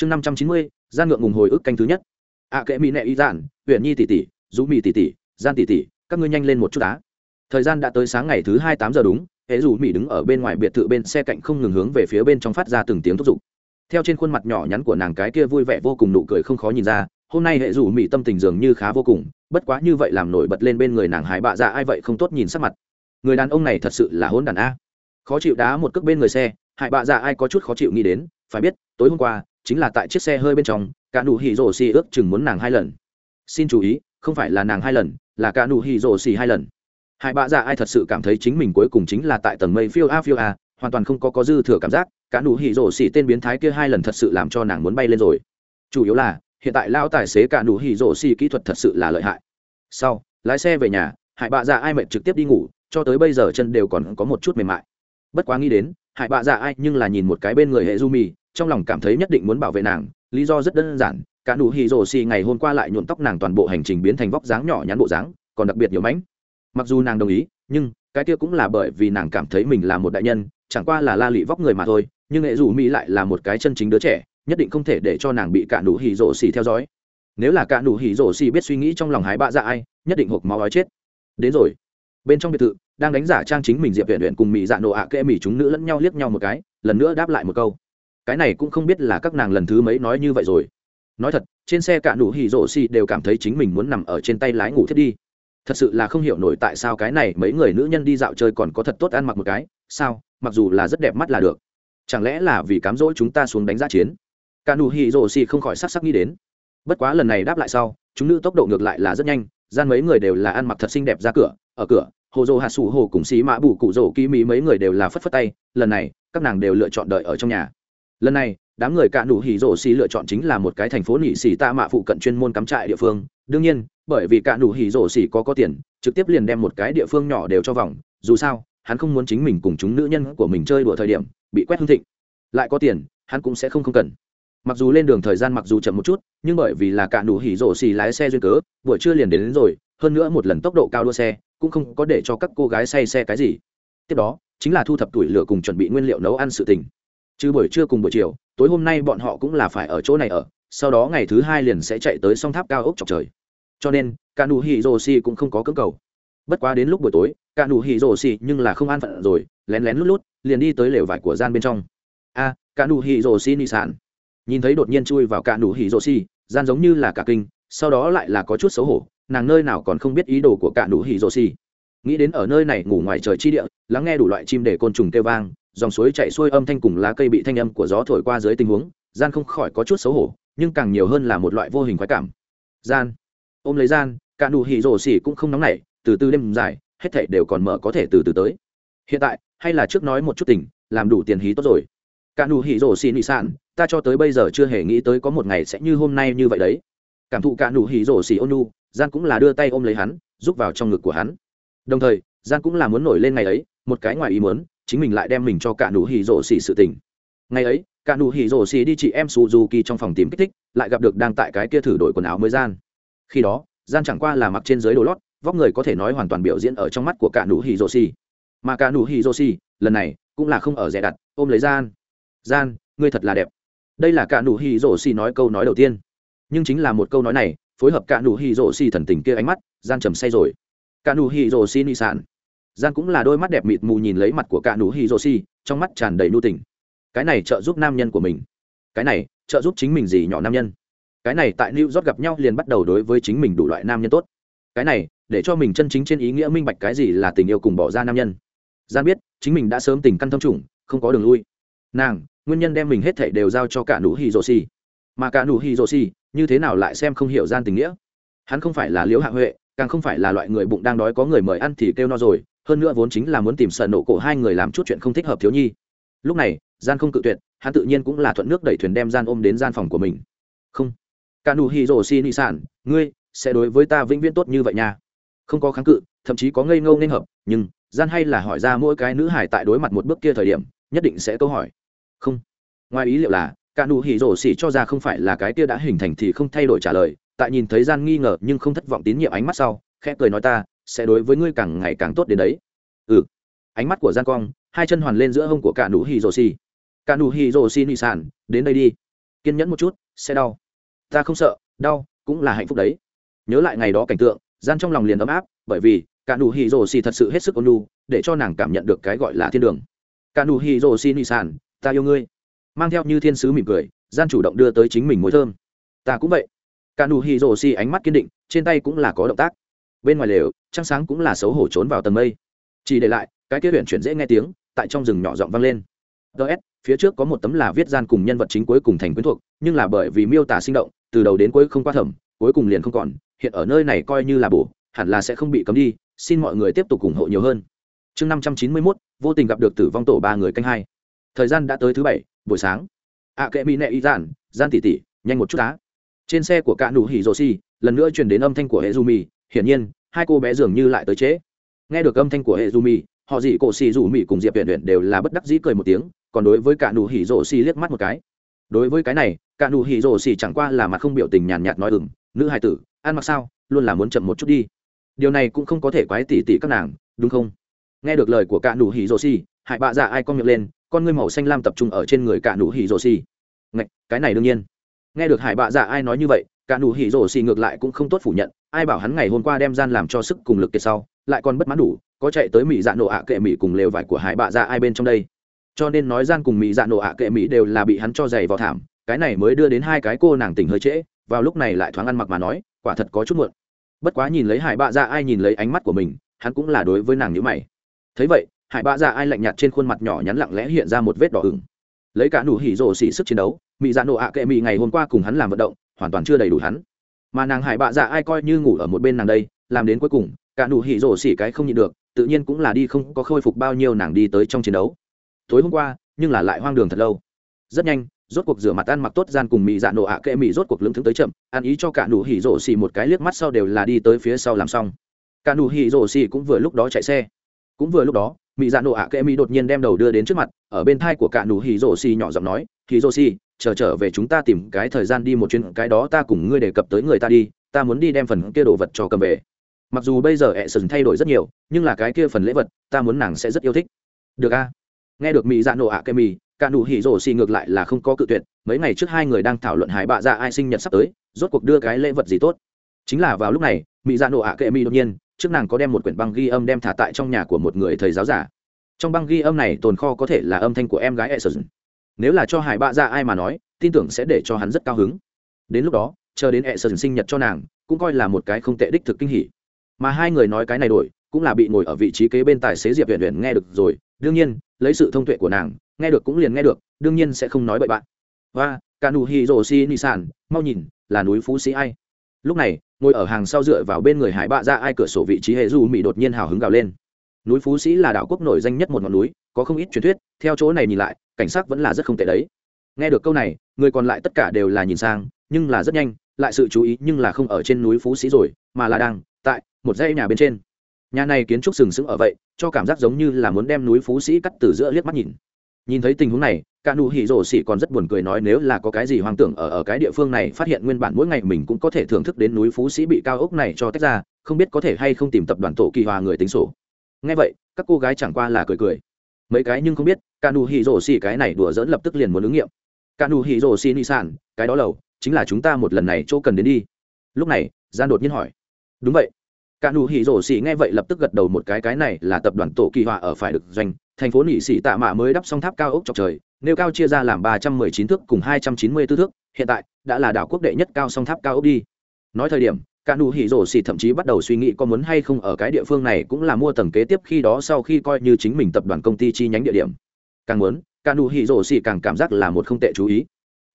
chương năm trăm chín mươi, gian ngượng ngùng hồi ức canh thứ nhất. Ạ kệ mỹ nệ y giản huyện nhi tỷ tỷ dũ mỹ tỷ tỷ, gian tỷ tỷ, các ngươi nhanh lên một chút đá thời gian đã tới sáng ngày thứ hai tám giờ đúng, hễ dù mỹ đứng ở bên ngoài biệt thự bên xe cạnh không ngừng hướng về phía bên trong phát ra từng tiếng thúc giục. Theo trên khuôn mặt nhỏ nhắn của nàng cái kia vui vẻ vô cùng nụ cười không khó nhìn ra, hôm nay hệ dù mỹ tâm tình dường như khá vô cùng, bất quá như vậy làm nổi bật lên bên người nàng hải bạ dạ ai vậy không tốt nhìn sắc mặt. Người đàn ông này thật sự là hôn đàn a. Khó chịu đá một cước bên người xe hải bạ dạ ai có chút khó chịu nghĩ đến, phải biết, tối hôm qua chính là tại chiếc xe hơi bên trong, cả nụ hỉ rổ xì ước chừng muốn nàng hai lần. Xin chú ý, không phải là nàng hai lần, là cả nụ hỉ rổ xì hai lần. Hai bạ dạ ai thật sự cảm thấy chính mình cuối cùng chính là tại tầng mây phiêu a phiêu a, hoàn toàn không có có dư thừa cảm giác, cả nụ hỉ rổ xì tên biến thái kia hai lần thật sự làm cho nàng muốn bay lên rồi. Chủ yếu là, hiện tại lao tài xế cả nụ hỉ rổ xì kỹ thuật thật sự là lợi hại. Sau, lái xe về nhà hải bạ dạ ai mệt trực tiếp đi ngủ, cho tới bây giờ chân đều còn có một chút mềm mại. Bất quá nghĩ đến hải bạ dạ ai nhưng là nhìn một cái bên người hệ du mì, trong lòng cảm thấy nhất định muốn bảo vệ nàng, lý do rất đơn giản, cả nụ hì rồ xì ngày hôm qua lại nhuộm tóc nàng toàn bộ hành trình biến thành vóc dáng nhỏ nhắn bộ dáng, còn đặc biệt nhiều mánh mặc dù nàng đồng ý, nhưng cái kia cũng là bởi vì nàng cảm thấy mình là một đại nhân, chẳng qua là la lị vóc người mà thôi, nhưng hệ dù mỹ lại là một cái chân chính đứa trẻ, nhất định không thể để cho nàng bị cả nụ hì rổ xì theo dõi. Nếu là cả nụ hì rổ xì biết suy nghĩ trong lòng Hải bạ Dạ ai, nhất định hộp máu ói chết. Đến rồi. Bên trong biệt thự đang đánh giả trang chính mình diệp viện luyện cùng mỹ dạ nổ ạ kệ mỹ chúng nữ lẫn nhau liếc nhau một cái, lần nữa đáp lại một câu. Cái này cũng không biết là các nàng lần thứ mấy nói như vậy rồi. Nói thật, trên xe cả nụ hỉ rổ xì đều cảm thấy chính mình muốn nằm ở trên tay lái ngủ thiết đi. Thật sự là không hiểu nổi tại sao cái này mấy người nữ nhân đi dạo chơi còn có thật tốt ăn mặc một cái. Sao? Mặc dù là rất đẹp mắt là được. Chẳng lẽ là vì cám dỗ chúng ta xuống đánh giá chiến? Cả nụ hỉ rổ xì không khỏi sắc sắc nghĩ đến. Bất quá lần này đáp lại sau, chúng nữ tốc độ ngược lại là rất nhanh, gian mấy người đều là ăn mặc thật xinh đẹp ra cửa, ở cửa hồ dồ hạ sủ hồ cùng xí mã bù cụ rổ ký mỹ mấy người đều là phất phất tay lần này các nàng đều lựa chọn đợi ở trong nhà. Lần này đám người cạn đủ hỉ rổ xì lựa chọn chính là một cái thành phố nỉ xì tạ mạ phụ cận chuyên môn cắm trại địa phương. Đương nhiên bởi vì cạn đủ hỉ rổ xì có có tiền trực tiếp liền đem một cái địa phương nhỏ đều cho vòng. Dù sao hắn không muốn chính mình cùng chúng nữ nhân của mình chơi đùa thời điểm bị quét hương thịnh. Lại có tiền hắn cũng sẽ không không cần. Mặc dù lên đường thời gian mặc dù chậm một chút nhưng bởi vì là cạn đủ hỉ rổ xì lái xe duyên cớ buổi trưa liền đến, đến rồi hơn nữa một lần tốc độ cao đua xe cũng không có để cho các cô gái say xe cái gì. Tiếp đó chính là thu thập tuổi lửa cùng chuẩn bị nguyên liệu nấu ăn sự tình. Chứ buổi trưa cùng buổi chiều tối hôm nay bọn họ cũng là phải ở chỗ này ở sau đó ngày thứ hai liền sẽ chạy tới song tháp cao ốc chọc trời. Cho nên cả nụ hỉ rồ xì cũng không có cưỡng cầu. Bất quá đến lúc buổi tối cả nụ hỉ rồ xì nhưng là không an phận rồi lén lén lút lút liền đi tới lều vải của gian bên trong. A à, cả nụ hỉ rồ xì nị sản nhìn thấy đột nhiên chui vào cả nụ hỉ rồ xì gian giống như là cả kinh sau đó lại là có chút xấu hổ nàng nơi nào còn không biết ý đồ của cả nụ hỉ rồ xì. Nghĩ đến ở nơi này ngủ ngoài trời chi địa, lắng nghe đủ loại chim để côn trùng kêu vang, dòng suối chạy xuôi âm thanh cùng lá cây bị thanh âm của gió thổi qua dưới tình huống, gian không khỏi có chút xấu hổ, nhưng càng nhiều hơn là một loại vô hình khoái cảm. Gian. Ôm lấy gian, cả nụ hỉ rồ xì cũng không nóng nảy, từ từ đêm dài, hết thảy đều còn mở có thể từ từ tới. Hiện tại, hay là trước nói một chút tình, làm đủ tiền hí tốt rồi. Cả nụ hỉ rồ xì nị sản ta cho tới bây giờ chưa hề nghĩ tới có một ngày sẽ như hôm nay như vậy đấy cảm thụ cả nụ hỉ rổ xì ônu gian cũng là đưa tay ôm lấy hắn giúp vào trong ngực của hắn. Đồng thời gian cũng là muốn nổi lên ngày ấy, một cái ngoài ý muốn, chính mình lại đem mình cho cả nụ hỉ rổ xì sự tình. Ngày ấy, cả nụ hỉ rổ xì đi chị em suzuki trong phòng tìm kích thích, lại gặp được đang tại cái kia thử đổi quần áo mới gian khi đó gian chẳng qua là mặc trên dưới đồ lót, vóc người có thể nói hoàn toàn biểu diễn ở trong mắt của cả nụ hỉ rổ xì mà cả nụ hỉ rổ xì lần này, cũng là không ở rẻ đặt, ôm lấy gian gian ngươi thật là đẹp. Đây là cả nụ hỉ rổ xì nói câu nói đầu tiên nhưng chính là một câu nói này, phối hợp cả nụ hỉ rổ xì thần tình kia ánh mắt gian trầm say rồi. Cả nụ hỉ rổ xì nị sản gian cũng là đôi mắt đẹp mịt mù nhìn lấy mặt của cả nụ hỉ rổ xì, trong mắt tràn đầy nu tình. Cái này trợ giúp nam nhân của mình. Cái này, trợ giúp chính mình gì nhỏ nam nhân? Cái này tại new york gặp nhau liền bắt đầu đối với chính mình đủ loại nam nhân tốt. Cái này, để cho mình chân chính trên ý nghĩa minh bạch cái gì là tình yêu cùng bỏ ra nam nhân. Gian biết, chính mình đã sớm tình căn thông trùng, không có đường lui. Nàng, nguyên nhân đem mình hết thảy đều giao cho cả nụ hỉ rổ xì. Mà cả nụ hỉ rổ xì như thế nào lại xem không hiểu gian tình nghĩa? Hắn không phải là liễu hạ huệ, càng không phải là loại người bụng đang đói có người mời ăn thì kêu no rồi, hơn nữa vốn chính là muốn tìm sợ nổ cổ hai người làm chút chuyện không thích hợp thiếu nhi. Lúc này, gian không cự tuyệt, hắn tự nhiên cũng là thuận nước đẩy thuyền đem gian ôm đến gian phòng của mình. Không. Cả nụ hì sản ngươi sẽ đối với ta vĩnh viễn tốt như vậy nha. Không có kháng cự, thậm chí có ngây ngô nên hợp, nhưng gian hay là hỏi ra mỗi cái nữ hải tại đối mặt một bước kia thời điểm, nhất định sẽ câu hỏi. Không. Ngoài ý liệu là cả nụ hỉ rổ xỉ cho ra không phải là cái kia đã hình thành thì không thay đổi trả lời, tại nhìn thấy gian nghi ngờ nhưng không thất vọng tín nhiệm ánh mắt sau, khẽ cười nói ta, sẽ đối với ngươi càng ngày càng tốt đến đấy. Ừ. Ánh mắt của gian cong hai chân hoàn lên giữa hông của cả nụ hỉ rổ xỉ. Cả nụ hỉ rổ xỉ nị sản, đến đây đi. Kiên nhẫn một chút, sẽ đau. Ta không sợ, đau cũng là hạnh phúc đấy. Nhớ lại ngày đó cảnh tượng, gian trong lòng liền ấm áp, bởi vì cả nụ hỉ rổ xỉ thật sự hết sức ôn nhu, để cho nàng cảm nhận được cái gọi là thiên đường. Cả nụ hỉ rổ xỉ nị sản, ta yêu ngươi mang theo như thiên sứ mỉm cười, gian chủ động đưa tới chính mình mối thơm. Ta cũng vậy. Cả nụ hì rồ xì ánh mắt kiên định, trên tay cũng là có động tác. Bên ngoài lều, trăng sáng cũng là xấu hổ trốn vào tầng mây. Chỉ để lại, cái kia huyện chuyển dễ nghe tiếng, tại trong rừng nhỏ giọng vang lên. Ts phía trước có một tấm là viết gian cùng nhân vật chính cuối cùng thành quyến thuộc, nhưng là bởi vì miêu tả sinh động, từ đầu đến cuối không qua thẩm, cuối cùng liền không còn, hiện ở nơi này coi như là bổ, hẳn là sẽ không bị cấm đi, xin mọi người tiếp tục ủng hộ nhiều hơn. Chương năm trăm chín mươi mốt, vô tình gặp được tử vong tổ ba người canh hai. Thời gian đã tới thứ bảy buổi sáng. Ạ kệ mỹ nệ y giản gian tỉ tỉ nhanh một chút á. Trên xe của cạ nụ hỉ rồ Si, lần nữa truyền đến âm thanh của hệ du mì hiển nhiên hai cô bé dường như lại tới trễ. Nghe được âm thanh của hệ du mì họ dị cổ xì rủ mì cùng diệp huyện huyện đều là bất đắc dĩ cười một tiếng còn đối với cạ nụ hỉ rồ Si liếc mắt một cái. Đối với cái này cạ nụ hỉ rồ Si chẳng qua là mặt không biểu tình nhàn nhạt nói ừng nữ hài tử ăn mặc sao? Luôn là muốn chậm một chút đi. Điều này cũng không có thể quái tỉ tỉ các nàng đúng không? Nghe được lời của cạ nụ hỉ rồ Si, hại bạ dạ ai con miệng lên con ngươi màu xanh lam tập trung ở trên người cả nụ hỉ rồ xì. Ngạch, cái này đương nhiên. Nghe được hải bạ dạ ai nói như vậy, cả nụ hỉ rồ xì ngược lại cũng không tốt phủ nhận, ai bảo hắn ngày hôm qua đem gian làm cho sức cùng lực kiệt sau, lại còn bất mãn đủ, có chạy tới mỹ dạ nổ ạ kệ mỹ cùng lều vải của hải bạ dạ ai bên trong đây. Cho nên nói gian cùng mỹ dạ nổ ạ kệ mỹ đều là bị hắn cho giày vào thảm, cái này mới đưa đến hai cái cô nàng tỉnh hơi trễ, vào lúc này lại thoáng ăn mặc mà nói, quả thật có chút muộn. Bất quá nhìn lấy hải bạ dạ ai nhìn lấy ánh mắt của mình, hắn cũng là đối với nàng như mày. Thấy vậy hải bạ dạ ai lạnh nhạt trên khuôn mặt nhỏ nhắn lặng lẽ hiện ra một vết đỏ ửng. Lấy cả nụ hỉ rổ xỉ sức chiến đấu mỹ dạ nổ ạ kệ mỹ ngày hôm qua cùng hắn làm vận động, hoàn toàn chưa đầy đủ hắn. Mà nàng hải bạ dạ ai coi như ngủ ở một bên nàng đây, làm đến cuối cùng, cả nụ hỉ rổ xỉ cái không nhịn được, tự nhiên cũng là đi không có khôi phục bao nhiêu nàng đi tới trong chiến đấu. Tối hôm qua, nhưng là lại hoang đường thật lâu. Rất nhanh, rốt cuộc rửa mặt ăn mặc tốt gian cùng mỹ dạ nổ ạ kệ mỹ rốt cuộc lưỡng thứng tới chậm, ăn ý cho cả nụ hỉ rổ xỉ một cái liếc mắt sau đều là đi tới phía sau làm xong. Cả nụ hỉ rổ xỉ cũng vừa lúc đó chạy xe. Cũng vừa lúc đó mỹ dạ nộ ạ kệ mỹ đột nhiên đem đầu đưa đến trước mặt, ở bên thai của cả nụ hì Rô xì nhỏ giọng nói hì Rô xì, chờ trở về chúng ta tìm cái thời gian đi một chuyến, cái đó ta cùng ngươi đề cập tới người ta đi, ta muốn đi đem phần kia đồ vật cho cầm về. Mặc dù bây giờ ẹ sừng thay đổi rất nhiều, nhưng là cái kia phần lễ vật, ta muốn nàng sẽ rất yêu thích. Được a. À? nghe được mỹ dạ nộ ạ kệ mỹ cả nụ hỉ Rô xì ngược lại là không có cự tuyệt, mấy ngày trước hai người đang thảo luận hải bạ ra ai sinh nhật sắp tới, rốt cuộc đưa cái lễ vật gì tốt. Chính là vào lúc này mỹ dạ nộ ạ kệ mỹ đột nhiên trước nàng có đem một quyển băng ghi âm đem thả tại trong nhà của một người thầy giáo giả. Trong băng ghi âm này tồn kho có thể là âm thanh của em gái e s nếu là cho hải bạ ra ai mà nói, tin tưởng sẽ để cho hắn rất cao hứng. Đến lúc đó, chờ đến e s sinh nhật cho nàng, cũng coi là một cái không tệ đích thực kinh hỉ. Mà hai người nói cái này đổi, cũng là bị ngồi ở vị trí kế bên tài xế diệp huyện huyện nghe được rồi. Đương nhiên, lấy sự thông tuệ của nàng, nghe được cũng liền nghe được, đương nhiên sẽ không nói bậy bạn và cả nụ hi rồ si ni sản mau nhìn, là núi phú sĩ ai? Lúc này ngồi ở hàng sau dựa vào bên người hải bạ ra ai cửa sổ vị trí hệ du mỹ đột nhiên hào hứng gào lên. Núi phú sĩ là đảo quốc nổi danh nhất một ngọn núi, có không ít truyền thuyết, theo chỗ này nhìn lại, cảnh sát vẫn là rất không tệ đấy. Nghe được câu này, người còn lại tất cả đều là nhìn sang, nhưng là rất nhanh, lại sự chú ý nhưng là không ở trên núi phú sĩ rồi, mà là đang, tại, một dãy nhà bên trên. Nhà này kiến trúc sừng sững ở vậy, cho cảm giác giống như là muốn đem núi phú sĩ cắt từ giữa liếc mắt nhìn nhìn thấy tình huống này, cả nụ hỉ rổ xỉ còn rất buồn cười nói nếu là có cái gì hoang tưởng ở ở cái địa phương này phát hiện nguyên bản mỗi ngày mình cũng có thể thưởng thức đến núi phú sĩ bị cao ốc này cho tách ra, không biết có thể hay không tìm tập đoàn tổ kỳ hòa người tính sổ. Ngay vậy, các cô gái chẳng qua là cười cười. Mấy cái nhưng không biết, cả nụ hỉ rổ xỉ cái này đùa dỡn lập tức liền muốn ứng nghiệm. Cả nụ hỉ rổ xỉ ni sản, cái đó lầu, chính là chúng ta một lần này chỗ cần đến đi. Lúc này, gian đột nhiên hỏi. Đúng vậy. Cả nụ hỉ rổ xỉ nghe vậy lập tức gật đầu một cái cái này là tập đoàn tổ kỳ hòa ở phải được doanh thành phố nỉ xỉ tạ mạ mới đắp xong tháp cao ốc chọc trời, nêu cao chia ra làm ba trăm mười chín thước cùng hai trăm chín mươi 294 thước, hiện tại đã là đảo quốc đệ nhất cao song tháp cao ốc đi. Nói thời điểm, cả nụ hỉ rổ xỉ thậm chí bắt đầu suy nghĩ có muốn hay không ở cái địa phương này cũng là mua tầng kế tiếp khi đó sau khi coi như chính mình tập đoàn công ty chi nhánh địa điểm. Càng muốn, cả nụ hỉ rổ xỉ càng cảm giác là một không tệ chú ý.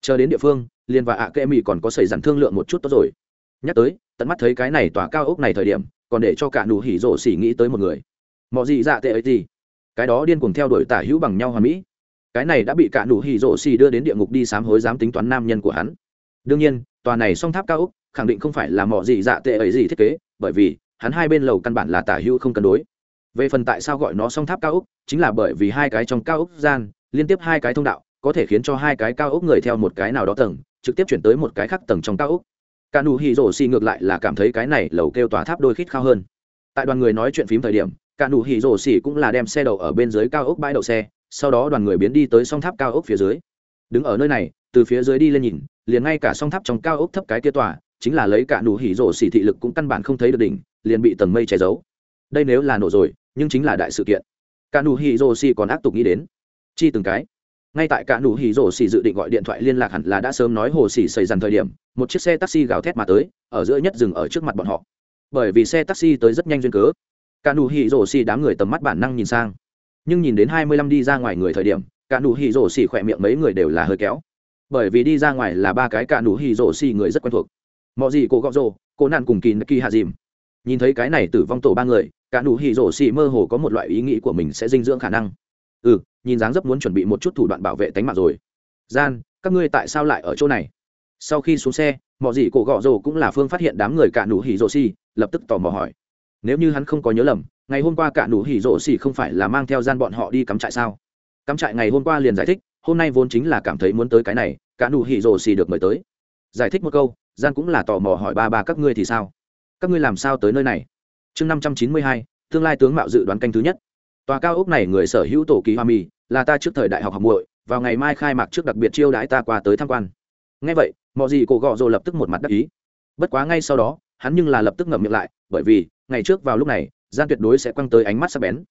Chờ đến địa phương, liên và ạ kệ mỹ còn có xảy dằn thương lượng một chút tốt rồi. Nhắc tới, tận mắt thấy cái này tòa cao ốc này thời điểm, còn để cho cả nụ hỉ rổ xỉ nghĩ tới một người. Mọi gì dạ tệ ấy thì cái đó điên cuồng theo đuổi tả hữu bằng nhau hoàn mỹ. Cái này đã bị cả đủ hỉ rộ xì đưa đến địa ngục đi sám hối dám tính toán nam nhân của hắn. Đương nhiên, tòa này song tháp cao úc khẳng định không phải là mỏ gì dạ tệ ấy gì thiết kế, bởi vì, hắn hai bên lầu căn bản là tả hữu không cân đối. Về phần tại sao gọi nó song tháp cao úc chính là bởi vì hai cái trong cao úc gian, liên tiếp hai cái thông đạo, có thể khiến cho hai cái cao úc người theo một cái nào đó tầng, trực tiếp chuyển tới một cái khác tầng trong cao úc cả đủ hỉ rổ xì ngược lại là cảm thấy cái này lầu kêu tòa tháp đôi khít khao hơn. Tại đoàn người nói chuyện phím thời điểm cả nụ hỉ rổ xỉ cũng là đem xe đậu ở bên dưới cao ốc bãi đậu xe, sau đó đoàn người biến đi tới song tháp cao ốc phía dưới. Đứng ở nơi này, từ phía dưới đi lên nhìn, liền ngay cả song tháp trong cao ốc thấp cái kia tòa, chính là lấy cả nụ hỉ rổ xỉ thị lực cũng căn bản không thấy được đỉnh, liền bị tầng mây che giấu. Đây nếu là nổ rồi, nhưng chính là đại sự kiện. Cả nụ hỉ rổ xỉ còn ác tục nghĩ đến. Chi từng cái. Ngay tại cả nụ hỉ rổ xỉ dự định gọi điện thoại liên lạc hẳn là đã sớm nói hồ xỉ xảy dần thời điểm, một chiếc xe taxi gào thét mà tới, ở giữa nhất dừng ở trước mặt bọn họ. Bởi vì xe taxi tới rất nhanh duyên cớ cả nụ hỉ rổ xì đám người tầm mắt bản năng nhìn sang. Nhưng nhìn đến hai mươi lăm đi ra ngoài người thời điểm, cả nụ hỉ rổ xì khỏe miệng mấy người đều là hơi kéo. Bởi vì đi ra ngoài là ba cái cả nụ hỉ rổ xì người rất quen thuộc. Mọi gì cô gọ rồ cô nạn cùng kỳ kỳ hạ dìm. Nhìn thấy cái này tử vong tổ ba người, cả nụ hỉ rổ xì mơ hồ có một loại ý nghĩ của mình sẽ dinh dưỡng khả năng. Ừ nhìn dáng rất muốn chuẩn bị một chút thủ đoạn bảo vệ tánh mạng rồi. Gian, các ngươi tại sao lại ở chỗ này? Sau khi xuống xe mọi gì cổ gọ rồ cũng là phương phát hiện đám người cả nụ hỉ rổ xì, lập tức tò mò hỏi nếu như hắn không có nhớ lầm, ngày hôm qua cả nụ hỉ rộ xỉ không phải là mang theo gian bọn họ đi cắm trại sao? Cắm trại ngày hôm qua liền giải thích, hôm nay vốn chính là cảm thấy muốn tới cái này, cả nụ hỉ rộ xỉ được mời tới. Giải thích một câu, gian cũng là tò mò hỏi ba ba các ngươi thì sao? Các ngươi làm sao tới nơi này? Chương năm trăm chín mươi hai, tương lai tướng mạo dự đoán canh thứ nhất. Tòa cao ốc này người sở hữu tổ ký hoa mì, là ta trước thời đại học học muội, vào ngày mai khai mạc trước đặc biệt chiêu đãi ta qua tới tham quan. Nghe vậy, mọi gì cổ gọ rồ lập tức một mặt đắc ý. Bất quá ngay sau đó hắn nhưng là lập tức ngậm miệng lại, bởi vì, ngày trước vào lúc này, gian tuyệt đối sẽ quăng tới ánh mắt sắc bén.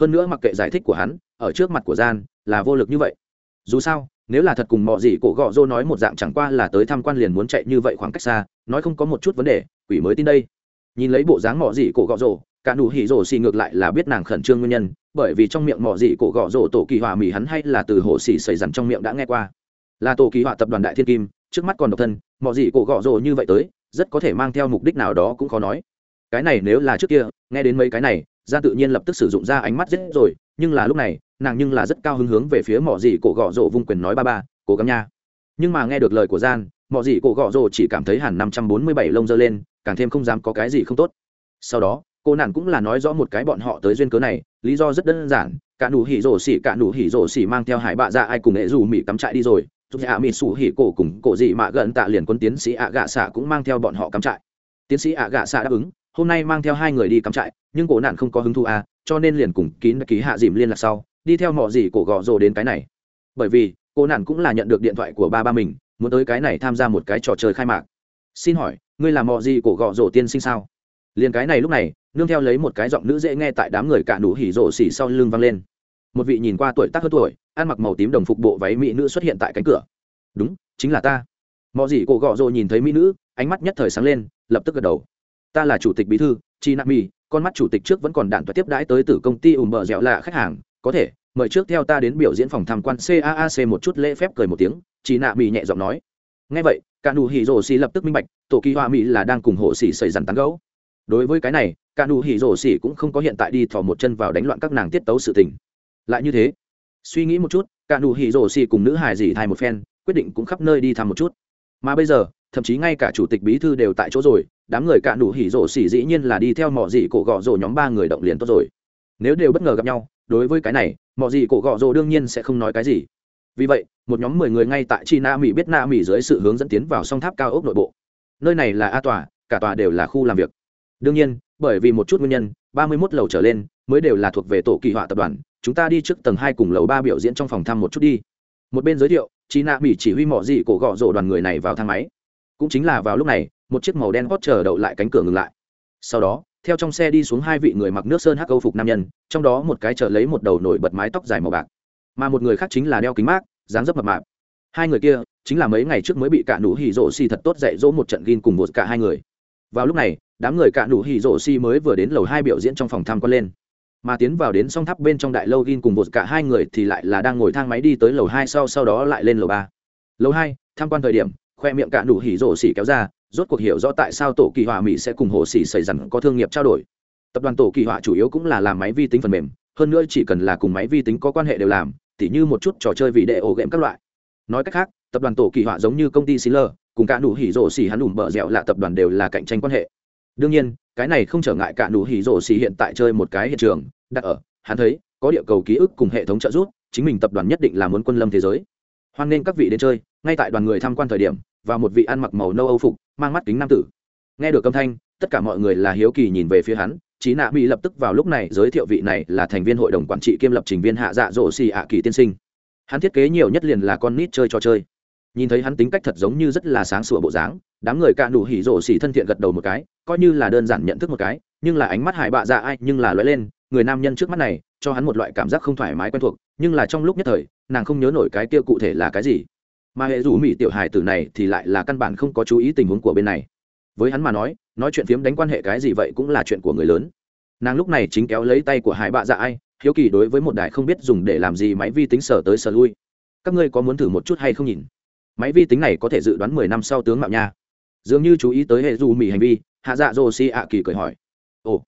Hơn nữa mặc kệ giải thích của hắn, ở trước mặt của gian, là vô lực như vậy. Dù sao, nếu là thật cùng mọi gì cổ gọ dô nói một dạng chẳng qua là tới tham quan liền muốn chạy như vậy khoảng cách xa, nói không có một chút vấn đề, quỷ mới tin đây. Nhìn lấy bộ dáng mọi gì cổ gọ rồ cả nụ hỉ rồ xì ngược lại là biết nàng khẩn trương nguyên nhân, bởi vì trong miệng mọi gì cổ gọ rồ tổ kỳ hòa mỉ hắn hay là từ hồ xì xảy dằn trong miệng đã nghe qua. Là tổ kỳ hòa tập đoàn đại thiên kim, trước mắt còn độc thân mọi gì cổ gọ rồ như vậy tới rất có thể mang theo mục đích nào đó cũng khó nói. Cái này nếu là trước kia, nghe đến mấy cái này gian tự nhiên lập tức sử dụng ra ánh mắt giết rồi, nhưng là lúc này, nàng nhưng là rất cao hứng hướng về phía mỏ dị cổ gõ rổ vung quyền nói ba ba, cố gắng nha. Nhưng mà nghe được lời của gian mỏ dị cổ gõ rổ chỉ cảm thấy hẳn năm trăm bốn mươi bảy lông dơ lên, càng thêm không dám có cái gì không tốt. Sau đó, cô nàng cũng là nói rõ một cái bọn họ tới duyên cớ này, lý do rất đơn giản, cả nụ hỉ rổ xỉ, cả nụ hỉ rổ xỉ mang theo hải bạ ra ai cùng nghệ dù mỹ cắm trại đi rồi giúp dạ mỹ sủ hỉ cổ cùng cổ dị mạ gần tạ liền quân tiến sĩ ạ gạ xạ cũng mang theo bọn họ cắm trại. Tiến sĩ ạ gạ xạ đáp ứng, hôm nay mang theo hai người đi cắm trại, nhưng cổ nạn không có hứng thú à cho nên liền cùng kín ký hạ dìm liên lạc sau, đi theo mọi gì cổ gọ rồ đến cái này. Bởi vì, cổ nạn cũng là nhận được điện thoại của ba ba mình, muốn tới cái này tham gia một cái trò chơi khai mạc. Xin hỏi, ngươi là mọi gì cổ gọ rồ tiên sinh sao? Liền cái này lúc này, nương theo lấy một cái giọng nữ dễ nghe tại đám người cả nụ hỉ rổ xỉ sau lưng vang lên. Một vị nhìn qua tuổi tác hơn tuổi ăn mặc màu tím đồng phục bộ váy mỹ nữ xuất hiện tại cánh cửa. Đúng, chính là ta. Mọi gì cổ gọ rồi nhìn thấy mỹ nữ, ánh mắt nhất thời sáng lên, lập tức gật đầu. Ta là chủ tịch bí thư, chi nam mi, con mắt chủ tịch trước vẫn còn đạn và tiếp đãi tới từ công ty ùm bờ dẻo lạ khách hàng. Có thể, mời trước theo ta đến biểu diễn phòng tham quan caac một chút lễ phép cười một tiếng. Chị nạ mỹ nhẹ giọng nói. Ngay vậy cả nụ hỉ rổ xì lập tức minh bạch tổ kỳ hoa mỹ là đang cùng hộ xì xảy dằn tán gấu đối với cái này cả nụ hỉ rổ xì cũng không có hiện tại đi thò một chân vào đánh loạn các nàng tiết tấu sự tình. Lại như thế suy nghĩ một chút, cả nụ hỉ rổ xì cùng nữ hài dì thai một phen, quyết định cũng khắp nơi đi thăm một chút. Mà bây giờ, thậm chí ngay cả chủ tịch bí thư đều tại chỗ rồi, đám người cả nụ hỉ rổ xì dĩ nhiên là đi theo mỏ dì cổ gọ rổ nhóm ba người động liền tốt rồi. Nếu đều bất ngờ gặp nhau, đối với cái này mỏ dì cổ gọ rổ đương nhiên sẽ không nói cái gì. Vì vậy, một nhóm mười người ngay tại chi na mỹ biết na mỹ dưới sự hướng dẫn tiến vào song tháp cao ốc nội bộ. Nơi này là a tòa, cả tòa đều là khu làm việc. Đương nhiên, bởi vì một chút nguyên nhân ba mươi mốt lầu trở lên, mới đều là thuộc về tổ kỳ họa tập đoàn, chúng ta đi trước tầng hai cùng lầu ba biểu diễn trong phòng thăm một chút đi. Một bên giới thiệu chị nạ mỹ chỉ huy mỏ gì cổ gọ rổ đoàn người này vào thang máy. Cũng chính là vào lúc này, một chiếc màu đen hót chờ đậu lại cánh cửa ngừng lại. Sau đó, theo trong xe đi xuống hai vị người mặc nước sơn hắc câu phục nam nhân, trong đó một cái trở lấy một đầu nổi bật mái tóc dài màu bạc. Mà một người khác chính là đeo kính mát, dáng dấp mập mạp. Hai người kia, chính là mấy ngày trước mới bị cả nụ hỉ rộ xì thật tốt dạy dỗ một trận gin cùng một cả hai người vào lúc này, đám người cạ đủ hỉ rổ Si mới vừa đến lầu hai biểu diễn trong phòng tham quan lên. Mà tiến vào đến song tháp bên trong đại lâu gin cùng một cả hai người thì lại là đang ngồi thang máy đi tới lầu hai sau sau đó lại lên lầu ba. Lầu hai, tham quan thời điểm, khoe miệng cạ đủ hỉ rổ xỉ kéo ra, rốt cuộc hiểu rõ tại sao tổ kỳ họa mỹ sẽ cùng hồ xỉ xảy rằng có thương nghiệp trao đổi. Tập đoàn tổ kỳ họa chủ yếu cũng là làm máy vi tính phần mềm, hơn nữa chỉ cần là cùng máy vi tính có quan hệ đều làm, tỉ như một chút trò chơi vì đệ ổ game các loại. Nói cách khác, tập đoàn tổ kỳ họa giống như công ty xí lờ cùng cả nụ hỉ rổ xỉ hắn ủm bợ dẻo là tập đoàn đều là cạnh tranh quan hệ. Đương nhiên, cái này không trở ngại cả nụ hỉ rổ xỉ hiện tại chơi một cái hiện trường, đặt ở, hắn thấy, có địa cầu ký ức cùng hệ thống trợ giúp, chính mình tập đoàn nhất định là muốn quân lâm thế giới. Hoan nghênh các vị đến chơi, ngay tại đoàn người tham quan thời điểm, và một vị ăn mặc màu nâu âu phục, mang mắt kính nam tử. Nghe được âm thanh, tất cả mọi người là hiếu kỳ nhìn về phía hắn, chí nạ mỹ lập tức vào lúc này giới thiệu vị này là thành viên hội đồng quản trị kiêm lập trình viên hạ dạ rổ xì ạ kỳ tiên sinh. Hắn thiết kế nhiều nhất liền là con nít chơi cho chơi nhìn thấy hắn tính cách thật giống như rất là sáng sủa bộ dáng, đám người cạn đủ hỉ rổ xỉ thân thiện gật đầu một cái, coi như là đơn giản nhận thức một cái, nhưng là ánh mắt hải bạ dạ ai, nhưng là lóe lên, người nam nhân trước mắt này, cho hắn một loại cảm giác không thoải mái quen thuộc, nhưng là trong lúc nhất thời, nàng không nhớ nổi cái kia cụ thể là cái gì. Mà hệ rủ mỹ tiểu hài tử này thì lại là căn bản không có chú ý tình huống của bên này. Với hắn mà nói nói chuyện phiếm đánh quan hệ cái gì vậy cũng là chuyện của người lớn. Nàng lúc này chính kéo lấy tay của hải bạ dạ ai, hiếu kỳ đối với một đài không biết dùng để làm gì máy vi tính sở tới sở lui. Các ngươi có muốn thử một chút hay không nhìn? máy vi tính này có thể dự đoán mười năm sau tướng mạo nha. Dường như chú ý tới hệ dù mỹ hành vi, hạ dạ dô si ạ kỳ cười hỏi. Ồ,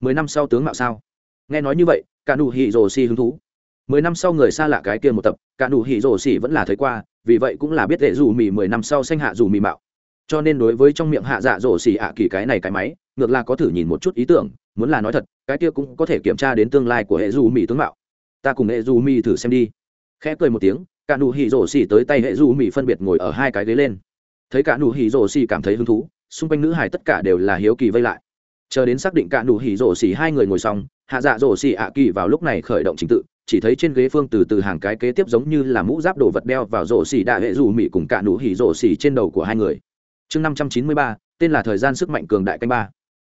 mười năm sau tướng mạo sao? Nghe nói như vậy, cả nụ hỉ dô si hứng thú. Mười năm sau người xa lạ cái kia một tập, cả nụ hỉ dô si vẫn là thấy qua, vì vậy cũng là biết hệ dù mỹ mười năm sau sanh hạ dù mỹ mạo. Cho nên đối với trong miệng hạ dạ dô si ạ kỳ cái này cái máy, ngược là có thử nhìn một chút ý tưởng, muốn là nói thật, cái kia cũng có thể kiểm tra đến tương lai của hệ dù mỹ tướng mạo. Ta cùng hệ dù mỹ thử xem đi. Khẽ cười một tiếng cả nụ hỉ rổ xỉ tới tay hệ du mỹ phân biệt ngồi ở hai cái ghế lên. Thấy cả nụ hỉ rổ xỉ cảm thấy hứng thú, xung quanh nữ hải tất cả đều là hiếu kỳ vây lại. Chờ đến xác định cả nụ hỉ rổ xỉ hai người ngồi xong, hạ dạ rổ xỉ ạ kỳ vào lúc này khởi động trình tự, chỉ thấy trên ghế phương từ từ hàng cái kế tiếp giống như là mũ giáp đồ vật đeo vào rổ xỉ đại hệ dù mỹ cùng cả nụ hỉ rổ xỉ trên đầu của hai người. Chương năm trăm chín mươi ba, tên là thời gian sức mạnh cường đại canh ba.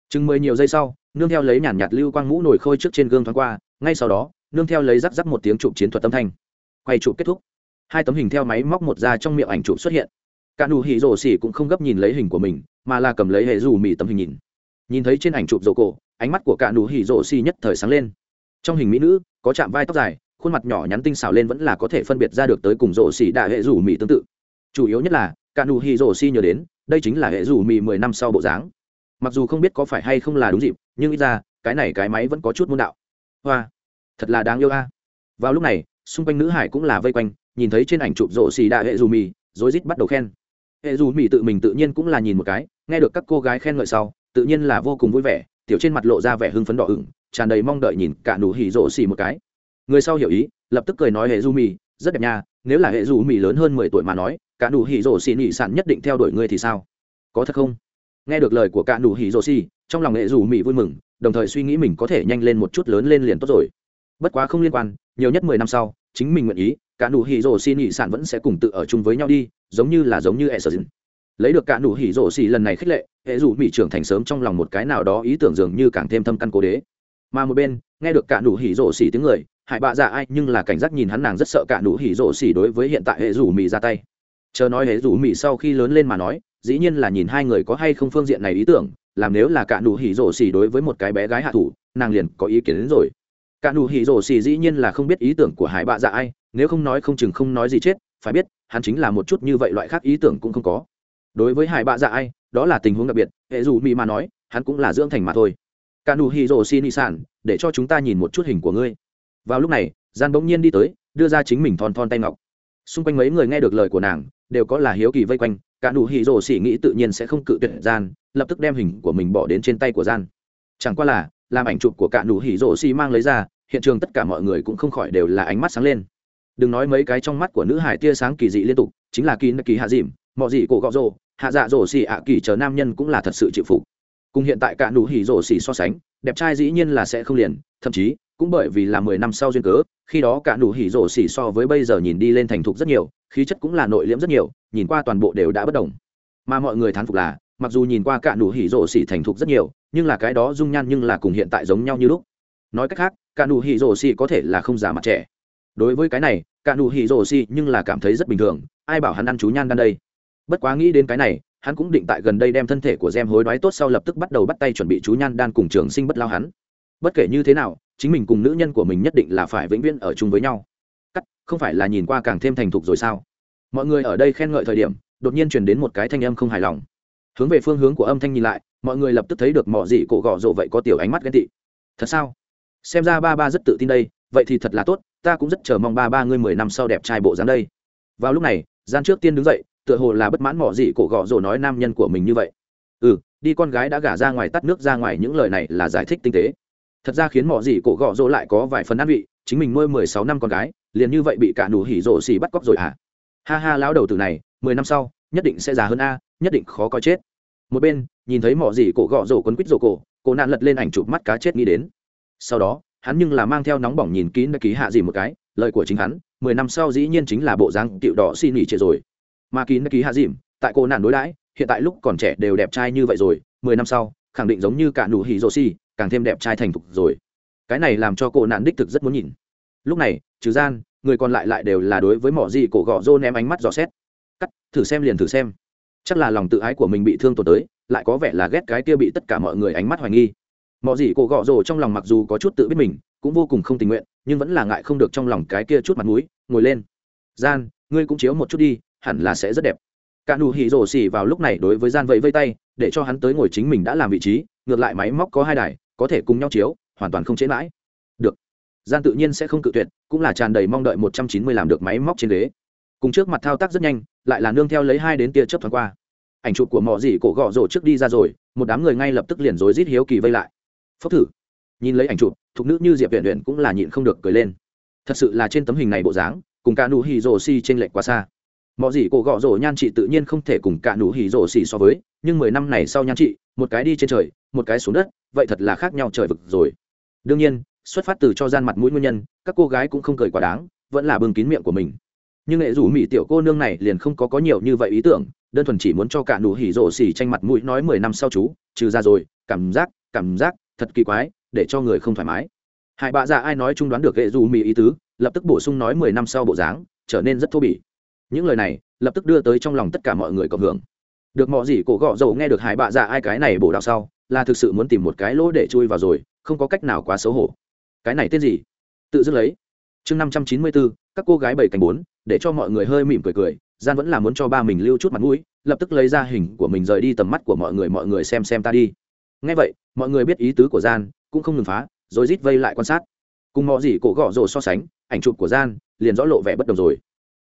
Chừng mười nhiều giây sau, nương theo lấy nhàn nhạt lưu quang mũ nổi khôi trước trên gương thoáng qua, ngay sau đó, nương theo lấy rắc rắc một tiếng chụp chiến thuật tâm thanh. Quay chụp kết thúc hai tấm hình theo máy móc một ra trong miệng ảnh chụp xuất hiện. Cả nụ hỉ rổ xỉ cũng không gấp nhìn lấy hình của mình, mà là cầm lấy hệ dù mì tấm hình nhìn. Nhìn thấy trên ảnh chụp rổ cổ, ánh mắt của cả nụ hỉ rổ xỉ nhất thời sáng lên. Trong hình mỹ nữ, có chạm vai tóc dài, khuôn mặt nhỏ nhắn tinh xảo lên vẫn là có thể phân biệt ra được tới cùng rổ xỉ đại hệ dù mì tương tự. Chủ yếu nhất là, cả nụ hỉ rổ xỉ nhớ đến, đây chính là hệ dù mì mười năm sau bộ dáng. Mặc dù không biết có phải hay không là đúng dịp, nhưng ít ra, cái này cái máy vẫn có chút môn đạo. Hoa, thật là đáng yêu a. Vào lúc này, xung quanh nữ hải cũng là vây quanh nhìn thấy trên ảnh chụp rộ xì đạ hệ dù mì, rối rít bắt đầu khen. Hệ dù mì tự mình tự nhiên cũng là nhìn một cái, nghe được các cô gái khen ngợi sau, tự nhiên là vô cùng vui vẻ, tiểu trên mặt lộ ra vẻ hưng phấn đỏ ửng, tràn đầy mong đợi nhìn cả nụ hỉ rộ xì một cái. Người sau hiểu ý, lập tức cười nói hệ dù mì, rất đẹp nha, nếu là hệ dù mì lớn hơn mười tuổi mà nói, cả nụ hỉ rộ xì nhị sản nhất định theo đuổi ngươi thì sao? Có thật không? Nghe được lời của cả nụ hỉ rộ xì, trong lòng hệ dù mì vui mừng, đồng thời suy nghĩ mình có thể nhanh lên một chút lớn lên liền tốt rồi. Bất quá không liên quan, nhiều nhất mười năm sau chính mình nguyện ý, cả nụ hỉ rổ xì nhị sản vẫn sẽ cùng tự ở chung với nhau đi, giống như là giống như e sơ dinh lấy được cả nụ hỉ rổ xì lần này khích lệ, hệ dù mỹ trưởng thành sớm trong lòng một cái nào đó ý tưởng dường như càng thêm thâm căn cố đế. Mà một bên, nghe được cả nụ hỉ rổ xì tiếng người, hại bạ dạ ai nhưng là cảnh giác nhìn hắn nàng rất sợ cả nụ hỉ rổ xì đối với hiện tại hệ dù mỹ ra tay. Chờ nói hệ dù mỹ sau khi lớn lên mà nói, dĩ nhiên là nhìn hai người có hay không phương diện này ý tưởng, làm nếu là cả nụ hỉ rổ xì đối với một cái bé gái hạ thủ, nàng liền có ý kiến đến rồi cả nụ hỉ rổ xì dĩ nhiên là không biết ý tưởng của hải bạ dạ ai, nếu không nói không chừng không nói gì chết, phải biết, hắn chính là một chút như vậy loại khác ý tưởng cũng không có. Đối với hải bạ dạ ai, đó là tình huống đặc biệt, hệ dù mỹ mà nói, hắn cũng là dưỡng thành mà thôi. Cả nụ hỉ rổ xì nị sản, để cho chúng ta nhìn một chút hình của ngươi. Vào lúc này, gian bỗng nhiên đi tới, đưa ra chính mình thon thon tay ngọc. Xung quanh mấy người nghe được lời của nàng, đều có là hiếu kỳ vây quanh, cả nụ hỉ rổ xỉ nghĩ tự nhiên sẽ không cự tuyệt gian, lập tức đem hình của mình bỏ đến trên tay của gian. Chẳng qua là, làm ảnh chụp của cả nụ hỉ rổ xì mang lấy ra hiện trường tất cả mọi người cũng không khỏi đều là ánh mắt sáng lên. Đừng nói mấy cái trong mắt của nữ hải tia sáng kỳ dị liên tục, chính là kỳ kỳ hạ dìm mọi dị cổ gọ rồ, hạ dạ rồ xì ạ kỳ chờ nam nhân cũng là thật sự chịu phục. Cùng hiện tại cả nụ hỉ rồ xì so sánh, đẹp trai dĩ nhiên là sẽ không liền, thậm chí, cũng bởi vì là mười năm sau duyên cớ, khi đó cả nụ hỉ rồ xì so với bây giờ nhìn đi lên thành thục rất nhiều, khí chất cũng là nội liễm rất nhiều, nhìn qua toàn bộ đều đã bất đồng. Mà mọi người thán phục là, mặc dù nhìn qua cả nụ hỉ rồ xỉ thành thục rất nhiều, nhưng là cái đó dung nhan nhưng là cùng hiện tại giống nhau như lúc. Nói cách khác cả nụ hỉ rổ xì có thể là không già mặt trẻ. Đối với cái này, cả nụ hỉ rổ xì nhưng là cảm thấy rất bình thường, ai bảo hắn ăn chú nhan đan đây? Bất quá nghĩ đến cái này, hắn cũng định tại gần đây đem thân thể của gem hối đoái tốt sau lập tức bắt đầu bắt tay chuẩn bị chú nhan đan cùng trường sinh bất lao hắn. Bất kể như thế nào, chính mình cùng nữ nhân của mình nhất định là phải vĩnh viễn ở chung với nhau. Cắt, không phải là nhìn qua càng thêm thành thục rồi sao? Mọi người ở đây khen ngợi thời điểm, đột nhiên truyền đến một cái thanh âm không hài lòng. Hướng về phương hướng của âm thanh nhìn lại, mọi người lập tức thấy được mỏ gì cổ gọ rộ vậy có tiểu ánh mắt ghen tị. Thật sao? xem ra ba ba rất tự tin đây, vậy thì thật là tốt, ta cũng rất chờ mong ba ba ngươi mười năm sau đẹp trai bộ dáng đây. Vào lúc này, gian trước tiên đứng dậy, tựa hồ là bất mãn mỏ gì cổ gọ rồ nói nam nhân của mình như vậy. Ừ đi con gái đã gả ra ngoài tắt nước ra ngoài những lời này là giải thích tinh tế. Thật ra khiến mỏ gì cổ gọ rồ lại có vài phần an vị, chính mình nuôi mười sáu năm con gái, liền như vậy bị cả nụ hỉ rồ xì bắt cóc rồi à ha ha, lão đầu từ này, mười năm sau, nhất định sẽ già hơn a, nhất định khó coi chết. Một bên, nhìn thấy mỏ gì cổ gọ rồ quấn quýt rồ cổ cổ nạn lật lên ảnh chụp mắt cá chết nghĩ đến sau đó hắn nhưng là mang theo nóng bỏng nhìn kín đã ký hạ gì một cái lời của chính hắn mười năm sau dĩ nhiên chính là bộ dáng tiệu đỏ xin nghỉ trệ rồi. Mà kín đã ký hạ dìm tại cô nạn đối đãi hiện tại lúc còn trẻ đều đẹp trai như vậy rồi mười năm sau khẳng định giống như cả nụ hỉ rô xi, càng thêm đẹp trai thành thục rồi. Cái này làm cho cô nạn đích thực rất muốn nhìn. Lúc này trừ gian người còn lại lại đều là đối với mỏ gì cổ gọ rô ném ánh mắt dò xét. Cắt thử xem liền thử xem. Chắc là lòng tự ái của mình bị thương tổn tới lại có vẻ là ghét cái kia bị tất cả mọi người ánh mắt hoài nghi mọi gì cổ gọ rồ trong lòng mặc dù có chút tự biết mình, cũng vô cùng không tình nguyện, nhưng vẫn là ngại không được trong lòng cái kia chút mặt mũi, ngồi lên. Gian, ngươi cũng chiếu một chút đi, hẳn là sẽ rất đẹp. Cả nụ hỉ rồ xỉ vào lúc này đối với gian vẫy vây tay, để cho hắn tới ngồi chính mình đã làm vị trí, ngược lại máy móc có hai đài, có thể cùng nhau chiếu, hoàn toàn không chế mãi. Được. Gian tự nhiên sẽ không cự tuyệt, cũng là tràn đầy mong đợi 190 làm được máy móc trên ghế. Cùng trước mặt thao tác rất nhanh, lại là nương theo lấy hai đến tia chớp thoáng qua. Ảnh chụp của mọ gì cổ gọ rồ trước đi ra rồi, một đám người ngay lập tức liền rối rít hiếu kỳ vây lại phốc thử. Nhìn lấy ảnh chụp, thục nữ như diệp viện luyện cũng là nhịn không được cười lên. Thật sự là trên tấm hình này bộ dáng, cùng cả nụ hì rồ xì t r ê n lệch quá xa. Mọi gì cổ gọ rổ nhan chị tự nhiên không thể cùng cả nụ hì Rồ xì so với, nhưng mười năm này sau nhan chị, một cái đi trên trời, một cái xuống đất, vậy thật là khác nhau trời vực rồi. Đương nhiên, xuất phát từ cho gian mặt mũi nguyên nhân, các cô gái cũng không cười quá đáng, vẫn là bưng kín miệng của mình. Nhưng nghệ rủ mỹ tiểu cô nương này liền không có có nhiều như vậy ý tưởng, đơn thuần chỉ muốn cho cả nụ hỉ rổ xỉ tranh mặt mũi nói mười năm sau chú, trừ ra rồi, cảm giác cảm giác thật kỳ quái, để cho người không thoải mái. Hải bạ dạ ai nói chung đoán được hệ dù mỹ ý tứ, lập tức bổ sung nói mười năm sau bộ dáng, trở nên rất thô bỉ. Những lời này, lập tức đưa tới trong lòng tất cả mọi người cộng hưởng. Được mọi gì cổ gọ dầu nghe được hải bạ dạ ai cái này bổ đạo sau, là thực sự muốn tìm một cái lỗ để chui vào rồi, không có cách nào quá xấu hổ. Cái này tên gì? Tự dứt lấy. Chương năm trăm chín mươi bốn, các cô gái bảy cành bốn, để cho mọi người hơi mỉm cười cười, gian vẫn là muốn cho ba mình lưu chút mặt mũi, lập tức lấy ra hình của mình rời đi tầm mắt của mọi người mọi người xem xem ta đi ngay vậy mọi người biết ý tứ của gian cũng không ngừng phá rồi rít vây lại quan sát. Cùng mọi gì cổ gõ rồ so sánh ảnh chụp của gian liền rõ lộ vẻ bất đồng rồi.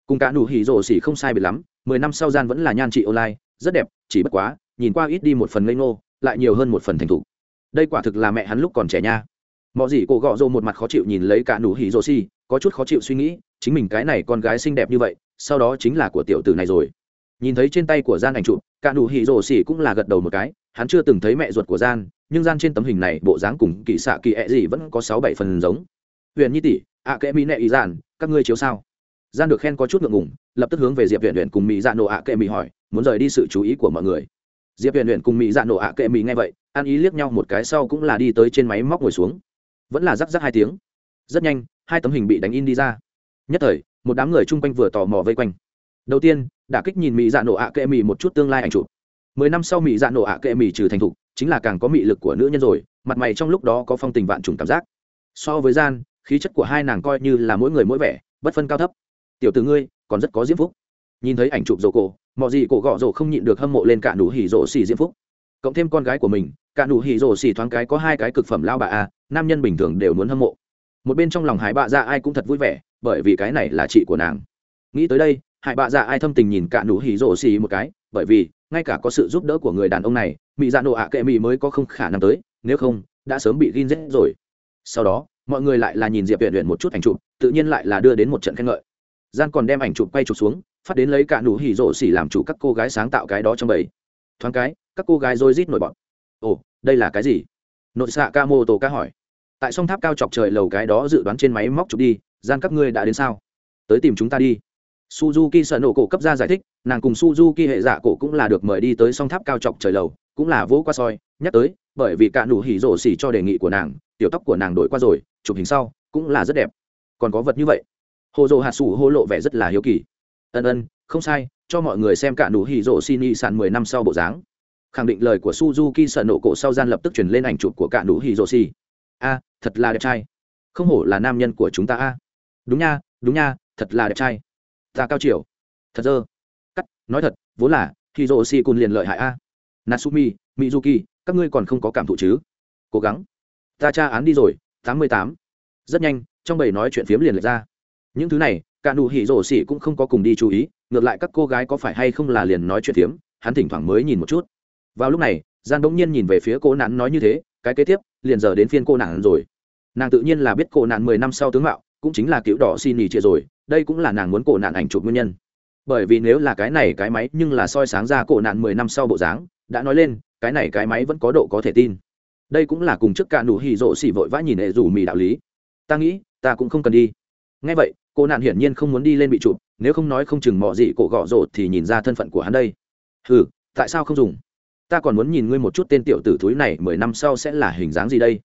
Cùng cả nụ hỉ rồ xỉ không sai biệt lắm mười năm sau gian vẫn là nhan trị online rất đẹp chỉ bất quá nhìn qua ít đi một phần ngây ngô lại nhiều hơn một phần thành thục. Đây quả thực là mẹ hắn lúc còn trẻ nha. Mọi gì cổ gõ rồ một mặt khó chịu nhìn lấy cả nụ hỉ rồ xỉ, có chút khó chịu suy nghĩ chính mình cái này con gái xinh đẹp như vậy sau đó chính là của tiểu tử này rồi. Nhìn thấy trên tay của gian ảnh chụp cả nụ hỉ rồ xỉ cũng là gật đầu một cái hắn chưa từng thấy mẹ ruột của gian, nhưng gian trên tấm hình này, bộ dáng cùng kỳ xạ kỳ ẹ gì vẫn có sáu bảy phần giống. Huyền nhi tỷ, ạ kệ mỹ nệ ý giản các ngươi chiếu sao? Gian được khen có chút ngượng ngùng, lập tức hướng về diệp huyền huyền cùng mỹ dạ nổ ạ kệ mỹ hỏi, muốn rời đi sự chú ý của mọi người. Diệp huyền huyền cùng mỹ dạ nổ ạ kệ mỹ nghe vậy, ăn ý liếc nhau một cái sau cũng là đi tới trên máy móc ngồi xuống. Vẫn là rắc rắc hai tiếng. Rất nhanh, hai tấm hình bị đánh in đi ra. Nhất thời, một đám người chung quanh vừa tò mò vây quanh. Đầu tiên, đả kích nhìn mỹ dạ nổ ạ kệ mỹ một chút tương lai ảnh chụp mười năm sau mỹ dạ nổ ạ kệ mỹ trừ thành thục chính là càng có mị lực của nữ nhân rồi mặt mày trong lúc đó có phong tình vạn trùng cảm giác. So với gian khí chất của hai nàng coi như là mỗi người mỗi vẻ bất phân cao thấp. Tiểu từ ngươi còn rất có diễm phúc. Nhìn thấy ảnh chụp rổ cổ mọi gì cổ gọ rổ không nhịn được hâm mộ lên cả nụ hỉ rổ xì diễm phúc. Cộng thêm con gái của mình cả nụ hỉ rổ xì thoáng cái có hai cái cực phẩm lao bà a à, nam nhân bình thường đều muốn hâm mộ. Một bên trong lòng hải bạ ra ai cũng thật vui vẻ bởi vì cái này là chị của nàng. Nghĩ tới đây hải bạ ra ai thâm tình nhìn cả nụ hỉ rổ xì một cái bởi vì ngay cả có sự giúp đỡ của người đàn ông này mỹ dạ nổ ạ à kệ mỹ mới có không khả năng tới, nếu không, đã sớm bị gin rết rồi. Sau đó, mọi người lại là nhìn diệp huyện huyện một chút ảnh chụp, tự nhiên lại là đưa đến một trận khen ngợi. Gian còn đem ảnh chụp quay chụp xuống, phát đến lấy cả nụ hỉ rộ xỉ làm chủ các cô gái sáng tạo cái đó trong bầy. Thoáng cái, các cô gái rôi rít nổi bọn ồ, đây là cái gì? Nội xạ ca mô tổ ca hỏi. Tại song tháp cao chọc trời lầu cái đó dự đoán trên máy móc chụp đi, gian các ngươi đã đến sao? Tới tìm chúng ta đi suzuki sợ nổ cổ cấp ra giải thích, nàng cùng suzuki hệ giả cổ cũng là được mời đi tới song tháp cao chọc trời lầu, cũng là vỗ qua soi, nhắc tới, bởi vì cả nụ hỉ rổ xỉ cho đề nghị của nàng, tiểu tóc của nàng đổi qua rồi, chụp hình sau, cũng là rất đẹp. Còn có vật như vậy. Hồ dồ hạt sủ hô lộ vẻ rất là hiếu kỳ. Ân ân, không sai, cho mọi người xem cả nụ hỉ rổ xỉ ni sàn mười năm sau bộ dáng. Khẳng định lời của suzuki sợ nổ cổ sau gian lập tức chuyển lên ảnh chụp của cả nụ hỉ rổ xỉ. A, thật là đẹp trai. Không hổ là nam nhân của chúng ta a. Đúng nha đúng nha, thật là đẹp trai ta cao triều thật dơ. Cắt, nói thật, vốn là thì rổ xì cùn liền lợi hại a. Natsumi, mizuki, các ngươi còn không có cảm thụ chứ? Cố gắng. Ta tra án đi rồi, tám mươi tám. Rất nhanh, trong bầy nói chuyện phiếm liền lệch ra. Những thứ này, cả nụ hỉ rổ xỉ cũng không có cùng đi chú ý, ngược lại các cô gái có phải hay không là liền nói chuyện phiếm, hắn thỉnh thoảng mới nhìn một chút. Vào lúc này, gian bỗng nhiên nhìn về phía cô nạn nói như thế, cái kế tiếp, liền giờ đến phiên cô nạn rồi. Nàng tự nhiên là biết cô nạn mười năm sau tướng mạo cũng chính là cứu đỏ xin nhì chia rồi, đây cũng là nàng muốn cổ nạn ảnh chụp nguyên nhân. Bởi vì nếu là cái này cái máy nhưng là soi sáng ra cổ nạn mười năm sau bộ dáng, đã nói lên, cái này cái máy vẫn có độ có thể tin. Đây cũng là cùng trước cả nụ hì rộ xỉ vội vã nhìn hệ rủ mì đạo lý. Ta nghĩ, ta cũng không cần đi. Ngay vậy, cô nạn hiển nhiên không muốn đi lên bị chụp, nếu không nói không chừng mọ gì cổ gõ rộ thì nhìn ra thân phận của hắn đây. Ừ tại sao không dùng? Ta còn muốn nhìn ngươi một chút tên tiểu tử thúi này mười năm sau sẽ là hình dáng gì đây?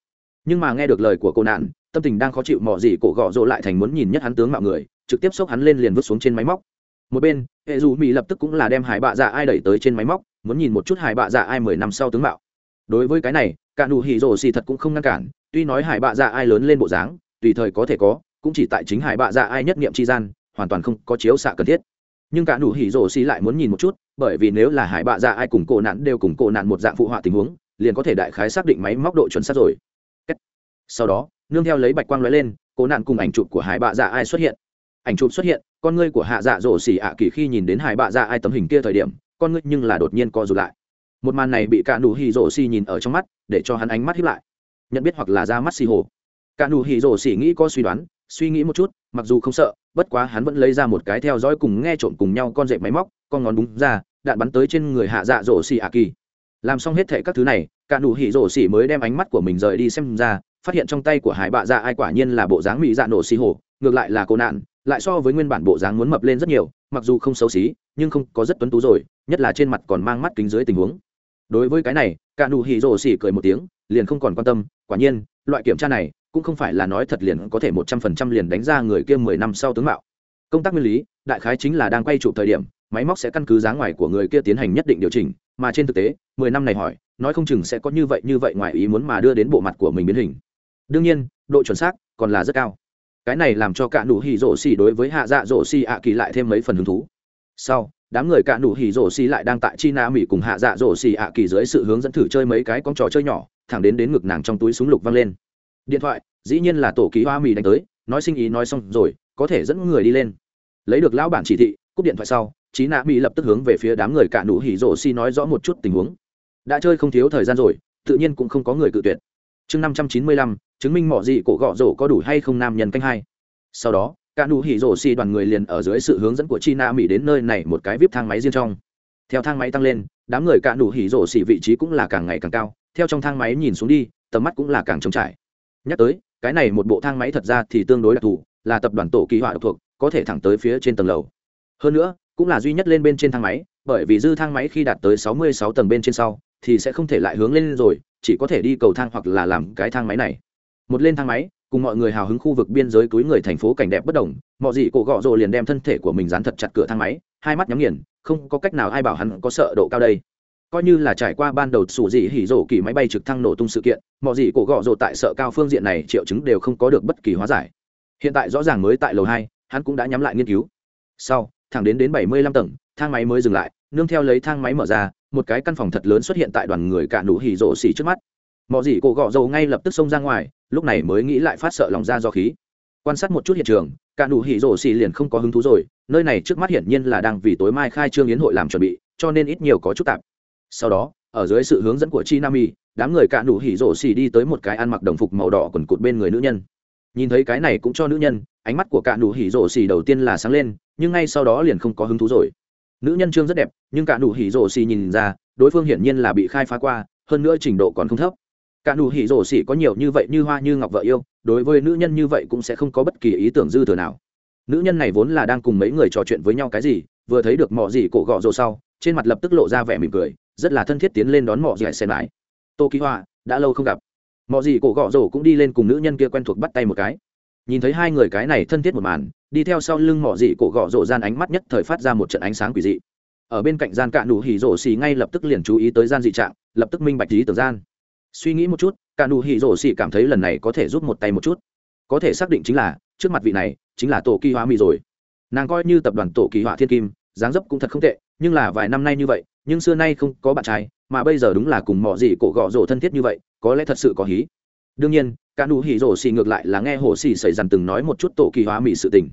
Nhưng mà nghe được lời của cô nạn tâm tình đang khó chịu mò gì cổ gọ rộ lại thành muốn nhìn nhất hắn tướng mạo người, trực tiếp xốc hắn lên liền vứt xuống trên máy móc. Một bên, hệ dù mỹ lập tức cũng là đem hải bạ dạ ai đẩy tới trên máy móc, muốn nhìn một chút hải bạ dạ ai mười năm sau tướng mạo. Đối với cái này, cả nụ hỉ rồ xì thật cũng không ngăn cản, tuy nói hải bạ dạ ai lớn lên bộ dáng, tùy thời có thể có, cũng chỉ tại chính hải bạ dạ ai nhất nghiệm chi gian, hoàn toàn không có chiếu xạ cần thiết. Nhưng cả nụ hỉ rồ xì lại muốn nhìn một chút, bởi vì nếu là hải bạ dạ ai cùng cổ nạn đều cùng cổ nạn một dạng phụ họa tình huống, liền có thể đại khái xác định máy móc độ chuẩn xác rồi. Sau đó nương theo lấy bạch quang lóe lên, cố nạn cùng ảnh chụp của hải bạ dạ ai xuất hiện. Ảnh chụp xuất hiện, con ngươi của hạ dạ dỗ xỉ ạ kỳ khi nhìn đến hải bạ dạ ai tấm hình kia thời điểm, con ngươi nhưng là đột nhiên co rụt lại. Một màn này bị cả nụ hỉ rổ xỉ nhìn ở trong mắt, để cho hắn ánh mắt hiếp lại. Nhận biết hoặc là ra mắt xì hồ. Cả nụ hỉ rổ xỉ nghĩ có suy đoán, suy nghĩ một chút, mặc dù không sợ, bất quá hắn vẫn lấy ra một cái theo dõi cùng nghe trộm cùng nhau con dẹp máy móc, con ngón búng ra, đạn bắn tới trên người hạ dạ dỗ xỉ ạ kỳ. Làm xong hết thệ các thứ này, cả nụ hỉ rổ xỉ mới đem ánh mắt của mình rời đi xem ra phát hiện trong tay của hải bạ dạ ai quả nhiên là bộ dáng mỹ dạ nổ xì hổ ngược lại là cô nạn, lại so với nguyên bản bộ dáng muốn mập lên rất nhiều, mặc dù không xấu xí, nhưng không có rất tuấn tú rồi, nhất là trên mặt còn mang mắt kính dưới tình huống. Đối với cái này, cả nụ hỉ rổ xỉ cười một tiếng, liền không còn quan tâm, quả nhiên, loại kiểm tra này cũng không phải là nói thật liền có thể một trăm phần trăm liền đánh ra người kia mười năm sau tướng mạo. Công tác nguyên lý, đại khái chính là đang quay chụp thời điểm, máy móc sẽ căn cứ giá ngoài của người kia tiến hành nhất định điều chỉnh, mà trên thực tế, mười năm này hỏi, nói không chừng sẽ có như vậy như vậy ngoài ý muốn mà đưa đến bộ mặt của mình biến hình đương nhiên, độ chuẩn xác còn là rất cao. Cái này làm cho cả nụ hỉ rổ xì đối với hạ dạ rổ xì ạ kỳ lại thêm mấy phần hứng thú. Sau, đám người cả nụ hỉ rổ xì lại đang tại chi na mỹ cùng hạ dạ rổ xì ạ kỳ dưới sự hướng dẫn thử chơi mấy cái con trò chơi nhỏ, thẳng đến đến ngực nàng trong túi súng lục văng lên. Điện thoại, dĩ nhiên là tổ ký hoa mỹ đánh tới, nói sinh ý nói xong rồi, có thể dẫn người đi lên. Lấy được lão bản chỉ thị, cúp điện thoại sau chi nạ mỹ lập tức hướng về phía đám người cả nụ hỉ rổ xi nói rõ một chút tình huống. Đã chơi không thiếu thời gian rồi, tự nhiên cũng không có người cự tuyệt chương năm trăm chín mươi lăm, chứng minh mọi gì cổ gọ rổ có đủ hay không nam nhân canh hai. Sau đó, cả nụ hỉ rổ xì đoàn người liền ở dưới sự hướng dẫn của chi na mỹ đến nơi này một cái vip thang máy riêng trong. Theo thang máy tăng lên, đám người cả nụ hỉ rổ xì vị trí cũng là càng ngày càng cao. Theo trong thang máy nhìn xuống đi, tầm mắt cũng là càng trống trải. Nhắc tới, cái này một bộ thang máy thật ra thì tương đối đặc thù, là tập đoàn tổ kỳ họa độc thuộc, có thể thẳng tới phía trên tầng lầu. Hơn nữa, cũng là duy nhất lên bên trên thang máy, bởi vì dư thang máy khi đạt tới sáu mươi sáu tầng bên trên sau, thì sẽ không thể lại hướng lên rồi chỉ có thể đi cầu thang hoặc là làm cái thang máy này. Một lên thang máy, cùng mọi người hào hứng khu vực biên giới cuối người thành phố cảnh đẹp bất đồng, mọi gì cổ gọ rồ liền đem thân thể của mình dán thật chặt cửa thang máy, hai mắt nhắm nghiền, không có cách nào ai bảo hắn có sợ độ cao đây. Coi như là trải qua ban đầu sủ dị hỉ rổ kỳ máy bay trực thăng nổ tung sự kiện, mọi gì cổ gọ rồ tại sợ cao phương diện này triệu chứng đều không có được bất kỳ hóa giải. Hiện tại rõ ràng mới tại lầu hai, hắn cũng đã nhắm lại nghiên cứu. Sau, thẳng đến đến bảy mươi lăm tầng thang máy mới dừng lại, nương theo lấy thang máy mở ra, một cái căn phòng thật lớn xuất hiện tại đoàn người cả nụ hỉ rổ xỉ trước mắt. Mọi gì cổ gọ dầu ngay lập tức xông ra ngoài, lúc này mới nghĩ lại phát sợ lòng ra do khí. Quan sát một chút hiện trường, cả nụ hỉ rổ xỉ liền không có hứng thú rồi, nơi này trước mắt hiển nhiên là đang vì tối mai khai trương yến hội làm chuẩn bị, cho nên ít nhiều có chút tạp. Sau đó, ở dưới sự hướng dẫn của chi nam y đám người cả nụ hỉ rổ xỉ đi tới một cái ăn mặc đồng phục màu đỏ quần cụt bên người nữ nhân. Nhìn thấy cái này cũng cho nữ nhân, ánh mắt của cả nụ hỉ rổ xỉ đầu tiên là sáng lên, nhưng ngay sau đó liền không có hứng thú rồi nữ nhân trương rất đẹp, nhưng cả nụ hỉ rổ xì nhìn ra, đối phương hiển nhiên là bị khai phá qua, hơn nữa trình độ còn không thấp. Cả nụ hỉ rổ xì có nhiều như vậy như hoa như ngọc vợ yêu, đối với nữ nhân như vậy cũng sẽ không có bất kỳ ý tưởng dư thừa nào. Nữ nhân này vốn là đang cùng mấy người trò chuyện với nhau cái gì, vừa thấy được mỏ gì cổ gọ rồ sau, trên mặt lập tức lộ ra vẻ mỉm cười, rất là thân thiết tiến lên đón mỏ gì xen lại. Tô ký hoa đã lâu không gặp. Mỏ gì cổ gọ rồ cũng đi lên cùng nữ nhân kia quen thuộc bắt tay một cái. Nhìn thấy hai người cái này thân thiết một màn đi theo sau lưng mỏ dị cổ Gõ rổ gian ánh mắt nhất thời phát ra một trận ánh sáng quỷ dị. Ở bên cạnh gian cạ nụ hỉ rổ xì ngay lập tức liền chú ý tới gian dị trạng, lập tức minh bạch lý tưởng gian. Suy nghĩ một chút, cạ nụ hỉ rổ xì cảm thấy lần này có thể giúp một tay một chút. Có thể xác định chính là, trước mặt vị này, chính là tổ kỳ Hóa mỹ rồi. Nàng coi như tập đoàn tổ kỳ Hóa thiên kim, dáng dấp cũng thật không tệ, nhưng là vài năm nay như vậy, nhưng xưa nay không có bạn trai, mà bây giờ đúng là cùng mỏ Dị cổ Gõ rổ thân thiết như vậy, có lẽ thật sự có hí đương nhiên, cả nụ hỉ rổ xì ngược lại là nghe hồ xì xảy dằn từng nói một chút tổ kỳ hóa mỹ sự tình.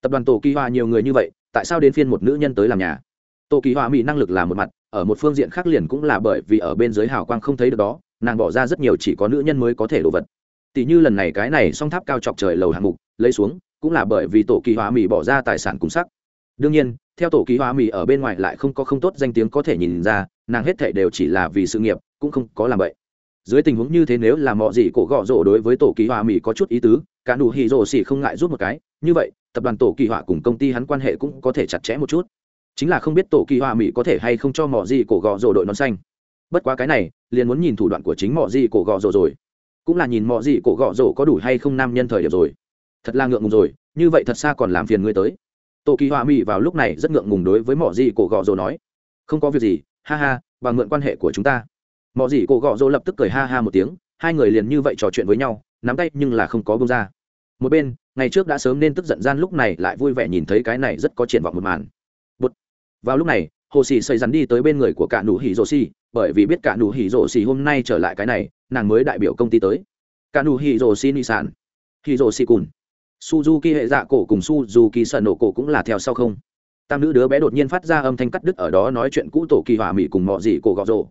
Tập đoàn tổ kỳ hóa nhiều người như vậy, tại sao đến phiên một nữ nhân tới làm nhà? Tổ kỳ hóa mỹ năng lực là một mặt, ở một phương diện khác liền cũng là bởi vì ở bên giới hào quang không thấy được đó, nàng bỏ ra rất nhiều chỉ có nữ nhân mới có thể đồ vật. Tỷ như lần này cái này song tháp cao chọc trời lầu hạng mục, lấy xuống, cũng là bởi vì tổ kỳ hóa mỹ bỏ ra tài sản cùng sắc. Đương nhiên, theo tổ kỳ hóa mỹ ở bên ngoài lại không có không tốt danh tiếng có thể nhìn ra, nàng hết thảy đều chỉ là vì sự nghiệp, cũng không có làm vậy dưới tình huống như thế nếu là mọi gì cổ gọ rổ đối với tổ kỳ họa mỹ có chút ý tứ, cả nụ hì rổ xỉ không ngại rút một cái. Như vậy, tập đoàn tổ kỳ họa cùng công ty hắn quan hệ cũng có thể chặt chẽ một chút. Chính là không biết tổ kỳ họa mỹ có thể hay không cho mọi gì cổ gọ rổ đội nón xanh. Bất quá cái này, liền muốn nhìn thủ đoạn của chính mọi gì cổ gọ rổ rồi. Cũng là nhìn mọi gì cổ gọ rổ có đủ hay không nam nhân thời điểm rồi. Thật là ngượng ngùng rồi, như vậy thật xa còn làm phiền ngươi tới. Tổ kỳ họa mỹ vào lúc này rất ngượng ngùng đối với mọi gì cổ gọ rổ nói. Không có việc gì, ha ha, bằng mượn quan hệ của chúng ta mọi gì cô gọ rỗ lập tức cười ha ha một tiếng, hai người liền như vậy trò chuyện với nhau, nắm tay nhưng là không có bông ra. Một bên, ngày trước đã sớm nên tức giận gian lúc này lại vui vẻ nhìn thấy cái này rất có triển vọng một màn. Bụt. vào lúc này, hồ sĩ xây rắn đi tới bên người của cả nụ hỉ rổ xì bởi vì biết cả nụ hỉ rổ xì hôm nay trở lại cái này, nàng mới đại biểu công ty tới. Cả nụ hỉ rổ xì ni sản hỉ rổ xì cùn. Suzuki hệ dạ cổ cùng suzuki sợ nổ cổ cũng là theo sau không. Tam nữ đứa bé đột nhiên phát ra âm thanh cắt đứt ở đó nói chuyện cũ tổ kỳ hỏa mỹ cùng mọi gì cổ gọ rổ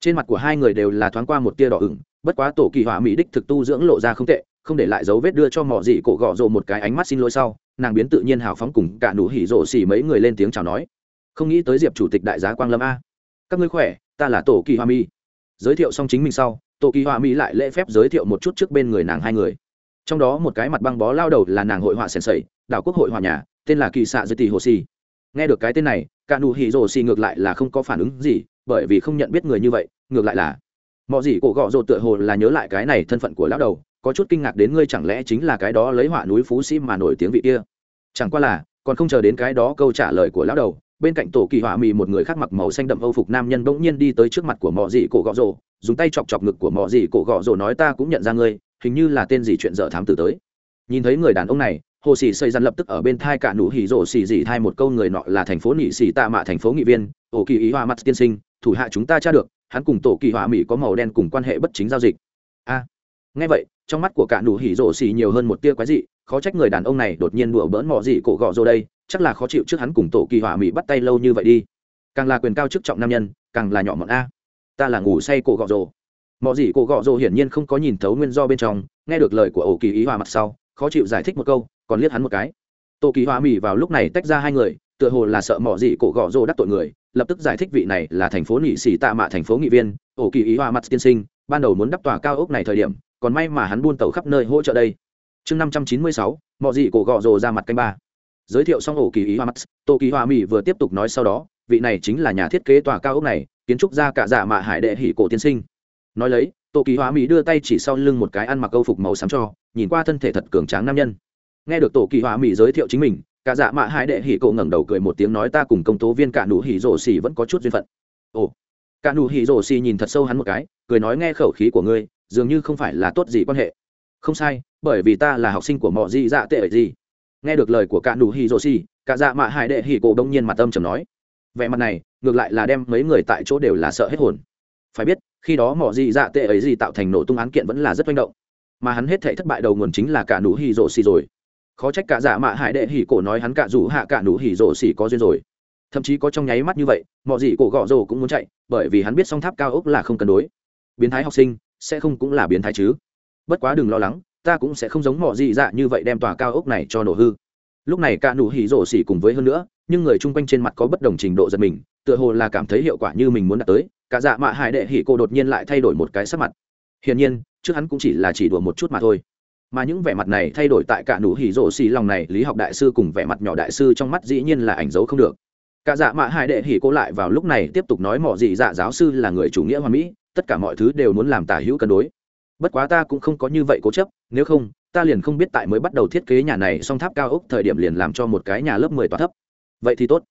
trên mặt của hai người đều là thoáng qua một tia đỏ ửng, bất quá tổ kỳ hỏa mỹ đích thực tu dưỡng lộ ra không tệ, không để lại dấu vết đưa cho mỏ dị cổ gọ rộ một cái ánh mắt xin lỗi sau, nàng biến tự nhiên hào phóng cùng cả nụ hỉ rộ xỉ mấy người lên tiếng chào nói. Không nghĩ tới diệp chủ tịch đại giá quang lâm a. Các ngươi khỏe, ta là tổ kỳ hoa mỹ. Giới thiệu xong chính mình sau, tổ kỳ hoa mỹ lại lễ phép giới thiệu một chút trước bên người nàng hai người. Trong đó một cái mặt băng bó lao đầu là nàng hội họa sèn sẩy, đảo quốc hội hòa nhà, tên là kỳ xạ giới tỷ hồ xì. Nghe được cái tên này, cả nụ hỉ rộ xì ngược lại là không có phản ứng gì bởi vì không nhận biết người như vậy, ngược lại là, mọi gì cổ gọ rột tựa hồ là nhớ lại cái này thân phận của lão đầu, có chút kinh ngạc đến ngươi chẳng lẽ chính là cái đó lấy họa núi phú sĩ mà nổi tiếng vị kia? Chẳng qua là, còn không chờ đến cái đó câu trả lời của lão đầu, bên cạnh tổ kỳ họa mì một người khác mặc màu xanh đậm âu phục nam nhân bỗng nhiên đi tới trước mặt của mọ gì cổ gọ rồ dùng tay chọc chọc ngực của mọ gì cổ gọ rồ nói ta cũng nhận ra ngươi, hình như là tên gì chuyện dở thám tử tới. Nhìn thấy người đàn ông này, hồ sĩ xây dần lập tức ở bên thai cả nụ hỉ rổ xì dị thai một câu người nọ là thành phố nị xì tạ mạ thành phố nghị viên tổ kỳ ý hoa mặt tiên sinh thủ hạ chúng ta tra được hắn cùng tổ kỳ họa mỹ có màu đen cùng quan hệ bất chính giao dịch. A. À, nghe vậy trong mắt của cả nụ hỉ rổ xì nhiều hơn một tia quái dị khó trách người đàn ông này đột nhiên đùa bỡn mò gì cổ gọ rô đây chắc là khó chịu trước hắn cùng tổ kỳ họa mỹ bắt tay lâu như vậy đi. Càng là quyền cao chức trọng nam nhân càng là nhỏ mọn a. Ta là ngủ say cổ gọ rô. Mò gì cổ gọ rô hiển nhiên không có nhìn thấu nguyên do bên trong nghe được lời của ổ kỳ ý hòa mặt sau khó chịu giải thích một câu còn liếc hắn một cái. Tổ kỳ họa mỹ vào lúc này tách ra hai người tựa hồ là sợ mò gì cổ gọ rô đắc tội người lập tức giải thích vị này là thành phố nghị sĩ tạ mạ thành phố nghị viên, ổ kỳ ý hoa mặt tiên sinh, ban đầu muốn đắp tòa cao ốc này thời điểm, còn may mà hắn buôn tàu khắp nơi hỗ trợ đây. Chương năm trăm chín mươi sáu mọi dị cổ gọ rồ ra mặt canh ba. Giới thiệu xong ổ kỳ ý hoa mặt tô kỳ hoa mỹ vừa tiếp tục nói sau đó, vị này chính là nhà thiết kế tòa cao ốc này, kiến trúc gia cả giả dạ mạ hải đệ hỷ cổ tiên sinh. Nói lấy tô kỳ hoa mỹ đưa tay chỉ sau lưng một cái ăn mặc câu phục màu xám cho, nhìn qua thân thể thật cường tráng nam nhân. Nghe được tổ kỳ hoa mỹ giới thiệu chính mình cả dạ mạ hai đệ hỉ cổ ngẩng đầu cười một tiếng nói ta cùng công tố viên cả nụ hỉ rổ xỉ vẫn có chút duyên phận. Ồ. Cả nụ hỉ rổ xỉ nhìn thật sâu hắn một cái, cười nói nghe khẩu khí của ngươi, dường như không phải là tốt gì quan hệ. Không sai, bởi vì ta là học sinh của mọi gì dạ tệ ở gì. Nghe được lời của cả nụ hỉ rổ xỉ cả dạ mạ hai đệ hỉ cổ đông nhiên mặt âm trầm nói. Vẻ mặt này, ngược lại là đem mấy người tại chỗ đều là sợ hết hồn. Phải biết, khi đó mọi gì dạ tệ ấy gì tạo thành nổ tung án kiện vẫn là rất manh động. Mà hắn hết thể thất bại đầu nguồn chính là cả nụ hỉ rổ xỉ rồi khó trách cả dạ mạ hải đệ hỉ cổ nói hắn cả rủ hạ cả nụ hỉ rổ xỉ có duyên rồi. Thậm chí có trong nháy mắt như vậy mọi gì cổ gọ rổ cũng muốn chạy, bởi vì hắn biết song tháp cao ốc là không cân đối. Biến thái học sinh, sẽ không cũng là biến thái chứ. Bất quá đừng lo lắng, ta cũng sẽ không giống mọi gì dạ như vậy đem tòa cao ốc này cho nổ hư. Lúc này cả nụ hỉ rổ xỉ cùng với hơn nữa, nhưng người chung quanh trên mặt có bất đồng trình độ giật mình, tựa hồ là cảm thấy hiệu quả như mình muốn đạt tới, cả dạ mạ hải đệ hỉ cổ đột nhiên lại thay đổi một cái sắc mặt. Hiển nhiên, trước hắn cũng chỉ là chỉ đùa một chút mà thôi mà những vẻ mặt này thay đổi tại cả nụ hỉ rổ xì lòng này, lý học đại sư cùng vẻ mặt nhỏ đại sư trong mắt dĩ nhiên là ảnh dấu không được. Cả dạ mạ hai đệ hỉ cố lại vào lúc này tiếp tục nói mỏ gì dạ giáo sư là người chủ nghĩa hoa mỹ, tất cả mọi thứ đều muốn làm tả hữu cân đối. Bất quá ta cũng không có như vậy cố chấp, nếu không, ta liền không biết tại mới bắt đầu thiết kế nhà này song tháp cao ốc thời điểm liền làm cho một cái nhà lớp mười tòa thấp. Vậy thì tốt.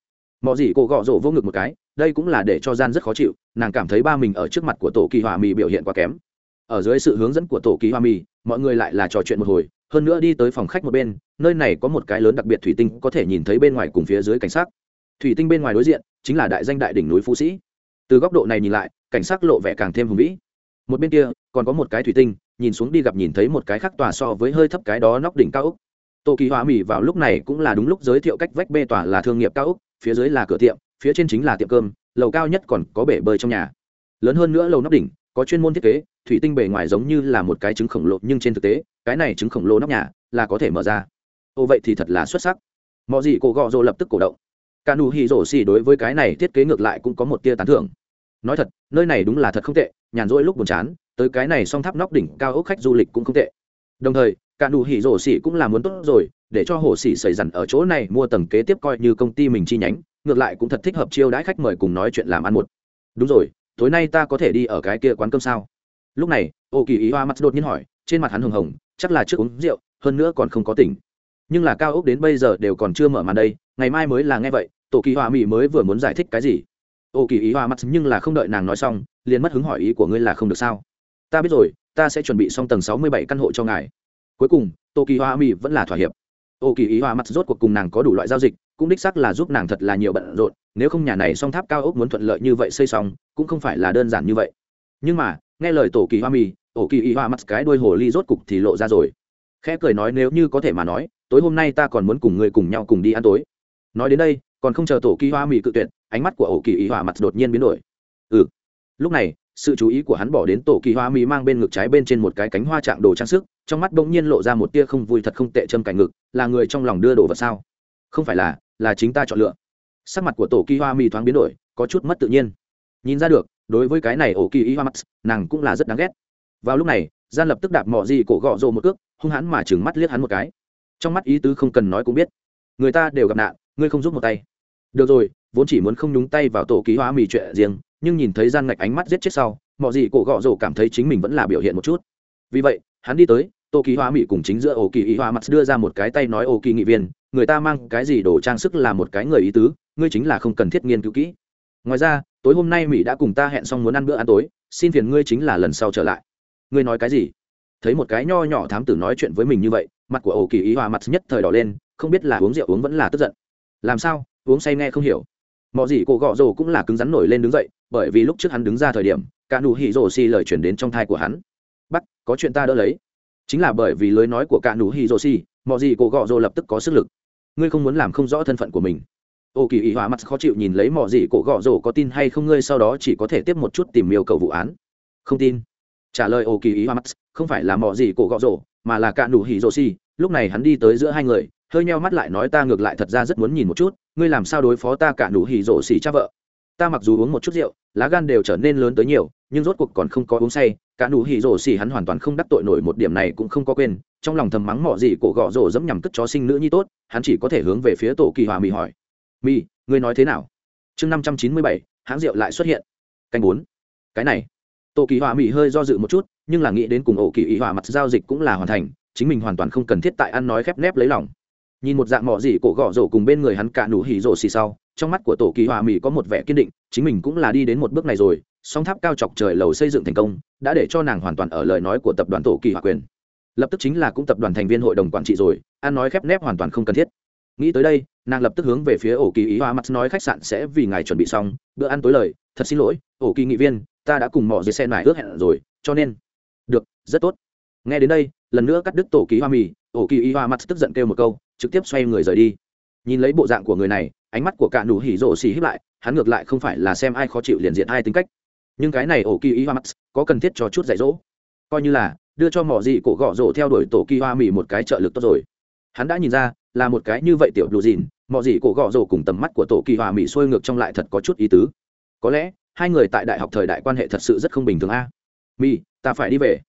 Mỏ gì cô gọ rổ vô ngực một cái, đây cũng là để cho gian rất khó chịu, nàng cảm thấy ba mình ở trước mặt của tổ kỳ hòa mì biểu hiện quá kém ở dưới sự hướng dẫn của tổ ký hoa mì mọi người lại là trò chuyện một hồi, hơn nữa đi tới phòng khách một bên, nơi này có một cái lớn đặc biệt thủy tinh có thể nhìn thấy bên ngoài cùng phía dưới cảnh sát thủy tinh bên ngoài đối diện, chính là đại danh đại đỉnh núi phú sĩ. Từ góc độ này nhìn lại, cảnh sát lộ vẻ càng thêm hùng vĩ. Một bên kia, còn có một cái thủy tinh, nhìn xuống đi gặp nhìn thấy một cái khác tòa so với hơi thấp cái đó nóc đỉnh cao úc tô kỳ hoa mỹ vào lúc này cũng là đúng lúc giới thiệu cách vách bê tòa là thương nghiệp cao úc phía dưới là cửa tiệm, phía trên chính là tiệm cơm, lầu cao nhất còn có bể bơi trong nhà. Lớn hơn nữa lầu nóc đỉnh có chuyên môn thiết kế, thủy tinh bề ngoài giống như là một cái trứng khổng lồ, nhưng trên thực tế, cái này trứng khổng lồ nóc nhà là có thể mở ra. Ô, vậy thì thật là xuất sắc. Mọi gì cổ gọ rồ lập tức cổ động. Cả nụ hỉ rổ xì đối với cái này thiết kế ngược lại cũng có một tia tán thưởng. Nói thật, nơi này đúng là thật không tệ, nhàn rỗi lúc buồn chán, tới cái này song tháp nóc đỉnh cao ốc khách du lịch cũng không tệ. Đồng thời cả nụ hỉ rổ xì cũng là muốn tốt rồi, để cho hồ xì xảy dần ở chỗ này mua tầng kế tiếp coi như công ty mình chi nhánh, ngược lại cũng thật thích hợp chiêu đãi khách mời cùng nói chuyện làm ăn một. Đúng rồi tối nay ta có thể đi ở cái kia quán cơm sao? Lúc này ô kỳ ý hoa mắt đột nhiên hỏi, trên mặt hắn hồng hồng, chắc là trước uống rượu, hơn nữa còn không có tỉnh. Nhưng là cao ốc đến bây giờ đều còn chưa mở màn đây, ngày mai mới là nghe vậy tổ kỳ hoa mỹ mới vừa muốn giải thích cái gì? Ô kỳ ý hoa mắt nhưng là không đợi nàng nói xong, liền mất hứng hỏi ý của ngươi là không được sao? Ta biết rồi, ta sẽ chuẩn bị xong tầng sáu mươi bảy căn hộ cho ngài. Cuối cùng Tổ kỳ hoa mỹ vẫn là thỏa hiệp. Ô kỳ ý hoa mắt rốt cuộc cùng nàng có đủ loại giao dịch, cũng đích sắc là giúp nàng thật là nhiều bận rộn nếu không nhà này song tháp cao ốc muốn thuận lợi như vậy xây xong, cũng không phải là đơn giản như vậy. Nhưng mà, nghe lời tổ kỳ hoa mì tổ kỳ y hoa mắt cái đuôi hồ ly rốt cục thì lộ ra rồi. Khẽ cười nói nếu như có thể mà nói, tối hôm nay ta còn muốn cùng người cùng nhau cùng đi ăn tối. Nói đến đây, còn không chờ tổ kỳ hoa mì cự tuyệt, ánh mắt của ổ kỳ y hoa mặt đột nhiên biến đổi. Ừ. Lúc này, sự chú ý của hắn bỏ đến tổ kỳ hoa mì mang bên ngực trái bên trên một cái cánh hoa trạng đồ trang sức, trong mắt bỗng nhiên lộ ra một tia không vui thật không tệ châm cảnh ngực, là người trong lòng đưa đồ vật sao? Không phải là là chính ta chọn lựa sắc mặt của tổ kỳ hoa mi thoáng biến đổi, có chút mất tự nhiên. Nhìn ra được, đối với cái này ổ kỳ y hoa mắt nàng cũng là rất đáng ghét. Vào lúc này, gian lập tức đạp mỏ gì cổ gọ rồ một cước, hung hãn mà chừng mắt liếc hắn một cái. Trong mắt ý tứ không cần nói cũng biết. Người ta đều gặp nạn, ngươi không giúp một tay. Được rồi, vốn chỉ muốn không nhúng tay vào tổ ký hoa mì chuyện riêng, nhưng nhìn thấy gian ngạch ánh mắt giết chết sau, mỏ gì cổ gọ rồ cảm thấy chính mình vẫn là biểu hiện một chút. Vì vậy, hắn đi tới, tổ ký hoa mì cùng chính giữa ổ kỳ ý hoa mặt đưa ra một cái tay nói ổ kỳ nghị viên, người ta mang cái gì đồ trang sức là một cái người ý tứ ngươi chính là không cần thiết nghiên cứu kỹ. Ngoài ra, tối hôm nay mỹ đã cùng ta hẹn xong muốn ăn bữa ăn tối, xin phiền ngươi chính là lần sau trở lại. Ngươi nói cái gì? Thấy một cái nho nhỏ thám tử nói chuyện với mình như vậy, mặt của ổ kỳ ý hòa mặt nhất thời đỏ lên, không biết là uống rượu uống vẫn là tức giận. Làm sao? Uống say nghe không hiểu. Mọi gì cổ gọ rồ cũng là cứng rắn nổi lên đứng dậy, bởi vì lúc trước hắn đứng ra thời điểm, cả nụ hỉ rồ xi lời truyền đến trong thai của hắn. Bắt, có chuyện ta đỡ lấy. Chính là bởi vì lời nói của cả nụ hỉ rồ xi mọi gì cổ gọ rồ lập tức có sức lực. Ngươi không muốn làm không rõ thân phận của mình ô kỳ ý họa mặt khó chịu nhìn lấy mỏ gì cổ gõ rổ có tin hay không ngươi sau đó chỉ có thể tiếp một chút tìm yêu cầu vụ án. Không tin. Trả lời ô kỳ ý họa mặt, không phải là mỏ gì cổ gõ rổ, mà là cạn đủ hỉ rổ xì. Lúc này hắn đi tới giữa hai người, hơi nheo mắt lại nói ta ngược lại thật ra rất muốn nhìn một chút, ngươi làm sao đối phó ta cạn đủ hỉ rổ xì cha vợ? Ta mặc dù uống một chút rượu, lá gan đều trở nên lớn tới nhiều, nhưng rốt cuộc còn không có uống say, cả nụ hỉ rổ xỉ hắn hoàn toàn không đắc tội nổi một điểm này cũng không có quên. Trong lòng thầm mắng mỏ gì cổ gõ rổ dẫm nhằm cất chó sinh nữ nhi tốt, hắn chỉ có thể hướng về phía tổ kỳ hòa mỹ hỏi mi, ngươi nói thế nào? Chương năm trăm chín mươi bảy, hãng rượu lại xuất hiện. Canh bốn. Cái này. Tổ kỳ họa mỹ hơi do dự một chút, nhưng là nghĩ đến cùng ổ kỳ ý họa mặt giao dịch cũng là hoàn thành, chính mình hoàn toàn không cần thiết tại ăn nói khép nép lấy lòng. Nhìn một dạng mỏ gì cổ gõ rổ cùng bên người hắn cả đủ hỉ rổ xì sau, trong mắt của tổ kỳ họa mỹ có một vẻ kiên định, chính mình cũng là đi đến một bước này rồi, song tháp cao chọc trời lầu xây dựng thành công, đã để cho nàng hoàn toàn ở lời nói của tập đoàn tổ kỳ họa quyền. Lập tức chính là cũng tập đoàn thành viên hội đồng quản trị rồi, ăn nói khép nép hoàn toàn không cần thiết. Nghĩ tới đây nàng lập tức hướng về phía ổ kỳ ý hoa mặt nói khách sạn sẽ vì ngài chuẩn bị xong, bữa ăn tối lời. Thật xin lỗi, ổ kỳ nghị viên, ta đã cùng mỏ dưới xe này ước hẹn rồi, cho nên. Được, rất tốt. Nghe đến đây, lần nữa cắt đứt tổ ký hoa mì, ổ kỳ ý hoa mặt tức giận kêu một câu, trực tiếp xoay người rời đi. Nhìn lấy bộ dạng của người này, ánh mắt của cả nụ hỉ rổ xì hiếp lại, hắn ngược lại không phải là xem ai khó chịu liền diện ai tính cách. Nhưng cái này ổ kỳ ý hoa mặt có cần thiết cho chút dạy dỗ? Coi như là đưa cho mỏ dị cổ gõ rổ theo đuổi tổ kỳ hoa mì một cái trợ lực tốt rồi. Hắn đã nhìn ra, là một cái như vậy tiểu đủ dìn mọi gì cổ gọ rổ cùng tầm mắt của tổ kỳ hòa mỹ xuôi ngược trong lại thật có chút ý tứ. Có lẽ hai người tại đại học thời đại quan hệ thật sự rất không bình thường a. À? mỹ ta phải đi về.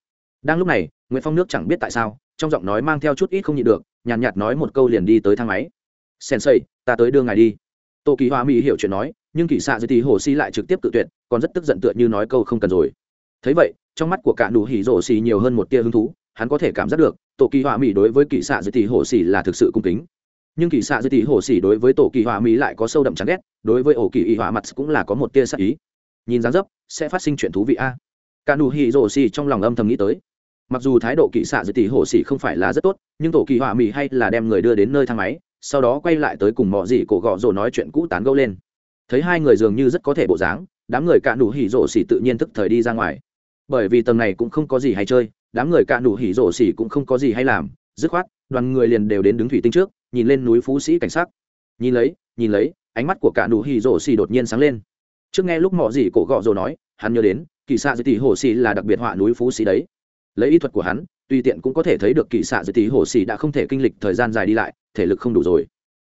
Đang lúc này nguyễn phong nước chẳng biết tại sao trong giọng nói mang theo chút ít không nhịn được nhàn nhạt, nhạt nói một câu liền đi tới thang máy. Sensei ta tới đưa ngài đi. Tô kỳ hoa mỹ hiểu chuyện nói nhưng kỳ xạ dưới thì hồ si lại trực tiếp tự tuyệt còn rất tức giận tựa như nói câu không cần rồi. Thấy vậy trong mắt của cả nụ hỉ rổ xì nhiều hơn một tia hứng thú hắn có thể cảm giác được tổ kỳ hoa mỹ đối với kỳ xạ dưới thì hồ si là thực sự cung kính nhưng kỳ xạ dư tỷ hồ xỉ đối với tổ kỳ hòa mỹ lại có sâu đậm chán ghét, đối với ổ kỳ y hòa mặt cũng là có một tia sắc ý. Nhìn dáng dấp, sẽ phát sinh chuyện thú vị a. Cả nụ hỉ rồ xỉ trong lòng âm thầm nghĩ tới. Mặc dù thái độ kỳ xạ dư tỷ hồ xỉ không phải là rất tốt, nhưng tổ kỳ hòa mỹ hay là đem người đưa đến nơi thang máy, sau đó quay lại tới cùng mọi gì cổ gọ rồ nói chuyện cũ tán gẫu lên. Thấy hai người dường như rất có thể bộ dáng, đám người cả nụ hỉ rồ xỉ tự nhiên thức thời đi ra ngoài. Bởi vì tầng này cũng không có gì hay chơi, đám người cả nụ hỉ rổ xỉ cũng không có gì hay làm, dứt khoát, đoàn người liền đều đến đứng thủy tinh trước nhìn lên núi phú sĩ cảnh sắc. Nhìn lấy nhìn lấy, ánh mắt của cả nụ hì rổ xì đột nhiên sáng lên. Trước nghe lúc mọ gì cổ gọ rồ nói, hắn nhớ đến, kỳ xạ dư tỷ hồ xì là đặc biệt họa núi phú sĩ đấy. Lấy ý thuật của hắn, tùy tiện cũng có thể thấy được kỳ xạ dư tỷ hồ xì đã không thể kinh lịch thời gian dài đi lại, thể lực không đủ rồi.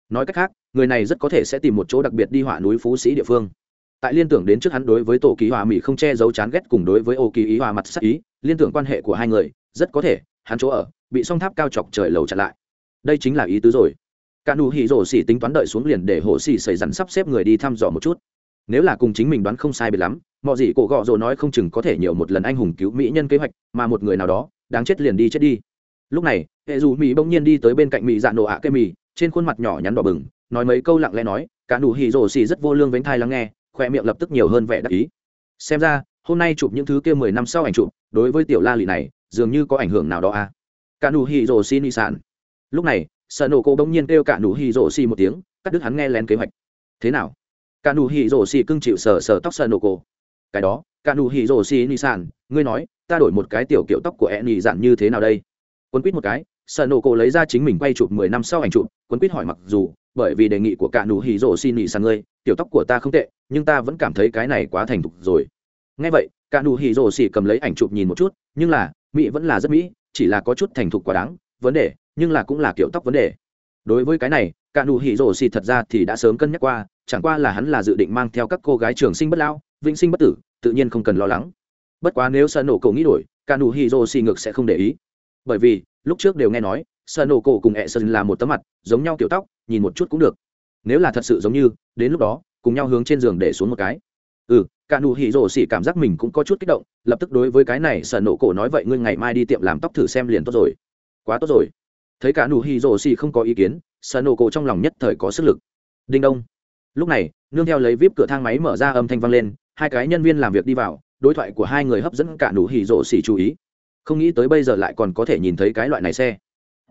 Nói cách khác, người này rất có thể sẽ tìm một chỗ đặc biệt đi họa núi phú sĩ địa phương. Tại liên tưởng đến trước hắn đối với tổ ký hòa mỹ không che giấu chán ghét cùng đối với ô kỳ ý hòa mặt sắc ý, liên tưởng quan hệ của hai người, rất có thể, hắn chỗ ở, bị song tháp cao chọc trời lầu chặn lại đây chính là ý tứ rồi. Cả nụ hỉ rổ xỉ tính toán đợi xuống liền để hồ xỉ xảy dằn sắp xếp người đi thăm dò một chút. Nếu là cùng chính mình đoán không sai biệt lắm mọi gì cổ gọ rồ nói không chừng có thể nhiều một lần anh hùng cứu mỹ nhân kế hoạch, mà một người nào đó, đáng chết liền đi chết đi. Lúc này, hệ dù mỹ bỗng nhiên đi tới bên cạnh mỹ dạ nổ ạ à cây mì, trên khuôn mặt nhỏ nhắn đỏ bừng, nói mấy câu lặng lẽ nói, cả nụ hỉ rổ xỉ rất vô lương vánh thai lắng nghe, khoe miệng lập tức nhiều hơn vẻ đắc ý. Xem ra, hôm nay chụp những thứ kia mười năm sau ảnh chụp, đối với tiểu la lị này, dường như có ảnh hưởng nào đó à? Cả nụ hỉ rổ xỉ nị sản lúc này, sợ nổ cổ bỗng nhiên kêu cả nụ hỉ rổ xì một tiếng, cắt đứt hắn nghe lén kế hoạch. Thế nào? Cả nụ hỉ rổ xì cưng chịu sờ sờ tóc sợ nổ cổ. Cái đó, cả nụ hỉ rổ xì nị sản ngươi nói, ta đổi một cái tiểu kiểu tóc của e nị dạn như thế nào đây? Quân quýt một cái, sợ nổ cổ lấy ra chính mình quay chụp mười năm sau ảnh chụp, quân quýt hỏi mặc dù, bởi vì đề nghị của cả nụ hỉ rổ xì nị sản ngươi, tiểu tóc của ta không tệ, nhưng ta vẫn cảm thấy cái này quá thành thục rồi. Ngay vậy, cả nụ hỉ rổ xì cầm lấy ảnh chụp nhìn một chút, nhưng là, mỹ vẫn là rất mỹ, chỉ là có chút thành thục quá đáng, vấn đề nhưng là cũng là kiểu tóc vấn đề. Đối với cái này, cả nụ hỉ rổ xì thật ra thì đã sớm cân nhắc qua, chẳng qua là hắn là dự định mang theo các cô gái trường sinh bất lão, vĩnh sinh bất tử, tự nhiên không cần lo lắng. Bất quá nếu sợ nổ cổ nghĩ đổi, cả nụ hỉ rổ xì ngược sẽ không để ý. Bởi vì, lúc trước đều nghe nói, sợ nổ cổ cùng ẹ sơn là một tấm mặt, giống nhau kiểu tóc, nhìn một chút cũng được. Nếu là thật sự giống như, đến lúc đó, cùng nhau hướng trên giường để xuống một cái. Ừ cả nụ hỉ rổ xỉ cảm giác mình cũng có chút kích động, lập tức đối với cái này sợ nổ cổ nói vậy ngươi ngày mai đi tiệm làm tóc thử xem liền tốt rồi. Quá tốt rồi thấy cả nụ hỉ rổ xì không có ý kiến sợ nổ cổ trong lòng nhất thời có sức lực. Đinh đông lúc này, nương theo lấy vip cửa thang máy mở ra âm thanh vang lên, hai cái nhân viên làm việc đi vào, đối thoại của hai người hấp dẫn cả nụ hỉ rổ xì chú ý. Không nghĩ tới bây giờ lại còn có thể nhìn thấy cái loại này xe.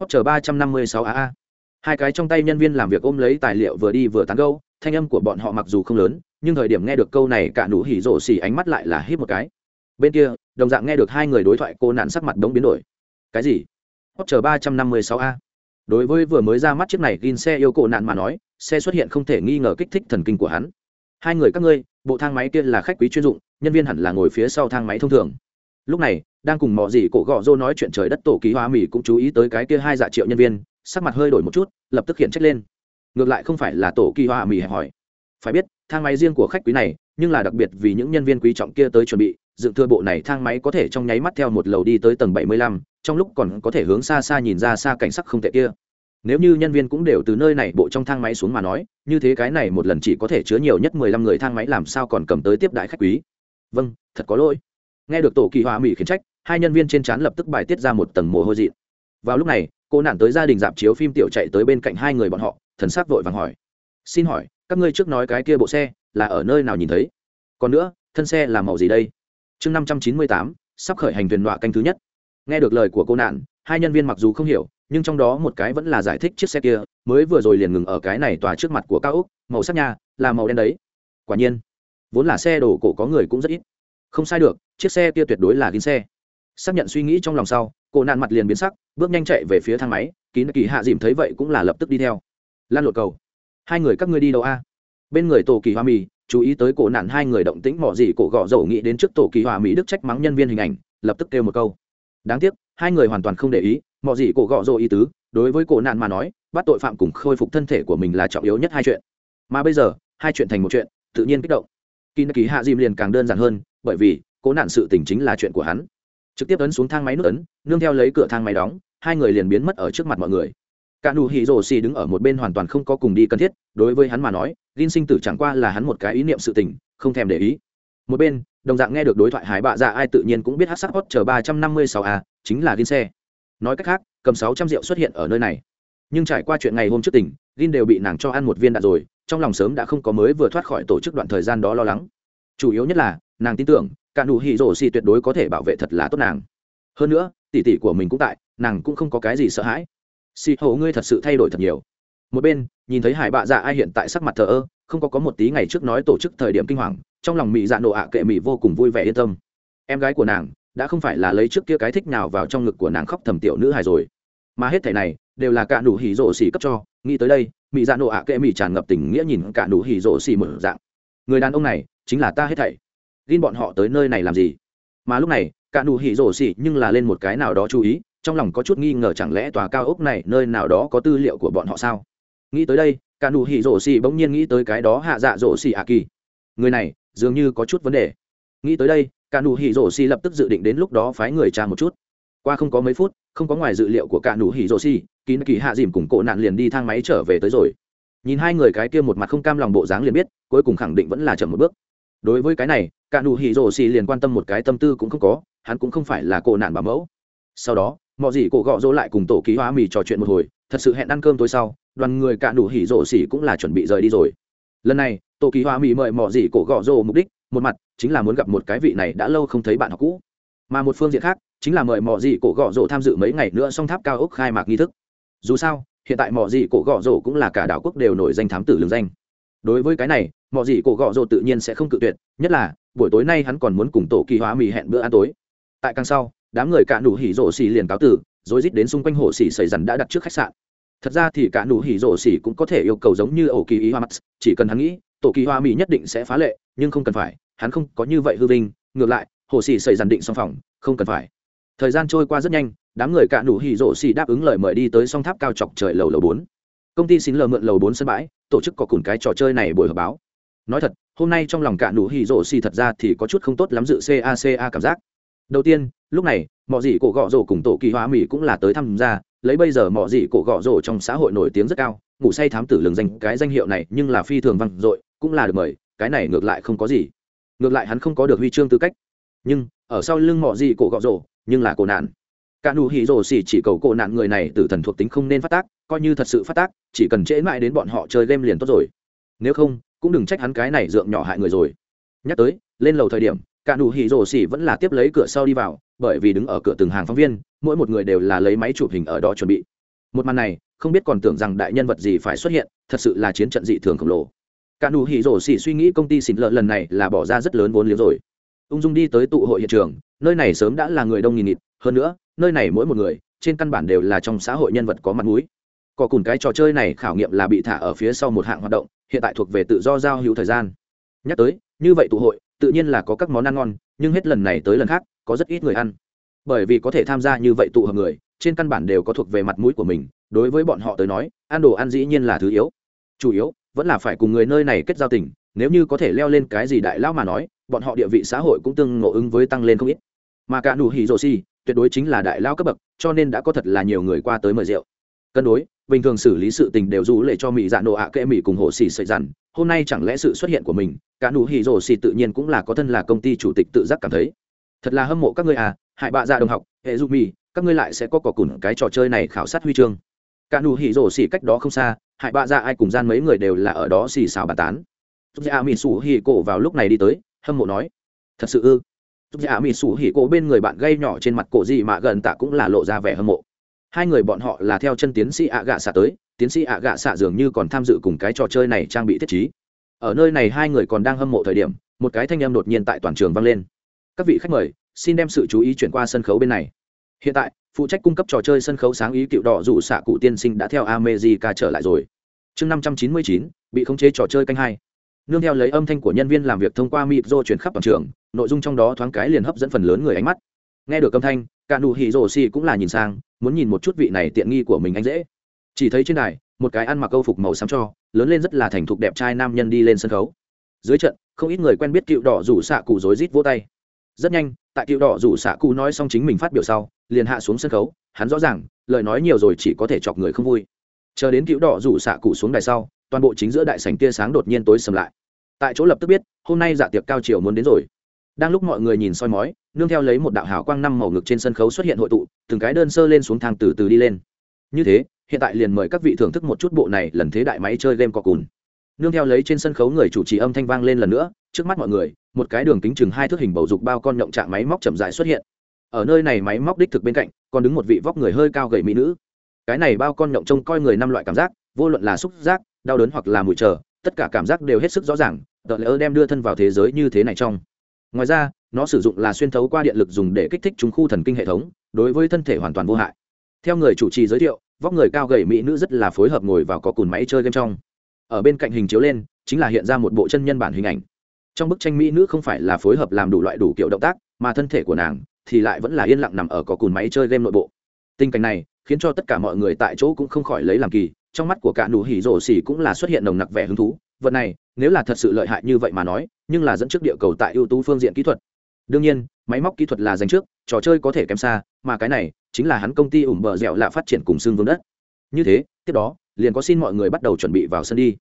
Hot chờ ba trăm năm mươi sáu aa hai cái trong tay nhân viên làm việc ôm lấy tài liệu vừa đi vừa tán gâu thanh âm của bọn họ mặc dù không lớn, nhưng thời điểm nghe được câu này cả nụ hỉ rổ xì ánh mắt lại là hít một cái. Bên kia, đồng dạng nghe được hai người đối thoại cô nạn sắc mặt đống biến đổi. Cái gì? ấp chờ ba trăm năm mươi sáu a. Đối với vừa mới ra mắt chiếc này Gin xe yêu cổ nạn mà nói, xe xuất hiện không thể nghi ngờ kích thích thần kinh của hắn. Hai người các ngươi, bộ thang máy kia là khách quý chuyên dụng, nhân viên hẳn là ngồi phía sau thang máy thông thường. Lúc này, đang cùng mọ gì cổ gọ rô nói chuyện trời đất tổ ký hóa mì cũng chú ý tới cái kia hai dạ triệu nhân viên, sắc mặt hơi đổi một chút, lập tức hiện trách lên. Ngược lại không phải là tổ ký hóa mì hỏi, phải biết thang máy riêng của khách quý này nhưng là đặc biệt vì những nhân viên quý trọng kia tới chuẩn bị dựng thừa bộ này thang máy có thể trong nháy mắt theo một lầu đi tới tầng bảy mươi lăm, trong lúc còn có thể hướng xa xa nhìn ra xa cảnh sắc không tệ kia. Nếu như nhân viên cũng đều từ nơi này bộ trong thang máy xuống mà nói như thế cái này một lần chỉ có thể chứa nhiều nhất mười lăm người thang máy làm sao còn cầm tới tiếp đại khách quý. Vâng thật có lỗi. Nghe được tổ kỳ hòa mỹ khiển trách hai nhân viên trên trán lập tức bài tiết ra một tầng mồ hôi dị vào lúc này cô nản tới gia đình dạp chiếu phim tiểu chạy tới bên cạnh hai người bọn họ thần sắc vội vàng hỏi. Xin hỏi các ngươi trước nói cái kia bộ xe là ở nơi nào nhìn thấy? Còn nữa, thân xe là màu gì đây? Chương năm trăm chín mươi tám, sắp khởi hành thuyền đọa canh thứ nhất. Nghe được lời của cô nạn, hai nhân viên mặc dù không hiểu, nhưng trong đó một cái vẫn là giải thích chiếc xe kia, mới vừa rồi liền ngừng ở cái này tòa trước mặt của cao úc màu sắc nhà là màu đen đấy. Quả nhiên, vốn là xe đổ cổ có người cũng rất ít. Không sai được, chiếc xe kia tuyệt đối là kín xe. Xác nhận suy nghĩ trong lòng sau, cô nạn mặt liền biến sắc, bước nhanh chạy về phía thang máy, kín kỳ hạ dìm thấy vậy cũng là lập tức đi theo. Lan lộn cầu hai người các ngươi đi đâu a? Bên người tổ kỳ hòa mỹ chú ý tới cổ nạn hai người động tĩnh mỏ gì, cổ gõ dầu nghĩ đến trước tổ kỳ hòa mỹ đức trách mắng nhân viên hình ảnh, lập tức kêu một câu. Đáng tiếc, hai người hoàn toàn không để ý, mỏ gì, cổ gõ dầu ý tứ, đối với cổ nạn mà nói, bắt tội phạm cùng khôi phục thân thể của mình là trọng yếu nhất hai chuyện. Mà bây giờ, hai chuyện thành một chuyện, tự nhiên kích động. Kỳ kỳ hạ dìm liền càng đơn giản hơn, bởi vì cố nạn sự tình chính là chuyện của hắn. Trực tiếp ấn xuống thang máy nước ấn, nương theo lấy cửa thang máy đóng, hai người liền biến mất ở trước mặt mọi người cả nụ hỉ rổ xì đứng ở một bên hoàn toàn không có cùng đi cần thiết, đối với hắn mà nói gin sinh tử chẳng qua là hắn một cái ý niệm sự tình, không thèm để ý. Một bên, đồng dạng nghe được đối thoại hải bạ dạ ai tự nhiên cũng biết hát sắc hot chờ ba trăm năm mươi sáu a, chính là gin xe. Nói cách khác, cầm sáu trăm rượu xuất hiện ở nơi này. Nhưng trải qua chuyện ngày hôm trước tỉnh gin đều bị nàng cho ăn một viên đạn rồi, trong lòng sớm đã không có mới vừa thoát khỏi tổ chức đoạn thời gian đó lo lắng. Chủ yếu nhất là, nàng tin tưởng, cả nụ hỉ rổ xì tuyệt đối có thể bảo vệ thật là tốt nàng. Hơn nữa, tỷ tỷ của mình cũng tại, nàng cũng không có cái gì sợ hãi xì hậu ngươi thật sự thay đổi thật nhiều. Một bên, nhìn thấy hải bạ dạ ai hiện tại sắc mặt thờ ơ, không có có một tí ngày trước nói tổ chức thời điểm kinh hoàng, trong lòng mỹ dạ nộ ạ kệ mỹ vô cùng vui vẻ yên tâm. Em gái của nàng, đã không phải là lấy trước kia cái thích nào vào trong ngực của nàng khóc thầm tiểu nữ hài rồi. Mà hết thẻ này, đều là cả nụ hỉ rộ xì cấp cho. Nghĩ tới đây mỹ dạ nộ ạ kệ mỹ tràn ngập tình nghĩa nhìn cả nụ hỉ rộ xì mở dạng. Người đàn ông này, chính là ta hết thảy. Gin bọn họ tới nơi này làm gì? Mà lúc này, cả nụ hỉ rổ xì nhưng là lên một cái nào đó chú ý trong lòng có chút nghi ngờ chẳng lẽ tòa cao ốc này nơi nào đó có tư liệu của bọn họ sao? Nghĩ tới đây, cả nụ hỉ rổ xì bỗng nhiên nghĩ tới cái đó hạ dạ rổ xì ạ à kỳ. Người này, dường như có chút vấn đề. Nghĩ tới đây, cả nụ hỉ rổ xì lập tức dự định đến lúc đó phái người cha một chút. Qua không có mấy phút, không có ngoài dự liệu của cả nụ hỉ rổ xì, kín kỳ hạ dìm cùng cộ nạn liền đi thang máy trở về tới rồi. Nhìn hai người cái kia một mặt không cam lòng bộ dáng liền biết, cuối cùng khẳng định vẫn là chậm một bước. Đối với cái này, cả nụ hỉ rổ xì liền quan tâm một cái tâm tư cũng không có, hắn cũng không phải là cộ nạn bà mẫu. Sau đó mọi gì cổ gọ rỗ lại cùng tổ ký hóa mì trò chuyện một hồi, thật sự hẹn ăn cơm tối sau, đoàn người cạn đủ hỉ rỗ xỉ cũng là chuẩn bị rời đi rồi. Lần này, tổ ký hóa mì mời mọi gì cổ gọ rỗ mục đích, một mặt, chính là muốn gặp một cái vị này đã lâu không thấy bạn học cũ. Mà một phương diện khác, chính là mời mọi gì cổ gọ rỗ tham dự mấy ngày nữa song tháp cao ốc khai mạc nghi thức. Dù sao, hiện tại mọi gì cổ gọ rỗ cũng là cả đảo quốc đều nổi danh thám tử lường danh. Đối với cái này mọi gì cổ gọ rỗ tự nhiên sẽ không cự tuyệt, nhất là, buổi tối nay hắn còn muốn cùng tổ kỳ hóa mì hẹn bữa ăn tối. Tại càng sau đám người cả nụ hỉ rổ xỉ liền cáo tử, rồi rít đến xung quanh hồ xỉ xảy dần đã đặt trước khách sạn. Thật ra thì cả nụ hỉ rổ xỉ cũng có thể yêu cầu giống như ổ kỳ ý hoa mắt chỉ cần hắn nghĩ tổ kỳ hoa mỹ nhất định sẽ phá lệ nhưng không cần phải hắn không có như vậy hư vinh ngược lại hồ xỉ xảy dần định xong phòng không cần phải. Thời gian trôi qua rất nhanh đám người cả nụ hỉ rổ xỉ đáp ứng lời mời đi tới song tháp cao chọc trời lầu lầu bốn. Công ty xin lờ mượn lầu bốn sân bãi tổ chức có cùng cái trò chơi này buổi họp báo. Nói thật hôm nay trong lòng cả nụ hỉ rổ xỉ thật ra thì có chút không tốt lắm dự caca cảm giác. Đầu tiên lúc này mọi dị cổ gọ rổ cùng tổ kỳ hoa mỹ cũng là tới tham gia, lấy bây giờ mọi dị cổ gọ rổ trong xã hội nổi tiếng rất cao, ngủ say thám tử lường danh, cái danh hiệu này nhưng là phi thường văng dội, cũng là được mời, cái này ngược lại không có gì. Ngược lại hắn không có được huy chương tư cách. Nhưng, ở sau lưng mọi dị cổ gọ rổ, nhưng là cổ nạn. Cả nụ hỉ rổ xỉ chỉ cầu cổ nạn người này từ thần thuộc tính không nên phát tác, coi như thật sự phát tác, chỉ cần trễ mãi đến bọn họ chơi game liền tốt rồi. Nếu không, cũng đừng trách hắn cái này dượng nhỏ hại người rồi. Nhắc tới, lên lầu thời điểm, cả nụ hỉ rổ xỉ vẫn là tiếp lấy cửa sau đi vào bởi vì đứng ở cửa từng hàng phóng viên, mỗi một người đều là lấy máy chụp hình ở đó chuẩn bị. Một màn này, không biết còn tưởng rằng đại nhân vật gì phải xuất hiện, thật sự là chiến trận dị thường khổng lồ. Cả nụ hỉ rổ xỉ suy nghĩ công ty xịn lợn lần này là bỏ ra rất lớn vốn liếng rồi. Ung dung đi tới tụ hội hiện trường, nơi này sớm đã là người đông nghìn nghịt, hơn nữa, nơi này mỗi một người, trên căn bản đều là trong xã hội nhân vật có mặt mũi. Cỏ cùng cái trò chơi này khảo nghiệm là bị thả ở phía sau một hạng hoạt động, hiện tại thuộc về tự do giao hữu thời gian. Nhắc tới, như vậy tụ hội tự nhiên là có các món ăn ngon, nhưng hết lần này tới lần khác, có rất ít người ăn. Bởi vì có thể tham gia như vậy tụ hợp người, trên căn bản đều có thuộc về mặt mũi của mình, đối với bọn họ tới nói, ăn đồ ăn dĩ nhiên là thứ yếu. Chủ yếu, vẫn là phải cùng người nơi này kết giao tình, nếu như có thể leo lên cái gì đại lao mà nói, bọn họ địa vị xã hội cũng tương ngộ ứng với tăng lên không ít. Mà cả nụ hỉ rô xì, tuyệt đối chính là đại lao cấp bậc, cho nên đã có thật là nhiều người qua tới mời rượu. Cân đối bình thường xử lý sự tình đều rủ lệ cho mỹ dạ nổ ạ kệ mỹ cùng hồ xì sợi dằn hôm nay chẳng lẽ sự xuất hiện của mình cả nụ hỉ rồ xì tự nhiên cũng là có thân là công ty chủ tịch tự giác cảm thấy thật là hâm mộ các ngươi à hại bạ dạ đồng học hệ dù mỹ các ngươi lại sẽ có cỏ cùn cái trò chơi này khảo sát huy chương cả nụ hỉ rồ xì cách đó không xa hại bạ dạ ai cùng gian mấy người đều là ở đó xì xào bà tán Túc Dạ mỹ Sủ Hỉ Cổ vào lúc này đi tới, hâm mộ nói: "Thật sự ư?" Túc Dạ mỹ Sủ Hỉ Cổ bên người bạn gây nhỏ trên mặt cổ gì mà gần tạ cũng là lộ ra vẻ hâm mộ hai người bọn họ là theo chân tiến sĩ ạ gạ xạ tới, tiến sĩ ạ gạ xạ dường như còn tham dự cùng cái trò chơi này trang bị thiết trí. Ở nơi này hai người còn đang hâm mộ thời điểm, một cái thanh âm đột nhiên tại toàn trường vang lên. Các vị khách mời, xin đem sự chú ý chuyển qua sân khấu bên này. Hiện tại, phụ trách cung cấp trò chơi sân khấu sáng ý cựu đỏ rủ xạ cụ tiên sinh đã theo amejica trở lại rồi. Chương năm trăm chín mươi chín, bị khống chế trò chơi canh hai. Nương theo lấy âm thanh của nhân viên làm việc thông qua mịp rô chuyển khắp toàn trường, nội dung trong đó thoáng cái liền hấp dẫn phần lớn người ánh mắt nghe được âm thanh, cả nụ hỉ rổ xì cũng là nhìn sang, muốn nhìn một chút vị này tiện nghi của mình anh dễ. Chỉ thấy trên đài, một cái ăn mặc câu phục màu xám cho, lớn lên rất là thành thục đẹp trai nam nhân đi lên sân khấu. Dưới trận, không ít người quen biết cựu đỏ rủ xạ cụ rối rít vỗ tay. Rất nhanh, tại cựu đỏ rủ xạ cụ nói xong chính mình phát biểu sau, liền hạ xuống sân khấu, hắn rõ ràng, lời nói nhiều rồi chỉ có thể chọc người không vui. Chờ đến cựu đỏ rủ xạ cụ xuống đài sau, toàn bộ chính giữa đại sảnh tia sáng đột nhiên tối sầm lại. Tại chỗ lập tức biết, hôm nay dạ tiệc cao chiều muốn đến rồi đang lúc mọi người nhìn soi mói, nương theo lấy một đạo hào quang năm màu ngực trên sân khấu xuất hiện hội tụ, từng cái đơn sơ lên xuống thang từ từ đi lên. Như thế, hiện tại liền mời các vị thưởng thức một chút bộ này lần thế đại máy chơi game cọ cùn. Nương theo lấy trên sân khấu người chủ trì âm thanh vang lên lần nữa, trước mắt mọi người, một cái đường kính chừng hai thước hình bầu dục bao con nhộng trạng máy móc chậm dài xuất hiện. Ở nơi này máy móc đích thực bên cạnh, còn đứng một vị vóc người hơi cao gầy mỹ nữ. Cái này bao con nhộng trông coi người năm loại cảm giác, vô luận là xúc giác, đau đớn hoặc là mùi chờ, tất cả cảm giác đều hết sức rõ ràng tờ lỡ đem đưa thân vào thế giới như thế này trong ngoài ra, nó sử dụng là xuyên thấu qua điện lực dùng để kích thích chúng khu thần kinh hệ thống, đối với thân thể hoàn toàn vô hại. Theo người chủ trì giới thiệu, vóc người cao gầy mỹ nữ rất là phối hợp ngồi vào có cùn máy chơi game trong. Ở bên cạnh hình chiếu lên, chính là hiện ra một bộ chân nhân bản hình ảnh. Trong bức tranh mỹ nữ không phải là phối hợp làm đủ loại đủ kiểu động tác, mà thân thể của nàng thì lại vẫn là yên lặng nằm ở có cùn máy chơi game nội bộ. Tình cảnh này khiến cho tất cả mọi người tại chỗ cũng không khỏi lấy làm kỳ, trong mắt của cả nụ hỉ rổ xỉ cũng là xuất hiện nồng nặc vẻ hứng thú. Vật này nếu là thật sự lợi hại như vậy mà nói, nhưng là dẫn trước địa cầu tại ưu tú phương diện kỹ thuật. Đương nhiên, máy móc kỹ thuật là dành trước, trò chơi có thể kém xa, mà cái này chính là hắn công ty ủng bờ dẻo lạ phát triển cùng xương vương đất. Như thế, tiếp đó, liền có xin mọi người bắt đầu chuẩn bị vào sân đi.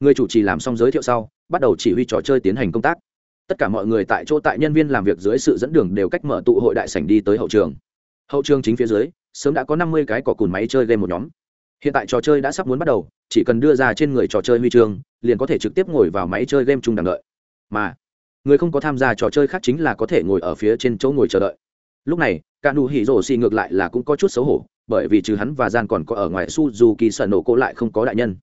Người chủ trì làm xong giới thiệu sau, bắt đầu chỉ huy trò chơi tiến hành công tác. Tất cả mọi người tại chỗ tại nhân viên làm việc dưới sự dẫn đường đều cách mở tụ hội đại sảnh đi tới hậu trường. Hậu trường chính phía dưới, sớm đã có năm mươi cái cỏ cùn máy chơi game một nhóm hiện tại trò chơi đã sắp muốn bắt đầu, chỉ cần đưa ra trên người trò chơi huy chương, liền có thể trực tiếp ngồi vào máy chơi game chung đằng đợi. Mà, người không có tham gia trò chơi khác chính là có thể ngồi ở phía trên chỗ ngồi chờ đợi. Lúc này cả nụ hỉ rổ xì ngược lại là cũng có chút xấu hổ, bởi vì trừ hắn và gian còn có ở ngoài suzuki sợ nổ cổ lại không có đại nhân.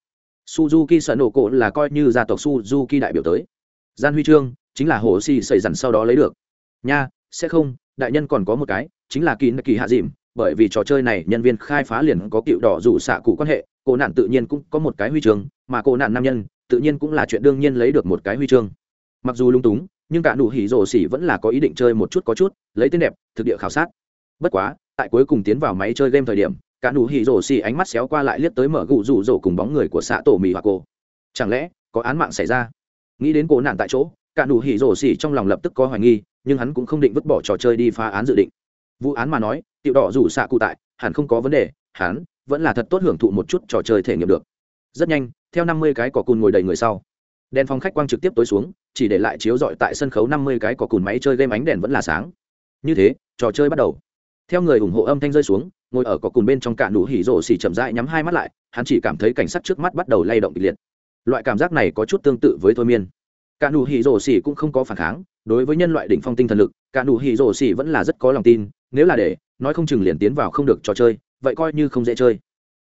Suzuki sợ nổ cổ là coi như gia tộc suzuki đại biểu tới. Gian huy chương chính là hồ xì xảy dằn sau đó lấy được. Nha, sẽ không, đại nhân còn có một cái, chính là kỳ kỳ hạ dìm bởi vì trò chơi này nhân viên khai phá liền có cựu đỏ rủ xạ cụ quan hệ, cô nạn tự nhiên cũng có một cái huy chương, mà cô nạn nam nhân tự nhiên cũng là chuyện đương nhiên lấy được một cái huy chương. Mặc dù lung túng, nhưng cả nụ hỉ rổ xỉ vẫn là có ý định chơi một chút có chút, lấy tên đẹp, thực địa khảo sát. Bất quá, tại cuối cùng tiến vào máy chơi game thời điểm, cả nụ hỉ rổ xỉ ánh mắt xéo qua lại liếc tới mở gụ rủ rổ cùng bóng người của xã tổ mì hoặc cô. Chẳng lẽ, có án mạng xảy ra? Nghĩ đến cô nạn tại chỗ, cả nụ hỉ rổ xỉ trong lòng lập tức có hoài nghi, nhưng hắn cũng không định vứt bỏ trò chơi đi phá án dự định vụ án mà nói, tiểu đỏ rủ xạ cụ tại, hẳn không có vấn đề, hắn vẫn là thật tốt hưởng thụ một chút trò chơi thể nghiệm được. Rất nhanh, theo năm mươi cái cỏ cùn ngồi đầy người sau, đèn phòng khách quang trực tiếp tối xuống, chỉ để lại chiếu dọi tại sân khấu năm mươi cái cỏ cùn máy chơi game ánh đèn vẫn là sáng. Như thế, trò chơi bắt đầu. Theo người ủng hộ âm thanh rơi xuống, ngồi ở cỏ cùn bên trong cạn đủ hỉ rổ xỉ chậm rãi nhắm hai mắt lại, hắn chỉ cảm thấy cảnh sắc trước mắt bắt đầu lay động kịch liệt. Loại cảm giác này có chút tương tự với thôi miên. Cạn đủ hỉ rổ xỉ cũng không có phản kháng, đối với nhân loại đỉnh phong tinh thần lực cạn đủ hỉ rổ xỉ vẫn là rất có lòng tin nếu là để, nói không chừng liền tiến vào không được trò chơi, vậy coi như không dễ chơi.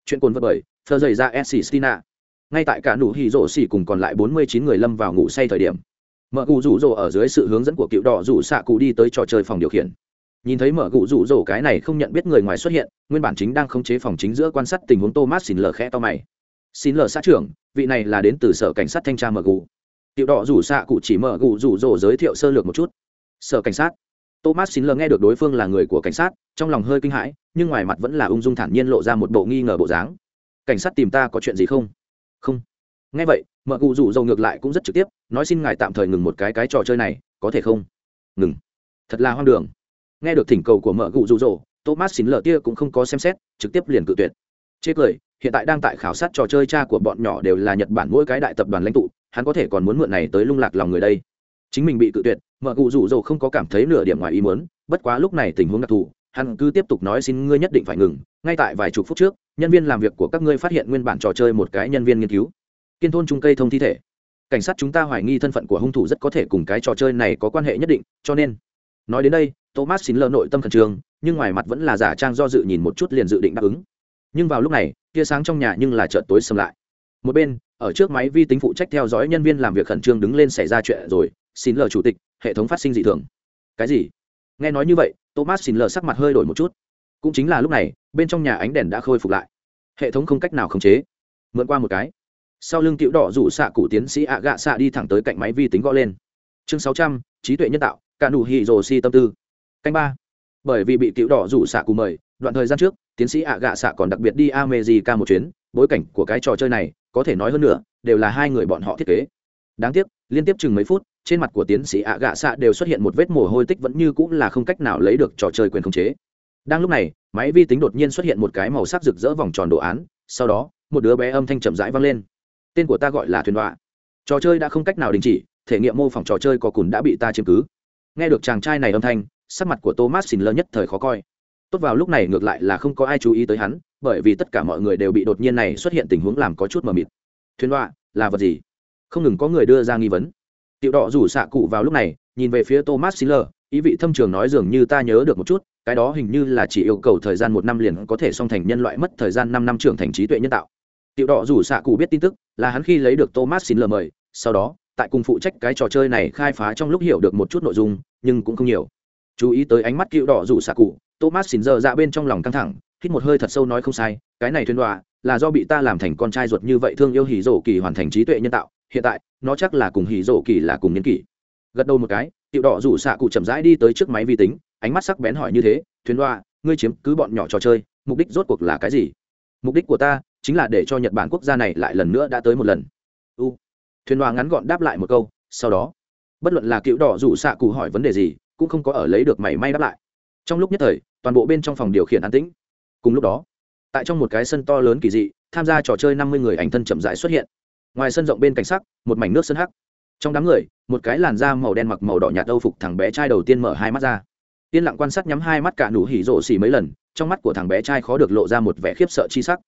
Chuyện cồn vật bởi thơ dày ra s stina ngay tại cả nụ hỉ rổ xỉ cùng còn lại bốn mươi chín người lâm vào ngủ say thời điểm mở cụ rủ rỗ ở dưới sự hướng dẫn của cựu đỏ rủ xạ cụ đi tới trò chơi phòng điều khiển. Nhìn thấy mở cụ rủ rỗ cái này không nhận biết người ngoài xuất hiện, nguyên bản chính đang khống chế phòng chính giữa quan sát tình huống thomas xin lờ khẽ to mày. Xin lờ xã trưởng, vị này là đến từ sở cảnh sát thanh tra mở cụ cựu đỏ rủ xạ cụ chỉ mở cụ rủ rỗ giới thiệu sơ lược một chút. Sở cảnh sát thomas xin lờ nghe được đối phương là người của cảnh sát, trong lòng hơi kinh hãi, nhưng ngoài mặt vẫn là ung dung thản nhiên lộ ra một bộ nghi ngờ bộ dáng. Cảnh sát tìm ta có chuyện gì không? Không. Nghe vậy, mợ cụ rủ dầu ngược lại cũng rất trực tiếp, nói xin ngài tạm thời ngừng một cái cái trò chơi này, có thể không? Ngừng. Thật là hoang đường. Nghe được thỉnh cầu của mợ cụ rủ dầu, thomas xin lờ kia cũng không có xem xét, trực tiếp liền cự tuyệt. Chê cười, hiện tại đang tại khảo sát trò chơi cha của bọn nhỏ đều là nhật bản mỗi cái đại tập đoàn lãnh tụ, hắn có thể còn muốn mượn này tới lung lạc lòng người đây. Chính mình bị cự tuyệt mở cụ rủ rỗ không có cảm thấy nửa điểm ngoài ý muốn, bất quá lúc này tình huống đặc thù, hắn cứ tiếp tục nói xin ngươi nhất định phải ngừng, ngay tại vài chục phút trước, nhân viên làm việc của các ngươi phát hiện nguyên bản trò chơi một cái nhân viên nghiên cứu. Kiên thôn trung cây thông thi thể. Cảnh sát chúng ta hoài nghi thân phận của hung thủ rất có thể cùng cái trò chơi này có quan hệ nhất định, cho nên, nói đến đây, thomas xin lơ nội tâm khẩn trương, nhưng ngoài mặt vẫn là giả trang do dự nhìn một chút liền dự định đáp ứng. Nhưng vào lúc này, tia sáng trong nhà nhưng là chợt tối sầm lại. Một bên, ở trước máy vi tính phụ trách theo dõi nhân viên làm việc khẩn trương đứng lên xảy ra chuyện rồi, xin lờ chủ tịch hệ thống phát sinh dị thường. Cái gì? Nghe nói như vậy, thomas xin lờ sắc mặt hơi đổi một chút. Cũng chính là lúc này, bên trong nhà ánh đèn đã khôi phục lại. Hệ thống không cách nào khống chế. Mượn qua một cái. Sau lưng cựu đỏ rủ xạ cụ tiến sĩ ạ gạ xạ đi thẳng tới cạnh máy vi tính gõ lên. Chương sáu trăm, trí tuệ nhân tạo, cả nụ hì rồ si tâm tư. Canh ba. Bởi vì bị cựu đỏ rủ xạ cụ mời, đoạn thời gian trước, tiến sĩ ạ gạ xạ còn đặc biệt đi a mê gì ca một chuyến, bối cảnh của cái trò chơi này, có thể nói hơn nữa, đều là hai người bọn họ thiết kế. Đáng tiếc, liên tiếp chừng mấy phút trên mặt của tiến sĩ ạ gạ xạ đều xuất hiện một vết mồ hôi tích vẫn như cũng là không cách nào lấy được trò chơi quyền khống chế. Đang lúc này, máy vi tính đột nhiên xuất hiện một cái màu sắc rực rỡ vòng tròn đồ án, sau đó, một đứa bé âm thanh chậm rãi vang lên. Tên của ta gọi là thuyền đọa trò chơi đã không cách nào đình chỉ, thể nghiệm mô phỏng trò chơi có cùn đã bị ta chiếm cứ. Nghe được chàng trai này âm thanh, sắc mặt của thomas xin lơ nhất thời khó coi. Tốt vào lúc này ngược lại là không có ai chú ý tới hắn, bởi vì tất cả mọi người đều bị đột nhiên này xuất hiện tình huống làm có chút mờ mịt. Thuyền đọa là vật gì? Không ngừng có người đưa ra nghi vấn tiểu đỏ rủ xạ cụ vào lúc này, nhìn về phía thomas schiller, ý vị thâm trường nói dường như ta nhớ được một chút, cái đó hình như là chỉ yêu cầu thời gian một năm liền có thể song thành nhân loại mất thời gian năm năm trưởng thành trí tuệ nhân tạo. Tiểu đỏ rủ xạ cụ biết tin tức, là hắn khi lấy được thomas schiller mời, sau đó, tại cùng phụ trách cái trò chơi này khai phá trong lúc hiểu được một chút nội dung, nhưng cũng không nhiều. Chú ý tới ánh mắt cựu đỏ rủ xạ cụ, thomas xin dạ bên trong lòng căng thẳng, hít một hơi thật sâu nói không sai, cái này thuyền đọa, là do bị ta làm thành con trai ruột như vậy thương yêu hỉ rổ kỳ hoàn thành trí tuệ nhân tạo hiện tại, nó chắc là cùng hỉ rổ kỳ là cùng niên kỷ. Gật đầu một cái, tiểu đỏ rủ xạ cụ chậm rãi đi tới trước máy vi tính, ánh mắt sắc bén hỏi như thế, thuyền đoa ngươi chiếm cứ bọn nhỏ trò chơi, mục đích rốt cuộc là cái gì? Mục đích của ta chính là để cho nhật bản quốc gia này lại lần nữa đã tới một lần. U. Thuyền đoa ngắn gọn đáp lại một câu, sau đó, bất luận là cựu đỏ rủ xạ cụ hỏi vấn đề gì, cũng không có ở lấy được mảy may đáp lại. Trong lúc nhất thời, toàn bộ bên trong phòng điều khiển an tĩnh. Cùng lúc đó, tại trong một cái sân to lớn kỳ dị, tham gia trò chơi năm mươi người ảnh thân chậm rãi xuất hiện ngoài sân rộng bên cảnh sắc, một mảnh nước sân hắc. Trong đám người, một cái làn da màu đen mặc màu đỏ nhạt âu phục thằng bé trai đầu tiên mở hai mắt ra. Yên lặng quan sát nhắm hai mắt cả nụ hỉ rộ xỉ mấy lần, trong mắt của thằng bé trai khó được lộ ra một vẻ khiếp sợ chi sắc.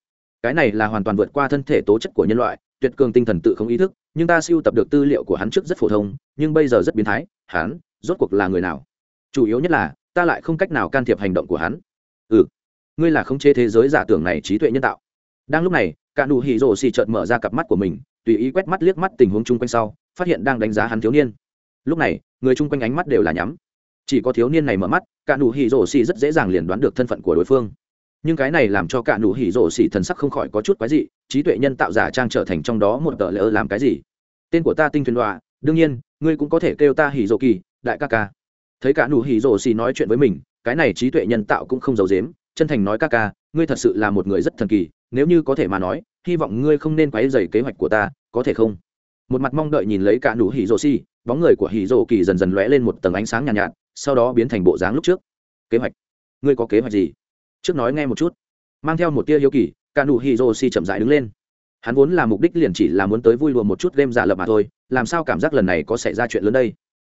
Cái này là hoàn toàn vượt qua thân thể tố chất của nhân loại, tuyệt cường tinh thần tự không ý thức, nhưng ta siêu tập được tư liệu của hắn trước rất phổ thông, nhưng bây giờ rất biến thái, hắn rốt cuộc là người nào? Chủ yếu nhất là, ta lại không cách nào can thiệp hành động của hắn. Ừ ngươi là khống chế thế giới giả tưởng này trí tuệ nhân tạo. Đang lúc này, cả nụ hỉ rồ xì chợt mở ra cặp mắt của mình tùy ý quét mắt liếc mắt tình huống chung quanh sau, phát hiện đang đánh giá hắn thiếu niên. Lúc này, người chung quanh ánh mắt đều là nhắm. Chỉ có thiếu niên này mở mắt, cả nụ hỉ rổ xì rất dễ dàng liền đoán được thân phận của đối phương. Nhưng cái này làm cho cả nụ hỉ rổ xì thần sắc không khỏi có chút quái dị, trí tuệ nhân tạo giả trang trở thành trong đó một tờ lỡ làm cái gì? Tên của ta tinh thuyền đoạ đương nhiên, ngươi cũng có thể kêu ta hỉ rổ kỳ, đại ca ca. Thấy cả nụ hỉ rổ xì nói chuyện với mình, cái này trí tuệ nhân tạo cũng không giấu dếm chân thành nói ca ca, ngươi thật sự là một người rất thần kỳ nếu như có thể mà nói hy vọng ngươi không nên quấy dày kế hoạch của ta có thể không? Một mặt mong đợi nhìn lấy cả nụ hỉ rồ xì bóng người của hỉ rồ kỳ dần dần lóe lên một tầng ánh sáng nhàn nhạt, nhạt sau đó biến thành bộ dáng lúc trước. Kế hoạch? Ngươi có kế hoạch gì? Trước nói nghe một chút. Mang theo một tia hiếu kỳ cả nụ hỉ rồ xì chậm rãi đứng lên. Hắn vốn là mục đích liền chỉ là muốn tới vui lùa một chút game giả lập mà thôi làm sao cảm giác lần này có xảy ra chuyện lớn đây?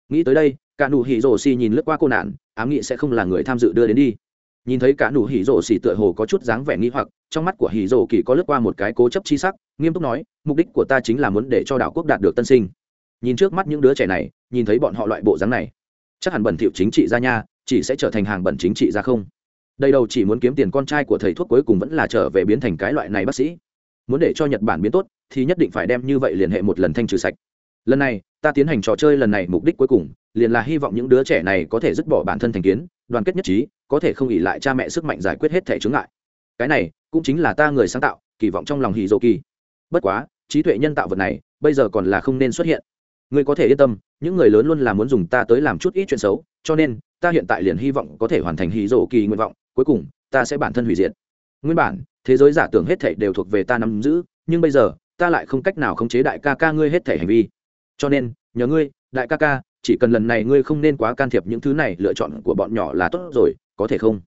Nghĩ tới đây cả nụ hỉ rồ xì nhìn lướt qua cô nạn ám nghị sẽ không là người tham dự đưa đến đi nhìn thấy cả nụ hỉ rổ xỉ tựa hồ có chút dáng vẻ nghi hoặc, trong mắt của hỉ rổ kỳ có lướt qua một cái cố chấp chi sắc, nghiêm túc nói, mục đích của ta chính là muốn để cho đảo quốc đạt được tân sinh. Nhìn trước mắt những đứa trẻ này, nhìn thấy bọn họ loại bộ dáng này, chắc hẳn bẩn thiệu chính trị ra nha, chỉ sẽ trở thành hàng bẩn chính trị ra không. Đây đâu chỉ muốn kiếm tiền con trai của thầy thuốc cuối cùng vẫn là trở về biến thành cái loại này bác sĩ. Muốn để cho nhật bản biến tốt, thì nhất định phải đem như vậy liên hệ một lần thanh trừ sạch lần này, ta tiến hành trò chơi lần này mục đích cuối cùng, liền là hy vọng những đứa trẻ này có thể dứt bỏ bản thân thành kiến, đoàn kết nhất trí, có thể không ỉ lại cha mẹ sức mạnh giải quyết hết thẻ chướng ngại. Cái này, cũng chính là ta người sáng tạo, kỳ vọng trong lòng hì dô kỳ bất quá, trí tuệ nhân tạo vật này, bây giờ còn là không nên xuất hiện. Ngươi có thể yên tâm, những người lớn luôn là muốn dùng ta tới làm chút ít chuyện xấu, cho nên, ta hiện tại liền hy vọng có thể hoàn thành hì dô kỳ nguyện vọng, cuối cùng, ta sẽ bản thân hủy diệt. Nguyên bản, thế giới giả tưởng hết thảy đều thuộc về ta nắm giữ, nhưng bây giờ, ta lại không cách nào khống chế đại ca ca ngươi hết thảy hành vi cho nên, nhờ ngươi, đại ca ca, chỉ cần lần này ngươi không nên quá can thiệp những thứ này, lựa chọn của bọn nhỏ là tốt rồi, có thể không?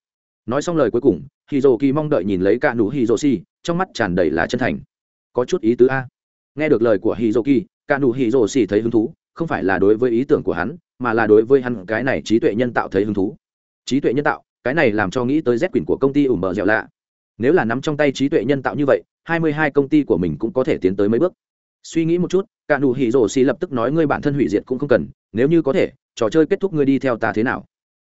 Nói xong lời cuối cùng hì dồ kỳ mong đợi nhìn lấy cả nụ hì dồ xì trong mắt tràn đầy là chân thành. Có chút ý tứ a. Nghe được lời của hì dồ kỳ cả nụ hì dồ xì thấy hứng thú, không phải là đối với ý tưởng của hắn, mà là đối với hắn cái này trí tuệ nhân tạo thấy hứng thú. Trí tuệ nhân tạo, cái này làm cho nghĩ tới z quyển của công ty ủ mờ dẻo lạ. Nếu là nắm trong tay trí tuệ nhân tạo như vậy, hai mươi hai công ty của mình cũng có thể tiến tới mấy bước suy nghĩ một chút, cả nụ hỉ rổ xì lập tức nói ngươi bản thân hủy diệt cũng không cần, nếu như có thể, trò chơi kết thúc ngươi đi theo ta thế nào?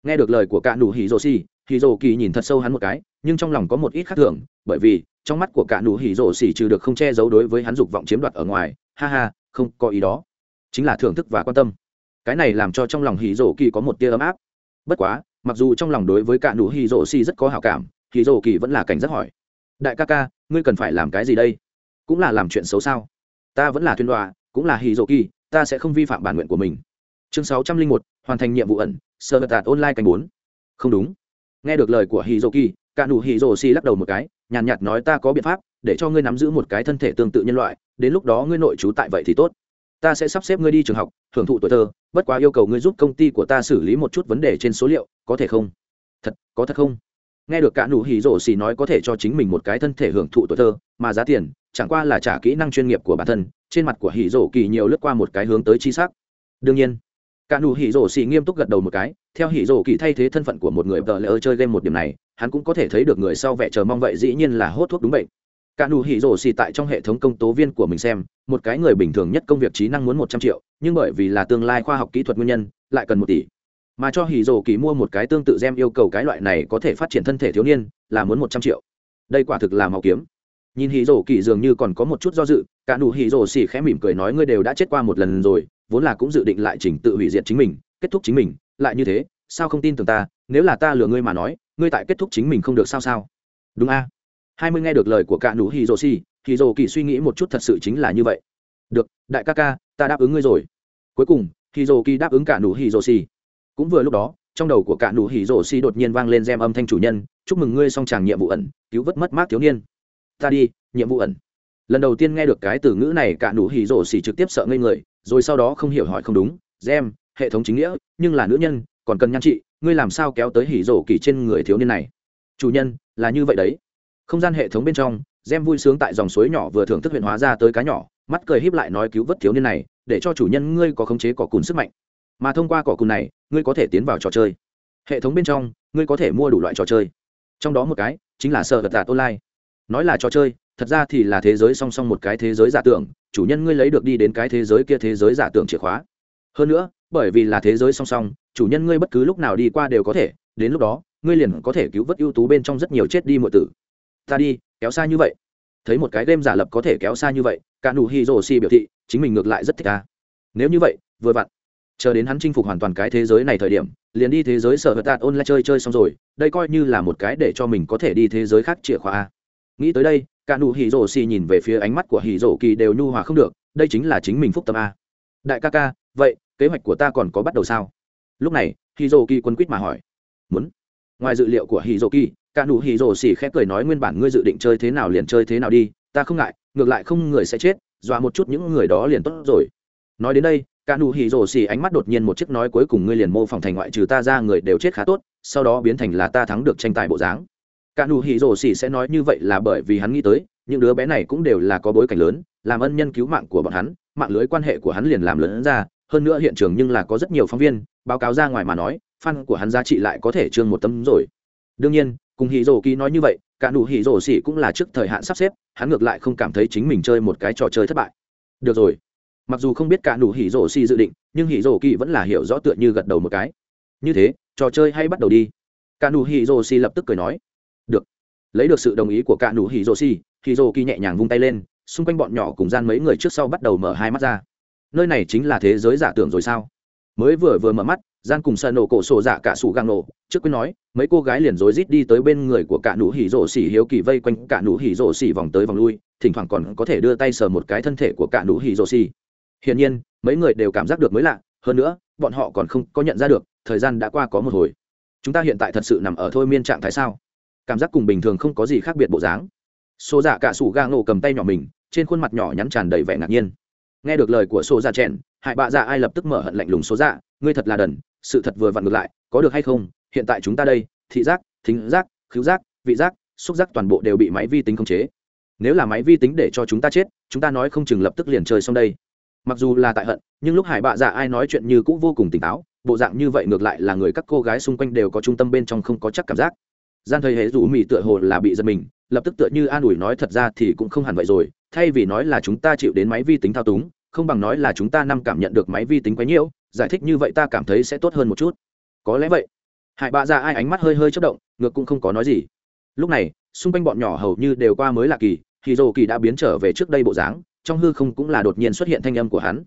Nghe được lời của cả nụ hỉ rổ xì, hỉ rổ kỳ nhìn thật sâu hắn một cái, nhưng trong lòng có một ít khác thường, bởi vì, trong mắt của cả nụ hỉ rổ xì trừ được không che giấu đối với hắn dục vọng chiếm đoạt ở ngoài, ha ha, không có ý đó. Chính là thưởng thức và quan tâm. Cái này làm cho trong lòng hỉ rổ kỳ có một tia ấm áp. Bất quá, mặc dù trong lòng đối với cả nụ hỉ rổ xì rất có hảo cảm, hỉ rổ kỳ vẫn là cảnh giác hỏi. Đại ca ca, ngươi cần phải làm cái gì đây? Cũng là làm chuyện xấu sao? ta vẫn là thuyền đoạ cũng là hì dỗ kỳ ta sẽ không vi phạm bản nguyện của mình. Chương sáu trăm linh một, hoàn thành nhiệm vụ ẩn sơ vật tạt online canh bốn. Không đúng. Nghe được lời của hì dỗ kỳ cả nụ hì dỗ xì lắc đầu một cái, nhàn nhạt nói ta có biện pháp, để cho ngươi nắm giữ một cái thân thể tương tự nhân loại, đến lúc đó ngươi nội trú tại vậy thì tốt. Ta sẽ sắp xếp ngươi đi trường học hưởng thụ tuổi thơ, bất quá yêu cầu ngươi giúp công ty của ta xử lý một chút vấn đề trên số liệu, có thể không? Thật, có thật không? Nghe được cả nụ hỉ rổ xì nói có thể cho chính mình một cái thân thể hưởng thụ tuổi thơ, mà giá tiền chẳng qua là trả kỹ năng chuyên nghiệp của bản thân, trên mặt của hỉ rổ kỳ nhiều lướt qua một cái hướng tới chi sắc. Đương nhiên, cả nụ hỉ rổ xì nghiêm túc gật đầu một cái, theo hỉ rổ kỳ thay thế thân phận của một người vợ lỡ chơi game một điểm này, hắn cũng có thể thấy được người sau vẻ chờ mong vậy dĩ nhiên là hốt thuốc đúng bệnh. Cả nụ hỉ rổ xì tại trong hệ thống công tố viên của mình xem, một cái người bình thường nhất công việc trí năng muốn một trăm triệu, nhưng bởi vì là tương lai khoa học kỹ thuật nguyên nhân, lại cần một tỷ. Mà cho hỉ rổ kỳ mua một cái tương tự gem yêu cầu cái loại này có thể phát triển thân thể thiếu niên, là muốn một trăm triệu. Đây quả thực là màu kiếm nhìn hì rổ kỳ dường như còn có một chút do dự, cả nụ hì rổ xì khẽ mỉm cười nói, ngươi đều đã chết qua một lần rồi, vốn là cũng dự định lại chỉnh tự hủy diệt chính mình, kết thúc chính mình, lại như thế, sao không tin tưởng ta? Nếu là ta lừa ngươi mà nói, ngươi tại kết thúc chính mình không được sao sao? Đúng a. Hai mươi nghe được lời của cả nụ hì rổ xì hì rổ kỳ suy nghĩ một chút thật sự chính là như vậy. Được, đại ca ca, ta đáp ứng ngươi rồi. Cuối cùng hì rổ kỳ đáp ứng cả nụ hì rổ xì. Cũng vừa lúc đó, trong đầu của cả nụ hỉ rổ xì đột nhiên vang lên gem âm thanh chủ nhân, chúc mừng ngươi song tràng nhiệm vụ ẩn, cứu vớt mất mát thiếu niên ta đi, nhiệm vụ ẩn. Lần đầu tiên nghe được cái từ ngữ này, cả nụ hỉ rổ xỉ trực tiếp sợ ngây người, rồi sau đó không hiểu hỏi không đúng, gem, hệ thống chính nghĩa, nhưng là nữ nhân, còn cần nhan trị, ngươi làm sao kéo tới hỉ rổ kỳ trên người thiếu niên này? Chủ nhân, là như vậy đấy. Không gian hệ thống bên trong, gem vui sướng tại dòng suối nhỏ vừa thưởng thức huyện hóa ra tới cá nhỏ, mắt cười híp lại nói cứu vớt thiếu niên này, để cho chủ nhân ngươi có khống chế cỏ cùn sức mạnh. Mà thông qua cỏ cùn này, ngươi có thể tiến vào trò chơi. Hệ thống bên trong, ngươi có thể mua đủ loại trò chơi. Trong đó một cái, chính là sợ vật tạt online nói là trò chơi, thật ra thì là thế giới song song một cái thế giới giả tưởng, chủ nhân ngươi lấy được đi đến cái thế giới kia thế giới giả tưởng chìa khóa. Hơn nữa, bởi vì là thế giới song song, chủ nhân ngươi bất cứ lúc nào đi qua đều có thể, đến lúc đó, ngươi liền có thể cứu vớt ưu tú bên trong rất nhiều chết đi mọi tử. Ta đi, kéo xa như vậy. Thấy một cái game giả lập có thể kéo xa như vậy, cả nụ hi rồ si biểu thị, chính mình ngược lại rất thích ta. Nếu như vậy, vừa vặn. Chờ đến hắn chinh phục hoàn toàn cái thế giới này thời điểm, liền đi thế giới sở hữu tạt online chơi chơi xong rồi, đây coi như là một cái để cho mình có thể đi thế giới khác chìa khóa a nghĩ tới đây, cả nụ hỉ rổ xì nhìn về phía ánh mắt của hỉ rổ kỳ đều nhu hòa không được, đây chính là chính mình phúc tâm a. Đại ca ca, vậy, kế hoạch của ta còn có bắt đầu sao? Lúc này, hỉ rổ kỳ quân quýt mà hỏi. Muốn. Ngoài dự liệu của hỉ rổ kỳ, cả nụ hỉ rổ xì khẽ cười nói nguyên bản ngươi dự định chơi thế nào liền chơi thế nào đi, ta không ngại, ngược lại không người sẽ chết, dọa một chút những người đó liền tốt rồi. Nói đến đây, cả nụ hỉ rổ xì ánh mắt đột nhiên một chiếc nói cuối cùng ngươi liền mô phỏng thành ngoại trừ ta ra người đều chết khá tốt, sau đó biến thành là ta thắng được tranh tài bộ dáng cả nụ hỉ rổ xỉ sẽ nói như vậy là bởi vì hắn nghĩ tới, những đứa bé này cũng đều là có bối cảnh lớn, làm ân nhân cứu mạng của bọn hắn, mạng lưới quan hệ của hắn liền làm lớn ra, hơn nữa hiện trường nhưng là có rất nhiều phóng viên, báo cáo ra ngoài mà nói phan của hắn giá trị lại có thể trương một tâm rồi. Đương nhiên, cùng hỉ rổ kỳ nói như vậy, cả nụ hỉ rổ xỉ cũng là trước thời hạn sắp xếp, hắn ngược lại không cảm thấy chính mình chơi một cái trò chơi thất bại. Được rồi. Mặc dù không biết cả nụ hỉ rổ xỉ dự định, nhưng hỉ rổ kỳ vẫn là hiểu rõ tựa như gật đầu một cái. Như thế, trò chơi hay bắt đầu đi. Cả nụ hỉ rổ xỉ lập tức cười nói được. Lấy được sự đồng ý của cả nụ hỉ rô xì, hỉ rô kỳ nhẹ nhàng vung tay lên, xung quanh bọn nhỏ cùng gian mấy người trước sau bắt đầu mở hai mắt ra. Nơi này chính là thế giới giả tưởng rồi sao? Mới vừa vừa mở mắt, gian cùng sợ nổ cổ sổ dạ cả sủ găng nổ, trước quyết nói, mấy cô gái liền rối rít đi tới bên người của cả nụ hỉ rô xỉ hiếu kỳ vây quanh cả nụ hỉ rô xỉ vòng tới vòng lui, thỉnh thoảng còn có thể đưa tay sờ một cái thân thể của cả nụ hỉ rô xỉ hiển nhiên, mấy người đều cảm giác được mới lạ, hơn nữa, bọn họ còn không có nhận ra được, thời gian đã qua có một hồi. Chúng ta hiện tại thật sự nằm ở thôi miên trạng thái sao? cảm giác cùng bình thường không có gì khác biệt bộ dáng. Xô dạ cả sủ ga ngộ cầm tay nhỏ mình, trên khuôn mặt nhỏ nhắn tràn đầy vẻ ngạc nhiên. Nghe được lời của xô dạ trẻn hại bạ dạ ai lập tức mở hận lạnh lùng xô dạ ngươi thật là đần, sự thật vừa vặn ngược lại, có được hay không? Hiện tại chúng ta đây, thị giác, thính giác, khứu giác, vị giác, xúc giác toàn bộ đều bị máy vi tính khống chế. Nếu là máy vi tính để cho chúng ta chết, chúng ta nói không chừng lập tức liền chơi xong đây. Mặc dù là tại hận, nhưng lúc hải bạ dạ ai nói chuyện như cũng vô cùng tỉnh táo, bộ dạng như vậy ngược lại là người các cô gái xung quanh đều có trung tâm bên trong không có chắc cảm giác gian thầy hệ rủ mị tựa hồ là bị giật mình, lập tức tựa như an ủi nói thật ra thì cũng không hẳn vậy rồi, thay vì nói là chúng ta chịu đến máy vi tính thao túng, không bằng nói là chúng ta năm cảm nhận được máy vi tính quá nhiễu, giải thích như vậy ta cảm thấy sẽ tốt hơn một chút. Có lẽ vậy. Hải bạ ra ai ánh mắt hơi hơi chất động, ngược cũng không có nói gì. Lúc này, xung quanh bọn nhỏ hầu như đều qua mới lạ kỳ, thì dồ kỳ đã biến trở về trước đây bộ dáng, trong hư không cũng là đột nhiên xuất hiện thanh âm của hắn.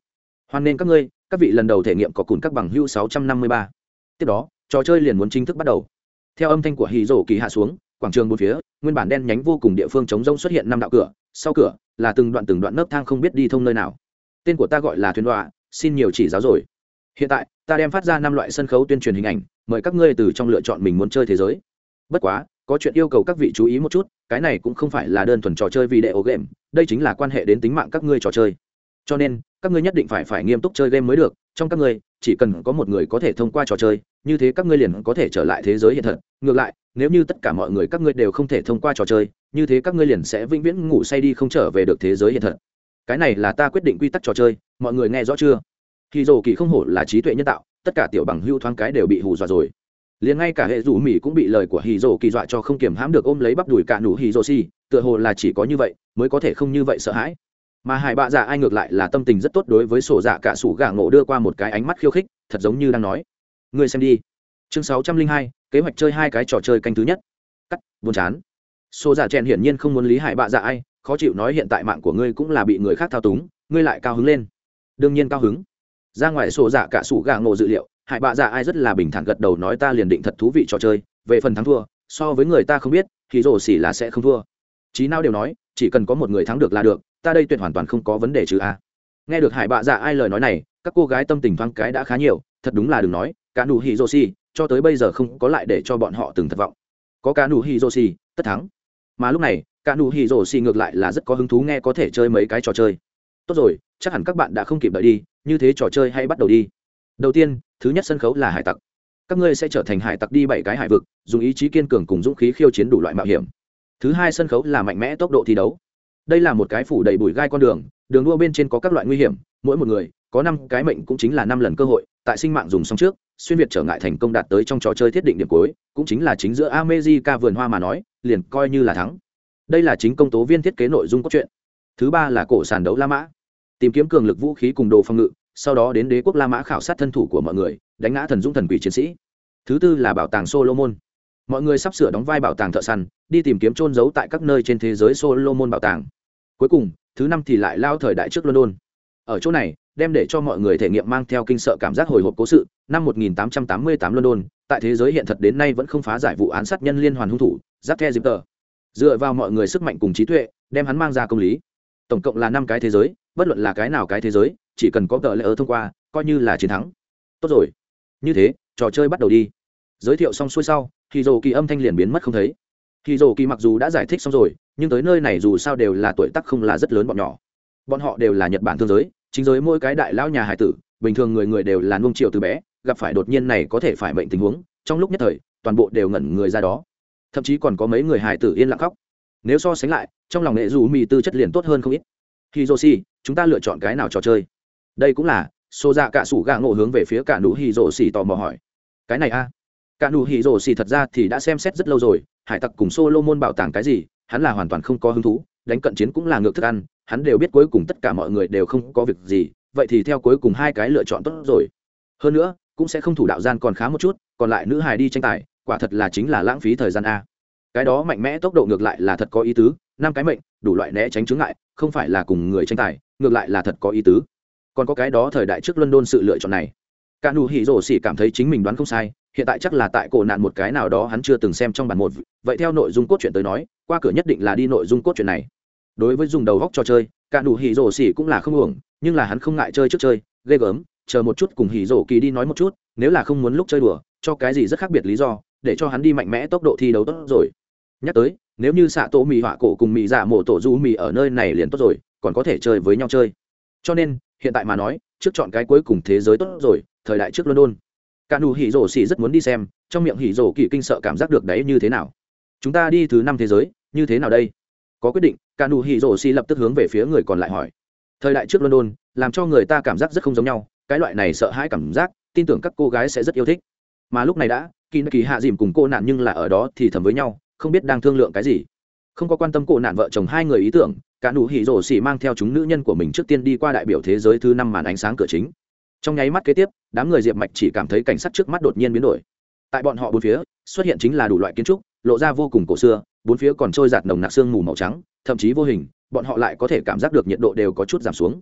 Hoan nên các ngươi, các vị lần đầu thể nghiệm có cùn các bằng hưu 653. tiếp đó, trò chơi liền muốn chính thức bắt đầu theo âm thanh của hì rổ kỳ hạ xuống, quảng trường một phía, nguyên bản đen nhánh vô cùng địa phương chống rông xuất hiện năm đạo cửa, sau cửa là từng đoạn từng đoạn nấc thang không biết đi thông nơi nào. Tên của ta gọi là thuyền đọa xin nhiều chỉ giáo rồi. Hiện tại, ta đem phát ra năm loại sân khấu tuyên truyền hình ảnh, mời các ngươi từ trong lựa chọn mình muốn chơi thế giới. Bất quá, có chuyện yêu cầu các vị chú ý một chút, cái này cũng không phải là đơn thuần trò chơi vì đệ ổ game, đây chính là quan hệ đến tính mạng các ngươi trò chơi. Cho nên, các ngươi nhất định phải phải nghiêm túc chơi game mới được trong các ngươi, chỉ cần có một người có thể thông qua trò chơi, như thế các ngươi liền có thể trở lại thế giới hiện thật. Ngược lại, nếu như tất cả mọi người các ngươi đều không thể thông qua trò chơi, như thế các ngươi liền sẽ vĩnh viễn ngủ say đi không trở về được thế giới hiện thật. Cái này là ta quyết định quy tắc trò chơi, mọi người nghe rõ chưa? Thì dồ kỳ không hổ là trí tuệ nhân tạo, tất cả tiểu bằng hưu thoáng cái đều bị hù dọa rồi. Liền ngay cả hệ rủ mỹ cũng bị lời của hì dồ kỳ dọa cho không kiểm hãm được ôm lấy bắp đùi cạn nụ hì dồ xì tựa hồ là chỉ có như vậy, mới có thể không như vậy sợ hãi mà hải bạ dạ ai ngược lại là tâm tình rất tốt đối với sổ dạ cả sủ gà ngộ đưa qua một cái ánh mắt khiêu khích, thật giống như đang nói. Ngươi xem đi. Chương sáu trăm linh hai, kế hoạch chơi hai cái trò chơi canh thứ nhất. Cắt, buồn chán. Sổ dạ chèn hiển nhiên không muốn lý hải bạ dạ ai, khó chịu nói hiện tại mạng của ngươi cũng là bị người khác thao túng, ngươi lại cao hứng lên. Đương nhiên cao hứng. Ra ngoài sổ dạ cả sủ gà ngộ dự liệu hải bạ dạ ai rất là bình thản gật đầu nói ta liền định thật thú vị trò chơi, về phần thắng thua, so với người ta không biết, thì rổ xỉ là sẽ không thua. Trí nào đều nói, chỉ cần có một người thắng được là được ta đây tuyệt hoàn toàn không có vấn đề chứ a. À. nghe được hải bạ dạ ai lời nói này, các cô gái tâm tình thoáng cái đã khá nhiều, thật đúng là đừng nói cả nụ hỉ rô cho tới bây giờ không có lại để cho bọn họ từng thất vọng. Có cả nụ hỉ rô tất thắng. Mà lúc này cả nụ hỉ rô ngược lại là rất có hứng thú nghe có thể chơi mấy cái trò chơi. Tốt rồi, chắc hẳn các bạn đã không kịp đợi đi, như thế trò chơi hay bắt đầu đi. Đầu tiên, thứ nhất sân khấu là hải tặc. Các ngươi sẽ trở thành hải tặc đi bảy cái hải vực, dùng ý chí kiên cường cùng dũng khí khiêu chiến đủ loại mạo hiểm. Thứ hai sân khấu là mạnh mẽ tốc độ thi đấu đây là một cái phủ đầy bụi gai con đường đường đua bên trên có các loại nguy hiểm, mỗi một người, có năm cái mệnh cũng chính là năm lần cơ hội, tại sinh mạng dùng xong trước, xuyên việt trở ngại thành công đạt tới trong trò chơi thiết định điểm cuối, cũng chính là chính giữa amejica vườn hoa mà nói, liền coi như là thắng. Đây là chính công tố viên thiết kế nội dung cốt truyện. Thứ ba là cổ sàn đấu la mã. Tìm kiếm cường lực vũ khí cùng đồ phòng ngự, sau đó đến đế quốc la mã khảo sát thân thủ của mọi người, đánh ngã thần dũng thần quỷ chiến sĩ. Thứ tư là bảo tàng solomon. Mọi người sắp sửa đóng vai bảo tàng thợ săn, đi tìm kiếm trôn giấu tại các nơi trên thế giới solomon bảo tàng cuối cùng, thứ năm thì lại lao thời đại trước london. Ở chỗ này, đem để cho mọi người thể nghiệm mang theo kinh sợ cảm giác hồi hộp cố sự, năm 1888 london, tại thế giới hiện thật đến nay vẫn không phá giải vụ án sát nhân liên hoàn hung thủ giáp the zipter dựa vào mọi người sức mạnh cùng trí tuệ, đem hắn mang ra công lý. Tổng cộng là năm cái thế giới, bất luận là cái nào cái thế giới, chỉ cần có tờ lễ ở thông qua, coi như là chiến thắng. Tốt rồi. Như thế, trò chơi bắt đầu đi. Giới thiệu xong xuôi sau thì dồ kỳ âm thanh liền biến mất không thấy. Thì dồ kỳ mặc dù đã giải thích xong rồi nhưng tới nơi này dù sao đều là tuổi tác không là rất lớn bọn nhỏ. Bọn họ đều là nhật bản thương giới, chính giới mỗi cái đại lão nhà hải tử, bình thường người người đều là nuông chiều từ bé, gặp phải đột nhiên này có thể phải bệnh tình huống, trong lúc nhất thời, toàn bộ đều ngẩn người ra đó. Thậm chí còn có mấy người hải tử yên lặng khóc. Nếu so sánh lại, trong lòng nghệ dù mì tư chất liền tốt hơn không ít. Hiroshi, chúng ta lựa chọn cái nào trò chơi? Đây cũng là xô ra cả sủ gạ ngộ hướng về phía cả nụ hì rổ tò mò hỏi. Cái này a. Cả nụ hì thật ra thì đã xem xét rất lâu rồi, hải tặc cùng solo môn bảo tàng cái gì hắn là hoàn toàn không có hứng thú, đánh cận chiến cũng là ngược thức ăn, hắn đều biết cuối cùng tất cả mọi người đều không có việc gì, vậy thì theo cuối cùng hai cái lựa chọn tốt rồi. Hơn nữa, cũng sẽ không thủ đạo gian còn khá một chút, còn lại nữ hài đi tranh tài, quả thật là chính là lãng phí thời gian a. Cái đó mạnh mẽ tốc độ ngược lại là thật có ý tứ, năm cái mệnh, đủ loại né tránh chướng ngại, không phải là cùng người tranh tài, ngược lại là thật có ý tứ. Còn có cái đó thời đại trước london sự lựa chọn này cả nụ hỉ rổ xỉ cảm thấy chính mình đoán không sai, hiện tại chắc là tại cổ nạn một cái nào đó hắn chưa từng xem trong bản một. Vậy theo nội dung cốt truyện tới nói, qua cửa nhất định là đi nội dung cốt truyện này. Đối với dùng đầu góc cho chơi, cả nụ hỉ rổ xỉ cũng là không uổng, nhưng là hắn không ngại chơi trước chơi, ghê gớm, chờ một chút cùng hỉ rổ kỳ đi nói một chút, nếu là không muốn lúc chơi đùa, cho cái gì rất khác biệt lý do, để cho hắn đi mạnh mẽ tốc độ thi đấu tốt rồi. Nhắc tới, nếu như xạ tổ mì họa cổ cùng mì giả mổ tổ du mì ở nơi này liền tốt rồi, còn có thể chơi với nhau chơi. Cho nên, hiện tại mà nói, trước chọn cái cuối cùng thế giới tốt rồi thời đại trước london. Cả nụ hỉ rổ xỉ rất muốn đi xem, trong miệng hỉ rổ kỳ kinh sợ cảm giác được đấy như thế nào. Chúng ta đi thứ năm thế giới, như thế nào đây? Có quyết định, cả nụ hỉ rổ xỉ lập tức hướng về phía người còn lại hỏi. Thời đại trước london, làm cho người ta cảm giác rất không giống nhau, cái loại này sợ hãi cảm giác, tin tưởng các cô gái sẽ rất yêu thích. Mà lúc này đã, kỳ kỳ hạ dìm cùng cô nạn nhưng là ở đó thì thầm với nhau, không biết đang thương lượng cái gì. Không có quan tâm cô nạn vợ chồng hai người ý tưởng, cả nụ hỉ rổ xỉ mang theo chúng nữ nhân của mình trước tiên đi qua đại biểu thế giới thứ năm màn ánh sáng cửa chính trong nháy mắt kế tiếp, đám người diệp mạch chỉ cảm thấy cảnh sắc trước mắt đột nhiên biến đổi. Tại bọn họ bốn phía, xuất hiện chính là đủ loại kiến trúc, lộ ra vô cùng cổ xưa, bốn phía còn trôi giạt nồng nặc sương mù màu trắng, thậm chí vô hình, bọn họ lại có thể cảm giác được nhiệt độ đều có chút giảm xuống.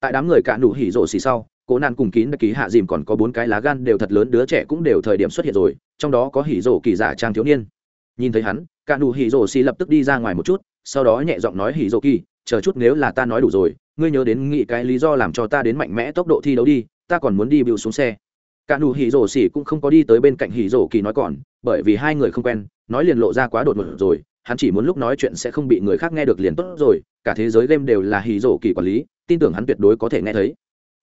Tại đám người cả nụ hỉ rộ xì sau, cố nạn cùng kín ký hạ dìm còn có bốn cái lá gan đều thật lớn đứa trẻ cũng đều thời điểm xuất hiện rồi, trong đó có hỉ rộ kỳ giả trang thiếu niên. Nhìn thấy hắn, cả nụ hỉ rộ xì lập tức đi ra ngoài một chút, sau đó nhẹ giọng nói hỉ rộ kỳ, chờ chút nếu là ta nói đủ rồi, ngươi nhớ đến nghĩ cái lý do làm cho ta đến mạnh mẽ tốc độ thi đấu đi ta còn muốn đi bịu xuống xe. Cả nụ hỉ rổ xỉ cũng không có đi tới bên cạnh hỉ rổ kỳ nói còn, bởi vì hai người không quen, nói liền lộ ra quá đột ngột rồi, hắn chỉ muốn lúc nói chuyện sẽ không bị người khác nghe được liền tốt rồi, cả thế giới game đều là hỉ rổ kỳ quản lý, tin tưởng hắn tuyệt đối có thể nghe thấy.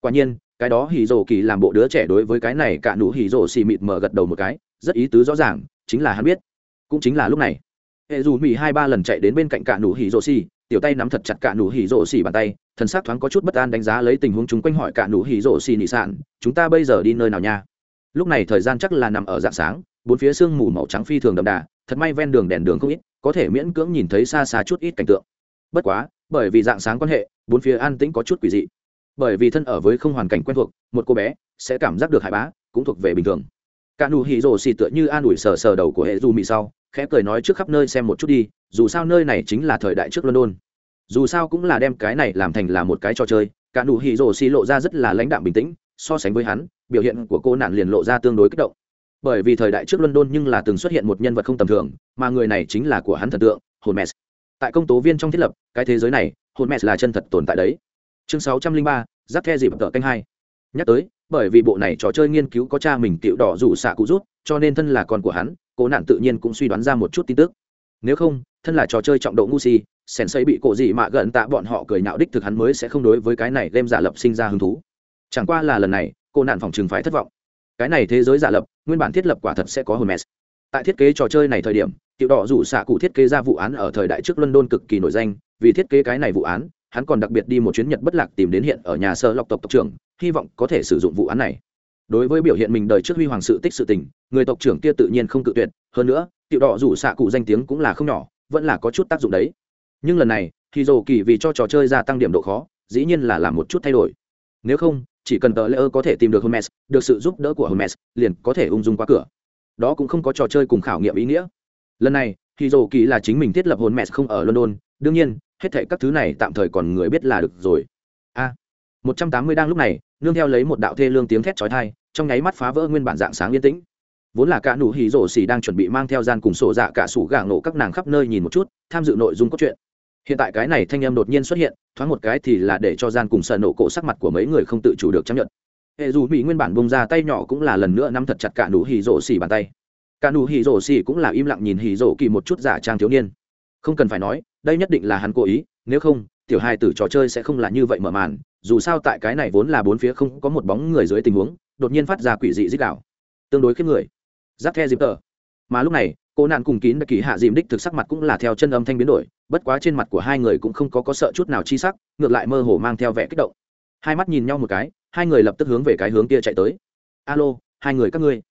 Quả nhiên, cái đó hỉ rổ kỳ làm bộ đứa trẻ đối với cái này cả nụ hỉ rổ xỉ mịt mở gật đầu một cái, rất ý tứ rõ ràng, chính là hắn biết. Cũng chính là lúc này hệ dù mỹ hai ba lần chạy đến bên cạnh cả nụ hỉ rổ xỉ, tiểu tay nắm thật chặt cả nụ hỉ rổ xỉ bàn tay thần sắc thoáng có chút bất an đánh giá lấy tình huống chúng quanh hỏi cả nụ hỉ rộ xì nị sản chúng ta bây giờ đi nơi nào nha? Lúc này thời gian chắc là nằm ở dạng sáng, bốn phía sương mù màu trắng phi thường đậm đà, thật may ven đường đèn đường không ít, có thể miễn cưỡng nhìn thấy xa xa chút ít cảnh tượng. Bất quá, bởi vì dạng sáng quan hệ, bốn phía an tĩnh có chút quỷ dị. Bởi vì thân ở với không hoàn cảnh quen thuộc, một cô bé sẽ cảm giác được hại bá, cũng thuộc về bình thường. Cả nụ hỉ rộ xì tựa như an ủi sờ sờ đầu của hệ du mị sau, khẽ cười nói trước khắp nơi xem một chút đi, dù sao nơi này chính là thời đại trước london dù sao cũng là đem cái này làm thành là một cái trò chơi, cả nụ hỉ rổ xì lộ ra rất là lãnh đạm bình tĩnh, so sánh với hắn, biểu hiện của cô nạn liền lộ ra tương đối kích động. Bởi vì thời đại trước london nhưng là từng xuất hiện một nhân vật không tầm thường, mà người này chính là của hắn thần tượng hồn mess tại công tố viên trong thiết lập, cái thế giới này hồn mess là chân thật tồn tại đấy. Chương sáu trăm linh ba giáp the dịp tờ canh hai. Nhắc tới, bởi vì bộ này trò chơi nghiên cứu có cha mình tiểu đỏ rủ xạ cụ rút, cho nên thân là con của hắn, cô nạn tự nhiên cũng suy đoán ra một chút tin tức. Nếu không, thân là trò chơi trọng độ ngu si sèn xây bị cổ gì mà gần tạ bọn họ cười nhạo đích thực hắn mới sẽ không đối với cái này đem giả lập sinh ra hứng thú. Chẳng qua là lần này, cô nạn phòng trường phải thất vọng. Cái này thế giới giả lập, nguyên bản thiết lập quả thật sẽ có hồn mess tại thiết kế trò chơi này thời điểm, tiểu đỏ rủ xạ cụ thiết kế ra vụ án ở thời đại trước london cực kỳ nổi danh, vì thiết kế cái này vụ án, hắn còn đặc biệt đi một chuyến nhật bất lạc tìm đến hiện ở nhà sơ lọc tộc tộc trưởng, hy vọng có thể sử dụng vụ án này. Đối với biểu hiện mình đời trước huy hoàng sự tích sự tình, người tộc trưởng kia tự nhiên không cự tuyệt, hơn nữa, tiểu đỏ rủ xạ cụ danh tiếng cũng là không nhỏ, vẫn là có chút tác dụng đấy nhưng lần này thì dồ kỳ vì cho trò chơi gia tăng điểm độ khó dĩ nhiên là làm một chút thay đổi. Nếu không chỉ cần tờ lễ ơ có thể tìm được hermes được sự giúp đỡ của hermes liền có thể ung dung qua cửa. Đó cũng không có trò chơi cùng khảo nghiệm ý nghĩa. Lần này thì dồ kỳ là chính mình thiết lập hermes không ở london đương nhiên hết thệ các thứ này tạm thời còn người biết là được rồi. A à, 180 đang lúc này nương theo lấy một đạo thê lương tiếng thét chói tai trong nháy mắt phá vỡ nguyên bản dạng sáng yên tĩnh. Vốn là cả nụ hỉ rổ xì đang chuẩn bị mang theo gian cùng sổ dạ cả sủ gà ngộ các nàng khắp nơi nhìn một chút tham dự nội dung cốt truyện hiện tại cái này thanh em đột nhiên xuất hiện, thoáng một cái thì là để cho gian cùng sợ nổ cổ sắc mặt của mấy người không tự chủ được chấp nhận. Hệ dù mỹ nguyên bản bông ra tay nhỏ cũng là lần nữa nắm thật chặt cả nụ hì rổ xỉ bàn tay. Cả nụ hì rổ xỉ cũng là im lặng nhìn hì rổ kỳ một chút giả trang thiếu niên. Không cần phải nói, đây nhất định là hắn cố ý, nếu không, tiểu hai tử trò chơi sẽ không là như vậy mở màn, dù sao tại cái này vốn là bốn phía không có một bóng người dưới tình huống, đột nhiên phát ra quỷ dị dích đảo tương đối khiếp người. Giáp the dịp tờ. Mà lúc này, cô nạn cùng kín đã kỳ hạ dìm đích thực sắc mặt cũng là theo chân âm thanh biến đổi bất quá trên mặt của hai người cũng không có có sợ chút nào chi sắc, ngược lại mơ hồ mang theo vẻ kích động. Hai mắt nhìn nhau một cái, hai người lập tức hướng về cái hướng kia chạy tới. Alo, hai người các ngươi.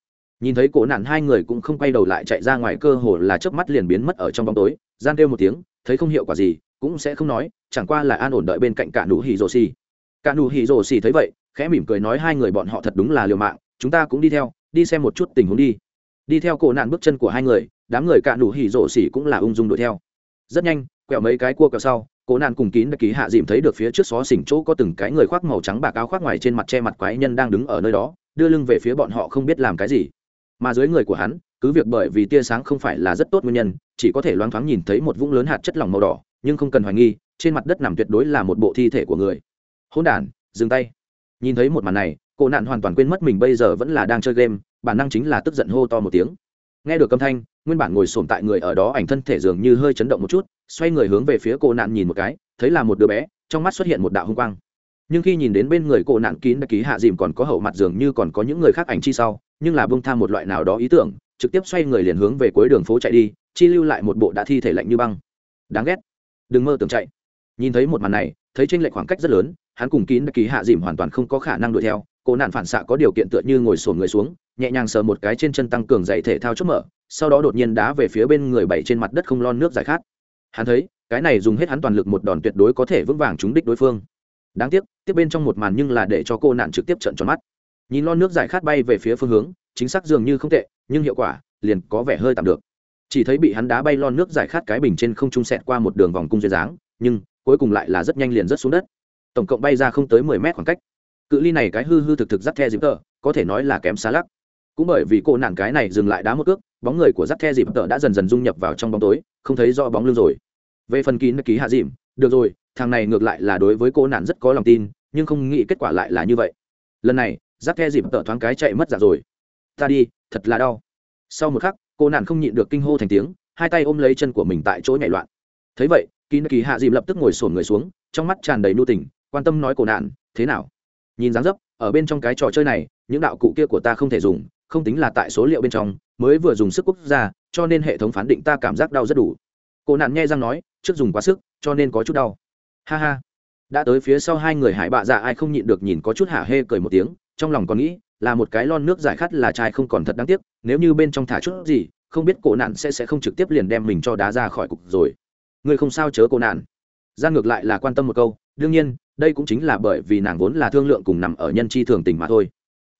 Nhìn thấy cổ nạn hai người cũng không quay đầu lại chạy ra ngoài, cơ hồ là chớp mắt liền biến mất ở trong bóng tối, gian kêu một tiếng, thấy không hiểu quả gì, cũng sẽ không nói, chẳng qua là an ổn đợi bên cạnh cả nụ hỉ rồ xì. Cả nụ hỉ rồ xì thấy vậy, khẽ mỉm cười nói hai người bọn họ thật đúng là liều mạng, chúng ta cũng đi theo, đi xem một chút tình huống đi. Đi theo cổ nạn bước chân của hai người, đám người cả nụ hỉ rồ xì cũng là ung dung đuổi theo rất nhanh, quẹo mấy cái cua quẹo sau, cố nạn cùng kín đã ký hạ dìm thấy được phía trước xó xỉnh chỗ có từng cái người khoác màu trắng bạc áo khoác ngoài trên mặt che mặt quái nhân đang đứng ở nơi đó, đưa lưng về phía bọn họ không biết làm cái gì. Mà dưới người của hắn, cứ việc bởi vì tia sáng không phải là rất tốt nguyên nhân, chỉ có thể loáng thoáng nhìn thấy một vũng lớn hạt chất lỏng màu đỏ, nhưng không cần hoài nghi, trên mặt đất nằm tuyệt đối là một bộ thi thể của người. Hôn đ dừng tay. Nhìn thấy một màn này cô nạn hoàn toàn quên mất mình bây giờ vẫn là đang chơi game, bản năng chính là tức giận hô to một tiếng. Nghe được âm thanh nguyên bản ngồi sồn tại người ở đó ảnh thân thể dường như hơi chấn động một chút, xoay người hướng về phía cô nạn nhìn một cái, thấy là một đứa bé, trong mắt xuất hiện một đạo hung quang. Nhưng khi nhìn đến bên người cô nạn kín đặc ký hạ dìm còn có hậu mặt dường như còn có những người khác ảnh chi sau, nhưng là bông tham một loại nào đó ý tưởng, trực tiếp xoay người liền hướng về cuối đường phố chạy đi, chi lưu lại một bộ đã thi thể lạnh như băng. Đáng ghét. Đừng mơ tưởng chạy. Nhìn thấy một màn này, thấy trên lệch khoảng cách rất lớn, hắn cùng kín đặc ký hạ dìm hoàn toàn không có khả năng đuổi theo, cô nạn phản xạ có điều kiện tựa như ngồi sổn người xuống, nhẹ nhàng sờ một cái trên chân tăng cường dạy thể thao chút mở sau đó đột nhiên đá về phía bên người bảy trên mặt đất không lon nước giải khát. Hắn thấy, cái này dùng hết hắn toàn lực một đòn tuyệt đối có thể vững vàng trúng đích đối phương. Đáng tiếc, tiếp bên trong một màn nhưng là để cho cô nạn trực tiếp trận tròn mắt. Nhìn lon nước giải khát bay về phía phương hướng, chính xác dường như không tệ, nhưng hiệu quả liền có vẻ hơi tạm được. Chỉ thấy bị hắn đá bay lon nước giải khát cái bình trên không trung sẹt qua một đường vòng cung duyên dáng, nhưng cuối cùng lại là rất nhanh liền rất xuống đất. Tổng cộng bay ra không tới mười mét khoảng cách. Cự ly này cái hư hư thực thực rất the dịp tờ, có thể nói là kém xa lắc. Cũng bởi vì cô nạn cái này dừng lại đá một cước bóng người của giáp Khe dịp tợ đã dần dần dung nhập vào trong bóng tối, không thấy rõ bóng lưng rồi. Về phần kín ký hạ dìm, được rồi, thằng này ngược lại là đối với cô nạn rất có lòng tin, nhưng không nghĩ kết quả lại là như vậy. Lần này giáp Khe dịp tợ thoáng cái chạy mất dạng rồi. Ta đi, thật là đau. Sau một khắc, cô nạn không nhịn được kinh hô thành tiếng, hai tay ôm lấy chân của mình tại chỗ nhảy loạn. Thấy vậy, kín Ký hạ dìm lập tức ngồi sổn người xuống, trong mắt tràn đầy nu tình, quan tâm nói cô nạn, thế nào? Nhìn dáng dấp, ở bên trong cái trò chơi này, những đạo cụ kia của ta không thể dùng không tính là tại số liệu bên trong, mới vừa dùng sức quốc gia, cho nên hệ thống phán định ta cảm giác đau rất đủ. Cô nạn nghe răng nói, trước dùng quá sức, cho nên có chút đau. Ha ha. Đã tới phía sau hai người hải bạ dạ ai không nhịn được nhìn có chút hả hê cười một tiếng, trong lòng còn nghĩ, là một cái lon nước giải khát là trai không còn thật đáng tiếc, nếu như bên trong thả chút gì, không biết cổ nạn sẽ sẽ không trực tiếp liền đem mình cho đá ra khỏi cục rồi. Người không sao chớ cổ nạn. Gian ngược lại là quan tâm một câu, đương nhiên, đây cũng chính là bởi vì nàng vốn là thương lượng cùng nằm ở nhân chi thường tình mà thôi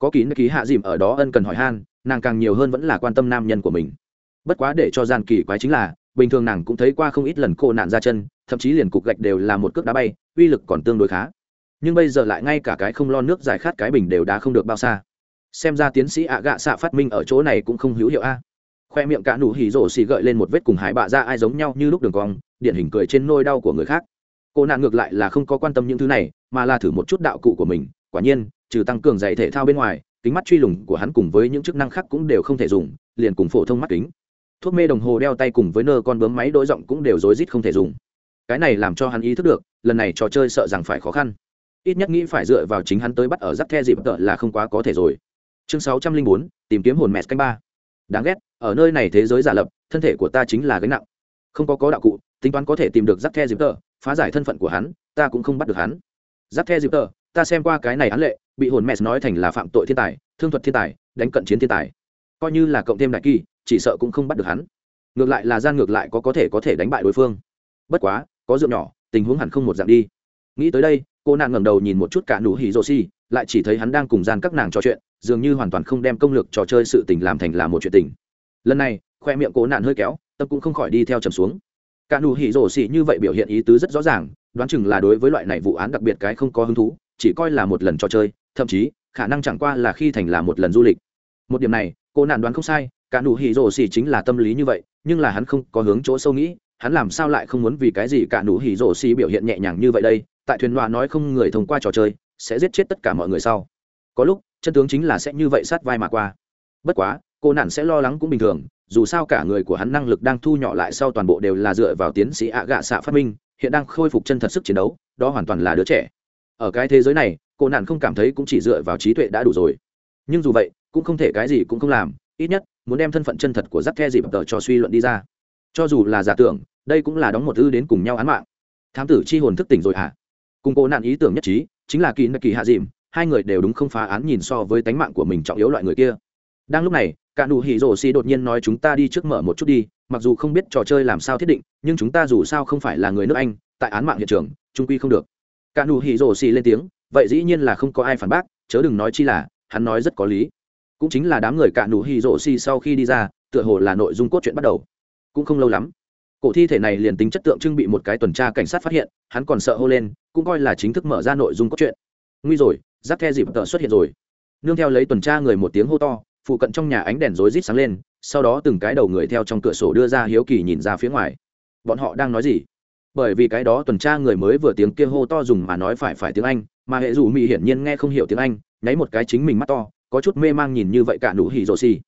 có kín ký hạ dìm ở đó ân cần hỏi han, nàng càng nhiều hơn vẫn là quan tâm nam nhân của mình. Bất quá để cho gian kỳ quái chính là, bình thường nàng cũng thấy qua không ít lần cô nạn ra chân, thậm chí liền cục gạch đều là một cước đá bay, uy lực còn tương đối khá. Nhưng bây giờ lại ngay cả cái không lo nước giải khát cái bình đều đã không được bao xa. Xem ra tiến sĩ ạ à gạ xạ phát minh ở chỗ này cũng không hữu hiệu a. Khoe miệng cả nụ hỉ rổ xì gợi lên một vết cùng hải bạ ra ai giống nhau như lúc đường cong, điển hình cười trên nôi đau của người khác. Cô nạn ngược lại là không có quan tâm những thứ này, mà là thử một chút đạo cụ của mình quả nhiên, trừ tăng cường dạy thể thao bên ngoài, kính mắt truy lùng của hắn cùng với những chức năng khác cũng đều không thể dùng, liền cùng phổ thông mắt kính. Thuốc mê đồng hồ đeo tay cùng với nơ con bướm máy đối giọng cũng đều rối rít không thể dùng. Cái này làm cho hắn ý thức được, lần này trò chơi sợ rằng phải khó khăn. Ít nhất nghĩ phải dựa vào chính hắn tới bắt ở giáp the dịp tợ là không quá có thể rồi. Chương sáu trăm linh bốn, tìm kiếm hồn mẹ canh ba. Đáng ghét, ở nơi này thế giới giả lập, thân thể của ta chính là gánh nặng. Không có có đạo cụ, tính toán có thể tìm được giáp the dịp tợ, phá giải thân phận của hắn, ta cũng không bắt được hắn. Giáp the dịp tợ ta xem qua cái này án lệ, bị hồn mẹ nói thành là phạm tội thiên tài, thương thuật thiên tài, đánh cận chiến thiên tài. Coi như là cộng thêm đại kỳ, chỉ sợ cũng không bắt được hắn. Ngược lại là gian ngược lại có có thể có thể đánh bại đối phương. Bất quá, có dựa nhỏ, tình huống hẳn không một dạng đi. Nghĩ tới đây, cô nàng ngẩng đầu nhìn một chút cả nụ hỉ rô si lại chỉ thấy hắn đang cùng gian các nàng trò chuyện, dường như hoàn toàn không đem công lực trò chơi sự tình làm thành là một chuyện tình. Lần này, khoe miệng cố nạn hơi kéo, tâm cũng không khỏi đi theo trầm xuống. Cả nụ hỉ rổ xỉ như vậy biểu hiện ý tứ rất rõ ràng, đoán chừng là đối với loại này vụ án đặc biệt cái không có hứng thú chỉ coi là một lần trò chơi, thậm chí, khả năng chẳng qua là khi thành là một lần du lịch. Một điểm này, cô nạn đoán không sai, cả nụ hỉ rồ xì chính là tâm lý như vậy, nhưng là hắn không có hướng chỗ sâu nghĩ, hắn làm sao lại không muốn vì cái gì cả nụ hỉ rồ xì biểu hiện nhẹ nhàng như vậy đây, tại thuyền loa nói không người thông qua trò chơi, sẽ giết chết tất cả mọi người sau. Có lúc, chân tướng chính là sẽ như vậy sát vai mà qua. Bất quá, cô nạn sẽ lo lắng cũng bình thường, dù sao cả người của hắn năng lực đang thu nhỏ lại sau toàn bộ đều là dựa vào tiến sĩ ạ gạ xạ phát minh, hiện đang khôi phục chân thật sức chiến đấu, đó hoàn toàn là đứa trẻ ở cái thế giới này, cô nạn không cảm thấy cũng chỉ dựa vào trí tuệ đã đủ rồi. Nhưng dù vậy, cũng không thể cái gì cũng không làm, ít nhất, muốn đem thân phận chân thật của giáp the dịp tờ cho suy luận đi ra. Cho dù là giả tưởng, đây cũng là đóng một thư đến cùng nhau án mạng. Thám tử chi hồn thức tỉnh rồi hả? À? cùng cô nạn ý tưởng nhất trí, chính là kỳ nơ kỳ hạ dìm, hai người đều đúng không phá án nhìn so với tánh mạng của mình trọng yếu loại người kia. Đang lúc này, cả nụ hỉ rổ xì đột nhiên nói chúng ta đi trước mở một chút đi, mặc dù không biết trò chơi làm sao thiết định, nhưng chúng ta dù sao không phải là người nước anh, tại án mạng hiện trường, trung quy không được cả nụ hỉ rổ xì lên tiếng, vậy dĩ nhiên là không có ai phản bác, chớ đừng nói chi là, hắn nói rất có lý. Cũng chính là đám người cả nụ hỉ rổ xì sau khi đi ra, tựa hồ là nội dung cốt truyện bắt đầu. Cũng không lâu lắm, cổ thi thể này liền tính chất tượng trưng bị một cái tuần tra cảnh sát phát hiện, hắn còn sợ hô lên, cũng coi là chính thức mở ra nội dung cốt truyện. Nguy rồi giáp the dịp tờ xuất hiện rồi. Nương theo lấy tuần tra người một tiếng hô to, phụ cận trong nhà ánh đèn rối rít sáng lên, sau đó từng cái đầu người theo trong cửa sổ đưa ra hiếu kỳ nhìn ra phía ngoài. Bọn họ đang nói gì? bởi vì cái đó tuần tra người mới vừa tiếng kia hô to dùng mà nói phải phải tiếng anh, mà hệ dù mỹ hiển nhiên nghe không hiểu tiếng anh, nháy một cái chính mình mắt to, có chút mê mang nhìn như vậy cả nụ hỉ rổ xì.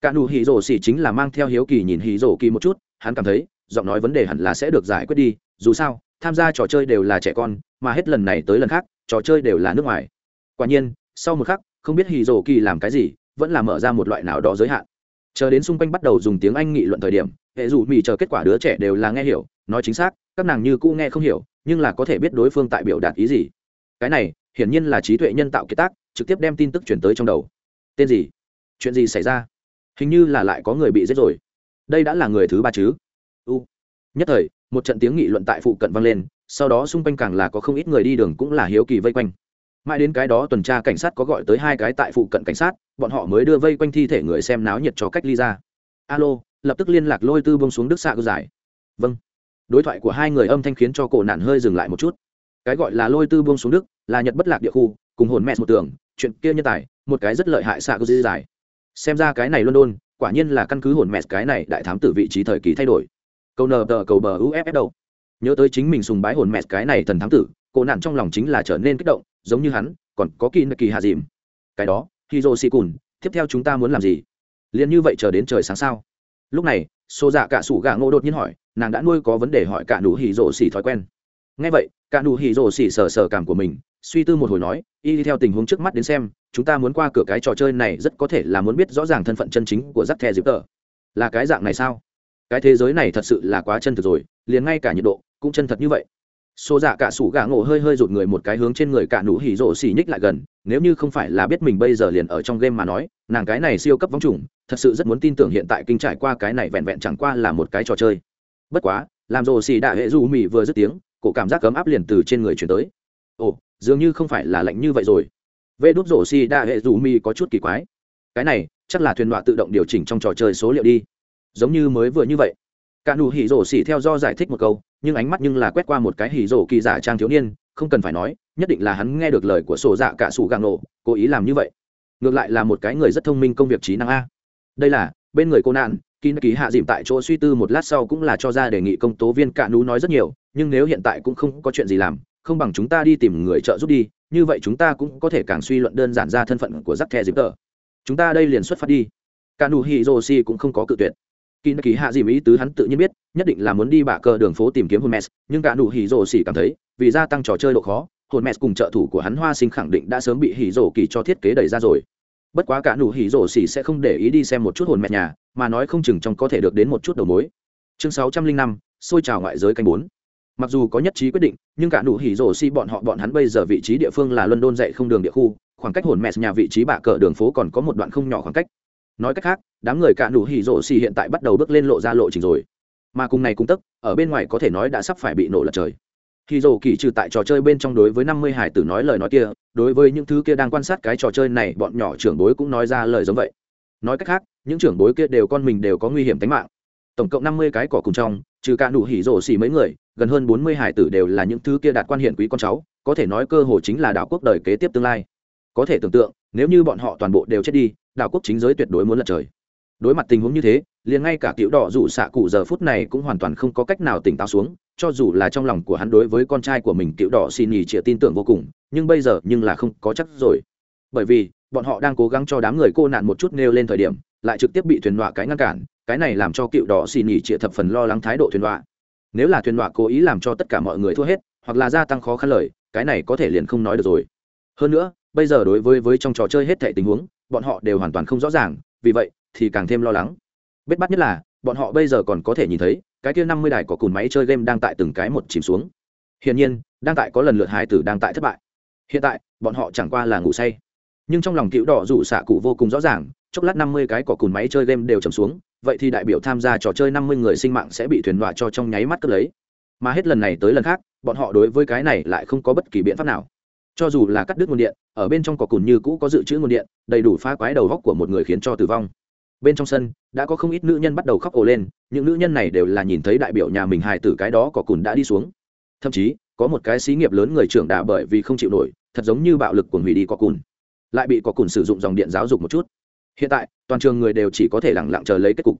Cả nụ hỉ rổ xì chính là mang theo hiếu kỳ nhìn hỉ rổ kỳ một chút, hắn cảm thấy, giọng nói vấn đề hẳn là sẽ được giải quyết đi, dù sao, tham gia trò chơi đều là trẻ con, mà hết lần này tới lần khác, trò chơi đều là nước ngoài. Quả nhiên, sau một khắc, không biết hỉ rổ kỳ làm cái gì, vẫn là mở ra một loại nào đó giới hạn. Chờ đến xung quanh bắt đầu dùng tiếng anh nghị luận thời điểm, hệ dù mỹ chờ kết quả đứa trẻ đều là nghe hiểu, nói chính xác các nàng như cũ nghe không hiểu, nhưng là có thể biết đối phương tại biểu đạt ý gì. Cái này, hiển nhiên là trí tuệ nhân tạo kiệt tác, trực tiếp đem tin tức chuyển tới trong đầu. Tên gì? Chuyện gì xảy ra? Hình như là lại có người bị giết rồi. Đây đã là người thứ ba chứ? U. Nhất thời, một trận tiếng nghị luận tại phụ cận vang lên, sau đó xung quanh càng là có không ít người đi đường cũng là hiếu kỳ vây quanh. Mãi đến cái đó tuần tra cảnh sát có gọi tới hai cái tại phụ cận cảnh sát, bọn họ mới đưa vây quanh thi thể người xem náo nhiệt cho cách ly ra. Alo, lập tức liên lạc lôi tư bông xuống đức xạ cơ giải. Vâng đối thoại của hai người âm thanh khiến cho cổ nạn hơi dừng lại một chút. Cái gọi là lôi tư buông xuống đức, là nhật bất lạc địa khu, cùng hồn mẹ một tường, chuyện kia nhân tài, một cái rất lợi hại xạ cơ dư dài xem ra cái này london, quả nhiên là căn cứ hồn mẹ cái này đại thám tử vị trí thời kỳ thay đổi. Câu nờ tờ cầu bờ uff đâu nhớ tới chính mình sùng bái hồn mẹ cái này thần thám tử, cổ nạn trong lòng chính là trở nên kích động, giống như hắn, còn có kỳ kỳ hạ dìm. Cái đó khi hiro si cùn tiếp theo chúng ta muốn làm gì? Liền như vậy chờ đến trời sáng sao? Lúc này xô dạ cả sủ gà ngô đột nhiên hỏi nàng đã nuôi có vấn đề hỏi cả nụ hỉ rổ xỉ thói quen. Ngay vậy, cả nụ hỉ rổ xỉ sờ sờ cảm của mình, suy tư một hồi nói, y theo tình huống trước mắt đến xem, chúng ta muốn qua cửa cái trò chơi này rất có thể là muốn biết rõ ràng thân phận chân chính của giáp the dịp tờ là cái dạng này sao? Cái thế giới này thật sự là quá chân thực rồi, liền ngay cả nhiệt độ cũng chân thật như vậy. Xô dạ cả sủ gà ngộ hơi hơi rụt người một cái hướng trên người cả nụ hỉ rổ xỉ nhích lại gần, nếu như không phải là biết mình bây giờ liền ở trong game mà nói, nàng cái này siêu cấp vong trùng, thật sự rất muốn tin tưởng hiện tại kinh trải qua cái này vẹn vẹn chẳng qua là một cái trò chơi bất quá, làm rồ xì đạ hệ dù mì vừa dứt tiếng, cổ cảm giác cấm áp liền từ trên người chuyển tới. Ồ, dường như không phải là lạnh như vậy rồi. Vê đốt rổ xì đa hệ dù mi có chút kỳ quái. Cái này, chắc là thuyền đọa tự động điều chỉnh trong trò chơi số liệu đi. Giống như mới vừa như vậy. Cả nụ hỉ rổ xì theo do giải thích một câu, nhưng ánh mắt nhưng là quét qua một cái hỉ rổ kỳ giả trang thiếu niên, không cần phải nói, nhất định là hắn nghe được lời của sổ dạ cả sủ gàng nổ cố ý làm như vậy. Ngược lại là một cái người rất thông minh công việc trí năng a. Đây là, bên người cô nạn kín kỳ hạ dìm tại chỗ suy tư một lát sau cũng là cho ra đề nghị công tố viên cạ nú nói rất nhiều nhưng nếu hiện tại cũng không có chuyện gì làm không bằng chúng ta đi tìm người trợ giúp đi như vậy chúng ta cũng có thể càng suy luận đơn giản ra thân phận của giáp thẻ dịp tờ. Chúng ta đây liền xuất phát đi. Cạ nú hỉ hi joshi cũng không có cự tuyệt. Kín kỳ hạ dìm ý tứ hắn tự nhiên biết nhất định là muốn đi bả cờ đường phố tìm kiếm Hermes, nhưng cạ nú hỉ hi joshi cảm thấy vì gia tăng trò chơi độ khó Hermes cùng trợ thủ của hắn Hoa Sinh khẳng định đã sớm bị Hỉ Dỗ Kỳ cho thiết kế đẩy ra rồi bất quá cả nụ hỉ rổ xỉ sẽ không để ý đi xem một chút hồn mẹ nhà, mà nói không chừng trong có thể được đến một chút đầu mối. Chương sáu trăm linh năm, xôi trào ngoại giới canh bốn. Mặc dù có nhất trí quyết định, nhưng cả nụ hỉ rổ xỉ bọn họ, bọn hắn bây giờ vị trí địa phương là luân đôn dạy không đường địa khu, khoảng cách hồn mẹ nhà vị trí bạ cờ đường phố còn có một đoạn không nhỏ khoảng cách. Nói cách khác, đám người cả nụ hỉ rổ xỉ hiện tại bắt đầu bước lên lộ ra lộ trình rồi. Mà cùng này cung tức, ở bên ngoài có thể nói đã sắp phải bị nổ lật trời khi Dụ Kỳ trừ tại trò chơi bên trong đối với năm mươi hải tử nói lời nói kia, đối với những thứ kia đang quan sát cái trò chơi này, bọn nhỏ trưởng bối cũng nói ra lời giống vậy. Nói cách khác, những trưởng bối kia đều con mình đều có nguy hiểm tính mạng. Tổng cộng năm mươi cái cỏ cùng trong, trừ cả đủ hỉ rồ xỉ mấy người, gần hơn bốn mươi hải tử đều là những thứ kia đạt quan hiện quý con cháu, có thể nói cơ hội chính là đảo quốc đời kế tiếp tương lai. Có thể tưởng tượng, nếu như bọn họ toàn bộ đều chết đi, đảo quốc chính giới tuyệt đối muốn lật trời. Đối mặt tình huống như thế, liền ngay cả cựu đỏ rủ xạ cụ giờ phút này cũng hoàn toàn không có cách nào tỉnh táo xuống, cho dù là trong lòng của hắn đối với con trai của mình cựu đỏ xin nhì chịa tin tưởng vô cùng, nhưng bây giờ nhưng là không có chắc rồi. Bởi vì, bọn họ đang cố gắng cho đám người cô nạn một chút nêu lên thời điểm, lại trực tiếp bị thuyền đọa cái ngăn cản, cái này làm cho cựu đỏ xin nhì chịa thập phần lo lắng thái độ thuyền đọa nếu là thuyền đọa cố ý làm cho tất cả mọi người thua hết, hoặc là gia tăng khó khăn lời, cái này có thể liền không nói được rồi. Hơn nữa, bây giờ đối với với trong trò chơi hết thệ tình huống, bọn họ đều hoàn toàn không rõ ràng, vì vậy thì càng thêm lo lắng bết bắt nhất là, bọn họ bây giờ còn có thể nhìn thấy, cái kia năm mươi đài có cùn máy chơi game đang tại từng cái một chìm xuống. Hiển nhiên, đang tại có lần lượt hai tử đang tại thất bại. Hiện tại, bọn họ chẳng qua là ngủ say. Nhưng trong lòng cựu đỏ rủ xạ cụ vô cùng rõ ràng, chốc lát năm mươi cái có cùn máy chơi game đều chầm xuống, vậy thì đại biểu tham gia trò chơi năm mươi người sinh mạng sẽ bị thuyền đọa cho trong nháy mắt cất lấy. Mà hết lần này tới lần khác, bọn họ đối với cái này lại không có bất kỳ biện pháp nào. Cho dù là cắt đứt nguồn điện, ở bên trong có cùn như cũ có dự trữ nguồn điện, đầy đủ phá quái đầu góc của một người khiến cho tử vong bên trong sân, đã có không ít nữ nhân bắt đầu khóc ồ lên, những nữ nhân này đều là nhìn thấy đại biểu nhà mình hài tử cái đó có cùn đã đi xuống. Thậm chí, có một cái xí nghiệp lớn người trưởng đà bởi vì không chịu nổi, thật giống như bạo lực của hủy đi có cùn, lại bị có cùn sử dụng dòng điện giáo dục một chút. Hiện tại, toàn trường người đều chỉ có thể lẳng lặng chờ lấy kết cục.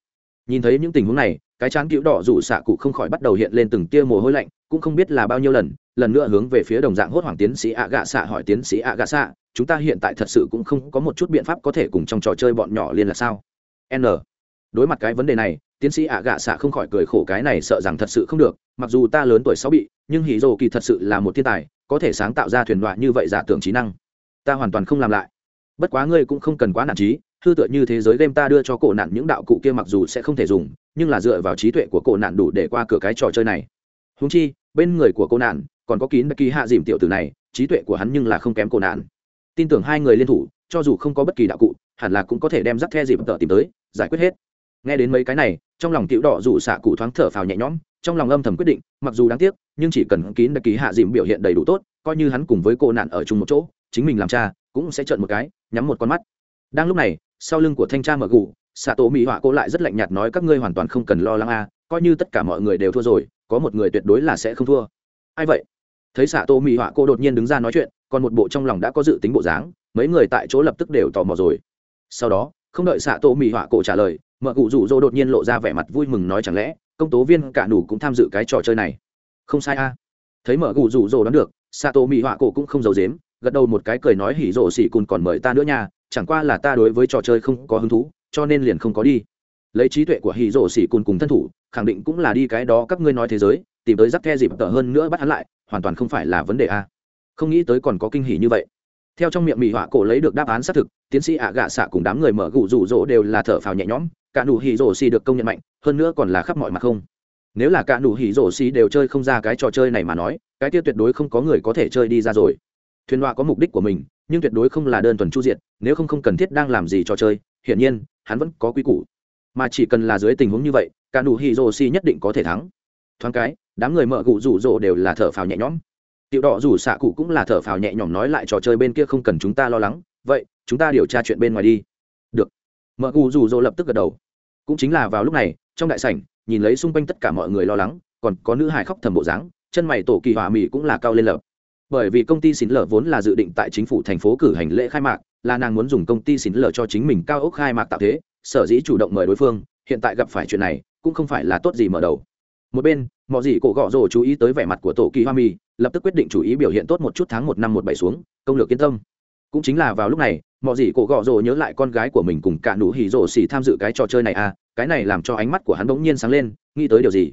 Nhìn thấy những tình huống này, cái chán cứu đỏ rủ xạ cụ không khỏi bắt đầu hiện lên từng tia mồ hôi lạnh, cũng không biết là bao nhiêu lần lần nữa hướng về phía đồng dạng hốt hoảng tiến sĩ ạ gạ xạ hỏi tiến sĩ ạ gạ xạ, chúng ta hiện tại thật sự cũng không có một chút biện pháp có thể cùng trong trò chơi bọn nhỏ liên là sao? n. Đối mặt cái vấn đề này, tiến sĩ ạ à gạ xạ không khỏi cười khổ cái này sợ rằng thật sự không được, mặc dù ta lớn tuổi sáu bị, nhưng hỉ rồ kỳ thật sự là một thiên tài, có thể sáng tạo ra thuyền đoạn như vậy giả tưởng trí năng. Ta hoàn toàn không làm lại. Bất quá ngươi cũng không cần quá nản trí, thư tựa như thế giới game ta đưa cho cổ nạn những đạo cụ kia mặc dù sẽ không thể dùng, nhưng là dựa vào trí tuệ của cổ nạn đủ để qua cửa cái trò chơi này. Húng chi, bên người của cổ nạn, còn có kín kỳ hạ dìm tiểu tử này, trí tuệ của hắn nhưng là không kém cổ nạn. Tin tưởng hai người liên thủ, cho dù không có bất kỳ đạo cụ hẳn là cũng có thể đem rắc the dịp tợ tìm tới, giải quyết hết. Nghe đến mấy cái này, trong lòng cựu đỏ rủ xạ cụ thoáng thở phào nhẹ nhõm, trong lòng âm thầm quyết định, mặc dù đáng tiếc, nhưng chỉ cần kín đặc ký hạ dìm biểu hiện đầy đủ tốt, coi như hắn cùng với cô nạn ở chung một chỗ, chính mình làm cha, cũng sẽ trợn một cái, nhắm một con mắt. Đang lúc này, sau lưng của thanh tra mở gù xạ tổ mỹ họa cô lại rất lạnh nhạt nói, các ngươi hoàn toàn không cần lo lắng a, coi như tất cả mọi người đều thua rồi, có một người tuyệt đối là sẽ không thua. Ai vậy? Thấy xạ tổ mỹ họa cô đột nhiên đứng ra nói chuyện, còn một bộ trong lòng đã có dự tính bộ dáng, mấy người tại chỗ lập tức đều tò mò rồi sau đó, không đợi xạ tổ mỹ họa cổ trả lời, mợ cụ rủ rỗ đột nhiên lộ ra vẻ mặt vui mừng nói chẳng lẽ, công tố viên cả nủ cũng tham dự cái trò chơi này? Không sai a. Thấy mợ cụ rủ rỗ đoán được xạ tổ mỹ họa cổ cũng không giấu dếm gật đầu một cái cười nói hỉ rỗ xỉ cùn còn mời ta nữa nha, chẳng qua là ta đối với trò chơi không có hứng thú, cho nên liền không có đi. Lấy trí tuệ của hỉ rỗ xỉ cùn cùng thân thủ, khẳng định cũng là đi cái đó các ngươi nói thế giới, tìm tới rắc the dịp tở hơn nữa bắt hắn lại, hoàn toàn không phải là vấn đề a. Không nghĩ tới còn có kinh hỉ như vậy theo trong miệng mỹ họa cổ lấy được đáp án xác thực, tiến sĩ ạ gạ xạ cùng đám người mở gù rủ rỗ đều là thở phào nhẹ nhõm, cả nụ hỉ rỗ xì được công nhận mạnh, hơn nữa còn là khắp mọi mặt không. Nếu là cả nụ hỉ rỗ xì đều chơi không ra cái trò chơi này mà nói, cái kia tuyệt đối không có người có thể chơi đi ra rồi. Thuyền họa có mục đích của mình, nhưng tuyệt đối không là đơn thuần chu diện nếu không không cần thiết đang làm gì trò chơi, hiển nhiên, hắn vẫn có quy củ. Mà chỉ cần là dưới tình huống như vậy, cả nụ hỉ rỗ xì nhất định có thể thắng. Thoáng cái, đám người mở gù rủ rỗ đều là thở phào nhẹ nhõm tiểu đỏ rủ xạ cụ cũng là thở phào nhẹ nhõm nói lại trò chơi bên kia không cần chúng ta lo lắng, vậy, chúng ta điều tra chuyện bên ngoài đi. Được. Mợ cụ rủ rỗ lập tức gật đầu. Cũng chính là vào lúc này, trong đại sảnh, nhìn lấy xung quanh tất cả mọi người lo lắng, còn có nữ hải khóc thầm bộ dáng, chân mày tổ kỳ hòa mỹ cũng là cao lên lợp. bởi vì công ty xin lở vốn là dự định tại chính phủ thành phố cử hành lễ khai mạc, là nàng muốn dùng công ty xin lở cho chính mình cao ốc khai mạc tạo thế, sở dĩ chủ động mời đối phương, hiện tại gặp phải chuyện này, cũng không phải là tốt gì mở đầu một bên mọi gì cổ gọ rồ chú ý tới vẻ mặt của tổ kỳ hoa mì, lập tức quyết định chú ý biểu hiện tốt một chút tháng một năm một bảy xuống công lược yên tâm. Cũng chính là vào lúc này mọi gì cổ gọ rồ nhớ lại con gái của mình cùng cả nụ hỉ rồ xỉ tham dự cái trò chơi này à cái này làm cho ánh mắt của hắn bỗng nhiên sáng lên nghĩ tới điều gì?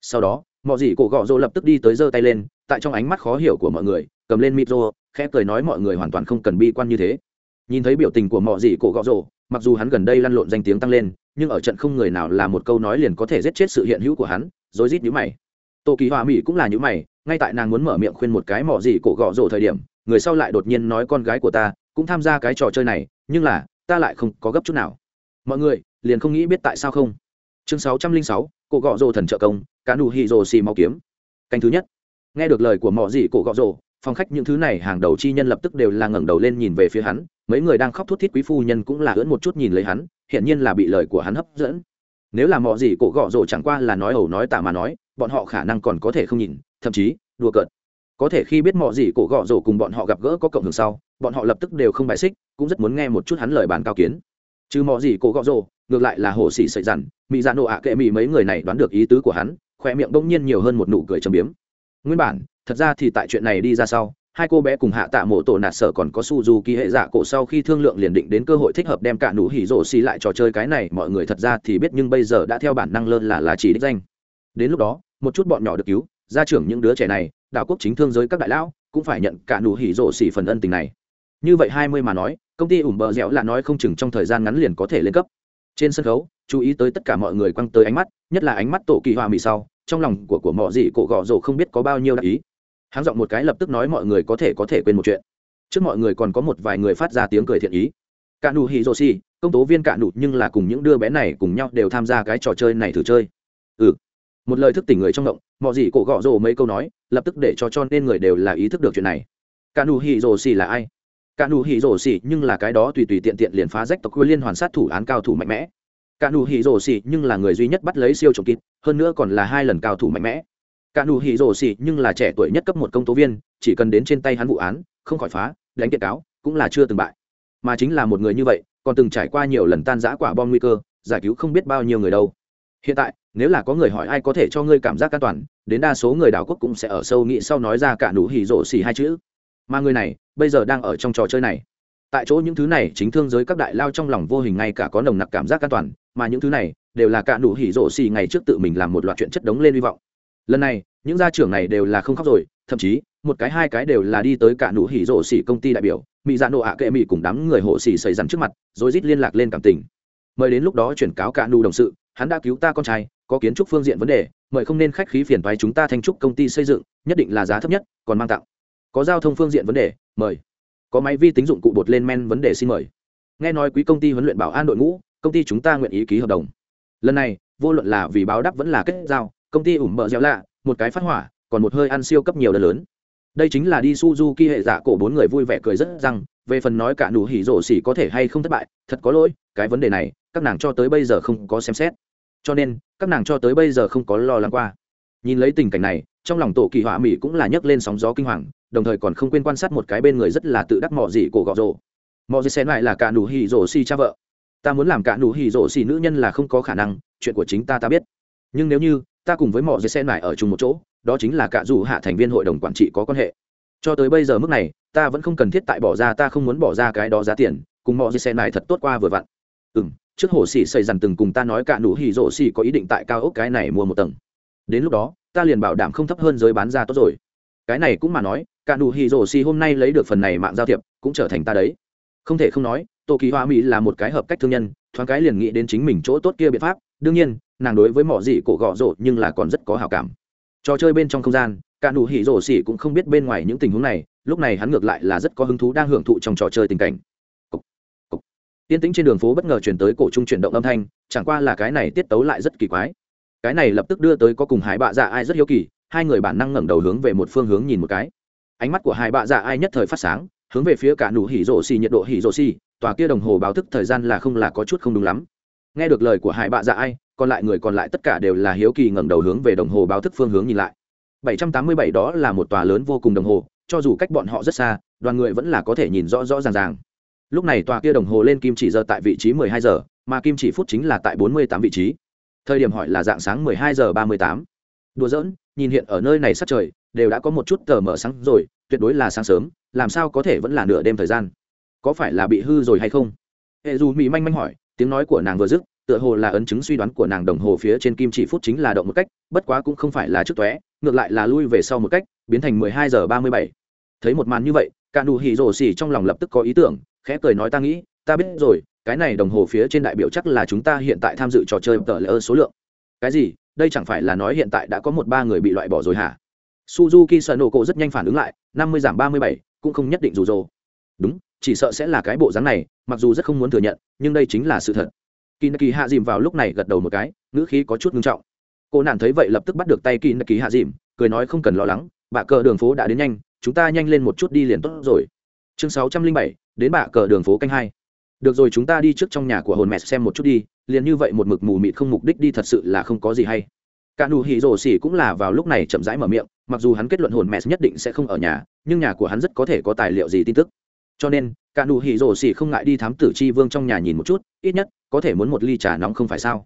Sau đó mọi gì cổ gọ rồ lập tức đi tới giơ tay lên tại trong ánh mắt khó hiểu của mọi người cầm lên micro khẽ cười nói mọi người hoàn toàn không cần bi quan như thế. Nhìn thấy biểu tình của mọi gì cổ gọ rồ mặc dù hắn gần đây lăn lộn danh tiếng tăng lên nhưng ở trận không người nào là một câu nói liền có thể giết chết sự hiện hữu của hắn rồi rít nhữ mày. Tô kỳ họa mỹ cũng là nhữ mày, ngay tại nàng muốn mở miệng khuyên một cái mỏ gì cổ gõ rồ thời điểm, người sau lại đột nhiên nói con gái của ta cũng tham gia cái trò chơi này, nhưng là, ta lại không có gấp chút nào. Mọi người, liền không nghĩ biết tại sao không? Chương sáu trăm linh sáu, cổ gọ rồ thần trợ công, cá nụ hỉ rồ xì mau kiếm. Canh thứ nhất. Nghe được lời của mỏ gì cổ gọ rồ phòng khách những thứ này hàng đầu chi nhân lập tức đều là ngẩng đầu lên nhìn về phía hắn, mấy người đang khóc thút thít quý phu nhân cũng là ưỡn một chút nhìn lấy hắn, hiển nhiên là bị lời của hắn hấp dẫn nếu là mọi gì cổ gọ rồ chẳng qua là nói ẩu nói tả mà nói, bọn họ khả năng còn có thể không nhìn, thậm chí, đùa cợt. Có thể khi biết mọi gì cổ gọ rồ cùng bọn họ gặp gỡ có cộng hưởng sau, bọn họ lập tức đều không bài xích, cũng rất muốn nghe một chút hắn lời bàn cao kiến. Chứ mọi gì cổ gọ rồ ngược lại là hồ sĩ sợi dằn mỹ dạ nộ ạ kệ mỹ mấy người này đoán được ý tứ của hắn khoe miệng bỗng nhiên nhiều hơn một nụ cười trầm biếm. Nguyên bản, thật ra thì tại chuyện này đi ra sau hai cô bé cùng hạ tạ mộ tổ nạt sở còn có suu du kỳ hệ dạ cổ sau khi thương lượng liền định đến cơ hội thích hợp đem cả nụ hỉ rổ xì lại trò chơi cái này, mọi người thật ra thì biết nhưng bây giờ đã theo bản năng lơn là là chỉ đích danh. Đến lúc đó, một chút bọn nhỏ được cứu, gia trưởng những đứa trẻ này đạo quốc chính thương giới các đại lão, cũng phải nhận cả nụ hỉ rổ xì phần ân tình này. Như vậy hai mươi mà nói, công ty ủng bờ dẻo là nói không chừng trong thời gian ngắn liền có thể lên cấp. Trên sân khấu, chú ý tới tất cả mọi người quăng tới ánh mắt, nhất là ánh mắt tổ kỳ hoa mì sau, trong lòng của của mọi gì cổ gò rổ không biết có bao nhiêu đại ý hắn giọng một cái lập tức nói mọi người có thể có thể quên một chuyện. Trước mọi người còn có một vài người phát ra tiếng cười thiện ý. Cả nụ hì rô si công tố viên cả nụ nhưng là cùng những đứa bé này cùng nhau đều tham gia cái trò chơi này thử chơi. Ừ. Một lời thức tỉnh người trong động mọi gì cổ gõ rồ mấy câu nói, lập tức để cho cho nên người đều là ý thức được chuyện này. Cả nụ hì rô si là ai? Cả nụ hì rồ Si nhưng là cái đó tùy tùy tiện tiện liền phá rách tộc quân liên hoàn sát thủ án cao thủ mạnh mẽ. Cả nụ hì rồ Si nhưng là người duy nhất bắt lấy siêu trộm kịp hơn nữa còn là hai lần cao thủ mạnh mẽ cả nụ hỉ rổ xỉ nhưng là trẻ tuổi nhất cấp một công tố viên, chỉ cần đến trên tay hắn vụ án, không khỏi phá, đánh kiện cáo, cũng là chưa từng bại. Mà chính là một người như vậy, còn từng trải qua nhiều lần tan giã quả bom nguy cơ, giải cứu không biết bao nhiêu người đâu. Hiện tại, nếu là có người hỏi ai có thể cho ngươi cảm giác an toàn, đến đa số người đảo quốc cũng sẽ ở sâu nghĩ sau nói ra cả nụ hỉ rổ xỉ hai chữ. Mà người này, bây giờ đang ở trong trò chơi này. Tại chỗ những thứ này chính thương giới các đại lao trong lòng vô hình ngay cả có nồng nặc cảm giác an toàn, mà những thứ này, đều là cả nụ hỉ rổ xì ngày trước tự mình làm một loạt chuyện chất đống lên hy vọng lần này, những gia trưởng này đều là không khóc rồi, thậm chí, một cái hai cái đều là đi tới cả nụ hỉ rổ xỉ công ty đại biểu mỹ dạ nộ ạ kệ mỹ cùng đám người hộ xỉ xảy dằn trước mặt, rồi rít liên lạc lên cảm tình. Mời đến lúc đó chuyển cáo cả nụ đồng sự, hắn đã cứu ta con trai, có kiến trúc phương diện vấn đề, mời không nên khách khí phiền thoái chúng ta thanh trúc công ty xây dựng, nhất định là giá thấp nhất, còn mang tặng. Có giao thông phương diện vấn đề, mời. Có máy vi tính dụng cụ bột lên men vấn đề xin mời. Nghe nói quý công ty huấn luyện bảo an đội ngũ, công ty chúng ta nguyện ý ký hợp đồng. Lần này, vô luận là vì báo đáp vẫn là kết giao công ty ủng mở dẻo lạ, một cái phát hỏa, còn một hơi ăn siêu cấp nhiều lần lớn. Đây chính là đi suzuki hệ giả cổ bốn người vui vẻ cười rất rằng về phần nói cả nụ hỉ rổ xỉ có thể hay không thất bại, thật có lỗi, cái vấn đề này, các nàng cho tới bây giờ không có xem xét. Cho nên, các nàng cho tới bây giờ không có lo lắng qua. Nhìn lấy tình cảnh này, trong lòng tổ kỳ họa mỹ cũng là nhấc lên sóng gió kinh hoàng, đồng thời còn không quên quan sát một cái bên người rất là tự đắc mọ dị cổ gọ rồ. Mọ dị xén lại là cả nụ hỉ rổ xỉ cha vợ. Ta muốn làm cả nụ hỉ rổ xỉ nữ nhân là không có khả năng, chuyện của chính ta ta biết. Nhưng nếu như ta cùng với mọi dây sen mải ở chung một chỗ, đó chính là cả dù hạ thành viên hội đồng quản trị có quan hệ. Cho tới bây giờ mức này, ta vẫn không cần thiết tại bỏ ra, ta không muốn bỏ ra cái đó giá tiền, cùng mọi dây sen mải thật tốt qua vừa vặn. Ừ m trước hồ sĩ xây dằn từng cùng ta nói cả nụ hì rộ xì có ý định tại cao ốc cái này mua một tầng. Đến lúc đó, ta liền bảo đảm không thấp hơn giới bán ra tốt rồi. Cái này cũng mà nói, cả nụ hì rộ xì hôm nay lấy được phần này mạng giao thiệp, cũng trở thành ta đấy. Không thể không nói tô kỳ hoa mỹ là một cái hợp cách thương nhân, thoáng cái liền nghĩ đến chính mình chỗ tốt kia biện pháp. Đương nhiên nàng đối với mỏ dị cổ gọ rộ nhưng là còn rất có hào cảm trò chơi bên trong không gian cả nụ hỉ rổ xỉ cũng không biết bên ngoài những tình huống này lúc này hắn ngược lại là rất có hứng thú đang hưởng thụ trong trò chơi tình cảnh Tiên tĩnh trên đường phố bất ngờ chuyển tới cổ trung chuyển động âm thanh, chẳng qua là cái này tiết tấu lại rất kỳ quái. Cái này lập tức đưa tới có cùng Hải Bạ Dạ Ai rất hiếu kỳ, hai người bản năng ngẩng đầu hướng về một phương hướng nhìn một cái. Ánh mắt của hai Bạ Dạ Ai nhất thời phát sáng, hướng về phía cả nụ hỉ rồ xỉ nhiệt độ hỉ rồ xỉ, tòa kia đồng hồ báo thức thời gian là không là có chút không đúng lắm. Nghe được lời của Hải Bạ Dạ Ai, còn lại người còn lại tất cả đều là hiếu kỳ ngẩng đầu hướng về đồng hồ báo thức phương hướng nhìn lại. 787 đó là một tòa lớn vô cùng đồng hồ, cho dù cách bọn họ rất xa, đoàn người vẫn là có thể nhìn rõ rõ ràng ràng. Lúc này tòa kia đồng hồ lên kim chỉ giờ tại vị trí 12 giờ, mà kim chỉ phút chính là tại 48 vị trí. Thời điểm hỏi là dạng sáng 12 giờ 38 đùa giỡn, nhìn hiện ở nơi này sát trời, đều đã có một chút tờ mở sáng rồi, tuyệt đối là sáng sớm, làm sao có thể vẫn là nửa đêm thời gian? Có phải là bị hư rồi hay không? Hệ dù mỹ manh manh hỏi, tiếng nói của nàng vừa dứt tựa hồ là ấn chứng suy đoán của nàng đồng hồ phía trên kim chỉ phút chính là động một cách, bất quá cũng không phải là trước tóe, ngược lại là lui về sau một cách, biến thành mười hai giờ ba mươi bảy. Thấy một màn như vậy cả nụ hỉ rổ xỉ trong lòng lập tức có ý tưởng, khẽ cười nói ta nghĩ, ta biết rồi, cái này đồng hồ phía trên đại biểu chắc là chúng ta hiện tại tham dự trò chơi tờ lỡ số lượng. Cái gì? Đây chẳng phải là nói hiện tại đã có một ba người bị loại bỏ rồi hả? Suzuki sợ nổ cổ rất nhanh phản ứng lại, năm mươi giảm ba mươi bảy, cũng không nhất định rủ rồ đúng, chỉ sợ sẽ là cái bộ dáng này, mặc dù rất không muốn thừa nhận, nhưng đây chính là sự thật kỳ nạ kỳ hạ dìm vào lúc này gật đầu một cái, ngữ khí có chút ngưng trọng. Cô nàng thấy vậy lập tức bắt được tay kỳ nạ kỳ hạ dìm, cười nói không cần lo lắng bạ cờ đường phố đã đến nhanh, chúng ta nhanh lên một chút đi liền tốt rồi. Chương sáu trăm linh bảy, đến bạ cờ đường phố canh hai. Được rồi, chúng ta đi trước trong nhà của hồn mẹ xem một chút đi, liền như vậy một mực mù mịt không mục đích đi thật sự là không có gì hay. Cả nụ hỉ rổ xỉ cũng là vào lúc này chậm rãi mở miệng, mặc dù hắn kết luận hồn mẹ nhất định sẽ không ở nhà, nhưng nhà của hắn rất có thể có tài liệu gì tin tức cho nên, cả nụ hỉ rổ xỉ không ngại đi thám tử chi vương trong nhà nhìn một chút, ít nhất, có thể muốn một ly trà nóng không phải sao?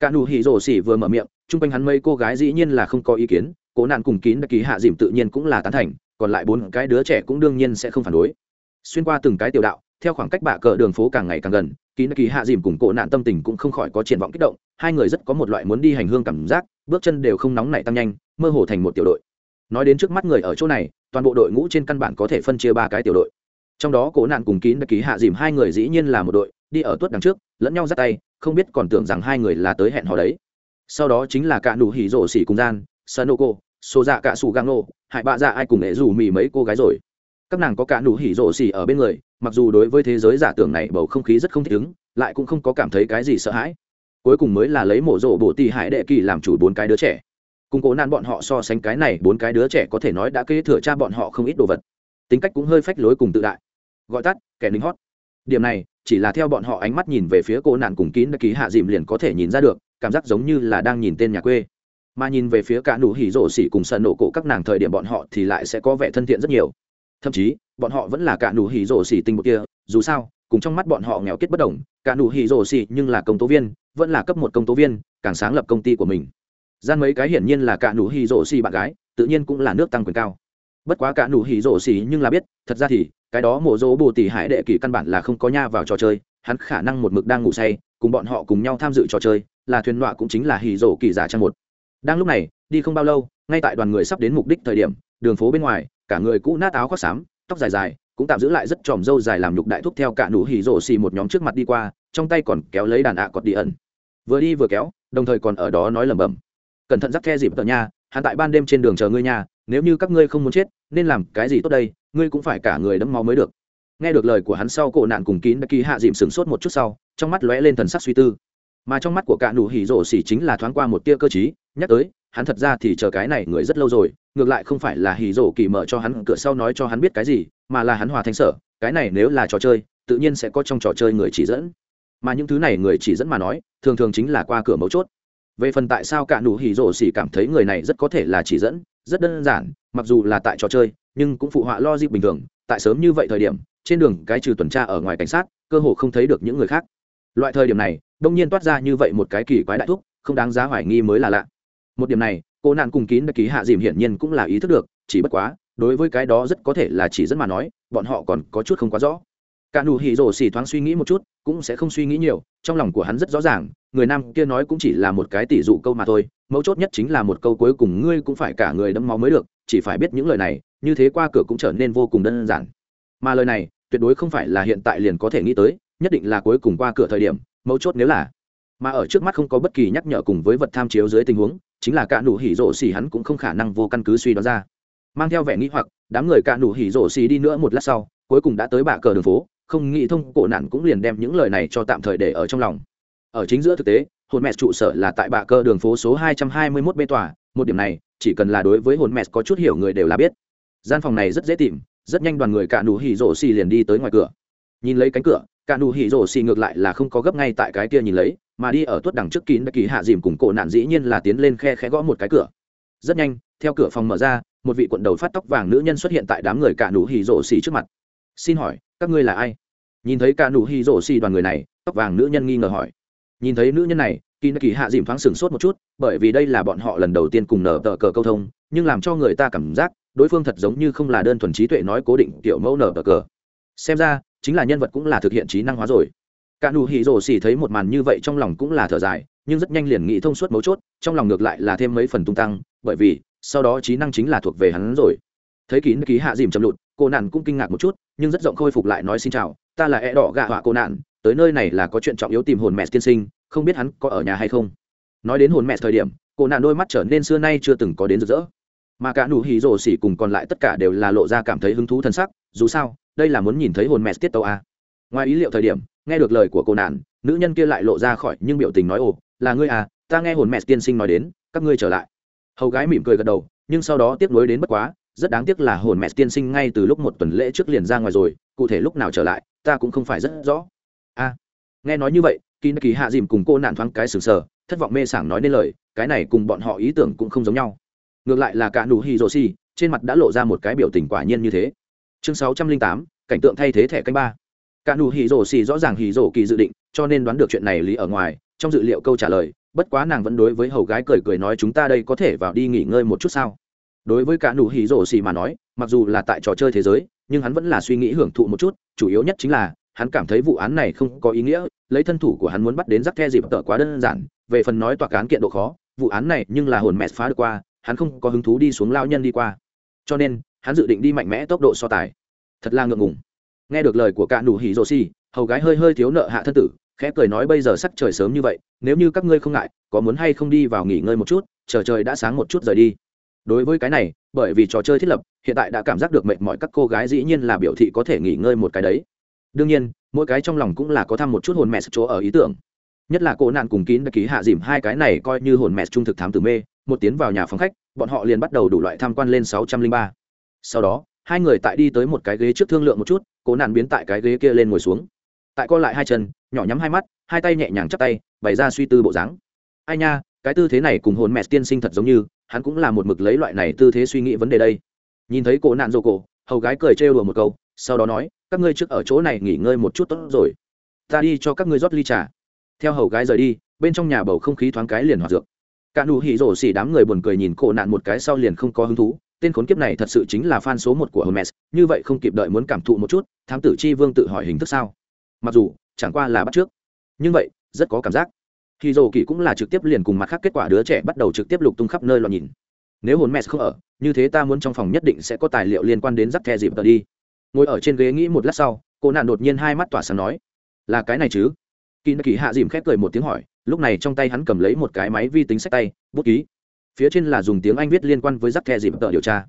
Cả nụ hỉ rổ xỉ vừa mở miệng, chung quanh hắn mấy cô gái dĩ nhiên là không có ý kiến, cố nạn cùng kín đã ký hạ dìm tự nhiên cũng là tán thành, còn lại bốn cái đứa trẻ cũng đương nhiên sẽ không phản đối. Xuyên qua từng cái tiểu đạo, theo khoảng cách bạ cờ đường phố càng ngày càng gần, kín đã ký hạ dìm cùng cổ nạn tâm tình cũng không khỏi có triển vọng kích động, hai người rất có một loại muốn đi hành hương cảm giác, bước chân đều không nóng nảy tăng nhanh, mơ hồ thành một tiểu đội. Nói đến trước mắt người ở chỗ này, toàn bộ đội ngũ trên căn bản có thể phân chia ba cái tiểu đội trong đó cố nạn cùng kín đã ký hạ dìm hai người dĩ nhiên là một đội, đi ở tuốt đằng trước, lẫn nhau dắt tay, không biết còn tưởng rằng hai người là tới hẹn họ đấy. Sau đó chính là cả nụ hỉ rổ xỉ cùng gian, sanoko xô dạ cả sủ gang nô hại bạ dạ ai cùng nghệ dù mì mấy cô gái rồi. Các nàng có cả nụ hỉ rổ xỉ ở bên người, mặc dù đối với thế giới giả tưởng này bầu không khí rất không thích ứng, lại cũng không có cảm thấy cái gì sợ hãi. Cuối cùng mới là lấy mổ rổ bổ tì hải đệ kỳ làm chủ bốn cái đứa trẻ. Cùng cố nạn bọn họ so sánh cái này, bốn cái đứa trẻ có thể nói đã kế thừa cha bọn họ không ít đồ vật. Tính cách cũng hơi phách lối cùng tự đại gọi tắt, kẻ lính hót. Điểm này, chỉ là theo bọn họ ánh mắt nhìn về phía cô nạn cùng kín đã ký hạ dìm liền có thể nhìn ra được, cảm giác giống như là đang nhìn tên nhà quê. Mà nhìn về phía cả nụ hỉ rổ xỉ cùng sợ nổ cổ các nàng thời điểm bọn họ thì lại sẽ có vẻ thân thiện rất nhiều. Thậm chí, bọn họ vẫn là cả nụ hỉ rổ xỉ tinh một kia, dù sao, cùng trong mắt bọn họ nghèo kết bất đồng, cả nụ hỉ rổ xỉ nhưng là công tố viên, vẫn là cấp một công tố viên, càng sáng lập công ty của mình. Gian mấy cái hiển nhiên là cả nụ hỉ rổ xỉ bạn gái, tự nhiên cũng là nước tăng quyền cao. Bất quá cả nụ hỉ rổ xỉ nhưng là biết, thật ra thì cái đó mộ dỗ bồ tỷ hải đệ kỳ căn bản là không có nha vào trò chơi, hắn khả năng một mực đang ngủ say, cùng bọn họ cùng nhau tham dự trò chơi, là thuyền nọa cũng chính là hì rổ kỳ giả trang một. Đang lúc này, đi không bao lâu, ngay tại đoàn người sắp đến mục đích thời điểm, đường phố bên ngoài, cả người cũ nát áo khoác xám, tóc dài dài, cũng tạm giữ lại rất tròm râu dài làm nhục đại thúc theo cả nụ hì rổ xì một nhóm trước mặt đi qua, trong tay còn kéo lấy đàn ạ à cọt đi ẩn. Vừa đi vừa kéo, đồng thời còn ở đó nói lẩm bẩm. Cẩn thận dắt khe dịp tờ nha, hắn tại ban đêm trên đường chờ ngươi nha, nếu như các ngươi không muốn chết, nên làm cái gì tốt đây? ngươi cũng phải cả người đẫm máu mới được. Nghe được lời của hắn sau, cổ nạn cùng kín đã kỳ hạ dìm sửng sốt một chút sau, trong mắt lóe lên thần sắc suy tư. Mà trong mắt của cả nụ hỉ rổ xỉ chính là thoáng qua một tia cơ t nhắc tới, hắn thật ra thì chờ cái này người rất lâu rồi, ngược lại không phải là hỉ rổ kỳ mở cho hắn, cửa sau nói cho hắn biết cái gì, mà là hắn hòa thanh sở, cái này nếu là trò chơi, tự nhiên sẽ có trong trò chơi người chỉ dẫn. Mà những thứ này người chỉ dẫn mà nói, thường thường chính là qua cửa mấu chốt. Về phần tại sao cả nụ hỉ rổ xỉ cảm thấy người này rất có thể là chỉ dẫn rất đơn giản, mặc dù là tại trò chơi, nhưng cũng phụ họa lo logic bình thường. Tại sớm như vậy thời điểm, trên đường cái trừ tuần tra ở ngoài cảnh sát, cơ hồ không thấy được những người khác. Loại thời điểm này, đông nhiên toát ra như vậy một cái kỳ quái đại thúc, không đáng giá hoài nghi mới là lạ. Một điểm này, cô nạn cùng kín đã ký hạ dìm hiển nhiên cũng là ý thức được, chỉ bất quá, đối với cái đó rất có thể là chỉ dẫn mà nói, bọn họ còn có chút không quá rõ cả nụ hỉ rổ xỉ thoáng suy nghĩ một chút, cũng sẽ không suy nghĩ nhiều, trong lòng của hắn rất rõ ràng, người nam kia nói cũng chỉ là một cái tỷ dụ câu mà thôi, mấu chốt nhất chính là một câu cuối cùng ngươi cũng phải cả người đẫm máu mới được, chỉ phải biết những lời này, như thế qua cửa cũng trở nên vô cùng đơn giản. Mà lời này, tuyệt đối không phải là hiện tại liền có thể nghĩ tới, nhất định là cuối cùng qua cửa thời điểm, mấu chốt nếu là. Mà ở trước mắt không có bất kỳ nhắc nhở cùng với vật tham chiếu dưới tình huống, chính là cả nụ hỉ rộ xỉ hắn cũng không khả năng vô căn cứ suy đoán ra. Mang theo vẻ nghĩ hoặc, đám người cả nụ hỉ rộ xỉ đi nữa một lát sau, cuối cùng đã tới bạ cờ đường phố không nghĩ thông cổ nạn cũng liền đem những lời này cho tạm thời để ở trong lòng. Ở chính giữa thực tế, hồn mẹ trụ sở là tại bạ cơ đường phố số 221 bê tòa, một điểm này, chỉ cần là đối với hồn mẹ có chút hiểu người đều là biết. Gian phòng này rất dễ tìm, rất nhanh đoàn người cả nụ hỉ rổ xì liền đi tới ngoài cửa. Nhìn lấy cánh cửa, cả nụ hỉ rổ xì ngược lại là không có gấp ngay tại cái kia nhìn lấy, mà đi ở tuốt đằng trước kín đã kỳ hạ dìm cùng cổ nạn dĩ nhiên là tiến lên khe khẽ gõ một cái cửa. Rất nhanh, theo cửa phòng mở ra, một vị quận đầu phát tóc vàng nữ nhân xuất hiện tại đám người cả nụ hỉ rổ xì trước mặt xin hỏi, các ngươi là ai? Nhìn thấy cả nụ hy rổ xì đoàn người này, tóc vàng nữ nhân nghi ngờ hỏi. Nhìn thấy nữ nhân này, kỳ kỳ hạ dìm thoáng sửng sốt một chút, bởi vì đây là bọn họ lần đầu tiên cùng nở tờ cờ câu thông, nhưng làm cho người ta cảm giác, đối phương thật giống như không là đơn thuần trí tuệ nói cố định kiểu mẫu nở tờ cờ. Xem ra, chính là nhân vật cũng là thực hiện trí năng hóa rồi. Cả nụ hỉ rồ xì thấy một màn như vậy trong lòng cũng là thở dài, nhưng rất nhanh liền nghĩ thông suốt mấu chốt, trong lòng ngược lại là thêm mấy phần tung tăng, bởi vì, sau đó trí năng chính là thuộc về hắn rồi. Thấy kín ký hạ dìm chậm lụt cô nạn cũng kinh ngạc một chút, nhưng rất rộng khôi phục lại nói xin chào, ta là e đỏ gạ họa cô nạn tới nơi này là có chuyện trọng yếu tìm hồn mẹ tiên sinh, không biết hắn có ở nhà hay không? Nói đến hồn mẹ thời điểm, cô nạn đôi mắt trở nên xưa nay chưa từng có đến rực rỡ. Mà cả nụ hỉ rồ xỉ cùng còn lại tất cả đều là lộ ra cảm thấy hứng thú thân sắc, dù sao, đây là muốn nhìn thấy hồn mẹ tiết tàu à. ngoài ý liệu thời điểm, nghe được lời của cô nạn nữ nhân kia lại lộ ra khỏi nhưng biểu tình nói, ồ, là ngươi à ta nghe hồn mẹ tiên sinh nói đến, các ngươi trở lại. Hầu gái mỉm cười gật đầu, nhưng sau đó tiếp nối đến bất quá rất đáng tiếc là hồn mẹ tiên sinh ngay từ lúc một tuần lễ trước liền ra ngoài rồi, cụ thể lúc nào trở lại, ta cũng không phải rất rõ. A, nghe nói như vậy, kỳ kỳ hạ dìm cùng cô nạn thoáng cái sừng sờ, thất vọng mê sảng nói nên lời, cái này cùng bọn họ ý tưởng cũng không giống nhau. Ngược lại là cả nụ hi rô si trên mặt đã lộ ra một cái biểu tình quả nhiên như thế. Chương sáu trăm linh tám, cảnh tượng thay thế thẻ canh ba. Cả nụ hỉ rổ xì rõ ràng hỉ rổ kỳ dự định, cho nên đoán được chuyện này lý ở ngoài, trong dự liệu câu trả lời, bất quá nàng vẫn đối với hầu gái cười cười nói chúng ta đây có thể vào đi nghỉ ngơi một chút sao? đối với cả nụ hỉ rổ xì mà nói, mặc dù là tại trò chơi thế giới, nhưng hắn vẫn là suy nghĩ hưởng thụ một chút, chủ yếu nhất chính là, hắn cảm thấy vụ án này không có ý nghĩa, lấy thân thủ của hắn muốn bắt đến rắc the dịp tợ quá đơn giản, về phần nói tòa cán kiện độ khó, vụ án này nhưng là hồn mẹ phá được qua, hắn không có hứng thú đi xuống lao nhân đi qua. Cho nên, hắn dự định đi mạnh mẽ tốc độ so tài. Thật là ngượng ngùng. Nghe được lời của cả nụ hỉ rổ xì, hầu gái hơi hơi thiếu nợ hạ thân tử, khẽ cười nói bây giờ sắc trời sớm như vậy, nếu như các ngươi không ngại, có muốn hay không đi vào nghỉ ngơi một chút, chờ trời đã sáng một chút rời đi đối với cái này, bởi vì trò chơi thiết lập, hiện tại đã cảm giác được mệt mỏi các cô gái dĩ nhiên là biểu thị có thể nghỉ ngơi một cái đấy. Đương nhiên, mỗi cái trong lòng cũng là có thăm một chút hồn mẹ chỗ ở ý tưởng. Nhất là cô nạn cùng kín đã ký hạ dìm hai cái này coi như hồn mẹ trung thực thám tử mê, một tiến vào nhà phòng khách, bọn họ liền bắt đầu đủ loại tham quan lên sáu trăm linh ba. Sau đó, hai người tại đi tới một cái ghế trước thương lượng một chút, cô nạn biến tại cái ghế kia lên ngồi xuống. Tại co lại hai chân, nhỏ nhắm hai mắt, hai tay nhẹ nhàng chắp tay, bày ra suy tư bộ dáng. Ai nha, cái tư thế này cùng hồn mẹ tiên sinh thật giống như hắn cũng là một mực lấy loại này tư thế suy nghĩ vấn đề đây. Nhìn thấy cổ nạn rồ cổ hầu gái cười trêu đùa một câu sau đó nói các ngươi trước ở chỗ này nghỉ ngơi một chút tốt rồi. Ta đi cho các ngươi rót ly trà. Theo hầu gái rời đi bên trong nhà bầu không khí thoáng cái liền hoạt dược. Cả nụ hỉ rổ xỉ đám người buồn cười nhìn cổ nạn một cái sau liền không có hứng thú. Tên khốn kiếp này thật sự chính là fan số một của Hermes, như vậy không kịp đợi muốn cảm thụ một chút, thám tử chi vương tự hỏi hình thức sao? Mặc dù, chẳng qua là bắt trước, nhưng vậy, rất có cảm giác thì dầu kỳ cũng là trực tiếp liền cùng mặt khác kết quả đứa trẻ bắt đầu trực tiếp lục tung khắp nơi lo nhìn. Nếu hồn mẹ không ở, như thế ta muốn trong phòng nhất định sẽ có tài liệu liên quan đến giáp the dịp tờ đi. Ngồi ở trên ghế nghĩ một lát sau, cô nạn đột nhiên hai mắt tỏa sáng nói, là cái này chứ? Kỳ kỳ hạ dìm khép cười một tiếng hỏi, lúc này trong tay hắn cầm lấy một cái máy vi tính sách tay, bút ký. Phía trên là dùng tiếng anh viết liên quan với giáp the dịp tờ điều tra.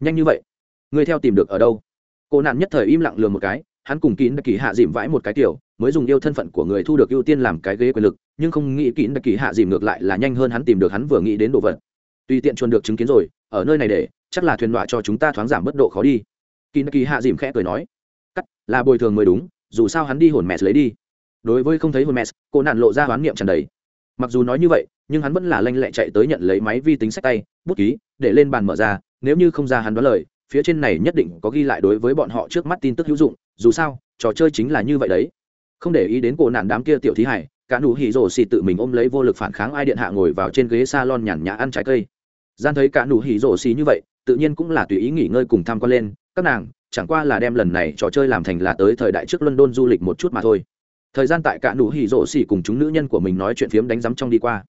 Nhanh như vậy? Người theo tìm được ở đâu? Cô nạn nhất thời im lặng lừa một cái, hắn cùng kín kỳ hạ dìm vãi một cái tiểu mới dùng yêu thân phận của người thu được ưu tiên làm cái ghế quyền lực, nhưng không nghĩ kỹ đặc kỳ hạ dìm ngược lại là nhanh hơn hắn tìm được hắn vừa nghĩ đến đồ vật. Tùy tiện chuồn được chứng kiến rồi, ở nơi này để, chắc là thuyền đọa cho chúng ta thoáng giảm bất độ khó đi. Kỳ đặc kỳ hạ dìm khẽ cười nói, cắt, là bồi thường mới đúng, dù sao hắn đi hồn mẹ lấy đi. Đối với không thấy hồn mẹ, cô nạn lộ ra hoán niệm trần đầy. Mặc dù nói như vậy, nhưng hắn vẫn là lanh lẹ chạy tới nhận lấy máy vi tính sách tay, bút ký, để lên bàn mở ra, nếu như không ra hắn đoán lời, phía trên này nhất định có ghi lại đối với bọn họ trước mắt tin tức hữu dụng, dù sao, trò chơi chính là như vậy đấy không để ý đến cổ nạn đám kia tiểu thí hải, cả nụ hỉ rổ xì tự mình ôm lấy vô lực phản kháng ai điện hạ ngồi vào trên ghế salon nhàn nhã ăn trái cây. Gian thấy cả nụ hỉ rổ xì như vậy, tự nhiên cũng là tùy ý nghỉ ngơi cùng tham quan lên, các nàng, chẳng qua là đem lần này trò chơi làm thành là tới thời đại trước london du lịch một chút mà thôi. Thời gian tại cả nụ hỉ rổ xì cùng chúng nữ nhân của mình nói chuyện phiếm đánh rắm trong đi qua.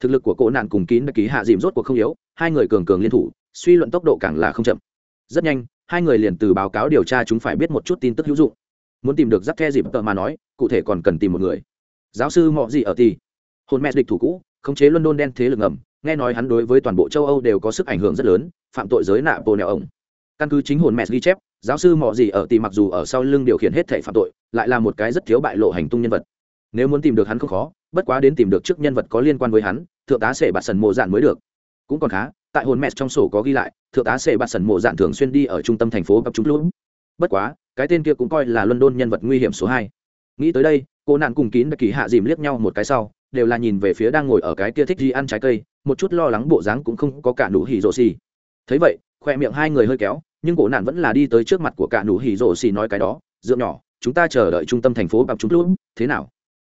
Thực lực của cổ nạn cùng kín đã ký hạ dìm rốt cuộc không yếu, hai người cường cường liên thủ, suy luận tốc độ càng là không chậm. Rất nhanh, hai người liền từ báo cáo điều tra chúng phải biết một chút tin tức hữu dụng. Muốn tìm được giáp the dịp tợ mà nói cụ thể còn cần tìm một người. Giáo sư mọ gì ở thì hồn mẹ địch thủ cũ, khống chế london đen thế lực ngầm, nghe nói hắn đối với toàn bộ châu âu đều có sức ảnh hưởng rất lớn, phạm tội giới nạ bồ nẹo ông căn cứ chính hồn mẹ ghi chép, giáo sư mọ gì ở thì mặc dù ở sau lưng điều khiển hết thể phạm tội, lại là một cái rất thiếu bại lộ hành tung nhân vật. Nếu muốn tìm được hắn không khó, bất quá đến tìm được trước nhân vật có liên quan với hắn, thượng tá sệ bạt sần mộ dạn mới được. Cũng còn khá, tại hồn mẹ trong sổ có ghi lại, thượng tá sệ bạt sần mộ dạn thường xuyên đi ở trung tâm thành phố gặp chúng lũ bất quá, cái tên kia cũng coi là luân đôn nhân vật nguy hiểm số hai nghĩ tới đây, cô nạn cùng kín đã kỳ hạ dìm liếc nhau một cái sau, đều là nhìn về phía đang ngồi ở cái kia thích gì ăn trái cây, một chút lo lắng bộ dáng cũng không có cả nụ hỉ rộ xì. Thấy vậy, khoe miệng hai người hơi kéo, nhưng cổ nạn vẫn là đi tới trước mặt của cả nụ hỉ rộ xì nói cái đó, dựa nhỏ, chúng ta chờ đợi trung tâm thành phố bạp chúng lúc thế nào?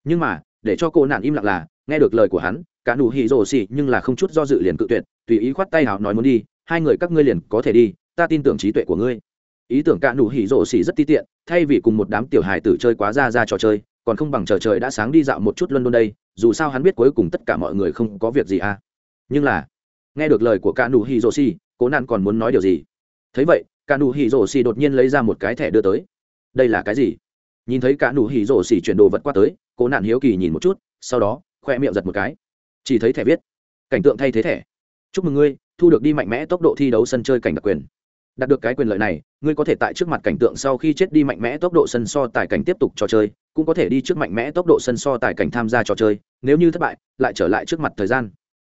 Nhưng mà, để cho cô nạn im lặng là, nghe được lời của hắn, cả nụ hỉ rộ xì nhưng là không chút do dự liền cự tuyệt, tùy ý khoát tay nào nói muốn đi, hai người các ngươi liền có thể đi, ta tin tưởng trí tuệ của ngươi ý tưởng cạ đủ hỉ rổ xỉ rất ti tiện, thay vì cùng một đám tiểu hài tử chơi quá ra ra trò chơi, còn không bằng chờ trời đã sáng đi dạo một chút london đây, dù sao hắn biết cuối cùng tất cả mọi người không có việc gì à. Nhưng là, nghe được lời của cạ đủ hỉ rổ xỉ, cố nạn còn muốn nói điều gì? Thấy vậy cạ đủ hỉ rổ xỉ đột nhiên lấy ra một cái thẻ đưa tới. Đây là cái gì? Nhìn thấy cạ đủ hỉ rổ xỉ chuyển đồ vật qua tới, cố nạn hiếu kỳ nhìn một chút, sau đó, khoe miệng giật một cái. Chỉ thấy thẻ viết, cảnh tượng thay thế thẻ. Chúc mừng ngươi, thu được đi mạnh mẽ tốc độ thi đấu sân chơi cảnh đặc quyền đạt được cái quyền lợi này, ngươi có thể tại trước mặt cảnh tượng sau khi chết đi mạnh mẽ tốc độ sân so tài cảnh tiếp tục trò chơi, cũng có thể đi trước mạnh mẽ tốc độ sân so tài cảnh tham gia trò chơi, nếu như thất bại, lại trở lại trước mặt thời gian.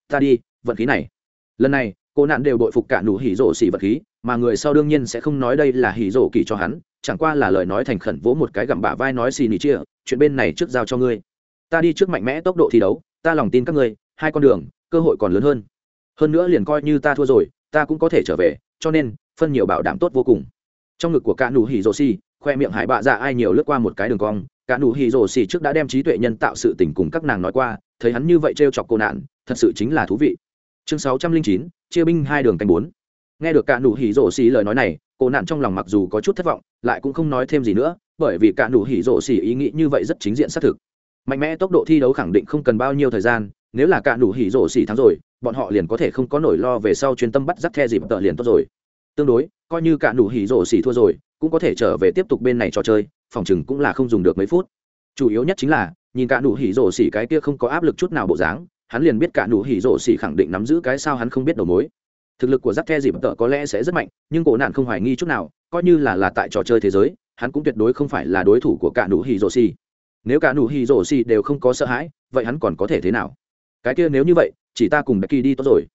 Ta đi, vận khí này. Lần này, cô nạn đều đội phục cả nụ hỉ rổ xỉ vật khí, mà người sau đương nhiên sẽ không nói đây là hỉ rổ kỳ cho hắn, chẳng qua là lời nói thành khẩn vỗ một cái gặm bả vai nói xì nỉ chia, chuyện bên này trước giao cho ngươi. Ta đi trước mạnh mẽ tốc độ thi đấu, ta lòng tin các ngươi, hai con đường, cơ hội còn lớn hơn. Hơn nữa liền coi như ta thua rồi, ta cũng có thể trở về, cho nên phân nhiều bảo đảm tốt vô cùng. Trong ngực của cả nụ hỉ rồ xì khoe miệng hải bạ dạ ai nhiều lướt qua một cái đường cong cả nụ hỉ rồ xì trước đã đem trí tuệ nhân tạo sự tình cùng các nàng nói qua, thấy hắn như vậy t chọc cô nạn, thật sự chính là thú vị. Chương sáu trăm linh chín, chia binh hai đường canh bốn. Nghe được cả nụ hỉ rổ xì lời nói này, cô nạn trong lòng mặc dù có chút thất vọng, lại cũng không nói thêm gì nữa, bởi vì cả nụ hỉ rổ xì ý nghĩ như vậy rất chính diện xác thực. Mạnh mẽ tốc độ thi đấu khẳng định không cần bao nhiêu thời gian, nếu là cả nụ hỉ rổ xì thắng rồi, bọn họ liền có thể không có nổi lo về sau chuyên tâm bắt dắt the dịp tợ liền tốt rồi tương đối, coi như cả nụ hỉ rổ xỉ thua rồi, cũng có thể trở về tiếp tục bên này trò chơi, phòng chừng cũng là không dùng được mấy phút. Chủ yếu nhất chính là, nhìn cả nụ hỉ rổ xỉ cái kia không có áp lực chút nào bộ dáng, hắn liền biết cả nụ hỉ rổ xỉ khẳng định nắm giữ cái sao hắn không biết đầu mối. Thực lực của giáp the dịp tợ có lẽ sẽ rất mạnh, nhưng cổ nạn không hoài nghi chút nào, coi như là là tại trò chơi thế giới, hắn cũng tuyệt đối không phải là đối thủ của cả nụ hỉ rổ xỉ. Nếu cả nụ hỉ rổ xỉ đều không có sợ hãi, vậy hắn còn có thể thế nào? Cái kia nếu như vậy, chỉ ta cùng đặc kỳ đi tốt rồi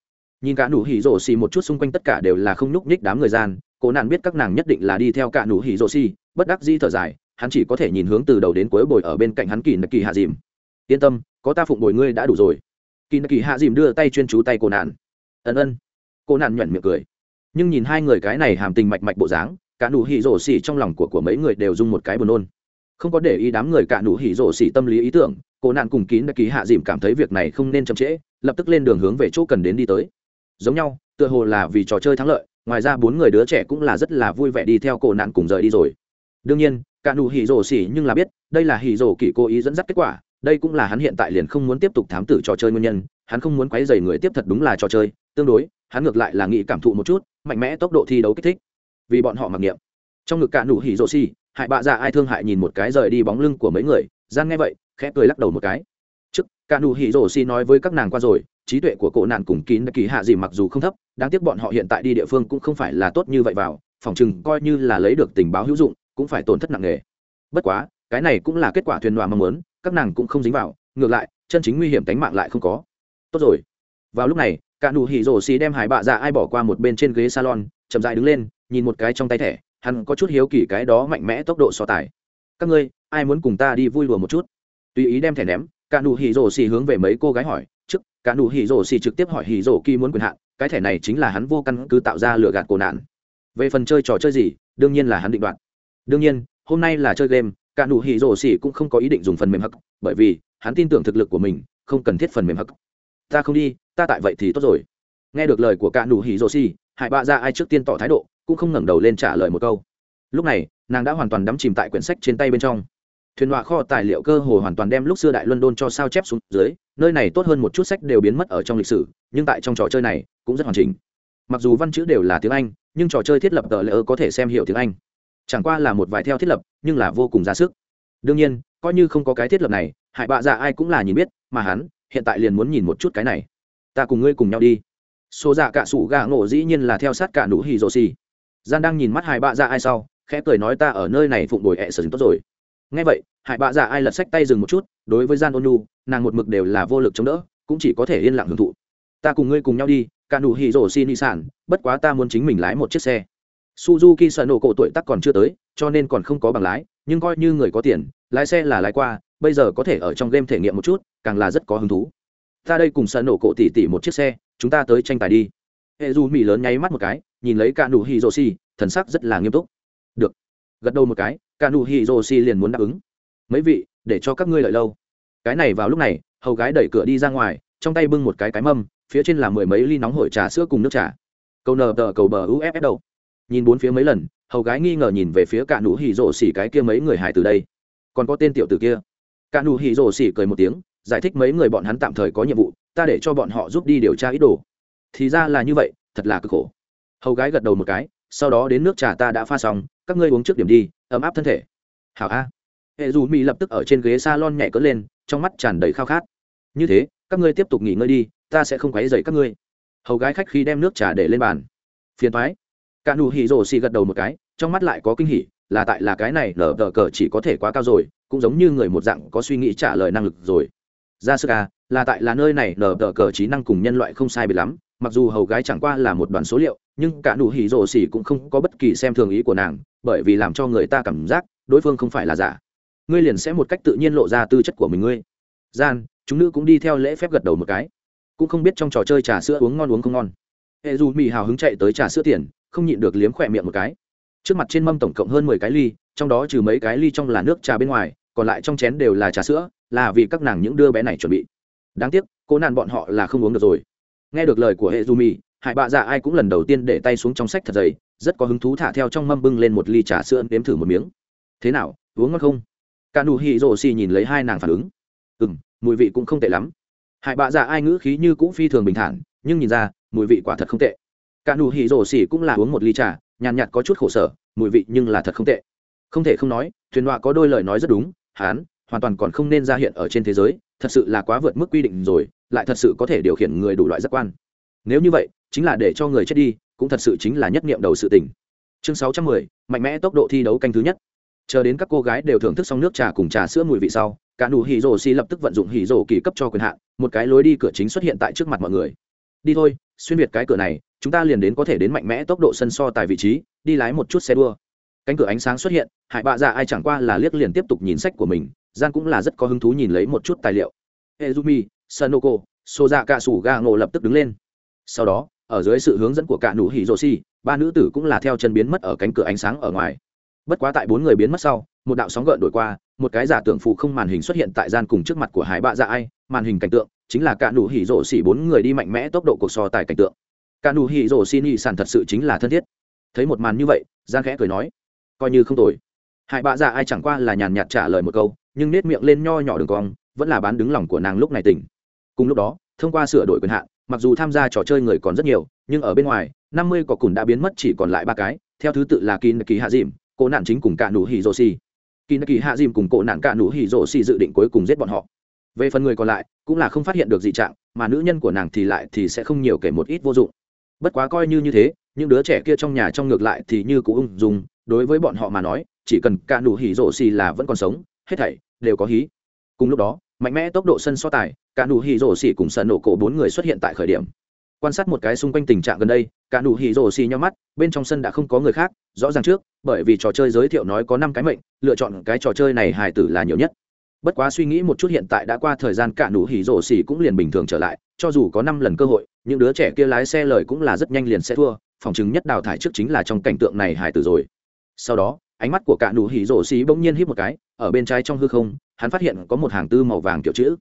nhìn cả nụ hỉ rổ xì một chút xung quanh tất cả đều là không nhúc nhích đám người gian, cô nạn biết các nàng nhất định là đi theo cả nụ hỉ rổ xì, bất đắc di thở dài, hắn chỉ có thể nhìn hướng từ đầu đến cuối bồi ở bên cạnh hắn kỳ nực kỳ hạ dìm. Yên tâm, có ta phụng bồi ngươi đã đủ rồi. Kỳ nực kỳ hạ dìm đưa tay chuyên chú tay cô nạn. Ân ân. Cô nạn nhuẩn miệng cười. Nhưng nhìn hai người cái này hàm tình mạch mạch bộ dáng, cả nụ hỉ rổ xì trong lòng của của mấy người đều dùng một cái buồn nôn. Không có để ý đám người cả nụ hỉ rổ xì tâm lý ý tưởng, cô nạn cùng kín đã ký hạ dìm cảm thấy việc này không nên chậm trễ, lập tức lên đường hướng về chỗ cần đến đi tới giống nhau, tựa hồ là vì trò chơi thắng lợi, ngoài ra bốn người đứa trẻ cũng là rất là vui vẻ đi theo cổ nạn cùng rời đi rồi. Đương nhiên, cả nụ hỉ rổ xỉ nhưng là biết, đây là hỉ rổ kỳ cố ý dẫn dắt kết quả, đây cũng là hắn hiện tại liền không muốn tiếp tục thám tử trò chơi nguyên nhân, hắn không muốn quấy dày người tiếp thật đúng là trò chơi, tương đối, hắn ngược lại là nghĩ cảm thụ một chút, mạnh mẽ tốc độ thi đấu kích thích. Vì bọn họ mặc niệm. Trong ngực cả nụ hỉ rổ xỉ, hại bạ già ai thương hại nhìn một cái rời đi bóng lưng của mấy người, gian nghe vậy, khẽ cười lắc đầu một cái. Trước, cả nụ hỉ rổ xỉ nói với các nàng qua rồi trí tuệ của cổ nạn cùng kín kỳ hạ gì mặc dù không thấp đáng tiếc bọn họ hiện tại đi địa phương cũng không phải là tốt như vậy vào phòng chừng coi như là lấy được tình báo hữu dụng cũng phải tổn thất nặng nề. Bất quá cái này cũng là kết quả thuyền đoàn mong muốn các nàng cũng không dính vào ngược lại chân chính nguy hiểm tính mạng lại không có. Tốt rồi. Vào lúc này cả nụ hỉ rổ xì đem hải bạ ra, ai bỏ qua một bên trên ghế salon chậm dại đứng lên nhìn một cái trong tay thẻ hắn có chút hiếu kỳ cái đó mạnh mẽ tốc độ so tài. Các ngươi ai muốn cùng ta đi vui đùa một chút? Tùy ý đem thẻ ném cả nụ hỉ rổ xì hướng về mấy cô gái hỏi cả nụ hỉ rổ xì trực tiếp hỏi hỉ rổ kỳ muốn quyền hạn, cái thẻ này chính là hắn vô căn cứ tạo ra lừa gạt cổ nạn. Về phần chơi trò chơi gì, đương nhiên là hắn định đoạt. Đương nhiên, hôm nay là chơi game, cả nụ hỉ rổ xì cũng không có ý định dùng phần mềm hắc, bởi vì hắn tin tưởng thực lực của mình, không cần thiết phần mềm hắc. Ta không đi, ta tại vậy thì tốt rồi. Nghe được lời của cả nụ hỉ rổ xì, hải bạ ra ai trước tiên tỏ thái độ, cũng không ngẩng đầu lên trả lời một câu. Lúc này, nàng đã hoàn toàn đắm chìm tại quyển sách trên tay bên trong thuyền họa kho tài liệu cơ hồ hoàn toàn đem lúc xưa đại luân đôn cho sao chép xuống dưới, nơi này tốt hơn một chút sách đều biến mất ở trong lịch sử, nhưng tại trong trò chơi này cũng rất hoàn chỉnh. Mặc dù văn chữ đều là tiếng anh, nhưng trò chơi thiết lập tờ lỡ có thể xem hiểu tiếng anh. Chẳng qua là một vài theo thiết lập, nhưng là vô cùng ra sức. Đương nhiên, coi như không có cái thiết lập này, hại bạ dạ ai cũng là nhìn biết, mà hắn, hiện tại liền muốn nhìn một chút cái này. Ta cùng ngươi cùng nhau đi. Số dạ cả sủ gà ngộ dĩ nhiên là theo sát cả nũ hì rô xì. Gian đang nhìn mắt hai bạ dạ ai sau, khẽ cười nói ta ở nơi này phụng đổi ẹ sở tốt rồi. Ngay vậy hại bạ dạ ai lật sách tay dừng một chút, đối với gian ôn nhu, nàng một mực đều là vô lực chống đỡ, cũng chỉ có thể yên lặng hưởng thụ. Ta cùng ngươi cùng nhau đi, cả nụ hỉ rổ xin đi sản bất quá ta muốn chính mình lái một chiếc xe. Suzuki sợ nổ cổ tuổi tắc còn chưa tới, cho nên còn không có bằng lái, nhưng coi như người có tiền, lái xe là lái qua, bây giờ có thể ở trong game thể nghiệm một chút, càng là rất có hứng thú. Ta đây cùng sợ nổ cổ tỉ tỉ một chiếc xe, chúng ta tới tranh tài đi. Hệ Dù mỹ lớn nháy mắt một cái, nhìn lấy cả nụ hỉ rổ xi thần sắc rất là nghiêm túc. Được. Gật đầu một cái, cả nụ hỉ rổ xi liền muốn đáp ứng mấy vị, để cho các ngươi lợi lâu. Cái này vào lúc này, hầu gái đẩy cửa đi ra ngoài, trong tay bưng một cái cái mâm, phía trên là mười mấy ly nóng hổi trà sữa cùng nước trà. Câu nờ tờ cầu bờ uff đầu. Nhìn bốn phía mấy lần, hầu gái nghi ngờ nhìn về phía cả nụ hỉ rổ xỉ cái kia mấy người hải từ đây. Còn có tên tiểu tử kia. Cả nụ hỉ rổ xỉ cười một tiếng, giải thích mấy người bọn hắn tạm thời có nhiệm vụ, ta để cho bọn họ giúp đi điều tra ý đồ. Thì ra là như vậy, thật là cực khổ. Hầu gái gật đầu một cái, sau đó đến nước trà ta đã pha xong, các ngươi uống trước điểm đi, ấm áp thân thể. Hảo a hệ dù mỹ lập tức ở trên ghế s a lon nhảy cỡ lên, trong mắt tràn đầy khao khát. Như thế, các ngươi tiếp tục nghỉ ngơi đi, ta sẽ không quấy dậy các ngươi. Hầu gái khách khi đem nước trà để lên bàn. Phiền thoái cả nụ hỉ rồ xì gật đầu một cái, trong mắt lại có kinh hỉ, là tại là cái này nở tờ cờ chỉ có thể quá cao rồi, cũng giống như người một dạng có suy nghĩ trả lời năng lực rồi. Ra sức à là tại là nơi này nở tờ cờ trí năng cùng nhân loại không sai bị lắm, mặc dù hầu gái chẳng qua là một đoàn số liệu, nhưng cả nụ hỉ rồ xì cũng không có bất kỳ xem thường ý của nàng, bởi vì làm cho người ta cảm giác đối phương không phải là giả ngươi liền sẽ một cách tự nhiên lộ ra tư chất của mình ngươi. Gian chúng nữ cũng đi theo lễ phép gật đầu một cái. Cũng không biết trong trò chơi trà sữa uống ngon uống không ngon. Hệ dù mì hào hứng chạy tới trà sữa tiền không nhịn được liếm khỏe miệng một cái. Trước mặt trên mâm tổng cộng hơn mười cái ly trong đó trừ mấy cái ly trong là nước trà bên ngoài còn lại trong chén đều là trà sữa là vì các nàng những đứa bé này chuẩn bị. Đáng tiếc cô nàn bọn họ là không uống được rồi. Nghe được lời của hệ dù mì, hải bạ dạ ai cũng lần đầu tiên để tay xuống trong sách thật dày rất có hứng thú thả theo trong mâm bưng lên một ly trà sữa nếm thử một miếng. Thế nào uống ngon không? cả nụ hỉ rồ xì nhìn lấy hai nàng phản ứng. Ừ m mùi vị cũng không tệ lắm. Hải bạ dạ ai ngữ khí như cũng phi thường bình thản nhưng nhìn ra mùi vị quả thật không tệ. Cả nụ hỉ rồ xì cũng là uống một ly trà nhàn nhạt có chút khổ sở mùi vị nhưng là thật không tệ. Không thể không nói thuyền đọa có đôi lời nói rất đúng hán hoàn toàn còn không nên ra hiện ở trên thế giới thật sự là quá vượt mức quy định rồi lại thật sự có thể điều khiển người đủ loại giác quan. Nếu như vậy chính là để cho người chết đi cũng thật sự chính là nhất nghiệm đầu sự tình. Chương 610, mạnh mẽ tốc độ thi đấu canh thứ nhất chờ đến các cô gái đều thưởng thức xong nước trà cùng trà sữa mùi vị sau, cả nụ hỉ rổ xì lập tức vận dụng hỉ rổ kỳ cấp cho quyền hạn, một cái lối đi cửa chính xuất hiện tại trước mặt mọi người. Đi thôi, xuyên việt cái cửa này, chúng ta liền đến có thể đến mạnh mẽ tốc độ sân so tại vị trí, đi lái một chút xe đua. Cánh cửa ánh sáng xuất hiện, hải bạ dạ ai chẳng qua là liếc liền tiếp tục nhìn sách của mình gian cũng là rất có hứng thú nhìn lấy một chút tài liệu. Ezumi, sanoko xô dạ cả sủ gà ngộ lập tức đứng lên. Sau đó, ở dưới sự hướng dẫn của cả nụ hỉ rổ xì, ba nữ tử cũng là theo chân biến mất ở cánh cửa ánh sáng ở ngoài bất quá tại bốn người biến mất sau, một đạo sóng gợn đổi qua, một cái giả tưởng phụ không màn hình xuất hiện tại gian cùng trước mặt của hải bạ dạ ai, màn hình cảnh tượng, chính là cả nụ hỉ rổ xỉ bốn người đi mạnh mẽ tốc độ cuộc so tài cảnh tượng. Cả nụ hỉ rổ xin nhị sản thật sự chính là thân thiết. Thấy một màn như vậy gian khẽ cười nói, coi như không tồi. Hải bạ dạ ai chẳng qua là nhàn nhạt trả lời một câu, nhưng nết miệng lên nho nhỏ đường cong, vẫn là bán đứng lòng của nàng lúc này tỉnh. Cùng lúc đó, thông qua sửa đổi quyền hạn, mặc dù tham gia trò chơi người còn rất nhiều, nhưng ở bên ngoài, năm mươi cỏ cùn đã biến mất chỉ còn lại ba cái, theo thứ tự là kỳ kỳ hạ dìm cổ nạn chính cùng cả nụ hỉ rồ xì. Kỳ nạ kỳ hạ dìm cùng cổ nạn cả nụ hỉ rồ xì dự định cuối cùng giết bọn họ. Về phần người còn lại, cũng là không phát hiện được dị trạng, mà nữ nhân của nàng thì lại thì sẽ không nhiều kể một ít vô dụng. Bất quá coi như như thế, những đứa trẻ kia trong nhà trong ngược lại thì như cụ ung dùng đối với bọn họ mà nói, chỉ cần cả nụ hỉ rổ xì là vẫn còn sống, hết thảy đều có hí. Cùng lúc đó, mạnh mẽ tốc độ sân so tài, cả nụ hỉ rổ xì cùng sân nổ cổ bốn người xuất hiện tại khởi điểm quan sát một cái xung quanh tình trạng gần đây, cả nụ hỉ rổ xì nhau mắt, bên trong sân đã không có người khác, rõ ràng trước, bởi vì trò chơi giới thiệu nói có năm cái mệnh, lựa chọn cái trò chơi này hài tử là nhiều nhất. Bất quá suy nghĩ một chút hiện tại đã qua thời gian cả nụ hỉ rổ xì cũng liền bình thường trở lại, cho dù có năm lần cơ hội, những đứa trẻ kia lái xe lời cũng là rất nhanh liền sẽ thua, phòng chứng nhất đào thải trước chính là trong cảnh tượng này hài tử rồi. Sau đó, ánh mắt của cả nụ hỉ rổ xì bỗng nhiên hít một cái, ở bên trái trong hư không, hắn phát hiện có một hàng tư màu vàng kiểu chữ.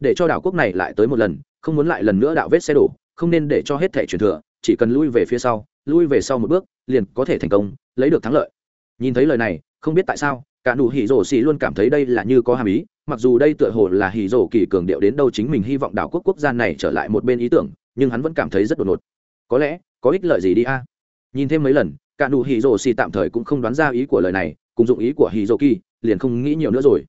Để cho đảo quốc này lại tới một lần, không muốn lại lần nữa đạo vết xe đổ không nên để cho hết thể truyền thừa, chỉ cần lui về phía sau, lui về sau một bước, liền có thể thành công, lấy được thắng lợi. Nhìn thấy lời này, không biết tại sao, cả nụ hỉ rổ xì luôn cảm thấy đây là như có hàm ý, mặc dù đây tựa hồ là hỉ rổ kỳ cường điệu đến đâu chính mình hy vọng đảo quốc quốc gia này trở lại một bên ý tưởng, nhưng hắn vẫn cảm thấy rất đột ngột. Có lẽ, có ích lợi gì đi a? Nhìn thêm mấy lần, cả nụ hỉ rổ xì tạm thời cũng không đoán ra ý của lời này, cùng dụng ý của hỉ rổ kỳ, liền không nghĩ nhiều nữa rồi.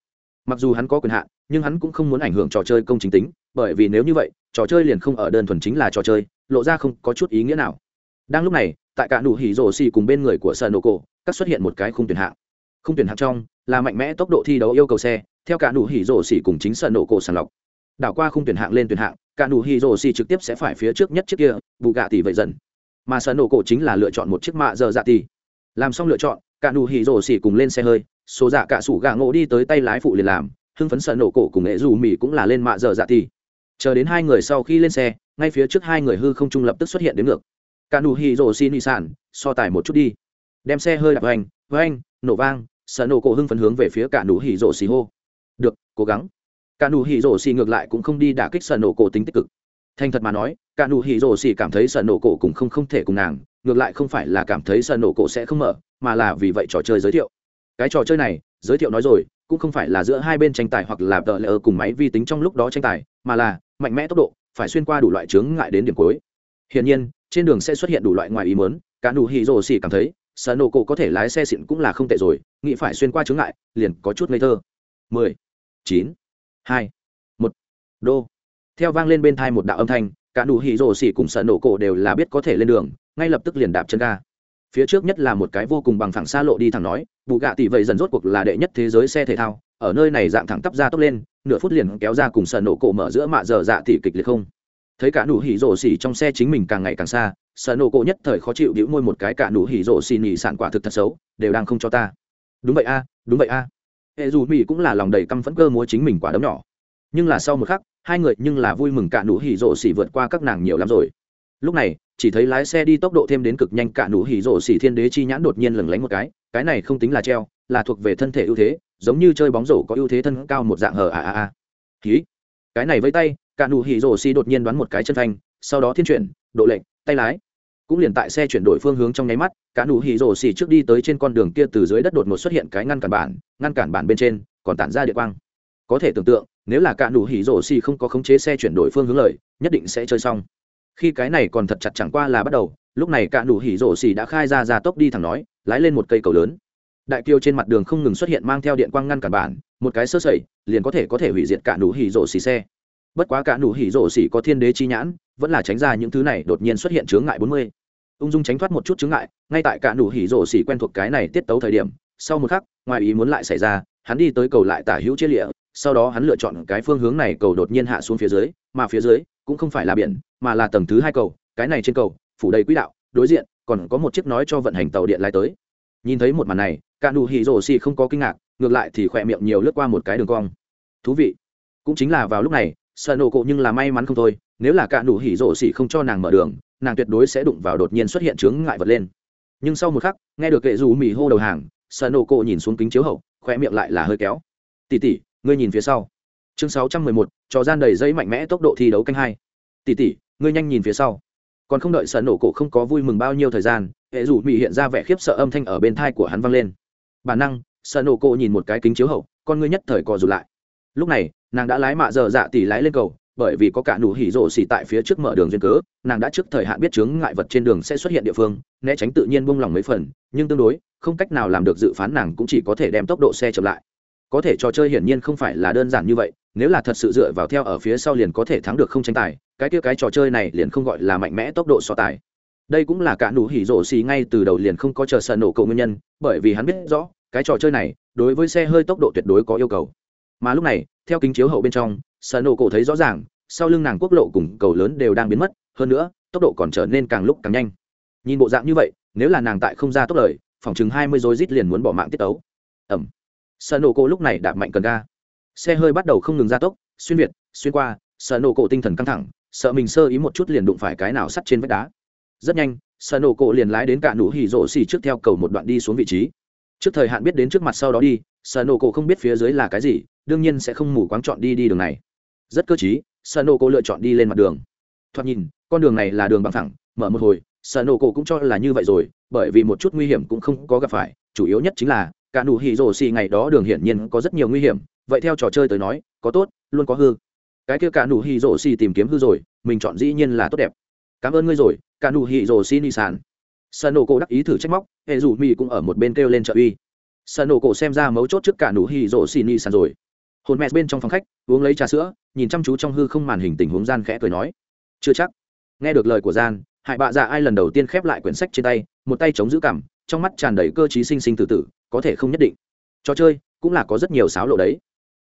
Mặc dù hắn có quyền hạn nhưng hắn cũng không muốn ảnh hưởng trò chơi công chính tính, bởi vì nếu như vậy, trò chơi liền không ở đơn thuần chính là trò chơi, lộ ra không có chút ý nghĩa nào. Đang lúc này, tại cả nụ hỉ rổ xì cùng bên người của sợ nổ cổ, các xuất hiện một cái khung tuyển hạng. Khung tuyển hạng trong, là mạnh mẽ tốc độ thi đấu yêu cầu xe, theo cả nụ hỉ rổ xì cùng chính sợ nổ cổ sàng lọc. Đảo qua khung tuyển hạng lên tuyển hạng, cả nụ hỉ rổ xì trực tiếp sẽ phải phía trước nhất chiếc kia bù gạ tỷ vậy dần. Mà sợ nổ cổ chính là lựa chọn một chiếc mạ giờ dạ tỷ làm xong lựa chọn, cả nụ hỉ rổ xì cùng lên xe hơi, số dạ cả sủ gạ ngộ đi tới tay lái phụ liền làm hưng phấn sợ nổ cổ cùng nghệ dù mỹ cũng là lên mạ dở dạ thì chờ đến hai người sau khi lên xe, ngay phía trước hai người hư không trung lập tức xuất hiện đến ngược. Cả nụ hì rồ xin đi sản, so tài một chút đi. Đem xe hơi đạp hoành hoành nổ vang, sợ nổ cổ hưng phấn hướng về phía cả nụ hì rồ xì hô. Được, cố gắng. Cả nụ hì rồ xì ngược lại cũng không đi đả kích sợ nổ cổ tính tích cực. Thành thật mà nói, cả nụ hì rồ xì cảm thấy sợ nổ cổ cũng không không thể cùng nàng, ngược lại không phải là cảm thấy sợ nổ cổ sẽ không mở, mà là vì vậy trò chơi giới thiệu. Cái trò chơi này, giới thiệu nói rồi cũng không phải là giữa hai bên tranh tài hoặc là tờ lỡ cùng máy vi tính trong lúc đó tranh tài, mà là mạnh mẽ tốc độ, phải xuyên qua đủ loại chướng ngại đến điểm cuối. Hiển nhiên, trên đường sẽ xuất hiện đủ loại ngoài ý mớn cả nụ hì rồ xỉ cảm thấy, sợ nổ cổ có thể lái xe xịn cũng là không tệ rồi, nghĩ phải xuyên qua chướng ngại, liền có chút ngây thơ. Mười, chín, hai, một, đô. Theo vang lên bên thai một đạo âm thanh, cả nụ hì rồ xỉ cùng sợ nổ cổ đều là biết có thể lên đường, ngay lập tức liền đạp chân ga phía trước nhất là một cái vô cùng bằng phẳng xa lộ đi thẳng nói, bù gạ tỷ vậy dần rốt cuộc là đệ nhất thế giới xe thể thao, ở nơi này dạng thẳng tắp ra tốc lên, nửa phút liền kéo ra cùng sợ nổ cổ mở giữa mạ giờ dạ tỷ kịch liệt không. Thấy cả nụ hỉ rổ xỉ trong xe chính mình càng ngày càng xa, sợ nổ cổ nhất thời khó chịu đĩu môi một cái, cả nụ hỉ rổ xỉ nhị sản quả thực thật xấu, đều đang không cho ta. Đúng vậy a, đúng vậy a. Hệ dù mỹ cũng là lòng đầy căm phẫn cơ múa chính mình quả đấm nhỏ. Nhưng là sau một khắc, hai người nhưng là vui mừng cả nụ hỉ rổ xỉ vượt qua các nàng nhiều lắm rồi lúc này, chỉ thấy lái xe đi tốc độ thêm đến cực nhanh, cả nụ hỉ rổ xỉ thiên đế chi nhãn đột nhiên lừng lánh một cái cái này không tính là treo, là thuộc về thân thể ưu thế, giống như chơi bóng rổ có ưu thế thân cao một dạng hờ à à à ký cái này với tay, cả nụ hỉ rổ xỉ đột nhiên đoán một cái chân phanh, sau đó thiên chuyển, độ lệnh tay lái. Cũng liền tại xe chuyển đổi phương hướng trong nháy mắt, cả nụ hỉ rổ xỉ trước đi tới trên con đường kia từ dưới đất đột ngột xuất hiện cái ngăn cản bản, ngăn cản bản bên trên, còn tản ra địa quang. Có thể tưởng tượng, nếu là cả nụ hỉ rổ xỉ không có khống chế xe chuyển đổi phương hướng lời, nhất định sẽ chơi xong khi cái này còn thật chặt chẳng qua là bắt đầu, lúc này cả đủ hỉ rổ xỉ đã khai ra ra tốc đi thẳng nói, lái lên một cây cầu lớn. Đại kiêu trên mặt đường không ngừng xuất hiện mang theo điện quang ngăn cản bản, một cái sơ sẩy, liền có thể có thể hủy diệt cả đủ hỉ rổ xỉ xe. Bất quá cả đủ hỉ rổ xỉ có thiên đế chi nhãn, vẫn là tránh ra những thứ này đột nhiên xuất hiện chướng ngại bốn mươi. Ung dung tránh thoát một chút chướng ngại, ngay tại cả đủ hỉ rổ xỉ quen thuộc cái này tiết tấu thời điểm, sau một khắc, ngoài ý muốn lại xảy ra, hắn đi tới cầu lại tả hữu chế lịa, sau đó hắn lựa chọn cái phương hướng này cầu đột nhiên hạ xuống phía dưới, mà phía dưới cũng không phải là biển mà là tầng thứ hai cầu cái này trên cầu phủ đầy quỹ đạo đối diện còn có một chiếc nói cho vận hành tàu điện lái tới. Nhìn thấy một màn này cả nụ hỉ rổ xì không có kinh ngạc ngược lại thì khỏe miệng nhiều lướt qua một cái đường cong. Thú vị. Cũng chính là vào lúc này sợ nổ cộ nhưng là may mắn không thôi nếu là cả nụ hỉ rổ xì không cho nàng mở đường nàng tuyệt đối sẽ đụng vào đột nhiên xuất hiện chướng ngại vật lên. Nhưng sau một khắc nghe được kệ dù mì hô đầu hàng sợ nổ cộ nhìn xuống kính chiếu hậu khỏe miệng lại là hơi kéo. Tỉ tỉ ngươi nhìn phía sau. Chương 611, trò gian đầy dây mạnh mẽ tốc độ thi đấu canh hai. Tỉ tỉ ngươi nhanh nhìn phía sau. Còn không đợi sợ nổ cổ không có vui mừng bao nhiêu thời gian, hệ rủ mỹ hiện ra vẻ khiếp sợ âm thanh ở bên thai của hắn vang lên. Bản năng sợ nổ cổ nhìn một cái kính chiếu hậu, con ngươi nhất thời cò rụt lại. Lúc này, nàng đã lái mạ dở dạ tỉ lái lên cầu, bởi vì có cả nụ hỉ rộ xỉ tại phía trước mở đường duyên cớ, nàng đã trước thời hạn biết chướng ngại vật trên đường sẽ xuất hiện địa phương, né tránh tự nhiên buông lỏng mấy phần, nhưng tương đối, không cách nào làm được dự phán nàng cũng chỉ có thể đem tốc độ xe chậm lại có thể trò chơi hiển nhiên không phải là đơn giản như vậy, nếu là thật sự dựa vào theo ở phía sau liền có thể thắng được không tranh tài, cái kia cái trò chơi này liền không gọi là mạnh mẽ tốc độ so tài. Đây cũng là cả nụ hỉ rổ xì ngay từ đầu liền không có chờ sợ nổ cầu nguyên nhân, bởi vì hắn biết rõ, cái trò chơi này đối với xe hơi tốc độ tuyệt đối có yêu cầu. Mà lúc này, theo kính chiếu hậu bên trong, sợ nổ cổ thấy rõ ràng, sau lưng nàng quốc lộ cùng cầu lớn đều đang biến mất, hơn nữa, tốc độ còn trở nên càng lúc càng nhanh. Nhìn bộ dạng như vậy, nếu là nàng tại không ra tốc lời, phòng chứng hai mươi rối rít liền muốn bỏ mạng tiết tấu. Ẩm sợ nổ cổ lúc này đạp mạnh cần ga. Xe hơi bắt đầu không ngừng gia tốc, xuyên việt, xuyên qua, sợ nổ cổ tinh thần căng thẳng, sợ mình sơ ý một chút liền đụng phải cái nào sắt trên vách đá. Rất nhanh, sợ nổ cổ liền lái đến cả nụ hỉ rộ xì trước theo cầu một đoạn đi xuống vị trí. Trước thời hạn biết đến trước mặt sau đó đi, sợ nổ cổ không biết phía dưới là cái gì, đương nhiên sẽ không mù quáng chọn đi đi đường này. Rất cơ chí sợ nổ cổ lựa chọn đi lên mặt đường. Thoạt nhìn, con đường này là đường bằng thẳng, mở một hồi, sợ nổ cổ cũng cho là như vậy rồi, bởi vì một chút nguy hiểm cũng không có gặp phải, chủ yếu nhất chính là cả nụ hỉ rổ xì ngày đó đường hiển nhiên có rất nhiều nguy hiểm, vậy theo trò chơi tới nói, có tốt, luôn có hư. Cái kia cả nụ hỉ rổ xì tìm kiếm hư rồi, mình chọn dĩ nhiên là tốt đẹp. Cảm ơn ngươi rồi, cả nụ hỉ rổ xì ni sàn. Sân nổ cổ đắc ý thử trách móc, hệ dù mỹ cũng ở một bên kêu lên trợ uy. Sân nổ cổ xem ra mấu chốt trước cả nụ hỉ rổ xì ni sàn rồi. Hồn mẹ bên trong phòng khách, uống lấy trà sữa, nhìn chăm chú trong hư không màn hình tình huống gian khẽ cười nói. Chưa chắc. Nghe được lời của gian, hải bạ dạ ai lần đầu tiên khép lại quyển sách trên tay, một tay chống giữ cảm, trong mắt tràn đầy cơ t sinh sinh tử tử có thể không nhất định. Trò chơi cũng là có rất nhiều sáo lộ đấy.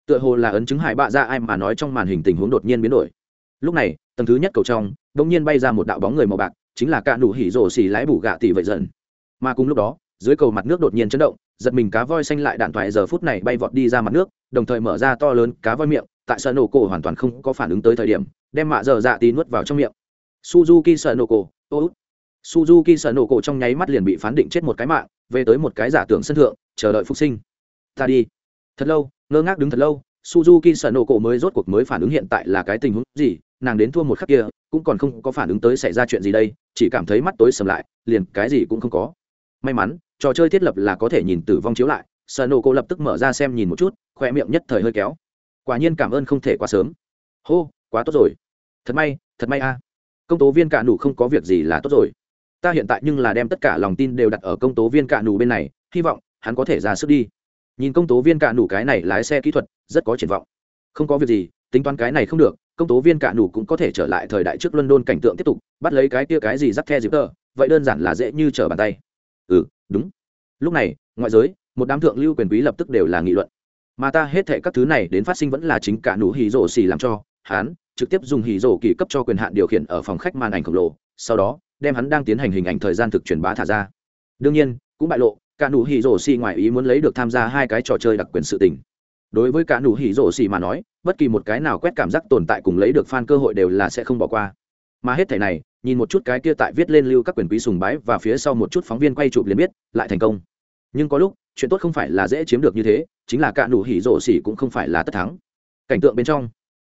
Tựa hồ là ấn chứng hải bạ ra ai mà nói trong màn hình tình huống đột nhiên biến đổi. Lúc này, tầng thứ nhất cầu trong đ ỗ n g nhiên bay ra một đạo bóng người màu bạc, chính là cạn đủ hỉ rổ xỉ lái bủ gạ tỷ vậy dần. Mà cùng lúc đó, dưới cầu mặt nước đột nhiên chấn động, giật mình cá voi xanh lại đạn thoại giờ phút này bay vọt đi ra mặt nước, đồng thời mở ra to lớn cá voi miệng, tại sợ nổ cổ hoàn toàn không có phản ứng tới thời điểm, đem mạ dở dạ tí nuốt vào trong miệng. Suzuki sợ nổ cổ, ô suzuki sợ nổ cổ trong nháy mắt liền bị phán định chết một cái mạng, về tới một cái giả tưởng sân thượng chờ đợi phục sinh. Ta đi. Thật lâu, ngơ ngác đứng thật lâu, suzuki sợ nổ cổ mới rốt cuộc mới phản ứng hiện tại là cái tình huống gì, nàng đến thua một khắc kia, cũng còn không có phản ứng tới xảy ra chuyện gì đây, chỉ cảm thấy mắt tối sầm lại, liền cái gì cũng không có. May mắn, trò chơi thiết lập là có thể nhìn tử vong chiếu lại, sợ nổ cổ lập tức mở ra xem nhìn một chút khoe miệng nhất thời hơi kéo. Quả nhiên cảm ơn không thể quá sớm. Hô, quá tốt rồi. Thật may thật may a. Công tố viên cạ nủ không có việc gì là tốt rồi. Ta hiện tại nhưng là đem tất cả lòng tin đều đặt ở công tố viên cạ nủ bên này, hy vọng hắn có thể ra sức đi. Nhìn công tố viên cạ nủ cái này lái xe kỹ thuật, rất có triển vọng. Không có việc gì, tính toán cái này không được, công tố viên cạ nủ cũng có thể trở lại thời đại trước london cảnh tượng tiếp tục, bắt lấy cái kia cái gì dắt the dịp tờ, vậy đơn giản là dễ như trở bàn tay. Ừ đúng. Lúc này, ngoại giới, một đám thượng lưu quyền quý lập tức đều là nghị luận. Mà ta hết thệ các thứ này đến phát sinh vẫn là chính cả nụ hì rổ xì làm cho, hắn trực tiếp dùng hì rổ kỳ cấp cho quyền hạn điều khiển ở phòng khách màn ảnh khổng lồ, sau đó, đem hắn đang tiến hành hình ảnh thời gian thực truyền bá thả ra. Đương nhiên, cũng bại lộ cả nụ hỉ rổ xì ngoài ý muốn lấy được tham gia hai cái trò chơi đặc quyền sự tình. Đối với cả nụ hỉ rổ xì mà nói, bất kỳ một cái nào quét cảm giác tồn tại cùng lấy được fan cơ hội đều là sẽ không bỏ qua. Mà hết thể này, nhìn một chút cái kia tại viết lên lưu các quyền quý sùng bái và phía sau một chút phóng viên quay chụp liền biết, lại thành công. Nhưng có lúc, chuyện tốt không phải là dễ chiếm được như thế, chính là cả nụ hỉ rổ xì cũng không phải là tất thắng. Cảnh tượng bên trong,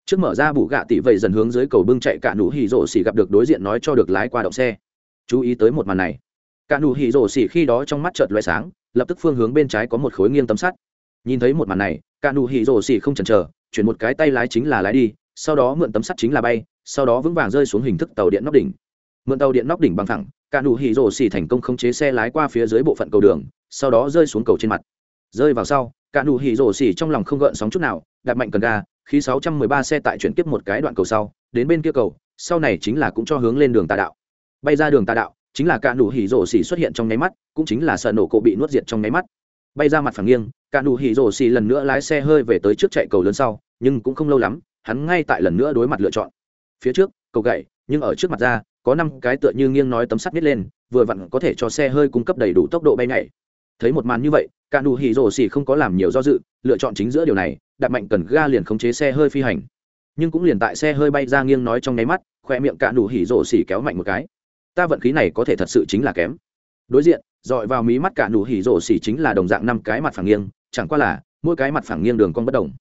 trước mở ra bụ gạ tỷ vầy dần hướng dưới cầu bưng chạy cả nụ hỉ rổ xì gặp được đối diện nói cho được lái qua đậu xe. Chú ý tới một màn này cả nụ hỉ rổ xỉ khi đó trong mắt chợt loé sáng, lập tức phương hướng bên trái có một khối nghiêng tấm sắt. Nhìn thấy một màn này, cả nụ hỉ rổ xỉ không chần chờ, chuyển một cái tay lái chính là lái đi, sau đó mượn tấm sắt chính là bay, sau đó vững vàng rơi xuống hình thức tàu điện nóc đỉnh. Mượn tàu điện nóc đỉnh bằng thẳng, cả nụ hỉ rổ xỉ thành công khống chế xe lái qua phía dưới bộ phận cầu đường, sau đó rơi xuống cầu trên mặt. Rơi vào sau, cả nụ hỉ rổ xỉ trong lòng không gợn sóng chút nào, đạp mạnh cần ga khi 613 xe tại chuyển tiếp một cái đoạn cầu sau, đến bên kia cầu, sau này chính là cũng cho hướng lên đường tà đạo. Bay ra đường tà đạo chính là cả nụ hỉ rổ xỉ xuất hiện trong nháy mắt, cũng chính là sợ nổ cổ bị nuốt diệt trong nháy mắt. Bay ra mặt phẳng nghiêng, cả nụ hỉ rổ xỉ lần nữa lái xe hơi về tới trước chạy cầu lớn sau, nhưng cũng không lâu lắm, hắn ngay tại lần nữa đối mặt lựa chọn. Phía trước, cầu gậy, nhưng ở trước mặt ra, có năm cái tựa như nghiêng nói tấm sắt nít lên, vừa vặn có thể cho xe hơi cung cấp đầy đủ tốc độ bay nhảy. Thấy một màn như vậy, cả nụ hỉ rổ xỉ không có làm nhiều do dự, lựa chọn chính giữa điều này đặt mạnh cần ga liền khống chế xe hơi phi hành. Nhưng cũng liền tại xe hơi bay ra nghiêng nói trong nháy mắt, khoe miệng cả nụ hỉ rổ xỉ kéo mạnh một cái ta vận khí này có thể thật sự chính là kém. Đối diện dọi vào mí mắt cả nụ hỉ rổ xỉ chính là đồng dạng năm cái mặt phẳng nghiêng chẳng qua là mỗi cái mặt phẳng nghiêng đường con bất đồng.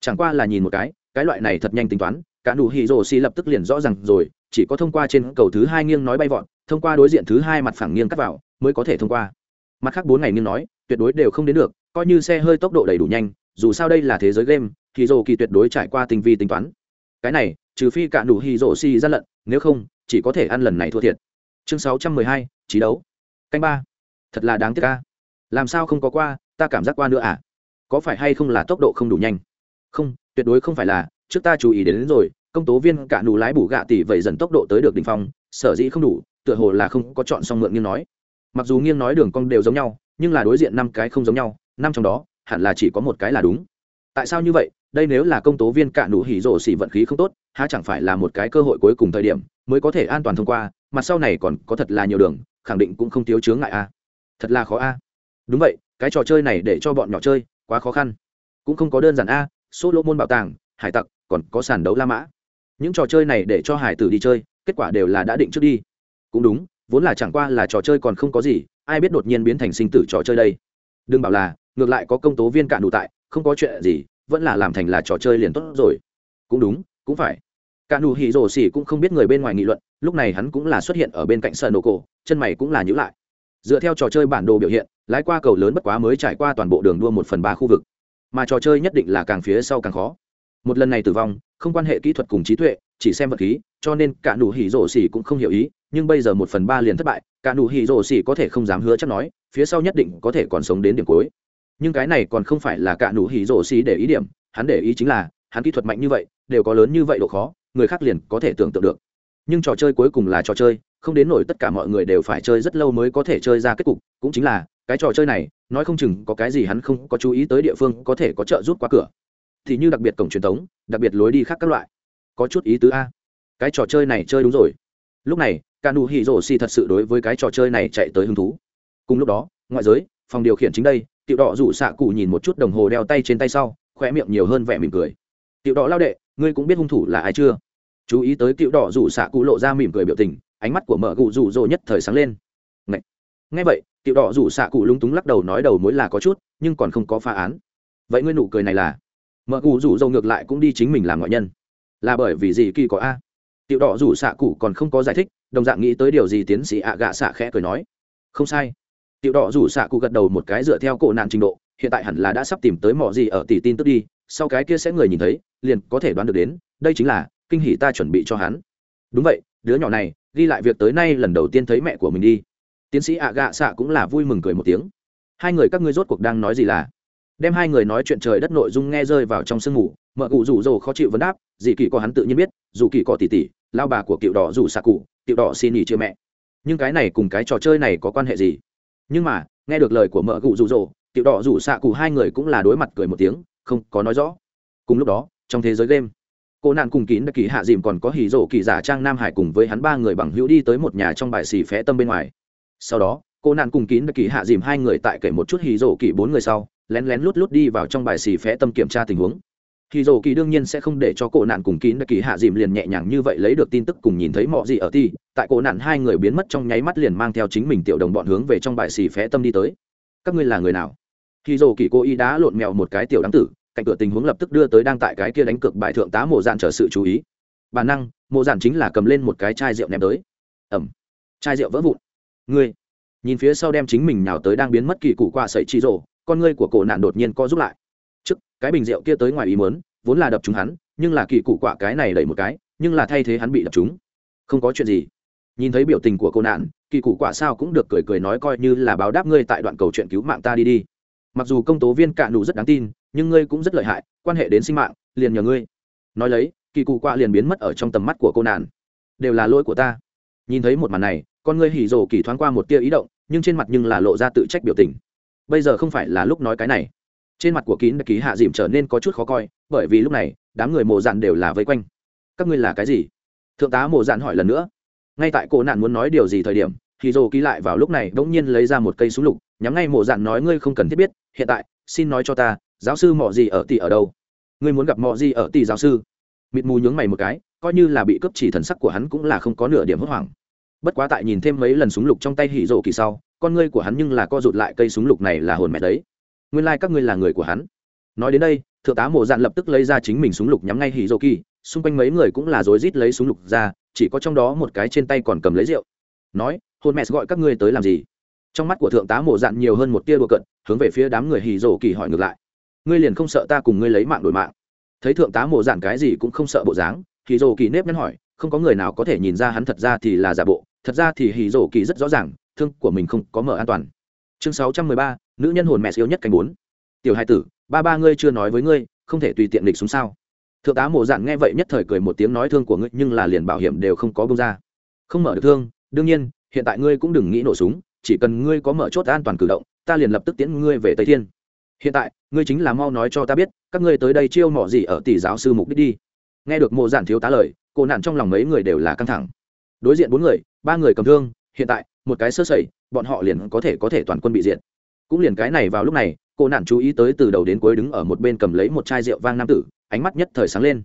Chẳng qua là nhìn một cái cái loại này thật nhanh tính toán cả nụ hỉ rổ xỉ lập tức liền rõ ràng rồi chỉ có thông qua trên cầu thứ hai nghiêng nói bay vọn, thông qua đối diện thứ hai mặt phẳng nghiêng cắt vào mới có thể thông qua. Mặt khác bốn ngày nghiêng nói tuyệt đối đều không đến được coi như xe hơi tốc độ đầy đủ nhanh dù sao đây là thế giới game thì rổ kỳ tuyệt đối trải qua tinh vi tính toán. Cái này trừ phi cả nụ hỉ rổ xỉ ra lận nếu không chỉ có thể ăn lần này thua thiệt chương sáu trăm mười hai trí đấu. Canh ba. Thật là đáng tiếc ca làm sao không có qua ta cảm giác qua nữa à? Có phải hay không là tốc độ không đủ nhanh? Không tuyệt đối không phải là. Trước ta chú ý đến, đến rồi công tố viên cả nụ lái bù gạ tỷ vậy dần tốc độ tới được đỉnh phong sở dĩ không đủ tựa hồ là không có chọn xong mượn nghiêng nói. Mặc dù nghiêng nói đường cong đều giống nhau nhưng là đối diện năm cái không giống nhau năm trong đó hẳn là chỉ có một cái là đúng. Tại sao như vậy? Đây nếu là công tố viên cả nụ hỉ rổ xỉ vận khí không tốt há chẳng phải là một cái cơ hội cuối cùng thời điểm mới có thể an toàn thông qua mà sau này còn có thật là nhiều đường khẳng định cũng không thiếu chướng ngại a. Thật là khó a. Đúng vậy cái trò chơi này để cho bọn nhỏ chơi quá khó khăn. Cũng không có đơn giản a à, số lỗ môn bảo tàng hải tặc còn có sàn đấu la mã. Những trò chơi này để cho hải tử đi chơi kết quả đều là đã định trước đi. Cũng đúng vốn là chẳng qua là trò chơi còn không có gì ai biết đột nhiên biến thành sinh tử trò chơi đây. Đừng bảo là ngược lại có công tố viên cạn đủ tại không có chuyện gì vẫn là làm thành là trò chơi liền tốt rồi. Cũng đúng cũng phải. Cả nụ hỉ rổ xỉ cũng không biết người bên ngoài nghị luận, lúc này hắn cũng là xuất hiện ở bên cạnh sân nổ cổ, chân mày cũng là nhữ lại. Dựa theo trò chơi bản đồ biểu hiện, lái qua cầu lớn bất quá mới trải qua toàn bộ đường đua một phần ba khu vực. Mà trò chơi nhất định là càng phía sau càng khó. Một lần này tử vong, không quan hệ kỹ thuật cùng trí tuệ, chỉ xem vật khí, cho nên cả nụ hỉ rổ xỉ cũng không hiểu ý, nhưng bây giờ một phần ba liền thất bại, cả nụ hỉ rổ xỉ có thể không dám hứa chắc nói, phía sau nhất định có thể còn sống đến điểm cuối. Nhưng cái này còn không phải là cả nụ hỉ rổ xỉ để ý điểm, hắn để ý chính là, hắn kỹ thuật mạnh như vậy đều có lớn như vậy độ khó, người khác liền có thể tưởng tượng được. Nhưng trò chơi cuối cùng là trò chơi, không đến nổi tất cả mọi người đều phải chơi rất lâu mới có thể chơi ra kết cục, cũng chính là, cái trò chơi này, nói không chừng có cái gì hắn không có chú ý tới địa phương có thể có trợ giúp qua cửa. Thì như đặc biệt cổng truyền thống, đặc biệt lối đi khác các loại. Có chút ý tứ a. Cái trò chơi này chơi đúng rồi. Lúc này ca nụ hỉ rổ xì thật sự đối với cái trò chơi này chạy tới hứng thú. Cùng lúc đó, ngoại giới, phòng điều khiển chính đây, tiểu đỏ rủ xạ cụ nhìn một chút đồng hồ đeo tay trên tay sau khoe miệng nhiều hơn vẻ mỉm cười. Tiểu đỏ lao đệ ngươi cũng biết hung thủ là ai chưa? Chú ý tới cựu đỏ rủ xạ cụ lộ ra mỉm cười biểu tình ánh mắt của mợ cụ rủ rỗ nhất thời sáng lên. Ngay, ngay vậy cựu đỏ rủ xạ cụ lúng túng lắc đầu nói đầu mối là có chút nhưng còn không có phá án. Vậy ngươi nụ cười này là? Mợ cụ rủ rỗ ngược lại cũng đi chính mình làm ngoại nhân. Là bởi vì gì kỳ có a? Tiểu đỏ rủ xạ cụ còn không có giải thích đồng dạng nghĩ tới điều gì tiến sĩ ạ gạ xạ khẽ cười nói. Không sai. Tiểu đỏ rủ xạ cụ gật đầu một cái dựa theo cổ nạn trình độ hiện tại hẳn là đã sắp tìm tới mỏ gì ở tỷ tin tức đi sau cái kia sẽ người nhìn thấy, liền có thể đoán được đến, đây chính là, kinh hỷ ta chuẩn bị cho hắn. Đúng vậy, đứa nhỏ này, ghi lại việc tới nay lần đầu tiên thấy mẹ của mình đi. Tiến sĩ ạ gạ xạ cũng là vui mừng cười một tiếng. Hai người các ngươi rốt cuộc đang nói gì là? Đem hai người nói chuyện trời đất nội dung nghe rơi vào trong sương ngủ mợ cụ rủ rồ khó chịu vấn đáp dị kỳ có hắn tự nhiên biết, dù kỳ có tỉ tỉ lao bà của cựu đỏ rủ xạ cụ cựu đỏ xin nghỉ chưa mẹ. Nhưng cái này cùng cái trò chơi này có quan hệ gì? Nhưng mà, nghe được lời của mợ cụ rủ rồ cựu đỏ rủ xạ cụ hai người cũng là đối mặt cười một tiếng không có nói rõ. Cùng lúc đó, trong thế giới game, cô nạn cùng kín đã kỳ hạ dìm còn có hì rổ kỳ giả trang nam hải cùng với hắn ba người bằng hữu đi tới một nhà trong bài xì phé tâm bên ngoài. Sau đó, cô nạn cùng kín đã kỳ hạ dìm hai người tại kể một chút hì rổ kỳ bốn người sau, lén lén lút lút đi vào trong bài xì phé tâm kiểm tra tình huống. Hì rổ kỳ đương nhiên sẽ không để cho cô nạn cùng kín đã kỳ hạ dìm liền nhẹ nhàng như vậy lấy được tin tức cùng nhìn thấy mọi gì ở ti tại cô nạn hai người biến mất trong nháy mắt liền mang theo chính mình tiểu đồng bọn hướng về trong bài xì phé tâm đi tới. Các ngươi là người nào? khi dồ kỳ cô y đã lộn mèo một cái tiểu đáng tử, cạnh cửa tình huống lập tức đưa tới đang tại cái kia đánh cược bài thượng tá mộ dạn trở sự chú ý. Bản năng, mộ dạn chính là cầm lên một cái chai rượu ném tới. Ẩm. Chai rượu vỡ vụn. Ngươi. Nhìn phía sau đem chính mình nào tới đang biến mất kỳ cụ qua sậy chi rồ con ngươi của cổ nạn đột nhiên co giúp lại. Trước, cái bình rượu kia tới ngoài ý mớn vốn là đập chúng hắn, nhưng là kỳ cụ quả cái này đẩy một cái, nhưng là thay thế hắn bị đập chúng không có chuyện gì. Nhìn thấy biểu tình của cô nạn, kỳ cụ quả sao cũng được cười cười nói coi như là báo đáp ngươi tại đoạn cầu chuyện cứu mạng ta đi đi mặc dù công tố viên cạ nụ rất đáng tin, nhưng ngươi cũng rất lợi hại, quan hệ đến sinh mạng, liền nhờ ngươi. Nói lấy, kỳ cụ qua liền biến mất ở trong tầm mắt của cô nàn. đều là lỗi của ta. Nhìn thấy một màn này, con ngươi hỉ rồ kỳ thoáng qua một tia ý động, nhưng trên mặt nhưng là lộ ra tự trách biểu tình. Bây giờ không phải là lúc nói cái này. Trên mặt của kín ký hạ dìm trở nên có chút khó coi, bởi vì lúc này, đám người mộ dạn đều là vây quanh. Các ngươi là cái gì? Thượng tá mộ dạn hỏi lần nữa. Ngay tại cô nạn muốn nói điều gì thời điểm hì dồ ký lại vào lúc này bỗng nhiên lấy ra một cây súng lục, nhắm ngay mộ dạn nói, ngươi không cần thiết biết, hiện tại, xin nói cho ta, giáo sư mọ gì ở tỷ ở đâu? Ngươi muốn gặp mọ gì ở tỷ giáo sư? Mịt mù nhướng mày một cái, coi như là bị cướp chỉ thần sắc của hắn cũng là không có nửa điểm hốt hoảng. Bất quá tại nhìn thêm mấy lần súng lục trong tay hỉ rộ kỳ sau, con ngươi của hắn nhưng là co rụt lại cây súng lục này là hồn mẹ đấy. Nguyên lai、like、các ngươi là người của hắn. Nói đến đây, thượng tá mộ dạn lập tức lấy ra chính mình súng lục nhắm ngay hỉ rộ kỳ xung quanh mấy người cũng là rối rít lấy súng lục ra, chỉ có trong đó một cái trên tay còn cầm lấy rượu. Nói hôn mẹ gọi các ngươi tới làm gì? Trong mắt của thượng tá mộ dạn nhiều hơn một tia đùa cận hướng về phía đám người hì rổ kỳ hỏi ngược lại. Ngươi liền không sợ ta cùng ngươi lấy mạng đổi mạng? Thấy thượng tá mộ dạn cái gì cũng không sợ bộ dáng hì rổ kỳ nếp nhắn hỏi, không có người nào có thể nhìn ra hắn thật ra thì là giả bộ, thật ra thì hì rổ kỳ rất rõ ràng, thương của mình không có mở an toàn. Chương sáu trăm mười ba, nữ nhân hồn mẹ yêu nhất cánh bốn. Tiểu hai tử, ba ba ngươi chưa nói với ngươi, không thể tùy tiện địch xuống sao? Thượng tá mộ dạn nghe vậy nhất thời cười một tiếng nói thương của ngươi, nhưng là liền bảo hiểm đều không có bông ra. Không mở được thương, đương nhiên hiện tại ngươi cũng đừng nghĩ nổ súng, chỉ cần ngươi có mở chốt an toàn cử động, ta liền lập tức tiễn ngươi về tây thiên. Hiện tại, ngươi chính là mau nói cho ta biết, các ngươi tới đây chiêu mỏ gì ở tỷ giáo sư mục đích đi. Nghe được mộ giản thiếu tá lời, cô nạn trong lòng mấy người đều là căng thẳng. Đối diện bốn người, ba người cầm thương, hiện tại, một cái sơ sẩy, bọn họ liền có thể có thể toàn quân bị diện cũng liền cái này vào lúc này, cô nạn chú ý tới từ đầu đến cuối đứng ở một bên cầm lấy một chai rượu vang nam tử, ánh mắt nhất thời sáng lên.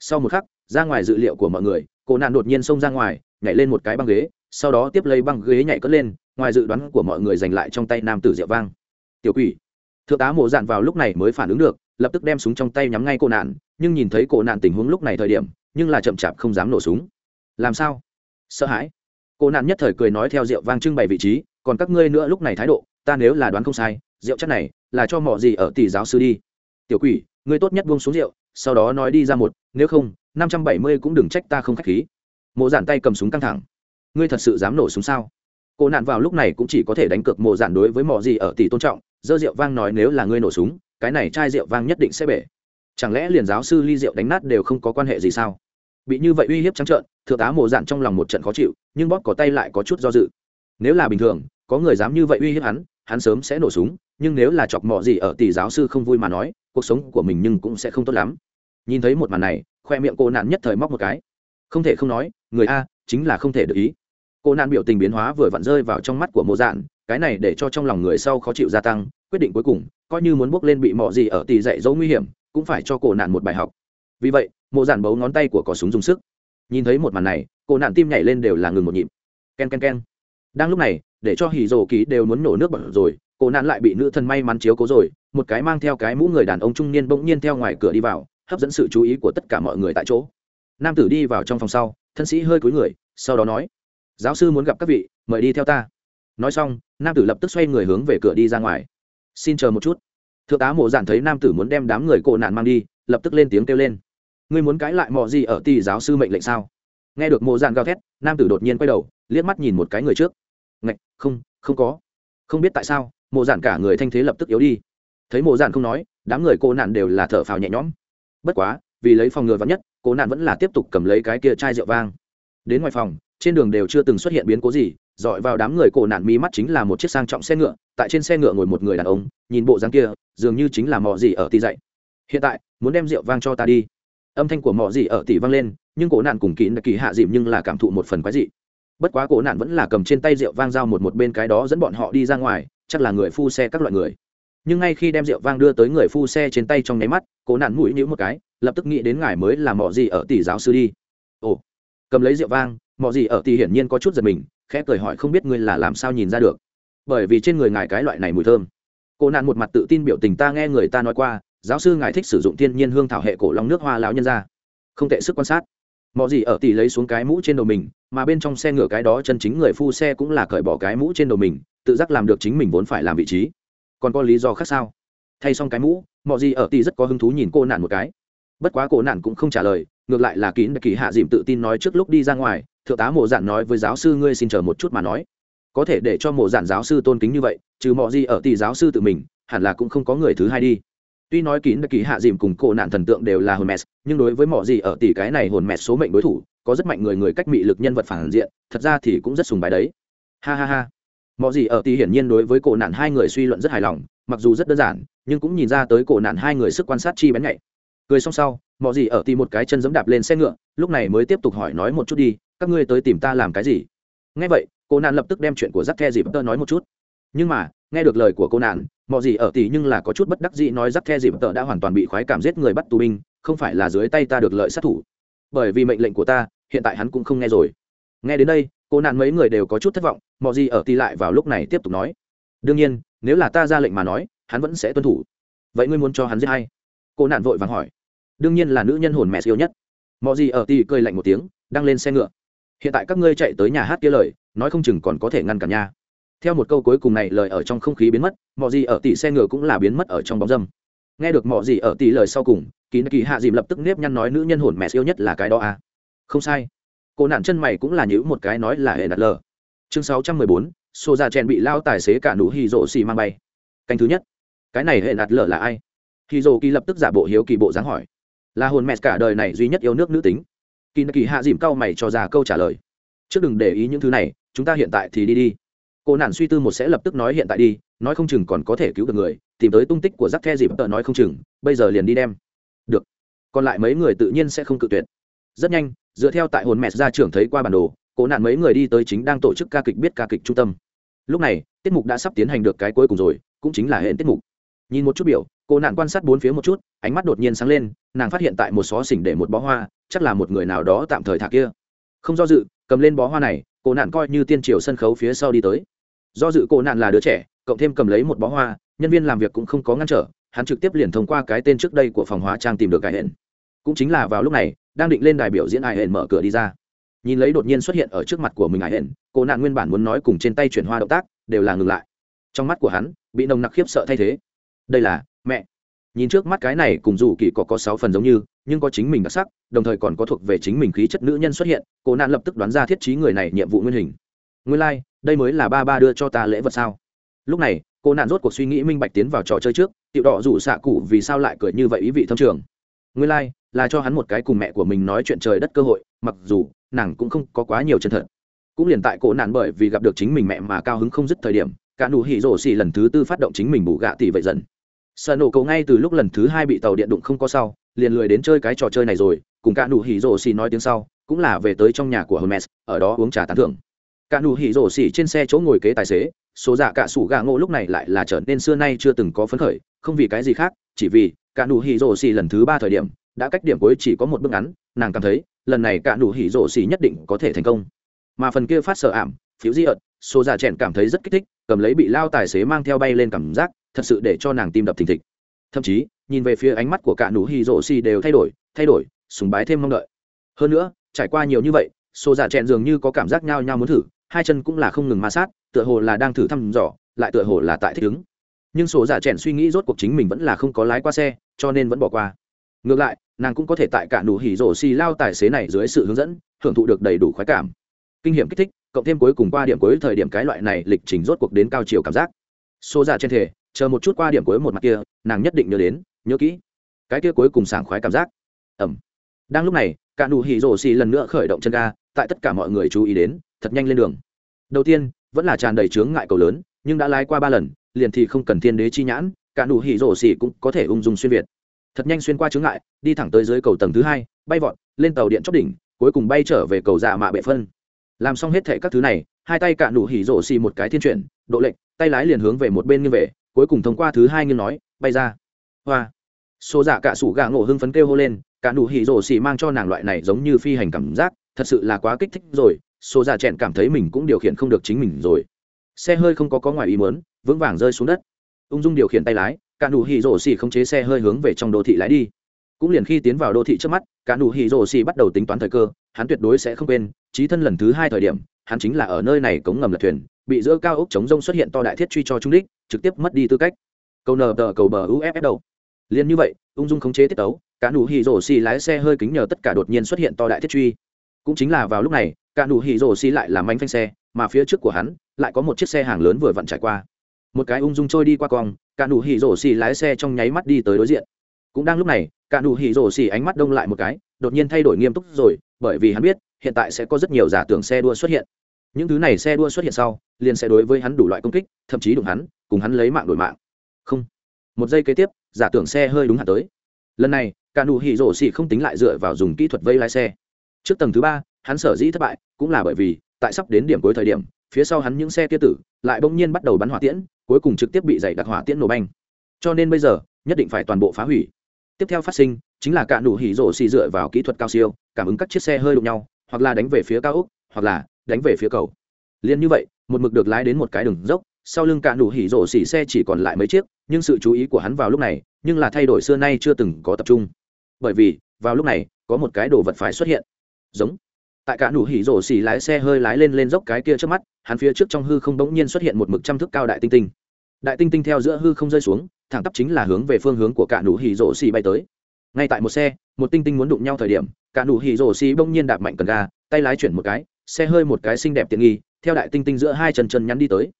Sau một khắc, ra ngoài dự liệu của mọi người, cô nạn đột nhiên xông ra ngoài, nhảy lên một cái băng ghế sau đó tiếp lấy băng ghế nhảy cất lên, ngoài dự đoán của mọi người giành lại trong tay nam tử rượu vang. Tiểu quỷ. Thượng tá mộ dạn vào lúc này mới phản ứng được, lập tức đem súng trong tay nhắm ngay cô nạn, nhưng nhìn thấy cô nạn tình huống lúc này thời điểm, nhưng là chậm chạp không dám nổ súng. Làm sao? Sợ hãi? Cô nạn nhất thời cười nói theo rượu vang trưng bày vị trí, còn các ngươi nữa lúc này thái độ, ta nếu là đoán không sai, rượu chất này là cho mỏ gì ở tỷ giáo sư đi. Tiểu quỷ, ngươi tốt nhất buông xuống rượu, sau đó nói đi ra một, nếu không, năm trăm bảy mươi cũng đừng trách ta không khách khí. Mộ giản tay cầm súng căng thẳng ngươi thật sự dám nổ súng sao? Cô nạn vào lúc này cũng chỉ có thể đánh cược mộ giản đối với mọi gì ở tỷ tôn trọng, dơ rượu vang nói nếu là ngươi nổ súng, cái này chai rượu vang nhất định sẽ bể. Chẳng lẽ liền giáo sư ly rượu đánh nát đều không có quan hệ gì sao? Bị như vậy uy hiếp trắng trợn, thượng tá mộ giản trong lòng một trận khó chịu, nhưng bóp có tay lại có chút do dự. Nếu là bình thường, có người dám như vậy uy hiếp hắn hắn sớm sẽ nổ súng, nhưng nếu là chọc mọ gì ở tỷ giáo sư không vui mà nói, cuộc sống của mình nhưng cũng sẽ không tốt lắm. Nhìn thấy một màn này, khoe miệng cô nạn nhất thời móc một cái. Không thể không nói, người a chính là không thể được ý cô nạn biểu tình biến hóa vừa vặn rơi vào trong mắt của mộ dạn, cái này để cho trong lòng người sau khó chịu gia tăng, quyết định cuối cùng, coi như muốn bước lên bị mọ gì ở tỷ dạy dỗ nguy hiểm, cũng phải cho cổ nạn một bài học. Vì vậy, mộ dạn bấu ngón tay của cỏ súng dùng sức. Nhìn thấy một màn này cổ nạn tim nhảy lên đều là ngừng một nhịp. Ken ken ken. đang lúc này, để cho hì rồ ký đều muốn nổ nước bẩn rồi cổ nạn lại bị nữ thần may mắn chiếu cố rồi, một cái mang theo cái mũ người đàn ông trung niên bỗng nhiên theo ngoài cửa đi vào, hấp dẫn sự chú ý của tất cả mọi người tại chỗ. Nam tử đi vào trong phòng sau, thân sĩ hơi cúi người, sau đó nói giáo sư muốn gặp các vị, mời đi theo ta. Nói xong, nam tử lập tức xoay người hướng về cửa đi ra ngoài. Xin chờ một chút. Thượng tá mộ giản thấy nam tử muốn đem đám người cộ nạn mang đi, lập tức lên tiếng kêu lên. Ngươi muốn cãi lại mọi gì ở tỷ giáo sư mệnh lệnh sao? Nghe được mộ giản gào thét, nam tử đột nhiên quay đầu, liếc mắt nhìn một cái người trước. Ngạch, không không có. Không biết tại sao, mộ giản cả người thanh thế lập tức yếu đi. Thấy mộ giản không nói, đám người cô nạn đều là thở phào nhẹ nhõm. Bất quá, vì lấy phòng ngừa vắn nhất cô nạn vẫn là tiếp tục cầm lấy cái kia chai rượu vang. Đến ngoài phòng trên đường đều chưa từng xuất hiện biến cố gì, dọi vào đám người cổ nạn mi mắt chính là một chiếc sang trọng xe ngựa, tại trên xe ngựa ngồi một người đàn ông, nhìn bộ dáng kia, dường như chính là mò gì ở tỷ dạy. hiện tại, muốn đem rượu vang cho ta đi. Âm thanh của mò gì ở tỷ vang lên, nhưng cổ nạn cùng kín đã kỳ hạ dịm nhưng là cảm thụ một phần quái dị. Bất quá cổ nạn vẫn là cầm trên tay rượu vang giao một một bên cái đó dẫn bọn họ đi ra ngoài, chắc là người phu xe các loại người. Nhưng ngay khi đem rượu vang đưa tới người phu xe trên tay trong nháy mắt, cổ nạn mũi nhữ một cái, lập tức nghĩ đến ngài mới là mò gì ở tỷ giáo sư đi. Ồ, cầm lấy rượu vang mọi gì ở thì hiển nhiên có chút giật mình, khẽ cười hỏi không biết ngươi là làm sao nhìn ra được. Bởi vì trên người ngài cái loại này mùi thơm. Cô nạn một mặt tự tin biểu tình ta nghe người ta nói qua, giáo sư ngài thích sử dụng thiên nhiên hương thảo hệ cổ long nước hoa lão nhân ra. Không tệ sức quan sát. Mọi gì ở tỷ lấy xuống cái mũ trên đầu mình, mà bên trong xe ngửa cái đó chân chính người phu xe cũng là cởi bỏ cái mũ trên đầu mình, tự giác làm được chính mình vốn phải làm vị trí. Còn có lý do khác sao? Thay xong cái mũ mọi gì ở tỷ rất có hứng thú nhìn cô nạn một cái. Bất quá cô nạn cũng không trả lời, ngược lại là kín kỳ hạ dìm tự tin nói trước lúc đi ra ngoài thượng tá mộ Dạn nói với giáo sư, ngươi xin chờ một chút mà nói. Có thể để cho mộ Dạn giáo sư tôn kính như vậy, trừ mọi gì ở tỷ giáo sư tự mình, hẳn là cũng không có người thứ hai đi. Tuy nói kín đặc kỳ hạ dìm cùng cổ nạn thần tượng đều là hồn mẹ nhưng đối với mọi gì ở tỷ cái này hồn mẹ số mệnh đối thủ, có rất mạnh người người cách mị lực nhân vật phản diện, thật ra thì cũng rất sùng bài đấy. Ha ha ha. Mọi gì ở tỷ hiển nhiên đối với cổ nạn hai người suy luận rất hài lòng, mặc dù rất đơn giản, nhưng cũng nhìn ra tới cổ nạn hai người sức quan sát chi bén nhạy. Cười xong sau, mọi gì ở tỷ một cái chân giẫm đạp lên xe ngựa, lúc này mới tiếp tục hỏi nói một chút đi các ngươi tới tìm ta làm cái gì? Ngay vậy, cô nạn lập tức đem chuyện của giắc the dịp tơ nói một chút. Nhưng mà, nghe được lời của cô nạn, mọi gì ở tỷ nhưng là có chút bất đắc dĩ nói giắc the dịp tơ đã hoàn toàn bị khoái cảm giết người bắt tù binh, không phải là dưới tay ta được lợi sát thủ. Bởi vì mệnh lệnh của ta, hiện tại hắn cũng không nghe rồi. Nghe đến đây, cô nạn mấy người đều có chút thất vọng, mọi gì ở tỷ lại vào lúc này tiếp tục nói. Đương nhiên, nếu là ta ra lệnh mà nói, hắn vẫn sẽ tuân thủ. Vậy ngươi muốn cho hắn giết hay cô nạn vội vàng hỏi. Đương nhiên là nữ nhân hồn mẹ yêu nhất. Mọi gì ở tỷ cười lạnh một tiếng, đang lên xe ngựa hiện tại các ngươi chạy tới nhà hát kia lời, nói không chừng còn có thể ngăn cản nha. Theo một câu cuối cùng này lời ở trong không khí biến mất, mọi gì ở tỷ xe ngựa cũng là biến mất ở trong bóng dâm. Nghe được mọi gì ở tỷ lời sau cùng, kỳ kỳ hạ dìm lập tức nếp nhăn nói nữ nhân hồn mẹ yêu nhất là cái đó à? Không sai. Cô nạn chân mày cũng là nhữ một cái nói là hệ đặt lờ. Chương 614 trăm mười xô ra chèn bị lao tài xế cả nụ hì rộ xì mang bay. Canh thứ nhất. Cái này hệ đặt lờ là ai? Hì rộ kỳ lập tức giả bộ hiếu kỳ bộ dáng hỏi. Là hồn mẹ cả đời này duy nhất yêu nước nữ tính kỳ nạ kỳ hạ dìm cau mày cho ra câu trả lời. Trước đừng để ý những thứ này, chúng ta hiện tại thì đi đi. Cô nản suy tư một sẽ lập tức nói hiện tại đi, nói không chừng còn có thể cứu được người, tìm tới tung tích của rắc the dìm tợ nói không chừng, bây giờ liền đi đem. Được. Còn lại mấy người tự nhiên sẽ không cự tuyệt. Rất nhanh, dựa theo tại hồn mẹ gia trưởng thấy qua bản đồ, cô nạn mấy người đi tới chính đang tổ chức ca kịch biết ca kịch trung tâm. Lúc này, tiết mục đã sắp tiến hành được cái cuối cùng rồi, cũng chính là hẹn tiết mục. Nhìn một chút biểu cô nạn quan sát bốn phía một chút, ánh mắt đột nhiên sáng lên, nàng phát hiện tại một xó xỉnh để một bó hoa, chắc là một người nào đó tạm thời thả kia. Không do dự, cầm lên bó hoa này, cô nạn coi như tiên triều sân khấu phía sau đi tới. Do dự cô nạn là đứa trẻ, cộng thêm cầm lấy một bó hoa, nhân viên làm việc cũng không có ngăn trở, hắn trực tiếp liền thông qua cái tên trước đây của phòng hóa trang tìm được cải hển. Cũng chính là vào lúc này, đang định lên đài biểu diễn ai hển mở cửa đi ra. Nhìn lấy đột nhiên xuất hiện ở trước mặt của mình ai hển, cô nạn nguyên bản muốn nói cùng trên tay chuyển hoa động tác, đều là ngừng lại. Trong mắt của hắn, bị nồng nặc khiếp sợ thay thế. Đây là mẹ. Nhìn trước mắt cái này cùng dù kỳ có có sáu phần giống như nhưng có chính mình đặc sắc đồng thời còn có thuộc về chính mình khí chất nữ nhân xuất hiện cô nạn lập tức đoán ra thiết trí người này nhiệm vụ nguyên hình. Nguyên lai、like, đây mới là ba ba đưa cho ta lễ vật sao? Lúc này cô nạn rốt cuộc suy nghĩ minh bạch tiến vào trò chơi trước tiệu đỏ rủ xạ cụ vì sao lại cười như vậy ý vị thâm trường. Nguyên lai、like, là cho hắn một cái cùng mẹ của mình nói chuyện trời đất cơ hội mặc dù nàng cũng không có quá nhiều chân thật. Cũng liền tại cô nạn bởi vì gặp được chính mình mẹ mà cao hứng không dứt thời điểm cả nụ hỉ rổ xì lần thứ tư phát động chính mình bù gạ tỷ vậy dần sợ nổ cầu ngay từ lúc lần thứ hai bị tàu điện đụng không có sau, liền lười đến chơi cái trò chơi này rồi, cùng cả nụ hỉ rổ xì nói tiếng sau, cũng là về tới trong nhà của hermes, ở đó uống trà tán thưởng. Cả nụ hỉ rổ xì trên xe chỗ ngồi kế tài xế, số giả cả sủ gà ngộ lúc này lại là trở nên xưa nay chưa từng có phấn khởi, không vì cái gì khác, chỉ vì cả nụ hỉ rổ xì lần thứ ba thời điểm, đã cách điểm cuối chỉ có một bước ngắn, nàng cảm thấy, lần này cả nụ hỉ rổ xì nhất định có thể thành công. Mà phần kia phát sợ ảm, phiếu di ợt, số giả chèn cảm thấy rất kích thích, cầm lấy bị lao tài xế mang theo bay lên cảm giác thật sự để cho nàng tim đập thình thịch. Thậm chí, nhìn về phía ánh mắt của cả nụ hỉ rổ xì đều thay đổi thay đổi, sùng bái thêm mong đợi. Hơn nữa, trải qua nhiều như vậy xô dạ chẹn dường như có cảm giác nhao nhao muốn thử, hai chân cũng là không ngừng ma sát, tựa hồ là đang thử thăm dò, lại tựa hồ là tại thích ứng. Nhưng sổ giả dạ chèn suy nghĩ rốt cuộc chính mình vẫn là không có lái qua xe, cho nên vẫn bỏ qua. Ngược lại, nàng cũng có thể tại cả nụ hỉ rổ xì lao tài xế này dưới sự hướng dẫn, hưởng thụ được đầy đủ khoái cảm. Kinh nghiệm kích thích, cộng thêm cuối cùng qua điểm cuối thời điểm cái loại này lịch trình rốt cuộc đến cao chiều cảm giác. Số giả trên thể chờ một chút qua điểm cuối một mặt kia, nàng nhất định nhớ đến, nhớ kỹ. Cái kia cuối cùng sảng khoái cảm giác. Ẩm đang lúc này, cả nụ hỉ rổ xì lần nữa khởi động chân ga, tại tất cả mọi người chú ý đến, thật nhanh lên đường. Đầu tiên, vẫn là tràn đầy chướng ngại cầu lớn, nhưng đã lái qua ba lần, liền thì không cần thiên đế chi nhãn, cả nụ hỉ rổ xì cũng có thể ung dung xuyên việt. Thật nhanh xuyên qua chướng ngại, đi thẳng tới dưới cầu tầng thứ hai, bay vọt, lên tàu điện chóp đỉnh, cuối cùng bay trở về cầu dạ mạ bệ phân. Làm xong hết thệ các thứ này, hai tay cả nụ hỉ rổ xì một cái thiên chuyển, độ lệnh, tay lái liền hướng về một bên như về cuối cùng thông qua thứ hai nghiêng nói, bay ra. Hoa. Số giả dạ cả sủ gà ngộ hưng phấn kêu hô lên, cả nụ hỉ rổ xỉ mang cho nàng loại này giống như phi hành cảm giác, thật sự là quá kích thích rồi số giả dạ chẹn cảm thấy mình cũng điều khiển không được chính mình rồi. Xe hơi không có có ngoài ý mớn vững vàng rơi xuống đất. Ung dung điều khiển tay lái, cả nụ hỉ rổ xỉ không chế xe hơi hướng về trong đô thị lái đi. Cũng liền khi tiến vào đô thị trước mắt, cả nụ hỉ rổ xỉ bắt đầu tính toán thời cơ, hắn tuyệt đối sẽ không quên trí thân lần thứ hai thời điểm, hắn chính là ở nơi này cống ngầm lật thuyền bị giữa cao ốc chống rông xuất hiện to đại thiết truy cho trung đích, trực tiếp mất đi tư cách. Cầu nờ tờ, cầu bờ uff đầu. Liền như vậy, ung dung khống chế tiết tấu, cả nụ hỉ rổ xì lái xe hơi kính nhờ tất cả đột nhiên xuất hiện to đại thiết truy. Cũng chính là vào lúc này, cả nụ hỉ rổ xì lại làm manh phanh xe, mà phía trước của hắn lại có một chiếc xe hàng lớn vừa vặn trải qua. Một cái ung dung trôi đi qua cong, cả nụ hỉ rổ xì lái xe trong nháy mắt đi tới đối diện. Cũng đang lúc này, cả nụ hỉ rổ xì ánh mắt đông lại một cái, đột nhiên thay đổi nghiêm túc rồi, bởi vì hắn biết, hiện tại sẽ có rất nhiều giả tưởng xe đua xuất hiện. Những thứ này xe đua xuất hiện sau liền sẽ đối với hắn đủ loại công kích, thậm chí đụng hắn, cùng hắn lấy mạng đổi mạng. Không. Một giây kế tiếp, giả tưởng xe hơi đúng hạn tới. Lần này cả nụ hỉ rổ xỉ không tính lại dựa vào dùng kỹ thuật vây lái xe. Trước tầng thứ ba, hắn sở dĩ thất bại, cũng là bởi vì, tại sắp đến điểm cuối thời điểm, phía sau hắn những xe kia tử, lại bỗng nhiên bắt đầu bắn hỏa tiễn, cuối cùng trực tiếp bị dày đặc hỏa tiễn nổ banh cho nên bây giờ, nhất định phải toàn bộ phá hủy. Tiếp theo phát sinh, chính là cả nụ hỉ rổ xỉ dựa vào kỹ thuật cao siêu, cảm ứng các chiếc xe hơi đụng nhau, hoặc là đánh về phía cao úc hoặc là đánh về phía cầu. Liên như vậy một mực được lái đến một cái đường dốc, sau lưng cả đủ hỉ rổ xỉ xe chỉ còn lại mấy chiếc, nhưng sự chú ý của hắn vào lúc này, nhưng là thay đổi xưa nay chưa từng có tập trung. Bởi vì, vào lúc này, có một cái đồ vật phải xuất hiện. Giống. Tại cả đủ hỉ rổ xỉ lái xe hơi lái lên lên dốc cái kia trước mắt, hắn phía trước trong hư không bỗng nhiên xuất hiện một mực trăm thức cao đại tinh tinh. Đại tinh tinh theo giữa hư không rơi xuống, thẳng tắp chính là hướng về phương hướng của cả đủ hỉ rổ xỉ bay tới. Ngay tại một xe, một tinh tinh muốn đụng nhau thời điểm, cả đủ hỉ rổ xỉ bỗng nhiên đạp mạnh cần ga, tay lái chuyển một cái, xe hơi một cái xinh đẹp tiện nghi theo đại tinh tinh giữa hai chân chân nhắn đi tới.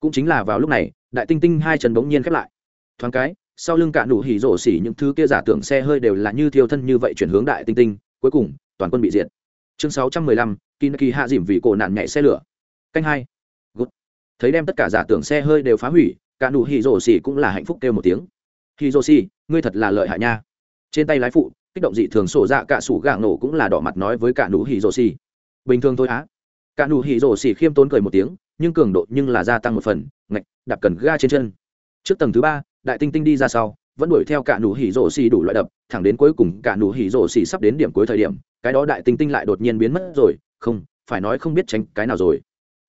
Cũng chính là vào lúc này, đại tinh tinh hai chân bỗng nhiên khép lại. Thoáng cái, sau lưng cả đủ hỉ rổ xỉ những thứ kia giả tưởng xe hơi đều là như thiêu thân như vậy chuyển hướng đại tinh tinh, cuối cùng, toàn quân bị diệt. Chương sáu trăm mười lăm kin kỳ hạ dìm vì cổ nạn nhảy xe lửa. Canh hai. Gút. Thấy đem tất cả giả tưởng xe hơi đều phá hủy, cả đủ hỉ rổ xỉ cũng là hạnh phúc kêu một tiếng. Hỉ rổ xỉ, ngươi thật là lợi hại nha. Trên tay lái phụ, kích động dị thường sổ dạ cả sủ gạng nổ cũng là đỏ mặt nói với cả đủ hỉ rổ xỉ. Bình thường thôi á cả nụ hỉ rổ xỉ khiêm tốn cười một tiếng, nhưng cường độ nhưng là gia tăng một phần, ngạch, đạp cần ga trên chân. Trước tầng thứ ba, đại tinh tinh đi ra sau, vẫn đuổi theo cả nụ hỉ rổ xỉ đủ loại đập, thẳng đến cuối cùng cả nụ hỉ rổ xỉ sắp đến điểm cuối thời điểm, cái đó đại tinh tinh lại đột nhiên biến mất rồi, không, phải nói không biết tránh cái nào rồi.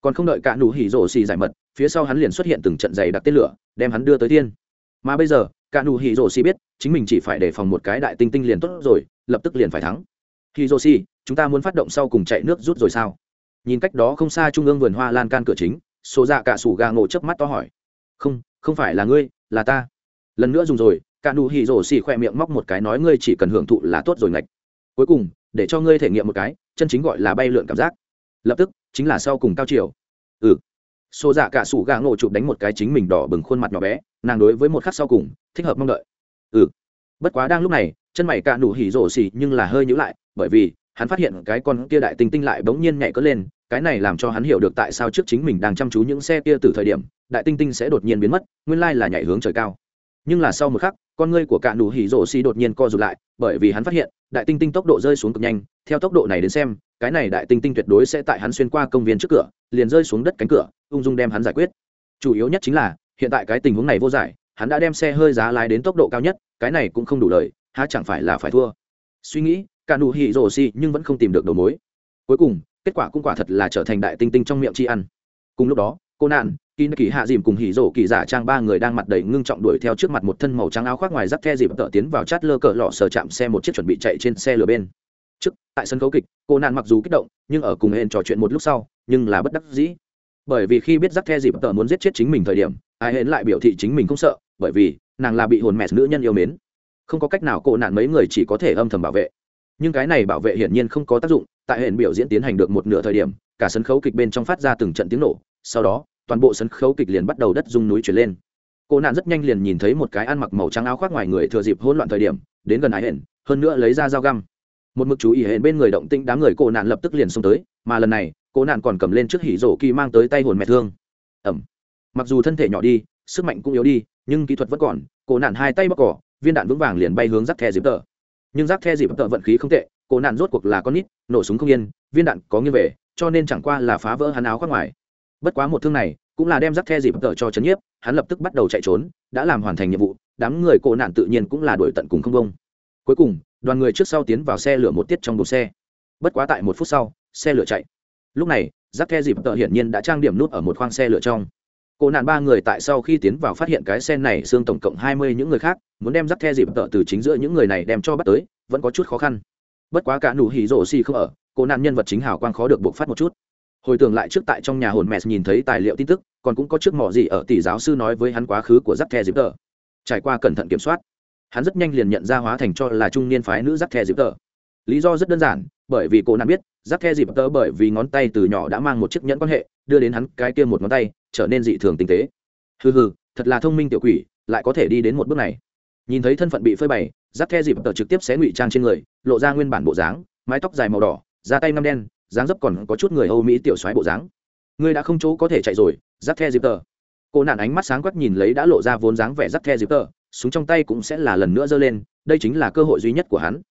Còn không đợi cả nụ hỉ rổ xỉ giải mật, phía sau hắn liền xuất hiện từng trận dày đặc tên lửa, đem hắn đưa tới thiên. Mà bây giờ, cả nụ hỉ rổ xỉ biết, chính mình chỉ phải đề phòng một cái đại tinh tinh liền tốt rồi, lập tức liền phải thắng. Hỉ rổ xỉ, chúng ta muốn phát động sau cùng chạy nước rút rồi sao? nhìn cách đó không xa trung ương vườn hoa lan can cửa chính số dạ cả sủ gà ngộ chớp mắt to hỏi. Không không phải là ngươi, là ta. Lần nữa dùng rồi, cả nụ hỉ rổ xì khoe miệng móc một cái nói ngươi chỉ cần hưởng thụ là tốt rồi ngạch. Cuối cùng, để cho ngươi thể nghiệm một cái, chân chính gọi là bay lượn cảm giác. Lập tức, chính là sau cùng cao chiều. Ừ. Số dạ cả sủ gà ngộ chụp đánh một cái chính mình đỏ bừng khuôn mặt nhỏ bé, nàng đối với một khắc sau cùng, thích hợp mong đợi. Ừ. Bất quá đang lúc này, chân mày cả nụ hỉ rổ xì nhưng là hơi nhữ lại, bởi vì, hắn phát hiện cái con kia đại tình tinh lại bỗng nhiên nhảy cất lên cái này làm cho hắn hiểu được tại sao trước chính mình đang chăm chú những xe kia từ thời điểm, đại tinh tinh sẽ đột nhiên biến mất, nguyên lai là nhảy hướng trời cao. Nhưng là sau một khắc, con ngươi của cả nụ hỉ rổ xì đột nhiên co rụt lại, bởi vì hắn phát hiện, đại tinh tinh tốc độ rơi xuống cực nhanh, theo tốc độ này đến xem, cái này đại tinh tinh tuyệt đối sẽ tại hắn xuyên qua công viên trước cửa, liền rơi xuống đất cánh cửa, ung dung đem hắn giải quyết. Chủ yếu nhất chính là, hiện tại cái tình huống này vô giải, hắn đã đem xe hơi giá lái đến tốc độ cao nhất, cái này cũng không đủ lời, há chẳng phải là phải thua. Suy nghĩ, cả nụ hỉ rổ xì nhưng vẫn không tìm được đầu mối. Cuối cùng kết quả cũng quả thật là trở thành đại tinh tinh trong miệng chi ăn. Cùng lúc đó, cô nạn kỳ kỳ hạ dìm cùng hỉ rổ kỳ giả trang ba người đang mặt đầy ngưng trọng đuổi theo trước mặt một thân màu trắng áo khoác ngoài giáp the dịp tợ tiến vào chát lơ cờ lọ sờ chạm xe một chiếc chuẩn bị chạy trên xe lửa bên. Trước, tại sân khấu kịch, cô nạn mặc dù kích động, nhưng ở cùng hên trò chuyện một lúc sau, nhưng là bất đắc dĩ. Bởi vì khi biết giáp the dịp tợ muốn giết chết chính mình thời điểm, ai hên lại biểu thị chính mình không sợ, bởi vì nàng là bị hồn mẹ nữ nhân yêu mến. Không có cách nào cô nạn mấy người chỉ có thể âm thầm bảo vệ. Nhưng cái này bảo vệ hiển nhiên không có tác dụng tại hiện biểu diễn tiến hành được một nửa thời điểm, cả sân khấu kịch bên trong phát ra từng trận tiếng nổ, sau đó, toàn bộ sân khấu kịch liền bắt đầu đất rung núi chuyển lên. Cô nạn rất nhanh liền nhìn thấy một cái ăn mặc màu trắng áo khoác ngoài người thừa dịp hỗn loạn thời điểm, đến gần ái hển, hơn nữa lấy ra dao găm. Một mực chú ý hiện bên người động tĩnh, đám người cô nạn lập tức liền xông tới, mà lần này, cô nạn còn cầm lên trước hỉ rổ kỳ mang tới tay hồn mẹ thương. Ẩm. Mặc dù thân thể nhỏ đi, sức mạnh cũng yếu đi, nhưng kỹ thuật vẫn còn, cô nạn hai tay bóc cỏ, viên đạn vững vàng liền bay hướng rác khe dịp tợ nhưng rác khe dịp tợ vận khí không tệ Cô nạn rốt cuộc là con nít, nổ súng không yên, viên đạn có nghiêng về, cho nên chẳng qua là phá vỡ hắn áo khoác ngoài. Bất quá một thương này cũng là đem rắc the dịp tờ cho trấn nhiếp, hắn lập tức bắt đầu chạy trốn, đã làm hoàn thành nhiệm vụ, đám người cô nạn tự nhiên cũng là đuổi tận cùng không công cuối cùng, đoàn người trước sau tiến vào xe lửa một tiết trong đầu xe. Bất quá tại một phút sau, xe lửa chạy. Lúc này, rắc the dịp tờ hiển nhiên đã trang điểm nút ở một khoang xe lửa trong. Cô nạn ba người tại sau khi tiến vào phát hiện cái xe này xương tổng cộng hai mươi những người khác, muốn đem rắc the dịp tợ từ chính giữa những người này đem cho bắt tới, vẫn có chút khó khăn bất quá cả nụ hỉ rổ xì không ở, cô nạn nhân vật chính hào quang khó được buộc phát một chút. Hồi tưởng lại trước tại trong nhà hồn mẹ nhìn thấy tài liệu tin tức, còn cũng có trước mỏ gì ở tỷ giáo sư nói với hắn quá khứ của giáp the dịp tờ. Trải qua cẩn thận kiểm soát, hắn rất nhanh liền nhận ra hóa thành cho là trung niên phái nữ giáp the dịp tờ. Lý do rất đơn giản, bởi vì cô nạn biết, giáp the dịp tờ bởi vì ngón tay từ nhỏ đã mang một chiếc nhẫn quan hệ, đưa đến hắn cái kia một ngón tay, trở nên dị thường tinh tế. Hừ hừ, thật là thông minh tiểu quỷ, lại có thể đi đến một bước này. Nhìn thấy thân phận bị phơi bày giáp the dịp tờ trực tiếp xé ngụy trang trên người, lộ ra nguyên bản bộ dáng, mái tóc dài màu đỏ, da tay ngâm đen, dáng dấp còn có chút người âu mỹ tiểu xoáy bộ dáng. Ngươi đã không chỗ có thể chạy rồi, giáp the dịp tờ. Cô nạn ánh mắt sáng quắc nhìn lấy đã lộ ra vốn dáng vẻ giáp the dịp tờ, súng trong tay cũng sẽ là lần nữa giơ lên, đây chính là cơ hội duy nhất của hắn.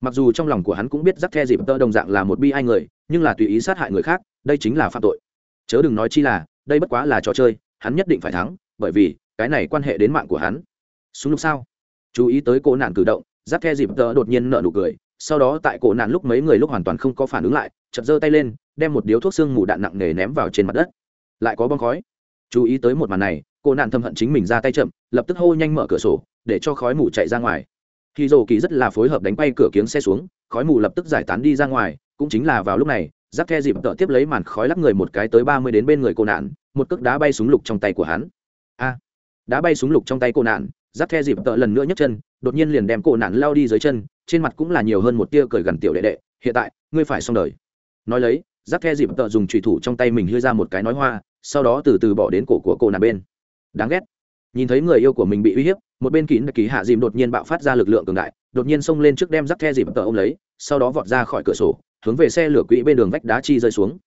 Mặc dù trong lòng của hắn cũng biết giáp the dịp tơ đồng dạng là một bi ai người, nhưng là tùy ý sát hại người khác, đây chính là phạm tội. Chớ đừng nói chi là, đây bất quá là trò chơi, hắn nhất định phải thắng, bởi vì cái này quan hệ đến mạng của hắn. Súng lục sao? chú ý tới cổ nạn cử động, giáp khe dịp tờ đột nhiên nợ nụ cười, sau đó tại cổ nạn lúc mấy người lúc hoàn toàn không có phản ứng lại chật giơ tay lên, đem một điếu thuốc xương mù đạn nặng nề ném vào trên mặt đất. Lại có bong khói. Chú ý tới một màn này cô nạn thâm hận chính mình ra tay chậm, lập tức hô nhanh mở cửa sổ, để cho khói mù chạy ra ngoài. Khi dồ kỳ rất là phối hợp đánh bay cửa kiếng xe xuống, khói mù lập tức giải tán đi ra ngoài, cũng chính là vào lúc này, giáp khe dịp tợ tiếp lấy màn khói lắp người một cái tới ba mươi đến bên người cô nạn, một cước đá bay súng lục trong tay của hắn. A! Đã bay súng lục trong tay cô nạn giáp the dịp tợ lần nữa nhấc chân, đột nhiên liền đem cổ nạn lao đi dưới chân, trên mặt cũng là nhiều hơn một tia cười gần tiểu đệ đệ, hiện tại, ngươi phải xong đời. Nói lấy, giáp the dịp tợ dùng trùy thủ trong tay mình hư ra một cái nói hoa, sau đó từ từ bỏ đến cổ của cô nạn bên. Đáng ghét. Nhìn thấy người yêu của mình bị uy hiếp, một bên kín ký hạ dìm đột nhiên bạo phát ra lực lượng cường đại, đột nhiên xông lên trước đem giáp the dịp tợ ô m lấy, sau đó vọt ra khỏi cửa sổ, hướng về xe lửa quỹ bên đường vách đá chi rơi xuống.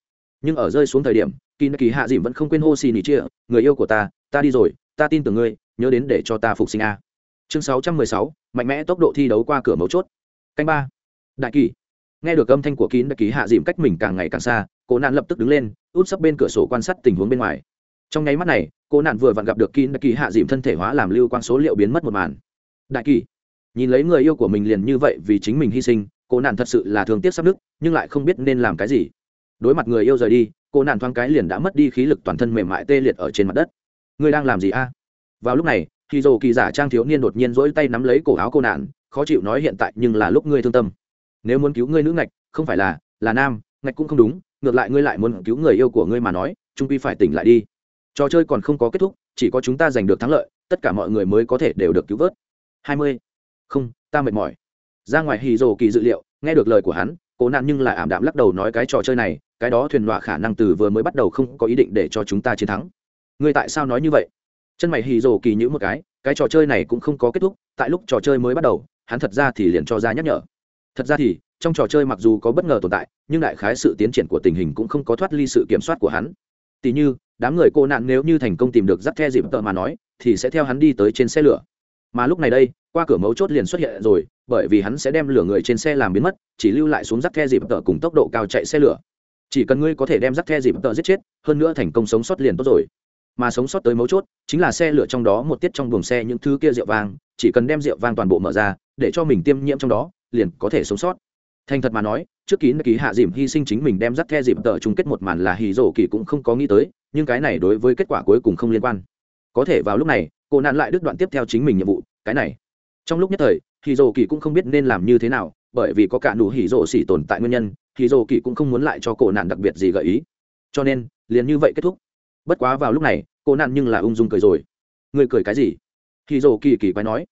Nhưng ở rơi xuống thời điểm, kín ký hạ dìm vẫn không quên hô xì nỉ chia, người yêu của ta ta đi rồi, ta tin tưởng ngươi nhớ đến để cho ta phục sinh a. Chương sáu trăm mười sáu, mạnh mẽ tốc độ thi đấu qua cửa mấu chốt. Canh ba. Đại kỳ nghe được âm thanh của kín đại kỳ hạ dìm cách mình càng ngày càng xa, cố nạn lập tức đứng lên út sấp bên cửa sổ quan sát tình huống bên ngoài. Trong nháy mắt này, cố nạn vừa vặn gặp được kín đại kỳ hạ dìm thân thể hóa làm lưu quang số liệu biến mất một màn. Đại kỳ nhìn lấy người yêu của mình liền như vậy vì chính mình hy sinh, cố nạn thật sự là thương tiếc sắp đức nhưng lại không biết nên làm cái gì. Đối mặt người yêu rời đi, cố nạn thoáng cái liền đã mất đi khí lực toàn thân mềm mại tê liệt ở trên mặt đất. Người đang làm gì a? vào lúc này thì Dầu kỳ giả trang thiếu niên đột nhiên rỗi tay nắm lấy cổ áo cô nạn, khó chịu nói hiện tại nhưng là lúc ngươi thương tâm. Nếu muốn cứu ngươi nữ ngạch, không phải là là nam, ngạch cũng không đúng, ngược lại ngươi lại muốn cứu người yêu của ngươi mà nói, trung quy phải tỉnh lại đi. Trò chơi còn không có kết thúc, chỉ có chúng ta giành được thắng lợi, tất cả mọi người mới có thể đều được cứu vớt. Hai mươi. Không, ta mệt mỏi. Ra ngoài hì rồ kỳ dự liệu, nghe được lời của hắn, cố nạn nhưng lại ảm đạm lắc đầu nói cái trò chơi này, cái đó thuyền đọa khả năng từ vừa mới bắt đầu không có ý định để cho chúng ta chiến thắng. Ngươi tại sao nói như vậy? chân mày hì rồ kỳ nhữ một cái cái trò chơi này cũng không có kết thúc, tại lúc trò chơi mới bắt đầu, hắn thật ra thì liền cho ra nhắc nhở. Thật ra thì, trong trò chơi mặc dù có bất ngờ tồn tại, nhưng đại khái sự tiến triển của tình hình cũng không có thoát ly sự kiểm soát của hắn. Tỉ như, đám người cô nạn nếu như thành công tìm được dắt the dịp tợ mà nói, thì sẽ theo hắn đi tới trên xe lửa. Mà lúc này đây, qua cửa mấu chốt liền xuất hiện rồi, bởi vì hắn sẽ đem lửa người trên xe làm biến mất, chỉ lưu lại xuống dắt the dịp tợ cùng tốc độ cao chạy xe lửa. Chỉ cần ngươi có thể đem dắt the dịp tợ giết chết, hơn nữa thành công sống sót liền tốt rồi mà sống sót tới mấu chốt chính là xe lửa trong đó một tiết trong buồng xe những thứ kia rượu vang, chỉ cần đem rượu vang toàn bộ mở ra, để cho mình tiêm nhiễm trong đó, liền có thể sống sót. Thành thật mà nói, trước kín ký hạ dìm hy sinh chính mình đem dắt the dìm tờ chung kết một màn là hì rổ kỳ cũng không có nghĩ tới, nhưng cái này đối với kết quả cuối cùng không liên quan. Có thể vào lúc này, cô nạn lại đứt đoạn tiếp theo chính mình nhiệm vụ, cái này. Trong lúc nhất thời, hì rổ kỳ cũng không biết nên làm như thế nào, bởi vì có cả đủ hì rổ xỉ tồn tại nguyên nhân, hì rổ kỳ cũng không muốn lại cho cô nạn đặc biệt gì gợi ý. Cho nên, liền như vậy kết thúc. Bất quá vào lúc này cô nạn nhưng là ung dung cười rồi. Người cười cái gì? Hì dồ kỳ kỳ quái nói.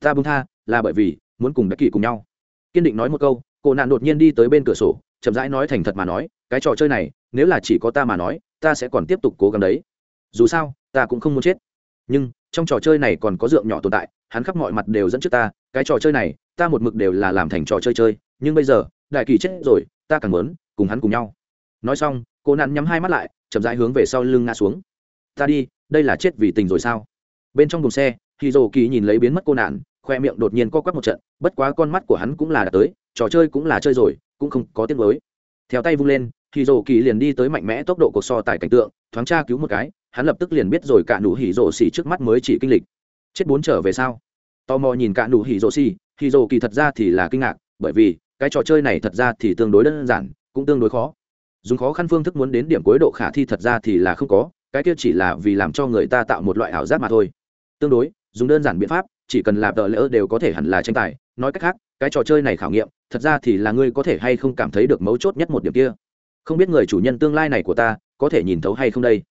Ta bung tha, là bởi vì muốn cùng bé kỳ cùng nhau. Kiên định nói một câu, cô nạn đột nhiên đi tới bên cửa sổ, chậm rãi nói thành thật mà nói, cái trò chơi này, nếu là chỉ có ta mà nói, ta sẽ còn tiếp tục cố gắng đấy. Dù sao, ta cũng không muốn chết. Nhưng, trong trò chơi này còn có dượng nhỏ tồn tại, hắn khắp mọi mặt đều dẫn trước ta, cái trò chơi này, ta một mực đều là làm thành trò chơi chơi, nhưng bây giờ, đại kỳ chết rồi, ta càng muốn cùng hắn cùng nhau. Nói xong, cô nạn nhắm hai mắt lại, chậm rãi hướng về sau lưng ngã xuống ta đi, đây là chết vì tình rồi sao? Bên trong buồng xe hì dồ kỳ nhìn lấy biến mất cô nạn, khoe miệng đột nhiên co quắp một trận, bất quá con mắt của hắn cũng là đã tới, trò chơi cũng là chơi rồi, cũng không có tiếng mới theo tay vung lên hì dồ kỳ liền đi tới mạnh mẽ tốc độ cuộc so tài cảnh tượng, thoáng tra cứu một cái, hắn lập tức liền biết rồi cả nụ hỉ rổ xỉ trước mắt mới chỉ kinh lịch. Chết bốn trở về sau tò mò nhìn cả nụ hỉ rổ xỉ hỉ rổ kỳ thật ra thì là kinh ngạc, bởi vì, cái trò chơi này thật ra thì tương đối đơn giản, cũng tương đối khó. Dùng khó khăn phương thức muốn đến điểm cuối độ khả thi thật ra thì là không có cái kia chỉ là vì làm cho người ta tạo một loại ảo giác mà thôi. Tương đối, dùng đơn giản biện pháp, chỉ cần là tờ lỡ đều có thể hẳn là tranh tài. Nói cách khác, cái trò chơi này khảo nghiệm, thật ra thì là ngươi có thể hay không cảm thấy được mấu chốt nhất một điểm kia. Không biết người chủ nhân tương lai này của ta, có thể nhìn thấu hay không đây?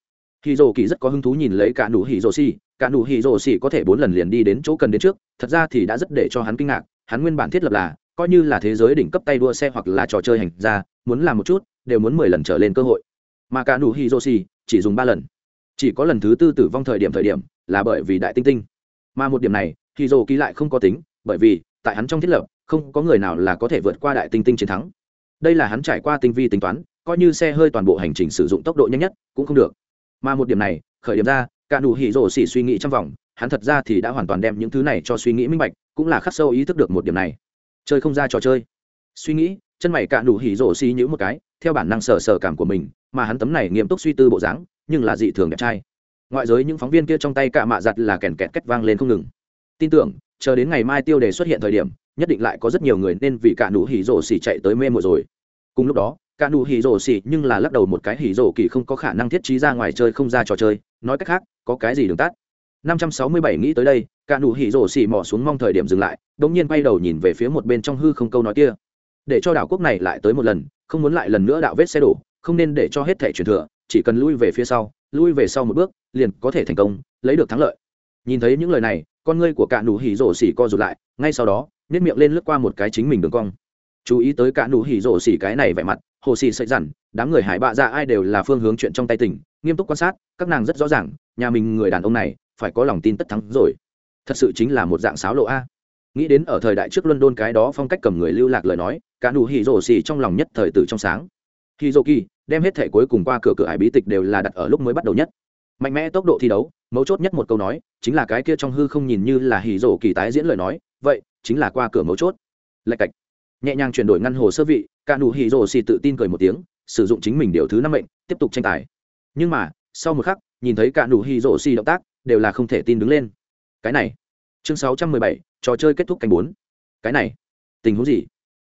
Hì rất có hứng thú nhìn lấy cả nụ hì dồ cả nụ hì dồ có thể bốn lần liền đi đến chỗ cần đến trước, thật ra thì đã rất để cho hắn kinh ngạc. Hắn nguyên bản thiết lập là, coi như là thế giới đỉnh cấp tay đua xe hoặc là trò chơi hành ra muốn làm một chút, đều muốn mười lần trở lên cơ hội. Mà cả nụ hì dồ chỉ dùng ba lần. Chỉ có lần thứ tư tử vong thời điểm thời điểm là bởi vì đại tinh tinh. Mà một điểm này thì dồ kỳ lại không có tính, bởi vì tại hắn trong thiết lập, không có người nào là có thể vượt qua đại tinh tinh chiến thắng. Đây là hắn trải qua tinh vi tính toán, coi như xe hơi toàn bộ hành trình sử dụng tốc độ nhanh nhất cũng không được. Mà một điểm này, khởi điểm ra cả nụ hỉ rổ xỉ suy nghĩ trong vòng, hắn thật ra thì đã hoàn toàn đem những thứ này cho suy nghĩ minh bạch, cũng là khắc sâu ý thức được một điểm này. Chơi không ra trò chơi. Suy nghĩ, chân mày cả nụ hỉ rổ xỉ nhữ một cái theo bản năng sở sở cảm của mình, mà hắn tấm này nghiêm túc suy tư bộ dáng, nhưng là dị thường đẹp trai. Ngoại giới những phóng viên kia trong tay cạ mạ giặt là kèn kẹt cách vang lên không ngừng. Tin tưởng, chờ đến ngày mai tiêu đề xuất hiện thời điểm, nhất định lại có rất nhiều người nên vì cả nụ hỉ rổ xỉ chạy tới mê mùa rồi. Cùng lúc đó, cả nụ hỉ rổ xỉ nhưng là lắc đầu một cái hỉ rổ kỳ không có khả năng thiết trí ra ngoài chơi không ra trò chơi, nói cách khác, có cái gì đường tắt. 567 nghĩ tới đây, cả nụ hỉ rổ xỉ mò xuống mong thời điểm dừng lại đống nhiên quay đầu nhìn về phía một bên trong hư không câu nói kia. Để cho đảo quốc này lại tới một lần không muốn lại lần nữa đạo vết xe đổ, không nên để cho hết thẻ truyền thừa, chỉ cần lui về phía sau, lui về sau một bước, liền có thể thành công, lấy được thắng lợi. Nhìn thấy những lời này, con ngươi của cạ nụ hỉ rổ xỉ co rụt lại, ngay sau đó nếp miệng lên lướt qua một cái chính mình đường cong. Chú ý tới cạ nụ hỉ rổ xỉ cái này vẻ mặt, hồ xỉ sợi dằn đám người hải bạ ra ai đều là phương hướng chuyện trong tay tỉnh nghiêm túc quan sát, các nàng rất rõ ràng, nhà mình người đàn ông này, phải có lòng tin tất thắng rồi. Thật sự chính là một dạng sáo lộ a nghĩ đến ở thời đại trước luân đôn cái đó phong cách cầm người lưu lạc lời nói, cả nụ hỉ rổ xì trong lòng nhất thời từ trong sáng. Hỉ rổ kỳ, đem hết thể cuối cùng qua cửa cửa hải bí tịch đều là đặt ở lúc mới bắt đầu nhất. Mạnh mẽ tốc độ thi đấu, mấu chốt nhất một câu nói, chính là cái kia trong hư không nhìn như là hỉ rổ kỳ tái diễn lời nói, vậy, chính là qua cửa mấu chốt. Lạch cạch. Nhẹ nhàng chuyển đổi ngăn hồ sơ vị, cả nụ hỉ rổ xì tự tin cười một tiếng, sử dụng chính mình điều thứ năm mệnh, tiếp tục tranh tài. Nhưng mà, sau một khắc, nhìn thấy cả nụ hỉ rổ xì động tác, đều là không thể tin đứng lên. Cái này chương sáu trăm mười bảy, trò chơi kết thúc cảnh bốn. Cái này, tình huống gì?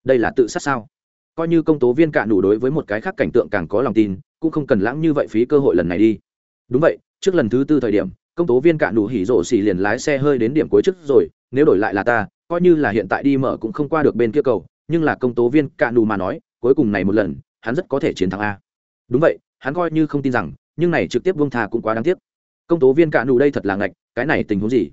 Đây là tự sát sao? Coi như công tố viên cạn đủ đối với một cái khác cảnh tượng càng có lòng tin, cũng không cần lãng như vậy phí cơ hội lần này đi. Đúng vậy, trước lần thứ tư thời điểm, công tố viên cạn đủ hỉ rộ xỉ liền lái xe hơi đến điểm cuối trước rồi, nếu đổi lại là ta, coi như là hiện tại đi mở cũng không qua được bên kia cầu, nhưng là công tố viên cạn đủ mà nói, cuối cùng này một lần, hắn rất có thể chiến thắng a. Đúng vậy, hắn coi như không tin rằng, nhưng này trực tiếp buông thà cũng quá đáng tiếc. Công tố viên cạn đủ đây thật là ngạch, cái này tình huống gì?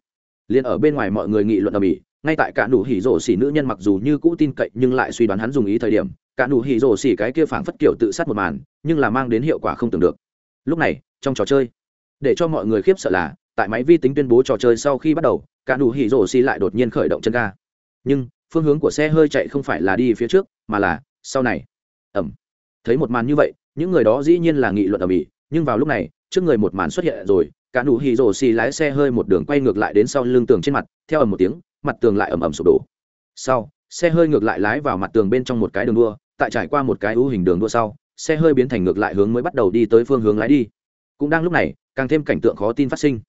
liền ở bên ngoài mọi người nghị luận ở mỹ, ngay tại cả nụ hỉ rổ xỉ nữ nhân mặc dù như cũ tin cậy nhưng lại suy đoán hắn dùng ý thời điểm, cả nụ hỉ rổ xỉ cái kia phảng phất kiểu tự sát một màn, nhưng là mang đến hiệu quả không tưởng được. Lúc này, trong trò chơi, để cho mọi người khiếp sợ là, tại máy vi tính tuyên bố trò chơi sau khi bắt đầu, cả nụ hỉ rổ xỉ lại đột nhiên khởi động chân ga. Nhưng, phương hướng của xe hơi chạy không phải là đi phía trước, mà là sau này. Ẩm. Thấy một màn như vậy, những người đó dĩ nhiên là nghị luận ở mỹ, nhưng vào lúc này, trước người một màn xuất hiện rồi cả nụ hì rổ xì lái xe hơi một đường quay ngược lại đến sau lưng tường trên mặt, theo ầm một tiếng, mặt tường lại ầm ầm sụp đổ. Sau, xe hơi ngược lại lái vào mặt tường bên trong một cái đường đua, tại trải qua một cái ưu hình đường đua sau, xe hơi biến thành ngược lại hướng mới bắt đầu đi tới phương hướng lái đi. Cũng đang lúc này, càng thêm cảnh tượng khó tin phát sinh.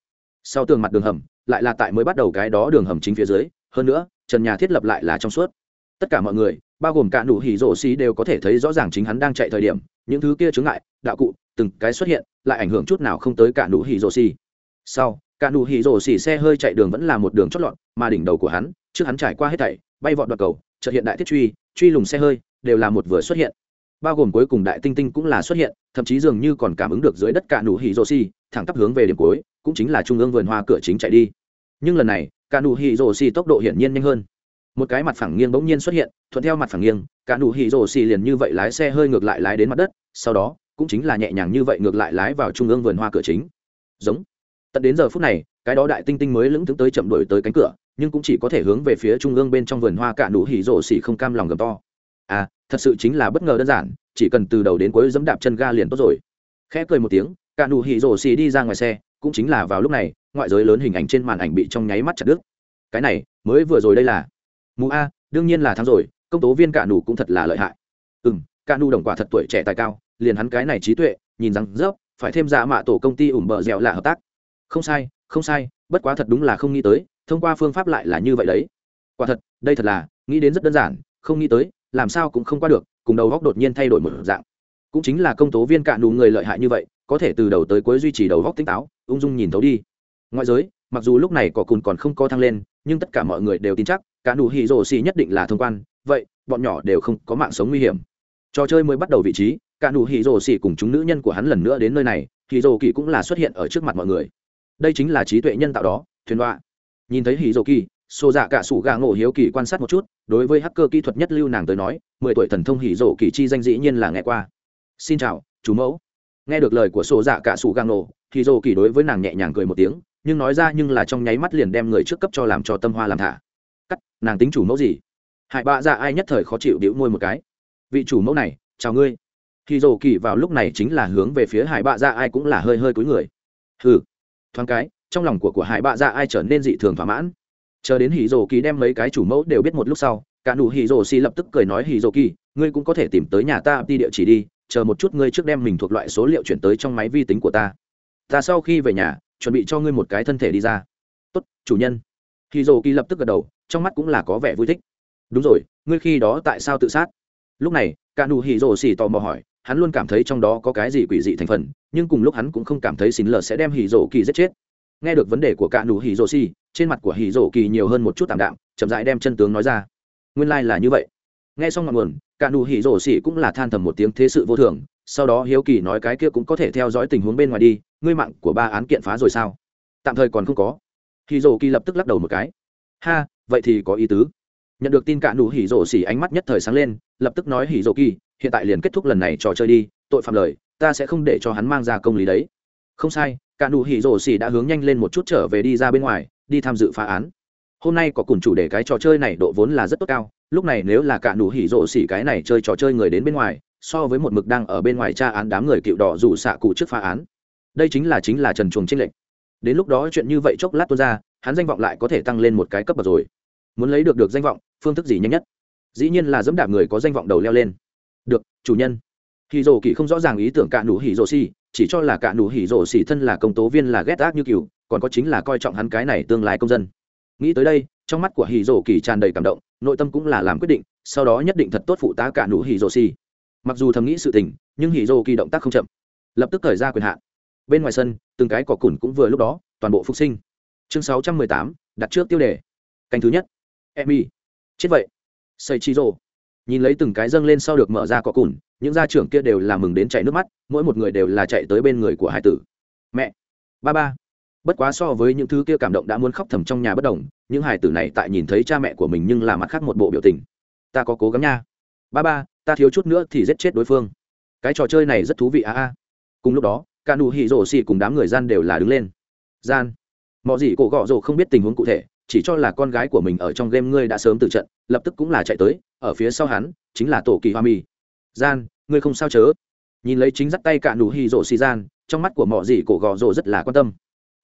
Sau tường mặt đường hầm, lại là tại mới bắt đầu cái đó đường hầm chính phía dưới, hơn nữa, trần nhà thiết lập lại là trong suốt. Tất cả mọi người, bao gồm cả nụ hỉ rổ xí đều có thể thấy rõ ràng chính hắn đang chạy thời điểm, những thứ kia chướng ngại đạo cụ, từng cái xuất hiện, lại ảnh hưởng chút nào không tới cả nụ hỉ rồ xì. Sau, cả nụ hỉ rồ xì xe hơi chạy đường vẫn là một đường chót lọt, mà đỉnh đầu của hắn, trước hắn trải qua hết thảy, bay vọt đoạt cầu, chợt hiện đại thiết truy truy lùng xe hơi, đều là một vừa xuất hiện. Bao gồm cuối cùng đại tinh tinh cũng là xuất hiện, thậm chí dường như còn cảm ứng được dưới đất cả nụ hỉ rồ xì, thẳng tắp hướng về điểm cuối, cũng chính là trung ương vườn hoa cửa chính chạy đi. Nhưng lần này, cả nụ hỉ rồ xì tốc độ hiển nhiên nhanh hơn. Một cái mặt phẳng nghiêng bỗng nhiên xuất hiện, thuận theo mặt phẳng nghiêng, cả nụ hỉ rồ xì liền như vậy lái xe hơi ngược lại lái đến mặt đất, sau đó cũng chính là nhẹ nhàng như vậy ngược lại lái vào trung ương vườn hoa cửa chính. Giống. Tận đến giờ phút này, cái đó đại tinh tinh mới lững thững tới chậm đổi tới cánh cửa, nhưng cũng chỉ có thể hướng về phía trung ương bên trong vườn hoa cả nụ hỉ rộ xỉ không cam lòng gầm to. À thật sự chính là bất ngờ đơn giản, chỉ cần từ đầu đến cuối dẫm đạp chân ga liền tốt rồi. Khẽ cười một tiếng, cả nụ hỉ rộ xỉ đi ra ngoài xe, cũng chính là vào lúc này, ngoại giới lớn hình ảnh trên màn ảnh bị trong nháy mắt chặt đứt. Cái này, mới vừa rồi đây là. Mù a, đương nhiên là thắng rồi, công tố viên cả nụ cũng thật là lợi hại. Ừ cả nụ đồng quả thật tuổi trẻ tài cao liền hắn cái này trí tuệ, nhìn rằng, dốc, phải thêm dạ mạ tổ công ty ủm bờ dẻo là hợp tác. Không sai không sai, bất quá thật đúng là không nghĩ tới, thông qua phương pháp lại là như vậy đấy. Quả thật, đây thật là, nghĩ đến rất đơn giản, không nghĩ tới, làm sao cũng không qua được, cùng đầu góc đột nhiên thay đổi một dạng. Cũng chính là công tố viên cạn đủ người lợi hại như vậy, có thể từ đầu tới cuối duy trì đầu góc tỉnh táo, ung dung nhìn thấu đi. Ngoại giới, mặc dù lúc này cỏ cùn còn không có thăng lên, nhưng tất cả mọi người đều tin chắc cả nụ hì rồ xì nhất định là thông quan, vậy, bọn nhỏ đều không có mạng sống nguy hiểm. Trò chơi mới bắt đầu vị trí cả nụ hỉ rồ xỉ cùng chúng nữ nhân của hắn lần nữa đến nơi này, hỉ rồ kỳ cũng là xuất hiện ở trước mặt mọi người. Đây chính là trí tuệ nhân tạo đó, thuyền đoạ nhìn thấy hỉ rồ kỳ, xô dạ cả sủ gà ngộ hiếu kỳ quan sát một chút, đối với hacker kỹ thuật nhất lưu nàng tới nói, mười tuổi thần thông hỉ rồ kỳ chi danh dĩ nhiên là nghe qua. Xin chào, chú mẫu. Nghe được lời của xô dạ cả sủ gà ngộ, hỉ rồ kỳ đối với nàng nhẹ nhàng cười một tiếng, nhưng nói ra nhưng là trong nháy mắt liền đem người trước cấp cho làm cho tâm hoa làm thả. Cắt, nàng tính chủ mẫu gì? Hại bạ dạ ai nhất thời khó chịu đĩu môi một cái. Vị chủ mẫu này, chào ngươi hì dồ kỳ vào lúc này chính là hướng về phía hải bạ dạ ai cũng là hơi hơi cúi người. Hừ, thoáng cái, trong lòng của của hải bạ dạ ai trở nên dị thường thỏa mãn. Chờ đến hì dồ kỳ đem mấy cái chủ mẫu đều biết một lúc sau, cả nụ hì dồ xì lập tức cười nói hì dồ kỳ, ngươi cũng có thể tìm tới nhà ta đi địa chỉ đi, chờ một chút ngươi trước đem mình thuộc loại số liệu chuyển tới trong máy vi tính của ta. Ta sau khi về nhà, chuẩn bị cho ngươi một cái thân thể đi ra. Tốt, chủ nhân. Hì dồ kỳ lập tức gật đầu, trong mắt cũng là có vẻ vui thích. Đúng rồi, ngươi khi đó tại sao tự sát? Lúc này, cả nụ hì dồ xì tò mò hỏi hắn luôn cảm thấy trong đó có cái gì quỷ dị thành phần, nhưng cùng lúc hắn cũng không cảm thấy xin lờ sẽ đem hỉ rổ kỳ giết chết. Nghe được vấn đề của cạ nụ hỉ rổ xì trên mặt của hỉ rổ kỳ nhiều hơn một chút tạm đạm, chậm rãi đem chân tướng nói ra. Nguyên lai、like、là như vậy. Nghe xong ngọn nguồn cạ nụ hỉ rổ xì cũng là than thầm một tiếng thế sự vô thường, sau đó hiếu kỳ nói cái kia cũng có thể theo dõi tình huống bên ngoài đi, ngươi mạng của ba án kiện phá rồi sao? Tạm thời còn không có. Hỉ rổ kỳ lập tức lắc đầu một cái. Ha, vậy thì có ý tứ. Nhận được tin cạ nụ hỉ rổ xì ánh mắt nhất thời sáng lên, lập tức nói hỉ rổ kỳ hiện tại liền kết thúc lần này trò chơi đi, tội phạm lời, ta sẽ không để cho hắn mang ra công lý đấy. Không sai, cả nụ hỉ rổ xỉ đã hướng nhanh lên một chút trở về đi ra bên ngoài, đi tham dự phá án. Hôm nay có cùng chủ đề cái trò chơi này độ vốn là rất tốt cao, lúc này nếu là cả nụ hỉ rổ xỉ cái này chơi trò chơi người đến bên ngoài, so với một mực đang ở bên ngoài tra án đám người cựu đỏ rủ xạ cụ trước phá án. Đây chính là chính là trần chuồng trinh lệnh đến lúc đó chuyện như vậy chốc lát tuôn ra, hắn danh vọng lại có thể tăng lên một cái cấp bậc rồi. Muốn lấy được được danh vọng, phương thức gì nhanh nhất? Dĩ nhiên là dẫm đạp người có danh vọng đầu leo lên chủ nhân hì rồ kỳ không rõ ràng ý tưởng cả nụ hì rồ xì chỉ cho là cả nụ hỉ rổ xỉ thân là công tố viên là ghét ác như cừu, còn có chính là coi trọng hắn cái này tương lai công dân. Nghĩ tới đây, trong mắt của Hỉ rổ kỳ tràn đầy cảm động, nội tâm cũng là làm quyết định, sau đó nhất định thật tốt phụ tá cả nụ hỉ rổ xỉ. Mặc dù thầm nghĩ sự tình, nhưng Hỉ rổ kỳ động tác không chậm, lập tức thời ra quyền hạn. Bên ngoài sân, từng cái cỏ củn cũng vừa lúc đó, toàn bộ phục sinh. Chương 618, đặt trước tiêu đề. Canh thứ nhất. Emi. Chết vậy. Seichiro nhìn lấy từng cái dâng lên sau được mở ra cọ cùn, những gia trưởng kia đều là mừng đến chảy nước mắt, mỗi một người đều là chạy tới bên người của hải tử. Mẹ! Ba ba! Bất quá so với những thứ kia cảm động đã muốn khóc thầm trong nhà bất đồng những hải tử này tại nhìn thấy cha mẹ của mình nhưng là mặt khác một bộ biểu tình. Ta có cố gắng nha. Ba ba, ta thiếu chút nữa thì giết chết đối phương. Cái trò chơi này rất thú vị a a. Cùng lúc đó cả nụ hỉ rổ xì cùng đám người gian đều là đứng lên. Gian. Mọi gì cổ gọ rổ không biết tình huống cụ thể chỉ cho là con gái của mình ở trong game ngươi đã sớm từ trận lập tức cũng là chạy tới ở phía sau hắn chính là tổ kỳ hoa mi gian ngươi không sao chớ. Nhìn lấy chính dắt tay cả nụ hy rộ xì gian trong mắt của mỏ gì cổ gò rộ rất là quan tâm.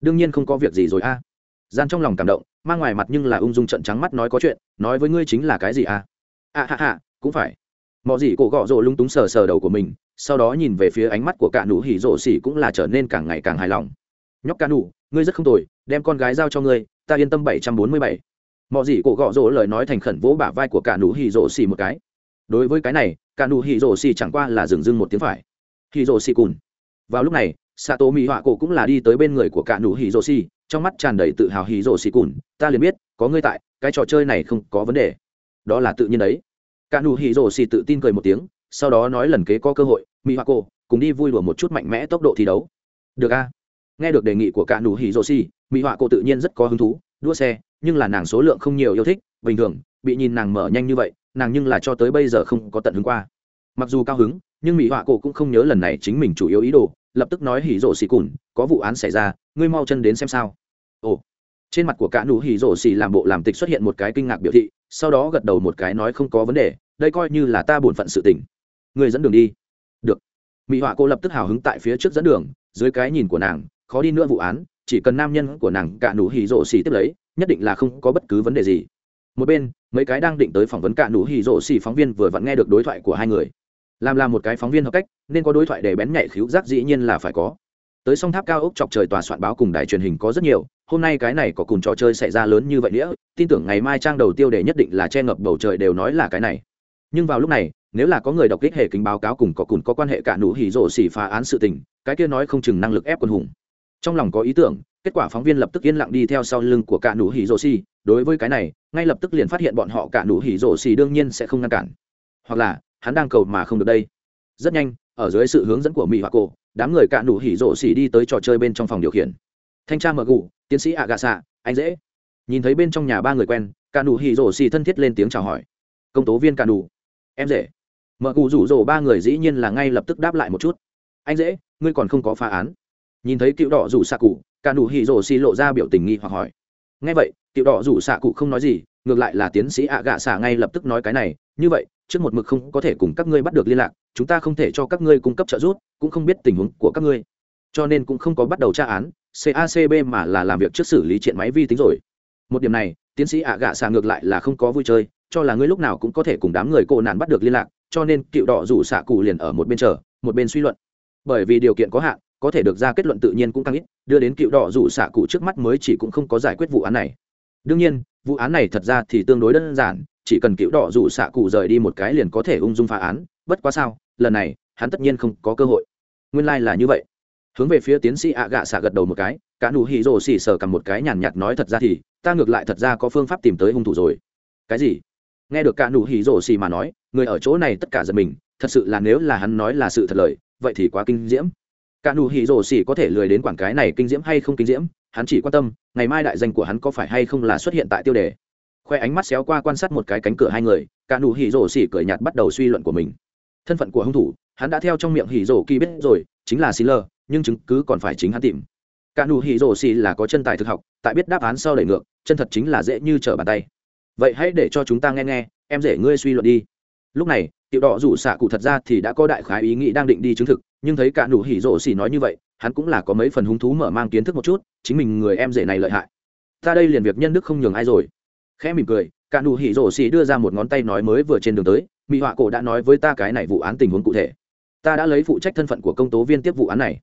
Đương nhiên không có việc gì rồi a. À. gian trong lòng cảm động mang ngoài mặt nhưng là ung dung trận trắng mắt nói có chuyện nói với ngươi chính là cái gì a? A ha ha, cũng phải. Mỏ gì cổ gò rộ lung túng sờ sờ đầu của mình sau đó nhìn về phía ánh mắt của cả nụ hỉ rộ xì cũng là trở nên càng ngày càng hài lòng. Nhóc ca nụ ngươi rất không tồi đem con gái giao cho ngươi ta yên tâm bảy trăm bốn mươi bảy. Mọi gì cổ gọ rỗ lời nói thành khẩn vỗ bả vai của cả nụ hỉ dỗ xì một cái. Đối với cái này, cả nụ hỉ dỗ xì chẳng qua là dừng dưng một tiếng phải. Hỉ dỗ xì cùn. Vào lúc này xạ tổ mỹ họa cổ cũng là đi tới bên người của cả nụ hỉ dỗ xì, trong mắt tràn đầy tự hào hỉ dỗ xì cùn. Ta liền biết, có ngươi tại, cái trò chơi này không có vấn đề. Đó là tự nhiên đấy. Cả nụ hỉ dỗ xì tự tin cười một tiếng, sau đó nói lần kế có cơ hội mỹ họa cổ, cùng đi vui đùa một chút mạnh mẽ tốc độ thi đấu. Được a. Nghe được đề nghị của cả nụ hỉ dỗ xì mỹ họa cổ tự nhiên rất có hứng thú, đua xe, nhưng là nàng số lượng không nhiều yêu thích, bình thường, bị nhìn nàng mở nhanh như vậy, nàng nhưng là cho tới bây giờ không có tận hứng qua. Mặc dù cao hứng, nhưng mỹ họa cổ cũng không nhớ lần này chính mình chủ yếu ý đồ, lập tức nói hỉ rộ xì cùn, có vụ án xảy ra, ngươi mau chân đến xem sao. Ồ. Trên mặt của cả nụ hỉ rộ xì làm bộ làm tịch xuất hiện một cái kinh ngạc biểu thị, sau đó gật đầu một cái nói không có vấn đề, đây coi như là ta bổn phận sự tình. Người dẫn đường đi. Được. Mỹ họa cô lập tức hào hứng tại phía trước dẫn đường, dưới cái nhìn của nàng, khó đi nữa vụ án chỉ cần nam nhân của nàng cả nụ hì rộ xì tiếp lấy, nhất định là không có bất cứ vấn đề gì. Một bên, mấy cái đang định tới phỏng vấn cả nụ hì rộ xì phóng viên vừa vặn nghe được đối thoại của hai người. Làm là một cái phóng viên hợp cách, nên có đối thoại để bén nhạy khiếu giác dĩ nhiên là phải có. Tới song tháp cao ốc chọc trời tòa soạn báo cùng đài truyền hình có rất nhiều, hôm nay cái này có cùng trò chơi xảy ra lớn như vậy nghĩa tin tưởng ngày mai trang đầu tiêu đề nhất định là che ngập bầu trời đều nói là cái này. Nhưng vào lúc này, nếu là có người đọc kích hệ kính báo cáo cùng có cùng có quan hệ cả nụ hỉ rộ xỉ phá án sự tình, cái kia nói không chừng năng lực ép quân hùng trong lòng có ý tưởng, kết quả phóng viên lập tức yên lặng đi theo sau lưng của cả nụ hỉ rổ xì. Đối với cái này, ngay lập tức liền phát hiện bọn họ cả nụ hỉ rổ xì đương nhiên sẽ không ngăn cản. Hoặc là, hắn đang cầu mà không được đây. Rất nhanh, ở dưới sự hướng dẫn của mỹ hoa cổ, đám người cả nụ hỉ rổ xì đi tới trò chơi bên trong phòng điều khiển. Thanh tra mở gù, tiến sĩ ạ gà xạ anh dễ. Nhìn thấy bên trong nhà ba người quen, cả nụ hỉ rổ xì thân thiết lên tiếng chào hỏi. Công tố viên cả nụ. Em dễ. Mở gù rủ rổ ba người dĩ nhiên là ngay lập tức đáp lại một chút. Anh dễ, ngươi còn không có phá án nhìn thấy cựu đỏ rủ xạ cụ, cả nụ hỉ rổ xì lộ ra biểu tình nghi hoặc hỏi. Ngay vậy, cựu đỏ rủ xạ cụ không nói gì, ngược lại là tiến sĩ ạ gạ xạ ngay lập tức nói cái này, như vậy, trước một mực không có thể cùng các ngươi bắt được liên lạc, chúng ta không thể cho các ngươi cung cấp trợ giúp, cũng không biết tình huống của các ngươi. Cho nên cũng không có bắt đầu tra án cacb mà là làm việc trước xử lý chuyện máy vi tính rồi. Một điểm này, tiến sĩ ạ gạ xạ ngược lại là không có vui chơi, cho là ngươi lúc nào cũng có thể cùng đám người cộ nạn bắt được liên lạc, cho nên cựu đỏ rủ xạ cụ liền ở một bên chờ, một bên suy luận. Bởi vì điều kiện có hạn có thể được ra kết luận tự nhiên cũng càng ít, đưa đến cựu đỏ rủ xạ cụ trước mắt mới chỉ cũng không có giải quyết vụ án này. Đương nhiên, vụ án này thật ra thì tương đối đơn giản, chỉ cần cựu đỏ rủ xạ cụ rời đi một cái liền có thể ung dung phá án, bất quá sao, lần này, hắn tất nhiên không có cơ hội. Nguyên lai、like、là như vậy. Hướng về phía tiến sĩ ạ à gạ xạ gật đầu một cái, cả nụ hỉ rồ xì sờ cầm một cái nhàn nhạt nói thật ra thì, ta ngược lại thật ra có phương pháp tìm tới hung thủ rồi. Cái gì? Nghe được cả nụ hỉ rồ xì mà nói, người ở chỗ này tất cả giật mình, thật sự là nếu là hắn nói là sự thật lời, vậy thì quá kinh diễm cả nụ hỉ rồ xỉ có thể lười đến quảng cái này kinh diễm hay không kinh diễm, hắn chỉ quan tâm, ngày mai đại danh của hắn có phải hay không là xuất hiện tại tiêu đề. Khoe ánh mắt xéo qua quan sát một cái cánh cửa hai người, cả nụ hỉ rồ xỉ cười nhạt bắt đầu suy luận của mình. Thân phận của hung thủ, hắn đã theo trong miệng hỉ rồ kỳ biết rồi, chính là xin lơ nhưng chứng cứ còn phải chính hắn tìm. Cả nụ hỉ rồ xỉ là có chân tài thực học, tại biết đáp án sau đẩy ngược, chân thật chính là dễ như trở bàn tay. Vậy hãy để cho chúng ta nghe nghe, em dễ ngươi suy luận đi lúc này, tiểu đỏ rủ xạ cụ thật ra thì đã có đại khái ý nghĩ đang định đi chứng thực, nhưng thấy cả nụ hỉ rộ xỉ nói như vậy, hắn cũng là có mấy phần hứng thú mở mang kiến thức một chút, chính mình người em rể này lợi hại. Ta đây liền việc nhân đức không nhường ai rồi. Khẽ mỉm cười, cả nụ hỉ rộ xỉ đưa ra một ngón tay nói mới vừa trên đường tới mỹ họa cổ đã nói với ta cái này vụ án tình huống cụ thể. Ta đã lấy phụ trách thân phận của công tố viên tiếp vụ án này.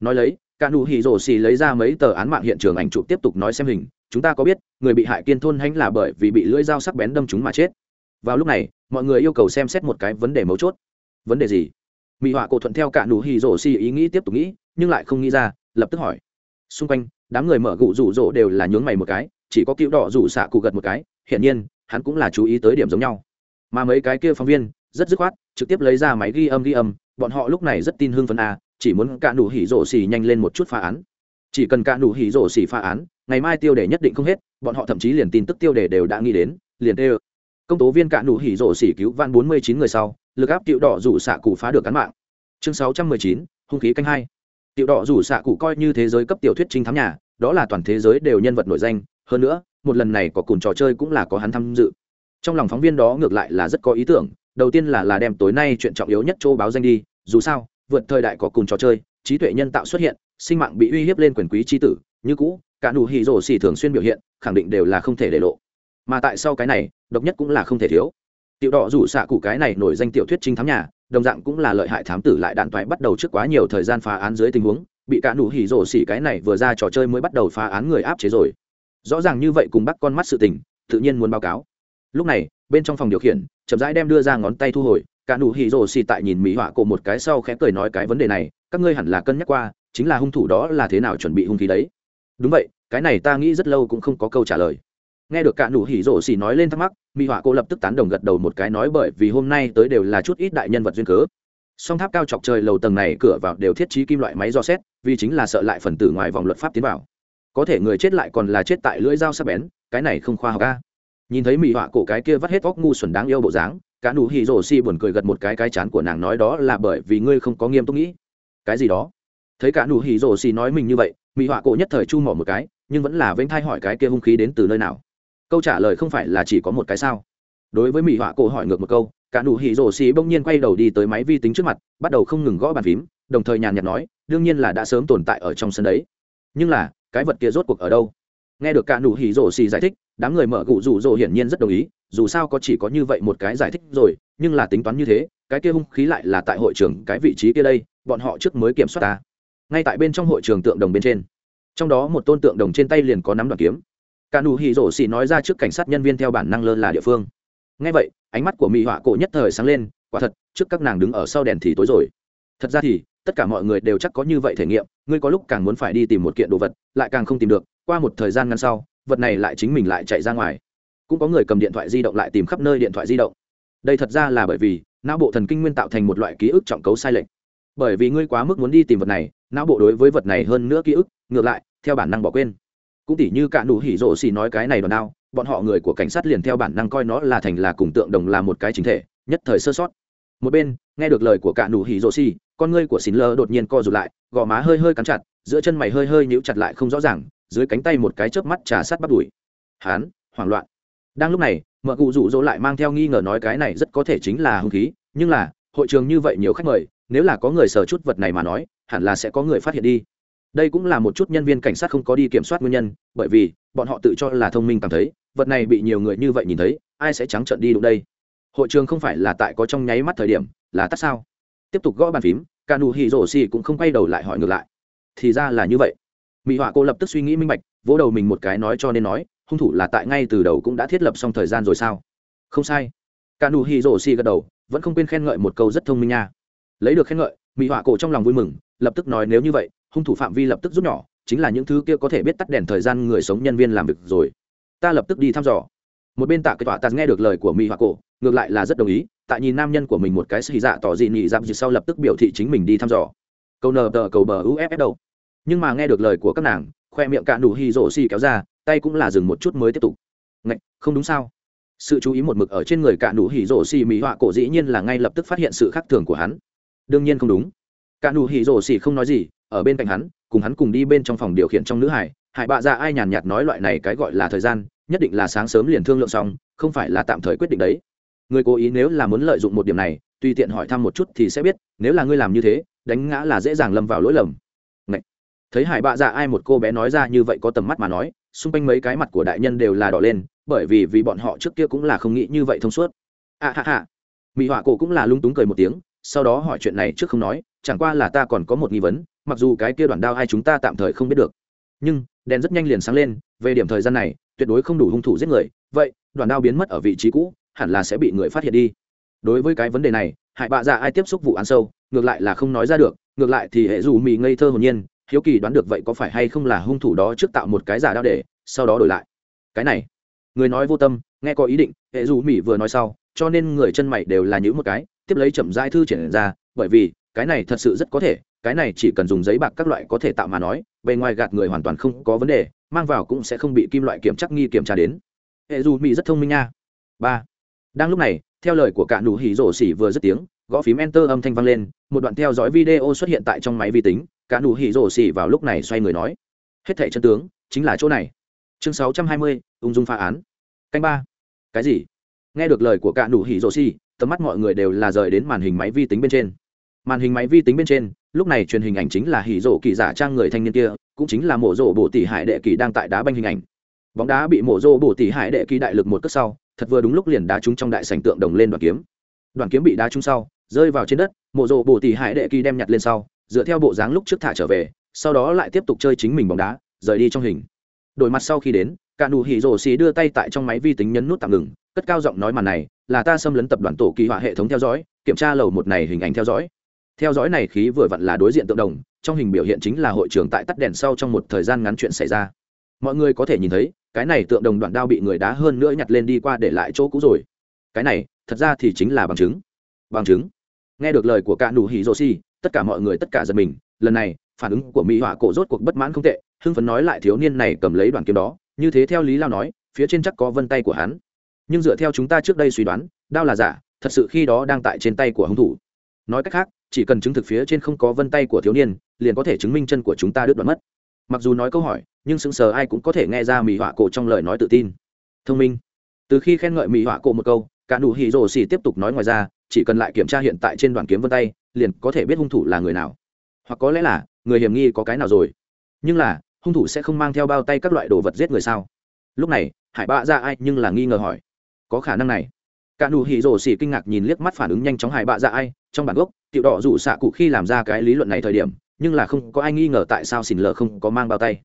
Nói lấy, cả nụ hỉ rổ xỉ lấy ra mấy tờ án mạng hiện trường ảnh chụp tiếp tục nói xem hình. Chúng ta có biết, người bị hại kiên thôn hãnh là bởi vì bị lưỡi dao sắc bén đâm chúng mà chết vào lúc này, mọi người yêu cầu xem xét một cái vấn đề mấu chốt. Vấn đề gì? Mỹ họa cổ thuận theo cả nụ hì rổ xì ý nghĩ tiếp tục nghĩ, nhưng lại không nghĩ ra, lập tức hỏi. Xung quanh, đám người mở gụ rủ rỗ đều là nhướng mày một cái, chỉ có cựu đỏ rủ xạ cụ gật một cái, hiển nhiên, hắn cũng là chú ý tới điểm giống nhau. Mà mấy cái kia phóng viên, rất dứt khoát, trực tiếp lấy ra máy ghi âm ghi âm, bọn họ lúc này rất tin hưng phấn à chỉ muốn cả nụ hỉ rổ xì nhanh lên một chút phá án. Chỉ cần cả nụ hỉ rổ xì phá án, ngày mai tiêu đề nhất định không hết, bọn họ thậm chí liền tin tức tiêu đề đều đã nghĩ đến, liền đều công tố viên cạn đủ hỉ rổ xỉ cứu vạn 49 người sau, lực áp tiểu đỏ rủ xạ cụ phá được cán mạng. Chương sáu trăm mười chín, hung khí canh hai. Tiểu đỏ rủ xạ cụ coi như thế giới cấp tiểu thuyết trinh thám nhà, đó là toàn thế giới đều nhân vật nổi danh. Hơn nữa, một lần này có cùng trò chơi cũng là có hắn tham dự. Trong lòng phóng viên đó ngược lại là rất có ý tưởng, đầu tiên là là đem tối nay chuyện trọng yếu nhất châu báo danh đi, dù sao, vượt thời đại có cùng trò chơi, trí tuệ nhân tạo xuất hiện, sinh mạng bị uy hiếp lên quyền quý chi tử, như cũ, cả đủ hỉ rổ xỉ thường xuyên biểu hiện, khẳng định đều là không thể để lộ mà tại sao cái này, độc nhất cũng là không thể thiếu. Tiểu đỏ rủ xạ cụ cái này nổi danh tiểu thuyết trinh thám nhà, đồng dạng cũng là lợi hại thám tử lại đạn thoại bắt đầu trước quá nhiều thời gian phá án dưới tình huống, bị cả nụ hỉ rổ xỉ cái này vừa ra trò chơi mới bắt đầu phá án người áp chế rồi. Rõ ràng như vậy cùng bắt con mắt sự tình, tự nhiên muốn báo cáo. Lúc này, bên trong phòng điều khiển, chậm rãi đem đưa ra ngón tay thu hồi, cả nụ hỉ rổ xỉ tại nhìn mỹ họa cổ một cái sau khẽ cười nói cái vấn đề này, các ngươi hẳn là cân nhắc qua, chính là hung thủ đó là thế nào chuẩn bị hung khí đấy. Đúng vậy, cái này ta nghĩ rất lâu cũng không có câu trả lời nghe được cả nụ hỉ rổ xỉ nói lên thắc mắc mỹ họa cô lập tức tán đồng gật đầu một cái nói bởi vì hôm nay tới đều là chút ít đại nhân vật duyên cớ. Song tháp cao chọc trời lầu tầng này cửa vào đều thiết trí kim loại máy do xét, vì chính là sợ lại phần tử ngoài vòng luật pháp tiến vào. Có thể người chết lại còn là chết tại lưỡi dao sắc bén, cái này không khoa học ca nhìn thấy mỹ họa cổ cái kia vắt hết vóc ngu xuẩn đáng yêu bộ dáng, cả nụ hỉ rổ xỉ buồn cười gật một cái cái chán của nàng nói đó là bởi vì ngươi không có nghiêm túc nghĩ. Cái gì đó? Thấy cả nụ hỉ rổ xỉ nói mình như vậy mỹ họa cổ nhất thời chu mỏ một cái, nhưng vẫn là vênh thai hỏi cái kia hung khí đến từ nơi nào câu trả lời không phải là chỉ có một cái sao. Đối với mỹ họa cổ hỏi ngược một câu, cả nụ hỉ rổ xì bỗng nhiên quay đầu đi tới máy vi tính trước mặt, bắt đầu không ngừng gõ bàn phím, đồng thời nhàn nhạt nói, đương nhiên là đã sớm tồn tại ở trong sân đấy. Nhưng là, cái vật kia rốt cuộc ở đâu? Nghe được cả nụ hỉ rổ xì giải thích, đám người mở cụ rủ rỗ hiển nhiên rất đồng ý, dù sao có chỉ có như vậy một cái giải thích rồi, nhưng là tính toán như thế, cái kia hung khí lại là tại hội trường cái vị trí kia đây, bọn họ trước mới kiểm soát ta. Ngay tại bên trong hội trường tượng đồng bên trên. Trong đó một tôn tượng đồng trên tay liền có nắm đoạn kiếm cả nụ hỉ rổ xỉ nói ra trước cảnh sát nhân viên theo bản năng lơ là địa phương. Ngay vậy, ánh mắt của mỹ họa cổ nhất thời sáng lên, quả thật, trước các nàng đứng ở sau đèn thì tối rồi. Thật ra thì, tất cả mọi người đều chắc có như vậy thể nghiệm, ngươi có lúc càng muốn phải đi tìm một kiện đồ vật, lại càng không tìm được, qua một thời gian ngăn sau, vật này lại chính mình lại chạy ra ngoài. Cũng có người cầm điện thoại di động lại tìm khắp nơi điện thoại di động. Đây thật ra là bởi vì, não bộ thần kinh nguyên tạo thành một loại ký ức trọng cấu sai lệch. Bởi vì ngươi quá mức muốn đi tìm vật này, não bộ đối với vật này hơn nữa ký ức, ngược lại, theo bản năng bỏ quên cũng tỉ như cả nụ hỉ rộ xì nói cái này đòn đao, bọn họ người của cảnh sát liền theo bản năng coi nó là thành là cùng tượng đồng là một cái chính thể, nhất thời sơ sót. Một bên, nghe được lời của cả nụ hỉ rộ xì, con ngươi của xin lơ đột nhiên co rụt lại, gò má hơi hơi cắn chặt, giữa chân mày hơi hơi nhíu chặt lại không rõ ràng, dưới cánh tay một cái chớp mắt trà sát bắt đuổi hán, hoảng loạn. Đang lúc này, mợ cụ rụ rỗ lại mang theo nghi ngờ nói cái này rất có thể chính là hung khí, nhưng là, hội trường như vậy nhiều khách mời, nếu là có người sờ chút vật này mà nói, hẳn là sẽ có người phát hiện đi đây cũng là một chút nhân viên cảnh sát không có đi kiểm soát nguyên nhân, bởi vì bọn họ tự cho là thông minh cảm thấy, vật này bị nhiều người như vậy nhìn thấy, ai sẽ trắng trợn đi đụng đây? Hội trường không phải là tại có trong nháy mắt thời điểm, là tắt sao? Tiếp tục gõ bàn phím ca nù hì rổ xì cũng không quay đầu lại hỏi ngược lại. Thì ra là như vậy. Mỹ họa cô lập tức suy nghĩ minh bạch, vỗ đầu mình một cái nói cho nên nói, hung thủ là tại ngay từ đầu cũng đã thiết lập xong thời gian rồi sao? Không sai. Ca nù hì rổ xì gật đầu, vẫn không quên khen ngợi một câu rất thông minh nha. Lấy được khen ngợi mỹ họa cổ trong lòng vui mừng, lập tức nói nếu như vậy hung thủ phạm vi lập tức rút nhỏ, chính là những thứ kia có thể biết tắt đèn thời gian người sống nhân viên làm việc rồi. Ta lập tức đi thăm dò. Một bên tạ cái tọa ta nghe được lời của mỹ hoa cổ, ngược lại là rất đồng ý, tại nhìn nam nhân của mình một cái xì dạ tỏ dị nghị dạm dị sau lập tức biểu thị chính mình đi thăm dò. Câu nờ tờ cầu bờ uff đâu nhưng mà nghe được lời của các nàng, khoe miệng cạn đủ hy rổ xì kéo ra, tay cũng là dừng một chút mới tiếp tục. Ngạch, không đúng sao? Sự chú ý một mực ở trên người cạn đủ hỉ rổ xì mỹ họa cổ dĩ nhiên là ngay lập tức phát hiện sự khác thường của hắn. Đương nhiên không đúng. Cạn đủ hỉ rổ xì không nói gì ở bên cạnh hắn cùng hắn cùng đi bên trong phòng điều khiển trong nữ hải. Hải bạ ra ai nhàn nhạt nói loại này cái gọi là thời gian nhất định là sáng sớm liền thương lượng xong không phải là tạm thời quyết định đấy. Người cố ý nếu là muốn lợi dụng một điểm này tùy tiện hỏi thăm một chút thì sẽ biết nếu là ngươi làm như thế đánh ngã là dễ dàng lâm vào lỗi lầm. Ngậy! thấy hải bạ dạ ai một cô bé nói ra như vậy có tầm mắt mà nói xung quanh mấy cái mặt của đại nhân đều là đỏ lên bởi vì vì bọn họ trước kia cũng là không nghĩ như vậy thông suốt. À ha ha, mỹ họa cổ cũng là lung túng cười một tiếng sau đó hỏi chuyện này trước không nói chẳng qua là ta còn có một nghi vấn mặc dù cái kia đoạn đao ai chúng ta tạm thời không biết được. Nhưng, đèn rất nhanh liền sáng lên, về điểm thời gian này, tuyệt đối không đủ hung thủ giết người, vậy, đoạn đao biến mất ở vị trí cũ, hẳn là sẽ bị người phát hiện đi. Đối với cái vấn đề này, hại bạ dạ ai tiếp xúc vụ án sâu, ngược lại là không nói ra được, ngược lại thì hệ dù mì ngây thơ hồn nhiên, hiếu kỳ đoán được vậy có phải hay không là hung thủ đó trước tạo một cái giả đao để, sau đó đổi lại. Cái này, người nói vô tâm, nghe có ý định, hệ dù mì vừa nói sau, cho nên người chân mày đều là những một cái, tiếp lấy chậm dai thư triển ra, bởi vì, cái này thật sự rất có thể cái này chỉ cần dùng giấy bạc các loại có thể tạo mà nói bề ngoài gạt người hoàn toàn không có vấn đề mang vào cũng sẽ không bị kim loại kiểm chắc nghi kiểm tra đến. Hệ dù mỹ rất thông minh nha. Ba. Đang lúc này theo lời của cả nụ hỉ rổ xỉ vừa dứt tiếng gõ phím enter âm thanh vang lên một đoạn theo dõi video xuất hiện tại trong máy vi tính cả nụ hỉ rổ xỉ vào lúc này xoay người nói hết thẻ chân tướng chính là chỗ này. Chương 620, ung dung phá án. Canh ba. Cái gì? Nghe được lời của cả nụ hỉ rổ xỉ tầm mắt mọi người đều là rời đến màn hình máy vi tính bên trên. Màn hình máy vi tính bên trên lúc này truyền hình ảnh chính là hỉ rổ kỳ giả trang người thanh niên kia, cũng chính là mổ rổ bổ tỷ hải đệ kỳ đang tại đá banh hình ảnh. Bóng đá bị mổ rổ bổ tỷ hải đệ kỳ đại lực một cất sau, thật vừa đúng lúc liền đá chúng trong đại sảnh tượng đồng lên đoàn kiếm. Đoàn kiếm bị đá chúng sau, rơi vào trên đất mổ rổ bổ tỷ hải đệ kỳ đem nhặt lên sau, dựa theo bộ dáng lúc trước thả trở về, sau đó lại tiếp tục chơi chính mình bóng đá, rời đi trong hình. Đổi mặt sau khi đến, cả nụ hỉ rổ xì đưa tay tại trong máy vi tính nhấn nút tạm ngừng, cất cao giọng nói màn này, là ta xâm lấn tập đoàn tổ kỳ họa hệ thống theo dõi, kiểm tra lầu một này hình ảnh theo dõi theo dõi này khí vừa vặn là đối diện tượng đồng, trong hình biểu hiện chính là hội trường tại tắt đèn sau trong một thời gian ngắn chuyện xảy ra. Mọi người có thể nhìn thấy, cái này tượng đồng đoạn đao bị người đá hơn nữa nhặt lên đi qua để lại chỗ cũ rồi. Cái này, thật ra thì chính là bằng chứng. Bằng chứng. Nghe được lời của cả nụ hỉ rô si tất cả mọi người tất cả giật mình. Lần này, phản ứng của mỹ họa cổ rốt cuộc bất mãn không tệ, hưng phấn nói lại thiếu niên này cầm lấy đoàn kiếm đó. Như thế theo lý lao nói, phía trên chắc có vân tay của hắn. Nhưng dựa theo chúng ta trước đây suy đoán, đao là giả, thật sự khi đó đang tại trên tay của hung thủ. Nói cách khác chỉ cần chứng thực phía trên không có vân tay của thiếu niên, liền có thể chứng minh chân của chúng ta đứt đoạn mất. Mặc dù nói câu hỏi, nhưng sững sờ ai cũng có thể nghe ra mỹ họa cổ trong lời nói tự tin. Thông minh. Từ khi khen ngợi mỹ họa cổ một câu, cả nụ hỉ rồ xì tiếp tục nói ngoài ra, chỉ cần lại kiểm tra hiện tại trên đoàn kiếm vân tay, liền có thể biết hung thủ là người nào. Hoặc có lẽ là, người hiểm nghi có cái nào rồi. Nhưng là, hung thủ sẽ không mang theo bao tay các loại đồ vật giết người sao? Lúc này, hải bạ ra ai nhưng là nghi ngờ hỏi, có khả năng này cả nụ hỉ rổ xỉ kinh ngạc nhìn liếc mắt phản ứng nhanh chóng hài bạ dạ ai, trong bản gốc, tiểu đỏ Dụ xạ cụ khi làm ra cái lý luận này thời điểm, nhưng là không có ai nghi ngờ tại sao xỉn lở không có mang bao tay.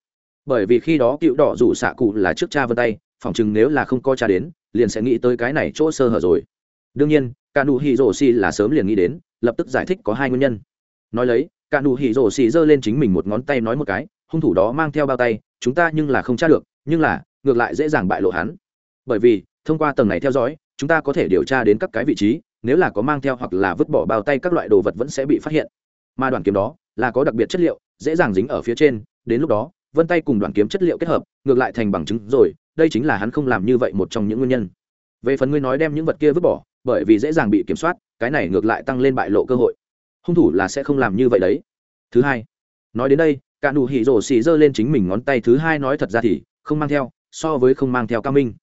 Bởi vì khi đó cựu đỏ Dụ xạ cụ là trước cha vân tay phỏng chừng nếu là không có cha đến, liền sẽ nghĩ tới cái này chỗ sơ hở rồi. Đương nhiên, cả nụ hỉ rổ xỉ là sớm liền nghĩ đến, lập tức giải thích có hai nguyên nhân. Nói lấy, cả nụ hỉ rổ xỉ giơ lên chính mình một ngón tay nói một cái, hung thủ đó mang theo bao tay, chúng ta nhưng là không tra được, nhưng là, ngược lại dễ dàng bại lộ hắn. Bởi vì thông qua tầng này theo dõi, chúng ta có thể điều tra đến các cái vị trí, nếu là có mang theo hoặc là vứt bỏ bao tay các loại đồ vật vẫn sẽ bị phát hiện. Mà đoàn kiếm đó là có đặc biệt chất liệu, dễ dàng dính ở phía trên, đến lúc đó, vân tay cùng đoàn kiếm chất liệu kết hợp, ngược lại thành bằng chứng rồi, đây chính là hắn không làm như vậy một trong những nguyên nhân. Về phần ngươi nói đem những vật kia vứt bỏ, bởi vì dễ dàng bị kiểm soát, cái này ngược lại tăng lên bại lộ cơ hội. Hung thủ là sẽ không làm như vậy đấy. Thứ hai, nói đến đây cả đủ hỉ rổ xì giơ lên chính mình ngón tay thứ hai nói thật ra thì, không mang theo, so với không mang theo cao minh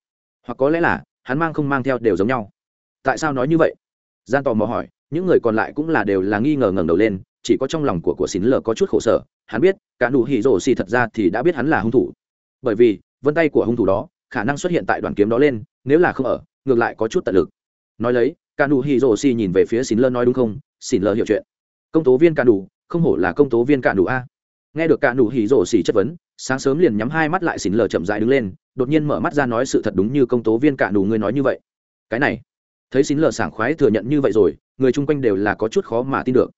hoặc có lẽ là hắn mang không mang theo đều giống nhau. Tại sao nói như vậy? Gian tò mò hỏi, những người còn lại cũng là đều là nghi ngờ ngẩng đầu lên, chỉ có trong lòng của của xín lờ có chút khổ sở, hắn biết, cả nụ hỉ rổ xì thật ra thì đã biết hắn là hung thủ. Bởi vì, vân tay của hung thủ đó, khả năng xuất hiện tại đoàn kiếm đó lên, nếu là không ở, ngược lại có chút tận lực. Nói lấy, cả nụ hỉ rổ xì nhìn về phía xín lờ nói đúng không? Xín lờ hiểu chuyện. Công tố viên cả nụ, không hổ là công tố viên cả nụ a nghe được cả nụ hỉ rổ xỉ chất vấn, sáng sớm liền nhắm hai mắt lại xỉn lờ chậm dại đứng lên, đột nhiên mở mắt ra nói sự thật đúng như công tố viên cả nụ ngươi nói như vậy. Cái này, thấy xỉn lờ sảng khoái thừa nhận như vậy rồi, người chung quanh đều là có chút khó mà tin được.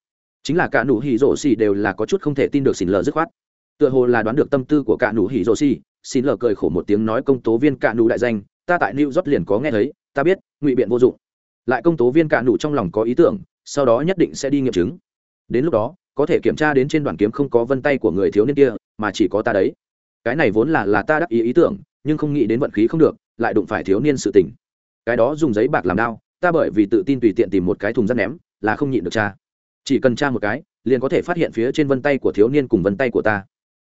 Chính là cả nụ hỉ rổ xỉ đều là có chút không thể tin được xỉn lờ dứt khoát. Tựa hồ là đoán được tâm tư của cả nụ hỉ rổ xỉ, xỉn lờ cười khổ một tiếng nói công tố viên cả nụ đại danh, ta tại new york liền có nghe thấy, ta biết, ngụy biện vô dụng. Lại công tố viên cả nụ trong lòng có ý tưởng, sau đó nhất định sẽ đi nghiệm chứng. Đến lúc đó có thể kiểm tra đến trên đoàn kiếm không có vân tay của người thiếu niên kia, mà chỉ có ta đấy. Cái này vốn là là ta đắc ý ý tưởng, nhưng không nghĩ đến vận khí không được, lại đụng phải thiếu niên sự tình. Cái đó dùng giấy bạc làm đao, ta bởi vì tự tin tùy tiện tìm một cái thùng rác ném, là không nhịn được cha chỉ cần tra một cái, liền có thể phát hiện phía trên vân tay của thiếu niên cùng vân tay của ta.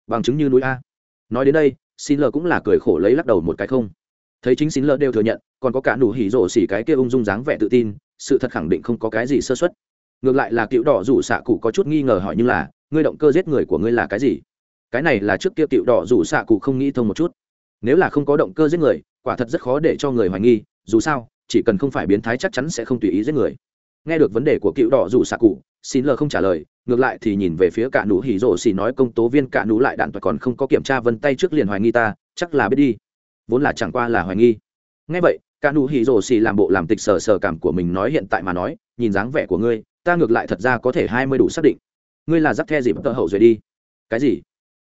Bằng chứng như núi a. Nói đến đây xin lờ cũng là cười khổ lấy lắc đầu một cái không. Thấy chính xin lờ đều thừa nhận, còn có cả đủ hỉ rổ xỉ cái kia ung dung dáng vẻ tự tin, sự thật khẳng định không có cái gì sơ xuất ngược lại là cựu đỏ rủ xạ cụ có chút nghi ngờ hỏi nhưng là, ngươi động cơ giết người của ngươi là cái gì? Cái này là trước kia cựu đỏ rủ xạ cụ không nghĩ thông một chút. Nếu là không có động cơ giết người, quả thật rất khó để cho người hoài nghi, dù sao, chỉ cần không phải biến thái chắc chắn sẽ không tùy ý giết người. Nghe được vấn đề của cựu đỏ rủ xạ cụ, xin lờ không trả lời, ngược lại thì nhìn về phía cả Nú hỉ rộ xì nói công tố viên cả Nú lại đạn toại còn không có kiểm tra vân tay trước liền hoài nghi ta, chắc là biết đi. Vốn là chẳng qua là hoài nghi. Nghe vậy, cả Nú hỉ rộ xì làm bộ làm tịch sờ sờ cảm của mình nói hiện tại mà nói, nhìn dáng vẻ của ngươi ta ngược lại thật ra có thể hai mươi đủ xác định. Ngươi là giáp the dịp tợ hậu duệ đi. Cái gì?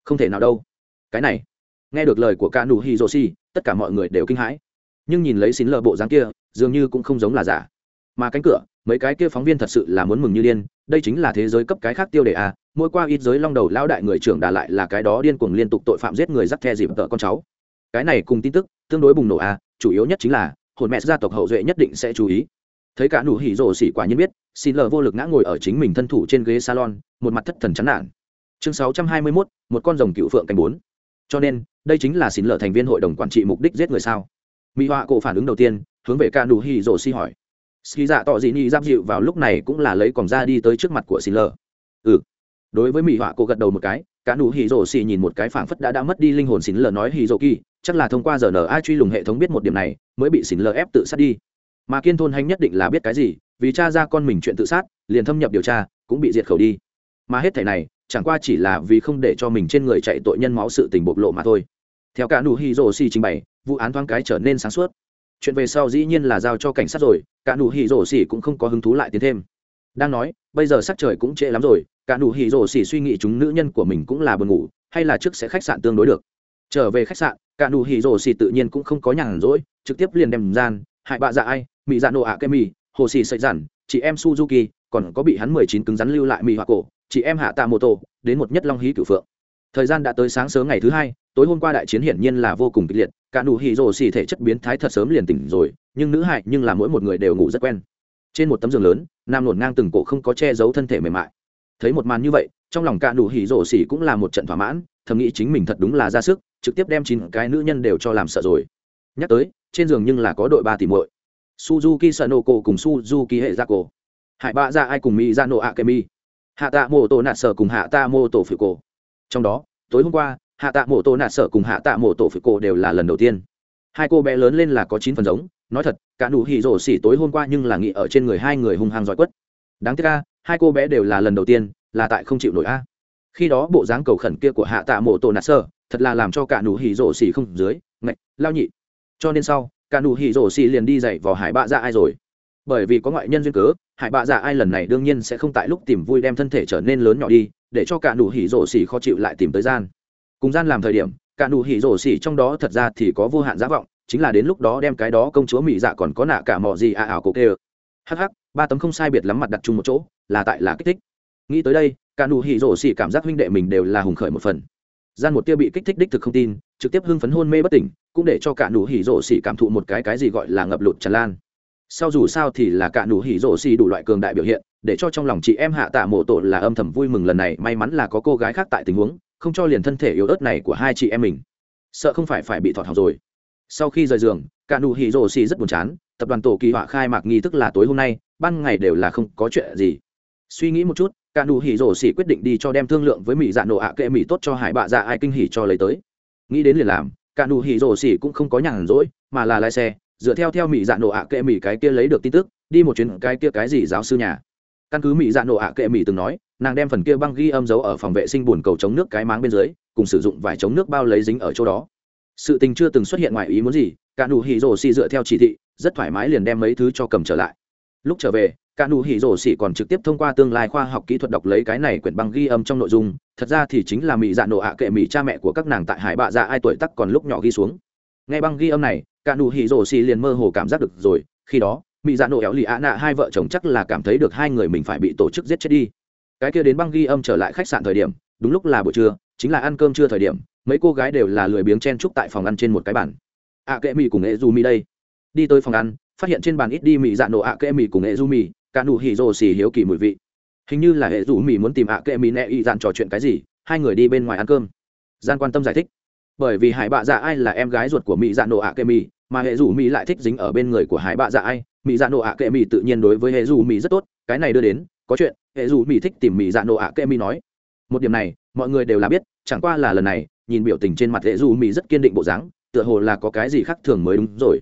Không thể nào đâu. Cái này. Nghe được lời của ca nù hi dô si, tất cả mọi người đều kinh hãi. Nhưng nhìn lấy xín lờ bộ dáng kia, dường như cũng không giống là giả. Mà cánh cửa, mấy cái kia phóng viên thật sự là muốn mừng như điên. Đây chính là thế giới cấp cái khác tiêu đề à? Mỗi qua ít giới long đầu lao đại người trưởng đà lại là cái đó điên cuồng liên tục tội phạm giết người dắt the dịp tợ con cháu. Cái này cùng tin tức tương đối bùng nổ à? Chủ yếu nhất chính là, hồn mẹ gia tộc hậu duệ nhất định sẽ chú ý thấy cả nụ hỉ rổ xỉ quả nhiên biết xin lờ vô lực ngã ngồi ở chính mình thân thủ trên ghế salon một mặt thất thần chán nản. Chương 621, một con rồng cựu phượng canh bốn. Cho nên đây chính là xin lờ thành viên hội đồng quản trị mục đích giết người sao? Mỹ họa cổ phản ứng đầu tiên hướng về cả nụ hỉ rổ xỉ hỏi. Ski dạ tỏ dị nhi giáp dịu vào lúc này cũng là lấy còng ra đi tới trước mặt của xin lờ. Ừ. Đối với mỹ họa cổ gật đầu một cái cả nụ hỉ rổ xỉ nhìn một cái phảng phất đã đã mất đi linh hồn xin lờ nói hỉ rổ kỳ chắc là thông qua giờ n a truy lùng hệ thống biết một điểm này mới bị xin lờ ép tự sát đi mà kiên thôn hành nhất định là biết cái gì, vì cha ra con mình chuyện tự sát, liền thâm nhập điều tra, cũng bị diệt khẩu đi. Mà hết thẻ này, chẳng qua chỉ là vì không để cho mình trên người chạy tội nhân máu sự tình bộc lộ mà thôi. Theo cả nụ hi rô si trình bày, vụ án thoáng cái trở nên sáng suốt. Chuyện về sau dĩ nhiên là giao cho cảnh sát rồi, cả nụ hỉ rổ xỉ cũng không có hứng thú lại tiến thêm. Đang nói, bây giờ sắc trời cũng trễ lắm rồi, cả nụ hỉ rổ xỉ suy nghĩ chúng nữ nhân của mình cũng là buồn ngủ, hay là trước sẽ khách sạn tương đối được. Trở về khách sạn, cả nụ hỉ rổ xỉ tự nhiên cũng không có nhàn rỗi, trực tiếp liền đem gian, hại bạ dạ ai mỹ dạ nộ ạ kem mỹ hồ xì sậy giản chị em suzuki, còn có bị hắn mười chín cứng rắn lưu lại mỹ hoa cổ, chị em hạ tạ mô tô đến một nhất long hí cửu phượng. Thời gian đã tới sáng sớm ngày thứ hai, tối hôm qua đại chiến hiển nhiên là vô cùng kịch liệt, cả nụ hỉ rồ xì thể chất biến thái thật sớm liền tỉnh rồi, nhưng nữ hại nhưng là mỗi một người đều ngủ rất quen. Trên một tấm giường lớn, nam nổn ngang từng cổ không có che giấu thân thể mềm mại. Thấy một màn như vậy, trong lòng cả nụ hỉ rổ xỉ cũng là một trận thỏa mãn, thầm nghĩ chính mình thật đúng là ra sức, trực tiếp đem chín cái nữ nhân đều cho làm sợ rồi. Nhắc tới, trên giường nhưng là có đội ba tỷ muội suzuki Sanoko cùng suzuki hệ gia cổ hải bạ ra ai cùng mỹ ra nộ ạ kèm hạ tạ mô tô nạt sở cùng hạ tạ mô tổ phỉ cổ trong đó, tối hôm qua hạ tạ mô tô nạt sở cùng hạ tạ mô tổ phỉ cổ đều là lần đầu tiên. Hai cô bé lớn lên là có chín phần giống. Nói thật, cả nụ hỉ rổ xỉ tối hôm qua nhưng là nghị ở trên người hai người hung hăng giỏi quất. Đáng tiếc ca hai cô bé đều là lần đầu tiên, là tại không chịu nổi a. Khi đó bộ dáng cầu khẩn kia của hạ tạ mộ tổ nạt sơ thật là làm cho cả nụ hỉ rổ xỉ không dưới, ngạch, lao nhị. Cho nên sau cả nụ hỉ rổ xì liền đi dạy vào hải bạ dạ ai rồi. Bởi vì có ngoại nhân duyên cớ, hải bạ dạ ai lần này đương nhiên sẽ không tại lúc tìm vui đem thân thể trở nên lớn nhỏ đi, để cho cả nụ hỉ rổ xì khó chịu lại tìm tới gian. Cùng gian làm thời điểm, cả nụ hỉ rổ xì trong đó thật ra thì có vô hạn giá vọng, chính là đến lúc đó đem cái đó công chúa mỹ dạ còn có nạ cả mò gì à ảo cổ kê hắc hắc, ba tấm không sai biệt lắm mặt đặt chung một chỗ, là tại là kích thích. Nghĩ tới đây, cả nụ hỉ rổ xì cảm giác huynh đệ mình đều là hùng khởi một phần. Gian một tia bị kích thích đích thực không tin, trực tiếp hưng phấn hôn mê bất tỉnh cũng để cho cả nụ hỉ rổ xỉ cảm thụ một cái cái gì gọi là ngập lụt tràn lan. Sau dù sao thì là cả nụ hỉ rổ xỉ đủ loại cường đại biểu hiện, để cho trong lòng chị em hạ tạ mộ tổ là âm thầm vui mừng lần này, may mắn là có cô gái khác tại tình huống, không cho liền thân thể yếu ớt này của hai chị em mình. Sợ không phải phải bị thọt học rồi. Sau khi rời giường, cả nụ hỉ rổ xỉ rất buồn chán, tập đoàn tổ kỳ họa khai mạc nghi thức là tối hôm nay, ban ngày đều là không có chuyện gì. Suy nghĩ một chút, cả nụ hỉ rổ xỉ quyết định đi cho đem thương lượng với mỹ dạ nổ ạ kệ mỹ tốt cho hải bạ dạ ai kinh hỉ cho lấy tới. Nghĩ đến liền làm cả nụ hỉ rồ xỉ cũng không có nhàn rỗi, mà là lái xe, dựa theo theo mỹ dạ nổ ạ kệ mỹ cái kia lấy được tin tức, đi một chuyến cái kia cái gì giáo sư nhà. Căn cứ mỹ dạ nổ ạ kệ mỹ từng nói, nàng đem phần kia băng ghi âm dấu ở phòng vệ sinh bồn cầu chống nước cái máng bên dưới, cùng sử dụng vải chống nước bao lấy dính ở chỗ đó. Sự tình chưa từng xuất hiện ngoài ý muốn gì, cả nụ hỉ rồ xỉ dựa theo chỉ thị, rất thoải mái liền đem mấy thứ cho cầm trở lại. Lúc trở về cả nụ hỉ rổ xỉ còn trực tiếp thông qua tương lai khoa học kỹ thuật đọc lấy cái này quyển băng ghi âm trong nội dung. Thật ra thì chính là mỹ dạ nổ ạ kệ mỹ cha mẹ của các nàng tại hải bạ dạ ai tuổi tắc còn lúc nhỏ ghi xuống. Nghe băng ghi âm này, cả nụ hỉ rổ xỉ liền mơ hồ cảm giác được rồi. Khi đó mỹ dạ nổ éo lì ạ nạ hai vợ chồng chắc là cảm thấy được hai người mình phải bị tổ chức giết chết đi. Cái kia đến băng ghi âm trở lại khách sạn thời điểm, đúng lúc là buổi trưa, chính là ăn cơm trưa thời điểm, mấy cô gái đều là lười biếng chen chúc tại phòng ăn trên một cái bàn. Ạ kệ mỹ cùng nghệ du mi đây. Đi tới phòng ăn, phát hiện trên bàn ít đi mỹ dạ nổ ạ kệ mỹ cùng nghệ du mì cả nụ hỉ rồ xì hiếu kỳ mùi vị. Hình như là hệ rủ mỹ muốn tìm ạ kệ mỹ nẹ y dạn trò chuyện cái gì, hai người đi bên ngoài ăn cơm. Gian quan tâm giải thích. Bởi vì hải bạ dạ ai là em gái ruột của mỹ dạ nộ ạ kệ mỹ mà hệ rủ mỹ lại thích dính ở bên người của hải bạ dạ ai. Mỹ dạ nộ ạ kệ mỹ tự nhiên đối với hệ rủ mỹ rất tốt, cái này đưa đến, có chuyện, hệ rủ mỹ thích tìm mỹ dạ nộ ạ kệ mỹ nói. Một điểm này, mọi người đều là biết, chẳng qua là lần này, nhìn biểu tình trên mặt hệ rủ mỹ rất kiên định bộ dáng, tựa hồ là có cái gì khác thường mới đúng rồi.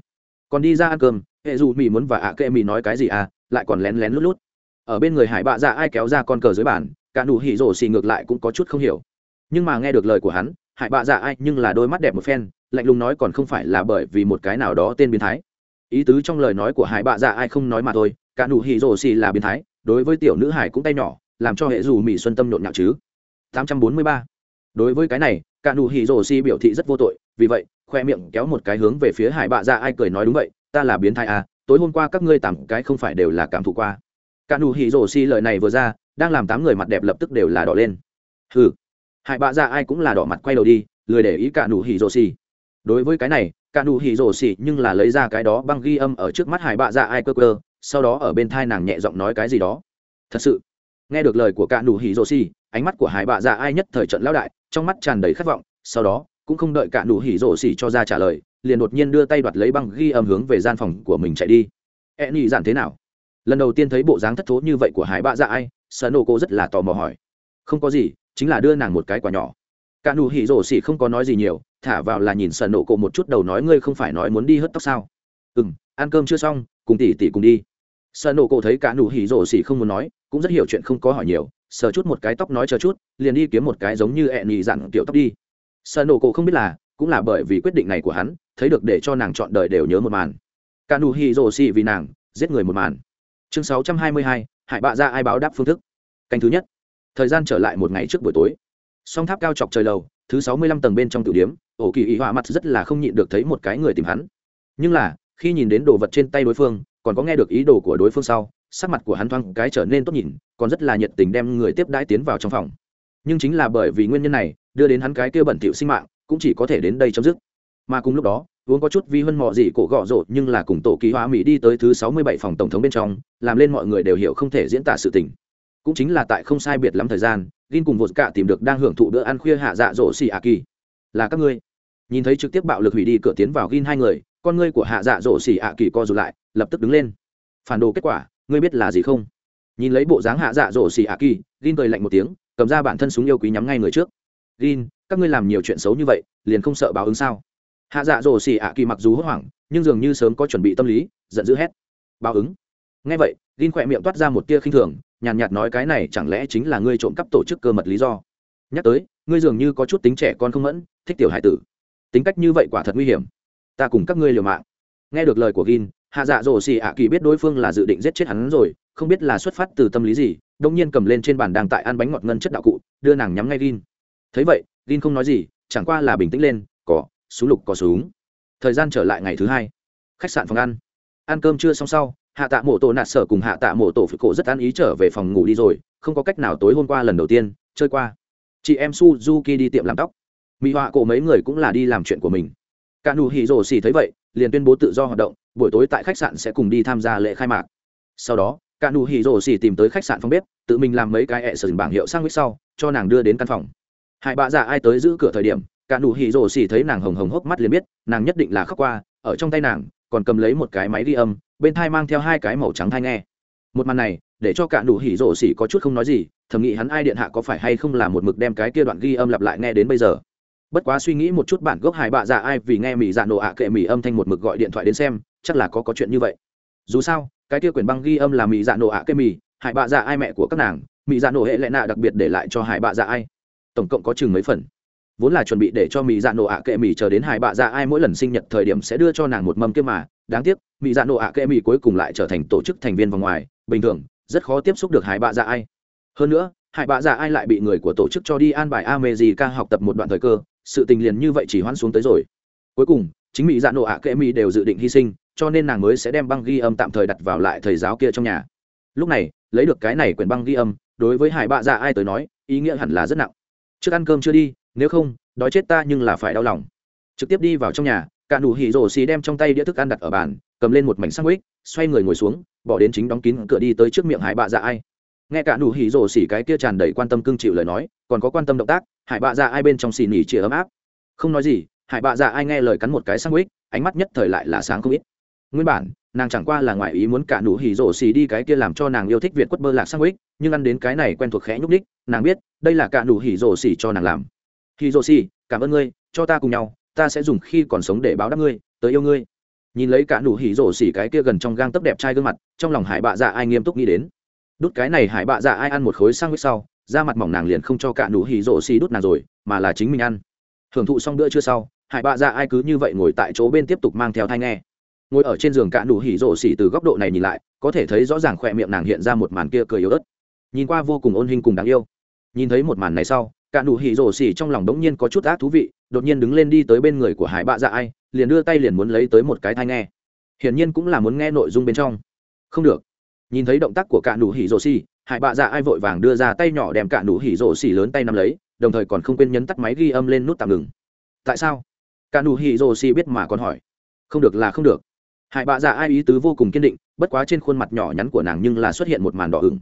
Còn đi ra ăn cơm, hệ rủ mỹ muốn và ạ kệ mỹ nói cái gì à? lại còn lén lén lút lút. Ở bên người hải bạ dạ ai kéo ra con cờ dưới bàn, cả nụ hỉ rổ xì ngược lại cũng có chút không hiểu. Nhưng mà nghe được lời của hắn, hải bạ dạ ai nhưng là đôi mắt đẹp một phen, lạnh lùng nói còn không phải là bởi vì một cái nào đó tên biến thái. Ý tứ trong lời nói của hải bạ dạ ai không nói mà thôi, cả nụ hỉ rổ xì là biến thái, đối với tiểu nữ hải cũng tay nhỏ, làm cho hệ dù mỹ xuân tâm nhộn nhạo chứ. 843. đối với cái này, cả nụ hỉ rổ xì biểu thị rất vô tội, vì vậy, khoe miệng kéo một cái hướng về phía hải bạ dạ ai cười nói đúng vậy, ta là biến thái à tối hôm qua các ngươi tám cái không phải đều là cảm thụ qua. Cả nụ hỉ rổ xì lời này vừa ra, đang làm tám người mặt đẹp lập tức đều là đỏ lên. Hừ. Hại bạ ra ai cũng là đỏ mặt quay đầu đi, lười để ý cả nụ hỉ rổ xì. Đối với cái này, cả nụ hỉ rổ xì nhưng là lấy ra cái đó băng ghi âm ở trước mắt hải bạ ra ai cơ cơ sau đó ở bên thai nàng nhẹ giọng nói cái gì đó. Thật sự. Nghe được lời của cả nụ hỉ rổ xì, ánh mắt của hải bạ ra ai nhất thời trận lão đại, trong mắt tràn đầy khát vọng, sau đó, cũng không đợi cả nụ hỉ rổ xì cho ra trả lời liền đột nhiên đưa tay đoạt lấy băng ghi âm hướng về gian phòng của mình chạy đi. E nị giản thế nào? Lần đầu tiên thấy bộ dáng thất thố như vậy của hải bạ dạ ai sợ nổ cô rất là tò mò hỏi. Không có gì chính là đưa nàng một cái quả nhỏ. Cả nụ hỉ rổ xỉ không có nói gì nhiều thả vào là nhìn sợ nổ cô một chút đầu nói ngươi không phải nói muốn đi hớt tóc sao? Ừm, ăn cơm chưa xong cùng tỷ tỷ cùng đi. Sợ nổ cô thấy cả nụ hỉ rổ xỉ không muốn nói cũng rất hiểu chuyện không có hỏi nhiều sờ chút một cái tóc nói chờ chút liền đi kiếm một cái giống như ẹ nị dặn kiểu tóc đi. Sợ nổ cô không biết là cũng là bởi vì quyết định này của hắn thấy được để cho nàng chọn đời đều nhớ một màn. Cả nụ hỉ rồ xì vì nàng giết người một màn. Chương 622, hải bạ ra ai báo đáp phương thức. Canh thứ nhất. Thời gian trở lại một ngày trước buổi tối. Song tháp cao chọc trời lầu thứ 65 tầng bên trong tiểu điếm ổ kỳ ý họa mặt rất là không nhịn được thấy một cái người tìm hắn. Nhưng là khi nhìn đến đồ vật trên tay đối phương còn có nghe được ý đồ của đối phương sau sắc mặt của hắn thoáng cái trở nên tốt nhìn còn rất là nhiệt tình đem người tiếp đãi tiến vào trong phòng. Nhưng chính là bởi vì nguyên nhân này đưa đến hắn cái kia bẩn thỉu sinh mạng cũng chỉ có thể đến đây chấm dứt mà cùng lúc đó vốn có chút vi hơn mọ gì cổ gọ rộ nhưng là cùng tổ ký hóa mỹ đi tới thứ sáu mươi bảy phòng tổng thống bên trong, làm lên mọi người đều hiểu không thể diễn tả sự tình. Cũng chính là tại không sai biệt lắm thời gian, gin cùng vột cả tìm được đang hưởng thụ bữa ăn khuya hạ dạ rộ xì a kỳ. Là các ngươi. Nhìn thấy trực tiếp bạo lực hủy đi cửa tiến vào gin hai người, con ngươi của hạ dạ rộ xì a kỳ co rụt lại, lập tức đứng lên. Phản đồ kết quả, ngươi biết là gì không? Nhìn lấy bộ dáng hạ dạ rộ xì a kỳ, gin cười lạnh một tiếng, cầm ra bản thân súng yêu quý nhắm ngay người trước. Gin, các ngươi làm nhiều chuyện xấu như vậy, liền không sợ báo ứng sao? hạ dạ dỗ xỉ ạ kỳ mặc dù hốt hoảng, nhưng dường như sớm có chuẩn bị tâm lý, giận dữ hét. Báo ứng. Ngay vậy linh khỏe miệng toát ra một tia khinh thường, nhàn nhạt nói cái này chẳng lẽ chính là ngươi trộm cắp tổ chức cơ mật lý do? Nhắc tới, ngươi dường như có chút tính trẻ con không mẫn, thích tiểu hải tử. Tính cách như vậy quả thật nguy hiểm. Ta cùng các ngươi liều mạng. Nghe được lời của gin hạ dạ dỗ xì ạ kỳ biết đối phương là dự định giết chết hắn rồi, không biết là xuất phát từ tâm lý gì đông nhiên cầm lên trên bàn đang tại ăn bánh ngọt ngân chất đạo cụ, đưa nàng nhắm ngay gin thấy vậy gin không nói gì, chẳng qua là bình tĩnh lên, có súng lục có súng. Thời gian trở lại ngày thứ hai. Khách sạn phòng ăn. Ăn cơm trưa xong sau, hạ tạ mộ tổ nạt sở cùng hạ tạ mộ tổ phụ cổ rất ăn ý trở về phòng ngủ đi rồi, không có cách nào tối hôm qua lần đầu tiên, chơi qua. Chị em suzuki đi tiệm làm tóc. Mỹ họa cổ mấy người cũng là đi làm chuyện của mình. Cả nụ hỉ rồ xì thấy vậy, liền tuyên bố tự do hoạt động, buổi tối tại khách sạn sẽ cùng đi tham gia lễ khai mạc. Sau đó, cả nụ hỉ rồ xì tìm tới khách sạn phòng bếp, tự mình làm mấy cái ẹ sừng bảng hiệu sang mít sau, cho nàng đưa đến căn phòng. Hai bạ già ai tới giữ cửa thời điểm cả nụ hỉ rồ xỉ thấy nàng hồng hồng hốc mắt liền biết, nàng nhất định là khóc qua, ở trong tay nàng, còn cầm lấy một cái máy ghi âm, bên thai mang theo hai cái màu trắng thai nghe. Một màn này, để cho cả nụ hỉ rồ xỉ có chút không nói gì, thầm nghĩ hắn ai điện hạ có phải hay không là một mực đem cái kia đoạn ghi âm lặp lại nghe đến bây giờ. Bất quá suy nghĩ một chút bản gốc hải bạ dạ ai vì nghe mỹ dạ nổ ạ kệ mỹ âm thanh một mực gọi điện thoại đến xem, chắc là có có chuyện như vậy. Dù sao, cái kia quyển băng ghi âm là mỹ dạ nổ ạ kệ mỹ hải bạ dạ ai mẹ của các nàng mỹ dạ nổ hệ lệ nạ đặc biệt để lại cho hải bạ dạ ai. Tổng cộng có chừng mấy phần? vốn là chuẩn bị để cho mỹ dạ nổ ạ kệ mỹ chờ đến hải bạ dạ ai mỗi lần sinh nhật thời điểm sẽ đưa cho nàng một mâm kia mà. Đáng tiếc mỹ dạ nổ ạ kệ mỹ cuối cùng lại trở thành tổ chức thành viên vòng ngoài. Bình thường, rất khó tiếp xúc được hải bạ dạ ai. Hơn nữa hải bạ dạ ai lại bị người của tổ chức cho đi an bài a mê gì ca học tập một đoạn thời cơ. Sự tình liền như vậy chỉ hoãn xuống tới rồi. Cuối cùng, chính mỹ dạ nổ ạ kệ mỹ đều dự định hy sinh, cho nên nàng mới sẽ đem băng ghi âm tạm thời đặt vào lại thầy giáo kia trong nhà. Lúc này, lấy được cái này quyển băng ghi âm, đối với hải bạ dạ ai tới nói, ý nghĩa hẳn là rất nặng. Trước ăn cơm chưa đi nếu không, đói chết ta nhưng là phải đau lòng. Trực tiếp đi vào trong nhà, cả nụ hỉ rổ xì đem trong tay đĩa thức ăn đặt ở bàn, cầm lên một mảnh sandwich, xoay người ngồi xuống, bỏ đến chính đóng kín cửa đi tới trước miệng hải bạ dạ ai. Nghe cả nụ hỉ rổ xì cái kia tràn đầy quan tâm cưng chịu lời nói, còn có quan tâm động tác, hải bạ dạ ai bên trong xì nỉ chia ấm áp. Không nói gì, hải bạ dạ ai nghe lời cắn một cái sandwich, ánh mắt nhất thời lại là sáng không ít. Nguyên bản, nàng chẳng qua là ngoại ý muốn cả nụ hỉ rổ xì đi cái kia làm cho nàng yêu thích việt quất bơ lạc sandwich, nhưng ăn đến cái này quen thuộc khẽ nhúc ních nàng biết đây là cả nụ hỉ rổ xì cho nàng làm hiroshi, cảm ơn ngươi, cho ta cùng nhau, ta sẽ dùng khi còn sống để báo đáp ngươi, tới yêu ngươi. Nhìn lấy cả nụ hỉ rổ xỉ cái kia gần trong gang tấc đẹp trai gương mặt, trong lòng hải bạ dạ ai nghiêm túc nghĩ đến. Đút cái này hải bạ dạ ai ăn một khối sang huyết sau, da mặt mỏng nàng liền không cho cả nụ hỉ rổ xỉ đút nàng rồi, mà là chính mình ăn. Thưởng thụ xong bữa trưa sau, hải bạ dạ ai cứ như vậy ngồi tại chỗ bên tiếp tục mang theo thai nghe. Ngồi ở trên giường cả nụ hỉ rổ xỉ từ góc độ này nhìn lại, có thể thấy rõ ràng khỏe miệng nàng hiện ra một màn kia cười yếu ớt. Nhìn qua vô cùng ôn hình cùng đáng yêu. Nhìn thấy một màn này sau cả nụ hỉ rổ xỉ trong lòng đống nhiên có chút ác thú vị, đột nhiên đứng lên đi tới bên người của hải bạ dạ ai, liền đưa tay liền muốn lấy tới một cái thai nghe. Hiển nhiên cũng là muốn nghe nội dung bên trong. Không được. Nhìn thấy động tác của cả nụ hỉ rổ xỉ, hải bạ dạ ai vội vàng đưa ra tay nhỏ đem cả nụ hỉ rổ xỉ lớn tay nắm lấy, đồng thời còn không quên nhấn tắt máy ghi âm lên nút tạm ngừng. Tại sao? Cả nụ hỉ rổ xỉ biết mà còn hỏi. Không được là không được. Hải bạ dạ ai ý tứ vô cùng kiên định, bất quá trên khuôn mặt nhỏ nhắn của nàng nhưng là xuất hiện một màn đỏ ửng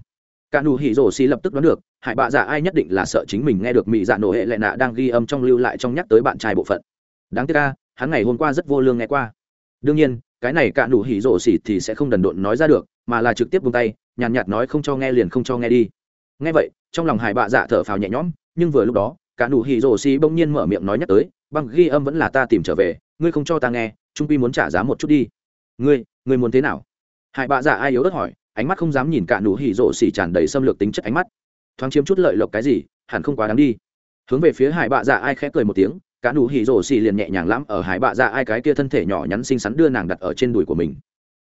cả nụ hỉ rổ xì lập tức đoán được hải bạ dạ ai nhất định là sợ chính mình nghe được mị dạ nổ hệ lệ nạ đang ghi âm trong lưu lại trong nhắc tới bạn trai bộ phận. Đáng tiếc ca hắn ngày hôm qua rất vô lương nghe qua. Đương nhiên cái này cả nụ hỉ rổ xì thì sẽ không đần độn nói ra được mà là trực tiếp buông tay nhàn nhạt, nhạt nói không cho nghe liền không cho nghe đi. Nghe vậy trong lòng hải bạ dạ thở phào nhẹ nhõm nhưng vừa lúc đó cả nụ hỉ rổ xì bỗng nhiên mở miệng nói nhắc tới băng ghi âm vẫn là ta tìm trở về ngươi không cho ta nghe trung quy muốn trả giá một chút đi. Ngươi ngươi muốn thế nào? Hải bạ dạ ai yếu đất hỏi ánh mắt không dám nhìn cả nụ hỉ rộ xỉ tràn đầy xâm lược tính chất ánh mắt. Thoáng chiếm chút lợi lộc cái gì, hẳn không quá đáng đi. Hướng về phía hải bạ dạ ai khẽ cười một tiếng, cả nụ hỉ rộ xỉ liền nhẹ nhàng lắm ở hải bạ dạ ai cái kia thân thể nhỏ nhắn xinh xắn đưa nàng đặt ở trên đùi của mình.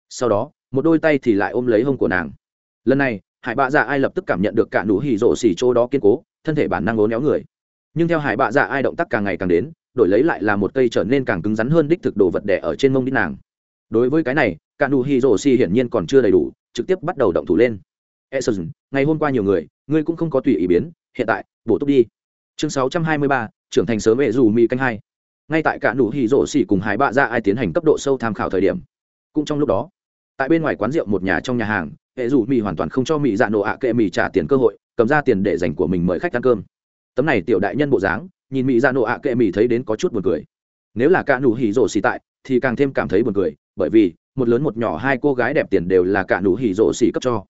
Sau đó, một đôi tay thì lại ôm lấy hông của nàng. Lần này, hải bạ dạ ai lập tức cảm nhận được cả nụ hỉ rộ xỉ chỗ đó kiên cố, thân thể bản năng ố néo người. Nhưng theo hải bạ dạ ai động tác càng ngày càng đến, đổi lấy lại là một cây trở nên càng cứng rắn hơn đích thực đồ vật đẻ ở trên mông đi nàng. Đối với cái này, cả nụ hỉ rộ xì hiển nhiên còn chưa đầy đủ trực tiếp bắt đầu động thủ lên. Essen, ngày hôm qua nhiều người ngươi cũng không có tùy ý biến hiện tại bổ túc đi. Chương 623, trưởng thành sớm vệ dù mì canh hai. Ngay tại cả nụ hỉ rộ xỉ cùng hải bạ ra ai tiến hành cấp độ sâu tham khảo thời điểm cũng trong lúc đó tại bên ngoài quán rượu một nhà trong nhà hàng hệ dù mì hoàn toàn không cho mì dạ nổ ạ kệ mì trả tiền cơ hội cầm ra tiền để dành của mình mời khách ăn cơm. Tấm này tiểu đại nhân bộ dáng nhìn mì dạ nổ ạ kệ mì thấy đến có chút buồn cười. Nếu là cả nụ hỉ rộ xỉ tại thì càng thêm cảm thấy buồn cười bởi vì một lớn một nhỏ hai cô gái đẹp tiền đều là cả nụ hỉ rộ xỉ cấp cho.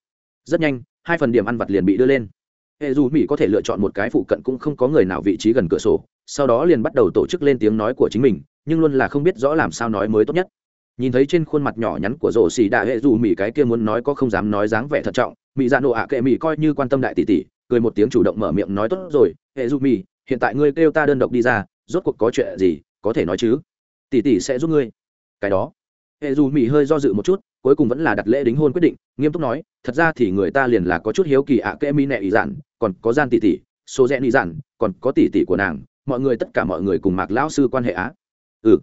Rất nhanh, hai phần điểm ăn vặt liền bị đưa lên. Hệ dù mỹ có thể lựa chọn một cái phụ cận cũng không có người nào vị trí gần cửa sổ, sau đó liền bắt đầu tổ chức lên tiếng nói của chính mình, nhưng luôn là không biết rõ làm sao nói mới tốt nhất. Nhìn thấy trên khuôn mặt nhỏ nhắn của rổ xì đạ hệ dù mỹ cái kia muốn nói có không dám nói dáng vẻ thận trọng, mỹ dạ nộ ạ kệ mỹ coi như quan tâm đại tỷ tỷ, cười một tiếng chủ động mở miệng nói tốt rồi, hệ dù mỹ, hiện tại ngươi kêu ta đơn độc đi ra, rốt cuộc có chuyện gì, có thể nói chứ? Tỷ tỷ sẽ giúp ngươi. Cái đó hệ dù mỹ hơi do dự một chút, cuối cùng vẫn là đặt lễ đính hôn quyết định, nghiêm túc nói, thật ra thì người ta liền là có chút hiếu kỳ ạ à mi mỹ nệ ý giản còn có gian tỷ tỷ, số rẽ ý giản còn có tỷ tỷ của nàng, mọi người tất cả mọi người cùng mạc lão sư quan hệ á. Ừ.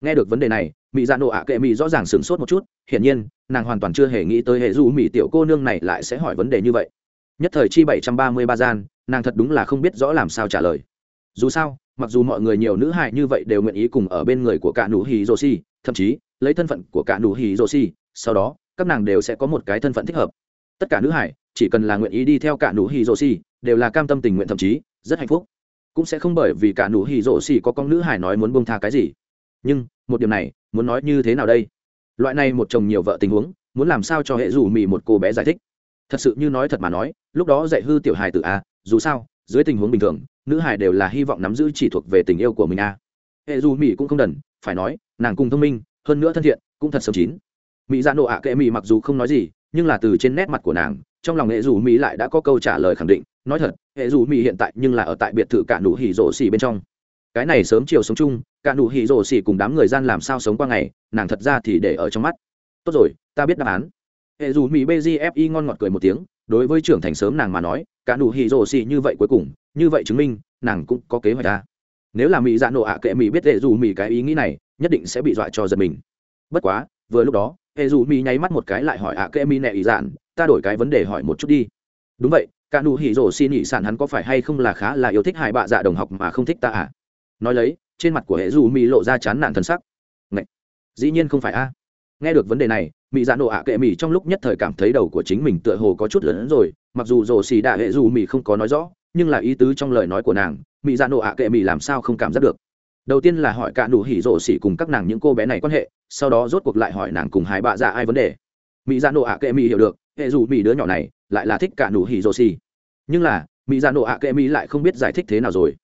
Nghe được vấn đề này mỹ dạ nộ ạ, kệ mỹ rõ ràng sửng sốt một chút, hiển nhiên, nàng hoàn toàn chưa hề nghĩ tới hệ dù mỹ tiểu cô nương này lại sẽ hỏi vấn đề như vậy. Nhất thời chi bảy trăm ba mươi ba gian, nàng thật đúng là không biết rõ làm sao trả lời. Dù sao, mặc dù mọi người nhiều nữ hại như vậy đều nguyện ý cùng ở bên người của cả nụ hì rô si thậm chí lấy thân phận của cả nụ hỉ rồ xì, sau đó, các nàng đều sẽ có một cái thân phận thích hợp. Tất cả nữ hải, chỉ cần là nguyện ý đi theo cả nụ hỉ rồ xì, đều là cam tâm tình nguyện thậm chí, rất hạnh phúc. Cũng sẽ không bởi vì cả nụ hỉ rồ xì có con nữ hải nói muốn bông tha cái gì. Nhưng, một điểm này, muốn nói như thế nào đây? Loại này một chồng nhiều vợ tình huống, muốn làm sao cho hệ rủ mì một cô bé giải thích? Thật sự như nói thật mà nói, lúc đó dạy hư tiểu hài tự a à, dù sao, dưới tình huống bình thường, nữ hải đều là hy vọng nắm giữ chỉ thuộc về tình yêu của mình a hệ dù mỹ cũng không đần, phải nói, nàng cùng thông minh hơn nữa thân thiện, cũng thật sớm chín. Mỹ dạ nộ ạ kệ mỹ mặc dù không nói gì, nhưng là từ trên nét mặt của nàng, trong lòng hệ dù mỹ lại đã có câu trả lời khẳng định, nói thật, hệ dù mỹ hiện tại nhưng là ở tại biệt thự cả nụ hỉ rổ xỉ bên trong. Cái này sớm chiều sống chung, cả nụ hỉ rổ xỉ cùng đám người gian làm sao sống qua ngày, nàng thật ra thì để ở trong mắt. Tốt rồi, ta biết đáp án. Hệ dù mỹ bgfi ngon ngọt cười một tiếng, đối với trưởng thành sớm nàng mà nói, cả nụ hỉ rổ xỉ như vậy cuối cùng, như vậy chứng minh, nàng cũng có kế hoạch ta nếu là mỹ dạ nộ ạ kệ mỹ biết hệ dù mỹ cái ý nghĩ này nhất định sẽ bị dọa cho giật mình. Bất quá, vừa lúc đó hệ dù mi nháy mắt một cái lại hỏi ạ à kệ mỹ nẹ ý dạn ta đổi cái vấn đề hỏi một chút đi. Đúng vậy cả nụ hỉ rổ xin ý sản hắn có phải hay không là khá là yêu thích hai bạ dạ đồng học mà không thích ta à? Nói lấy, trên mặt của hệ dù mi lộ ra chán nản thân sắc. Ngậy! dĩ nhiên không phải a. Nghe được vấn đề này mỹ dạ nộ ạ kệ mỹ trong lúc nhất thời cảm thấy đầu của chính mình tựa hồ có chút lớn rồi, mặc dù rổ xì đạ hệ dù mỹ không có nói rõ, nhưng là ý tứ trong lời nói của nàng mỹ dạ nộ ạ kệ mỹ làm sao không cảm giác được đầu tiên là hỏi cả nụ hỉ rổ xỉ cùng các nàng những cô bé này quan hệ, sau đó rốt cuộc lại hỏi nàng cùng hai bạ dạ ai vấn đề. Mỹ dạ nộ ạ kệ mỹ hiểu được, hệ dù mỹ đứa nhỏ này lại là thích cả nụ hỉ rổ xỉ. Nhưng là, mỹ dạ nộ ạ kệ mỹ lại không biết giải thích thế nào rồi.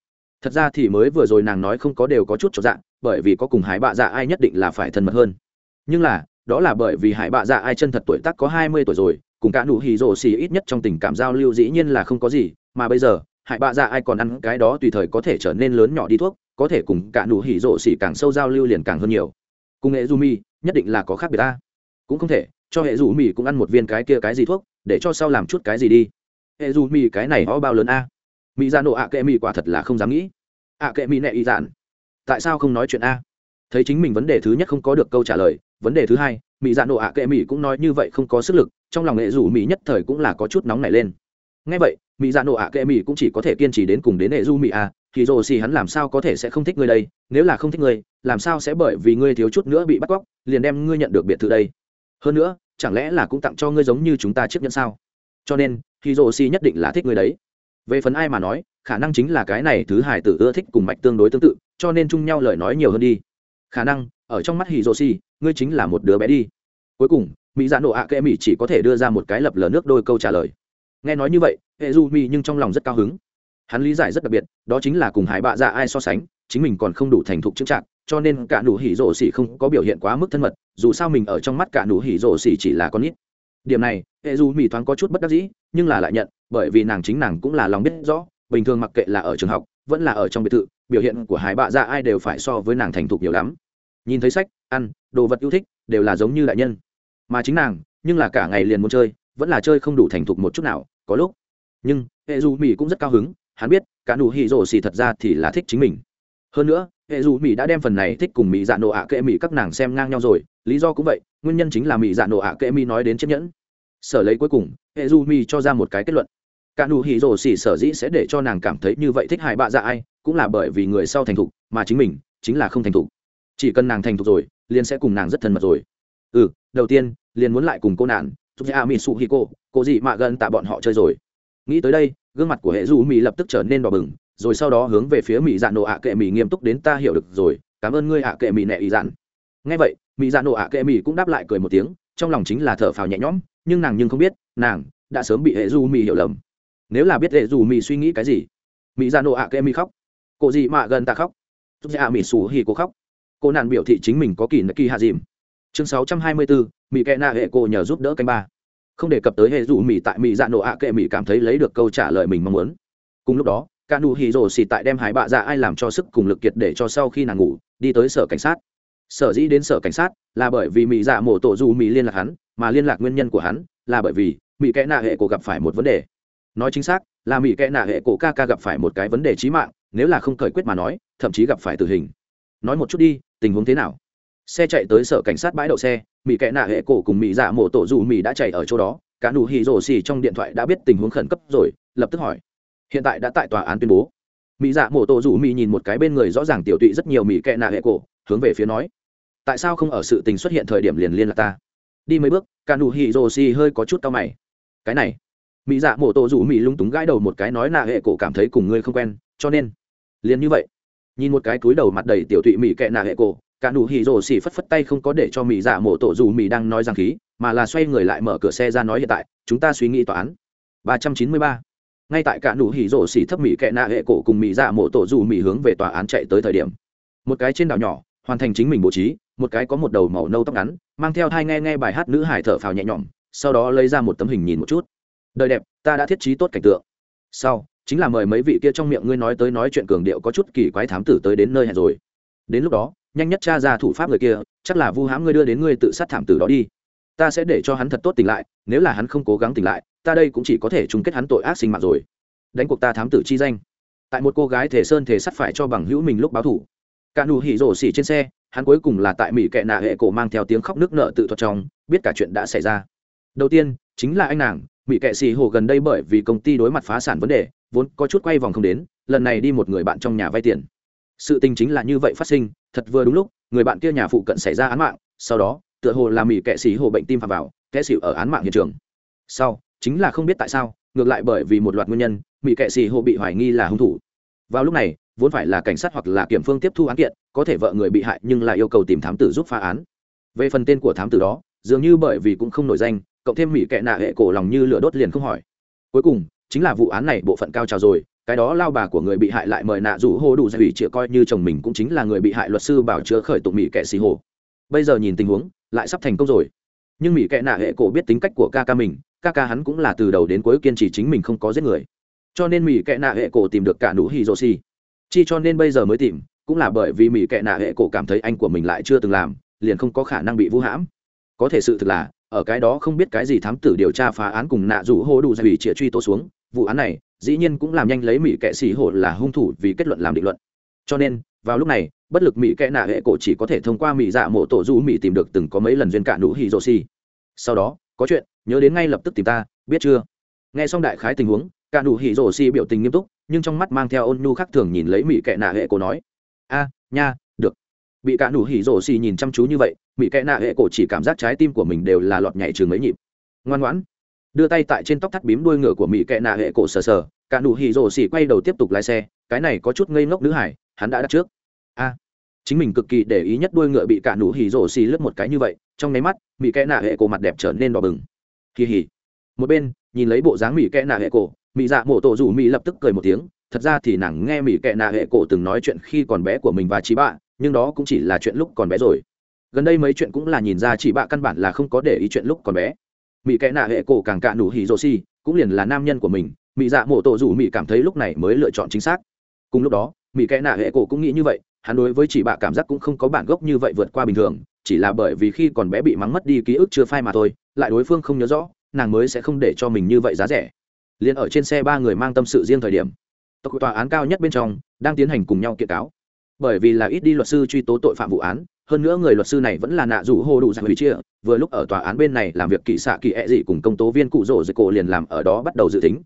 Thật ra thì mới vừa rồi nàng nói không có đều có chút cho dạng, bởi vì có cùng hải bạ dạ ai nhất định là phải thân mật hơn. Nhưng là, đó là bởi vì hải bạ dạ ai chân thật tuổi tác có hai mươi tuổi rồi, cùng cả nụ hỉ rổ xì ít nhất trong tình cảm giao lưu dĩ nhiên là không có gì, mà bây giờ hải bạ dạ ai còn ăn cái đó tùy thời có thể trở nên lớn nhỏ đi thuốc có thể cùng cả nụ hỉ rộ xỉ càng sâu giao lưu liền càng hơn nhiều. Cùng hệ du mi nhất định là có khác biệt ta. Cũng không thể, cho hệ du mi cũng ăn một viên cái kia cái gì thuốc, để cho sau làm chút cái gì đi. Hệ du mi cái này ó bao lớn a? Mỹ ra nộ ạ kệ mi quả thật là không dám nghĩ. Ạ kệ mi nẹ y dạn. Tại sao không nói chuyện a? Thấy chính mình vấn đề thứ nhất không có được câu trả lời, vấn đề thứ hai mỹ dạ nộ ạ kệ mỹ cũng nói như vậy không có sức lực, trong lòng nghệ dù mỹ nhất thời cũng là có chút nóng nảy lên. Ngay vậy mỹ dạ nộ ạ kệ mỹ cũng chỉ có thể kiên trì đến cùng đến nghệ du mỹ a hì rồ xì hắn làm sao có thể sẽ không thích ngươi đây? Nếu là không thích ngươi, làm sao sẽ bởi vì ngươi thiếu chút nữa bị bắt cóc, liền đem ngươi nhận được biệt thự đây? Hơn nữa, chẳng lẽ là cũng tặng cho ngươi giống như chúng ta chiếc nhẫn sao? Cho nên hì rồ xì nhất định là thích ngươi đấy. Về phần ai mà nói, khả năng chính là cái này thứ hải tử ưa thích cùng mạch tương đối tương tự, cho nên chung nhau lời nói nhiều hơn đi. Khả năng, ở trong mắt hì rồ xì, ngươi chính là một đứa bé đi. Cuối cùng, mỹ dạ nộ ạ kệ mỹ chỉ có thể đưa ra một cái lập lờ nước đôi câu trả lời. Nghe nói như vậy, hệ du mi nhưng trong lòng rất cao hứng hắn lý giải rất đặc biệt, đó chính là cùng hải bạ dạ ai so sánh, chính mình còn không đủ thành thục chững chạc cho nên cả nụ hỉ rổ xỉ không có biểu hiện quá mức thân mật, dù sao mình ở trong mắt cả nụ hỉ rổ xỉ chỉ là con nít. Điểm này, hệ dù mỹ thoáng có chút bất đắc dĩ, nhưng là lại nhận, bởi vì nàng chính nàng cũng là lòng biết rõ, bình thường mặc kệ là ở trường học, vẫn là ở trong biệt thự, biểu hiện của hải bạ dạ ai đều phải so với nàng thành thục nhiều lắm. Nhìn thấy sách, ăn, đồ vật yêu thích, đều là giống như đại nhân. Mà chính nàng, nhưng là cả ngày liền muốn chơi, vẫn là chơi không đủ thành thục một chút nào, có lúc. Nhưng, hệ dù mỹ cũng rất cao hứng hắn biết, cả nụ hỉ rổ xì thật ra thì là thích chính mình. Hơn nữa, hệ dù mỹ đã đem phần này thích cùng mỹ dạ nộ ạ kệ mỹ các nàng xem ngang nhau rồi, lý do cũng vậy, nguyên nhân chính là mỹ dạ nộ ạ kệ mỹ nói đến chiếc nhẫn. Sở lấy cuối cùng, hệ dù mỹ cho ra một cái kết luận. Cả nụ hỉ rổ xì sở dĩ sẽ để cho nàng cảm thấy như vậy thích hại bạ dạ ai, cũng là bởi vì người sau thành thục, mà chính mình chính là không thành thục. Chỉ cần nàng thành thục rồi, liền sẽ cùng nàng rất thân mật rồi. Ừ đầu tiên, liền muốn lại cùng cô nạn giúp a mỹ sụ hi cô cô gì mà gần tạ bọn họ chơi rồi. Nghĩ tới đây gương mặt của hệ du mỹ lập tức trở nên đỏ bừng rồi sau đó hướng về phía mỹ dạ nổ ạ kệ mỹ nghiêm túc đến ta hiểu được rồi cảm ơn ngươi ạ kệ mỹ nẹ ý dặn. ngay vậy mỹ dạ nổ ạ kệ mỹ cũng đáp lại cười một tiếng trong lòng chính là thở phào nhẹ nhõm nhưng nàng nhưng không biết nàng đã sớm bị hệ du mỹ hiểu lầm. Nếu là biết hệ du mỹ suy nghĩ cái gì mỹ dạ nổ ạ kệ mỹ khóc. Cô gì mà gần ta khóc? Giúp dạ mỹ xù hì cô khóc. Cô nàng biểu thị chính mình có kỳ nợ kỳ hạ dìm. Chương 624, mỹ kệ nạ hệ cô nhờ giúp đỡ canh ba không đề cập tới hệ dù mỹ tại mỹ dạ nổ ạ kệ mỹ cảm thấy lấy được câu trả lời mình mong muốn. Cùng lúc đó ca nụ hì rồ xì tại đem hải bạ dạ ai làm cho sức cùng lực kiệt để cho sau khi nàng ngủ, đi tới sở cảnh sát. Sở dĩ đến sở cảnh sát là bởi vì mỹ dạ mổ tổ dù mỹ liên lạc hắn, mà liên lạc nguyên nhân của hắn là bởi vì mỹ kẽ nạ hệ cổ gặp phải một vấn đề. Nói chính xác, là mỹ kẽ nạ hệ cổ ca ca gặp phải một cái vấn đề trí mạng, nếu là không cởi quyết mà nói, thậm chí gặp phải tử hình. Nói một chút đi, tình huống thế nào? Xe chạy tới sở cảnh sát bãi đậu xe mỹ kệ nạ hệ cổ cùng mỹ dạ mổ tổ dù mỹ đã chạy ở chỗ đó, cả nụ hỉ rổ xỉ trong điện thoại đã biết tình huống khẩn cấp rồi, lập tức hỏi. Hiện tại đã tại tòa án tuyên bố. Mỹ dạ mổ tổ dù mỹ nhìn một cái bên người rõ ràng tiểu tụy rất nhiều mỹ kệ nạ hệ cổ, hướng về phía nói. Tại sao không ở sự tình xuất hiện thời điểm liền liên lạc ta? Đi mấy bước, cả nụ hỉ rổ xỉ hơi có chút tao mày. Cái này. Mỹ dạ mổ tổ dù mỹ lung túng gãi đầu một cái nói nạ hệ cổ cảm thấy cùng ngươi không quen, cho nên. Liền như vậy. Nhìn một cái túi đầu mặt đầy tiểu tụy mỹ kệ nạ hệ cổ cả nụ hỉ rồ xỉ phất phất tay không có để cho mỹ dạ mổ tổ dù mỹ đang nói rằng khí, mà là xoay người lại mở cửa xe ra nói hiện tại, chúng ta suy nghĩ tòa án. 393. ngay tại cả nụ hỉ rồ xỉ thấp mỹ kẹ nạ hệ cổ cùng mỹ dạ mổ tổ dù mỹ hướng về tòa án chạy tới thời điểm. Một cái trên đảo nhỏ, hoàn thành chính mình bố trí, một cái có một đầu màu nâu tóc ngắn, mang theo thai nghe nghe bài hát nữ hải thở phào nhẹ nhõm, sau đó lấy ra một tấm hình nhìn một chút. Đời đẹp, ta đã thiết trí tốt cảnh tượng. Sau, chính là mời mấy vị kia trong miệng ngươi nói tới nói chuyện cường điệu có chút kỳ quái thám tử tới đến nơi hẹn rồi. Đến lúc đó nhanh nhất cha ra thủ pháp người kia, chắc là vu hãm ngươi đưa đến ngươi tự sát thảm tử đó đi. Ta sẽ để cho hắn thật tốt tỉnh lại, nếu là hắn không cố gắng tỉnh lại, ta đây cũng chỉ có thể chung kết hắn tội ác sinh mạng rồi. Đánh cuộc ta thám tử chi danh. Tại một cô gái thể sơn thể sắt phải cho bằng hữu mình lúc báo thủ. Cả nụ hỉ rổ xỉ trên xe, hắn cuối cùng là tại mỹ kệ nạ hệ cổ mang theo tiếng khóc nước nợ tự thuật trong, biết cả chuyện đã xảy ra. Đầu tiên, chính là anh nàng mỹ kệ xì hồ gần đây bởi vì công ty đối mặt phá sản vấn đề, vốn có chút quay vòng không đến, lần này đi một người bạn trong nhà vay tiền. Sự tình chính là như vậy phát sinh thật vừa đúng lúc, người bạn kia nhà phụ cận xảy ra án mạng, sau đó, tựa hồ làm mỹ kệ sĩ hồ bệnh tim phạm vào kệ sĩ ở án mạng hiện trường. Sau, chính là không biết tại sao, ngược lại bởi vì một loạt nguyên nhân mỹ kệ sĩ hồ bị hoài nghi là hung thủ. Vào lúc này, vốn phải là cảnh sát hoặc là kiểm phương tiếp thu án kiện, có thể vợ người bị hại nhưng lại yêu cầu tìm thám tử giúp phá án. Về phần tên của thám tử đó, dường như bởi vì cũng không nổi danh, cộng thêm mỹ kệ nạ hệ cổ lòng như lửa đốt liền không hỏi. Cuối cùng, chính là vụ án này bộ phận cao trào rồi cái đó lao bà của người bị hại lại mời nạ rủ hồ đủ giải ủy chịa coi như chồng mình cũng chính là người bị hại luật sư bảo chữa khởi tụng mỹ kẻ xì hồ. Bây giờ nhìn tình huống, lại sắp thành công rồi. Nhưng mỹ kẻ nạ hệ cổ biết tính cách của ca ca mình, ca ca hắn cũng là từ đầu đến cuối kiên trì chính mình không có giết người. Cho nên mỹ kẻ nạ hệ cổ tìm được cả nụ hi dô si chi cho nên bây giờ mới tìm, cũng là bởi vì mỹ kệ nạ hệ cổ cảm thấy anh của mình lại chưa từng làm, liền không có khả năng bị vũ hãm. Có thể sự thực là, ở cái đó không biết cái gì thám tử điều tra phá án cùng nạ rủ hô đủ dạy ủy chĩa truy tố xuống, vụ án này dĩ nhiên cũng làm nhanh lấy mỹ kệ xì hổ là hung thủ vì kết luận làm định luận. Cho nên, vào lúc này, bất lực mỹ kệ nạ hệ cổ chỉ có thể thông qua mỹ dạ mộ tổ du mỹ tìm được từng có mấy lần duyên cả nụ hỉ rồ xì. Sau đó, có chuyện, nhớ đến ngay lập tức tìm ta, biết chưa? Nghe xong đại khái tình huống cả nụ hỉ rồ xì biểu tình nghiêm túc, nhưng trong mắt mang theo ôn nhu khác thường nhìn lấy mỹ kệ nạ hệ cổ nói, a, nha, được. Bị cả nụ hỉ rồ xì nhìn chăm chú như vậy, mỹ kệ nạ hệ cổ chỉ cảm giác trái tim của mình đều là lọt nhảy trường mấy nhịp. Ngoan ngoãn đưa tay tại trên tóc thắt bím đuôi ngựa của mỹ kệ nạ hệ cổ sờ sờ, cả nụ hì rổ xỉ quay đầu tiếp tục lái xe, cái này có chút ngây ngốc nữ hải, hắn đã đặt trước. A, chính mình cực kỳ để ý nhất đuôi ngựa bị cả nụ hì rổ xỉ lướt một cái như vậy, trong nháy mắt, mỹ kệ nạ hệ cổ mặt đẹp trở nên đỏ bừng. Kỳ hỉ. Một bên, nhìn lấy bộ dáng mỹ kệ nạ hệ cổ, mỹ dạ mổ tổ rủ mỹ lập tức cười một tiếng, thật ra thì nàng nghe mỹ kệ nạ hệ cổ từng nói chuyện khi còn bé của mình và chị bạ nhưng đó cũng chỉ là chuyện lúc còn bé rồi. Gần đây mấy chuyện cũng là nhìn ra chị bạ căn bản là không có để ý chuyện lúc còn bé mỹ kẽ nạ hệ cổ càng cạ nụ hỉ rô xi cũng liền là nam nhân của mình mỹ dạ mổ tổ dù mỹ cảm thấy lúc này mới lựa chọn chính xác. Cùng lúc đó mỹ kẽ nạ hệ cổ cũng nghĩ như vậy, hắn đối với chị bạ cảm giác cũng không có bản gốc như vậy vượt qua bình thường, chỉ là bởi vì khi còn bé bị mắng mất đi ký ức chưa phai mà thôi, lại đối phương không nhớ rõ, nàng mới sẽ không để cho mình như vậy giá rẻ. Liền ở trên xe ba người mang tâm sự riêng thời điểm tộc tòa án cao nhất bên trong đang tiến hành cùng nhau kiện cáo. Bởi vì là ít đi luật sư truy tố tội phạm vụ án hơn nữa người luật sư này vẫn là nạ rủ hô đủ giải hủy chia, vừa lúc ở tòa án bên này làm việc kỳ xạ kỳ ẹ、e、dị cùng công tố viên cụ rổ dưới cổ liền làm ở đó bắt đầu dự tính.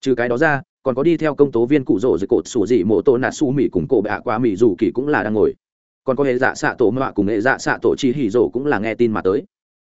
Trừ cái đó ra, còn có đi theo công tố viên cụ rổ dưới cổ sủ dị mộ tô nạ su mỹ cùng cổ bạ qua mỹ dù kỳ cũng là đang ngồi. Còn có hệ dạ xạ tổ mạ cùng hệ dạ xạ tổ chi hỉ rổ cũng là nghe tin mà tới.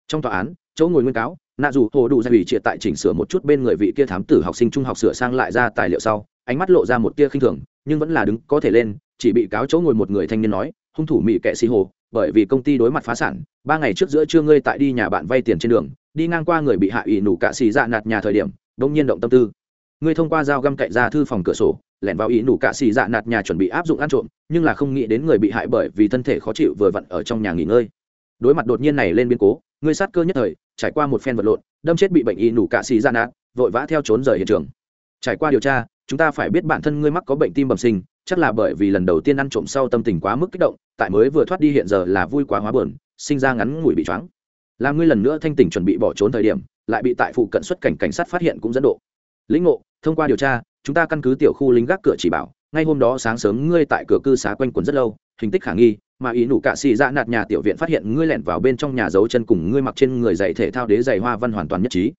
Trong tòa án, chỗ ngồi nguyên cáo, nạ dù hồ đủ ra hủy triệt tại chỉnh sửa một chút bên người vị kia thám tử học sinh trung học sửa sang lại ra tài liệu sau, ánh mắt lộ ra một tia khinh thường, nhưng vẫn là đứng có thể lên, chỉ bị cáo chỗ ngồi một người thanh niên nói, hung thủ mỹ kệ xì hồ bởi vì công ty đối mặt phá sản, ba ngày trước giữa trưa ngươi tại đi nhà bạn vay tiền trên đường, đi ngang qua người bị hạ ủy nủ cạ xì dạ nạt nhà thời điểm đông nhiên động tâm tư. Ngươi thông qua dao găm cậy ra thư phòng cửa sổ, lẻn vào ý nủ cạ xì dạ nạt nhà chuẩn bị áp dụng ăn trộm, nhưng là không nghĩ đến người bị hại bởi vì thân thể khó chịu vừa vặn ở trong nhà nghỉ ngơi. Đối mặt đột nhiên này lên biến cố, ngươi sát cơ nhất thời, trải qua một phen vật lộn, đâm chết bị bệnh ý nủ cạ xì dạ nạt, vội vã theo trốn rời hiện trường. Trải qua điều tra, chúng ta phải biết bản thân ngươi mắc có bệnh tim bẩm sinh chắc là bởi vì lần đầu tiên ăn trộm sau tâm tình quá mức kích động, tại mới vừa thoát đi hiện giờ là vui quá hóa bờn sinh ra ngắn ngủi bị choáng. Làm ngươi lần nữa thanh tỉnh chuẩn bị bỏ trốn thời điểm, lại bị tại phụ cận xuất cảnh cảnh sát phát hiện cũng dẫn độ. Lĩnh ngộ, thông qua điều tra, chúng ta căn cứ tiểu khu lính gác cửa chỉ bảo, ngay hôm đó sáng sớm ngươi tại cửa cư xá quanh quần rất lâu, hình tích khả nghi, mà ý nụ cạ xì ra nạt nhà tiểu viện phát hiện ngươi lẻn vào bên trong nhà giấu chân cùng ngươi mặc trên người giày thể thao đế giày hoa văn hoàn toàn nhất trí.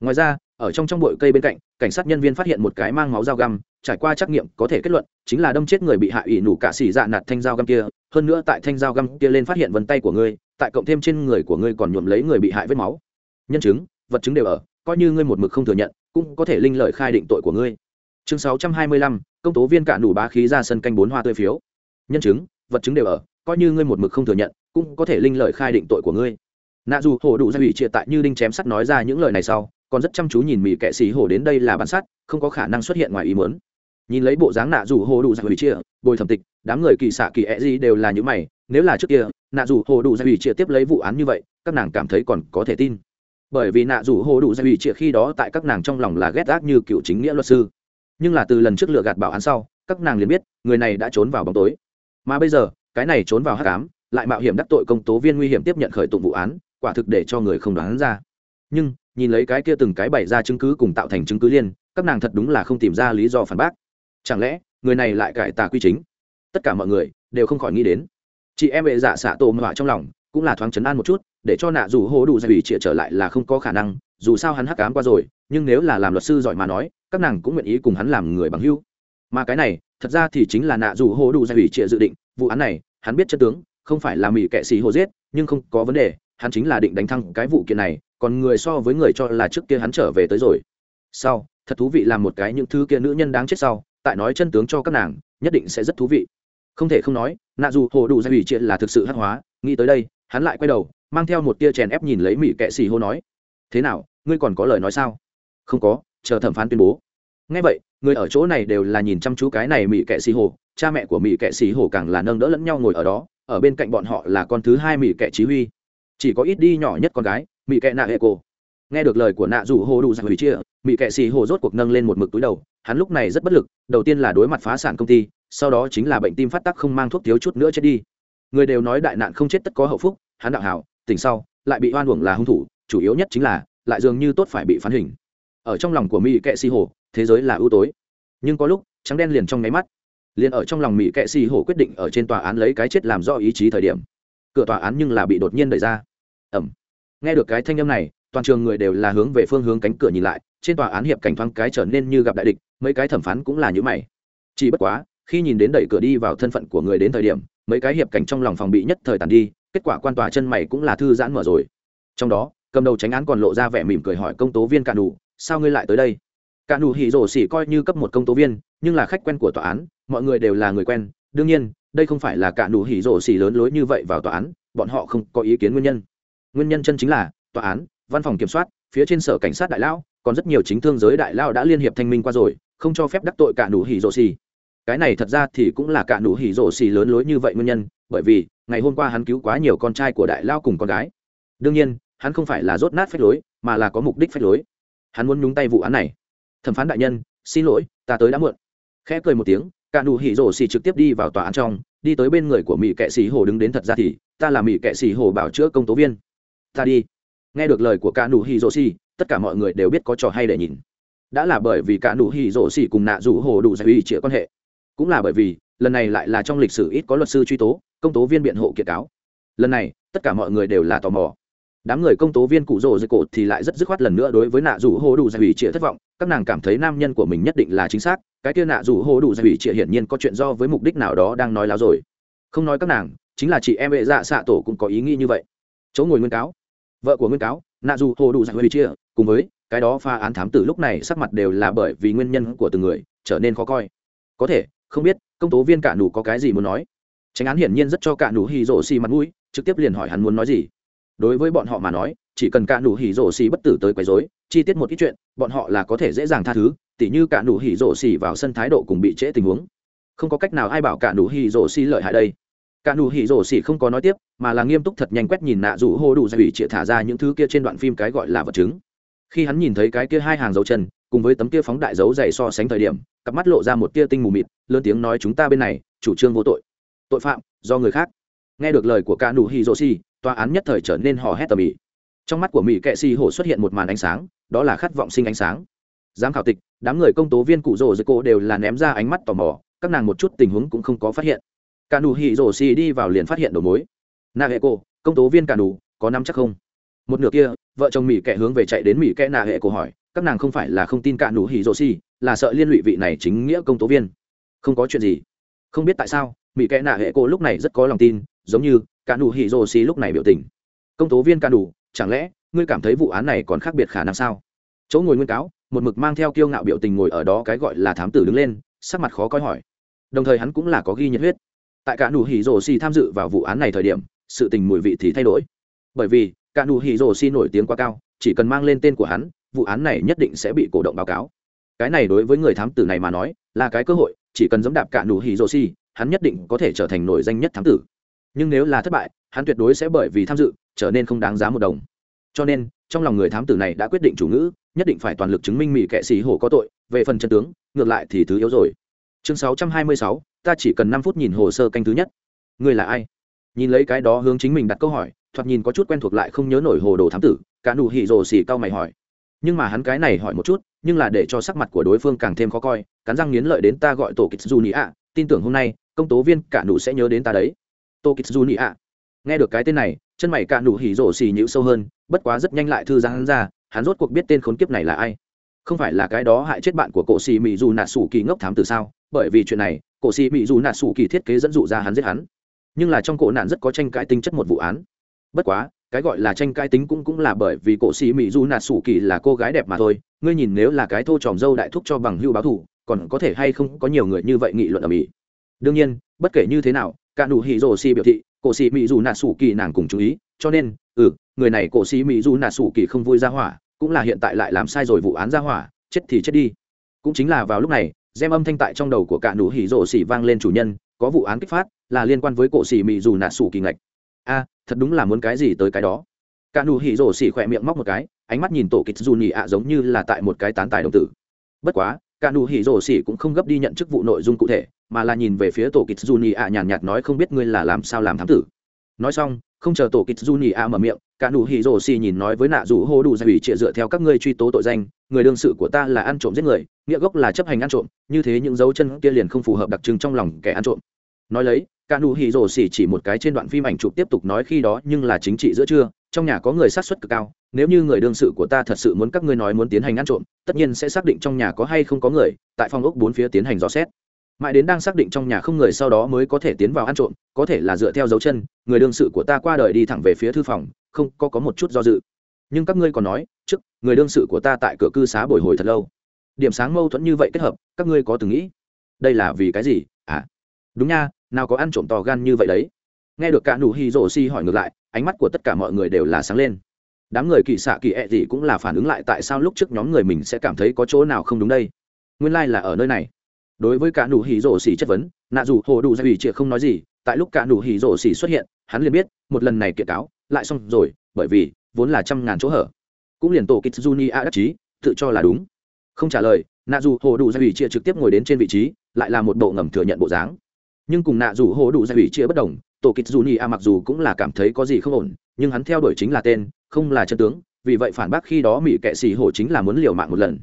Ngoài ra ở trong trong bụi cây bên cạnh, cảnh sát nhân viên phát hiện một cái mang máu dao găm, trải qua trắc nghiệm có thể kết luận, chính là đâm chết người bị hại ỷ nủ cả xỉ dạ nạt thanh dao găm kia. Hơn nữa tại thanh dao găm kia lên phát hiện vân tay của ngươi, tại cộng thêm trên người của ngươi còn nhuộm lấy người bị hại vết máu. Nhân chứng, vật chứng đều ở, coi như ngươi một mực không thừa nhận, cũng có thể linh lời khai định tội của ngươi. Chương sáu trăm hai mươi lăm, công tố viên cả nủ bá khí ra sân canh bốn hoa tươi phiếu. Nhân chứng, vật chứng đều ở, coi như ngươi một mực không thừa nhận, cũng có thể linh lời khai định tội của ngươi. Nạ dù hổ đủ gia ủy triệt tại như đinh chém sắt nói ra những lời này sau còn rất chăm chú nhìn mỹ kệ xì hồ đến đây là bản sát, không có khả năng xuất hiện ngoài ý muốn. Nhìn lấy bộ dáng nạ dù hồ đủ giải hủy chia, bồi thẩm tịch, đám người kỳ xạ kỳ e gì đều là những mày, nếu là trước kia, nạ dù hồ đủ giải hủy chia tiếp lấy vụ án như vậy, các nàng cảm thấy còn có thể tin. Bởi vì nạ dù hồ đủ giải hủy chia khi đó tại các nàng trong lòng là ghét gác như cựu chính nghĩa luật sư. Nhưng là từ lần trước lựa gạt bảo án sau, các nàng liền biết, người này đã trốn vào bóng tối. Mà bây giờ, cái này trốn vào hát cám lại mạo hiểm đắc tội công tố viên nguy hiểm tiếp nhận khởi tụng vụ án, quả thực để cho người không đoán ra. Nhưng nhìn lấy cái kia từng cái bày ra chứng cứ cùng tạo thành chứng cứ liên, các nàng thật đúng là không tìm ra lý do phản bác. Chẳng lẽ, người này lại cải tà quy chính? Tất cả mọi người đều không khỏi nghĩ đến. Chị em bệ giả dạ xạ tổ họa trong lòng cũng là thoáng chấn an một chút, để cho nạ dù hố đủ dạy ủy trịa trở lại là không có khả năng, dù sao hắn hắc cám qua rồi, nhưng nếu là làm luật sư giỏi mà nói, các nàng cũng nguyện ý cùng hắn làm người bằng hưu mà cái này, thật ra thì chính là nạ dù hố đủ dạy ủy trịa dự định, vụ án này, hắn biết chất tướng, không phải là mỹ kệ sĩ hồ giết, nhưng không có vấn đề, hắn chính là định đánh thăng cái vụ kiện này còn người so với người cho là trước kia hắn trở về tới rồi. Sau, thật thú vị làm một cái những thứ kia nữ nhân đáng chết sau, tại nói chân tướng cho các nàng, nhất định sẽ rất thú vị. Không thể không nói, nạ dù hồ đủ ra ủy triệt là thực sự hắc hóa, nghĩ tới đây, hắn lại quay đầu, mang theo một tia chèn ép nhìn lấy mỹ kệ xì hô nói, thế nào, ngươi còn có lời nói sao? Không có, chờ thẩm phán tuyên bố. Ngay vậy, người ở chỗ này đều là nhìn chăm chú cái này mỹ kệ xì hồ cha mẹ của mỹ kệ xì hồ càng là nâng đỡ lẫn nhau ngồi ở đó, ở bên cạnh bọn họ là con thứ hai mỹ kệ chí huy. Chỉ có ít đi nhỏ nhất con gái mỹ kệ nạ hệ cô nghe được lời của nạ rủ hồ đủ giải hủy chia mỹ kệ xì hồ rốt cuộc nâng lên một mực túi đầu. Hắn lúc này rất bất lực, đầu tiên là đối mặt phá sản công ty, sau đó chính là bệnh tim phát tắc không mang thuốc thiếu chút nữa chết đi. Người đều nói đại nạn không chết tất có hậu phúc, hắn đạo hảo, tỉnh sau, lại bị oan uổng là hung thủ, chủ yếu nhất chính là, lại dường như tốt phải bị phán hình. Ở trong lòng của mỹ kệ xì hồ thế giới là ưu tối. Nhưng có lúc, trắng đen liền trong nháy mắt. Liền ở trong lòng mỹ kệ xì hồ quyết định ở trên tòa án lấy cái chết làm do ý chí thời điểm. Cửa tòa án nhưng là bị đột nhiên đẩy ra. Ẩm nghe được cái thanh âm này, toàn trường người đều là hướng về phương hướng cánh cửa nhìn lại, trên tòa án hiệp cảnh thoáng cái trở nên như gặp đại địch, mấy cái thẩm phán cũng là những mày. Chỉ bất quá, khi nhìn đến đẩy cửa đi vào thân phận của người đến thời điểm, mấy cái hiệp cảnh trong lòng phòng bị nhất thời tàn đi, kết quả quan tòa chân mày cũng là thư giãn mở rồi. Trong đó, cầm đầu tránh án còn lộ ra vẻ mỉm cười hỏi công tố viên cả đủ sao ngươi lại tới đây? Cả đủ hỉ rổ xỉ coi như cấp một công tố viên, nhưng là khách quen của tòa án, mọi người đều là người quen. Đương nhiên, đây không phải là cả đủ hỉ rổ xỉ lớn lối như vậy vào tòa án, bọn họ không có ý kiến nguyên nhân nguyên nhân chân chính là, tòa án, văn phòng kiểm soát, phía trên sở cảnh sát đại lao còn rất nhiều chính thương giới đại lao đã liên hiệp thanh minh qua rồi, không cho phép đắc tội cả nụ hỉ rộ xì. Cái này thật ra thì cũng là cả nụ hỉ rộ xì lớn lối như vậy nguyên nhân, bởi vì, ngày hôm qua hắn cứu quá nhiều con trai của đại lao cùng con gái. Đương nhiên, hắn không phải là rốt nát phách lối, mà là có mục đích phách lối. Hắn muốn nhúng tay vụ án này. Thẩm phán đại nhân, xin lỗi, ta tới đã muộn. Khẽ cười một tiếng, cả nụ hỉ rổ xì trực tiếp đi vào tòa án trong, đi tới bên người của mỹ kệ sĩ hồ đứng đến thật ra thì, ta là mỹ kệ sĩ hồ bảo chữa công tố viên ta đi. Nghe được lời của cả nụ hỉ rổ xì, tất cả mọi người đều biết có trò hay để nhìn. Đã là bởi vì cả nụ hỉ rổ xì cùng nạ rủ hồ đủ giải uy chĩa quan hệ. Cũng là bởi vì, lần này lại là trong lịch sử ít có luật sư truy tố, công tố viên biện hộ kiệt cáo. Lần này, tất cả mọi người đều là tò mò. Đám người công tố viên cụ rồ dây cột thì lại rất dứt khoát lần nữa đối với nạ rủ hồ đủ giải ủy trịa thất vọng. Các nàng cảm thấy nam nhân của mình nhất định là chính xác. Cái kia nạ rủ hồ đủ giải ủy trịa hiển nhiên có chuyện do với mục đích nào đó đang nói láo rồi. Không nói các nàng, chính là chị em vệ dạ xạ tổ cũng có ý nghĩ như vậy. Chỗ ngồi nguyên cáo vợ của nguyên cáo, nạ dù hồ đủ giải huy chia, cùng với cái đó pha án thám tử lúc này sắc mặt đều là bởi vì nguyên nhân của từng người, trở nên khó coi. Có thể, không biết, công tố viên cả nụ có cái gì muốn nói? Tránh án hiển nhiên rất cho cả nụ hì rổ xì mặt mũi, trực tiếp liền hỏi hắn muốn nói gì. Đối với bọn họ mà nói, chỉ cần cả nụ hỉ rổ xì bất tử tới quấy rối, chi tiết một ít chuyện, bọn họ là có thể dễ dàng tha thứ, tỉ như cả nụ hỉ rổ xì vào sân thái độ cùng bị trễ tình huống. Không có cách nào ai bảo cả nụ hỉ rổ xì lợi hại đây cả nụ hỉ rổ xỉ không có nói tiếp, mà là nghiêm túc thật nhanh quét nhìn nạ rủ hô đủ ra ủy chĩa thả ra những thứ kia trên đoạn phim cái gọi là vật chứng. Khi hắn nhìn thấy cái kia hai hàng dấu chân, cùng với tấm kia phóng đại dấu dày so sánh thời điểm, cặp mắt lộ ra một tia tinh mù mịt, lớn tiếng nói chúng ta bên này, chủ trương vô tội. Tội phạm, do người khác. Nghe được lời của cả nụ hỉ rổ xỉ, tòa án nhất thời trở nên hò hét tầm ĩ. Trong mắt của mỹ kệ xì hổ xuất hiện một màn ánh sáng, đó là khát vọng sinh ánh sáng. Giám khảo tịch, đám người công tố viên cụ rồ dưới cô đều là ném ra ánh mắt tò mò, các nàng một chút tình huống cũng không có phát hiện cả nụ hỉ rổ xì đi vào liền phát hiện đầu mối. Nạ hệ cổ, công tố viên cả nụ, có nắm chắc không? Một nửa kia, vợ chồng mỹ kẻ hướng về chạy đến mỹ kẻ nạ hệ cổ hỏi, các nàng không phải là không tin cả nụ hỉ rổ xì, là sợ liên lụy vị này chính nghĩa công tố viên. Không có chuyện gì. Không biết tại sao, mỹ kẻ nạ hệ cổ lúc này rất có lòng tin, giống như, cả nụ hỉ rổ xì lúc này biểu tình. Công tố viên cả nụ, chẳng lẽ, ngươi cảm thấy vụ án này còn khác biệt khả năng sao? Chỗ ngồi nguyên cáo, một mực mang theo kiêu ngạo biểu tình ngồi ở đó cái gọi là thám tử đứng lên, sắc mặt khó coi hỏi. Đồng thời hắn cũng là có ghi nhiệt huyết tại cả nụ hỉ rổ Si tham dự vào vụ án này thời điểm sự tình mùi vị thì thay đổi. Bởi vì cả nụ hỉ rổ Si nổi tiếng quá cao chỉ cần mang lên tên của hắn vụ án này nhất định sẽ bị cổ động báo cáo. Cái này đối với người thám tử này mà nói là cái cơ hội chỉ cần dẫm đạp cả nụ hỉ rổ Si, hắn nhất định có thể trở thành nổi danh nhất thám tử. Nhưng nếu là thất bại hắn tuyệt đối sẽ bởi vì tham dự trở nên không đáng giá một đồng. Cho nên trong lòng người thám tử này đã quyết định chủ ngữ nhất định phải toàn lực chứng minh mỹ kệ sĩ hổ có tội về phần chân tướng ngược lại thì thứ yếu rồi. Chương 626, ta chỉ cần năm phút nhìn hồ sơ canh thứ nhất. Ngươi là ai? Nhìn lấy cái đó hướng chính mình đặt câu hỏi, thoạt nhìn có chút quen thuộc lại không nhớ nổi hồ đồ thám tử, cả nụ hỉ rồ xỉ cao mày hỏi. Nhưng mà hắn cái này hỏi một chút, nhưng là để cho sắc mặt của đối phương càng thêm khó coi, cắn răng nghiến lợi đến ta gọi tổ kịch ạ tin tưởng hôm nay, công tố viên cả nụ sẽ nhớ đến ta đấy. Tổ kịch ạ nghe được cái tên này, chân mày cả nụ hỉ rồ xì nhữ sâu hơn, bất quá rất nhanh lại thư giãn hắn ra, hắn rốt cuộc biết tên khốn kiếp này là ai. Không phải là cái đó hại chết bạn của cổ xì mỹ dù nạ sủ kỳ ngốc thám tử sao? Bởi vì chuyện này cổ xì mỹ dù nạt sủ kỳ thiết kế dẫn dụ ra hắn giết hắn. Nhưng là trong cổ nạn rất có tranh cãi tính chất một vụ án. Bất quá, cái gọi là tranh cãi tính cũng cũng là bởi vì cổ xì mỹ dù nạt sủ kỳ là cô gái đẹp mà thôi. Ngươi nhìn nếu là cái thô tròm dâu đại thúc cho bằng hưu báo thủ, còn có thể hay không có nhiều người như vậy nghị luận ở mỹ? Đương nhiên, bất kể như thế nào, cả đủ hỉ rồ xì biểu thị, cổ xì mỹ dù nạt sủ kỳ nàng cùng chú ý, cho nên ừ người này cổ xì mỹ dù nạt sủ kỳ không vui ra hỏa, cũng là hiện tại lại làm sai rồi vụ án ra hỏa, chết thì chết đi. Cũng chính là vào lúc này gem âm thanh tại trong đầu của cả nụ hỉ rổ xỉ vang lên chủ nhân, có vụ án kích phát, là liên quan với cổ xỉ mị dù nạ sủ kỳ ngạch. A, thật đúng là muốn cái gì tới cái đó. Cả nụ hỉ rổ xỉ khỏe miệng móc một cái, ánh mắt nhìn tổ kịch dù nhị ạ giống như là tại một cái tán tài đồng tử. Bất quá, cả nụ hỉ rổ xỉ cũng không gấp đi nhận chức vụ nội dung cụ thể, mà là nhìn về phía tổ kịch dù nhị ạ nhàn nhạt nói không biết ngươi là làm sao làm thám tử. Nói xong, không chờ tổ kịch dù nhị ạ mở miệng, cả nụ hỉ rổ xỉ nhìn nói với nạ dù hô đủ dạy ủy trịa dựa theo các ngươi truy tố tội danh, người đương sự của ta là ăn trộm giết người nghĩa gốc là chấp hành ăn trộm, như thế những dấu chân kia liền không phù hợp đặc trưng trong lòng kẻ ăn trộm. Nói lấy cả nụ hỉ rổ xỉ chỉ một cái trên đoạn phim ảnh chụp tiếp tục nói khi đó nhưng là chính trị giữa trưa, trong nhà có người sát xuất cực cao, nếu như người đương sự của ta thật sự muốn các ngươi nói muốn tiến hành ăn trộm, tất nhiên sẽ xác định trong nhà có hay không có người, tại phòng ốc bốn phía tiến hành dò xét. Mãi đến đang xác định trong nhà không người sau đó mới có thể tiến vào ăn trộm, có thể là dựa theo dấu chân, người đương sự của ta qua đời đi thẳng về phía thư phòng, không, có có một chút do dự. Nhưng các ngươi còn nói, trước, người đương sự của ta tại cửa cư xá bồi hồi thật lâu điểm sáng mâu thuẫn như vậy kết hợp, các ngươi có từng nghĩ? Đây là vì cái gì? À đúng nha, nào có ăn trộm to gan như vậy đấy. Nghe được cả nụ hi rổ si hỏi ngược lại, ánh mắt của tất cả mọi người đều là sáng lên. Đám người kỳ xạ kỳ ẹ、e、gì cũng là phản ứng lại tại sao lúc trước nhóm người mình sẽ cảm thấy có chỗ nào không đúng đây. Nguyên lai、like、là ở nơi này. Đối với cả nụ hỉ rổ xỉ chất vấn, nạ dù hồ đủ gia ủy triệt không nói gì, tại lúc cả nụ hỉ rổ xỉ xuất hiện, hắn liền biết, một lần này kiện cáo, lại xong rồi, bởi vì vốn là trăm ngàn chỗ hở. Cũng liền tổ kịch juni a đắc chí, tự cho là đúng không trả lời, nạ dù hồ đủ gia ủy chia trực tiếp ngồi đến trên vị trí, lại là một bộ ngầm thừa nhận bộ dáng. Nhưng cùng nạ dù hồ đủ gia ủy chia bất đồng, tổ kịch dù nhì a mặc dù cũng là cảm thấy có gì không ổn, nhưng hắn theo đuổi chính là tên, không là chân tướng, vì vậy phản bác khi đó mỹ kệ xì hồ chính là muốn liều mạng một lần.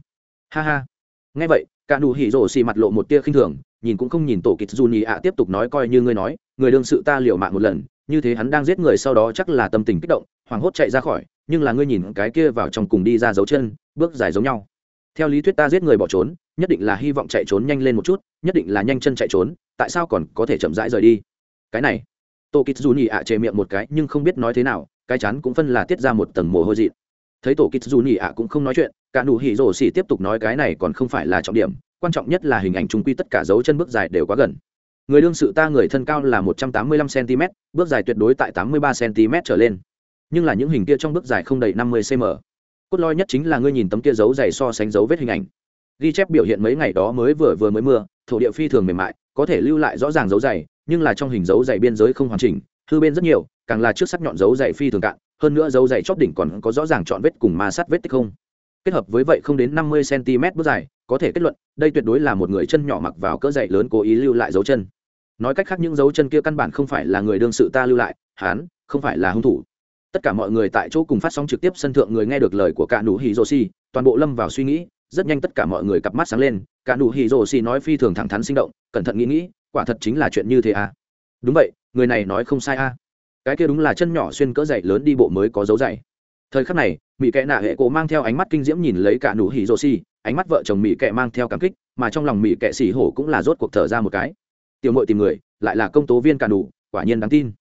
Ha ha. Nghe vậy, cả đủ hỉ rổ xì mặt lộ một tia khinh thường, nhìn cũng không nhìn tổ kịch dù nhì a tiếp tục nói coi như ngươi nói, người đương sự ta liều mạng một lần, như thế hắn đang giết người sau đó chắc là tâm tình kích động, hoảng hốt chạy ra khỏi, nhưng là ngươi nhìn cái kia vào trong cùng đi ra dấu chân, bước dài giống nhau theo lý thuyết ta giết người bỏ trốn, nhất định là hy vọng chạy trốn nhanh lên một chút, nhất định là nhanh chân chạy trốn, tại sao còn có thể chậm rãi rời đi? Cái này tổ kịch dù nhị ạ chề miệng một cái nhưng không biết nói thế nào, cái chán cũng phân là tiết ra một tầng mồ hôi dị thấy tổ kịch dù nhị ạ cũng không nói chuyện, cả nụ hỉ rổ xỉ tiếp tục nói cái này còn không phải là trọng điểm, quan trọng nhất là hình ảnh chúng quy tất cả dấu chân bước dài đều quá gần. Người đương sự ta người thân cao là một trăm tám mươi lăm cm bước dài tuyệt đối tại tám mươi ba cm trở lên. Nhưng là những hình kia trong bước dài không đầy năm mươi cm cốt lõi nhất chính là ngươi nhìn tấm kia dấu dày so sánh dấu vết hình ảnh. Ghi chép biểu hiện mấy ngày đó mới vừa vừa mới mưa, thổ địa phi thường mềm mại, có thể lưu lại rõ ràng dấu dày, nhưng là trong hình dấu dày biên giới không hoàn chỉnh, hư bên rất nhiều, càng là trước sắc nhọn dấu dày phi thường cạn, hơn nữa dấu dày chóp đỉnh còn có rõ ràng trọn vết cùng ma sát vết tích không. Kết hợp với vậy không đến năm mươi cm bước dài, có thể kết luận, đây tuyệt đối là một người chân nhỏ mặc vào cỡ dày lớn cố ý lưu lại dấu chân. Nói cách khác những dấu chân kia căn bản không phải là người đương sự ta lưu lại hán không phải là hung thủ tất cả mọi người tại chỗ cùng phát sóng trực tiếp sân thượng người nghe được lời của cả nụ hỉ rô xì toàn bộ lâm vào suy nghĩ, rất nhanh tất cả mọi người cặp mắt sáng lên, cả nụ hỉ rô xì nói phi thường thẳng thắn sinh động, cẩn thận nghĩ nghĩ, quả thật chính là chuyện như thế à? Đúng vậy, người này nói không sai à? Cái kia đúng là chân nhỏ xuyên cỡ dày lớn đi bộ mới có dấu dày. Thời khắc này mỹ kệ nạ hệ cổ mang theo ánh mắt kinh diễm nhìn lấy cả nụ hỉ rô xì ánh mắt vợ chồng mỹ kệ mang theo cảm kích, mà trong lòng mỹ kệ xỉ hổ cũng là rốt cuộc thở ra một cái. Tiểu mội tìm người, lại là công tố viên cả nụ, quả nhiên đáng tin.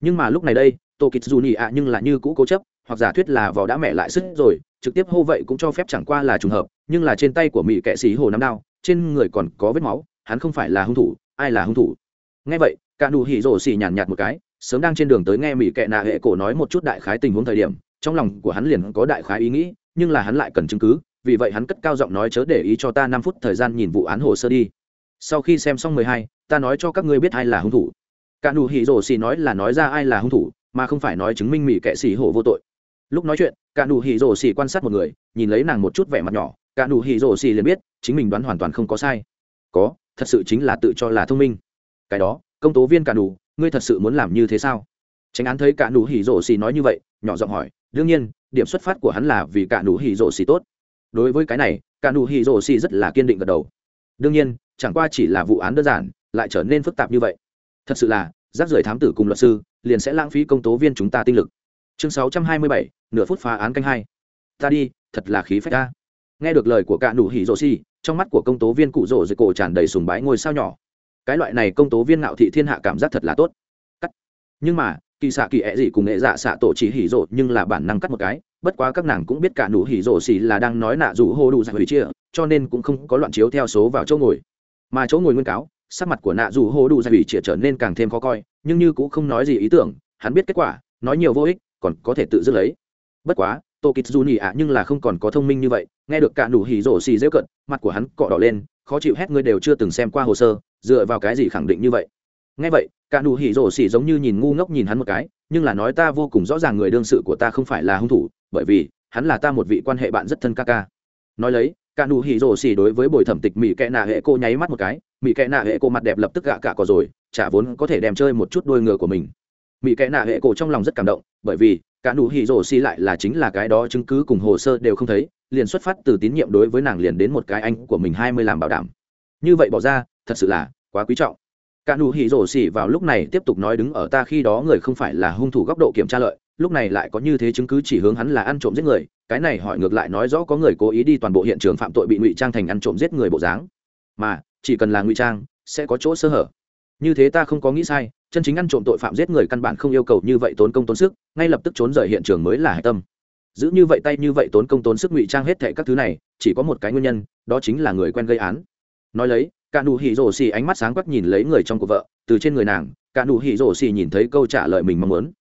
Nhưng mà lúc này đây Tô kịch dù nhị ạ nhưng là như cũ cố chấp, hoặc giả thuyết là vò đã mẹ lại sức rồi, trực tiếp hô vậy cũng cho phép chẳng qua là trùng hợp, nhưng là trên tay của mỹ kệ sĩ hồ năm đao, trên người còn có vết máu, hắn không phải là hung thủ, ai là hung thủ? Nghe vậy, cả nụ hỉ rổ xì nhàn nhạt một cái, sớm đang trên đường tới nghe mỹ kệ nạ hệ cổ nói một chút đại khái tình huống thời điểm, trong lòng của hắn liền có đại khái ý nghĩ, nhưng là hắn lại cần chứng cứ, vì vậy hắn cất cao giọng nói chớ để ý cho ta năm phút thời gian nhìn vụ án hồ sơ đi. Sau khi xem xong mười hai, ta nói cho các ngươi biết ai là hung thủ. Cả nụ hỉ rổ xì nói là nói ra ai là hung thủ mà không phải nói chứng minh mỹ kệ xì hổ vô tội. Lúc nói chuyện, cả nụ hỉ rổ Xỉ quan sát một người, nhìn lấy nàng một chút vẻ mặt nhỏ, cả nụ hỉ rổ Xỉ liền biết, chính mình đoán hoàn toàn không có sai. Có, thật sự chính là tự cho là thông minh. Cái đó, công tố viên cả nụ, ngươi thật sự muốn làm như thế sao? Tránh án thấy cả nụ hỉ rổ Xỉ nói như vậy, nhỏ giọng hỏi, đương nhiên, điểm xuất phát của hắn là vì cả nụ hỉ rổ Xỉ tốt. Đối với cái này, cả nụ hỉ rổ Xỉ rất là kiên định gật đầu. Đương nhiên, chẳng qua chỉ là vụ án đơn giản, lại trở nên phức tạp như vậy. Thật sự là, rác rưởi thám tử cùng luật sư liền sẽ lãng phí công tố viên chúng ta tinh lực. Chương sáu trăm hai mươi bảy, nửa phút phá án canh hai. Ta đi, thật là khí phách a nghe được lời của cạ nụ hỉ rộ xì, trong mắt của công tố viên cụ rộ dưới cổ tràn đầy sùng bái ngôi sao nhỏ. Cái loại này công tố viên ngạo thị thiên hạ cảm giác thật là tốt. Cắt. Nhưng mà, kỳ xạ kỳ ẹ gì cùng nghệ dạ xạ tổ chỉ hỉ rộ nhưng là bản năng cắt một cái, bất quá các nàng cũng biết cả nụ hỉ rộ xì là đang nói nạ rủ hô đủ giải dạ hủy chia, cho nên cũng không có loạn chiếu theo số vào chỗ ngồi. Mà chỗ ngồi nguyên cáo, sắc mặt của nạ rủ hô đủ giải dạ hủy chia trở nên càng thêm khó coi nhưng như cũng không nói gì ý tưởng, hắn biết kết quả, nói nhiều vô ích, còn có thể tự dứt lấy. Bất quá tô kịch dù nhì ạ, nhưng là không còn có thông minh như vậy, nghe được cả nụ hỉ rổ xì rêu cận, mặt của hắn cọ đỏ lên, khó chịu hết ngươi đều chưa từng xem qua hồ sơ, dựa vào cái gì khẳng định như vậy? Nghe vậy, cả nụ hỉ rổ xì giống như nhìn ngu ngốc nhìn hắn một cái, nhưng là nói ta vô cùng rõ ràng người đương sự của ta không phải là hung thủ, bởi vì, hắn là ta một vị quan hệ bạn rất thân ca ca. Nói lấy cả nụ hỉ rồ xỉ đối với bồi thẩm tịch mỹ kẽ nạ hệ cô nháy mắt một cái mỹ kẽ nạ hệ cô mặt đẹp lập tức gạ cả cò rồi, chả vốn có thể đem chơi một chút đôi ngựa của mình. Mỹ kẽ nạ hệ cô trong lòng rất cảm động, bởi vì, cả nụ hỉ rồ xỉ lại là chính là cái đó chứng cứ cùng hồ sơ đều không thấy, liền xuất phát từ tín nhiệm đối với nàng liền đến một cái anh của mình hai mươi làm bảo đảm. Như vậy bỏ ra, thật sự là quá quý trọng. Cả nụ hỉ rồ xỉ vào lúc này tiếp tục nói đứng ở ta khi đó người không phải là hung thủ góc độ kiểm tra lợi lúc này lại có như thế chứng cứ chỉ hướng hắn là ăn trộm giết người, cái này hỏi ngược lại nói rõ có người cố ý đi toàn bộ hiện trường phạm tội bị ngụy trang thành ăn trộm giết người bộ dáng. Mà, chỉ cần là ngụy trang, sẽ có chỗ sơ hở. Như thế ta không có nghĩ sai, chân chính ăn trộm tội phạm giết người căn bản không yêu cầu như vậy tốn công tốn sức, ngay lập tức trốn rời hiện trường mới là hạch tâm. Giữ như vậy tay như vậy tốn công tốn sức ngụy trang hết thệ các thứ này, chỉ có một cái nguyên nhân, đó chính là người quen gây án. Nói lấy, cả nụ hỉ rổ xì ánh mắt sáng quắc nhìn lấy người trong của vợ, từ trên người nàng, cả nụ hỉ rổ xì nhìn thấy câu trả lời mình mong muốn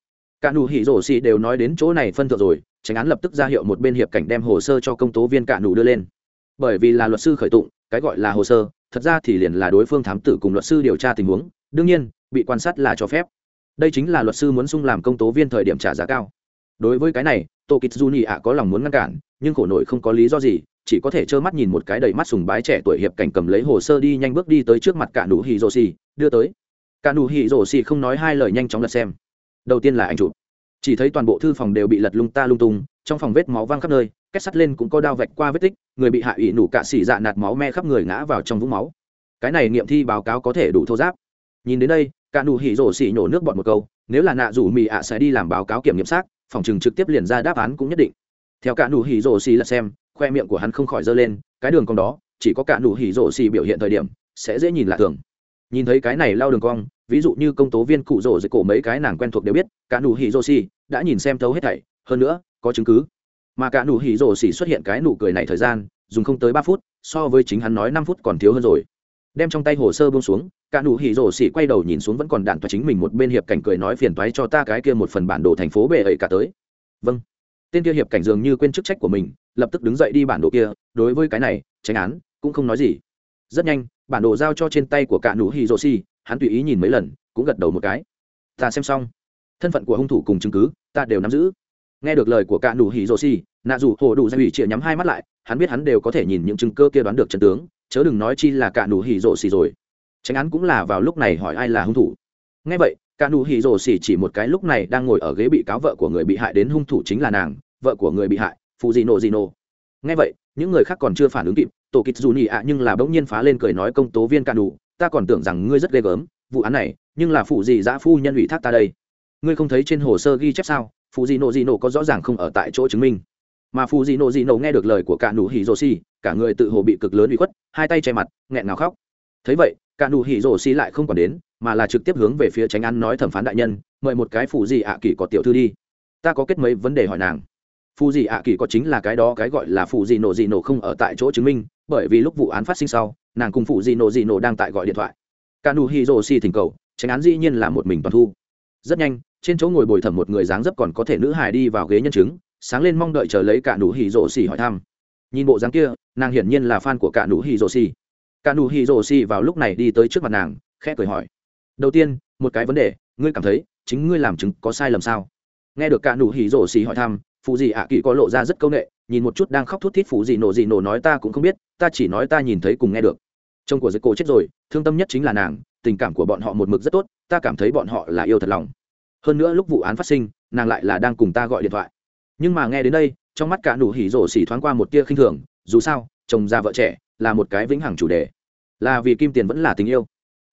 cả nụ hỉ rổ xì đều nói đến chỗ này phân thượng rồi, tránh án lập tức ra hiệu một bên hiệp cảnh đem hồ sơ cho công tố viên cả nụ đưa lên. Bởi vì là luật sư khởi tụng, cái gọi là hồ sơ, thật ra thì liền là đối phương thám tử cùng luật sư điều tra tình huống, đương nhiên, bị quan sát là cho phép. Đây chính là luật sư muốn sung làm công tố viên thời điểm trả giá cao. Đối với cái này tô Kích du nhị ạ có lòng muốn ngăn cản, nhưng khổ nổi không có lý do gì, chỉ có thể trơ mắt nhìn một cái đầy mắt sùng bái trẻ tuổi hiệp cảnh cầm lấy hồ sơ đi nhanh bước đi tới trước mặt cả nụ hì rồ xì, đưa tới. Cả nụ hì rồ xì không nói hai lời nhanh chóng lật xem đầu tiên là ảnh chụp. Chỉ thấy toàn bộ thư phòng đều bị lật lung ta lung tung, trong phòng vết máu văng khắp nơi kết sắt lên cũng có đao vạch qua vết tích, người bị hạ ủy nủ cạ xỉ dạ nạt máu me khắp người ngã vào trong vũng máu. Cái này nghiệm thi báo cáo có thể đủ thô giáp. Nhìn đến đây, cạ nụ hỉ rổ xỉ nhổ nước bọn một câu, nếu là nạ rủ mì ạ sẽ đi làm báo cáo kiểm nghiệm xác, phòng chừng trực tiếp liền ra đáp án cũng nhất định. Theo cạ nụ hỉ rổ xỉ lật xem, khoe miệng của hắn không khỏi giơ lên, cái đường cong đó, chỉ có cạ nụ hỉ rổ xỉ biểu hiện thời điểm, sẽ dễ nhìn lạ thường. Nhìn thấy cái này lao đường cong ví dụ như công tố viên cụ rồ dưới cổ mấy cái nàng quen thuộc đều biết, cả nụ hỉ rồ xì đã nhìn xem thấu hết thảy, hơn nữa, có chứng cứ. Mà cả nụ hỉ rồ xì xuất hiện cái nụ cười này thời gian, dùng không tới ba phút, so với chính hắn nói năm phút còn thiếu hơn rồi. Đem trong tay hồ sơ buông xuống, cả nụ hỉ rồ xì quay đầu nhìn xuống vẫn còn đạn toa chính mình một bên hiệp cảnh cười nói phiền toái cho ta cái kia một phần bản đồ thành phố bệ ấy cả tới. Vâng. Tên kia hiệp cảnh dường như quên chức trách của mình, lập tức đứng dậy đi bản đồ kia, đối với cái này, tránh án, cũng không nói gì. Rất nhanh bản đồ giao cho trên tay của cả nụ hì rô xì, hắn tùy ý nhìn mấy lần, cũng gật đầu một cái. Ta xem xong. Thân phận của hung thủ cùng chứng cứ, ta đều nắm giữ. Nghe được lời của cả nụ hỉ rồ xì, nạ dù hồ đủ ra ủy chịa nhắm hai mắt lại, hắn biết hắn đều có thể nhìn những chứng cơ kia đoán được chân tướng, chớ đừng nói chi là cả nụ hỉ rồ xì rồi. Tránh án cũng là vào lúc này hỏi ai là hung thủ. Nghe vậy, cả nụ hỉ rồ xì chỉ một cái lúc này đang ngồi ở ghế bị cáo vợ của người bị hại đến hung thủ chính là nàng, vợ của người bị hại phụ gì nộ gì nộ nghe vậy những người khác còn chưa phản ứng kịp, tổ kịch dù nhị ạ nhưng là bỗng nhiên phá lên cười nói công tố viên cạn đủ, ta còn tưởng rằng ngươi rất ghê gớm, vụ án này, nhưng là phụ gì dã phu nhân ủy thác ta đây. Ngươi không thấy trên hồ sơ ghi chép sao? Phụ gì nộ gì nộ có rõ ràng không ở tại chỗ chứng minh. Mà phụ gì nộ gì nộ nghe được lời của cạn đủ hỉ rồ xì, cả người tự hồ bị cực lớn ủy khuất, hai tay che mặt, nghẹn ngào khóc. Thấy vậy cạn đủ hỉ rồ xì lại không còn đến, mà là trực tiếp hướng về phía tránh ăn nói thẩm phán đại nhân, mời một cái phụ gì ạ kỷ có tiểu thư đi. Ta có kết mấy vấn đề hỏi nàng phù dị ạ kỳ có chính là cái đó, cái gọi là phù dị nổ dị nổ không ở tại chỗ chứng minh, bởi vì lúc vụ án phát sinh sau, nàng cùng phù dị nổ dị nổ đang tại gọi điện thoại. Cả nụ hi rô si thỉnh cầu, tránh án dĩ nhiên là một mình toàn thu. Rất nhanh, trên chỗ ngồi bồi thẩm một người dáng dấp còn có thể nữ hài đi vào ghế nhân chứng, sáng lên mong đợi chờ lấy cả nụ hỉ rổ xỉ hỏi thăm. Nhìn bộ dáng kia, nàng hiển nhiên là fan của cả nụ hỉ rổ xỉ cả nụ hỉ rổ xỉ vào lúc này đi tới trước mặt nàng, khẽ cười hỏi. Đầu tiên, một cái vấn đề, ngươi cảm thấy chính ngươi làm chứng có sai lầm sao? Nghe được cả nụ hỉ rổ xỉ hỏi thăm phụ gì ạ kỳ có lộ ra rất c â u n ệ nhìn một chút đang khóc thút thít phụ gì nổ gì nổ nói ta cũng không biết, ta chỉ nói ta nhìn thấy cùng nghe được. Chồng của giới cô chết rồi, thương tâm nhất chính là nàng, tình cảm của bọn họ một mực rất tốt, ta cảm thấy bọn họ là yêu thật lòng. Hơn nữa lúc vụ án phát sinh, nàng lại là đang cùng ta gọi điện thoại. Nhưng mà nghe đến đây, trong mắt cả nụ hỉ rổ xỉ thoáng qua một tia khinh thường, dù sao, chồng già vợ trẻ là một cái vĩnh hằng chủ đề. Là vì kim tiền vẫn là tình yêu.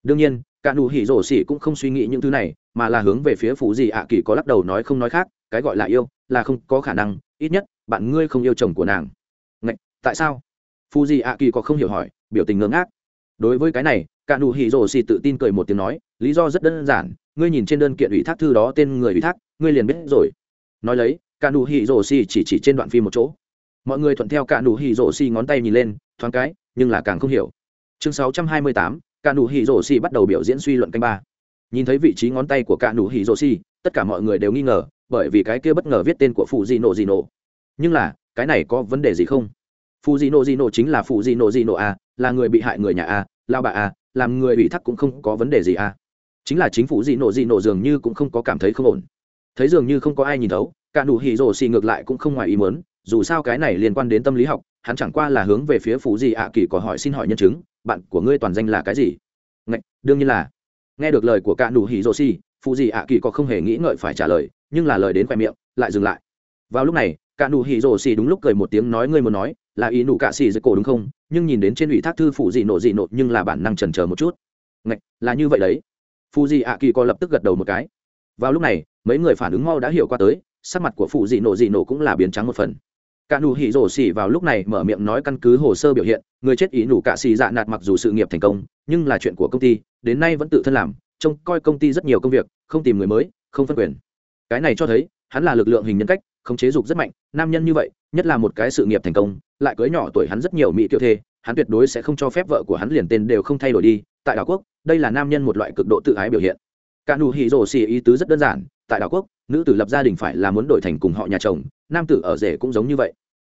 Đương nhiên, cả nụ hỉ rổ xỉ cũng không suy nghĩ những thứ này, mà là hướng về phía phụ gì ạ à kỳ có lắc đầu nói không nói khác cái gọi là yêu là không có khả năng ít nhất bạn ngươi không yêu chồng của nàng. Ngạch, tại sao? Phu di a kỳ có không hiểu hỏi biểu tình ngưỡng ngác. đối với cái này cả nụ hỉ rồ xì tự tin cười một tiếng nói lý do rất đơn giản ngươi nhìn trên đơn kiện ủy thác thư đó tên người ủy thác ngươi liền biết rồi. Nói lấy cả nụ hỉ rồ xì chỉ chỉ trên đoạn phim một chỗ. Mọi người thuận theo cả nụ hỉ rồ xì ngón tay nhìn lên thoáng cái nhưng là càng không hiểu. Chương 628, cả nụ hỉ rồ xì bắt đầu biểu diễn suy luận canh ba. Nhìn thấy vị trí ngón tay của cả nụ hỉ rồ xì tất cả mọi người đều nghi ngờ bởi vì cái kia bất ngờ viết tên của phụ di nộ di nộ nhưng là cái này có vấn đề gì không? Phụ di nộ di nộ chính là phụ di nộ di nộ a là người bị hại người nhà à, a lao bà a làm người bị thắc cũng không có vấn đề gì a chính là chính phủ di nộ di nộ dường như cũng không có cảm thấy không ổn. Thấy dường như không có ai nhìn thấu cả nụ hỉ rồ xì ngược lại cũng không ngoài ý muốn dù sao cái này liên quan đến tâm lý học hắn chẳng qua là hướng về phía phụ di ạ à kỳ có hỏi xin hỏi nhân chứng bạn của ngươi toàn danh là cái gì? Ngạch, đương nhiên là. Nghe được lời của cả nụ hỉ rồ xì phụ gì ạ kỳ có không hề nghĩ ngợi phải trả lời, nhưng là lời đến khoe miệng, lại dừng lại. Vào lúc này, cả nụ hỉ rồ xì đúng lúc cười một tiếng nói ngươi muốn nói, là ý nụ cả xì dưới cổ đúng không? Nhưng nhìn đến trên ủy thác thư phụ gì nộ gì nộ nhưng là bản năng chần chờ một chút. Ngạch, là như vậy đấy. Phụ gì ạ kỳ có lập tức gật đầu một cái. Vào lúc này, mấy người phản ứng mau đã hiểu qua tới, sắc mặt của phụ dị nộ dị nộ cũng là biến trắng một phần. Cả nụ hỉ rồ xỉ vào lúc này mở miệng nói căn cứ hồ sơ biểu hiện, người chết ý nụ cả xì dạ nạt mặc dù sự nghiệp thành công, nhưng là chuyện của công ty, đến nay vẫn tự thân làm trông coi công ty rất nhiều công việc, không tìm người mới, không phân quyền. Cái này cho thấy, hắn là lực lượng hình nhân cách, khống chế dục rất mạnh, nam nhân như vậy, nhất là một cái sự nghiệp thành công, lại cưới nhỏ tuổi hắn rất nhiều mỹ tiểu thê, hắn tuyệt đối sẽ không cho phép vợ của hắn liền tên đều không thay đổi đi. Tại đảo quốc, đây là nam nhân một loại cực độ tự ái biểu hiện. Cả nụ hỉ rồ xì ý tứ rất đơn giản, tại đảo quốc, nữ tử lập gia đình phải là muốn đổi thành cùng họ nhà chồng, nam tử ở rể cũng giống như vậy.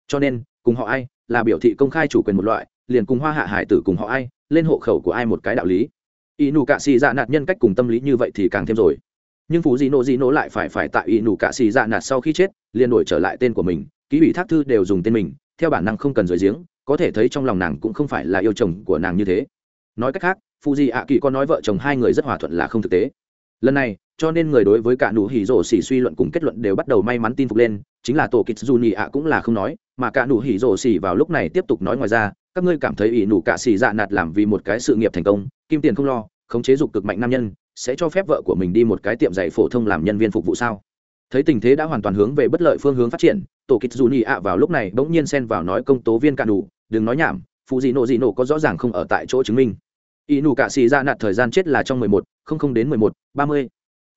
Cho nên, cùng họ ai là biểu thị công khai chủ quyền một loại, liền cùng hoa hạ hải tử cùng họ ai, lên hộ khẩu của ai một cái đạo lý. Y nụ cạ xì dạ nạt nhân cách cùng tâm lý như vậy thì càng thêm rồi. Nhưng phú dị nộ dị nộ lại phải phải tại y nụ cạ xì dạ nạt sau khi chết, liền đổi trở lại tên của mình, ký ủy thác thư đều dùng tên mình, theo bản năng không cần rời giếng, có thể thấy trong lòng nàng cũng không phải là yêu chồng của nàng như thế. Nói cách khác phụ dị ạ kỳ có nói vợ chồng hai người rất hòa thuận là không thực tế. Lần này, cho nên người đối với cả nụ hỉ rổ xỉ suy luận cùng kết luận đều bắt đầu may mắn tin phục lên, chính là tổ kịch dù nhị ạ cũng là không nói, mà cả nụ hỉ rổ xỉ vào lúc này tiếp tục nói ngoài ra, các ngươi cảm thấy ỷ nụ cả xỉ dạ nạt làm vì một cái sự nghiệp thành công kim tiền không lo, khống chế dục cực mạnh nam nhân, sẽ cho phép vợ của mình đi một cái tiệm giày phổ thông làm nhân viên phục vụ sao? Thấy tình thế đã hoàn toàn hướng về bất lợi phương hướng phát triển, tổ Kích dù nhị ạ vào lúc này bỗng nhiên xen vào nói công tố viên cạn đủ, đừng nói nhảm, phụ dị nộ dị nộ có rõ ràng không ở tại chỗ chứng minh. Y nụ cạ xì ra nạt thời gian chết là trong mười một, không không đến mười một, ba mươi.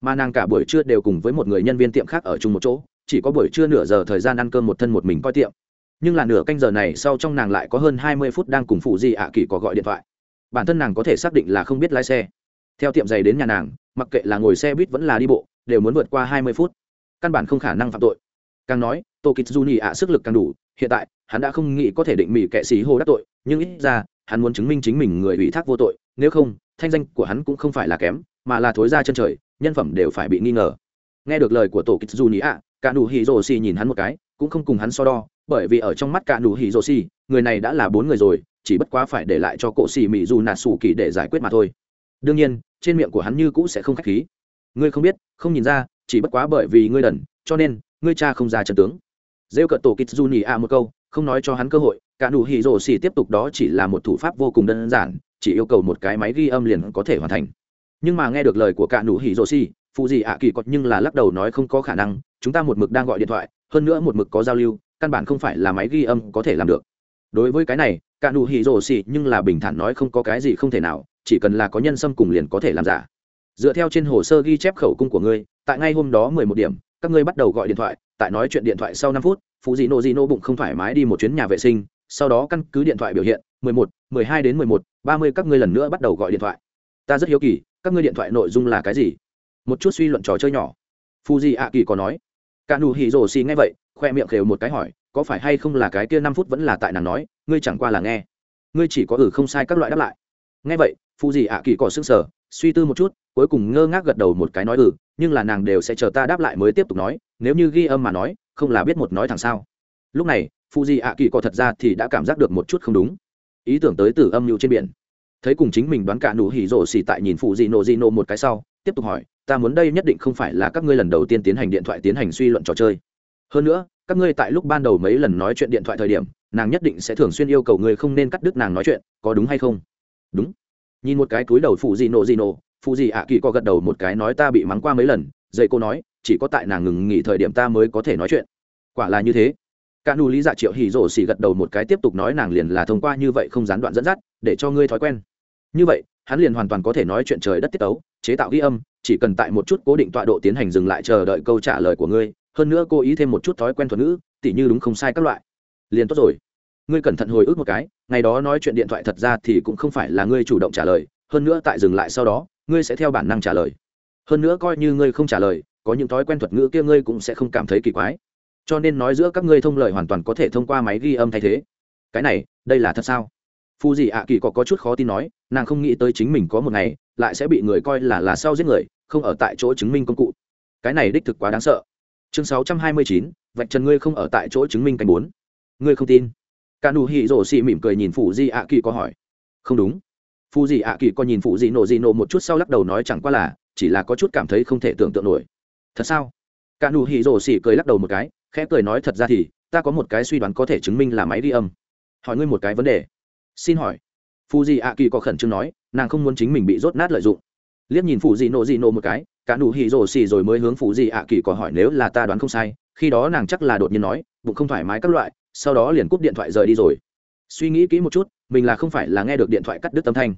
Mà nàng cả buổi trưa đều cùng với một người nhân viên tiệm khác ở chung một chỗ, chỉ có buổi trưa nửa giờ thời gian ăn cơm một thân một mình coi tiệm. Nhưng là nửa canh giờ này sau trong nàng lại có hơn hai mươi phút đang cùng phụ dị ạ kỳ có gọi điện thoại bản thân nàng có thể xác định là không biết lái xe. Theo tiệm giày đến nhà nàng, mặc kệ là ngồi xe buýt vẫn là đi bộ, đều muốn vượt qua hai mươi phút. Căn bản không khả năng phạm tội. Càng nói tô kịch du nhì ạ, sức lực càng đủ. Hiện tại, hắn đã không nghĩ có thể định mỹ kệ sĩ hồ đắc tội, nhưng ít ra, hắn muốn chứng minh chính mình người ủy thác vô tội. Nếu không, thanh danh của hắn cũng không phải là kém, mà là thối ra chân trời, nhân phẩm đều phải bị nghi ngờ. Nghe được lời của tổ kịch du nhì ạ cả nụ hì rồ xì nhìn hắn một cái, cũng không cùng hắn so đo, bởi vì ở trong mắt cả nụ hì rồ xì người này đã là bốn người rồi chỉ bất quá phải để lại cho cổ xì mỹ dù nà xù kỳ để giải quyết mà thôi. Đương nhiên trên miệng của hắn như cũ sẽ không k h á c h khí. Ngươi không biết không nhìn ra chỉ bất quá bởi vì ngươi đần cho nên ngươi cha không ra trần tướng. Rêu cợt tổ kịch du nhì a một câu không nói cho hắn cơ hội cả nụ hỉ rổ xì tiếp tục đó chỉ là một thủ pháp vô cùng đơn giản chỉ yêu cầu một cái máy ghi âm liền có thể hoàn thành. Nhưng mà nghe được lời của cả nụ hỉ rổ xì, phụ gì ạ kỳ cọt nhưng là lắc đầu nói không có khả năng chúng ta một mực đang gọi điện thoại hơn nữa một mực có giao lưu căn bản không phải là máy ghi âm có thể làm được đối với cái này, cả nụ hỉ rổ xì nhưng là bình thản nói không có cái gì không thể nào, chỉ cần là có nhân sâm cùng liền có thể làm giả. Dựa theo trên hồ sơ ghi chép khẩu cung của ngươi, tại ngay hôm đó mười một điểm, các ngươi bắt đầu gọi điện thoại, tại nói chuyện điện thoại sau năm phút phụ dị nộ dị nộ bụng không thoải mái đi một chuyến nhà vệ sinh, sau đó căn cứ điện thoại biểu hiện, mười một, mười hai đến mười một, ba mươi các ngươi lần nữa bắt đầu gọi điện thoại. Ta rất hiếu kỳ, các ngươi điện thoại nội dung là cái gì? Một chút suy luận trò chơi nhỏ. Phụ dị ạ kỳ có nói. Cả nụ hỉ rổ xì ngay vậy, khoe miệng khều một cái hỏi có phải hay không là cái kia năm phút vẫn là tại nàng nói, ngươi chẳng qua là nghe. Ngươi chỉ có ử không sai các loại đáp lại. Nghe vậy phụ gì ạ à kỳ cỏ xương sở suy tư một chút, cuối cùng ngơ ngác gật đầu một cái nói ừ nhưng là nàng đều sẽ chờ ta đáp lại mới tiếp tục nói, nếu như ghi âm mà nói, không là biết một nói thằng sao. Lúc này phụ gì ạ kỳ cỏ thật ra thì đã cảm giác được một chút không đúng. Ý tưởng tới từ âm mưu trên biển. Thấy cùng chính mình đoán cả nụ hỉ rổ xỉ tại nhìn phụ gì nộ gì nộ một cái sau, tiếp tục hỏi, ta muốn đây nhất định không phải là các ngươi lần đầu tiên tiến hành điện thoại tiến hành suy luận trò chơi hơn nữa, các ngươi tại lúc ban đầu mấy lần nói chuyện điện thoại thời điểm, nàng nhất định sẽ thường xuyên yêu cầu ngươi không nên cắt đứt nàng nói chuyện, có đúng hay không? Đúng. Nhìn một cái túi đầu phụ gì nộ gì nộ phụ gì ạ à kỳ có gật đầu một cái nói ta bị mắng qua mấy lần, dậy cô nói, chỉ có tại nàng ngừng nghỉ thời điểm ta mới có thể nói chuyện. Quả là như thế. Cả nụ lý dạ triệu hỉ rổ xì gật đầu một cái tiếp tục nói nàng liền là thông qua như vậy không gián đoạn dẫn dắt, để cho ngươi thói quen. Như vậy, hắn liền hoàn toàn có thể nói chuyện trời đất tiết tấu, chế tạo ghi âm, chỉ cần tại một chút cố định tọa độ tiến hành dừng lại chờ đợi câu trả lời của ngươi hơn nữa cô ý thêm một chút thói quen thuật ngữ tỉ như đúng không sai các loại. Liền tốt rồi. Ngươi cẩn thận hồi ức một cái ngày đó nói chuyện điện thoại thật ra thì cũng không phải là ngươi chủ động trả lời hơn nữa tại dừng lại sau đó ngươi sẽ theo bản năng trả lời. Hơn nữa coi như ngươi không trả lời có những thói quen thuật ngữ kia ngươi cũng sẽ không cảm thấy kỳ quái. Cho nên nói giữa các ngươi thông lời hoàn toàn có thể thông qua máy ghi âm thay thế. Cái này đây là thật sao? Phù gì ạ kỳ có, có chút khó tin nói nàng không nghĩ tới chính mình có một ngày lại sẽ bị người coi là là sao giết người không ở tại chỗ chứng minh công cụ. Cái này đích thực quá đáng sợ chương sáu trăm hai mươi chín, vạch trần ngươi không ở tại chỗ chứng minh cảnh bốn. Ngươi không tin. Cả nụ hỉ rổ xì mỉm cười nhìn phụ di ạ kỳ có hỏi. Không đúng. Phụ di ạ kỳ có nhìn phụ di nổ di nổ một chút sau lắc đầu nói chẳng qua là, chỉ là có chút cảm thấy không thể tưởng tượng nổi. Thật sao? Cả nụ hỉ rổ xì cười lắc đầu một cái, khẽ cười nói thật ra thì, ta có một cái suy đoán có thể chứng minh là máy đi âm. Hỏi ngươi một cái vấn đề. Xin hỏi. Phụ di ạ kỳ có khẩn trương nói, nàng không muốn chính mình bị rốt nát lợi dụng. Liếc nhìn phụ di nổ di nổ một cái cả nụ hỉ rồ xì rồi mới hướng phụ gì ạ kỳ có hỏi nếu là ta đoán không sai, khi đó nàng chắc là đột nhiên nói, bụng không thoải mái các loại, sau đó liền cúp điện thoại rời đi rồi. Suy nghĩ kỹ một chút, mình là không phải là nghe được điện thoại cắt đứt âm thanh.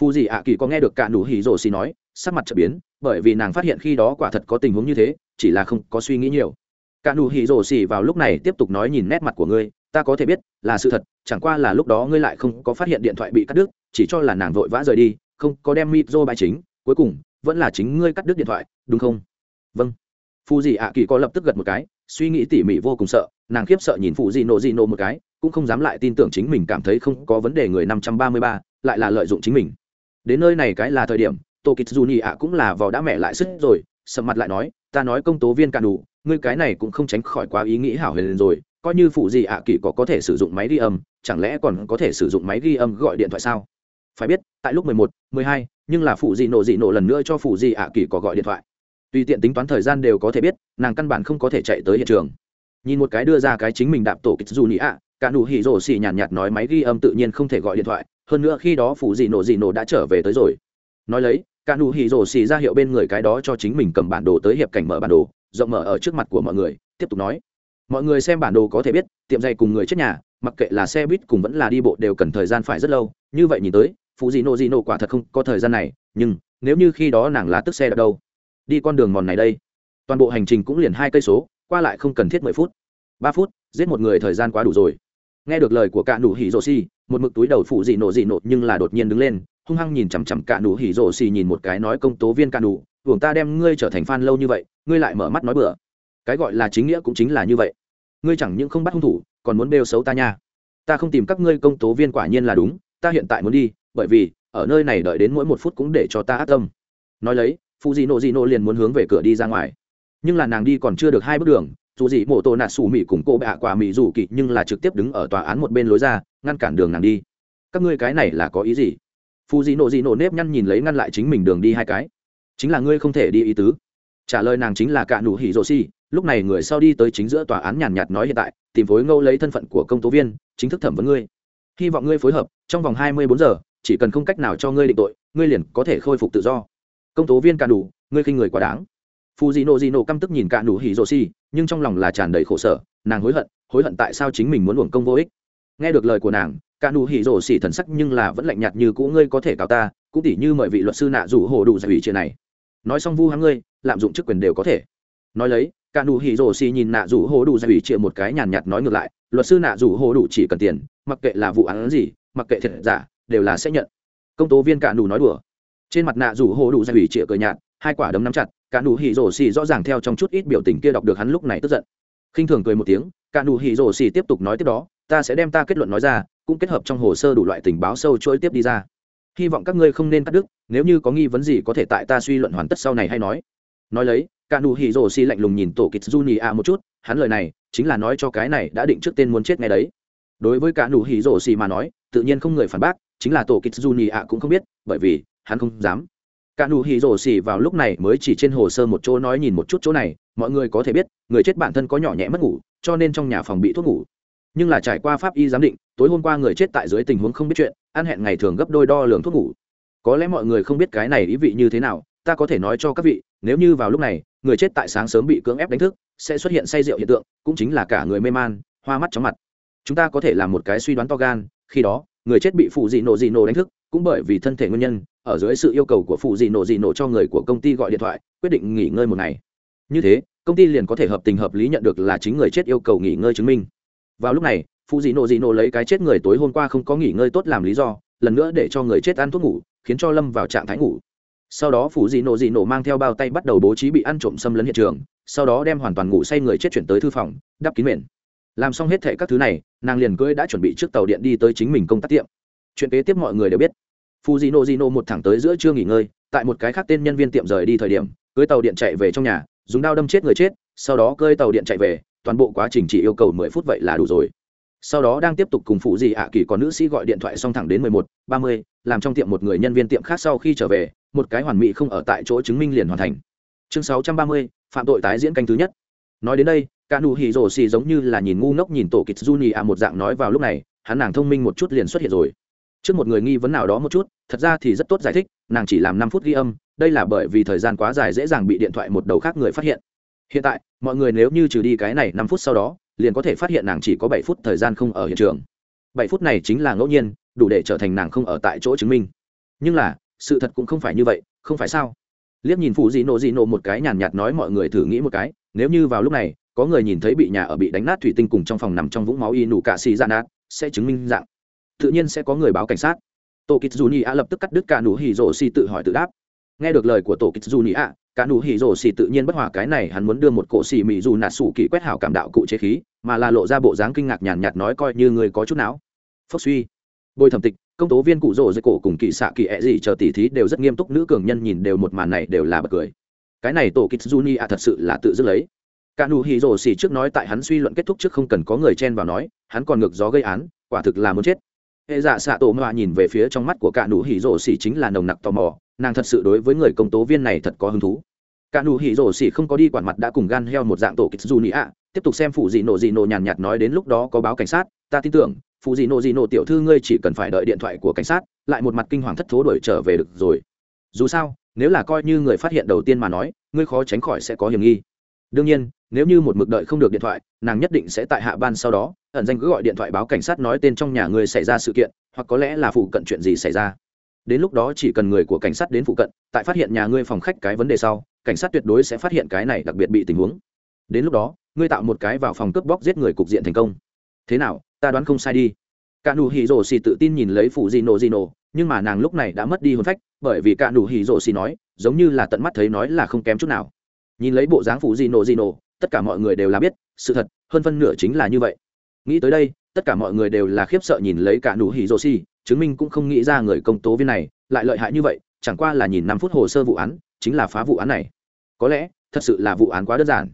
Phụ gì ạ kỳ có nghe được cả nụ hỉ rồ xì nói, sắc mặt trở biến, bởi vì nàng phát hiện khi đó quả thật có tình huống như thế, chỉ là không có suy nghĩ nhiều. Cả nụ hỉ rồ xì vào lúc này tiếp tục nói nhìn nét mặt của ngươi, ta có thể biết, là sự thật, chẳng qua là lúc đó ngươi lại không có phát hiện điện thoại bị cắt đứt, chỉ cho là nàng vội vã rời đi, không có đem mịp do bài chính, cuối cùng vẫn là chính ngươi cắt đứt điện thoại đúng không? Vâng. Phù dị ạ kỳ có lập tức gật một cái suy nghĩ tỉ mỉ vô cùng sợ nàng khiếp sợ nhìn phụ dị nộ dị nộ một cái cũng không dám lại tin tưởng chính mình cảm thấy không có vấn đề người năm trăm ba mươi ba lại là lợi dụng chính mình. Đến nơi này cái là thời điểm tô kịch dù nhị ạ cũng là vào đã mẹ lại sức rồi sầm mặt lại nói ta nói công tố viên cạn đủ ngươi cái này cũng không tránh khỏi quá ý nghĩ hảo huyền rồi coi như phụ gì ạ kỳ có có thể sử dụng máy ghi âm chẳng lẽ còn có thể sử dụng máy ghi âm gọi điện thoại sao? Phải biết tại lúc 11, 12, nhưng là phụ dị nộ dị nộ lần nữa cho phụ dị ạ à kỳ có gọi điện thoại. Tùy tiện tính toán thời gian đều có thể biết nàng căn bản không có thể chạy tới hiện trường. Nhìn một cái đưa ra cái chính mình đạp tổ kịch dù nị ạ cả nụ hỉ rổ xì nhàn nhạt, nhạt nói máy ghi âm tự nhiên không thể gọi điện thoại hơn nữa khi đó phụ dị nộ dị nộ đã trở về tới rồi. Nói lấy cả nụ hỉ rổ xì ra hiệu bên người cái đó cho chính mình cầm bản đồ tới hiệp cảnh mở bản đồ rộng mở ở trước mặt của mọi người tiếp tục nói. Mọi người xem bản đồ có thể biết tiệm giày cùng người chết nhà mặc kệ là xe buýt cùng vẫn là đi bộ đều cần thời gian phải rất lâu như vậy nhìn tới phụ dị nộ dị nộ quả thật không có thời gian này, nhưng nếu như khi đó nàng lá tức xe đạp đâu, đi con đường mòn này đây, toàn bộ hành trình cũng liền hai cây số, qua lại không cần thiết mười phút, ba phút, giết một người thời gian quá đủ rồi. Nghe được lời của cả nụ hỉ rồ xi, một mực túi đầu phụ dị nộ dị nộ nhưng là đột nhiên đứng lên, hung hăng nhìn chằm chằm cả nụ hỉ rồ xi nhìn một cái nói công tố viên cả nụ, hưởng ta đem ngươi trở thành fan lâu như vậy, ngươi lại mở mắt nói bừa. Cái gọi là chính nghĩa cũng chính là như vậy. Ngươi chẳng những không bắt hung thủ, còn muốn bêu xấu ta nha. Ta không tìm các ngươi công tố viên quả nhiên là đúng ta hiện tại muốn đi, bởi vì, ở nơi này đợi đến mỗi một phút cũng để cho ta ác tâm. Nói lấy phụ dị nộ dị nộ liền muốn hướng về cửa đi ra ngoài. Nhưng là nàng đi còn chưa được hai bước đường dù dị mộ tổ nạt xù mỹ cùng cô bạ quả mỹ dù kỵ nhưng là trực tiếp đứng ở tòa án một bên lối ra, ngăn cản đường nàng đi. Các ngươi cái này là có ý gì? Phụ dị nộ dị nộ nếp nhăn nhìn lấy ngăn lại chính mình đường đi hai cái. Chính là ngươi không thể đi ý tứ. Trả lời nàng chính là cả nụ hỉ rồ xi lúc này người sau đi tới chính giữa tòa án nhàn nhạt nói hiện tại, tìm phối ngâu lấy thân phận của công tố viên, chính thức thẩm vấn ngươi hy vọng ngươi phối hợp, trong vòng hai mươi bốn giờ, chỉ cần không cách nào cho ngươi định tội, ngươi liền có thể khôi phục tự do. Công tố viên cả đủ ngươi khinh người quá đáng. Phù dị nộ dị nộ căm tức nhìn cả đủ hỉ rộ xì nhưng trong lòng là tràn đầy khổ sở, nàng hối hận hối hận tại sao chính mình muốn luồng công vô ích. Nghe được lời của nàng, cả đủ hỉ rộ xì thần sắc nhưng là vẫn lạnh nhạt như cũ, ngươi có thể cáo ta, cũng tỉ như mời vị luật sư nạ rủ hồ đủ giải ủy chuyện này. Nói xong vu hắn ngươi, lạm dụng chức quyền đều có thể. Nói lấy, cả đủ hỉ rồ xì nhìn nạ rủ hồ đủ giải ủy chia một cái nhàn nhạt nói ngược lại luật sư nạ rủ hồ đủ chỉ cần tiền, mặc kệ là vụ án gì, mặc kệ thiệt giả, đều là sẽ nhận. Công tố viên cả nù nói đùa. Trên mặt nạ rủ hồ đủ ra ủy trịa cờ nhạt, hai quả đấm nắm chặt, cả nụ hỉ rổ xì rõ ràng theo trong chút ít biểu tình kia đọc được hắn lúc này tức giận. Khinh thường cười một tiếng, cả nụ hỉ rổ xì tiếp tục nói tiếp đó, ta sẽ đem ta kết luận nói ra, cũng kết hợp trong hồ sơ đủ loại tình báo sâu chuỗi tiếp đi ra. Hy vọng các ngươi không nên cắt đứt, nếu như có nghi vấn gì có thể tại ta suy luận hoàn tất sau này hay nói nói lấy cả nụ hỉ rổ xì lạnh lùng nhìn tổ kịch juni a một chút, hắn lời này chính là nói cho cái này đã định trước tên muốn chết ngay đấy. Đối với cả nụ hỉ rổ xì mà nói, tự nhiên không người phản bác, chính là tổ kịch juni a cũng không biết, bởi vì hắn không dám. Cả nụ hỉ rổ xì vào lúc này mới chỉ trên hồ sơ một chỗ nói nhìn một chút chỗ này, mọi người có thể biết, người chết bản thân có nhỏ nhẹ mất ngủ, cho nên trong nhà phòng bị thuốc ngủ. Nhưng là trải qua pháp y giám định, tối hôm qua người chết tại dưới tình huống không biết chuyện, ăn hẹn ngày thường gấp đôi đo lường thuốc ngủ. Có lẽ mọi người không biết cái này ý vị như thế nào ta có thể nói cho các vị, nếu như vào lúc này, người chết tại sáng sớm bị cưỡng ép đánh thức, sẽ xuất hiện say rượu hiện tượng, cũng chính là cả người mê man, hoa mắt chóng mặt. Chúng ta có thể làm một cái suy đoán to gan, khi đó, người chết bị phụ dị nổ dị nổ đánh thức, cũng bởi vì thân thể nguyên nhân, ở dưới sự yêu cầu của phụ dị nổ dị nổ cho người của công ty gọi điện thoại, quyết định nghỉ ngơi một ngày. Như thế, công ty liền có thể hợp tình hợp lý nhận được là chính người chết yêu cầu nghỉ ngơi chứng minh. Vào lúc này, phụ dị nộ dị nộ lấy cái chết người tối hôm qua không có nghỉ ngơi tốt làm lý do, lần nữa để cho người chết ăn thuốc ngủ, khiến cho lâm vào trạng thái ngủ sau đó phủ dị nộ dị nộ mang theo bao tay bắt đầu bố trí bị ăn trộm xâm lấn hiện trường, sau đó đem hoàn toàn ngủ say người chết chuyển tới thư phòng, đắp kín mền. Làm xong hết thệ các thứ này, nàng liền cưỡi đã chuẩn bị trước tàu điện đi tới chính mình công tác tiệm. Chuyện kế tiếp mọi người đều biết. Phù dị nộ dị nộ một thẳng tới giữa chưa nghỉ ngơi, tại một cái khác tên nhân viên tiệm rời đi thời điểm, cưỡi tàu điện chạy về trong nhà, dùng đao đâm chết người chết, sau đó cưỡi tàu điện chạy về, toàn bộ quá trình chỉ yêu cầu mười phút vậy là đủ rồi. Sau đó đang tiếp tục cùng phụ dì ạ kỳ có nữ sĩ gọi điện thoại xong thẳng đến mười một ba mươi, làm trong tiệm một người nhân viên tiệm khác sau khi trở về một cái hoàn mỹ không ở tại chỗ chứng minh liền hoàn thành. Chương sáu trăm ba mươi, phạm tội tái diễn canh thứ nhất. Nói đến đây, cả nụ hỉ giống như là nhìn ngu ngốc nhìn tổ kịch juni à một dạng nói vào lúc này, hắn nàng thông minh một chút liền xuất hiện rồi. Trước một người nghi vấn nào đó một chút, thật ra thì rất tốt giải thích, nàng chỉ làm năm phút ghi âm, đây là bởi vì thời gian quá dài dễ dàng bị điện thoại một đầu khác người phát hiện. Hiện tại, mọi người nếu như trừ đi cái này năm phút sau đó, liền có thể phát hiện nàng chỉ có bảy phút thời gian không ở hiện trường. Bảy phút này chính là ngẫu nhiên, đủ để trở thành nàng không ở tại chỗ chứng minh. Nhưng là sự thật cũng không phải như vậy, không phải sao? Liếc nhìn phụ dị nộ dị nộ một cái nhàn nhạt nói mọi người thử nghĩ một cái, nếu như vào lúc này, có người nhìn thấy bị nhà ở bị đánh nát thủy tinh cùng trong phòng nằm trong vũng máu y nụ cạ xì ra nát, sẽ chứng minh dạng. Tự nhiên sẽ có người báo cảnh sát. Tổ Kích dù nhị ạ lập tức cắt đứt cả nụ hì rổ xì tự hỏi tự đáp. Nghe được lời của tổ Kích dù nhị ạ cả nụ hì rổ xì tự nhiên bất hòa cái này, hắn muốn đưa một cỗ xì mị dù nạt sủ kỳ quét hảo cảm đạo cụ chế khí, mà là lộ ra bộ dáng kinh ngạc nhàn nhạt nói coi như người có chút não. Phốc suy bồi thẩm tịch, công tố viên cụ rỗ dây cổ cùng kỳ xạ kỳ ẹ、e、gì chờ tỉ thí đều rất nghiêm túc, nữ cường nhân nhìn đều một màn này đều là bật cười. Cái này tổ kịch juni a thật sự là tự dứt lấy. Cả nụ hì rồ xỉ trước nói tại hắn suy luận kết thúc trước không cần có người chen vào nói, hắn còn ngược gió gây án, quả thực là muốn chết. Hệ dạ xạ tổ mạ nhìn về phía trong mắt của cả nụ hì rồ xỉ chính là nồng nặc tò mò, nàng thật sự đối với người công tố viên này thật có hứng thú. Cả nụ hỉ rổ xỉ không có đi quản mặt đã cùng gan heo một dạng tổ kịch Juni a tiếp tục xem phụ dị nổ dị nổ nhàn nhạt nói đến lúc đó có báo cảnh sát, ta tin tưởng phụ dị nộ dị nộ tiểu thư ngươi chỉ cần phải đợi điện thoại của cảnh sát, lại một mặt kinh hoàng thất thố đuổi trở về được rồi. Dù sao, nếu là coi như người phát hiện đầu tiên mà nói, ngươi khó tránh khỏi sẽ có hiểm nghi. Đương nhiên, nếu như một mực đợi không được điện thoại, nàng nhất định sẽ tại hạ ban sau đó, ẩn danh cứ gọi điện thoại báo cảnh sát nói tên trong nhà ngươi xảy ra sự kiện, hoặc có lẽ là phụ cận chuyện gì xảy ra. Đến lúc đó chỉ cần người của cảnh sát đến phụ cận, tại phát hiện nhà ngươi phòng khách cái vấn đề sau, cảnh sát tuyệt đối sẽ phát hiện cái này đặc biệt bị tình huống. Đến lúc đó, ngươi tạo một cái vào phòng cướp bóc giết người cục diện thành công. Thế nào ta đoán không sai đi. Cả nụ hỉ rổ xì tự tin nhìn lấy phụ di nổ di nổ nhưng mà nàng lúc này đã mất đi hồn phách, bởi vì cả nụ hỉ rổ xì nói, giống như là tận mắt thấy nói là không kém chút nào. Nhìn lấy bộ dáng phụ di nổ di nổ tất cả mọi người đều là biết, sự thật, hơn phân nửa chính là như vậy. Nghĩ tới đây, tất cả mọi người đều là khiếp sợ nhìn lấy cả nụ hỉ rổ xì, chứng minh cũng không nghĩ ra người công tố viên này lại lợi hại như vậy, chẳng qua là nhìn năm phút hồ sơ vụ án, chính là phá vụ án này. Có lẽ, thật sự là vụ án quá đơn giản.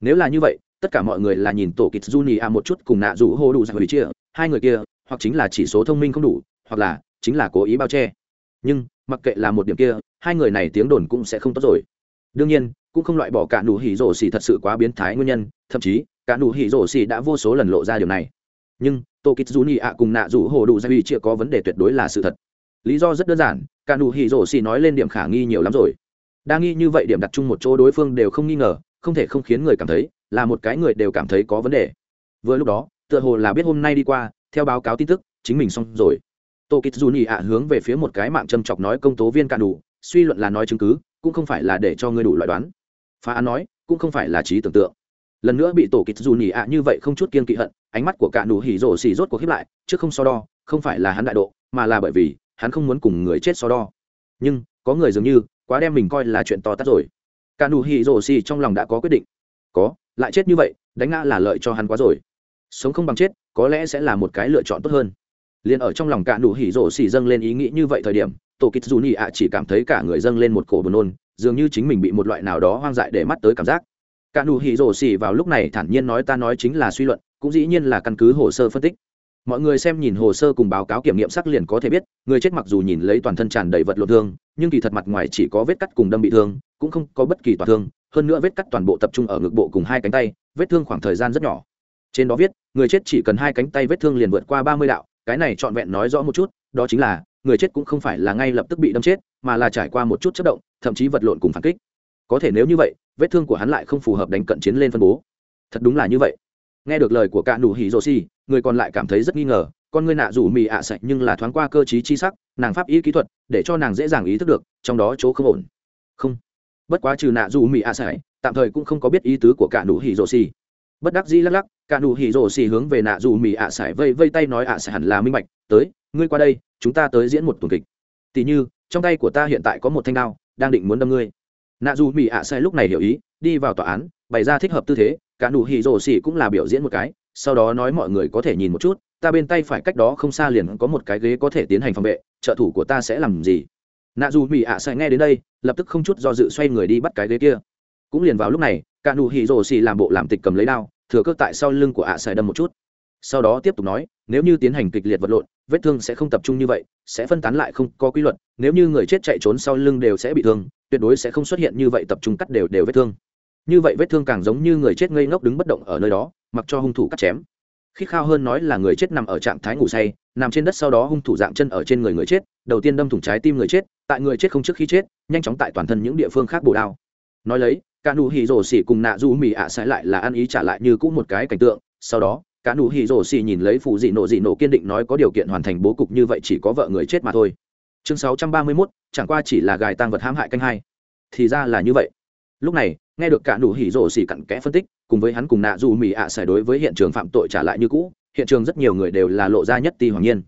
Nếu là như vậy tất cả mọi người là nhìn tổ kịch Juni a một chút cùng nạ rủ hô đủ ra hủy chia, hai người kia, hoặc chính là chỉ số thông minh không đủ, hoặc là chính là cố ý bao che. Nhưng, mặc kệ là một điểm kia, hai người này tiếng đồn cũng sẽ không tốt rồi. Đương nhiên, cũng không loại bỏ cả nụ hỉ rổ xì thật sự quá biến thái nguyên nhân, thậm chí, cả nụ hỉ rổ xì đã vô số lần lộ ra điều này. Nhưng, tổ kịch Juni a cùng nạ rủ hô đủ ra hủy chia có vấn đề tuyệt đối là sự thật. Lý do rất đơn giản, cả nụ hỉ rổ xì nói lên điểm khả nghi nhiều lắm rồi. Đa nghi như vậy điểm đặt chung một chỗ đối phương đều không nghi ngờ, không thể không khiến người cảm thấy là một cái người đều cảm thấy có vấn đề. Vừa lúc đó, tựa hồ là biết hôm nay đi qua, theo báo cáo tin tức, chính mình xong rồi. Tô kích dù nhị ạ hướng về phía một cái mạng châm chọc nói công tố viên cạn đủ, suy luận là nói chứng cứ, cũng không phải là để cho ngươi đủ loại đoán. Phá án nói, cũng không phải là trí tưởng tượng. Lần nữa bị tổ kịch dù nhị ạ như vậy không chút kiên kỵ hận, ánh mắt của cạn đủ hỉ rổ xì rốt cuộc hiếp lại, chứ không so đo, không phải là hắn đại độ, mà là bởi vì hắn không muốn cùng người chết so đo. Nhưng, có người dường như, quá đem mình coi là chuyện to tát rồi cả nụ hỉ rổ xì trong lòng đã có quyết định. Có, lại chết như vậy, đánh ngã là lợi cho hắn quá rồi. Sống không bằng chết, có lẽ sẽ là một cái lựa chọn tốt hơn. Liền ở trong lòng cả nụ hỉ rổ xì dâng lên ý nghĩ như vậy thời điểm, tổ kích dù nhị ạ chỉ cảm thấy cả người dâng lên một cổ buồn nôn, dường như chính mình bị một loại nào đó hoang dại để mắt tới cảm giác. Cả nụ hỉ rổ xì vào lúc này thản nhiên nói ta nói chính là suy luận, cũng dĩ nhiên là căn cứ hồ sơ phân tích. Mọi người xem nhìn hồ sơ cùng báo cáo kiểm nghiệm sắc liền có thể biết người chết mặc dù nhìn lấy toàn thân tràn đầy vật lộn thương nhưng kỳ thật mặt ngoài chỉ có vết cắt cùng đâm bị thương cũng không có bất kỳ tổn thương hơn nữa vết cắt toàn bộ tập trung ở ngực bộ cùng hai cánh tay vết thương khoảng thời gian rất nhỏ. Trên đó viết người chết chỉ cần hai cánh tay vết thương liền vượt qua ba mươi đạo cái này trọn vẹn nói rõ một chút đó chính là người chết cũng không phải là ngay lập tức bị đâm chết mà là trải qua một chút chất động thậm chí vật lộn cùng phản kích. Có thể nếu như vậy vết thương của hắn lại không phù hợp đánh cận chiến lên phân bố. Thật đúng là như vậy. Nghe được lời của cả Đủ hỉ rô Si, người còn lại cảm thấy rất nghi ngờ con ngươi nạ rủ mì ạ à sạch nhưng là thoáng qua cơ t chi sắc, nàng pháp ý kỹ thuật, để cho nàng dễ dàng ý thức được, trong đó chỗ không ổn. Không. Bất quá trừ nạ rủ mì ạ à sạch, tạm thời cũng không có biết ý tứ của cả nụ hỉ rồ xì. Bất đắc dĩ lắc lắc, cả nụ hỉ rồ xì hướng về nạ rủ mì ạ sạch vây vây tay nói ạ sạch hẳn là minh bạch, tới, ngươi qua đây, chúng ta tới diễn một tuần kịch. Tỉ như, trong tay của ta hiện tại có một thanh đao, đang định muốn đâm ngươi. Nạ dù mỹ ạ à sai lúc này hiểu ý, đi vào tòa án, bày ra thích hợp tư thế, cả nụ hỉ rồ xỉ cũng là biểu diễn một cái, sau đó nói mọi người có thể nhìn một chút ta bên tay phải cách đó không xa liền có một cái ghế có thể tiến hành phòng vệ, trợ thủ của ta sẽ làm gì? Nạ dù mỹ ạ à nghe đến đây, lập tức không chút do dự xoay người đi bắt cái ghế kia. Cũng liền vào lúc này, cả nụ hỉ rồ xì làm bộ làm tịch cầm lấy đao, thừa cơ tại sau lưng của ạ à đâm một chút. Sau đó tiếp tục nói, nếu như tiến hành kịch liệt vật lộn, vết thương sẽ không tập trung như vậy, sẽ phân tán lại không có quy luật, nếu như người chết chạy trốn sau lưng đều sẽ bị thương, tuyệt đối sẽ không xuất hiện như vậy tập trung cắt đều đều vết thương. Như vậy vết thương càng giống như người chết ngây ngốc đứng bất động ở nơi đó, mặc cho hung thủ cắt chém khít khao hơn nói là người chết nằm ở trạng thái ngủ say nằm trên đất sau đó hung thủ dạng chân ở trên người người chết đầu tiên đâm thủng trái tim người chết tại người chết không trước khi chết nhanh chóng tại toàn thân những địa phương khác bổ đao. Nói lấy cả nụ hì rổ xỉ cùng nạ du mì ạ à sẽ lại là ăn ý trả lại như cũng một cái cảnh tượng. Sau đó cả nụ hì rổ xỉ nhìn lấy phụ dị nộ dị nộ kiên định nói có điều kiện hoàn thành bố cục như vậy chỉ có vợ người chết mà thôi. Chương 631, chẳng qua chỉ là gài tăng vật hãm hại canh hai. Thì ra là như vậy. Lúc này nghe được cả nụ hỉ rổ xỉ cặn kẽ phân tích cùng với hắn cùng nạ dù mỹ ạ xài đối với hiện trường phạm tội trả lại như cũ hiện trường rất nhiều người đều là lộ ra nhất ti hoàng nhiên.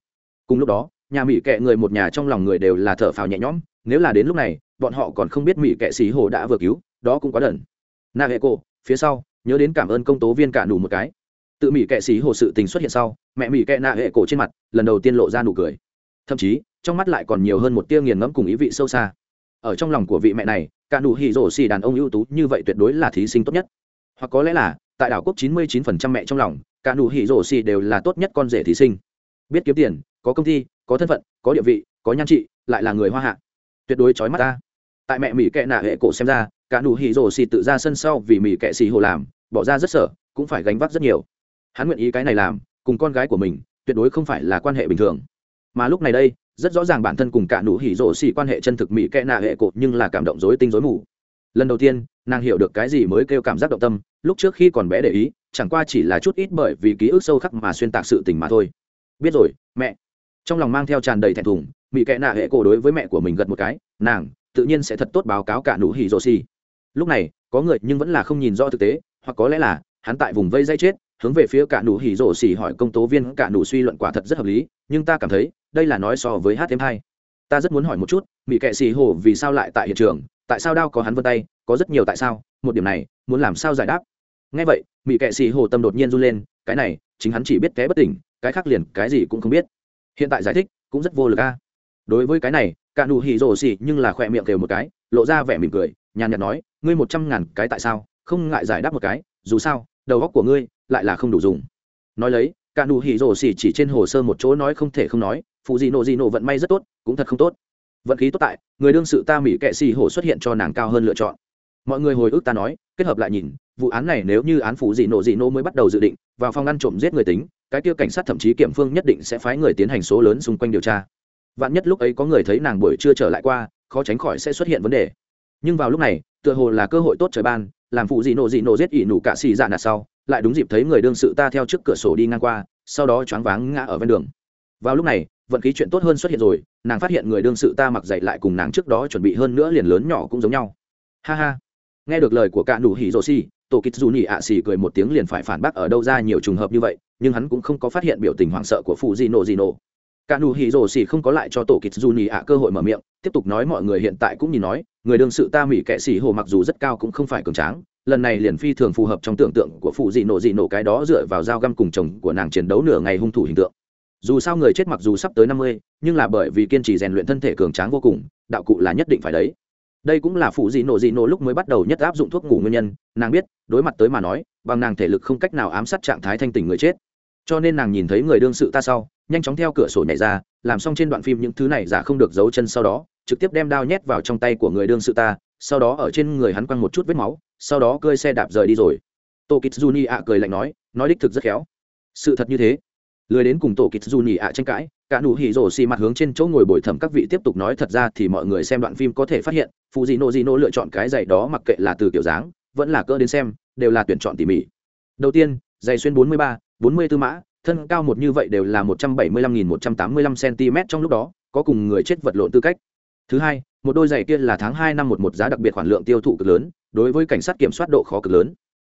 Cùng lúc đó nhà mỹ kệ người một nhà trong lòng người đều là thở phào nhẹ nhõm nếu là đến lúc này bọn họ còn không biết mỹ kệ xí hồ đã vừa cứu đó cũng quá đẩn nạ hệ cổ, phía sau nhớ đến cảm ơn công tố viên cả nụ một cái. Tự mỹ kệ xí hồ sự tình xuất hiện sau mẹ mỹ kệ nạ hệ cổ trên mặt lần đầu tiên lộ ra nụ cười. Thậm chí trong mắt lại còn nhiều hơn một tia nghiền ngẫm cùng ý vị sâu xa ở trong lòng của vị mẹ này cả nụ hỉ rổ xì đàn ông ưu tú như vậy tuyệt đối là thí sinh tốt nhất. Hoặc có lẽ là tại đảo quốc 99% mẹ trong lòng cả nụ hỉ rổ xì đều là tốt nhất con rể thí sinh. Biết kiếm tiền có công ty có thân phận có địa vị có nhan trị lại là người hoa hạ. Tuyệt đối chói mắt ta. Tại mẹ mỹ kệ nạ hệ cổ xem ra cả nụ hỉ rổ xì tự ra sân sau vì mỹ kệ xì hồ làm bỏ ra rất sợ, cũng phải gánh vác rất nhiều. Hắn nguyện ý cái này làm cùng con gái của mình tuyệt đối không phải là quan hệ bình thường. Mà lúc này đây rất rõ ràng bản thân cùng cả nụ hỉ rổ xì quan hệ chân thực mỹ kẽ nạ hệ cột nhưng là cảm động dối tinh dối mù. Lần đầu tiên, nàng hiểu được cái gì mới kêu cảm giác động tâm, lúc trước khi còn bé để ý, chẳng qua chỉ là chút ít bởi vì ký ức sâu khắc mà xuyên tạc sự tình mà thôi. Biết rồi, mẹ. Trong lòng mang theo tràn đầy thẹn thùng, mỹ kẽ nạ hệ cổ đối với mẹ của mình gật một cái, nàng, tự nhiên sẽ thật tốt báo cáo cả nụ hỉ rổ xì. Lúc này, có người nhưng vẫn là không nhìn rõ thực tế, hoặc có lẽ là, hắn tại vùng vây dây chết, hướng về phía cả nụ hỉ rổ xì hỏi công tố viên, cả nụ suy luận quả thật rất hợp lý, nhưng ta cảm thấy đây là nói so với hát thêm hai. Ta rất muốn hỏi một chút mỹ kệ xì hồ vì sao lại tại hiện trường? Tại sao đao có hắn vân tay? Có rất nhiều tại sao? Một điểm này, muốn làm sao giải đáp? Ngay vậy mỹ kệ xì hồ tâm đột nhiên run lên, cái này, chính hắn chỉ biết té bất tỉnh, cái khác liền cái gì cũng không biết. Hiện tại giải thích, cũng rất vô lực a. Đối với cái này, cả đủ hỉ rồ xì nhưng là khỏe miệng đều một cái, lộ ra vẻ mỉm cười, nhàn nhạt nói, ngươi một trăm ngàn cái tại sao? Không ngại giải đáp một cái, dù sao, đầu óc của ngươi lại là không đủ dùng. Nói lấy, cả đủ hỉ rồ xì chỉ trên hồ sơ một chỗ nói không thể không nói phụ dị nộ dị nộ vận may rất tốt, cũng thật không tốt. Vận khí tốt tại, người đương sự ta mỹ kệ xì hổ xuất hiện cho nàng cao hơn lựa chọn. Mọi người hồi ức ta nói, kết hợp lại nhìn, vụ án này nếu như án phụ dị nộ dị nộ mới bắt đầu dự định, vào phòng ăn trộm giết người tính, cái kia cảnh sát thậm chí kiểm phương nhất định sẽ phái người tiến hành số lớn xung quanh điều tra. Vạn nhất lúc ấy có người thấy nàng buổi chưa trở lại qua, khó tránh khỏi sẽ xuất hiện vấn đề. Nhưng vào lúc này, tựa hồ là cơ hội tốt trời ban, làm phụ dị nộ dị nộ giết ỷ nụ cạ xì dạ nạt sau, lại đúng dịp thấy người đương sự ta theo trước cửa sổ đi ngang qua, sau đó choáng váng ngã ở ven đường. Vào lúc này vận khí chuyện tốt hơn xuất hiện rồi, nàng phát hiện người đương sự ta mặc dạy lại cùng nàng trước đó chuẩn bị hơn nữa liền lớn nhỏ cũng giống nhau. Ha ha. Nghe được lời của cả nụ hỉ Rô xì, tổ Kích dù nỉ ạ xì cười một tiếng liền phải phản bác ở đâu ra nhiều trùng hợp như vậy, nhưng hắn cũng không có phát hiện biểu tình hoảng sợ của phụ di nộ di nộ cả nụ hỉ Rô xì không có lại cho tổ Kích dù nỉ ạ cơ hội mở miệng, tiếp tục nói mọi người hiện tại cũng nhìn nói, người đương sự ta mỉ kệ xì hồ mặc dù rất cao cũng không phải cường tráng, lần này liền phi thường phù hợp trong tưởng tượng của phụ dị nộ dị nộ cái đó dựa vào dao găm cùng chồng của nàng chiến đấu nửa ngày hung thủ hình tượng dù sao người chết mặc dù sắp tới năm mươi, nhưng là bởi vì kiên trì rèn luyện thân thể cường tráng vô cùng, đạo cụ là nhất định phải đấy. Đây cũng là phụ dị nổ dị nổ lúc mới bắt đầu nhất áp dụng thuốc ngủ nguyên nhân, nàng biết, đối mặt tới mà nói, bằng nàng thể lực không cách nào ám sát trạng thái thanh tình người chết. Cho nên nàng nhìn thấy người đương sự ta sau, nhanh chóng theo cửa sổ nhảy ra, làm xong trên đoạn phim những thứ này giả không được giấu chân sau đó, trực tiếp đem đao nhét vào trong tay của người đương sự ta, sau đó ở trên người hắn quăng một chút vết máu, sau đó cơi xe đạp rời đi rồi. Tô kit juni ạ cười lạnh nói nói đích thực rất khéo. Sự thật như thế lười đến cùng tổ kịch dù nhị ạ tranh cãi cả nụ hỉ rổ xì mặt hướng trên chỗ ngồi bồi thẩm các vị tiếp tục nói thật ra thì mọi người xem đoạn phim có thể phát hiện phụ dị nô dị nô lựa chọn cái giày đó mặc kệ là từ kiểu dáng vẫn là cỡ đến xem đều là tuyển chọn tỉ mỉ. Đầu tiên giày xuyên 43, 44 mã thân cao một như vậy đều là 175.185 cm trong lúc đó có cùng người chết vật lộn tư cách. Thứ hai một đôi giày kia là tháng hai năm một một giá đặc biệt khoản lượng tiêu thụ cực lớn đối với cảnh sát kiểm soát độ khó cực lớn.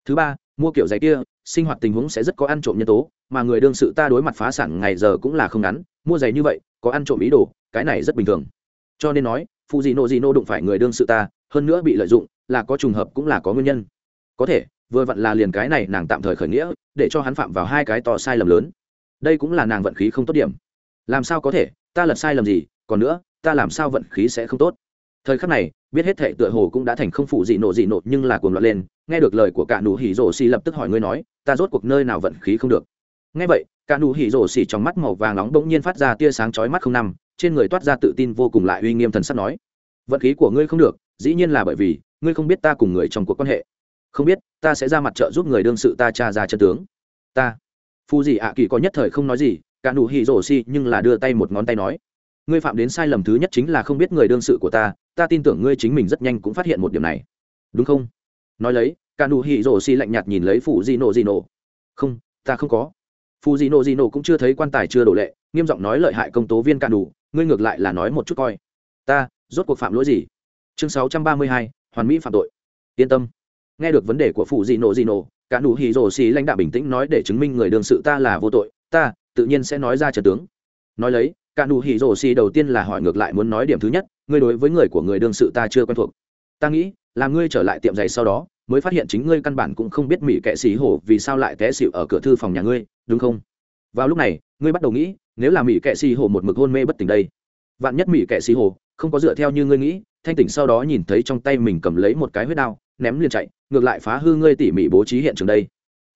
Thứ ba mua kiểu giày kia, sinh hoạt tình huống sẽ rất có ăn trộm nhân tố, mà người đương sự ta đối mặt phá sản ngày giờ cũng là không ngắn, mua giày như vậy, có ăn trộm ý đồ, cái này rất bình thường. Cho nên nói phụ gì nộ gì nô đụng phải người đương sự ta, hơn nữa bị lợi dụng, là có trùng hợp cũng là có nguyên nhân. Có thể, vừa vặn là liền cái này nàng tạm thời khởi nghĩa, để cho hắn phạm vào hai cái to sai lầm lớn. Đây cũng là nàng vận khí không tốt điểm. Làm sao có thể, ta lật sai lầm gì, còn nữa, ta làm sao vận khí sẽ không tốt? Thời khắc này biết hết thệ tựa hồ cũng đã thành không phụ gì nộ gì nộ nhưng là cuồng loạn lên. Nghe được lời của cả nụ hỉ rổ xì lập tức hỏi ngươi nói, ta rốt cuộc nơi nào vận khí không được? Nghe vậy, cả nụ hỉ rổ xì trong mắt màu vàng nóng bỗng nhiên phát ra tia sáng chói mắt không năm, trên người toát ra tự tin vô cùng lại uy nghiêm thần sắc nói, vận khí của ngươi không được, dĩ nhiên là bởi vì, ngươi không biết ta cùng người trong cuộc quan hệ. Không biết, ta sẽ ra mặt trợ giúp người đương sự ta tra ra chân tướng. Ta. Phu gì ạ à kỳ có nhất thời không nói gì, cả nụ hỉ rổ xì nhưng là đưa tay một ngón tay nói ngươi phạm đến sai lầm thứ nhất chính là không biết người đương sự của ta ta tin tưởng ngươi chính mình rất nhanh cũng phát hiện một điểm này. Đúng không? Nói lấy, cả nụ hỉ rổ xì lạnh nhạt nhìn lấy phụ di nộ di nộ. Không, ta không có. Phụ di nộ di nộ cũng chưa thấy quan tài chưa đổ lệ, nghiêm giọng nói lợi hại công tố viên cả nụ, ngươi ngược lại là nói một chút coi. Ta, rốt cuộc phạm lỗi gì? Chương sáu trăm ba mươi hai, hoàn mỹ phạm tội. Yên tâm. Nghe được vấn đề của phụ di nộ di nộ, cả nụ hỉ rổ xì lãnh đạo bình tĩnh nói để chứng minh người đương sự ta là vô tội, ta tự nhiên sẽ nói ra trần tướng. Nói lấy cả nụ hỉ rổ xì đầu tiên là hỏi ngược lại muốn nói điểm thứ nhất, ngươi đối với người của người đương sự ta chưa quen thuộc. Ta nghĩ, là ngươi trở lại tiệm giày sau đó, mới phát hiện chính ngươi căn bản cũng không biết mỹ kệ xì hổ vì sao lại té xịu ở cửa thư phòng nhà ngươi, đúng không? Vào lúc này, ngươi bắt đầu nghĩ, nếu là mỹ kệ xì hổ một mực hôn mê bất tỉnh đây. Vạn nhất mỹ kệ xì hổ không có dựa theo như ngươi nghĩ, thanh tỉnh sau đó nhìn thấy trong tay mình cầm lấy một cái huyết đao, ném liền chạy, ngược lại phá hư ngươi tỉ mỉ bố trí hiện trường đây.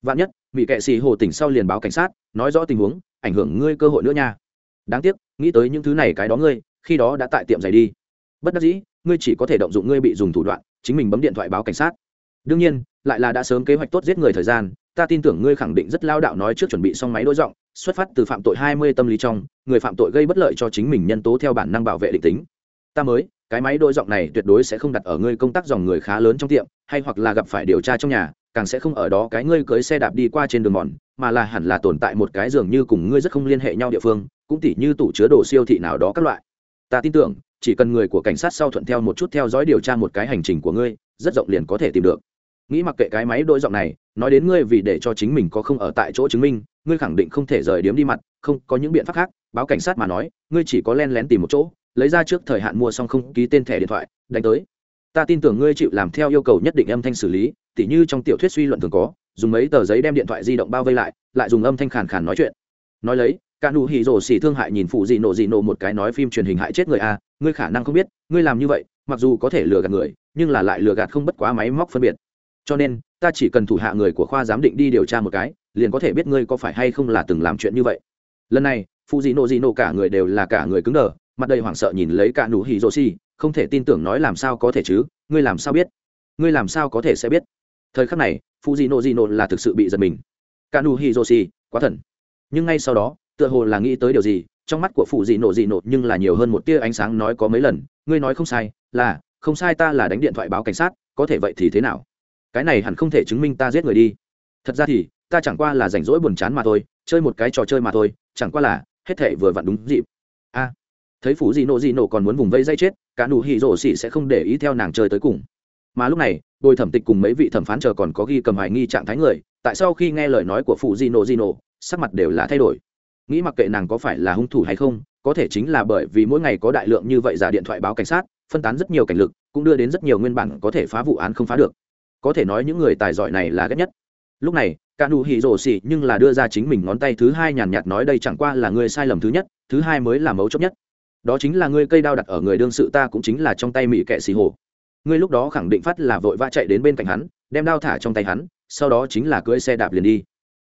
Vạn nhất, mỹ kệ xì hổ tỉnh sau liền báo cảnh sát, nói rõ tình huống, ảnh hưởng ngươi cơ hội nữa nha đáng tiếc, nghĩ tới những thứ này cái đó ngươi, khi đó đã tại tiệm giày đi. Bất đắc dĩ, ngươi chỉ có thể động dụng ngươi bị dùng thủ đoạn, chính mình bấm điện thoại báo cảnh sát. Đương nhiên, lại là đã sớm kế hoạch tốt giết người thời gian, ta tin tưởng ngươi khẳng định rất lao đạo nói trước chuẩn bị xong máy đối giọng, xuất phát từ phạm tội hai mươi tâm lý trong, người phạm tội gây bất lợi cho chính mình nhân tố theo bản năng bảo vệ định tính. Ta mới, cái máy đối giọng này tuyệt đối sẽ không đặt ở ngươi công tác dòng người khá lớn trong tiệm, hay hoặc là gặp phải điều tra trong nhà, càng sẽ không ở đó cái ngươi cưới xe đạp đi qua trên đường mòn, mà là hẳn là tồn tại một cái dường như cùng ngươi rất không liên hệ nhau địa phương cũng tỉ như tủ chứa đồ siêu thị nào đó các loại. Ta tin tưởng, chỉ cần người của cảnh sát sau thuận theo một chút theo dõi điều tra một cái hành trình của ngươi, rất rộng liền có thể tìm được. Nghĩ mặc kệ cái máy đôi giọng này, nói đến ngươi vì để cho chính mình có không ở tại chỗ chứng minh, ngươi khẳng định không thể rời điếm đi mặt, không, có những biện pháp khác. Báo cảnh sát mà nói, ngươi chỉ có len lén tìm một chỗ, lấy ra trước thời hạn mua xong không ký tên thẻ điện thoại, đánh tới. Ta tin tưởng ngươi chịu làm theo yêu cầu nhất định âm thanh xử lý, tỉ như trong tiểu thuyết suy luận thường có, dùng mấy tờ giấy đem điện thoại di động bao vây lại lại dùng âm thanh khàn khàn nói chuyện. Nói lấy cả nụ hỉ rổ xỉ thương hại nhìn phụ dị nổ dị nổ một cái nói phim truyền hình hại chết người a ngươi khả năng không biết ngươi làm như vậy mặc dù có thể lừa gạt người nhưng là lại lừa gạt không bất quá máy móc phân biệt. Cho nên ta chỉ cần thủ hạ người của khoa giám định đi điều tra một cái liền có thể biết ngươi có phải hay không là từng làm chuyện như vậy. Lần này phụ dị nộ dị nộ cả người đều là cả người cứng đờ mặt đầy hoảng sợ nhìn lấy cả nụ hỉ rổ xỉ, không thể tin tưởng nói làm sao có thể chứ ngươi làm sao biết? Ngươi làm sao có thể sẽ biết? Thời khắc này phụ dị nộ dị nộ là thực sự bị giật mình. Cả nụ hỉ rổ xỉ quá thần. Nhưng ngay sau đó tựa hồ là nghĩ tới điều gì, trong mắt của phụ dị nộ dị nộ nhưng là nhiều hơn một tia ánh sáng nói có mấy lần, ngươi nói không sai, là, không sai ta là đánh điện thoại báo cảnh sát, có thể vậy thì thế nào? Cái này hẳn không thể chứng minh ta giết người đi. Thật ra thì, ta chẳng qua là rảnh rỗi buồn chán mà thôi, chơi một cái trò chơi mà thôi, chẳng qua là, hết thể vừa vặn đúng dịp. A, thấy phụ dị nộ dị nộ còn muốn vùng vây dây chết, cả nụ hỉ rổ xỉ sẽ không để ý theo nàng chơi tới cùng. Mà lúc này đôi thẩm tịch cùng mấy vị thẩm phán chờ còn có ghi cầm hoài nghi trạng thái người, tại sau khi nghe lời nói của phụ dị nộ dị nộ, sắc mặt đều là thay đổi nghĩ mặc kệ nàng có phải là hung thủ hay không, có thể chính là bởi vì mỗi ngày có đại lượng như vậy giả điện thoại báo cảnh sát, phân tán rất nhiều cảnh lực, cũng đưa đến rất nhiều nguyên bản có thể phá vụ án không phá được. Có thể nói những người tài giỏi này là ghét nhất. Lúc này, cả nụ hỉ rổ xỉ nhưng là đưa ra chính mình ngón tay thứ hai nhàn nhạt nói đây chẳng qua là người sai lầm thứ nhất, thứ hai mới là mấu chốt nhất. Đó chính là người cây đao đặt ở người đương sự ta cũng chính là trong tay mỹ kệ xì hồ. Người lúc đó khẳng định phát là vội vã chạy đến bên cạnh hắn, đem đao thả trong tay hắn, sau đó chính là cưỡi xe đạp liền đi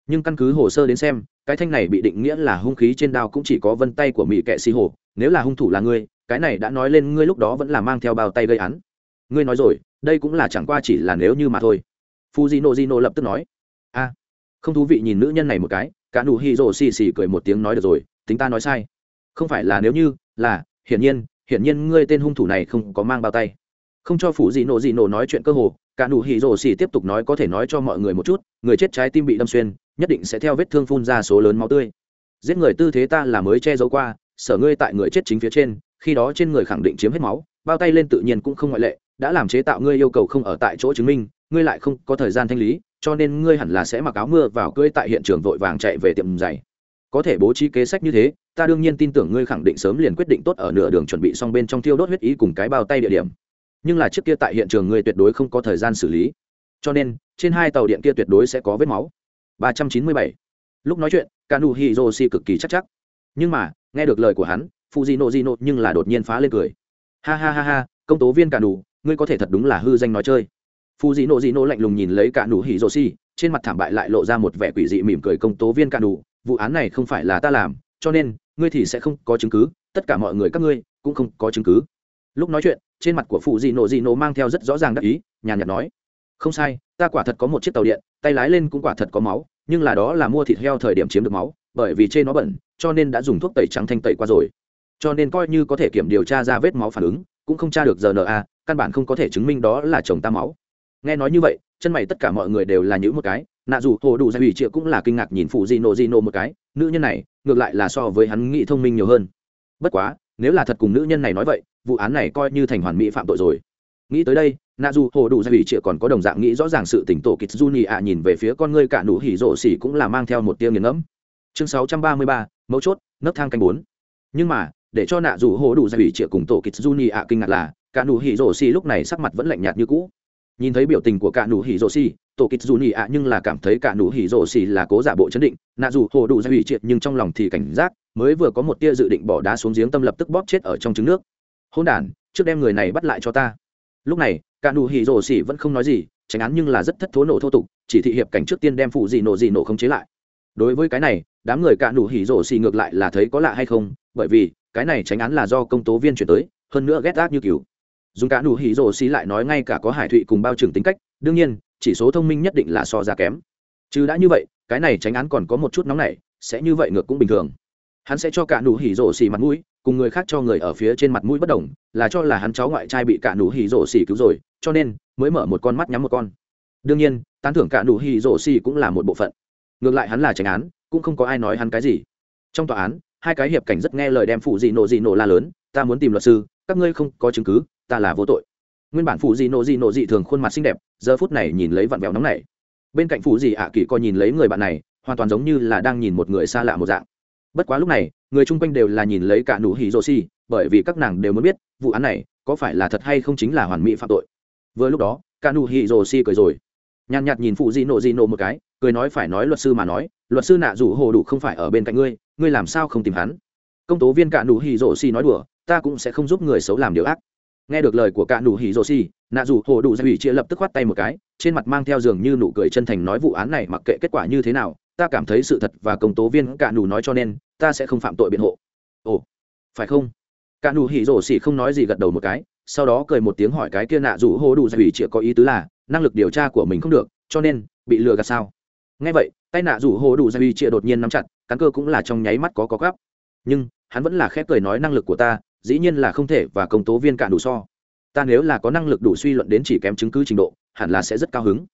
nhưng căn cứ hồ sơ đến xem, cái thanh này bị định nghĩa là hung khí trên đao cũng chỉ có vân tay của mỹ kệ xì hồ. Nếu là hung thủ là ngươi, cái này đã nói lên ngươi lúc đó vẫn là mang theo bao tay gây án. Ngươi nói rồi, đây cũng là chẳng qua chỉ là nếu như mà thôi. Fujino jino lập tức nói. A, không thú vị nhìn nữ nhân này một cái, cả nụ hi rồ xì xì cười một tiếng nói được rồi, tính ta nói sai. Không phải là nếu như, là, hiển nhiên hiển nhiên ngươi tên hung thủ này không có mang bao tay. Không cho phủ dị nộ dị nộ nói chuyện cơ hồ, cả nụ hỉ rồ xì tiếp tục nói có thể nói cho mọi người một chút, người chết trái tim bị đâm xuyên nhất định sẽ theo vết thương phun ra số lớn máu tươi. Giết người tư thế ta là mới che giấu qua, sở ngươi tại người chết chính phía trên, khi đó trên người khẳng định chiếm hết máu, bao tay lên tự nhiên cũng không ngoại lệ, đã làm chế tạo ngươi yêu cầu không ở tại chỗ chứng minh, ngươi lại không có thời gian thanh lý, cho nên ngươi hẳn là sẽ mặc áo mưa vào cưới tại hiện trường vội vàng chạy về tiệm giày. Có thể bố trí kế sách như thế, ta đương nhiên tin tưởng ngươi khẳng định sớm liền quyết định tốt ở nửa đường chuẩn bị xong bên trong thiêu đốt huyết ý cùng cái bao tay địa điểm. Nhưng là trước kia tại hiện trường ngươi tuyệt đối không có thời gian xử lý. Cho nên, trên hai tàu điện kia tuyệt đối sẽ có vết máu ba trăm chín mươi bảy. Lúc nói chuyện cả nụ cực kỳ chắc chắc. Nhưng mà, nghe được lời của hắn phụ di nhưng là đột nhiên phá lên cười. Ha ha ha ha, công tố viên cả ngươi có thể thật đúng là hư danh nói chơi. Phụ di lạnh lùng nhìn lấy cả nụ trên mặt thảm bại lại lộ ra một vẻ quỷ dị mỉm cười công tố viên cả vụ án này không phải là ta làm, cho nên, ngươi thì sẽ không có chứng cứ, tất cả mọi người các ngươi cũng không có chứng cứ. Lúc nói chuyện, trên mặt của phụ di mang theo rất rõ ràng đắc ý, nhàn nhạt nói, không sai, ta quả thật có một chiếc tàu điện, tay lái lên cũng quả thật có máu nhưng là đó là mua thịt heo thời điểm chiếm được máu, bởi vì trên nó bẩn, cho nên đã dùng thuốc tẩy trắng thanh tẩy qua rồi. Cho nên coi như có thể kiểm điều tra ra vết máu phản ứng, cũng không tra được rna căn bản không có thể chứng minh đó là chồng ta máu. Nghe nói như vậy, chân mày tất cả mọi người đều là những một cái, nạ dù hồ đủ ra ủy triệu cũng là kinh ngạc nhìn phụ di nộ di nộ một cái, nữ nhân này, ngược lại là so với hắn nghĩ thông minh nhiều hơn. Bất quá, nếu là thật cùng nữ nhân này nói vậy, vụ án này coi như thành hoàn mỹ phạm tội rồi. Nghĩ tới đây nạ dù hồ đủ gia ủy chịa còn có đồng dạng nghĩ rõ ràng sự tỉnh tổ kịch juni ạ nhìn về phía con ngươi cả nụ hỉ rộ xỉ cũng là mang theo một tia nghiền ngẫm. Chương 633, mấu chốt nấc thang canh bốn. Nhưng mà để cho nạ dù hồ đủ gia ủy chịa cùng tổ kịch juni ạ kinh ngạc là cả nụ hỉ rộ xỉ lúc này sắc mặt vẫn lạnh nhạt như cũ. Nhìn thấy biểu tình của cả nụ hỉ rộ xỉ tổ kịch juni ạ nhưng là cảm thấy cả nụ hỉ rộ xỉ là cố giả bộ chấn định. Nạ dù hồ đủ gia ủy chịa nhưng trong lòng thì cảnh giác mới vừa có một tia dự định bỏ đá xuống giếng tâm lập tức bóp chết ở trong trứng nước. Hôn đản trước đem người này bắt lại cho ta. Lúc này cả nụ hỉ rồ xỉ vẫn không nói gì, tránh án nhưng là rất thất thố nổ thô tục, chỉ thị hiệp cảnh trước tiên đem phụ gì nổ gì nổ không chế lại. Đối với cái này, đám người cả nụ hỉ rồ xỉ ngược lại là thấy có lạ hay không, bởi vì cái này tránh án là do công tố viên chuyển tới, hơn nữa ghét ác như cứu dùng cả nụ hỉ rồ xỉ lại nói ngay cả có hải thụy cùng bao trưởng tính cách, đương nhiên, chỉ số thông minh nhất định là so ra kém. Chứ đã như vậy, cái này tránh án còn có một chút nóng này sẽ như vậy ngược cũng bình thường. Hắn sẽ cho cả nụ hỉ rổ xỉ mặt mũi cùng người khác cho người ở phía trên mặt mũi bất đồng, là cho là hắn cháu ngoại trai bị cả nụ hì rổ xỉ cứu rồi, cho nên mới mở một con mắt nhắm một con. Đương nhiên, tán thưởng cả nụ hì rổ xỉ cũng là một bộ phận. Ngược lại hắn là tránh án, cũng không có ai nói hắn cái gì. Trong tòa án, hai cái hiệp cảnh rất nghe lời đem phụ dị nộ dị nộ la lớn, ta muốn tìm luật sư, các ngươi không có chứng cứ, ta là vô tội. Nguyên bản phụ dị nộ dị nộ dị thường khuôn mặt xinh đẹp, giờ phút này nhìn lấy vặn vẹo nóng này bên cạnh phụ dị ạ à kỳ coi nhìn lấy người bạn này, hoàn toàn giống như là đang nhìn một người xa lạ một dạng bất quá lúc này, người chung quanh đều là nhìn lấy cả nụ hỉ rồ xì, bởi vì các nàng đều muốn biết, vụ án này có phải là thật hay không chính là hoàn mỹ phạm tội. Vừa lúc đó, cả nụ hỉ rồ xì cười rồi. Nhàn nhạt nhìn phụ di nộ di nộ một cái, cười nói phải nói luật sư mà nói, luật sư nạ rủ hồ đủ không phải ở bên cạnh ngươi ngươi làm sao không tìm hắn? Công tố viên cả nụ hỉ rồ xì nói đùa, ta cũng sẽ không giúp người xấu làm điều ác. Nghe được lời của cả nụ hỉ rồ xì, nạ rủ hồ đủ ra ủy chia lập tức khoát tay một cái, trên mặt mang theo dường như nụ cười chân thành nói vụ án này mặc kệ kết quả như thế nào ta cảm thấy sự thật và công tố viên cả nù nói cho nên, ta sẽ không phạm tội biện hộ. Ồ, phải không? Cả nù hỉ rổ xỉ không nói gì gật đầu một cái, sau đó cười một tiếng hỏi cái kia nạ rủ hô đủ dày chỉ có ý tứ là, năng lực điều tra của mình không được, cho nên, bị lừa gạt sao? Ngay vậy, tay nạ rủ hô đủ dày chỉ đột nhiên nắm chặt, cắn cơ cũng là trong nháy mắt có có gấp. nhưng, hắn vẫn là khép cười nói năng lực của ta, dĩ nhiên là không thể và công tố viên cả đủ so. Ta nếu là có năng lực đủ suy luận đến chỉ kém chứng cứ trình độ, hẳn là sẽ rất cao hứng.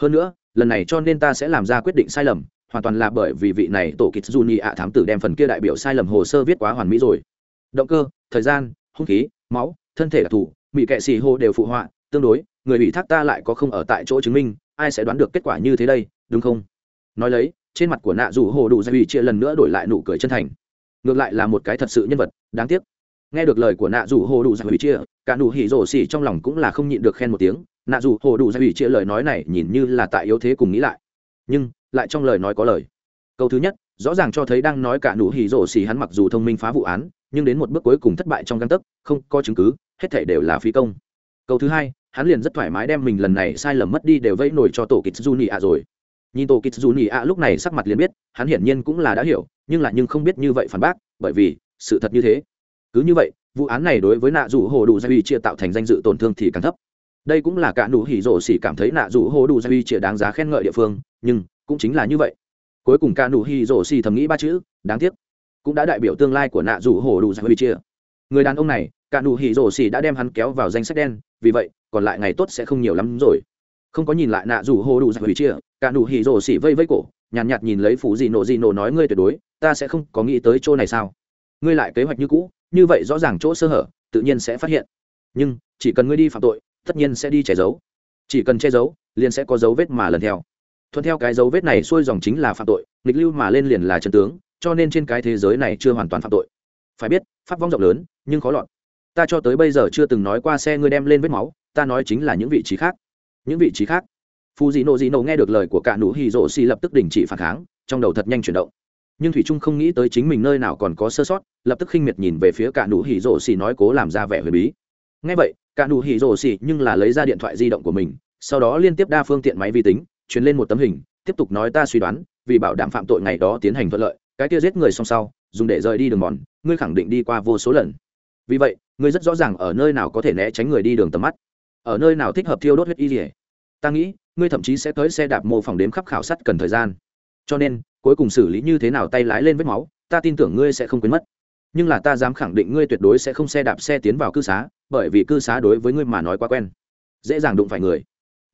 Hơn nữa, lần này cho nên ta sẽ làm ra quyết định sai lầm hoàn toàn là bởi vì vị này tổ kịch dù nhị ạ thám tử đem phần kia đại biểu sai lầm hồ sơ viết quá hoàn mỹ rồi. Động cơ, thời gian, hung khí, máu, thân thể đặc thù, mỹ kệ xì hô đều phụ họa, tương đối, người bị thác ta lại có không ở tại chỗ chứng minh, ai sẽ đoán được kết quả như thế đây, đúng không? Nói lấy, trên mặt của nạ dù hồ đủ gia ủy chia lần nữa đổi lại nụ cười chân thành. Ngược lại là một cái thật sự nhân vật, đáng tiếc. Nghe được lời của nạ dù hồ đủ gia ủy chia, cả nụ hỉ rổ xỉ trong lòng cũng là không nhịn được khen một tiếng. Nạ dù hồ đủ gia ủy chia lời nói này nhìn như là tại yếu thế cùng nghĩ lại. Nhưng lại trong lời nói có lời. Câu thứ nhất, rõ ràng cho thấy đang nói cả nụ hỉ rổ xì hắn mặc dù thông minh phá vụ án, nhưng đến một bước cuối cùng thất bại trong găng tấc, không có chứng cứ, hết thể đều là phí công. Câu thứ hai, hắn liền rất thoải mái đem mình lần này sai lầm mất đi đều vẫy nổi cho tổ kitsuni ạ rồi. Nhìn tổ kitsuni ạ lúc này sắc mặt liền biết, hắn hiển nhiên cũng là đã hiểu, nhưng lại nhưng không biết như vậy phản bác, bởi vì, sự thật như thế. Cứ như vậy, vụ án này đối với nạ rủ hồ đủ gia uy chia tạo thành danh dự tổn thương thì càng thấp. Đây cũng là cả nụ hỉ rổ xỉ cảm thấy nạ rủ hồ đủ gia uy chia đáng giá khen ngợi địa phương, nhưng cũng chính là như vậy. Cuối cùng ca nụ hi rổ xì thầm nghĩ ba chữ đáng tiếc cũng đã đại biểu tương lai của nạ rủ hổ đủ giải huy chia người đàn ông này ca nụ hi rổ xì đã đem hắn kéo vào danh sách đen vì vậy còn lại ngày tốt sẽ không nhiều lắm rồi. Không có nhìn lại nạ rủ hổ đủ giải huy chia ca nụ hi rổ xì vây vây cổ nhàn nhạt, nhạt nhìn lấy phủ gì nổ gì nổ nói ngươi tuyệt đối ta sẽ không có nghĩ tới chỗ này sao? Ngươi lại kế hoạch như cũ như vậy rõ ràng chỗ sơ hở tự nhiên sẽ phát hiện. Nhưng chỉ cần ngươi đi phạm tội tất nhiên sẽ đi che giấu. Chỉ cần che giấu liền sẽ có dấu vết mà lần theo thuận theo cái dấu vết này xuôi dòng chính là phạm tội, nghịch lưu mà lên liền là chân tướng, cho nên trên cái thế giới này chưa hoàn toàn phạm tội. Phải biết, pháp vong rộng lớn, nhưng khó lọt. Ta cho tới bây giờ chưa từng nói qua xe ngươi đem lên vết máu, ta nói chính là những vị trí khác. Những vị trí khác? Phù dị nộ dị nộ nghe được lời của cả nụ hì rỗ xì lập tức đình chỉ phản kháng, trong đầu thật nhanh chuyển động. Nhưng thủy trung không nghĩ tới chính mình nơi nào còn có sơ sót, lập tức khinh miệt nhìn về phía cả nụ hì rỗ xì nói cố làm ra vẻ huyền bí. Ngay vậy, cả nụ hì rỗ xì nhưng là lấy ra điện thoại di động của mình, sau đó liên tiếp đa phương tiện máy vi tính truyền lên một tấm hình, tiếp tục nói ta suy đoán, vì bảo đảm phạm tội ngày đó tiến hành thuận lợi, cái kia giết người song sau, dùng để rời đi đường mòn, ngươi khẳng định đi qua vô số lần. Vì vậy, ngươi rất rõ ràng ở nơi nào có thể né tránh người đi đường tầm mắt, ở nơi nào thích hợp thiêu đốt huyết y dỉa ta nghĩ, ngươi thậm chí sẽ tới xe đạp mô phòng đếm khắp khảo sát cần thời gian. Cho nên, cuối cùng xử lý như thế nào tay lái lên vết máu, ta tin tưởng ngươi sẽ không quên mất. Nhưng là ta dám khẳng định ngươi tuyệt đối sẽ không xe đạp xe tiến vào cư xá, bởi vì cư xá đối với ngươi mà nói quá quen. Dễ dàng đụng phải người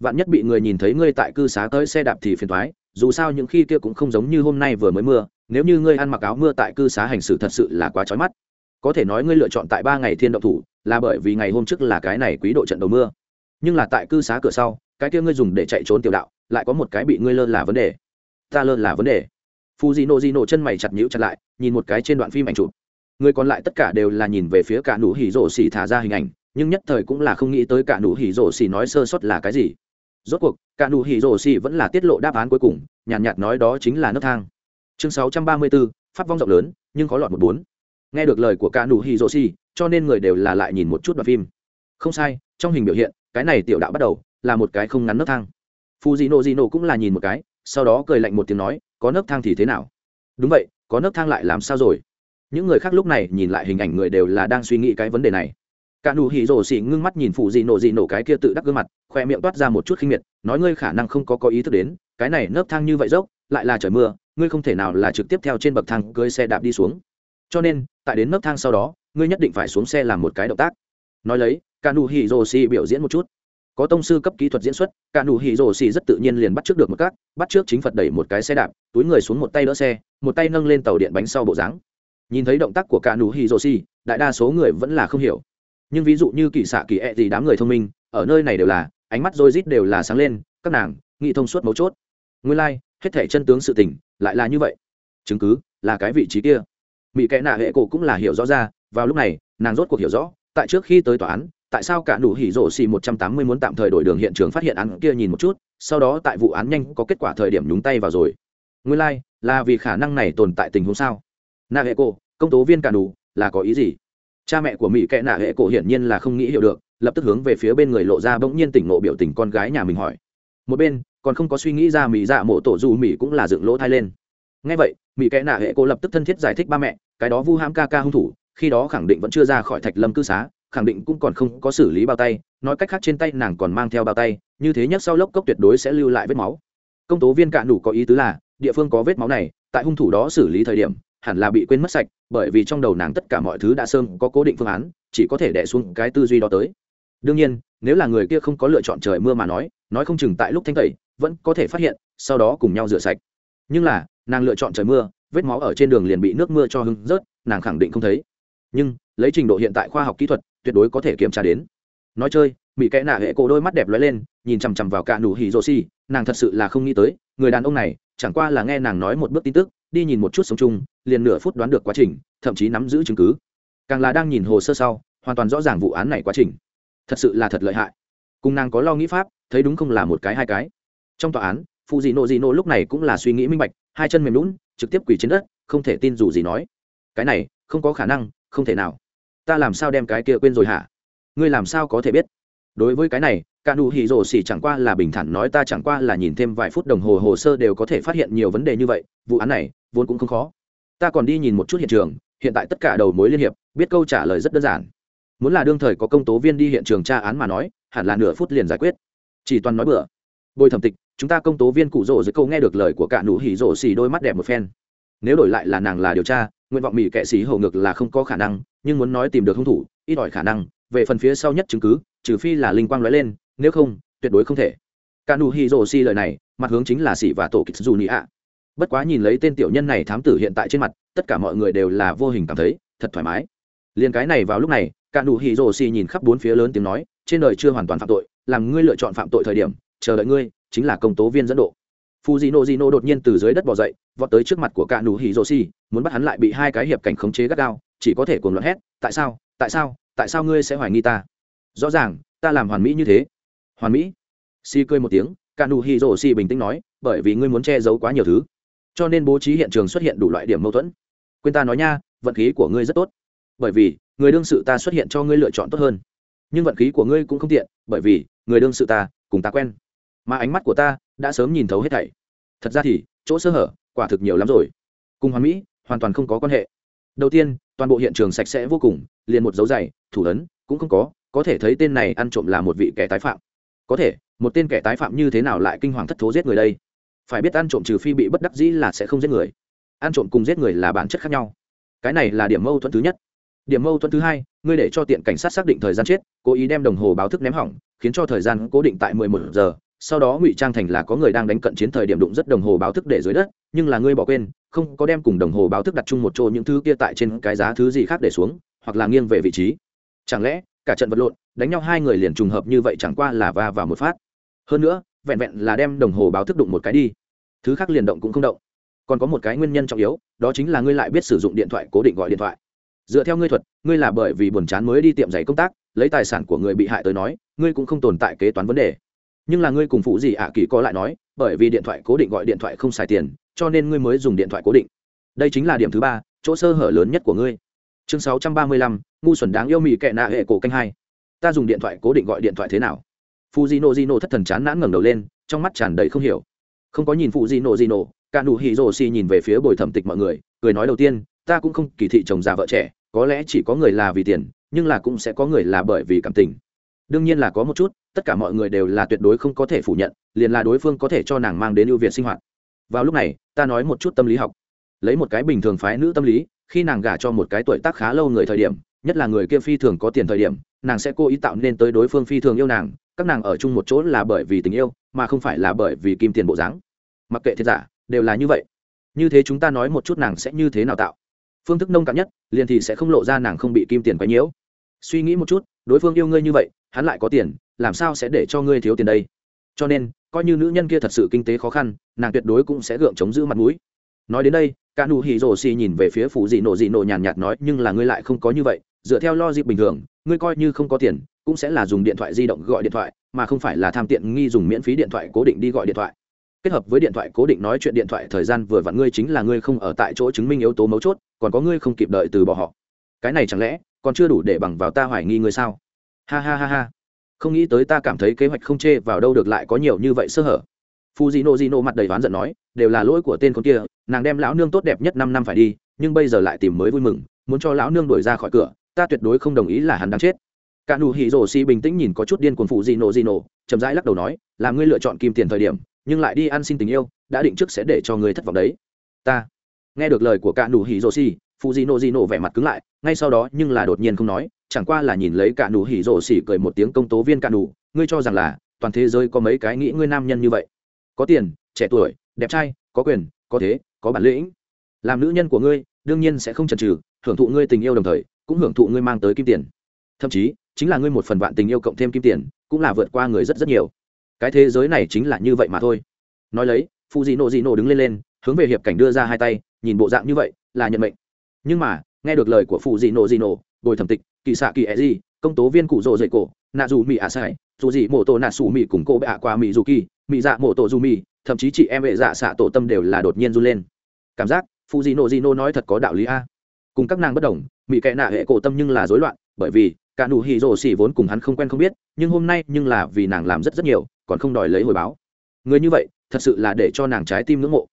vạn nhất bị người nhìn thấy ngươi tại cư xá tới xe đạp thì phiền thoái, dù sao những khi kia cũng không giống như hôm nay vừa mới mưa, nếu như ngươi ăn mặc áo mưa tại cư xá hành xử thật sự là quá trói mắt. Có thể nói ngươi lựa chọn tại ba ngày thiên động thủ, là bởi vì ngày hôm trước là cái này quý độ trận đầu mưa. Nhưng là tại cư xá cửa sau, cái kia ngươi dùng để chạy trốn tiểu đạo, lại có một cái bị ngươi lơ là vấn đề. Ta lơ là vấn đề. Phù di nô di nô chân mày chặt nhũ chặt lại, nhìn một cái trên đoạn phim ảnh chụp. Người còn lại tất cả đều là nhìn về phía cả nụ hỉ rổ xỉ thả ra hình ảnh, nhưng nhất thời cũng là không nghĩ tới cả nụ hỉ rổ xỉ nói sơ suất là cái gì rốt cuộc cả nụ hỉ rổ xì vẫn là tiết lộ đáp án cuối cùng nhàn nhạt, nhạt nói đó chính là nấc thang. Chương sáu trăm ba mươi bốn phát vong rộng lớn nhưng khó lọt một bốn. Nghe được lời của cả nụ hỉ rổ xì cho nên người đều là lại nhìn một chút đoạn phim. Không sai trong hình biểu hiện cái này tiểu đạo bắt đầu là một cái không ngắn nấc thang. Phu di nộ di nộ cũng là nhìn một cái sau đó cười lạnh một tiếng nói có nấc thang thì thế nào? Đúng vậy có nấc thang lại làm sao rồi? Những người khác lúc này nhìn lại hình ảnh người đều là đang suy nghĩ cái vấn đề này cả nụ hỉ rồ xỉ ngưng mắt nhìn phụ dị nổ dị nổ cái kia tự đắc gương mặt khoe miệng toát ra một chút khinh miệt, nói ngươi khả năng không có có ý thức đến, cái này nấp thang như vậy dốc, lại là trời mưa, ngươi không thể nào là trực tiếp theo trên bậc thang cưỡi xe đạp đi xuống. Cho nên, tại đến nấp thang sau đó, ngươi nhất định phải xuống xe làm một cái động tác. Nói lấy, cả nụ hỉ rồ xỉ biểu diễn một chút. Có tông sư cấp kỹ thuật diễn xuất, cả nụ hỉ rồ xỉ rất tự nhiên liền bắt trước được một cát, bắt trước chính phật đẩy một cái xe đạp, túi người xuống một tay đỡ xe, một tay nâng lên tàu điện bánh sau bộ dáng. Nhìn thấy động tác của cả nụ hỉ rồ xỉ, đại đa số người vẫn là không hiểu nhưng ví dụ như kỳ xạ kỳ ẹ e gì đám người thông minh ở nơi này đều là ánh mắt rôi rít đều là sáng lên các nàng nghị thông suốt mấu chốt. Nguyên lai、like, hết thể chân tướng sự tình lại là như vậy. Chứng cứ là cái vị trí kia. Mỹ kẽ nạ hệ cổ cũng là hiểu rõ ra vào lúc này nàng rốt cuộc hiểu rõ tại trước khi tới tòa án tại sao cả nụ hỉ rổ xì một trăm tám mươi muốn tạm thời đổi đường hiện trường phát hiện án kia nhìn một chút sau đó tại vụ án nhanh có kết quả thời điểm nhúng tay vào rồi. Nguyên lai、like, là vì khả năng này tồn tại tình huống sao? Nạ hệ cổ công tố viên cả nụ là có ý gì? cha mẹ của mỹ kẽ nạ hệ cổ hiển nhiên là không nghĩ hiểu được, lập tức hướng về phía bên người lộ ra bỗng nhiên tỉnh ngộ biểu tình con gái nhà mình hỏi. Một bên, còn không có suy nghĩ ra mỹ dạ mộ tổ dù mỹ cũng là dựng lỗ thai lên. Ngay vậy, mỹ kẽ nạ hệ cổ lập tức thân thiết giải thích ba mẹ, cái đó vu hãm ca ca hung thủ, khi đó khẳng định vẫn chưa ra khỏi thạch lâm cư xá, khẳng định cũng còn không có xử lý bao tay, nói cách khác trên tay nàng còn mang theo bao tay, như thế nhất sau lốc cốc tuyệt đối sẽ lưu lại vết máu. Công tố viên cạn đủ có ý tứ là, địa phương có vết máu này, tại hung thủ đó xử lý thời điểm hẳn là bị quên mất sạch, bởi vì trong đầu nàng tất cả mọi thứ đã sơn có cố định phương án, chỉ có thể đẻ xuống cái tư duy đó tới. Đương nhiên, nếu là người kia không có lựa chọn trời mưa mà nói nói không chừng tại lúc thanh tẩy, vẫn có thể phát hiện, sau đó cùng nhau rửa sạch. Nhưng là, nàng lựa chọn trời mưa, vết máu ở trên đường liền bị nước mưa cho hưng rớt, nàng khẳng định không thấy. Nhưng, lấy trình độ hiện tại khoa học kỹ thuật, tuyệt đối có thể kiểm tra đến. Nói chơi bị kẽ nạ hệ cổ đôi mắt đẹp lóe lên, nhìn chằm chằm vào cả nụ hỉ rô xi nàng thật sự là không nghĩ tới, người đàn ông này, chẳng qua là nghe nàng nói một bước tin tức đi nhìn một chút sống chung, liền nửa phút đoán được quá trình, thậm chí nắm giữ chứng cứ. Càng là đang nhìn hồ sơ sau, hoàn toàn rõ ràng vụ án này quá trình. Thật sự là thật lợi hại. Cùng nàng có lo nghĩ pháp, thấy đúng không là một cái hai cái. Trong tòa án phụ dị nộ dị nộ lúc này cũng là suy nghĩ minh bạch, hai chân mềm lún trực tiếp quỳ trên đất, không thể tin dù gì nói. Cái này, không có khả năng, không thể nào. Ta làm sao đem cái kia quên rồi hả? Ngươi làm sao có thể biết? đối với cái này cả nụ hỉ rồ xỉ chẳng qua là bình thản nói ta chẳng qua là nhìn thêm vài phút đồng hồ hồ sơ đều có thể phát hiện nhiều vấn đề như vậy, vụ án này vốn cũng không khó. Ta còn đi nhìn một chút hiện trường, hiện tại tất cả đầu mối liên hiệp, biết câu trả lời rất đơn giản. Muốn là đương thời có công tố viên đi hiện trường tra án mà nói, hẳn là nửa phút liền giải quyết. Chỉ toàn nói bừa. Bồi thẩm tịch, chúng ta công tố viên cụ rỗ dưới câu nghe được lời của cả nụ hỉ rỗ xỉ đôi mắt đẹp một phen. Nếu đổi lại là nàng là điều tra, nguyện vọng mỹ kệ sĩ hầu ngược là không có khả năng, nhưng muốn nói tìm được hung thủ, ít ỏi khả năng, về phần phía sau nhất chứng cứ trừ phi là linh quang lóe lên nếu không tuyệt đối không thể. Cả Hiroshi lời này mặt hướng chính là Sĩ và tổ kịch dù bất quá nhìn lấy tên tiểu nhân này thám tử hiện tại trên mặt tất cả mọi người đều là vô hình cảm thấy thật thoải mái. Liên cái này vào lúc này cả Hiroshi nhìn khắp bốn phía lớn tiếng nói trên đời chưa hoàn toàn phạm tội làm ngươi lựa chọn phạm tội thời điểm chờ đợi ngươi chính là công tố viên dẫn độ. Phu dino đột nhiên từ dưới đất bò dậy vọt tới trước mặt của cả Hiroshi, muốn bắt hắn lại bị hai cái hiệp cảnh khống chế gắt gao chỉ có thể cuồng loạn hét tại sao? Tại sao? Tại sao ngươi sẽ hoài nghi ta? rõ ràng, ta làm hoàn mỹ như thế. Hoàn mỹ? Si cười một tiếng cả nụ hì rổ si bình tĩnh nói, bởi vì ngươi muốn che giấu quá nhiều thứ, cho nên bố trí hiện trường xuất hiện đủ loại điểm mâu thuẫn. Quên ta nói nha, vận khí của ngươi rất tốt. Bởi vì, người đương sự ta xuất hiện cho ngươi lựa chọn tốt hơn. Nhưng vận khí của ngươi cũng không tiện, bởi vì, người đương sự ta, cùng ta quen. Mà ánh mắt của ta đã sớm nhìn thấu hết thảy. Thật ra thì, chỗ sơ hở, quả thực nhiều lắm rồi. Cùng hoàn mỹ, hoàn toàn không có quan hệ. Đầu tiên, toàn bộ hiện trường sạch sẽ vô cùng, liền một dấu giày thủ ấn cũng không có có thể thấy tên này ăn trộm là một vị kẻ tái phạm. Có thể, một tên kẻ tái phạm như thế nào lại kinh hoàng thất thố giết người đây? Phải biết ăn trộm trừ phi bị bất đắc dĩ là sẽ không giết người. Ăn trộm cùng giết người là bản chất khác nhau. Cái này là điểm mâu thuẫn thứ nhất. Điểm mâu thuẫn thứ hai, ngươi để cho tiện cảnh sát xác định thời gian chết, cố ý đem đồng hồ báo thức ném hỏng, khiến cho thời gian cố định tại mười một giờ. Sau đó ngụy trang thành là có người đang đánh cận chiến thời điểm đụng rất đồng hồ báo thức để dưới đất, nhưng là ngươi bỏ quên, không có đem cùng đồng hồ báo thức đặt chung một chỗ những thứ kia tại trên cái giá thứ gì khác để xuống, hoặc là nghiêng về vị trí. Chẳng lẽ cả trận vật lộn đánh nhau hai người liền trùng hợp như vậy chẳng qua là va vào một phát. Hơn nữa vẹn vẹn là đem đồng hồ báo thức đụng một cái đi. Thứ khác liền động cũng không động. Còn có một cái nguyên nhân trọng yếu đó chính là ngươi lại biết sử dụng điện thoại cố định gọi điện thoại. Dựa theo ngươi thuật ngươi là bởi vì buồn chán mới đi tiệm giày công tác lấy tài sản của người bị hại tới nói ngươi cũng không tồn tại kế toán vấn đề. Nhưng là ngươi cùng phụ gì ạ à kỳ có lại nói bởi vì điện thoại cố định gọi điện thoại không xài tiền cho nên ngươi mới dùng điện thoại cố định. Đây chính là điểm thứ ba chỗ sơ hở lớn nhất của ngươi. Chương 635, ngu xuẩn đáng yêu mỹ kệ nạ hệ cổ canh hai. Ta dùng điện thoại cố định gọi điện thoại thế nào? Phu di nộ di nộ thất thần chán nản ngẩng đầu lên, trong mắt tràn đầy không hiểu. Không có nhìn Phu di nộ di nộ cả nụ Hì rồ xì nhìn về phía bồi thẩm tịch mọi người, cười nói đầu tiên, ta cũng không kỳ thị chồng già vợ trẻ, có lẽ chỉ có người là vì tiền, nhưng là cũng sẽ có người là bởi vì cảm tình. Đương nhiên là có một chút, tất cả mọi người đều là tuyệt đối không có thể phủ nhận, liền là đối phương có thể cho nàng mang đến ưu việt sinh hoạt. Vào lúc này, ta nói một chút tâm lý học. Lấy một cái bình thường phái nữ tâm lý, khi nàng gả cho một cái tuổi tác khá lâu người thời điểm nhất là người kia phi thường có tiền thời điểm, nàng sẽ cố ý tạo nên tới đối phương phi thường yêu nàng, các nàng ở chung một chỗ là bởi vì tình yêu, mà không phải là bởi vì kim tiền bộ dáng. Mặc kệ thiệt giả, đều là như vậy. Như thế chúng ta nói một chút nàng sẽ như thế nào tạo. Phương thức nông cạn nhất, liền thì sẽ không lộ ra nàng không bị kim tiền quấy nhiễu. Suy nghĩ một chút, đối phương yêu ngươi như vậy, hắn lại có tiền, làm sao sẽ để cho ngươi thiếu tiền đây? Cho nên, coi như nữ nhân kia thật sự kinh tế khó khăn, nàng tuyệt đối cũng sẽ gượng chống giữ mặt mũi. Nói đến đây cả nụ hì rồ xì nhìn về phía phụ dị nổ dị nổ nhàn nhạt nói, nhưng là ngươi lại không có như vậy dựa theo logic bình thường, ngươi coi như không có tiền, cũng sẽ là dùng điện thoại di động gọi điện thoại, mà không phải là tham tiện nghi dùng miễn phí điện thoại cố định đi gọi điện thoại. Kết hợp với điện thoại cố định nói chuyện điện thoại thời gian vừa vặn ngươi chính là ngươi không ở tại chỗ chứng minh yếu tố mấu chốt, còn có ngươi không kịp đợi từ bỏ họ. Cái này chẳng lẽ còn chưa đủ để bằng vào ta hoài nghi ngươi sao? Ha ha ha ha. Không nghĩ tới ta cảm thấy kế hoạch không chê vào đâu được lại có nhiều như vậy sơ hở. Phu di nô di nô mặt đầy ván giận nói, đều là lỗi của tên con kia, nàng đem lão nương tốt đẹp nhất năm năm phải đi, nhưng bây giờ lại tìm mới vui mừng, muốn cho lão nương đuổi ra khỏi cửa ta tuyệt đối không đồng ý là hắn đáng chết. Cả nụ hỉ rổ xì bình tĩnh nhìn có chút điên cuồng phụ dị nổ dị nổ, chậm rãi lắc đầu nói, là ngươi lựa chọn kim tiền thời điểm, nhưng lại đi ăn xin tình yêu, đã định trước sẽ để cho ngươi thất vọng đấy. Ta nghe được lời của cả nụ hỉ rổ xì, phụ dị nổ dị nổ vẻ mặt cứng lại, ngay sau đó nhưng là đột nhiên không nói, chẳng qua là nhìn lấy cả nụ hỉ rổ xì cười một tiếng công tố viên cả nụ, ngươi cho rằng là toàn thế giới có mấy cái nghĩ ngươi nam nhân như vậy? Có tiền, trẻ tuổi, đẹp trai, có quyền, có thế, có bản lĩnh. Làm nữ nhân của ngươi, đương nhiên sẽ không chần trừ hưởng thụ ngươi tình yêu đồng thời cũng hưởng thụ ngươi mang tới kim tiền. Thậm chí, chính là ngươi một phần vạn tình yêu cộng thêm kim tiền, cũng là vượt qua người rất rất nhiều. Cái thế giới này chính là như vậy mà thôi. Nói lấy phụ dị nộ dị nộ đứng lên lên, hướng về hiệp cảnh đưa ra hai tay, nhìn bộ dạng như vậy, là nhận mệnh. Nhưng mà, nghe được lời của phụ dị nộ dị nộ bồi thẩm tịch kỳ xạ kỳ e gì công tố viên cụ rồ dậy cổ nạ dù mỹ ả sai dù gì mổ tổ nạ sủ mỹ cùng cô bạ qua mỹ dù kỳ mỹ dạ mổ tổ dù mỹ thậm chí chị em hệ dạ xạ tổ tâm đều là đột nhiên run lên. Cảm giác phụ dị nộ dị nộ nói thật có đạo lý a cùng các nàng bất đồng mỹ kệ nạ hệ cổ tâm nhưng là rối loạn, bởi vì cả nụ hì rồ xỉ vốn cùng hắn không quen không biết, nhưng hôm nay nhưng là vì nàng làm rất rất nhiều, còn không đòi lấy hồi báo. Người như vậy, thật sự là để cho nàng trái tim ngưỡng mộ.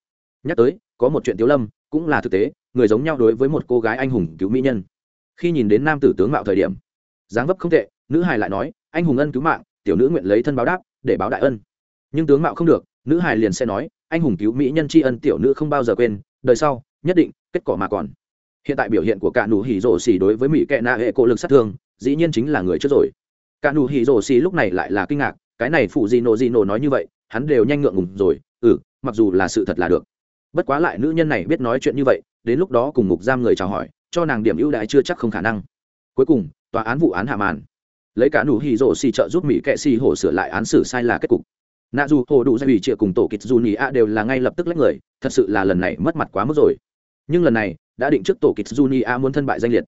Nhắc tới, có một chuyện tiếu lâm, cũng là thực tế, người giống nhau đối với một cô gái anh hùng cứu mỹ nhân. Khi nhìn đến nam tử tướng mạo thời điểm, dáng vấp không tệ, nữ hài lại nói, anh hùng ân cứu mạng, tiểu nữ nguyện lấy thân báo đáp, để báo đại ân. Nhưng tướng mạo không được, nữ hài liền sẽ nói, anh hùng cứu mỹ nhân tri ân tiểu nữ không bao giờ quên, đời sau, nhất định, kết quả mà còn hiện tại biểu hiện của cả nụ hỉ rổ Xì đối với mỹ kệ nạ hệ cổ lực sát thương, dĩ nhiên chính là người trước rồi. Cả nụ hỉ rổ Xì lúc này lại là kinh ngạc, cái này phụ Di nổ Di nổ nói như vậy, hắn đều nhanh ngượng ngùng rồi ừ mặc dù là sự thật là được. Bất quá lại nữ nhân này biết nói chuyện như vậy, đến lúc đó cùng ngục giam người chào hỏi, cho nàng điểm ưu đãi chưa chắc không khả năng. Cuối cùng, tòa án vụ án hạ màn. Lấy cả nụ hỉ rổ Xì trợ giúp mỹ kệ Xì hổ sửa lại án xử sai là kết cục. Nạ dù hồ đủ ra ủy trịa cùng tổ kịch dù nhì a đều là ngay lập tức lách người, thật sự là lần này mất mặt quá mức rồi nhưng lần này, đã định trước tổ kịch junia muốn thân bại danh liệt.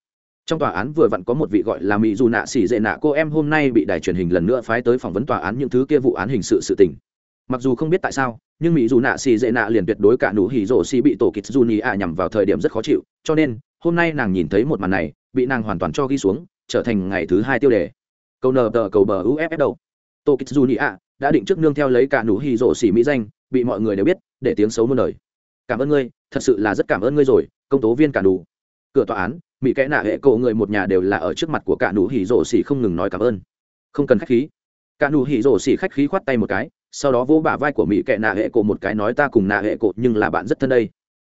Trong tòa án vừa vặn có một vị gọi là mỹ dù nạ xỉ dệ nạ, cô em hôm nay bị đài truyền hình lần nữa phái tới phỏng vấn tòa án những thứ kia vụ án hình sự sự tình. Mặc dù không biết tại sao, nhưng mỹ dù nạ xì dễ nạ liền tuyệt đối cả nụ hỉ rổ xỉ bị tổ kịch dù nhì nhằm vào thời điểm rất khó chịu, cho nên, hôm nay nàng nhìn thấy một màn này, bị nàng hoàn toàn cho ghi xuống, trở thành ngày thứ hai tiêu đề. Câu nờ tờ cầu bờ uff đâu. tổ kịch dù nhì đã định trước nương theo lấy cả nụ hỉ rổ xỉ mỹ danh, bị mọi người đều biết, để tiếng xấu muôn đời cảm ơn ngươi, thật sự là rất cảm ơn ngươi rồi, công tố viên cả đủ cửa tòa án, mỹ kẽ nạ hệ cổ người một nhà đều là ở trước mặt của cả đủ hỉ rổ xỉ không ngừng nói cảm ơn. Không cần khách khí. Cả đủ hỉ rổ xỉ khách khí khoát tay một cái, sau đó vỗ bả vai của mỹ kẽ nạ hệ cổ một cái nói ta cùng nạ hệ cổ nhưng là bạn rất thân đây.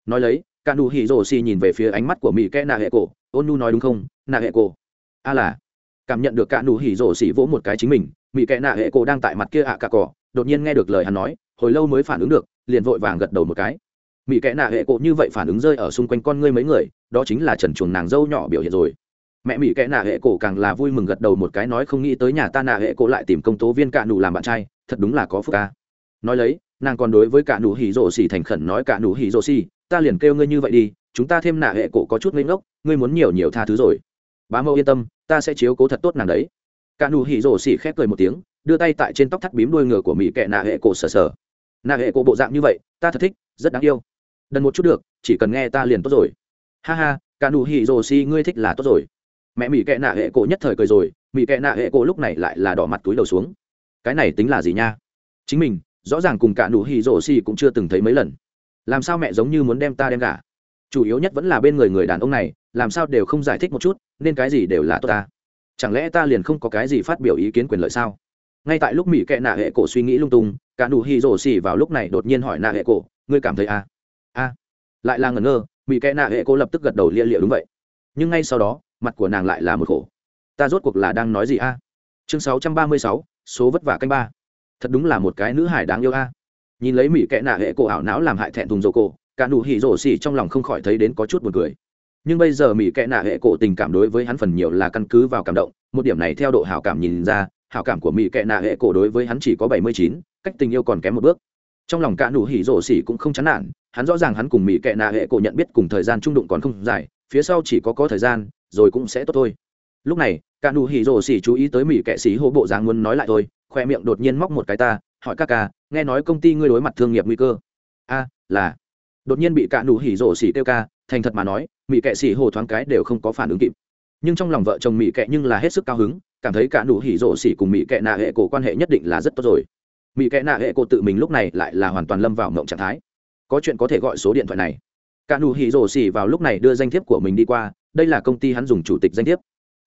Nói lấy, cả đủ hỉ rổ xỉ nhìn về phía ánh mắt của mỹ kẽ nạ hệ cổ, ôn nu nói đúng không, nạ hệ cổ? A là. Cảm nhận được cả đủ hỉ rổ xỉ vỗ một cái chính mình, mỹ kẽ nạ hệ cổ đang tại mặt kia ạ à cả cỏ đột nhiên nghe được lời hắn nói, hồi lâu mới phản ứng được, liền vội vàng gật đầu một cái mỹ kẽ nạ hệ cộ như vậy phản ứng rơi ở xung quanh con ngươi mấy người, đó chính là trần chuồng nàng dâu nhỏ biểu hiện rồi. Mẹ mỹ kẽ nạ hệ cổ càng là vui mừng gật đầu một cái nói không nghĩ tới nhà ta nạ hệ cổ lại tìm công tố viên cạ nụ làm bạn trai, thật đúng là có phúc ca. Nói lấy, nàng còn đối với cạ nụ hỉ rổ xỉ thành khẩn nói cạ nụ hỉ rổ xỉ ta liền kêu ngươi như vậy đi, chúng ta thêm nạ hệ cổ có chút lên ngốc, ngươi muốn nhiều nhiều tha thứ rồi. Bá mẫu yên tâm, ta sẽ chiếu cố thật tốt nàng đấy. Cạ nụ hỉ rổ xỉ khép cười một tiếng, đưa tay tại trên tóc thắt bím đuôi ngựa của mỹ kẽ nạ hệ cổ sờ sờ. Nạ hệ cổ bộ dạng như vậy, ta thật thích, rất đáng yêu đần một chút được, chỉ cần nghe ta liền tốt rồi. Ha ha, cả nụ hỉ rồ xì, ngươi thích là tốt rồi. Mẹ mỹ kệ nạ hệ cổ nhất thời cười rồi mỹ kệ nạ hệ cổ lúc này lại là đỏ mặt túi đầu xuống. Cái này tính là gì nha? Chính mình, rõ ràng cùng cả nụ hỉ rồ xì cũng chưa từng thấy mấy lần. Làm sao mẹ giống như muốn đem ta đem gả? Chủ yếu nhất vẫn là bên người người đàn ông này, làm sao đều không giải thích một chút, nên cái gì đều là tốt ta. Chẳng lẽ ta liền không có cái gì phát biểu ý kiến quyền lợi sao? Ngay tại lúc mỹ kệ nạ hệ cổ suy nghĩ lung tung, cả nụ hỉ rồ xì vào lúc này đột nhiên hỏi nạ hệ cổ, ngươi cảm thấy à? lại là ngẩn ngơ bị kẽ nạ hệ cô lập tức gật đầu lia lịa đúng vậy. Nhưng ngay sau đó mặt của nàng lại là một khổ. Ta rốt cuộc là đang nói gì a? Chương sáu trăm ba mươi sáu số vất vả canh ba. Thật đúng là một cái nữ hải đáng yêu a. Nhìn lấy mỹ kẽ nạ hệ cô ảo não làm hại thẹn thùng dầu cổ cả nụ hỉ rổ xỉ trong lòng không khỏi thấy đến có chút buồn cười. Nhưng bây giờ mỹ kẽ nạ hệ cổ tình cảm đối với hắn phần nhiều là căn cứ vào cảm động một điểm này theo độ hảo cảm nhìn ra hảo cảm của mỹ kệ nạ hệ cổ đối với hắn chỉ có bảy mươi chín, cách tình yêu còn kém một bước, trong lòng cả nụ hỉ rổ xỉ cũng không chán nản, hắn rõ ràng hắn cùng mỹ kệ nạ hệ cổ nhận biết cùng thời gian trung đụng còn không dài, phía sau chỉ có có thời gian, rồi cũng sẽ tốt thôi. Lúc này, cả nụ hỉ rổ xỉ chú ý tới mỹ kệ xỉ hô bộ dáng muốn nói lại thôi, khoe miệng đột nhiên móc một cái ta, hỏi các ca, nghe nói công ty ngươi đối mặt thương nghiệp nguy cơ? A, là. Đột nhiên bị cả nụ hỉ rổ xỉ tiêu ca, thành thật mà nói mỹ kệ xỉ hồ thoáng cái đều không có phản ứng kịp. Nhưng trong lòng vợ chồng mỹ kệ nhưng là hết sức cao hứng, cảm thấy cả nụ hỉ rổ xỉ cùng mỹ kệ nạ hệ cổ quan hệ nhất định là rất tốt rồi mỹ kẽ nạ hệ cô tự mình lúc này lại là hoàn toàn lâm vào mộng trạng thái. Có chuyện có thể gọi số điện thoại này. Cả nụ hỉ rồ xỉ vào lúc này đưa danh thiếp của mình đi qua, đây là công ty hắn dùng chủ tịch danh thiếp.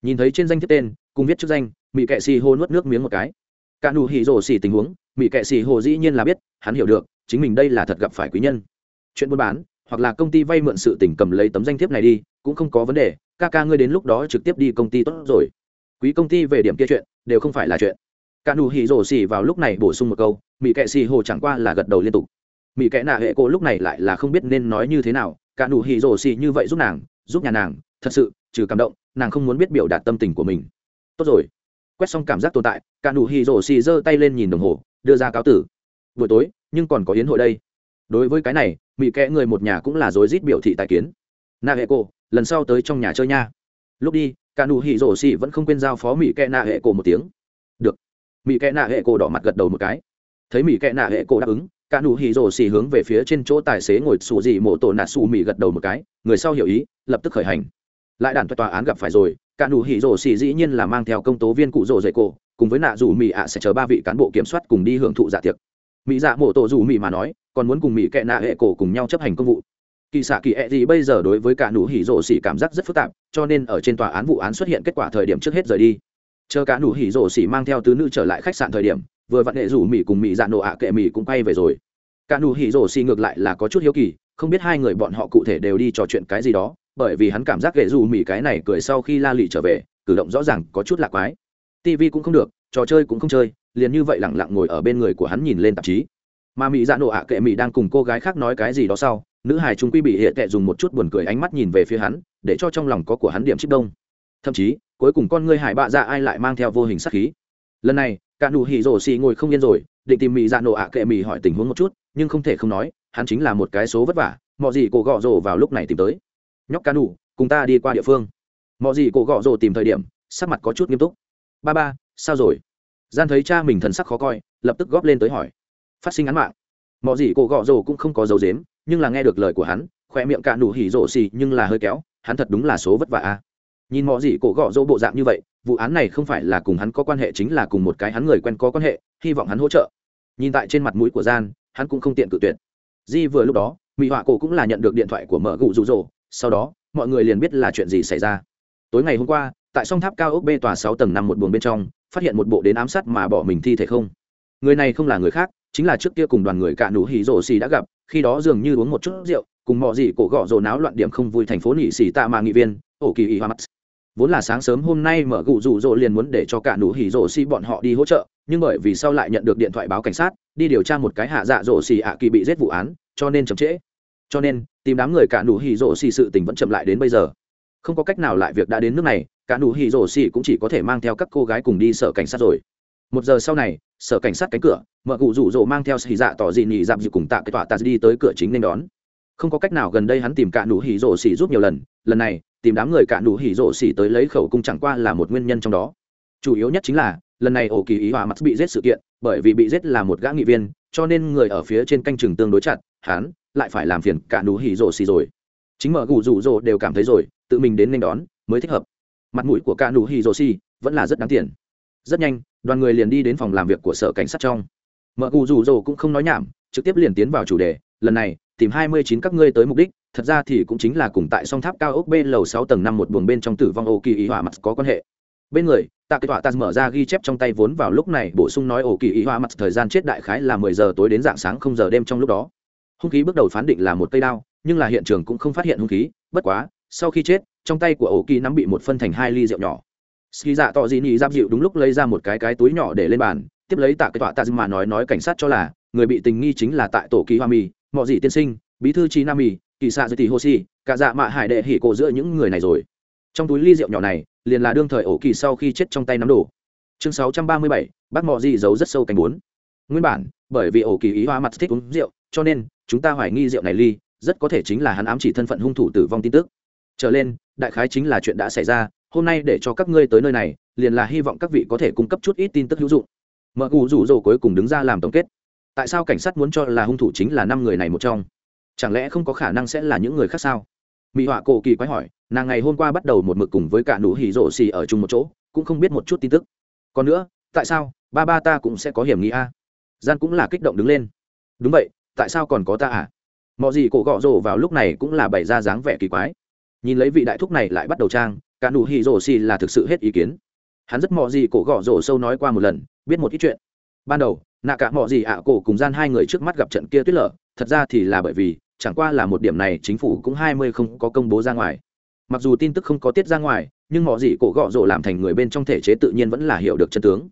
Nhìn thấy trên danh thiếp tên, cùng viết chức danh mỹ kệ xì hô nuốt nước miếng một cái. Cả nụ hỉ rồ xỉ tình huống mỹ kệ xì hồ dĩ nhiên là biết, hắn hiểu được, chính mình đây là thật gặp phải quý nhân. Chuyện buôn bán, hoặc là công ty vay mượn sự tỉnh cầm lấy tấm danh thiếp này đi, cũng không có vấn đề, ca ca ngươi đến lúc đó trực tiếp đi công ty tốt rồi. Quý công ty về điểm kia chuyện, đều không phải là chuyện cả nụ hỉ rổ xỉ vào lúc này bổ sung một câu mỹ kệ xì hồ chẳng qua là gật đầu liên tục. Mỹ kệ nạ hệ cô lúc này lại là không biết nên nói như thế nào, cả nụ hỉ rổ xỉ như vậy giúp nàng, giúp nhà nàng, thật sự, trừ cảm động, nàng không muốn biết biểu đạt tâm tình của mình. Tốt rồi. Quét xong cảm giác tồn tại, cả nụ hỉ rổ xỉ giơ tay lên nhìn đồng hồ, đưa ra cáo tử. Buổi tối, nhưng còn có hiến hội đây. Đối với cái này mỹ kệ người một nhà cũng là rối rít biểu thị tài kiến. Nạ hệ cô, lần sau tới trong nhà chơi nha. Lúc đi, cả nụ hỉ rổ xỉ vẫn không quên giao phó mỹ kệ nạ hệ cô một tiếng mỹ kẽ nạ hệ cổ đỏ mặt gật đầu một cái. Thấy mỹ kẽ nạ hệ cổ đáp ứng, cả nụ hì rồ xì hướng về phía trên chỗ tài xế ngồi xù dị mổ tổ nạ xù mỹ gật đầu một cái, người sau hiểu ý, lập tức khởi hành. Lại đàn tòa án gặp phải rồi, cả nụ hỉ rồ xì dĩ nhiên là mang theo công tố viên cụ rồ dậy cổ, cùng với nạ dù mỹ ạ sẽ chờ ba vị cán bộ kiểm soát cùng đi hưởng thụ dạ tiệc. Mỹ dạ mổ tổ dù mỹ mà nói, còn muốn cùng mỹ kệ nạ hệ cổ cùng nhau chấp hành công vụ. Kỳ xạ kỳ ẹ gì bây giờ đối với cả nụ hỉ rồ xì cảm giác rất phức tạp, cho nên ở trên tòa án vụ án xuất hiện kết quả thời điểm trước hết rời đi chờ cả nụ hỉ rổ xỉ mang theo tứ nữ trở lại khách sạn thời điểm, vừa vặn hệ rủ mỹ cùng mỹ dạ nổ ạ kệ mỹ cũng quay về rồi. Cả nụ hỉ rổ xỉ ngược lại là có chút hiếu kỳ, không biết hai người bọn họ cụ thể đều đi trò chuyện cái gì đó, bởi vì hắn cảm giác hệ rủ mỹ cái này cười sau khi la lị trở về, cử động rõ ràng có chút lạc quái. Tv cũng không được, trò chơi cũng không chơi, liền như vậy lẳng lặng ngồi ở bên người của hắn nhìn lên tạp chí. Mà mỹ dạ nổ ạ kệ mỹ đang cùng cô gái khác nói cái gì đó sau, nữ hài trung quy bị hệ tệ dùng một chút buồn cười ánh mắt nhìn về phía hắn, để cho trong lòng có của hắn điểm chích đông. Thậm chí cuối cùng con ngươi hải bạ dạ ai lại mang theo vô hình sát khí. Lần này, cả nụ hỉ rổ xì ngồi không yên rồi, định tìm mỹ dạ nổ ạ kệ mỹ hỏi tình huống một chút, nhưng không thể không nói, hắn chính là một cái số vất vả mọi gì cổ gọ rổ vào lúc này tìm tới. Nhóc ca nụ, cùng ta đi qua địa phương. Mọi gì cổ gọ rổ tìm thời điểm, sắc mặt có chút nghiêm túc. Ba ba, sao rồi? Gian thấy cha mình thần sắc khó coi, lập tức góp lên tới hỏi. Phát sinh án mạng. Mọi gì cổ gọ rổ cũng không có dấu dếm nhưng là nghe được lời của hắn, khoe miệng cả nụ hỉ rổ xì nhưng là hơi kéo, hắn thật đúng là số vất vả a. à nhìn mọi gì cổ gọ dỗ bộ dạng như vậy, vụ án này không phải là cùng hắn có quan hệ chính là cùng một cái hắn người quen có quan hệ, hy vọng hắn hỗ trợ. Nhìn tại trên mặt mũi của gian, hắn cũng không tiện cự tuyệt. Di vừa lúc đó mỹ họa cổ cũng là nhận được điện thoại của mở gụ rụ rỗ sau đó, mọi người liền biết là chuyện gì xảy ra. Tối ngày hôm qua, tại song tháp cao ốc b tòa sáu tầng năm một buồng bên trong, phát hiện một bộ đến ám sát mà bỏ mình thi thể không. Người này không là người khác, chính là trước kia cùng đoàn người cạ nụ hỉ rổ xì đã gặp, khi đó dường như uống một chút rượu, cùng mọi gì cổ gọ rồ náo loạn điểm không vui thành phố nỉ xì tạ mà nghị viên, ổ kỳ y hoa mắt vốn là sáng sớm hôm nay mở gụ rủ rỗ liền muốn để cho cả nụ hỉ rỗ xì bọn họ đi hỗ trợ, nhưng bởi vì sau lại nhận được điện thoại báo cảnh sát, đi điều tra một cái hạ dạ rỗ xì ạ kỳ bị giết vụ án, cho nên chậm trễ. Cho nên, tìm đám người cả nụ hỉ rỗ xì sự tình vẫn chậm lại đến bây giờ. Không có cách nào lại việc đã đến nước này, cả nụ hỉ rỗ xì cũng chỉ có thể mang theo các cô gái cùng đi sở cảnh sát rồi. Một giờ sau này, sở cảnh sát cánh cửa, mở cụ rủ rỗ mang theo xì dạ tỏ dị nhị dạp dị cùng tạ cái tỏa tạ đi tới cửa chính nên đón. Không có cách nào gần đây hắn tìm cả nụ hỉ rỗ xì giúp nhiều lần lần này tìm đám người cạn đủ hỉ rộ xỉ tới lấy khẩu cung chẳng qua là một nguyên nhân trong đó. Chủ yếu nhất chính là, lần này ổ kỳ ý hòa mặt bị giết sự kiện, bởi vì bị giết là một gã nghị viên, cho nên người ở phía trên canh chừng tương đối chặt, hắn lại phải làm phiền cạn đủ hỉ rộ xỉ rồi. Chính mở gù rủ rộ đều cảm thấy rồi, tự mình đến nên đón, mới thích hợp. Mặt mũi của cạn đủ hỉ rộ xỉ vẫn là rất đáng tiền. Rất nhanh, đoàn người liền đi đến phòng làm việc của sở cảnh sát trong. Mở gù rủ rộ cũng không nói nhảm, trực tiếp liền tiến vào chủ đề, lần này, tìm hai mươi chín các ngươi tới mục đích thật ra thì cũng chính là cùng tại song tháp cao ốc bên lầu sáu tầng năm một buồng bên trong tử vong ô kỳ ý hòa mặt có quan hệ. Bên người, tạ kết tọa ta mở ra ghi chép trong tay vốn vào lúc này bổ sung nói ổ kỳ ý hòa mặt thời gian chết đại khái là mười giờ tối đến dạng sáng không giờ đêm trong lúc đó. Hung khí bước đầu phán định là một cây đao, nhưng là hiện trường cũng không phát hiện hung khí, bất quá, sau khi chết, trong tay của ổ kỳ nắm bị một phân thành hai ly rượu nhỏ. Ski dạ tọ dị nhị giáp dịu đúng lúc lấy ra một cái cái túi nhỏ để lên bàn, tiếp lấy tạ kết tọa ta mà nói nói cảnh sát cho là, người bị tình nghi chính là tại tổ kỳ hoa mì mọi dị tiên sinh, bí thư chi nam mì kỳ xạ giới tỷ hô si cả dạ mạ hải đệ hỉ cổ giữa những người này rồi. Trong túi ly rượu nhỏ này liền là đương thời ổ kỳ sau khi chết trong tay nắm đồ. Chương 637, bác mọ di giấu rất sâu cánh bốn. Nguyên bản bởi vì ổ kỳ ý hoa mặt thích uống rượu cho nên chúng ta hoài nghi rượu này ly rất có thể chính là hắn ám chỉ thân phận hung thủ tử vong tin tức. Trở lên đại khái chính là chuyện đã xảy ra hôm nay để cho các ngươi tới nơi này liền là hy vọng các vị có thể cung cấp chút ít tin tức hữu dụng. Mợ cù rủ rồ cuối cùng đứng ra làm tổng kết. Tại sao cảnh sát muốn cho là hung thủ chính là năm người này một trong? chẳng lẽ không có khả năng sẽ là những người khác sao? Mỹ họa cổ kỳ quái hỏi, nàng ngày hôm qua bắt đầu một mực cùng với cả nụ hỉ rổ xì ở chung một chỗ, cũng không biết một chút tin tức. Còn nữa, tại sao, ba ba ta cũng sẽ có hiểm nghĩ a? Gian cũng là kích động đứng lên. Đúng vậy, tại sao còn có ta à? Mọi gì cổ gọ rổ vào lúc này cũng là bày ra dáng vẻ kỳ quái. Nhìn lấy vị đại thúc này lại bắt đầu trang, cả nụ hỉ rổ xì là thực sự hết ý kiến. Hắn rất mọi gì cổ gọ rổ sâu nói qua một lần, biết một ít chuyện. Ban đầu, nạ cả mọi gì ạ cổ cùng gian hai người trước mắt gặp trận kia tuyết lở, thật ra thì là bởi vì chẳng qua là một điểm này chính phủ cũng hai mươi không có công bố ra ngoài. Mặc dù tin tức không có tiết ra ngoài, nhưng mọi gì cổ gọ rộ làm thành người bên trong thể chế tự nhiên vẫn là hiểu được chân tướng.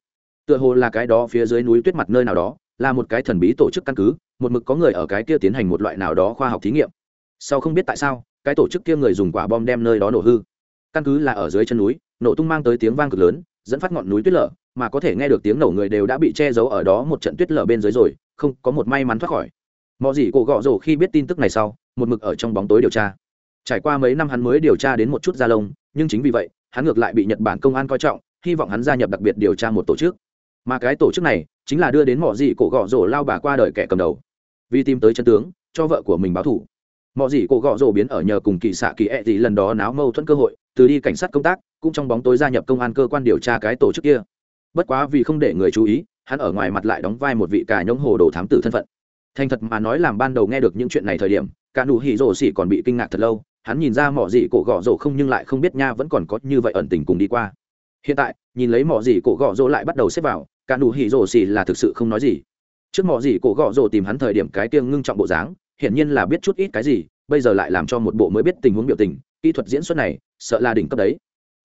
Tựa hồ là cái đó phía dưới núi tuyết mặt nơi nào đó, là một cái thần bí tổ chức căn cứ, một mực có người ở cái kia tiến hành một loại nào đó khoa học thí nghiệm. Sau không biết tại sao, cái tổ chức kia người dùng quả bom đem nơi đó nổ hư. Căn cứ là ở dưới chân núi, nổ tung mang tới tiếng vang cực lớn, dẫn phát ngọn núi tuyết lở, mà có thể nghe được tiếng nổ người đều đã bị che giấu ở đó một trận tuyết lở bên dưới rồi, không có một may mắn thoát khỏi mọi gì cổ gọ rổ khi biết tin tức này sau, một mực ở trong bóng tối điều tra. Trải qua mấy năm hắn mới điều tra đến một chút da lông, nhưng chính vì vậy, hắn ngược lại bị nhật bản công an coi trọng, hy vọng hắn gia nhập đặc biệt điều tra một tổ chức. Mà cái tổ chức này chính là đưa đến mọi gì cổ gọ rổ lao bà qua đời kẻ cầm đầu. Vì tìm tới chân tướng, cho vợ của mình báo thủ mọi gì cổ gọ rổ biến ở nhờ cùng kỳ xạ kỳ e ẹ gì lần đó náo mâu thuẫn cơ hội, từ đi cảnh sát công tác, cũng trong bóng tối gia nhập công an cơ quan điều tra cái tổ chức kia. Bất quá vì không để người chú ý, hắn ở ngoài mặt lại đóng vai một vị cà nhông hồ đồ thám tử thân phận thành thật mà nói làm ban đầu nghe được những chuyện này thời điểm, cả nụ hỉ rổ xỉ còn bị kinh ngạc thật lâu, hắn nhìn ra mỏ gì cổ gõ rổ không nhưng lại không biết nha vẫn còn có như vậy ẩn tình cùng đi qua. Hiện tại, nhìn lấy mỏ gì cổ gõ rổ lại bắt đầu xếp vào, cả nụ hỉ rổ xỉ là thực sự không nói gì. Trước mỏ gì cổ gõ rổ tìm hắn thời điểm cái tiêng ngưng trọng bộ dáng, hiển nhiên là biết chút ít cái gì, bây giờ lại làm cho một bộ mới biết tình huống biểu tình, kỹ thuật diễn xuất này, sợ là đỉnh cấp đấy.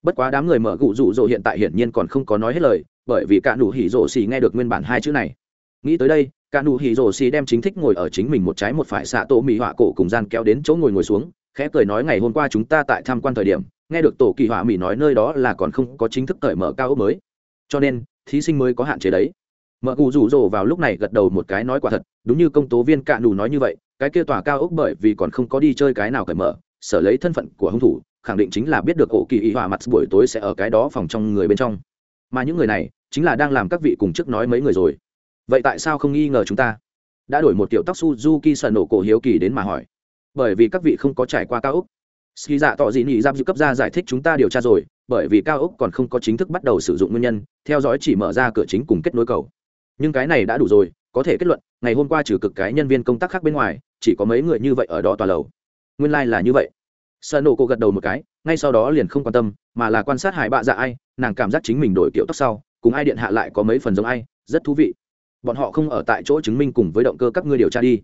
Bất quá đám người mở gụ rụ rỗ hiện tại hiển nhiên còn không có nói hết lời, bởi vì cả nụ hỉ rổ xỉ nghe được nguyên bản hai chữ này. Nghĩ tới đây cả nụ hỉ rồ xì đem chính thích ngồi ở chính mình một trái một phải xạ tổ mỹ họa cổ cùng gian kéo đến chỗ ngồi ngồi xuống, khẽ cười nói ngày hôm qua chúng ta tại tham quan thời điểm, nghe được tổ kỳ họa mỹ nói nơi đó là còn không có chính thức cởi mở cao ốc mới. Cho nên, thí sinh mới có hạn chế đấy. Mợ cụ rủ rồ vào lúc này gật đầu một cái nói quả thật, đúng như công tố viên cạ nù nói như vậy, cái kia tòa cao ốc bởi vì còn không có đi chơi cái nào cởi mở, sở lấy thân phận của hung thủ, khẳng định chính là biết được ổ kỳ ý hòa mặt buổi tối sẽ ở cái đó phòng trong người bên trong. Mà những người này, chính là đang làm các vị cùng trước nói mấy người rồi vậy tại sao không nghi ngờ chúng ta? Đã đổi một kiểu tóc suzuki sợ nổ cổ hiếu kỳ đến mà hỏi. Bởi vì các vị không có trải qua cao úc. ski dạ tỏ dị nghị giam giữ cấp ra giải thích chúng ta điều tra rồi, bởi vì cao úc còn không có chính thức bắt đầu sử dụng nguyên nhân, theo dõi chỉ mở ra cửa chính cùng kết nối cầu. Nhưng cái này đã đủ rồi, có thể kết luận, ngày hôm qua trừ cực cái nhân viên công tác khác bên ngoài, chỉ có mấy người như vậy ở đó tòa lầu. Nguyên lai、like、là như vậy. Sợ nổ cổ gật đầu một cái, ngay sau đó liền không quan tâm, mà là quan sát hải bạ dạ ai, nàng cảm giác chính mình đổi kiểu tóc sau, cùng ai điện hạ lại có mấy phần giống ai, rất thú vị bọn họ không ở tại chỗ chứng minh cùng với động cơ các ngươi điều tra đi.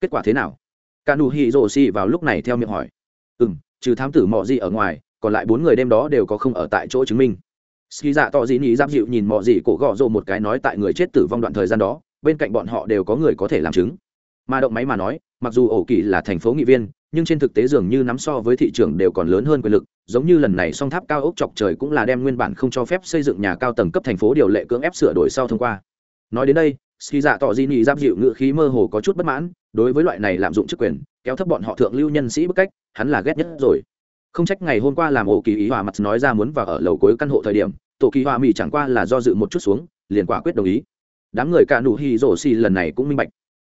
Kết quả thế nào? Cả nụ hỉ rồ xì vào lúc này theo miệng hỏi. Ừ m trừ thám tử mọ gì ở ngoài, còn lại bốn người đêm đó đều có không ở tại chỗ chứng minh. Ski dạ to dĩ nhị giáp dịu nhìn mọ gì cổ gọ rộ một cái nói tại người chết tử vong đoạn thời gian đó, bên cạnh bọn họ đều có người có thể làm chứng. Mà động máy mà nói, mặc dù ổ kỳ là thành phố nghị viên, nhưng trên thực tế dường như nắm so với thị trường đều còn lớn hơn quyền lực, giống như lần này song tháp cao ốc chọc trời cũng là đem nguyên bản không cho phép xây dựng nhà cao tầng cấp thành phố điều lệ cưỡng ép sửa đổi sau thông qua nói đến đây, ski dạ tỏ di nị giáp dịu ngự khí mơ hồ có chút bất mãn, đối với loại này lạm dụng chức quyền, kéo thấp bọn họ thượng lưu nhân sĩ bức cách, hắn là ghét nhất rồi. Không trách ngày hôm qua làm ổ kỳ ý hòa mặt nói ra muốn vào ở lầu cuối căn hộ thời điểm, tổ kỳ hòa mỹ chẳng qua là do dự một chút xuống, liền quả quyết đồng ý. Đám người cả nụ hì rổ xì lần này cũng minh bạch.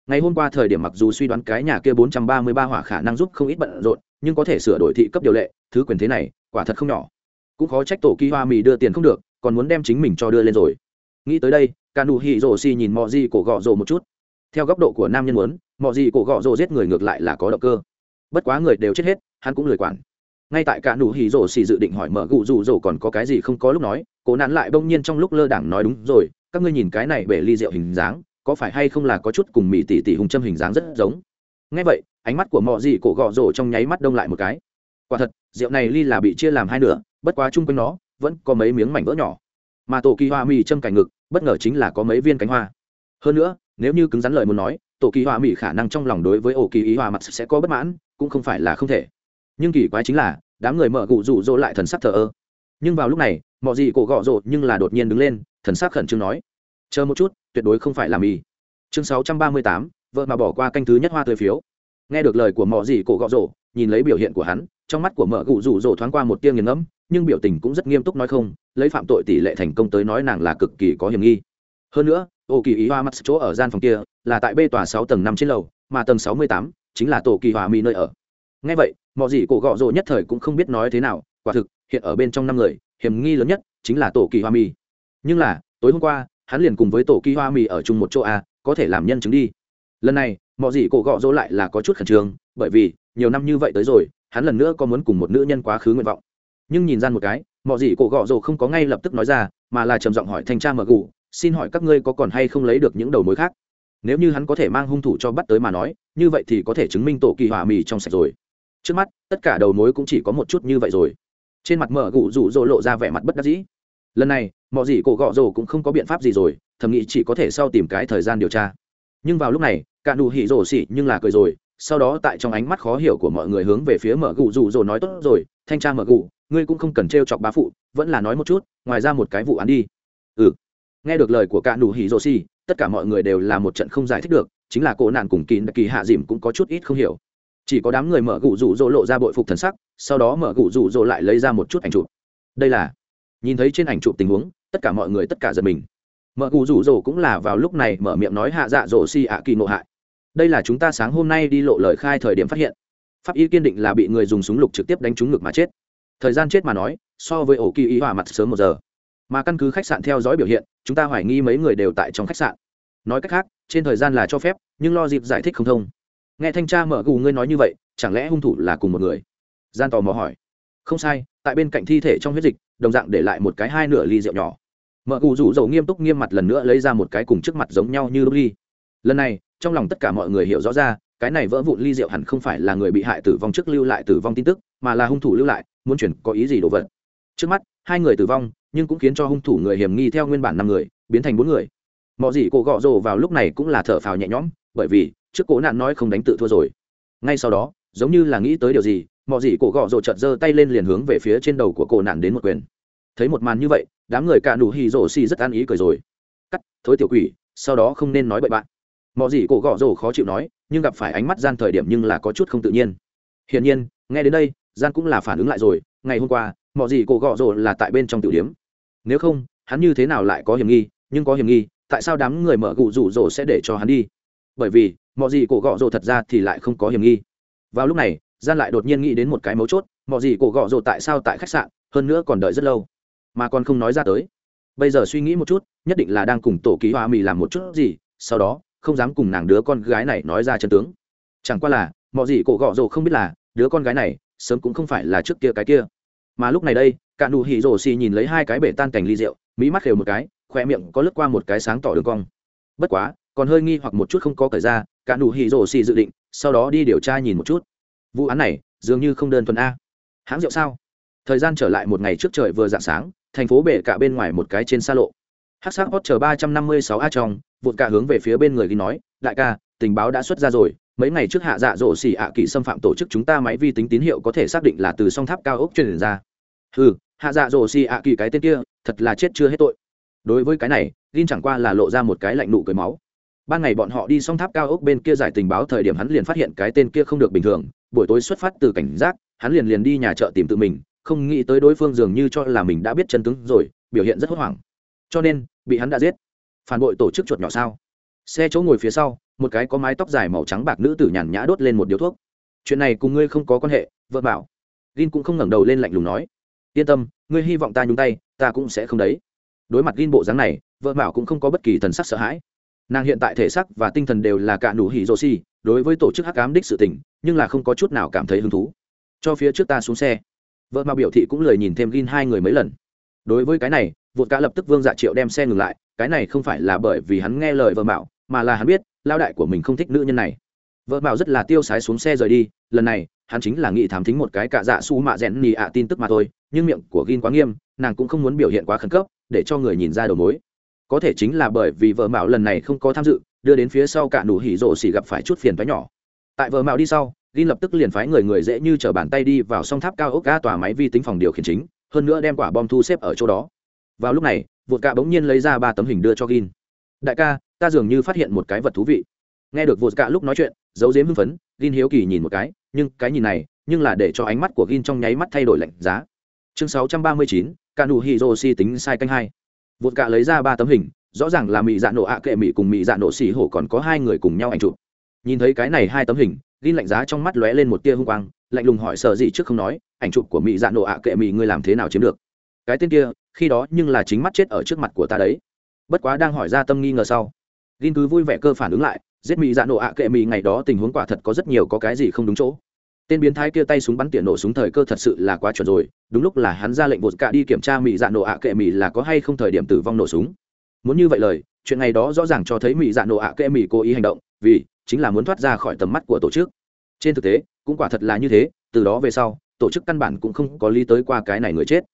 Ngày hôm qua thời điểm mặc dù suy đoán cái nhà kia 433 hỏa khả năng giúp không ít bận rộn, nhưng có thể sửa đổi thị cấp điều lệ, thứ quyền thế này, quả thật không nhỏ. Cũng khó trách tổ kỳ hoa mì đưa tiền không được, còn muốn đem chính mình cho đưa lên rồi. Nghĩ tới đây cả nụ hỉ rồ xì nhìn mọi gì cổ gọ rồ một chút. Theo góc độ của nam nhân muốn mọi gì cổ gọ rồ giết người ngược lại là có động cơ. Bất quá người đều chết hết, hắn cũng lười quản. Ngay tại cả nụ hỉ rồ xì dự định hỏi mở gụ rủ rồ còn có cái gì không có lúc nói, cố nạn lại bỗng nhiên trong lúc lơ đảng nói đúng rồi, các ngươi nhìn cái này bể ly rượu hình dáng, có phải hay không là có chút cùng mỹ tỷ tỷ hùng châm hình dáng rất giống? Ngay vậy, ánh mắt của mọi gì cổ gọ rồ trong nháy mắt đông lại một cái. Quả thật, rượu này ly là bị chia làm hai nửa, bất quá chung quanh nó, vẫn có mấy miếng mảnh vỡ nhỏ. Mà tổ kỳ hoa mì châm cảnh ngực bất ngờ chính là có mấy viên cánh hoa. Hơn nữa, nếu như cứng rắn lời muốn nói, tổ kỳ họa mỹ khả năng trong lòng đối với ổ kỳ ý họa mặt sẽ có bất mãn, cũng không phải là không thể. Nhưng kỳ quái chính là, đám người mở cụ rủ rỗ lại thần sắc thờ ơ. Nhưng vào lúc này mọi gì cổ gọ rộ nhưng là đột nhiên đứng lên, thần sắc khẩn trương nói, chờ một chút, tuyệt đối không phải là mì. chương sáu trăm ba mươi tám, vợ mà bỏ qua canh thứ nhất hoa tươi phiếu. Nghe được lời của mọi gì cổ gọ rộ nhìn lấy biểu hiện của hắn, trong mắt của mở cụ rủ rỗ thoáng qua một tia nghiền ngẫm nhưng biểu tình cũng rất nghiêm túc nói không, lấy phạm tội tỷ lệ thành công tới nói nàng là cực kỳ có hiểm nghi. Hơn nữa ô kỳ ý hoa mắt chỗ ở gian phòng kia là tại b tòa sáu tầng năm trên lầu, mà tầng sáu mươi tám chính là tổ kỳ hòa mỹ nơi ở. Ngay vậy, mọi gì cổ gọ rồ nhất thời cũng không biết nói thế nào, quả thực, hiện ở bên trong năm người, hiểm nghi lớn nhất chính là tổ kỳ hoa mỹ nhưng là, tối hôm qua, hắn liền cùng với tổ kỳ hoa mỹ ở chung một chỗ a, có thể làm nhân chứng đi. Lần này, mọi gì cổ gọ rỗ lại là có chút khẩn trương, bởi vì, nhiều năm như vậy tới rồi, hắn lần nữa có muốn cùng một nữ nhân quá khứ nguyện vọng nhưng nhìn gian một cái mọi gì cổ gọ rồ không có ngay lập tức nói ra, mà là trầm giọng hỏi thanh tra mở gù, xin hỏi các ngươi có còn hay không lấy được những đầu mối khác? Nếu như hắn có thể mang hung thủ cho bắt tới mà nói, như vậy thì có thể chứng minh tổ kỳ hỏa mì trong sạch rồi. Trước mắt, tất cả đầu mối cũng chỉ có một chút như vậy rồi. Trên mặt mở gù rủ rỗ lộ ra vẻ mặt bất đắc dĩ. Lần này mọi gì cổ gọ rồ cũng không có biện pháp gì rồi, thầm nghĩ chỉ có thể sau tìm cái thời gian điều tra. Nhưng vào lúc này, cả đủ hỉ rồ xỉ nhưng là cười rồi sau đó tại trong ánh mắt khó hiểu của mọi người hướng về phía mở gù rủ rồi nói tốt rồi, thanh tra mở gù, ngươi cũng không cần t r e o chọc bá phụ, vẫn là nói một chút, ngoài ra một cái vụ án đi. Ừ. Nghe được lời của cả đủ hỉ rô si, tất cả mọi người đều là một trận không giải thích được, chính là cổ nạn cùng kín kỳ hạ dìm cũng có chút ít không hiểu. Chỉ có đám người mở gù rủ rỗ lộ ra bội phục thần sắc, sau đó mở gù rủ rỗ lại lấy ra một chút ảnh chụp. Đây là, nhìn thấy trên ảnh chụp tình huống, tất cả mọi người tất cả giật mình. Mở gù rủ rỗ cũng là vào lúc này mở miệng nói hạ dạ rỗ si ạ kỳ nộ hại đây là chúng ta sáng hôm nay đi lộ lời khai thời điểm phát hiện. Pháp y kiên định là bị người dùng súng lục trực tiếp đánh trúng ngực mà chết. Thời gian chết mà nói, so với ổ kỳ ý hỏa mặt sớm một giờ. Mà căn cứ khách sạn theo dõi biểu hiện, chúng ta hoài nghi mấy người đều tại trong khách sạn. Nói cách khác, trên thời gian là cho phép, nhưng lo dịp giải thích không thông. Nghe thanh tra mở gù ngươi nói như vậy, chẳng lẽ hung thủ là cùng một người? Gian tò mò hỏi. Không sai, tại bên cạnh thi thể trong huyết dịch, đồng dạng để lại một cái hai nửa ly rượu nhỏ. Mở gù rủ dầu nghiêm túc nghiêm mặt lần nữa lấy ra một cái cùng trước mặt giống nhau như ly lần này trong lòng tất cả mọi người hiểu rõ ra, cái này vỡ vụn ly rượu hẳn không phải là người bị hại tử vong trước lưu lại tử vong tin tức, mà là hung thủ lưu lại, muốn chuyển có ý gì đồ vật. Trước mắt, hai người tử vong, nhưng cũng khiến cho hung thủ người hiểm nghi theo nguyên bản năm người, biến thành bốn người. Mọi gì cổ gọ rồ vào lúc này cũng là thở phào nhẹ nhõm, bởi vì, trước cố nạn nói không đánh tự thua rồi. Ngay sau đó, giống như là nghĩ tới điều gì mọi gì cổ gọ rồ chợt giơ tay lên liền hướng về phía trên đầu của cổ nạn đến một quyền. Thấy một màn như vậy, đám người cả đủ hì rổ xì rất an ý cười rồi. Cắt, thối tiểu quỷ, sau đó không nên nói bậy bạn mọi gì cổ gõ rổ khó chịu nói, nhưng gặp phải ánh mắt gian thời điểm nhưng là có chút không tự nhiên. Hiển nhiên, nghe đến đây, gian cũng là phản ứng lại rồi, ngày hôm qua mọi gì cổ gõ rổ là tại bên trong tiểu điếm. Nếu không, hắn như thế nào lại có hiểm nghi, nhưng có hiểm nghi, tại sao đám người mở gụ rủ rổ sẽ để cho hắn đi? Bởi vì mọi gì cổ gõ rổ thật ra thì lại không có hiểm nghi. Vào lúc này, gian lại đột nhiên nghĩ đến một cái mấu chốt mọi gì cổ gõ rồ tại sao tại khách sạn, hơn nữa còn đợi rất lâu, mà còn không nói ra tới. Bây giờ suy nghĩ một chút, nhất định là đang cùng tổ ký hoa mì làm một chút gì, sau đó không dám cùng nàng đứa con gái này nói ra chân tướng. Chẳng qua là mọi gì cổ gọ rồ không biết là, đứa con gái này, sớm cũng không phải là trước kia cái kia. Mà lúc này đây cạn đủ hỉ rổ xì nhìn lấy hai cái bể tan cành ly rượu, mỹ mắt khều một cái khoe miệng có lướt qua một cái sáng tỏ đường cong. Bất quá, còn hơi nghi hoặc một chút không có cởi ra cạn đủ hỉ rổ xì dự định, sau đó đi điều tra nhìn một chút. Vụ án này, dường như không đơn thuần a. Hãng rượu sao? Thời gian trở lại một ngày trước trời vừa dạng sáng, thành phố bể cả bên ngoài một cái trên xa lộ hát sắc hot chờ ba trăm năm mươi sáu a trong, vụt cả hướng về phía bên người ghi nói, đại ca, tình báo đã xuất ra rồi, mấy ngày trước hạ dạ dỗ xỉ ạ à kỳ xâm phạm tổ chức chúng ta máy vi tính tín hiệu có thể xác định là từ song tháp cao ốc truyền ra. Ừ hạ dạ dỗ xỉ ạ à kỳ cái tên kia, thật là chết chưa hết tội. Đối với cái này, gin chẳng qua là lộ ra một cái lạnh nụ cười máu. Ban ngày bọn họ đi song tháp cao ốc bên kia giải tình báo thời điểm hắn liền phát hiện cái tên kia không được bình thường, buổi tối xuất phát từ cảnh giác, hắn liền liền đi nhà chợ tìm tự mình, không nghĩ tới đối phương dường như cho là mình đã biết chân tướng rồi, biểu hiện rất hốt hoảng. Cho nên bị hắn đã giết. Phản bội tổ chức chuột nhỏ sao? Xe chỗ ngồi phía sau, một cái có mái tóc dài màu trắng bạc nữ tử nhàn nhã đốt lên một điếu thuốc. Chuyện này cùng ngươi không có quan hệ, vợ bảo. Gin cũng không ngẩng đầu lên lạnh lùng nói. Yên tâm, ngươi hy vọng ta nhúng tay, ta cũng sẽ không đấy. Đối mặt gin bộ dáng này, vợ bảo cũng không có bất kỳ thần sắc sợ hãi. Nàng hiện tại thể sắc và tinh thần đều là cả nụ hỉ rô si đối với tổ chức hắc cám đích sự tình, nhưng là không có chút nào cảm thấy hứng thú. Cho phía trước ta xuống xe. Vợ bảo biểu thị cũng lời nhìn thêm gin hai người mấy lần. Đối với cái này vụt cả lập tức vương dạ triệu đem xe ngừng lại, cái này không phải là bởi vì hắn nghe lời vợ mạo, mà là hắn biết lao đại của mình không thích nữ nhân này. Vợ mạo rất là tiêu sái xuống xe rời đi, lần này, hắn chính là nghị thám thính một cái cạ dạ su mạ rẽn nì ạ tin tức mà thôi, nhưng miệng của gin quá nghiêm, nàng cũng không muốn biểu hiện quá khẩn cấp, để cho người nhìn ra đầu mối. Có thể chính là bởi vì vợ mạo lần này không có tham dự, đưa đến phía sau cả nụ hỉ rộ xỉ gặp phải chút phiền toái nhỏ. Tại vợ mạo đi sau, gin lập tức liền phái người người dễ như chở bàn tay đi vào song tháp cao ốc ga tòa máy vi tính phòng điều khiển chính, hơn nữa đem quả bom thu xếp ở chỗ đó vào lúc này vột cạ bỗng nhiên lấy ra ba tấm hình đưa cho gin. Đại ca, ta dường như phát hiện một cái vật thú vị. Nghe được vột cạ lúc nói chuyện, giấu dếm hưng phấn, gin hiếu kỳ nhìn một cái, nhưng cái nhìn này, nhưng là để cho ánh mắt của gin trong nháy mắt thay đổi lạnh giá. Chương sáu trăm ba mươi chín ca nụ hiroshi tính sai canh hai. Vột cạ lấy ra ba tấm hình, rõ ràng là mỹ dạ nổ ạ kệ mỹ cùng mỹ dạ nổ xỉ hổ còn có hai người cùng nhau ảnh chụp. Nhìn thấy cái này hai tấm hình, gin lạnh giá trong mắt lóe lên một tia hung quang, lạnh lùng hỏi sợ gì trước không nói, ảnh chụp của mỹ dạ nổ ạ kệ mỹ ngươi làm thế nào chiếm được? Cái tên kia khi đó nhưng là chính mắt chết ở trước mặt của ta đấy. Bất quá đang hỏi ra tâm nghi ngờ sau, gin cứ vui vẻ cơ phản ứng lại, giết mỹ dạ nổ ạ kệ mỹ ngày đó tình huống quả thật có rất nhiều có cái gì không đúng chỗ. Tên biến thái kia tay súng bắn tiện nổ súng thời cơ thật sự là quá chuẩn rồi, đúng lúc là hắn ra lệnh vột cả đi kiểm tra mỹ dạ nổ ạ kệ mỹ là có hay không thời điểm tử vong nổ súng. Muốn như vậy lời, chuyện này đó rõ ràng cho thấy mỹ dạ nổ ạ kệ mỹ cố ý hành động, vì chính là muốn thoát ra khỏi tầm mắt của tổ chức. Trên thực tế, cũng quả thật là như thế, từ đó về sau, tổ chức căn bản cũng không có lý tới qua cái này người chết.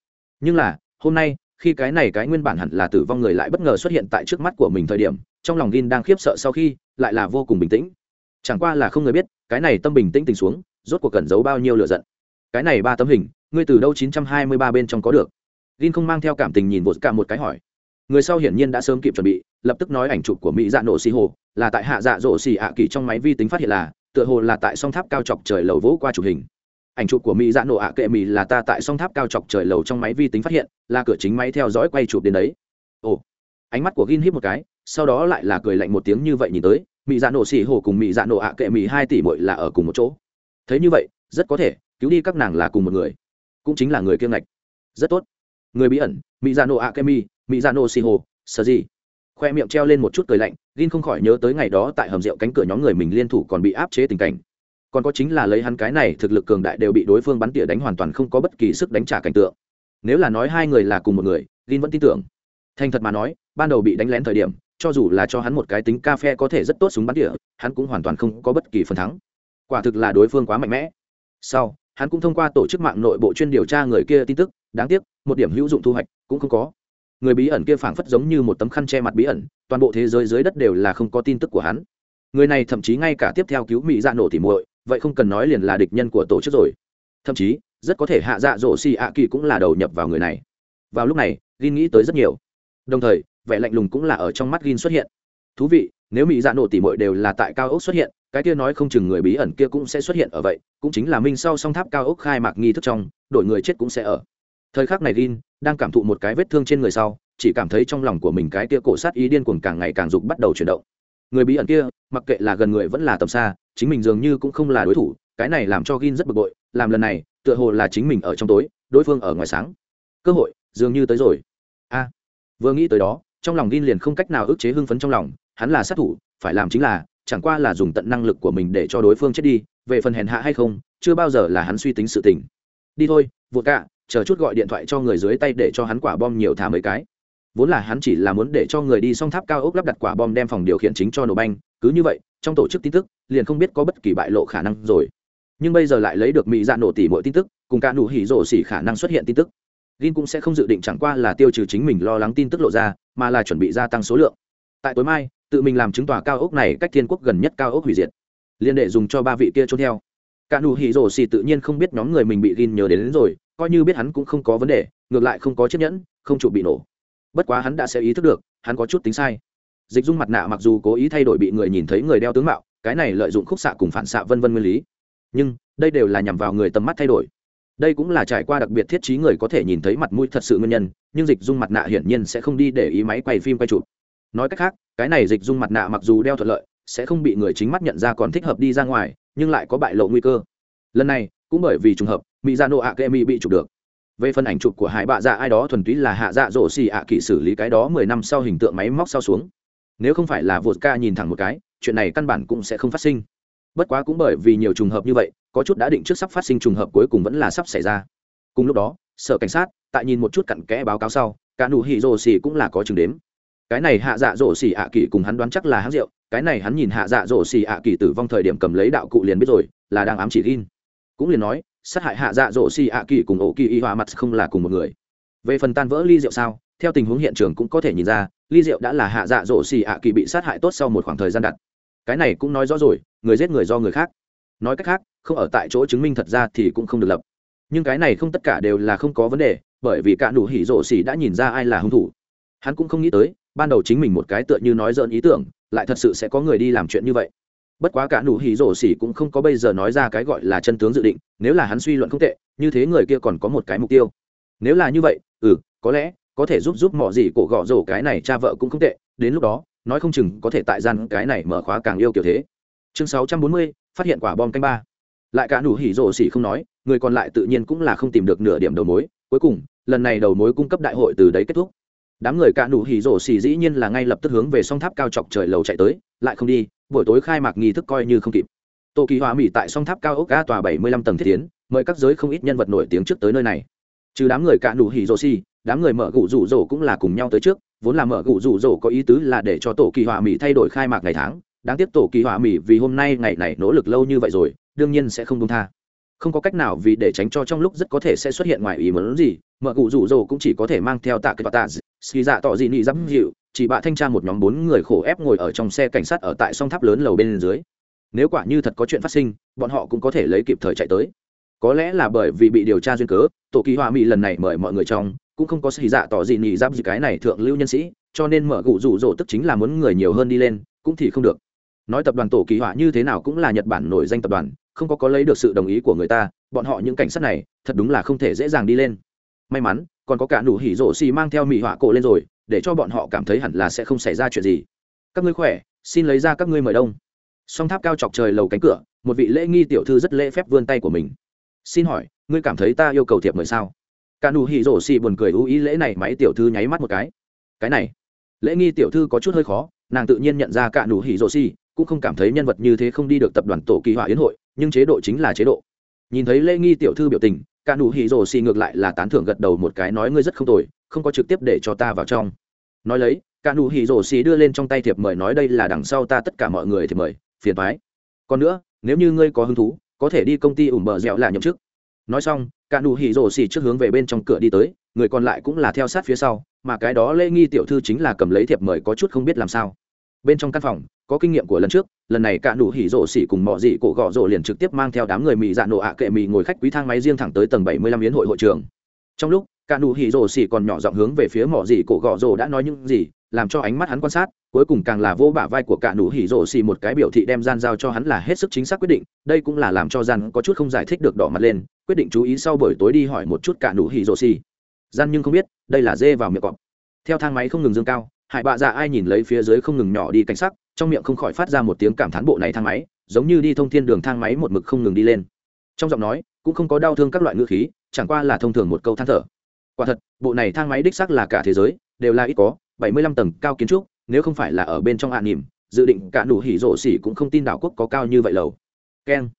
Nhưng là hôm nay, khi cái này cái nguyên bản hẳn là tử vong người lại bất ngờ xuất hiện tại trước mắt của mình thời điểm, trong lòng gin đang khiếp sợ sau khi, lại là vô cùng bình tĩnh. Chẳng qua là không người biết, cái này tâm bình tĩnh tình xuống, rốt cuộc cẩn giấu bao nhiêu lựa giận. Cái này ba tấm hình, ngươi từ đâu chín trăm hai mươi ba bên trong có được? Gin không mang theo cảm tình nhìn vột cả một cái hỏi. Người sau hiển nhiên đã sớm kịp chuẩn bị, lập tức nói ảnh chụp của mỹ dạ nổ xì hồ, là tại hạ dạ rổ xì ạ kỳ trong máy vi tính phát hiện là, tựa hồ là tại song tháp cao chọc trời lầu vỗ qua chụp hình ảnh chụp của mỹ dạ nổ ạ à kệ mỹ là ta tại song tháp cao chọc trời lầu trong máy vi tính phát hiện, là cửa chính máy theo dõi quay chụp đến đấy. Ồ, ánh mắt của gin hít một cái, sau đó lại là cười lạnh một tiếng như vậy nhìn tới, mỹ dạ nổ xỉ hồ cùng mỹ dạ nổ ạ à kệ mỹ hai tỷ mội là ở cùng một chỗ. Thấy như vậy, rất có thể, cứu đi các nàng là cùng một người, cũng chính là người kiêng ngạch. Rất tốt. Người bí ẩn, mỹ dạ nổ ạ à kệ mỹ mỹ dạ nổ xỉ hồ sợ gì khoe miệng treo lên một chút cười lạnh, gin không khỏi nhớ tới ngày đó tại hầm rượu cánh cửa nhóm người mình liên thủ còn bị áp chế tình cảnh còn có chính là lấy hắn cái này thực lực cường đại đều bị đối phương bắn tỉa đánh hoàn toàn không có bất kỳ sức đánh trả cảnh tượng. Nếu là nói hai người là cùng một người, lin vẫn tin tưởng. Thành thật mà nói, ban đầu bị đánh lén thời điểm, cho dù là cho hắn một cái tính ca phe có thể rất tốt súng bắn tỉa, hắn cũng hoàn toàn không có bất kỳ phần thắng. Quả thực là đối phương quá mạnh mẽ. Sau, hắn cũng thông qua tổ chức mạng nội bộ chuyên điều tra người kia tin tức, đáng tiếc, một điểm hữu dụng thu hoạch cũng không có. Người bí ẩn kia phảng phất giống như một tấm khăn che mặt bí ẩn, toàn bộ thế giới dưới đất đều là không có tin tức của hắn. Người này thậm chí ngay cả tiếp theo cứu mỹ dạ nổ thì muội vậy không cần nói liền là địch nhân của tổ chức rồi. Thậm chí, rất có thể hạ dạ dỗ xì ạ kỳ cũng là đầu nhập vào người này. Vào lúc này, gin nghĩ tới rất nhiều. Đồng thời, vẻ lạnh lùng cũng là ở trong mắt gin xuất hiện. Thú vị, nếu mỹ dạ nổ tỉ mội đều là tại cao ốc xuất hiện, cái kia nói không chừng người bí ẩn kia cũng sẽ xuất hiện ở vậy, cũng chính là minh sau song tháp cao ốc khai mạc nghi thức trong đổi người chết cũng sẽ ở. Thời khắc này gin đang cảm thụ một cái vết thương trên người sau, chỉ cảm thấy trong lòng của mình cái kia cổ sát ý điên cuồng càng ngày càng dục bắt đầu chuyển động người bí ẩn kia mặc kệ là gần người vẫn là tầm xa chính mình dường như cũng không là đối thủ cái này làm cho gin rất bực bội làm lần này tựa hồ là chính mình ở trong tối đối phương ở ngoài sáng. Cơ hội dường như tới rồi. A vừa nghĩ tới đó trong lòng gin liền không cách nào ức chế hưng phấn trong lòng hắn là sát thủ phải làm chính là chẳng qua là dùng tận năng lực của mình để cho đối phương chết đi về phần hèn hạ hay không chưa bao giờ là hắn suy tính sự tình. Đi thôi vụt cả, chờ chút gọi điện thoại cho người dưới tay để cho hắn quả bom nhiều thả mấy cái vốn là hắn chỉ là muốn để cho người đi song tháp cao ốc lắp đặt quả bom đem phòng điều khiển chính cho nổ banh cứ như vậy trong tổ chức tin tức liền không biết có bất kỳ bại lộ khả năng rồi. Nhưng bây giờ lại lấy được mỹ dạ nổ tỉ mọi tin tức cùng cả nụ hỉ rổ xỉ khả năng xuất hiện tin tức. Gin cũng sẽ không dự định chẳng qua là tiêu trừ chính mình lo lắng tin tức lộ ra mà là chuẩn bị gia tăng số lượng. Tại tối mai tự mình làm chứng tòa cao ốc này cách thiên quốc gần nhất cao ốc hủy diệt. Liên đệ dùng cho ba vị kia trốn theo cả nụ hỉ rổ xỉ tự nhiên không biết nhóm người mình bị gin nhớ đến, đến rồi coi như biết hắn cũng không có vấn đề ngược lại không có chiếc nhẫn không chụp bị nổ bất quá hắn đã sẽ ý thức được, hắn có chút tính sai. Dịch dung mặt nạ mặc dù cố ý thay đổi bị người nhìn thấy người đeo tướng mạo, cái này lợi dụng khúc xạ cùng phản xạ vân vân nguyên lý. Nhưng, đây đều là nhằm vào người tầm mắt thay đổi. Đây cũng là trải qua đặc biệt thiết trí người có thể nhìn thấy mặt mũi thật sự nguyên nhân, nhưng dịch dung mặt nạ hiển nhiên sẽ không đi để ý máy quay phim quay chụp. Nói cách khác, cái này dịch dung mặt nạ mặc dù đeo thuận lợi, sẽ không bị người chính mắt nhận ra còn thích hợp đi ra ngoài, nhưng lại có bại lộ nguy cơ. Lần này, cũng bởi vì trùng hợp mỹ ra nộ ạ kệ mỹ bị chụp được về phần ảnh chụp của hải bạ dạ ai đó thuần túy là hạ dạ dỗ xì ạ à kỵ xử lý cái đó mười năm sau hình tượng máy móc sao xuống. Nếu không phải là vột ca nhìn thẳng một cái, chuyện này căn bản cũng sẽ không phát sinh. Bất quá cũng bởi vì nhiều trùng hợp như vậy, có chút đã định trước sắp phát sinh trùng hợp cuối cùng vẫn là sắp xảy ra. Cùng lúc đó, sở cảnh sát, tại nhìn một chút cặn kẽ báo cáo sau, cả nụ hỉ rồ xì cũng là có chứng đếm. Cái này hạ dạ dỗ xì ạ à kỵ cùng hắn đoán chắc là hắn rượu, cái này hắn nhìn hạ dạ dỗ xì ạ à kỵ tử vong thời điểm cầm lấy đạo cụ liền biết rồi, là đang ám chỉ gin. Cũng liền nói sát hại hạ dạ dỗ xì ạ kỳ cùng ổ kỳ y hòa mặt không là cùng một người. Về phần tan vỡ ly rượu sao, theo tình huống hiện trường cũng có thể nhìn ra, ly rượu đã là hạ dạ dỗ xì ạ kỳ bị sát hại tốt sau một khoảng thời gian đặt. Cái này cũng nói rõ rồi, người giết người do người khác. Nói cách khác, không ở tại chỗ chứng minh thật ra thì cũng không được lập. Nhưng cái này không tất cả đều là không có vấn đề, bởi vì cả nụ hỉ rộ xỉ đã nhìn ra ai là hung thủ. Hắn cũng không nghĩ tới, ban đầu chính mình một cái tựa như nói dỡn ý tưởng, lại thật sự sẽ có người đi làm chuyện như vậy bất quá cả nụ hỉ rổ xỉ cũng không có bây giờ nói ra cái gọi là chân tướng dự định nếu là hắn suy luận không tệ như thế người kia còn có một cái mục tiêu. Nếu là như vậy ừ có lẽ có thể giúp giúp mọi gì cổ gọ rổ cái này cha vợ cũng không tệ đến lúc đó nói không chừng có thể tại gian cái này mở khóa càng yêu kiểu thế. Chương 640, phát hiện quả bom canh ba. Lại cả nụ hỉ rổ xỉ không nói người còn lại tự nhiên cũng là không tìm được nửa điểm đầu mối. Cuối cùng lần này đầu mối cung cấp đại hội từ đấy kết thúc. Đám người cả nụ hỉ rổ xỉ dĩ nhiên là ngay lập tức hướng về song tháp cao chọc trời lầu chạy tới lại không đi buổi tối khai mạc nghi thức coi như không kịp. Tô kỳ hoa mỹ tại song tháp cao ốc ga tòa bảy mươi lăm tầng thiết tiến, mời các giới không ít nhân vật nổi tiếng trước tới nơi này. Trừ đám người cạn đủ hỉ rồ xì, đám người mở gụ rủ rồ cũng là cùng nhau tới trước, vốn là mở gụ rủ rồ có ý tứ là để cho tổ kỳ hoa mỹ thay đổi khai mạc ngày tháng. Đáng tiếc tổ kỳ hoa mỹ vì hôm nay ngày này nỗ lực lâu như vậy rồi, đương nhiên sẽ không công tha. Không có cách nào vì để tránh cho trong lúc rất có thể sẽ xuất hiện ngoài ý muốn gì, mở cụ rủ rồ cũng chỉ có thể mang theo tạ cái tà tạ xì dạ tỏ gì nị dám dịu, chỉ bạ thanh tra một nhóm bốn người khổ ép ngồi ở trong xe cảnh sát ở tại song tháp lớn lầu bên dưới. Nếu quả như thật có chuyện phát sinh, bọn họ cũng có thể lấy kịp thời chạy tới. Có lẽ là bởi vì bị điều tra duyên cớ, tổ kỳ hoa mỹ lần này mời mọi người trong, cũng không có xì dạ tỏ gì nị dám gì cái này thượng lưu nhân sĩ, cho nên mở gụ rủ rỗ tức chính là muốn người nhiều hơn đi lên, cũng thì không được. Nói tập đoàn tổ kỳ họa như thế nào cũng là nhật bản nổi danh tập đoàn, không có có lấy được sự đồng ý của người ta, bọn họ những cảnh sát này, thật đúng là không thể dễ dàng đi lên may mắn, còn có cả nụ hỉ rổ xì mang theo mỹ họa cổ lên rồi, để cho bọn họ cảm thấy hẳn là sẽ không xảy ra chuyện gì. Các ngươi khỏe, xin lấy ra các ngươi mời đông. Song tháp cao chọc trời lầu cánh cửa, một vị lễ nghi tiểu thư rất lễ phép vươn tay của mình. Xin hỏi, ngươi cảm thấy ta yêu cầu thiệp mời sao? Cả nụ hỉ rổ xì buồn cười ưu ý lễ này máy tiểu thư nháy mắt một cái. Cái này, lễ nghi tiểu thư có chút hơi khó, nàng tự nhiên nhận ra cả nụ hỉ rổ xì, cũng không cảm thấy nhân vật như thế không đi được tập đoàn tổ kỳ họa yến hội, nhưng chế độ chính là chế độ. Nhìn thấy lễ nghi tiểu thư biểu tình cả nụ hỉ rồ xì ngược lại là tán thưởng gật đầu một cái nói ngươi rất không tồi, không có trực tiếp để cho ta vào trong. Nói lấy, cả nụ hỉ rồ xì đưa lên trong tay thiệp mời nói đây là đằng sau ta tất cả mọi người thì mời, phiền thoái còn nữa, nếu như ngươi có hứng thú, có thể đi công ty ủm bờ dẻo là nhậm chức. Nói xong, cả nụ hỉ rồ xì trước hướng về bên trong cửa đi tới, người còn lại cũng là theo sát phía sau, mà cái đó lễ nghi tiểu thư chính là cầm lấy thiệp mời có chút không biết làm sao. Bên trong căn phòng, có kinh nghiệm của lần trước lần này cả nụ hỉ rộ xỉ cùng mọi dị cổ gọ rộ liền trực tiếp mang theo đám người mỹ dạ nổ ạ kệ mỹ ngồi khách quý thang máy riêng thẳng tới tầng bảy mươi lăm yến hội hội trường. Trong lúc, cả nụ hỉ rộ xỉ còn nhỏ giọng hướng về phía mọi dị cổ gọ rộ đã nói những gì, làm cho ánh mắt hắn quan sát, cuối cùng càng là vô bả vai của cả nụ hỉ rộ xì một cái biểu thị đem gian giao cho hắn là hết sức chính xác quyết định, đây cũng là làm cho gian có chút không giải thích được đỏ mặt lên, quyết định chú ý sau buổi tối đi hỏi một chút cả nụ hỉ rộ xì gian nhưng không biết, đây là dê vào miệng cọp. Theo thang máy không ngừng dương cao hải bạ dạ ai nhìn lấy phía dưới không ngừng nhỏ đi cảnh sắc trong miệng không khỏi phát ra một tiếng cảm thán bộ này thang máy, giống như đi thông thiên đường thang máy một mực không ngừng đi lên. Trong giọng nói, cũng không có đau thương các loại ngữ khí, chẳng qua là thông thường một câu than thở. Quả thật, bộ này thang máy đích xác là cả thế giới, đều là ít có, bảy mươi lăm tầng cao kiến trúc, nếu không phải là ở bên trong hạ à nỉm dự định cả đủ hỉ rộ xỉ cũng không tin đảo quốc có cao như vậy lầu. Keng.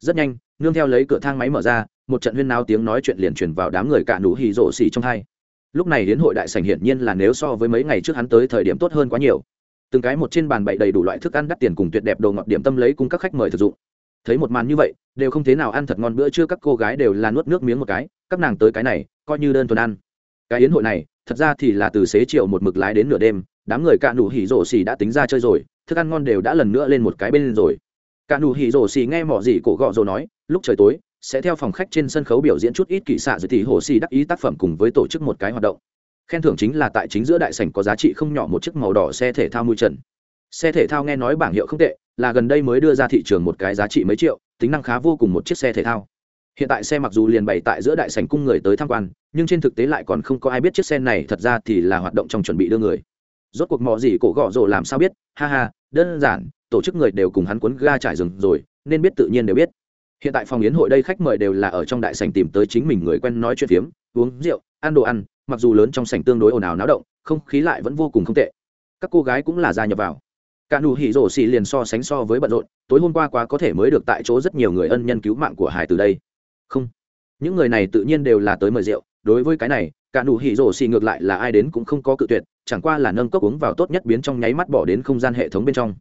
Rất nhanh, nương theo lấy cửa thang máy mở ra, một trận huyên náo tiếng nói chuyện liền truyền vào đám người cả đủ hỉ rộ xỉ trong hai. Lúc này hiến hội đại sảnh hiển nhiên là nếu so với mấy ngày trước hắn tới thời điểm tốt hơn quá nhiều từng cái một trên bàn bậy đầy đủ loại thức ăn đắt tiền cùng tuyệt đẹp đồ ngọt điểm tâm lấy cùng các khách mời thực dụng. Thấy một màn như vậy, đều không thế nào ăn thật ngon bữa trưa các cô gái đều là nuốt nước miếng một cái, các nàng tới cái này, coi như đơn thuần ăn. Cái yến hội này, thật ra thì là từ xế chiều một mực lái đến nửa đêm, đám người cạn nụ hỉ rổ xì đã tính ra chơi rồi, thức ăn ngon đều đã lần nữa lên một cái bên rồi. Cạn nụ hỉ rổ xì nghe mỏ gì cổ gọ rồi nói, lúc trời tối, sẽ theo phòng khách trên sân khấu biểu diễn chút ít kỹ xạ dưới thì hồ xì đắc ý tác phẩm cùng với tổ chức một cái hoạt động khen thưởng chính là tại chính giữa đại sảnh có giá trị không nhỏ một chiếc màu đỏ xe thể thao mui trần. Xe thể thao nghe nói bảng hiệu không tệ, là gần đây mới đưa ra thị trường một cái giá trị mấy triệu, tính năng khá vô cùng một chiếc xe thể thao. Hiện tại xe mặc dù liền bày tại giữa đại sảnh cung người tới tham quan, nhưng trên thực tế lại còn không có ai biết chiếc xe này thật ra thì là hoạt động trong chuẩn bị đưa người. Rốt cuộc mò gì cổ gõ rồ làm sao biết? Ha ha, đơn giản, tổ chức người đều cùng hắn cuốn ga trải rừng rồi, nên biết tự nhiên đều biết. Hiện tại phòng yến hội đây khách mời đều là ở trong đại sảnh tìm tới chính mình người quen nói chuyện phiếm, uống rượu, ăn đồ ăn mặc dù lớn trong sảnh tương đối ồn ào náo động, không khí lại vẫn vô cùng không tệ. Các cô gái cũng là gia nhập vào. Cả nụ hỉ rổ xì liền so sánh so với bận rộn, tối hôm qua quá có thể mới được tại chỗ rất nhiều người ân nhân cứu mạng của hải từ đây. Không. Những người này tự nhiên đều là tới mời rượu. Đối với cái này, cả nụ hỉ rổ xì ngược lại là ai đến cũng không có cự tuyệt, chẳng qua là nâng cốc uống vào tốt nhất biến trong nháy mắt bỏ đến không gian hệ thống bên trong.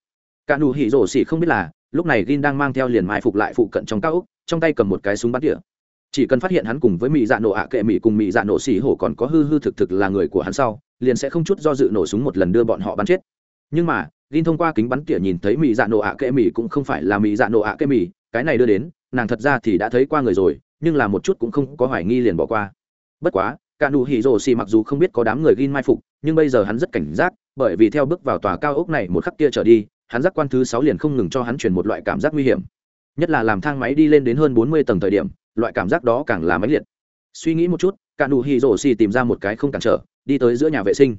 Cả nụ hỉ rổ xì không biết là, lúc này gin đang mang theo liền mai phục lại phụ cận trong cao úc trong tay cầm một cái súng bắn tỉa chỉ cần phát hiện hắn cùng với mỹ dạ nổ ạ kệ mỹ cùng mỹ dạ nổ xỉ hổ còn có hư hư thực thực là người của hắn sau, liền sẽ không chút do dự nổ súng một lần đưa bọn họ bắn chết. Nhưng mà, gin thông qua kính bắn tỉa nhìn thấy mỹ dạ nổ ạ kệ mỹ cũng không phải là mỹ dạ nổ ạ kệ mỹ cái này đưa đến, nàng thật ra thì đã thấy qua người rồi, nhưng là một chút cũng không có hoài nghi liền bỏ qua. Bất quá, cả nụ hỉ rồ xì mặc dù không biết có đám người gin mai phục, nhưng bây giờ hắn rất cảnh giác, bởi vì theo bước vào tòa cao ốc này một khắc kia trở đi, hắn giác quan thứ sáu liền không ngừng cho hắn truyền một loại cảm giác nguy hiểm. Nhất là làm thang máy đi lên đến hơn bốn mươi tầng thời điểm loại cảm giác đó càng là mãnh liệt. Suy nghĩ một chút cả nụ hỉ rổ xì tìm ra một cái không cản trở đi tới giữa nhà vệ sinh.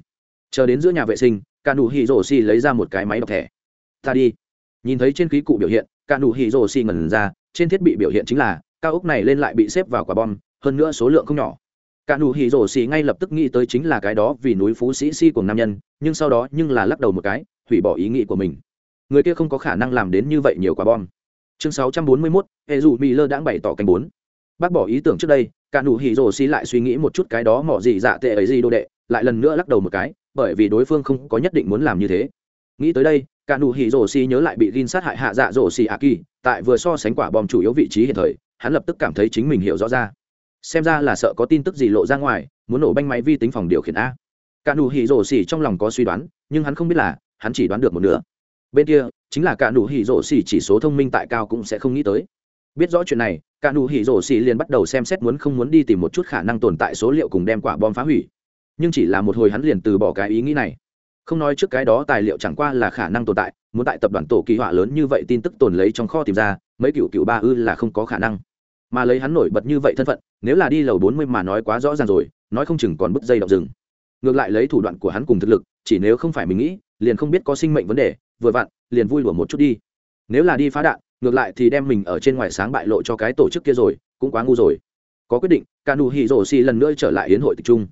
Chờ đến giữa nhà vệ sinh cả nụ hỉ rổ xì lấy ra một cái máy đọc thẻ. Ta đi. Nhìn thấy trên khí cụ biểu hiện cả nụ hỉ rổ xì ngẩn ra trên thiết bị biểu hiện chính là cao ốc này lên lại bị xếp vào quả bom hơn nữa số lượng không nhỏ. Cả nụ hỉ rổ xì ngay lập tức nghĩ tới chính là cái đó vì núi phú sĩ si của nam nhân nhưng sau đó nhưng là lắc đầu một cái hủy bỏ ý nghĩ của mình. Người kia không có khả năng làm đến như vậy nhiều quả bom. Chương 641, hệ dù mỹ lơ đãng bày tỏ cánh bốn bác bỏ ý tưởng trước đây, cả nụ hỉ rồ xì lại suy nghĩ một chút cái đó mỏ gì dạ tệ ấy gì đồ đệ, lại lần nữa lắc đầu một cái, bởi vì đối phương không có nhất định muốn làm như thế. Nghĩ tới đây, cả nụ hỉ rồ xì nhớ lại bị gin sát hại hạ dạ rồ xì ạ kỳ, tại vừa so sánh quả bom chủ yếu vị trí hiện thời, hắn lập tức cảm thấy chính mình hiểu rõ ra. Xem ra là sợ có tin tức gì lộ ra ngoài, muốn nổ banh máy vi tính phòng điều khiển a. Cả nụ hỉ rồ xì trong lòng có suy đoán, nhưng hắn không biết là, hắn chỉ đoán được một nửa. Bên kia, chính là cả nụ hỉ rổ xỉ chỉ số thông minh tại cao cũng sẽ không nghĩ tới. Biết rõ chuyện này cả nụ hỉ rổ xì liền bắt đầu xem xét muốn không muốn đi tìm một chút khả năng tồn tại số liệu cùng đem quả bom phá hủy. Nhưng chỉ là một hồi hắn liền từ bỏ cái ý nghĩ này. Không nói trước cái đó tài liệu chẳng qua là khả năng tồn tại, muốn tại tập đoàn tổ kỳ họa lớn như vậy tin tức tồn lấy trong kho tìm ra, mấy cựu cựu ba ư là không có khả năng. Mà lấy hắn nổi bật như vậy thân phận, nếu là đi lầu bốn mươi mà nói quá rõ ràng rồi, nói không chừng còn bứt dây động rừng. Ngược lại lấy thủ đoạn của hắn cùng thực lực, chỉ nếu không phải mình nghĩ, liền không biết có sinh mệnh vấn đề, vừa vặn, liền vui lùa một chút đi. Nếu là đi phá đạn ngược lại thì đem mình ở trên ngoài sáng bại lộ cho cái tổ chức kia rồi, cũng quá ngu rồi. Có quyết định cả nụ hỉ rổ xì lần nữa trở lại hiến hội tập trung.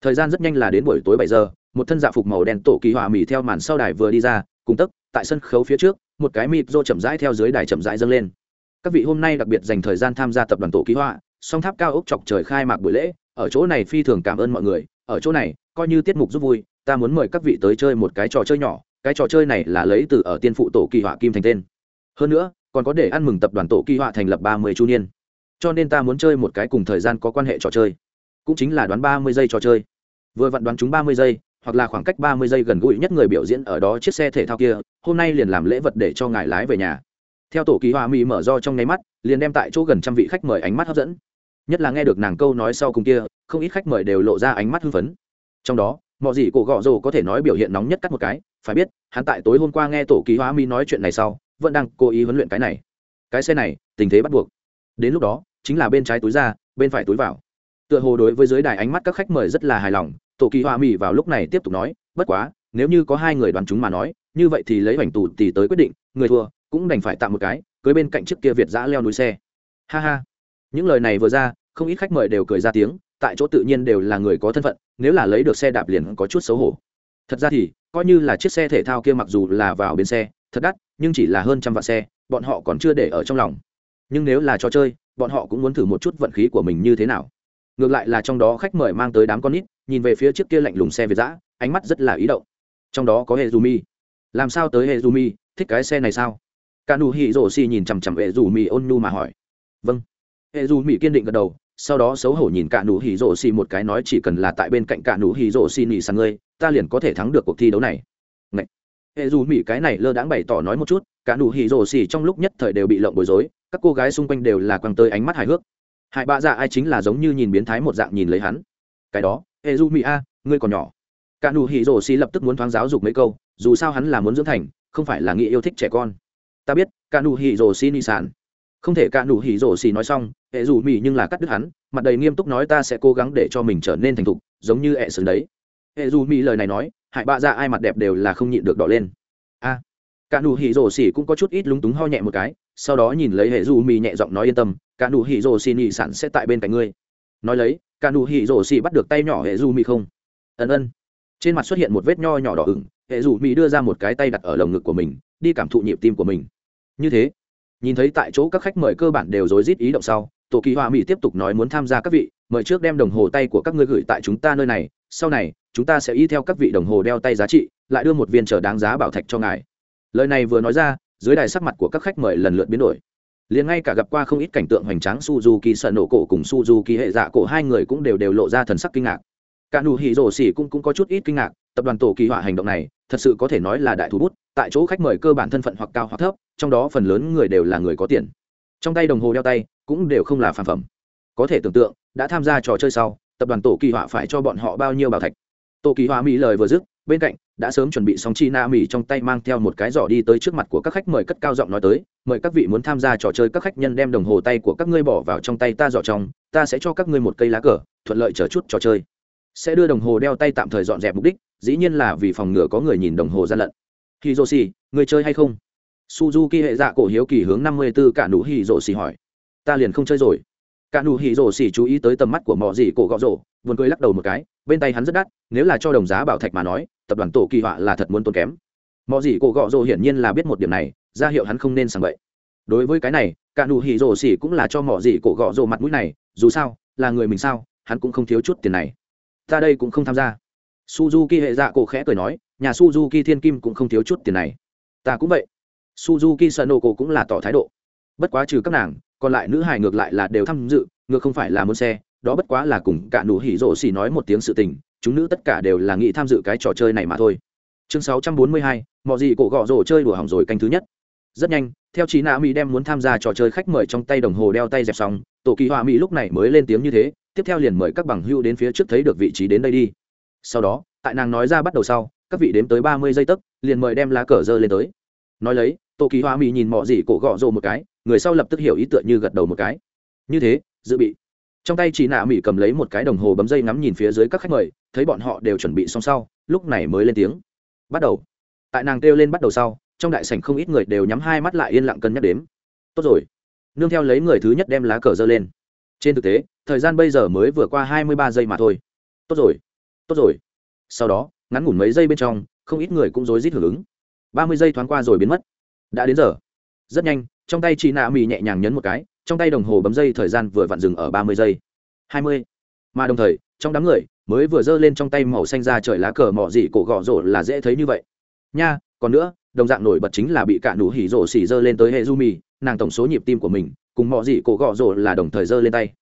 Thời gian rất nhanh là đến buổi tối bảy giờ, một thân dạ phục màu đen tổ kỳ hỏa mỉ theo màn sau đài vừa đi ra, cùng tấc tại sân khấu phía trước, một cái mịp rô chậm rãi theo dưới đài chậm rãi dâng lên. Các vị hôm nay đặc biệt dành thời gian tham gia tập đoàn tổ ký họa, song tháp cao ốc chọc trời khai mạc buổi lễ, ở chỗ này phi thường cảm ơn mọi người, ở chỗ này, coi như tiết mục giúp vui, ta muốn mời các vị tới chơi một cái trò chơi nhỏ, cái trò chơi này là lấy từ ở tiên phụ tổ kỳ họa kim thành tên. Hơn nữa còn có để ăn mừng tập đoàn tổ kỳ họa thành lập ba mươi chu niên. Cho nên ta muốn chơi một cái cùng thời gian có quan hệ trò chơi. Cũng chính là đoán ba mươi giây trò chơi. Vừa vận đoán chúng ba mươi giây, hoặc là khoảng cách ba mươi giây gần gũi nhất người biểu diễn ở đó chiếc xe thể thao kia, hôm nay liền làm lễ vật để cho ngài lái về nhà. Theo tổ kỳ họa mỹ mở do trong nháy mắt, liền đem tại chỗ gần trăm vị khách mời ánh mắt hấp dẫn. Nhất là nghe được nàng câu nói sau cùng kia, không ít khách mời đều lộ ra ánh mắt hưng phấn. Trong đó, mọi gì cổ gọ rồ có thể nói biểu hiện nóng nhất cắt một cái, phải biết, hắn tại tối hôm qua nghe tổ kỳ hóa mi nói chuyện này sau vẫn đang cố ý huấn luyện cái này. Cái xe này, tình thế bắt buộc. Đến lúc đó, chính là bên trái túi ra, bên phải túi vào. Tựa hồ đối với dưới đài ánh mắt các khách mời rất là hài lòng, tổ kỳ hoa mỹ vào lúc này tiếp tục nói, bất quá, nếu như có hai người đoàn chúng mà nói, như vậy thì lấy hoành tù thì tới quyết định, người thua cũng đành phải tạm một cái, cưới bên cạnh trước kia việt giã leo núi xe. Ha ha. Những lời này vừa ra, không ít khách mời đều cười ra tiếng, tại chỗ tự nhiên đều là người có thân phận, nếu là lấy được xe đạp liền có chút xấu hổ. Thật ra thì, coi như là chiếc xe thể thao kia mặc dù là vào bến xe, thật đắt nhưng chỉ là hơn trăm vạn xe bọn họ còn chưa để ở trong lòng. Nhưng nếu là trò chơi bọn họ cũng muốn thử một chút vận khí của mình như thế nào. Ngược lại là trong đó khách mời mang tới đám con nít nhìn về phía trước kia lạnh lùng xe việt dã, ánh mắt rất là ý động. Trong đó có hệ làm sao tới hệ thích cái xe này sao? Ca nù nhìn chằm chằm hệ dù ôn nu mà hỏi. Vâng. Hệ kiên định gật đầu sau đó xấu hổ nhìn cả nụ một cái nói chỉ cần là tại bên cạnh cả nụ hỉ nỉ sang ngươi ta liền có thể thắng được cuộc thi đấu này hệ dù mỹ cái này lơ đãng bày tỏ nói một chút, cả nụ hỉ rổ xỉ trong lúc nhất thời đều bị lộng bối rối, các cô gái xung quanh đều là quăng tới ánh mắt hài hước. Hai bạ dạ ai chính là giống như nhìn biến thái một dạng nhìn lấy hắn. Cái đó, hệ dù mỹ a, ngươi còn nhỏ. Cả nụ hỉ rổ xỉ lập tức muốn thoáng giáo dục mấy câu, dù sao hắn là muốn dưỡng thành, không phải là nghĩ yêu thích trẻ con. Ta biết, cả nụ hỉ rổ xỉ ni sản. Không thể cả nụ hỉ rổ xỉ nói xong, hệ dù mỹ nhưng là cắt đứt hắn, mặt đầy nghiêm túc nói ta sẽ cố gắng để cho mình trở nên thành thục, giống như hệ sừng đấy. Hệ dù mỹ lời này nói hại bạ ra ai mặt đẹp đều là không nhịn được đỏ lên. A, cả nụ hỉ rổ xỉ cũng có chút ít lúng túng ho nhẹ một cái, sau đó nhìn lấy hệ du mì nhẹ giọng nói yên tâm, cả nụ hỉ rổ xỉ nhị sản sẽ tại bên cạnh ngươi. Nói lấy, cả nụ hỉ rổ xỉ bắt được tay nhỏ hệ du mì không? Ân ân. Trên mặt xuất hiện một vết nho nhỏ đỏ ửng, hệ du mì đưa ra một cái tay đặt ở lồng ngực của mình, đi cảm thụ nhịp tim của mình. Như thế, nhìn thấy tại chỗ các khách mời cơ bản đều rối rít ý động sau, tổ kỳ hoa mỹ tiếp tục nói muốn tham gia các vị, mời trước đem đồng hồ tay của các ngươi gửi tại chúng ta nơi này, sau này chúng ta sẽ y theo các vị đồng hồ đeo tay giá trị lại đưa một viên trở đáng giá bảo thạch cho ngài. Lời này vừa nói ra dưới đài sắc mặt của các khách mời lần lượt biến đổi. Liền ngay cả gặp qua không ít cảnh tượng hoành tráng suzuki sợ nổ cổ cùng suzuki hệ dạ cổ hai người cũng đều đều lộ ra thần sắc kinh ngạc. Cả nụ hỉ rổ xỉ cũng, cũng có chút ít kinh ngạc tập đoàn tổ kỳ họa hành động này thật sự có thể nói là đại thủ bút tại chỗ khách mời cơ bản thân phận hoặc cao hoặc thấp trong đó phần lớn người đều là người có tiền. Trong tay đồng hồ đeo tay cũng đều không là phàm phẩm. Có thể tưởng tượng đã tham gia trò chơi sau tập đoàn tổ kỳ họa phải cho bọn họ bao nhiêu bảo thạch tô kỳ hoa mỹ lời vừa dứt, bên cạnh đã sớm chuẩn bị xong chi na mỹ trong tay mang theo một cái giỏ đi tới trước mặt của các khách mời cất cao giọng nói tới, mời các vị muốn tham gia trò chơi các khách nhân đem đồng hồ tay của các ngươi bỏ vào trong tay ta giỏ trong, ta sẽ cho các ngươi một cây lá cờ, thuận lợi chờ chút trò chơi. Sẽ đưa đồng hồ đeo tay tạm thời dọn dẹp mục đích, dĩ nhiên là vì phòng ngừa có người nhìn đồng hồ gian lận. Hiroshi, người chơi hay không? Suzuki hệ dạ cổ hiếu kỳ hướng năm mươi b ố cả nụ hiroshi hỏi. Ta liền không chơi rồi. Cả nụ hiroshi chú ý tới tầm mắt của mọi gì cổ gọ rộ buồn cười lắc đầu một cái, bên tay hắn rất đắt, nếu là cho đồng giá bảo thạch mà nói, tập đoàn tổ kỳ họa là thật muốn tốn kém. Mọi gì cổ gọ rồ hiển nhiên là biết một điểm này, ra hiệu hắn không nên sàng bậy. Đối với cái này, cả nụ hỉ rồ xỉ cũng là cho mọi gì cổ gọ rồ mặt mũi này, dù sao, là người mình sao, hắn cũng không thiếu chút tiền này. Ta đây cũng không tham gia. Suzuki hệ dạ cổ khẽ cười nói, nhà suzuki thiên kim cũng không thiếu chút tiền này. Ta cũng vậy. Suzuki sợ nổ cổ cũng là tỏ thái độ. Bất quá trừ các nàng, còn lại nữ hài ngược lại là đều tham dự, ngược không phải là muốn xe đó bất quá là cùng cả nụ hỉ rổ xì nói một tiếng sự tình chúng nữ tất cả đều là nghĩ tham dự cái trò chơi này mà thôi. Chương 642, mọi gì cổ gọ rổ chơi đùa hỏng rồi canh thứ nhất. Rất nhanh theo chị nạ mỹ đem muốn tham gia trò chơi khách mời trong tay đồng hồ đeo tay dẹp xong tổ kỳ họa mỹ lúc này mới lên tiếng như thế tiếp theo liền mời các bằng hưu đến phía trước thấy được vị trí đến đây đi. Sau đó tại nàng nói ra bắt đầu sau các vị đếm tới ba mươi giây tấc liền mời đem lá cờ dơ lên tới. Nói lấy tổ kỳ họa mỹ nhìn mọi gì cổ gọ rổ một cái người sau lập tức hiểu ý tựa như gật đầu một cái. Như thế dự bị trong tay chị nạ mỹ cầm lấy một cái đồng hồ bấm dây ngắm nhìn phía dưới các khách mời, thấy bọn họ đều chuẩn bị xong sau, lúc này mới lên tiếng. Bắt đầu. Tại nàng kêu lên bắt đầu sau, trong đại sảnh không ít người đều nhắm hai mắt lại yên lặng cân nhắc đếm. Tốt rồi. Nương theo lấy người thứ nhất đem lá cờ dơ lên. Trên thực tế, thời gian bây giờ mới vừa qua hai mươi ba giây mà thôi. Tốt rồi. Tốt rồi. Sau đó, ngắn ngủn mấy giây bên trong, không ít người cũng rối rít hưởng ứng. ba mươi giây thoáng qua rồi biến mất. Đã đến giờ. Rất nhanh, trong tay chị nạ mì nhẹ nhàng nhấn một cái trong tay đồng hồ bấm dây thời gian vừa vặn dừng ở ba mươi giây. Hai mươi. Mà đồng thời, trong đám người, mới vừa giơ lên trong tay màu xanh ra trời lá cờ mỏ dị cổ gõ rổ là dễ thấy như vậy. Nha, còn nữa, đồng dạng nổi bật chính là bị cả nụ hỉ rổ xỉ giơ lên tới hệ du mì, nàng tổng số nhịp tim của mình, cùng mỏ dị cổ gõ rổ là đồng thời giơ lên tay.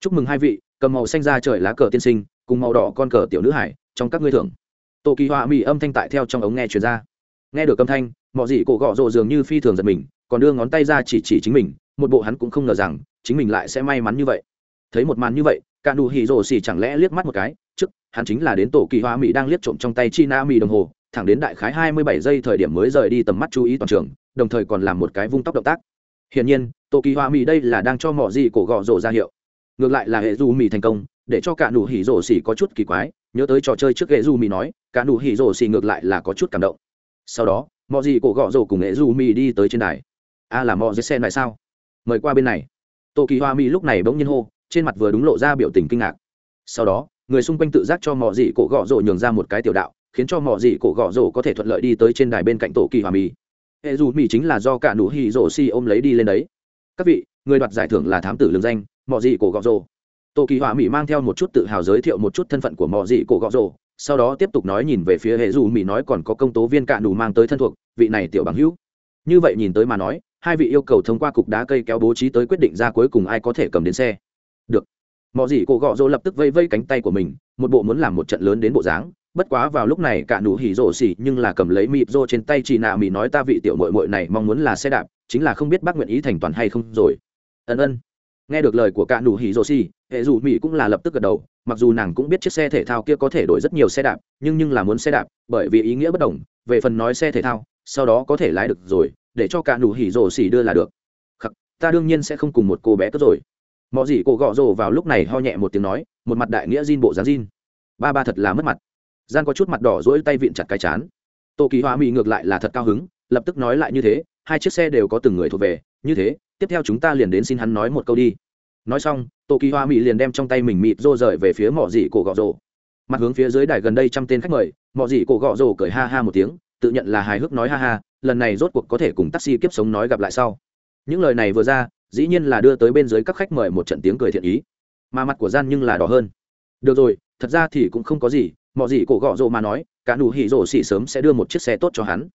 Chúc mừng hai vị, cầm màu xanh ra trời lá cờ tiên sinh, cùng màu đỏ con cờ tiểu nữ hải, trong các ngươi thưởng. Tổ kỳ họa mỉ âm thanh tại theo trong ống nghe truyền ra. Nghe được âm thanh, mỏ dị cổ gõ rổ dường như phi thường giật mình, còn đưa ngón tay ra chỉ chỉ chính mình một bộ hắn cũng không ngờ rằng chính mình lại sẽ may mắn như vậy. Thấy một màn như vậy, cả nụ hỉ rồ xỉ chẳng lẽ liếc mắt một cái, trước, hắn chính là đến tổ kỳ hoa mỹ đang liếc trộm trong tay chi na mỹ đồng hồ, thẳng đến đại khái hai mươi bảy giây thời điểm mới rời đi tầm mắt chú ý toàn trường, đồng thời còn làm một cái vung tóc động tác. Hiển nhiên, tổ kỳ hoa mỹ đây là đang cho mỏ gì cổ gọ rổ ra hiệu. Ngược lại là hệ du mỹ thành công, để cho cả nụ hỉ rổ xỉ có chút kỳ quái, nhớ tới trò chơi trước hệ du mỹ nói, cả nụ hỉ rổ xỉ ngược lại là có chút cảm động. Sau đó mỏ gì cổ gọ rổ cùng hệ du mỹ đi tới trên đài. A là mỏ dưới sen này sao? mời qua bên này. Tô kỳ hoa mỹ lúc này bỗng nhiên hô, trên mặt vừa đúng lộ ra biểu tình kinh ngạc. Sau đó, người xung quanh tự giác cho mọi dị cổ gõ rổ nhường ra một cái tiểu đạo, khiến cho mọi dị cổ gõ rổ có thể thuận lợi đi tới trên đài bên cạnh tổ kỳ hoa mỹ hệ dù mỹ chính là do cả nụ Hì rổ si ôm lấy đi lên đấy. Các vị, người đoạt giải thưởng là thám tử lương danh mọi dị cổ gõ rổ. Tổ kỳ hoa mỹ mang theo một chút tự hào giới thiệu một chút thân phận của mọi dị cổ gõ rổ, sau đó tiếp tục nói nhìn về phía hệ dù mỹ nói còn có công tố viên cả nụ mang tới thân thuộc, vị này tiểu bằng hữu. Như vậy nhìn tới mà nói hai vị yêu cầu thông qua cục đá cây kéo bố trí tới quyết định ra cuối cùng ai có thể cầm đến xe. Được. Mọi gì cổ gọ rỗ lập tức vây vây cánh tay của mình, một bộ muốn làm một trận lớn đến bộ dáng. Bất quá vào lúc này cả nụ hỉ rỗ xỉ nhưng là cầm lấy mịp rô trên tay chị nạ mì nói ta vị tiểu mội mội này mong muốn là xe đạp, chính là không biết bác nguyện ý thành toàn hay không rồi. Ân ân. Nghe được lời của cả nụ hỉ rỗ xỉ, hệ dù mỹ cũng là lập tức gật đầu, mặc dù nàng cũng biết chiếc xe thể thao kia có thể đổi rất nhiều xe đạp, nhưng nhưng là muốn xe đạp, bởi vì ý nghĩa bất đồng, về phần nói xe thể thao, sau đó có thể lái được rồi để cho cả nụ hỉ rổ xỉ đưa là được. Khắc, ta đương nhiên sẽ không cùng một cô bé cất rồi. Mọi gì cô gõ rồ vào lúc này ho nhẹ một tiếng nói, một mặt đại nghĩa jean bộ dáng jean. Ba ba thật là mất mặt. Gian có chút mặt đỏ rỗi tay vịn chặt cái chán. Tô kỳ hoa mỹ ngược lại là thật cao hứng, lập tức nói lại như thế, hai chiếc xe đều có từng người thuộc về, như thế, tiếp theo chúng ta liền đến xin hắn nói một câu đi. Nói xong, tô kỳ hoa mỹ liền đem trong tay mình mịt rô rời về phía mỏ dị cổ gọ rồ. Mặt hướng phía dưới đài gần đây trăm tên khách mời mỏ dị cổ gọ rồ cười ha ha một tiếng, tự nhận là hài hước nói ha ha lần này rốt cuộc có thể cùng taxi kiếp sống nói gặp lại sau. Những lời này vừa ra, dĩ nhiên là đưa tới bên dưới các khách mời một trận tiếng cười thiện ý. Mà mặt của gian nhưng là đỏ hơn. Được rồi, thật ra thì cũng không có gì mọi gì cổ gọ rồ mà nói, cả nụ hỉ rồ xỉ sớm sẽ đưa một chiếc xe tốt cho hắn.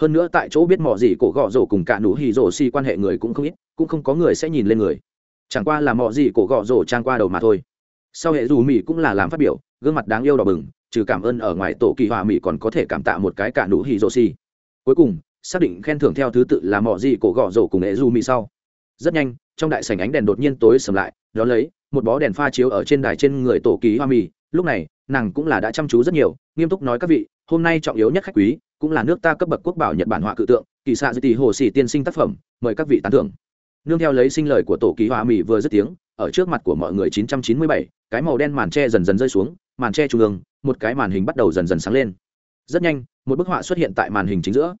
Hơn nữa tại chỗ biết mọi gì cổ gọ rồ cùng cả nụ hỉ rồ xỉ quan hệ người cũng không ít, cũng không có người sẽ nhìn lên người. Chẳng qua là mọi gì cổ gọ rồ trang qua đầu mà thôi. Sau hệ dù mỹ cũng là làm phát biểu, gương mặt đáng yêu đỏ bừng, trừ cảm ơn ở ngoài tổ kỳ hòa mỹ còn có thể cảm tạ một cái cả nụ hỉ rồ xỉ. Cuối cùng xác định khen thưởng theo thứ tự là mỏ gì cổ gõ rổ cùng nghệ du mì sau. Rất nhanh trong đại sảnh ánh đèn đột nhiên tối sầm lại đó lấy một bó đèn pha chiếu ở trên đài trên người tổ ký hoa mì. Lúc này nàng cũng là đã chăm chú rất nhiều nghiêm túc nói các vị hôm nay trọng yếu nhất khách quý cũng là nước ta cấp bậc quốc bảo nhật bản họa cự tượng kỳ xạ dư tỷ hồ xỉ tiên sinh tác phẩm mời các vị tán thưởng. Nương theo lấy sinh lời của tổ ký hoa mì vừa dứt tiếng ở trước mặt của mọi người 997, cái màu đen màn tre dần dần rơi xuống màn tre trung ương một cái màn hình bắt đầu dần dần sáng lên. Rất nhanh một bức họa xuất hiện tại màn hình chính giữa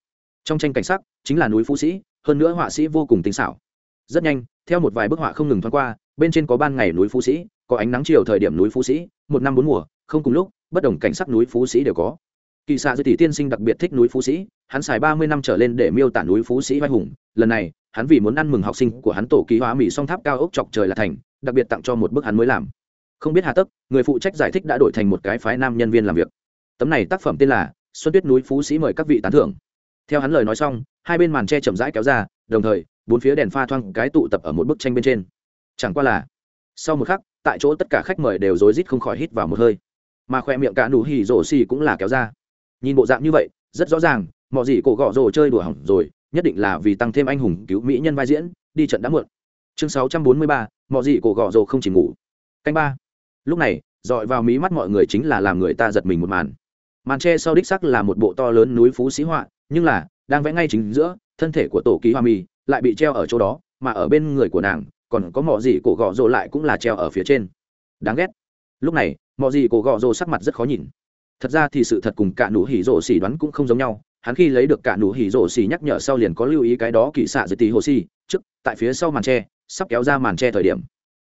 trong tranh cảnh sắc, chính là núi phú sĩ, hơn nữa họa sĩ vô cùng tinh xảo. Rất nhanh, theo một vài bức họa không ngừng thoáng qua, bên trên có ban ngày núi phú sĩ, có ánh nắng chiều thời điểm núi phú sĩ, một năm bốn mùa, không cùng lúc, bất đồng cảnh sắc núi phú sĩ đều có. Kỳ xạ dư tỷ tiên sinh đặc biệt thích núi phú sĩ, hắn xài ba mươi năm trở lên để miêu tả núi phú sĩ vai hùng. Lần này, hắn vì muốn ăn mừng học sinh của hắn tổ ký hóa mỹ song tháp cao ốc chọc trời là thành, đặc biệt tặng cho một bức hắn mới làm. Không biết hà tấc người phụ trách giải thích đã đổi thành một cái phái nam nhân viên làm việc. Tấm này tác phẩm tên là xuân tuyết núi phú sĩ mời các vị tán thưởng theo hắn lời nói xong hai bên màn tre chậm rãi kéo ra đồng thời bốn phía đèn pha thoang cái tụ tập ở một bức tranh bên trên. Chẳng qua là sau một khắc tại chỗ tất cả khách mời đều rối rít không khỏi hít vào một hơi. Mà khoe miệng cả nụ hỉ rổ xì cũng là kéo ra. Nhìn bộ dạng như vậy rất rõ ràng mọi gì cổ gõ rồ chơi đùa hỏng rồi nhất định là vì tăng thêm anh hùng cứu mỹ nhân vai diễn đi trận đã muộn. chương 643, mọi gì cổ gõ rồ không chỉ ngủ. Canh ba. Lúc này dọi vào mí mắt mọi người chính là làm người ta giật mình một màn. Màn tre sau đích sắc là một bộ to lớn núi phú sĩ họa nhưng là, đang vẽ ngay chính giữa, thân thể của tổ ký hoa mi lại bị treo ở chỗ đó, mà ở bên người của nàng, còn có mỏ gì cổ gọ rồ lại cũng là treo ở phía trên. Đáng ghét. Lúc này mỏ gì cổ gọ rồ sắc mặt rất khó nhìn. Thật ra thì sự thật cùng cả nụ hỉ rổ xỉ đoán cũng không giống nhau. Hắn khi lấy được cả nụ hỉ rổ xỉ nhắc nhở sau liền có lưu ý cái đó kỵ xạ dưới tí hồ xỉ trước, tại phía sau màn tre, sắp kéo ra màn tre thời điểm.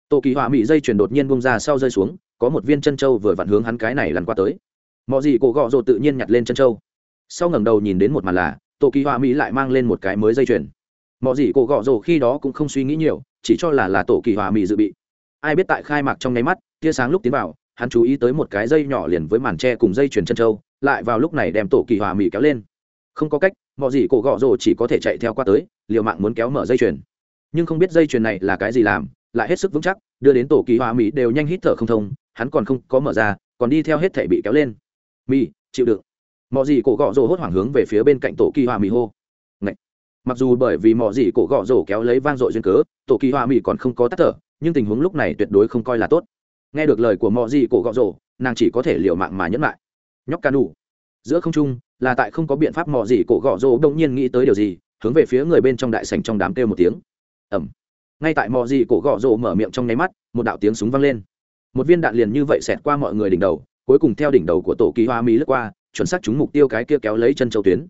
Tổ kỳ hoa mỹ dây chuyền đột nhiên bung ra sau rơi xuống, có một viên chân trâu vừa vặn hướng hắn cái này lăn qua tới. Mọi gì cổ gọ rồ tự nhiên nhặt lên chân trâu sau ngẩng đầu nhìn đến một màn là tổ kỳ họa mỹ lại mang lên một cái mới dây chuyền. Mọi gì cổ gọ rồ khi đó cũng không suy nghĩ nhiều, chỉ cho là là tổ kỳ họa mỹ dự bị. Ai biết tại khai mạc trong nháy mắt, tia sáng lúc tiến vào, hắn chú ý tới một cái dây nhỏ liền với màn tre cùng dây chuyền chân trâu lại vào lúc này đem tổ kỳ họa mỹ kéo lên. Không có cách mọi gì cổ gọ rồ chỉ có thể chạy theo qua tới, liều mạng muốn kéo mở dây chuyền. Nhưng không biết dây chuyền này là cái gì làm, lại hết sức vững chắc, đưa đến tổ kỳ họa mỹ đều nhanh hít thở không thông, hắn còn không có mở ra, còn đi theo hết thể bị kéo lên. Mỹ, chịu đựng mọi gì cổ gọ rồ hốt hoảng hướng về phía bên cạnh tổ kỳ hoa mì hô. Ngậy. mặc dù bởi vì mọi gì cổ gọ rồ kéo lấy vang dội duyên cớ tổ kỳ hoa mì còn không có tắt thở nhưng tình huống lúc này tuyệt đối không coi là tốt. Nghe được lời của mọi gì cổ gọ rồ, nàng chỉ có thể liều mạng mà nhẫn lại. Nhóc ca đủ giữa không trung là tại không có biện pháp mọi gì cổ gọ rồ đông nhiên nghĩ tới điều gì hướng về phía người bên trong đại sảnh trong đám kêu một tiếng. Ẩm ngay tại mọi gì cổ gọ rồ mở miệng trong nháy mắt một đạo tiếng súng vang lên. Một viên đạn liền như vậy xẹt qua mọi người đỉnh đầu cuối cùng theo đỉnh đầu của tổ kỳ hoa mỹ lướt qua chuẩn xác trúng mục tiêu cái kia kéo lấy chân châu tuyến.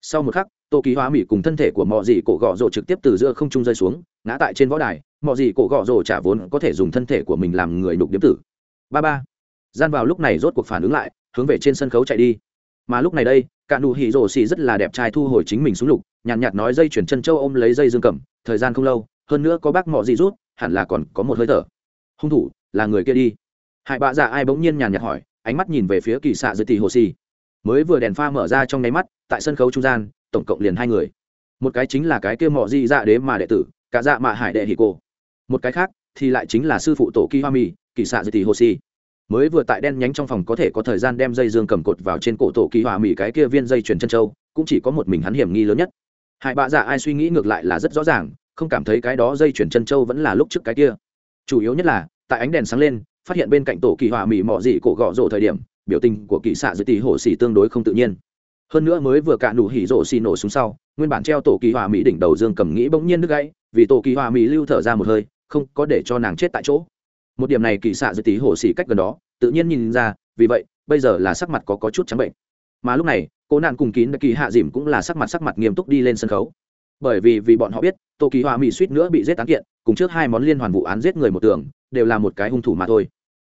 Sau một khắc tô ký hóa mỹ cùng thân thể của mọi dị cổ gọ rổ trực tiếp từ giữa không trung rơi xuống ngã tại trên võ đài mọi dị cổ gọ rổ trả vốn có thể dùng thân thể của mình làm người đục điếm tử. Ba ba. Gian vào lúc này rốt cuộc phản ứng lại hướng về trên sân khấu chạy đi. Mà lúc này đây cả nụ hỉ rổ xì rất là đẹp trai thu hồi chính mình xuống lục nhàn nhạt, nhạt nói dây chuyển chân châu ôm lấy dây dương cầm thời gian không lâu hơn nữa có bác mọ dị rút hẳn là còn có một hơi thở. Hung thủ là người kia đi. Hải bạ dạ ai bỗng nhiên nhàn nhạt hỏi ánh mắt nhìn về phía kỳ xạ dưới tỷ hồ xì mới vừa đèn pha mở ra trong nháy mắt, tại sân khấu trung gian, tổng cộng liền hai người. Một cái chính là cái kia mọ di dạ đế mà đệ tử, cả dạ mạ hải đệ hì cô một cái khác thì lại chính là sư phụ tổ ki hoa mì kỳ xạ dư tỷ hồ si mới vừa tại đen nhánh trong phòng có thể có thời gian đem dây dương cầm cột vào trên cổ tổ kỳ hòa mỹ cái kia viên dây chuyền chân châu, cũng chỉ có một mình hắn hiểm nghi lớn nhất. Hai bạ dạ ai suy nghĩ ngược lại là rất rõ ràng, không cảm thấy cái đó dây chuyền chân châu vẫn là lúc trước cái kia. Chủ yếu nhất là, tại ánh đèn sáng lên, phát hiện bên cạnh tổ kỳ hòa mỹ mỏ dị cổ gọ rổ thời điểm biểu tình của kỳ xạ dưới tỷ hồ xỉ tương đối không tự nhiên. Hơn nữa mới vừa cạn đủ hỉ rổ xì nổ xuống sau, nguyên bản treo tổ kỳ hòa mỹ đỉnh đầu dương cầm nghĩ bỗng nhiên đứt gãy, vì tổ kỳ hòa mỹ lưu thở ra một hơi, không có để cho nàng chết tại chỗ. Một điểm này kỳ xạ dưới tí hổ xỉ cách gần đó, tự nhiên nhìn ra, vì vậy, bây giờ là sắc mặt có có chút trắng bệnh. Mà lúc này cô nạn cùng kín kỳ hạ dìm cũng là sắc mặt sắc mặt nghiêm túc đi lên sân khấu. Bởi vì vì bọn họ biết, tổ kỳ hòa mỹ suýt nữa bị giết án kiện, cùng trước hai món liên hoàn vụ án giết người một tưởng đều là một cái hung thủ mà thôi.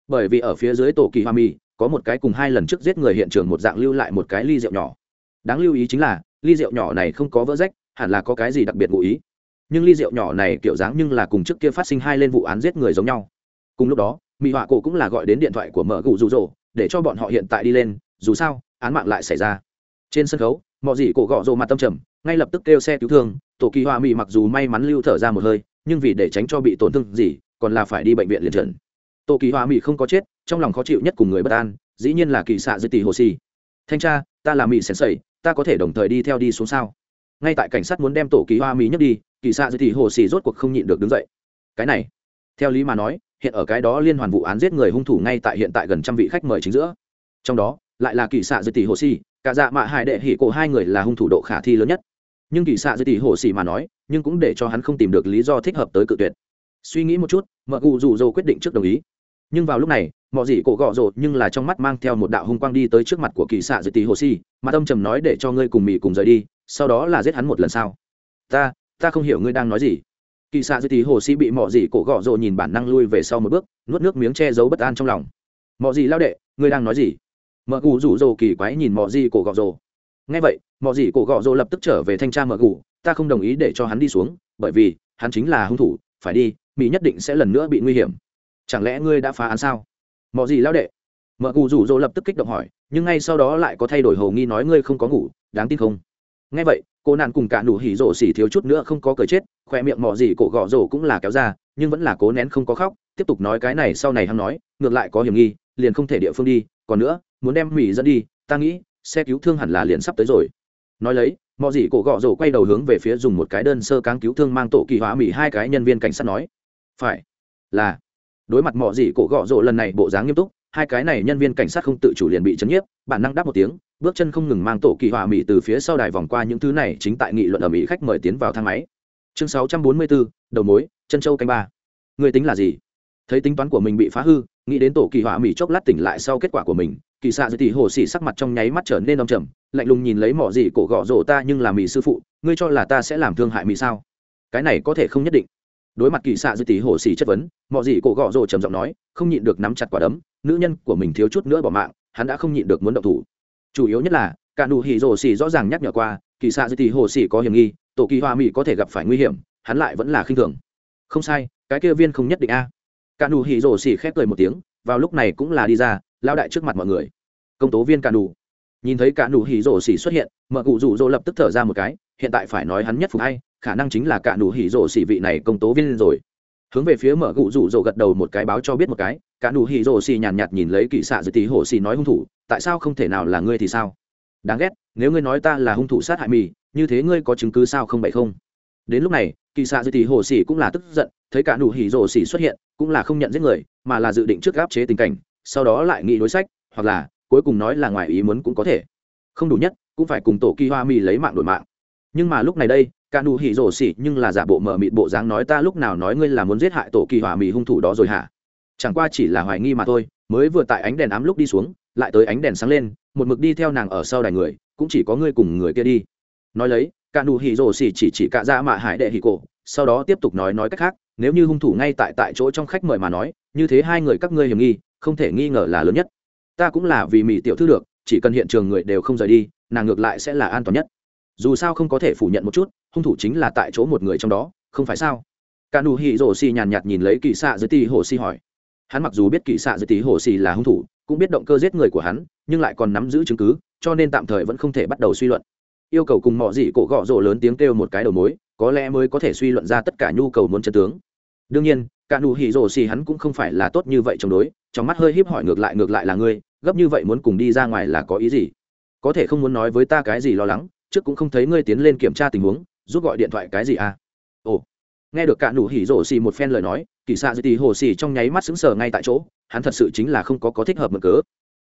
Bởi vì ở phía dưới tổ kỳ hòa mỹ có một cái cùng hai lần trước giết người hiện trường một dạng lưu lại một cái ly rượu nhỏ. Đáng lưu ý chính là, ly rượu nhỏ này không có vỡ rách, hẳn là có cái gì đặc biệt ngụ ý. Nhưng ly rượu nhỏ này kiểu dáng nhưng là cùng trước kia phát sinh hai lên vụ án giết người giống nhau. Cùng lúc đó mỹ họa cổ cũng là gọi đến điện thoại của mở gù rụ rỗ để cho bọn họ hiện tại đi lên, dù sao, án mạng lại xảy ra. Trên sân khấu mọi gì cổ gọ rồ mặt tâm trầm, ngay lập tức kêu xe cứu thương, tổ kỳ hoa mỹ mặc dù may mắn lưu thở ra một hơi, nhưng vì để tránh cho bị tổn thương gì, còn là phải đi bệnh viện liền trần. Tổ kỳ hoa mỹ không có chết trong lòng khó chịu nhất cùng người bất an, dĩ nhiên là kỳ xạ dư tỷ hồ xì. Thanh tra, ta là mỹ sèn sẩy, ta có thể đồng thời đi theo đi xuống sao? Ngay tại cảnh sát muốn đem tổ kỳ hoa mỹ nhất đi, kỳ xạ dư tỷ hồ xì rốt cuộc không nhịn được đứng dậy. Cái này, theo lý mà nói, hiện ở cái đó liên hoàn vụ án giết người hung thủ ngay tại hiện tại gần trăm vị khách mời chính giữa. Trong đó, lại là kỳ xạ dư tỷ hồ xì, cả dạ mạ hải đệ hỉ cổ hai người là hung thủ độ khả thi lớn nhất. Nhưng kỳ xạ dư tỷ hồ xì mà nói, nhưng cũng để cho hắn không tìm được lý do thích hợp tới cự tuyệt. Suy nghĩ một chút mợ cụ rủ rồ quyết định trước đồng ý. Nhưng vào lúc này mọ gì cổ gọ rồ nhưng là trong mắt mang theo một đạo hung quang đi tới trước mặt của kỳ xạ dự tì hồ si mà tâm trầm nói để cho ngươi cùng mì cùng rời đi, sau đó là giết hắn một lần sau ta ta không hiểu ngươi đang nói gì. Kỳ xạ dự tì hồ si bị mọ gì cổ gọ rồ nhìn bản năng lui về sau một bước, nuốt nước miếng che giấu bất an trong lòng. Mọ gì lao đệ, ngươi đang nói gì? Mợ cụ rủ rồ kỳ quái nhìn mọ gì cổ gọ rồ nghe vậy, mọ gì cổ gọ rồ lập tức trở về thanh tra mợ cụ ta không đồng ý để cho hắn đi xuống, bởi vì hắn chính là hung thủ, phải đi mỹ nhất định sẽ lần nữa bị nguy hiểm. Chẳng lẽ ngươi đã phá án sao? mọi gì lao đệ? Mợ cụ rủ rỗ lập tức kích động hỏi, nhưng ngay sau đó lại có thay đổi hầu nghi nói ngươi không có ngủ, đáng tin không? Ngay vậy, cô nạn cùng cả nụ hỉ rổ xỉ thiếu chút nữa không có cờ chết, khoe miệng mò gì cổ gõ rổ cũng là kéo ra, nhưng vẫn là cố nén không có khóc, tiếp tục nói cái này sau này hắn nói, ngược lại có hiểm nghi, liền không thể địa phương đi, còn nữa, muốn đem hủy dẫn đi, ta nghĩ, xe cứu thương hẳn là liền sắp tới rồi. Nói lấy mò gì cổ gõ rổ quay đầu hướng về phía dùng một cái đơn sơ cáng cứu thương mang tổ kỳ hóa mỹ hai cái nhân viên cảnh sát nói, phải, là đối mặt mọi gì cổ gõ rộ lần này bộ dáng nghiêm túc hai cái này nhân viên cảnh sát không tự chủ liền bị chấn nhiếp bản năng đáp một tiếng bước chân không ngừng mang tổ kỳ hòa mỹ từ phía sau đài vòng qua những thứ này chính tại nghị luận ở mỹ khách mời tiến vào thang máy. Chương 644, đầu mối chân châu canh ba. Người tính là gì? Thấy tính toán của mình bị phá hư nghĩ đến tổ kỳ hòa mỹ chốc lát tỉnh lại sau kết quả của mình kỳ xạ dư tỷ hồ xỉ sắc mặt trong nháy mắt trở nên đông trầm lạnh lùng nhìn lấy mỏ gì cổ gõ rổ ta nhưng là mỹ sư phụ ngươi cho là ta sẽ làm thương hại mỹ sao? Cái này có thể không nhất định đối mặt kỳ xạ dư tỷ hổ xỉ chất vấn mọi gì cổ gọ rồ trầm giọng nói, không nhịn được nắm chặt quả đấm, nữ nhân của mình thiếu chút nữa bỏ mạng, hắn đã không nhịn được muốn động thủ. Chủ yếu nhất là, cả nụ hỉ rồ xỉ rõ ràng nhắc nhở qua, kỳ xạ dư tỷ hổ xỉ có hiểm nghi, tổ kỳ hoa mỹ có thể gặp phải nguy hiểm, hắn lại vẫn là khinh thường. Không sai, cái kia viên không nhất định a. À. cả nụ hỉ rồ xỉ khép cười một tiếng, vào lúc này cũng là đi ra lao đại trước mặt mọi người. Công tố viên cả nụ. Nhìn thấy cả nụ hỉ rồ xỉ xuất hiện, mợ cụ rủ rỗ lập tức thở ra một cái, hiện tại phải nói hắn nhất phục hay khả năng chính là cả nụ hỉ rổ xỉ vị này công tố viên rồi. Hướng về phía mở gụ rủ rỗ gật đầu một cái báo cho biết một cái, cả nụ hỉ rổ xỉ nhàn nhạt nhìn lấy kỳ xạ dự tí hồ xỉ nói hung thủ, tại sao không thể nào là ngươi thì sao? Đáng ghét, nếu ngươi nói ta là hung thủ sát hại mì, như thế ngươi có chứng cứ sao không bậy không? Đến lúc này, kỳ xạ dư tỷ hồ xỉ cũng là tức giận, thấy cả nụ hỉ rổ xỉ xuất hiện, cũng là không nhận giết người, mà là dự định trước gáp chế tình cảnh, sau đó lại nghĩ đối sách, hoặc là cuối cùng nói là ngoài ý muốn cũng có thể. Không đủ nhất, cũng phải cùng tổ kỳ hoa mì lấy mạng đổi mạng nhưng mà lúc này đây, cả nụ hỉ rổ xỉ nhưng là giả bộ mở mịt bộ dáng nói ta lúc nào nói ngươi là muốn giết hại tổ kỳ hỏa mì hung thủ đó rồi hả? Chẳng qua chỉ là hoài nghi mà thôi, mới vừa tại ánh đèn ám lúc đi xuống, lại tới ánh đèn sáng lên, một mực đi theo nàng ở sau đài người, cũng chỉ có ngươi cùng người kia đi. Nói lấy, cả nụ hỉ rổ xỉ chỉ chỉ cả ra mạ hải đệ hỉ cổ, sau đó tiếp tục nói nói cách khác, nếu như hung thủ ngay tại tại chỗ trong khách mời mà nói, như thế hai người các ngươi hiểm nghi, không thể nghi ngờ là lớn nhất. Ta cũng là vì mỹ tiểu thư được, chỉ cần hiện trường người đều không rời đi, nàng ngược lại sẽ là an toàn nhất dù sao không có thể phủ nhận một chút, hung thủ chính là tại chỗ một người trong đó, không phải sao? Cả nụ hỉ rổ xì nhàn nhạt nhìn lấy kỳ xạ dưới tì hồ xì hỏi. Hắn mặc dù biết kỳ xạ dưới tì hồ xì là hung thủ, cũng biết động cơ giết người của hắn, nhưng lại còn nắm giữ chứng cứ, cho nên tạm thời vẫn không thể bắt đầu suy luận. Yêu cầu cùng mọi gì cổ gọ rổ lớn tiếng kêu một cái đầu mối, có lẽ mới có thể suy luận ra tất cả nhu cầu muốn chân tướng. Đương nhiên cả nụ hỉ rổ xì hắn cũng không phải là tốt như vậy chống đối, trong mắt hơi híp hỏi ngược lại ngược lại là ngươi, gấp như vậy muốn cùng đi ra ngoài là có ý gì? Có thể không muốn nói với ta cái gì lo lắng trước cũng không thấy ngươi tiến lên kiểm tra tình huống, giúp gọi điện thoại cái gì à? Ồ, nghe được cả nụ hỉ rổ xì một phen lời nói, kỳ xạ dư tì hồ xì trong nháy mắt xứng sờ ngay tại chỗ, hắn thật sự chính là không có có thích hợp mở cớ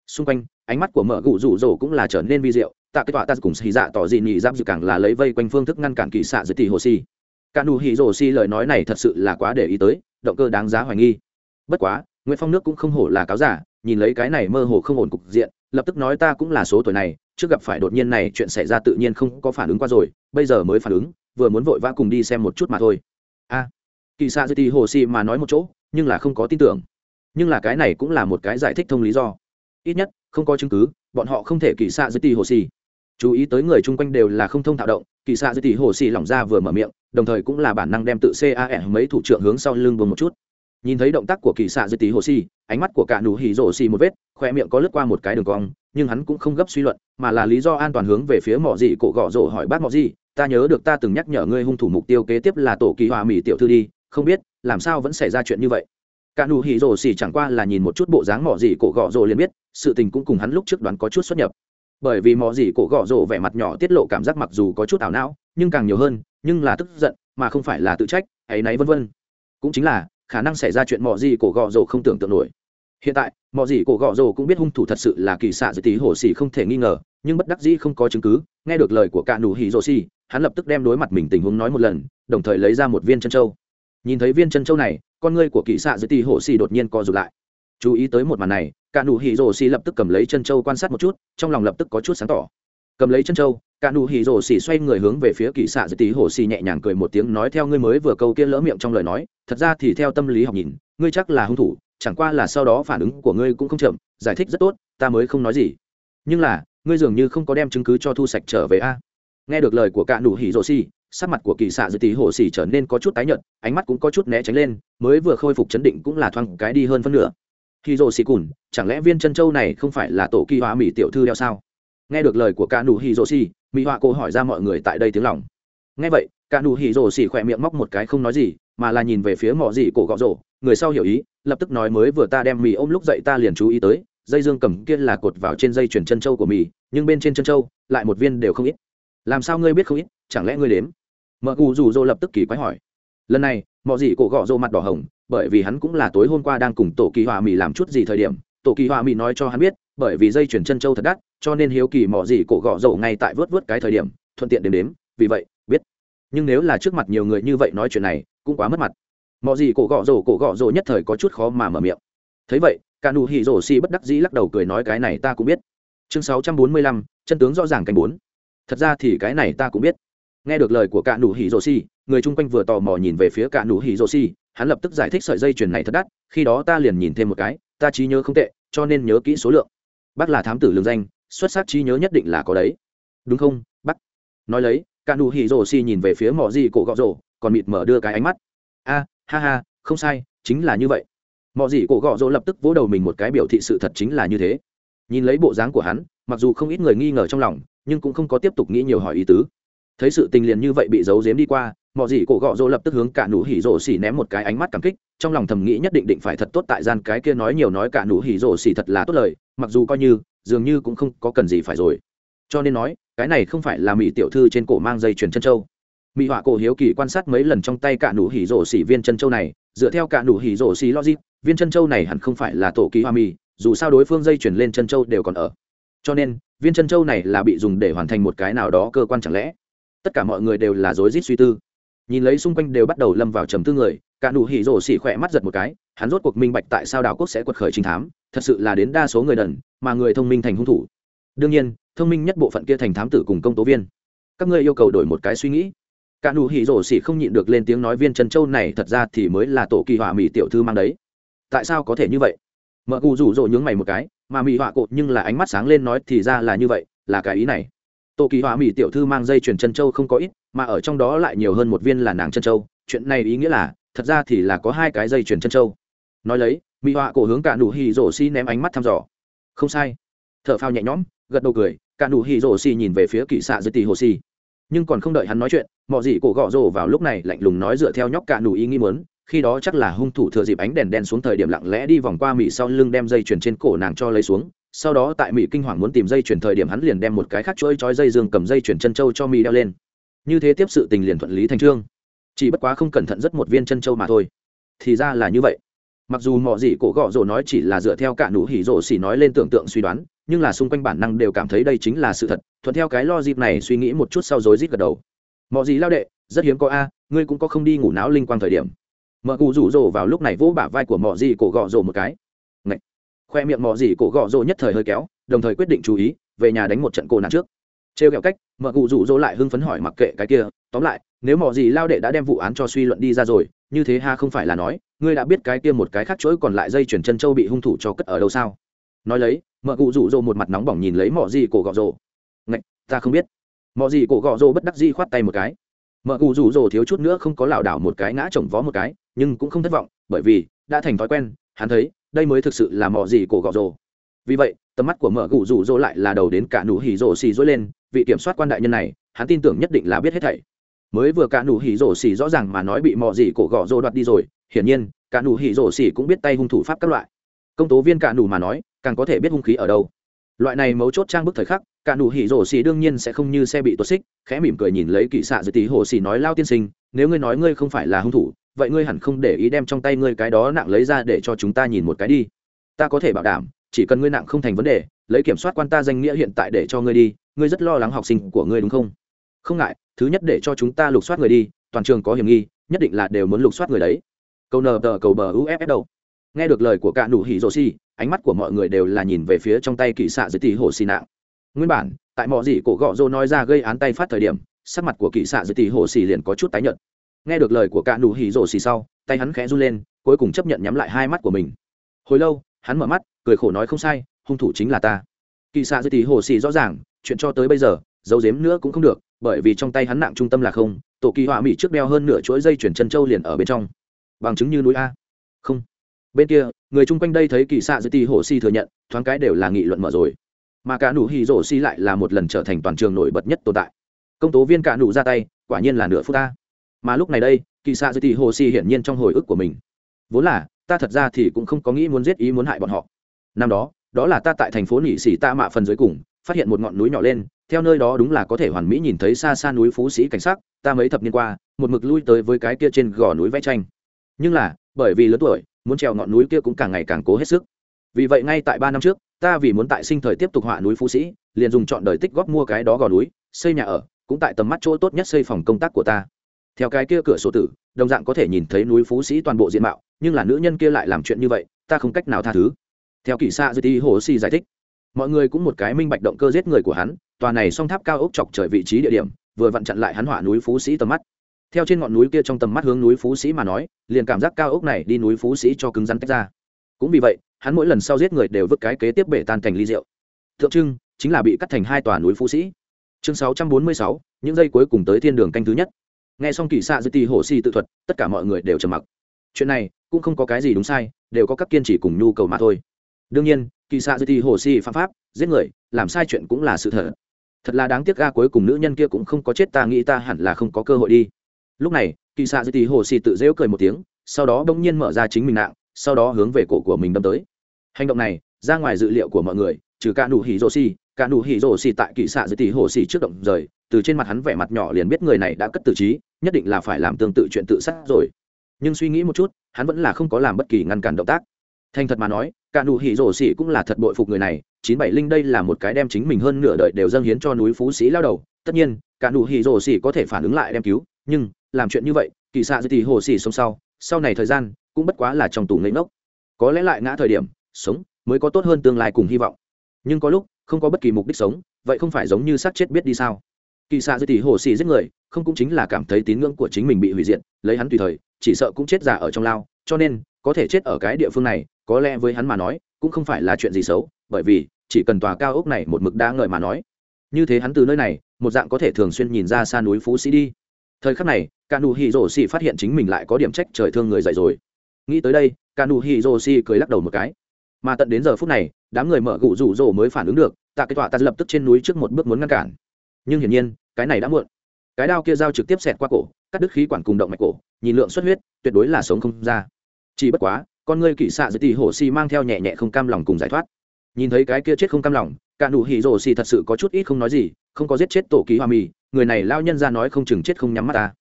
xung quanh, ánh mắt của mở gụ rủ rổ cũng là trở nên vi diệu, tạ kết tọa ta cùng xì dạ tỏ dị nhị giáp dự càng là lấy vây quanh phương thức ngăn cản kỳ xạ dư tì hồ xì. Cả nụ hỉ rổ xì lời nói này thật sự là quá để ý tới, động cơ đáng giá hoài nghi. Bất quá, nguyễn phong nước cũng không hổ là cáo giả, nhìn lấy cái này mơ hồ không ổn cục diện lập tức nói ta cũng là số tuổi này, trước gặp phải đột nhiên này chuyện xảy ra tự nhiên không có phản ứng qua rồi, bây giờ mới phản ứng, vừa muốn vội vã cùng đi xem một chút mà thôi. A, kỳ xạ dư ti hồ si mà nói một chỗ, nhưng là không có tin tưởng. Nhưng là cái này cũng là một cái giải thích thông lý do. Ít nhất, không có chứng cứ, bọn họ không thể kỳ xạ dư ti hồ si chú ý tới người chung quanh đều là không thông thạo động, kỳ xạ dư ti hồ si lỏng ra vừa mở miệng, đồng thời cũng là bản năng đem tự ca mấy thủ trưởng hướng sau lưng vừa một chút nhìn thấy động tác của kỳ xạ dưới tí hồ xì ánh mắt của cả nụ hỉ rổ xì một vết khoe miệng có lướt qua một cái đường cong, nhưng hắn cũng không gấp suy luận, mà là lý do an toàn hướng về phía mỏ dị cổ gõ rổ hỏi bác mỏ dị, ta nhớ được ta từng nhắc nhở ngươi hung thủ mục tiêu kế tiếp là tổ kỳ hòa mỹ tiểu thư đi, không biết, làm sao vẫn xảy ra chuyện như vậy? Cả nụ hỉ rổ xì chẳng qua là nhìn một chút bộ dáng mỏ dị cổ gõ rổ liền biết, sự tình cũng cùng hắn lúc trước đoán có chút xuất nhập. Bởi vì mỏ dị cổ gõ rổ vẻ mặt nhỏ tiết lộ cảm giác mặc dù có chút ảo não, nhưng càng nhiều hơn, nhưng là tức giận, mà không phải là tự trách ấy nấy vân vân. Cũng chính là khả năng xảy ra chuyện mọi gì cổ gọ rồ không tưởng tượng nổi. Hiện tại mọi gì cổ gọ rồ cũng biết hung thủ thật sự là kỳ xạ dự tí hồ xì không thể nghi ngờ, nhưng bất đắc dĩ không có chứng cứ, nghe được lời của cả nụ hỉ rồ xì, hắn lập tức đem đối mặt mình tình huống nói một lần, đồng thời lấy ra một viên chân châu. Nhìn thấy viên chân châu này, con ngươi của kỳ xạ dự tí hồ xì đột nhiên co rụt lại. Chú ý tới một màn này, cả nụ hỉ rồ xì lập tức cầm lấy chân châu quan sát một chút, trong lòng lập tức có chút sáng tỏ. Cầm lấy chân châu cả nụ hỉ rổ xì xoay người hướng về phía kỳ xạ dư tí hồ xì nhẹ nhàng cười một tiếng nói theo ngươi mới vừa câu kia lỡ miệng trong lời nói thật ra thì theo tâm lý học nhìn ngươi chắc là hung thủ chẳng qua là sau đó phản ứng của ngươi cũng không chậm giải thích rất tốt ta mới không nói gì. Nhưng là ngươi dường như không có đem chứng cứ cho thu sạch trở về a. Nghe được lời của cả nụ hỉ rổ xì, sắc mặt của kỳ xạ dư tí hồ xì trở nên có chút tái nhợt ánh mắt cũng có chút né tránh lên mới vừa khôi phục chấn định cũng là thoáng cái đi hơn phân nửa. Hỉ rổ xì cùn chẳng lẽ viên chân châu này không phải là tổ kỳ hóa mỹ tiểu thư đeo sao? Nghe được lời của cả nụ hỉ rổ xì mỹ họa cổ hỏi ra mọi người tại đây tiếng lòng. Ngay vậy, cả nụ hỉ rồ xỉ khỏe miệng móc một cái không nói gì, mà là nhìn về phía mỏ dị cổ gọ rổ. Người sau hiểu ý, lập tức nói mới vừa ta đem mì ôm lúc dậy ta liền chú ý tới, dây dương cầm kia là cột vào trên dây chuyển chân trâu của mì, nhưng bên trên chân trâu, lại một viên đều không ít. Làm sao ngươi biết không ít, chẳng lẽ ngươi đếm? Mợ cụ rủ rỗ lập tức kỳ quái hỏi. Lần này, mỏ dị cổ gọ rỗ mặt đỏ hồng, bởi vì hắn cũng là tối hôm qua đang cùng tổ kỳ hòa mì làm chút gì thời điểm. Tổ kỳ hòa mì nói cho hắn biết, bởi vì dây chuyển chân trâu thật đắt cho nên hiếu kỳ mò gì cổ gọ dầu ngay tại vớt vớt cái thời điểm, thuận tiện đếm đếm, vì vậy, biết. Nhưng nếu là trước mặt nhiều người như vậy nói chuyện này, cũng quá mất mặt. Mò gì cổ gọ dầu cổ gọ dầu nhất thời có chút khó mà mở miệng. Thấy vậy, cả nụ hỉ rổ xi bất đắc dĩ lắc đầu cười nói cái này ta cũng biết. Chương sáu trăm bốn mươi lăm, chân tướng rõ ràng cảnh bốn. Thật ra thì cái này ta cũng biết. Nghe được lời của cả nụ hỉ rổ xi người chung quanh vừa tò mò nhìn về phía cả nụ hỉ rổ xi hắn lập tức giải thích sợi dây chuyền này thật đắt, khi đó ta liền nhìn thêm một cái, ta trí nhớ không tệ, cho nên nhớ kỹ số lượng. Bác là thám tử lương danh xuất sắc trí nhớ nhất định là có đấy. Đúng không bắc nói lấy, cả nụ hỉ rồ xì nhìn về phía mỏ gì cổ gọ rồ, còn mịt mở đưa cái ánh mắt. A, ha ha, không sai, chính là như vậy. Mỏ gì cổ gọ rồ lập tức vỗ đầu mình một cái biểu thị sự thật chính là như thế. Nhìn lấy bộ dáng của hắn, mặc dù không ít người nghi ngờ trong lòng, nhưng cũng không có tiếp tục nghĩ nhiều hỏi ý tứ. Thấy sự tình liền như vậy bị giấu giếm đi qua, mỏ gì cổ gọ rồ lập tức hướng cả nụ hỉ rồ xỉ ném một cái ánh mắt cảm kích, trong lòng thầm nghĩ nhất định định phải thật tốt tại gian cái kia nói nhiều nói cả nụ hỉ rồ xỉ thật là tốt lời, mặc dù coi như dường như cũng không có cần gì phải rồi. Cho nên nói, cái này không phải là mỹ tiểu thư trên cổ mang dây chuyền chân châu. Mỹ họa cổ hiếu kỳ quan sát mấy lần trong tay cả nụ hỉ rổ xỉ viên chân châu này, dựa theo cả nụ hỉ rổ xỉ logic, viên chân châu này hẳn không phải là tổ kỳ hoa mỹ dù sao đối phương dây chuyển lên chân châu đều còn ở. Cho nên, viên chân châu này là bị dùng để hoàn thành một cái nào đó cơ quan chẳng lẽ. Tất cả mọi người đều là rối rít suy tư nhìn lấy xung quanh đều bắt đầu lâm vào trầm tư người, cả nụ hỉ rổ xỉ khỏe mắt giật một cái, hắn rốt cuộc minh bạch tại sao đảo quốc sẽ quật khởi trinh thám, thật sự là đến đa số người đần, mà người thông minh thành hung thủ. Đương nhiên, thông minh nhất bộ phận kia thành thám tử cùng công tố viên. Các ngươi yêu cầu đổi một cái suy nghĩ. Cả nụ hỉ rổ xỉ không nhịn được lên tiếng nói viên trần châu này thật ra thì mới là tổ kỳ hỏa mỹ tiểu thư mang đấy. Tại sao có thể như vậy? Mợ cụ rủ rỗ nhướng mày một cái, mà mỹ họa cột nhưng là ánh mắt sáng lên nói thì ra là như vậy, là cái ý này. Tổ kỳ họa mỹ tiểu thư mang dây chuyền chân châu không có ít mà ở trong đó lại nhiều hơn một viên là nàng chân châu. Chuyện này ý nghĩa là, thật ra thì là có hai cái dây chuyển chân châu. Nói lấy mỹ họa cổ hướng cả nụ hì rổ xi ném ánh mắt thăm dò. Không sai. T h ở phao nhẹ nhõm, gật đầu cười, cả nụ hì rổ xi nhìn về phía kỳ xạ dưới tì hồ xi. Nhưng còn không đợi hắn nói chuyện, mọi gì cổ gõ rổ vào lúc này lạnh lùng nói dựa theo nhóc cả nụ ý nghĩ mớn khi đó chắc là hung thủ thừa dịp ánh đèn đen xuống thời điểm lặng lẽ đi vòng qua mỹ sau lưng đem dây chuyền trên cổ nàng cho lấy xuống. Sau đó tại mỹ kinh hoàng muốn tìm dây chuyền thời điểm hắn liền đem một cái khác chuỗi trói dây dương cầm dây chuyền chân châu cho mỹ đeo lên như thế tiếp sự tình liền thuận lý thành trương. Chỉ bất quá không cẩn thận rất một viên chân châu mà thôi. Thì ra là như vậy. Mặc dù mọi gì cổ gọ rồ nói chỉ là dựa theo cả nụ hỉ rồ xỉ nói lên tưởng tượng suy đoán, nhưng là xung quanh bản năng đều cảm thấy đây chính là sự thật, thuận theo cái lo dịp này suy nghĩ một chút sau rối rít gật đầu. Mọi gì lao đệ, rất hiếm có a, ngươi cũng có không đi ngủ não linh quang thời điểm. Mợ cụ rủ rồ vào lúc này vỗ bả vai của mọi gì cổ gọ rồ một cái. Ngậy. khoe miệng mọi gì cổ gọ rồ nhất thời hơi kéo, đồng thời quyết định chú ý, về nhà đánh một trận cô nạn trước trêu ghẹo cách, mợ cụ rủ rỗ lại hưng phấn hỏi mặc kệ cái kia, tóm lại, nếu mọi gì lao đệ đã đem vụ án cho suy luận đi ra rồi, như thế ha không phải là nói, ngươi đã biết cái kia một cái khác chuỗi còn lại dây chuyển chân châu bị hung thủ cho cất ở đâu sao? Nói lấy, mợ cụ rủ rỗ một mặt nóng bỏng nhìn lấy mỏ gì cổ gọ rỗ. Ngạch, ta không biết. Mỏ gì cổ gọ rỗ bất đắc dĩ khoát tay một cái. Mợ cụ rủ rỗ thiếu chút nữa không có lảo đảo một cái ngã chồng vó một cái, nhưng cũng không thất vọng, bởi vì, đã thành thói quen, hắn thấy, đây mới thực sự là mỏ gì cổ gọ rỗ. Vì vậy, tầm mắt của mợ cụ rủ rỗ lại là đầu đến cả nụ hỉ rỗ xì rỗ lên vị kiểm soát quan đại nhân này, hắn tin tưởng nhất định là biết hết thảy. Mới vừa cả nụ hỉ rổ xỉ rõ ràng mà nói bị mò gì cổ gọ rô đoạt đi rồi, hiển nhiên, cả nụ hỉ rổ xỉ cũng biết tay hung thủ pháp các loại. Công tố viên cả nụ mà nói, càng có thể biết hung khí ở đâu. Loại này mấu chốt trang bức thời khắc, cả nụ hỉ rổ xỉ đương nhiên sẽ không như xe bị tuột xích, khẽ mỉm cười nhìn lấy kỵ xạ dưới tí hồ xỉ nói, lao tiên sinh, nếu ngươi nói ngươi không phải là hung thủ, vậy ngươi hẳn không để ý đem trong tay ngươi cái đó nặng lấy ra để cho chúng ta nhìn một cái đi. Ta có thể bảo đảm, chỉ cần ngươi nặng không thành vấn đề, lấy kiểm soát quan ta danh nghĩa hiện tại để cho ngươi đi ngươi rất lo lắng học sinh của ngươi đúng không? Không ngại, thứ nhất để cho chúng ta lục soát người đi, toàn trường có hiểm nghi, nhất định là đều muốn lục soát người đấy. Câu nờ tờ cầu bờ uff đầu. Nghe được lời của cả nụ hỉ rồ xi, ánh mắt của mọi người đều là nhìn về phía trong tay kỵ xạ dưới tỷ hồ xì nạng. Nguyên bản, tại mọi gì cổ gọ rô nói ra gây án tay phát thời điểm, sắc mặt của kỵ xạ dưới tỷ hồ xì liền có chút tái nhợt. Nghe được lời của cả nụ hỉ rồ xì sau, tay hắn khẽ run lên, cuối cùng chấp nhận nhắm lại hai mắt của mình. Hồi lâu, hắn mở mắt, cười khổ nói không sai, hung thủ chính là ta kỳ xạ dư tí hồ xì rõ ràng, chuyện cho tới bây giờ, giấu giếm nữa cũng không được, bởi vì trong tay hắn nặng trung tâm là không, tổ kỳ họa mỹ trước đeo hơn nửa chuỗi dây chuyển chân châu liền ở bên trong. Bằng chứng như núi a. Không. Bên kia, người chung quanh đây thấy kỳ xạ dư tí hồ xì thừa nhận, thoáng cái đều là nghị luận mở rồi. Mà cả nụ hì rổ xì lại là một lần trở thành toàn trường nổi bật nhất tồn tại. Công tố viên cả nụ ra tay, quả nhiên là nửa phút ta mà lúc này đây, kỳ xạ dư tí hồ xì hiển nhiên trong hồi ức của mình. Vốn là, ta thật ra thì cũng không có nghĩ muốn giết ý muốn hại bọn họ. Năm đó đó là ta tại thành phố nhị sĩ ta mạ phần dưới cùng, phát hiện một ngọn núi nhỏ lên, theo nơi đó đúng là có thể hoàn mỹ nhìn thấy xa xa núi phú sĩ cảnh sắc, ta mấy thập niên qua, một mực lui tới với cái kia trên gò núi vẽ tranh. Nhưng là, bởi vì lớn tuổi, muốn trèo ngọn núi kia cũng càng ngày càng cố hết sức. Vì vậy ngay tại ba năm trước, ta vì muốn tại sinh thời tiếp tục họa núi phú sĩ, liền dùng chọn đời tích góp mua cái đó gò núi, xây nhà ở, cũng tại tầm mắt chỗ tốt nhất xây phòng công tác của ta. Theo cái kia cửa sổ tử, đồng dạng có thể nhìn thấy núi phú sĩ toàn bộ diện mạo, nhưng là nữ nhân kia lại làm chuyện như vậy, ta không cách nào tha thứ theo kỳ xạ dư ti hồ xì giải thích. Mọi người cũng một cái minh bạch động cơ giết người của hắn, tòa này song tháp cao ốc chọc trời vị trí địa điểm, vừa vặn chặn lại hắn hỏa núi phú sĩ tầm mắt. Theo trên ngọn núi kia trong tầm mắt hướng núi phú sĩ mà nói, liền cảm giác cao ốc này đi núi phú sĩ cho cứng rắn tách ra. Cũng vì vậy, hắn mỗi lần sau giết người đều vứt cái kế tiếp bể tan thành ly rượu. Tượng trưng chính là bị cắt thành hai tòa núi phú sĩ. Chương sáu trăm bốn mươi sáu, những giây cuối cùng tới thiên đường canh thứ nhất. Nghe xong kỳ xạ dư ti hồ si tự thuật, tất cả mọi người đều trầm mặc. Chuyện này cũng không có cái gì đúng sai, đều có các kiên trì cùng nhu cầu mà thôi đương nhiên, kỳ xạ dưới thì hồ si phạm pháp, giết người, làm sai chuyện cũng là sự thật. Thật là đáng tiếc ga cuối cùng nữ nhân kia cũng không có chết, ta nghĩ ta hẳn là không có cơ hội đi. Lúc này, kỳ xạ dưới thì hồ si tự dễu cười một tiếng, sau đó bỗng nhiên mở ra chính mình nạng sau đó hướng về cổ của mình đâm tới. Hành động này, ra ngoài dự liệu của mọi người, trừ cả nụ hỉ rô si cả nụ hỉ rô si tại kỳ xạ dưới thì hồ si trước động rời, từ trên mặt hắn vẻ mặt nhỏ liền biết người này đã cất tử trí, nhất định là phải làm tương tự chuyện tự sát rồi. Nhưng suy nghĩ một chút, hắn vẫn là không có làm bất kỳ ngăn cản động tác thành thật mà nói, cả nụ hỉ rổ xỉ cũng là thật bội phục người này, chín bảy linh đây là một cái đem chính mình hơn nửa đời đều dâng hiến cho núi phú sĩ lao đầu. Tất nhiên, cả nụ hỉ rổ xỉ có thể phản ứng lại đem cứu, nhưng, làm chuyện như vậy, kỳ xạ dư tỷ hồ xỉ sống sau sau này thời gian, cũng bất quá là trong tù ngây ngốc. Có lẽ lại ngã thời điểm, sống, mới có tốt hơn tương lai cùng hy vọng. Nhưng có lúc, không có bất kỳ mục đích sống, vậy không phải giống như sát chết biết đi sao? Kỳ xạ dư tỷ hồ xỉ giết người, không cũng chính là cảm thấy tín ngưỡng của chính mình bị hủy diệt, lấy hắn tùy thời chỉ sợ cũng chết già ở trong lao, cho nên, có thể chết ở cái địa phương này, có lẽ với hắn mà nói, cũng không phải là chuyện gì xấu, bởi vì, chỉ cần tòa cao ốc này một mực đã ngợi mà nói. Như thế hắn từ nơi này, một dạng có thể thường xuyên nhìn ra xa núi phú sĩ đi. Thời khắc này cả nụ hỉ rổ xì phát hiện chính mình lại có điểm trách trời thương người dạy rồi. Nghĩ tới đây cả nụ hỉ rổ xì cười lắc đầu một cái. Mà tận đến giờ phút này, đám người mở gụ rủ rổ mới phản ứng được tạ cái tọa ta lập tức trên núi trước một bước muốn ngăn cản. Nhưng hiển nhiên, cái này đã muộn cái đao kia dao trực tiếp xẹt qua cổ, cắt đứt khí quản cùng động mạch cổ, nhìn lượng xuất huyết, tuyệt đối là sống không ra. Chỉ bất quá, con ngươi kỵ xạ dưới tỷ hổ xì mang theo nhẹ nhẹ không cam lòng cùng giải thoát. Nhìn thấy cái kia chết không cam lòng, cả nụ hỉ rồ xì thật sự có chút ít không nói gì, không có giết chết tổ ký hoa mì, người này lao nhân ra nói không chừng chết không nhắm mắt ta.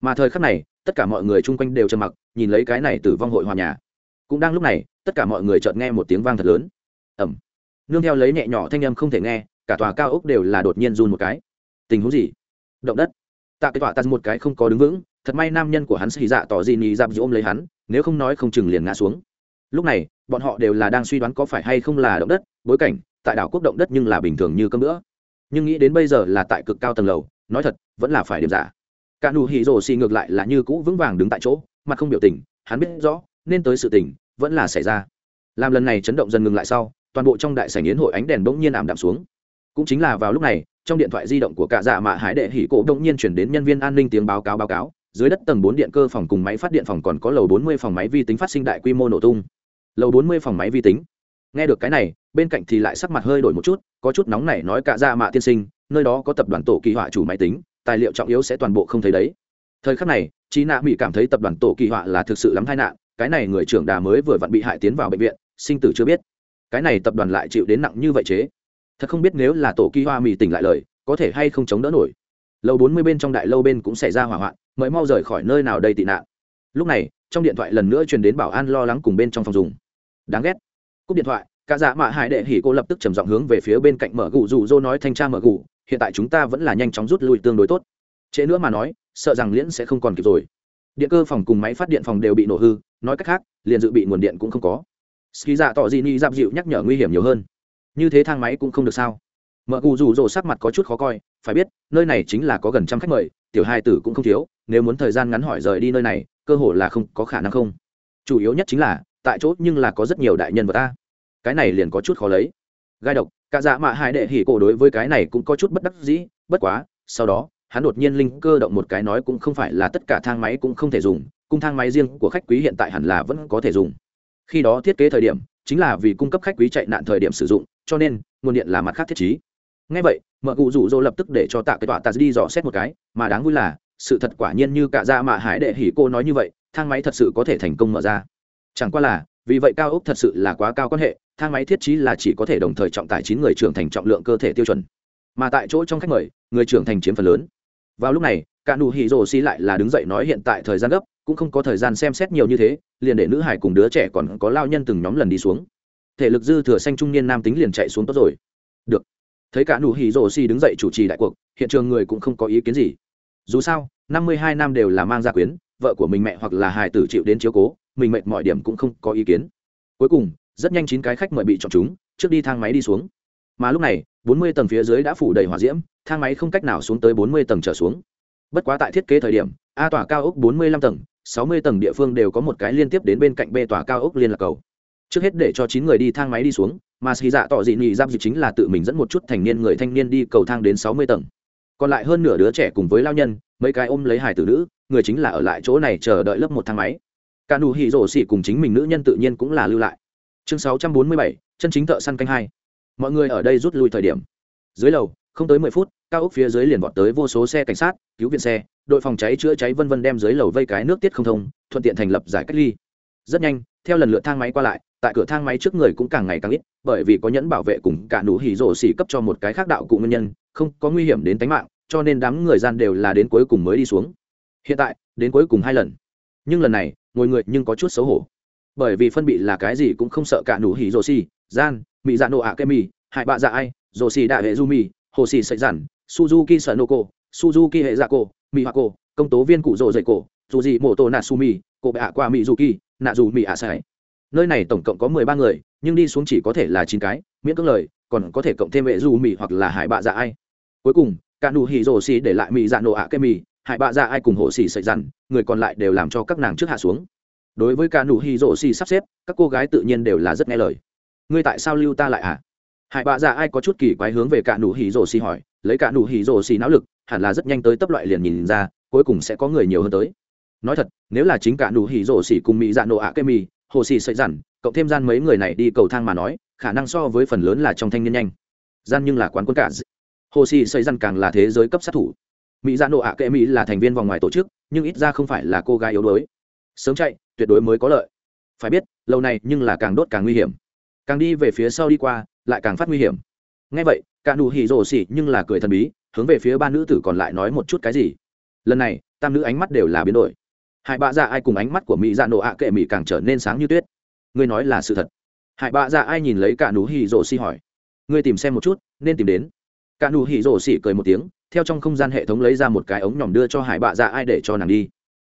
Mà thời khắc này, tất cả mọi người chung quanh đều trầm mặc, nhìn lấy cái này từ vong hội hòa nhà. Cũng đang lúc này, tất cả mọi người chợt nghe một tiếng vang thật lớn. Ẩm nương theo lấy nhẹ nhỏ thanh âm không thể nghe, cả tòa cao ốc đều là đột nhiên run một cái. Tình huống gì? Động đất tạ cái tọa tạt một cái không có đứng vững, thật may nam nhân của hắn xì dạ tỏ gì nhì dạp dị ôm lấy hắn, nếu không nói không chừng liền ngã xuống. Lúc này, bọn họ đều là đang suy đoán có phải hay không là động đất, bối cảnh, tại đảo quốc động đất nhưng là bình thường như cơm nữa nhưng nghĩ đến bây giờ là tại cực cao tầng lầu, nói thật, vẫn là phải điểm giả. Cả nụ hỉ rồ xì ngược lại là như cũ vững vàng đứng tại chỗ, mặt không biểu tình, hắn biết rõ, nên tới sự tình, vẫn là xảy ra. Làm lần này chấn động dần ngừng lại sau, toàn bộ trong đại sảnh yến hội ánh đèn bỗng nhiên ảm đạm xuống. Cũng chính là vào lúc này trong điện thoại di động của cả dạ mạ hải đệ hỉ cổ đông nhiên chuyển đến nhân viên an ninh tiếng báo cáo báo cáo, dưới đất tầng bốn điện cơ phòng cùng máy phát điện phòng còn có lầu bốn mươi phòng máy vi tính phát sinh đại quy mô nổ tung. Lầu bốn mươi phòng máy vi tính. Nghe được cái này, bên cạnh thì lại sắc mặt hơi đổi một chút, có chút nóng này nói cả dạ mạ tiên sinh, nơi đó có tập đoàn tổ kỳ họa chủ máy tính, tài liệu trọng yếu sẽ toàn bộ không thấy đấy. Thời khắc này chị nạ mỹ cảm thấy tập đoàn tổ kỳ họa là thực sự lắm tai nạn, cái này người trưởng đà mới vừa vặn bị hại tiến vào bệnh viện, sinh tử chưa biết. Cái này tập đoàn lại chịu đến nặng như vậy chế thật không biết nếu là tổ kỳ hoa mỹ tỉnh lại lời, có thể hay không chống đỡ nổi. Lâu bốn mươi bên trong đại lâu bên cũng xảy ra hỏa hoạn mới mau rời khỏi nơi nào đây tị nạn. Lúc này, trong điện thoại lần nữa truyền đến bảo an lo lắng cùng bên trong phòng dùng. Đáng ghét. Cúp điện thoại, cả dạ mạ hải đệ hỉ cô lập tức trầm giọng hướng về phía bên cạnh mở gù dù dô nói, thanh tra mở gù, hiện tại chúng ta vẫn là nhanh chóng rút lui tương đối tốt. Trễ nữa mà nói, sợ rằng liễn sẽ không còn kịp rồi. Điện cơ phòng cùng máy phát điện phòng đều bị nổ hư, nói cách khác, liền dự bị nguồn điện cũng không có. Ski dạ tỏ di ni dạp dịu nhắc nhở nguy hiểm nhiều hơn như thế thang máy cũng không được sao? Mợ cụ rủ rỗ sắc mặt có chút khó coi, phải biết, nơi này chính là có gần trăm khách mời, tiểu hai tử cũng không thiếu, nếu muốn thời gian ngắn hỏi rời đi nơi này, cơ hội là không có khả năng không. Chủ yếu nhất chính là, tại chỗ nhưng là có rất nhiều đại nhân vật ta. Cái này liền có chút khó lấy. Gai độc, cả dạ mạ hai đệ hỉ cổ đối với cái này cũng có chút bất đắc dĩ, bất quá, sau đó, hắn đột nhiên linh cơ động một cái nói cũng không phải là tất cả thang máy cũng không thể dùng, cung thang máy riêng của khách quý hiện tại hẳn là vẫn có thể dùng. Khi đó thiết kế thời điểm, chính là vì cung cấp khách quý chạy nạn thời điểm sử dụng cho nên, nguồn điện là mặt khác thiết trí. ngay vậy, mợ cụ rủ rỗ lập tức để cho tạ cái tọa tạ đi dò xét một cái, mà đáng vui là, sự thật quả nhiên như cả ra mà hải đệ hỉ cô nói như vậy, thang máy thật sự có thể thành công mở ra. Chẳng qua là, vì vậy cao ốc thật sự là quá cao quan hệ, thang máy thiết trí là chỉ có thể đồng thời trọng tải chín người trưởng thành trọng lượng cơ thể tiêu chuẩn. Mà tại chỗ trong khách mời, người trưởng thành chiếm phần lớn. Vào lúc này, cả nụ hỉ rồ xi lại là đứng dậy nói hiện tại thời gian gấp, cũng không có thời gian xem xét nhiều như thế, liền để nữ hải cùng đứa trẻ còn có lao nhân từng nhóm lần đi xuống thể lực dư thừa xanh trung niên nam tính liền chạy xuống tốt rồi. Được. Thấy cả nụ hỉ rổ xì đứng dậy chủ trì đại cuộc, hiện trường người cũng không có ý kiến gì. Dù sao, năm mươi hai nam đều là mang gia quyến, vợ của mình mẹ hoặc là hài tử chịu đến chiếu cố, mình mệt mọi điểm cũng không có ý kiến. Cuối cùng, rất nhanh chín cái khách mời bị chọn chúng, trước đi thang máy đi xuống. Mà lúc này, bốn mươi tầng phía dưới đã phủ đầy hỏa diễm, thang máy không cách nào xuống tới bốn mươi tầng trở xuống. Bất quá tại thiết kế thời điểm, a tòa cao ốc bốn mươi lăm tầng, sáu mươi tầng địa phương đều có một cái liên tiếp đến bên cạnh b tòa cao ốc liên lạc cầu trước hết để cho chín người đi thang máy đi xuống, mà xì dạ tỏ dị nghị giáp dịch chính là tự mình dẫn một chút thành niên người thanh niên đi cầu thang đến sáu mươi tầng. Còn lại hơn nửa đứa trẻ cùng với lao nhân, mấy cái ôm lấy hải tử nữ, người chính là ở lại chỗ này chờ đợi lớp một thang máy. Cả nụ hỉ rổ xỉ cùng chính mình nữ nhân tự nhiên cũng là lưu lại. Chương sáu trăm bốn mươi bảy, chân chính thợ săn canh hai. Mọi người ở đây rút lui thời điểm. Dưới lầu, không tới mười phút, cao ốc phía dưới liền vọt tới vô số xe cảnh sát, cứu viện xe, đội phòng cháy chữa cháy vân vân đem dưới lầu vây cái nước tiết không thông, thuận tiện thành lập giải cách ly. Rất nhanh theo lần lượt thang máy qua lại, tại cửa thang máy trước người cũng càng ngày càng ít, bởi vì có nhẫn bảo vệ cùng cả nụ hỉ rổ xỉ cấp cho một cái khác đạo cụ nguyên nhân, không có nguy hiểm đến tính mạng, cho nên đám người gian đều là đến cuối cùng mới đi xuống. Hiện tại, đến cuối cùng hai lần. Nhưng lần này, ngồi người nhưng có chút xấu hổ. Bởi vì phân bị là cái gì cũng không sợ cả nụ hỉ rổ xỉ, gian mỹ dạ nộ ạ kem mì hại bạ dạ ai rổ xỉ đại hệ du mì hồ xỉ sậy giản, suzuki sợ nô cổ suzuki hệ dạ cổ mỹ hoa cổ công tố viên cụ rổ dậy cổ dù gì mổ tô nà su mì cổ bạ qua mỹ du kỳ nạ dù mỹ ạ sai. Nơi này tổng cộng có mười ba người, nhưng đi xuống chỉ có thể là chín cái, miễn cưỡng lời, còn có thể cộng thêm vệ dù mỹ hoặc là hải bạ dạ ai. Cuối cùng, cả nụ hỉ rổ xì để lại mỹ dạ nổ ạ cây mì hải bạ dạ ai cùng hộ xì sậy dằn người còn lại đều làm cho các nàng trước hạ xuống. Đối với cả nụ hỉ rổ xì sắp xếp, các cô gái tự nhiên đều là rất nghe lời. Ngươi tại sao lưu ta lại ạ? À? hải bạ dạ ai có chút kỳ quái hướng về cả nụ hỉ rổ xì hỏi, lấy cả nụ hỉ rổ xì não lực, hẳn là rất nhanh tới tấp loại liền nhìn ra, cuối cùng sẽ có người nhiều hơn tới nói thật, nếu là chính cả nụ hỉ rổ xỉ cùng mỹ dạ nổ ạ à kê mì hồ xỉ sợi dằn cộng thêm gian mấy người này đi cầu thang mà nói, khả năng so với phần lớn là trong thanh niên nhanh. Gian nhưng là quán quân cả hồ xỉ sợi dằn càng là thế giới cấp sát thủ. Mỹ dạ nổ ạ à kê mì là thành viên vòng ngoài tổ chức, nhưng ít ra không phải là cô gái yếu đuối. Sớm chạy, tuyệt đối mới có lợi. Phải biết, lâu này nhưng là càng đốt càng nguy hiểm. Càng đi về phía sau đi qua, lại càng phát nguy hiểm. Ngay vậy, cả nụ hỉ rổ xỉ nhưng là cười thần bí, hướng về phía ba nữ tử còn lại nói một chút cái gì. Lần này, tam nữ ánh mắt đều là biến đổi hải bạ dạ ai cùng ánh mắt của mỹ dạ nổ ạ kệ mỹ càng trở nên sáng như tuyết. Ngươi nói là sự thật. Hải bạ dạ ai nhìn lấy cả nụ hỉ rổ xỉ hỏi. Ngươi tìm xem một chút, nên tìm đến. Cả nụ hỉ rổ xỉ cười một tiếng, theo trong không gian hệ thống lấy ra một cái ống nhỏm đưa cho hải bạ dạ ai để cho nàng đi.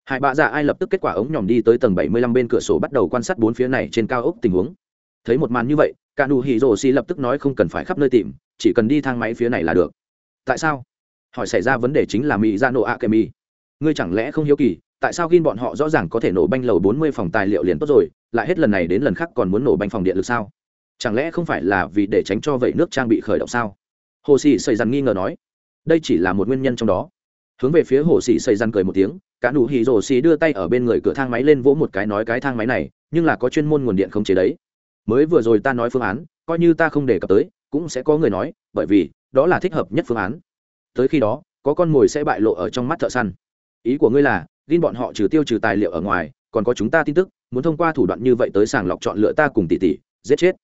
Hải bạ dạ ai lập tức kết quả ống nhỏm đi tới tầng bảy mươi lăm bên cửa sổ bắt đầu quan sát bốn phía này trên cao ốc tình huống. Thấy một màn như vậy, cả nụ hỉ rổ xỉ lập tức nói không cần phải khắp nơi tìm, chỉ cần đi thang máy phía này là được. Tại sao? Hỏi xảy ra vấn đề chính là mỹ ra nổ ạ kệ mỹ. Ngươi chẳng lẽ không hiếu kỳ tại sao gin bọn họ rõ ràng có thể nổ banh lầu bốn mươi phòng tài liệu liền tốt rồi, lại hết lần này đến lần khác còn muốn nổ banh phòng điện lực sao? Chẳng lẽ không phải là vì để tránh cho vậy nước trang bị khởi động sao? Hồ sĩ xây dằn nghi ngờ nói. Đây chỉ là một nguyên nhân trong đó. Hướng về phía hồ sĩ xây dằn cười một tiếng, cả nụ hỉ rồ xì đưa tay ở bên người cửa thang máy lên vỗ một cái nói cái thang máy này, nhưng là có chuyên môn nguồn điện không chế đấy. Mới vừa rồi ta nói phương án, coi như ta không để cập tới, cũng sẽ có người nói, bởi vì đó là thích hợp nhất phương án. Tới khi đó, có con mồi sẽ bại lộ ở trong mắt thợ săn ý của ngươi là, gin bọn họ trừ tiêu trừ tài liệu ở ngoài, còn có chúng ta tin tức, muốn thông qua thủ đoạn như vậy tới sàng lọc chọn lựa ta cùng tỷ tỷ, giết chết.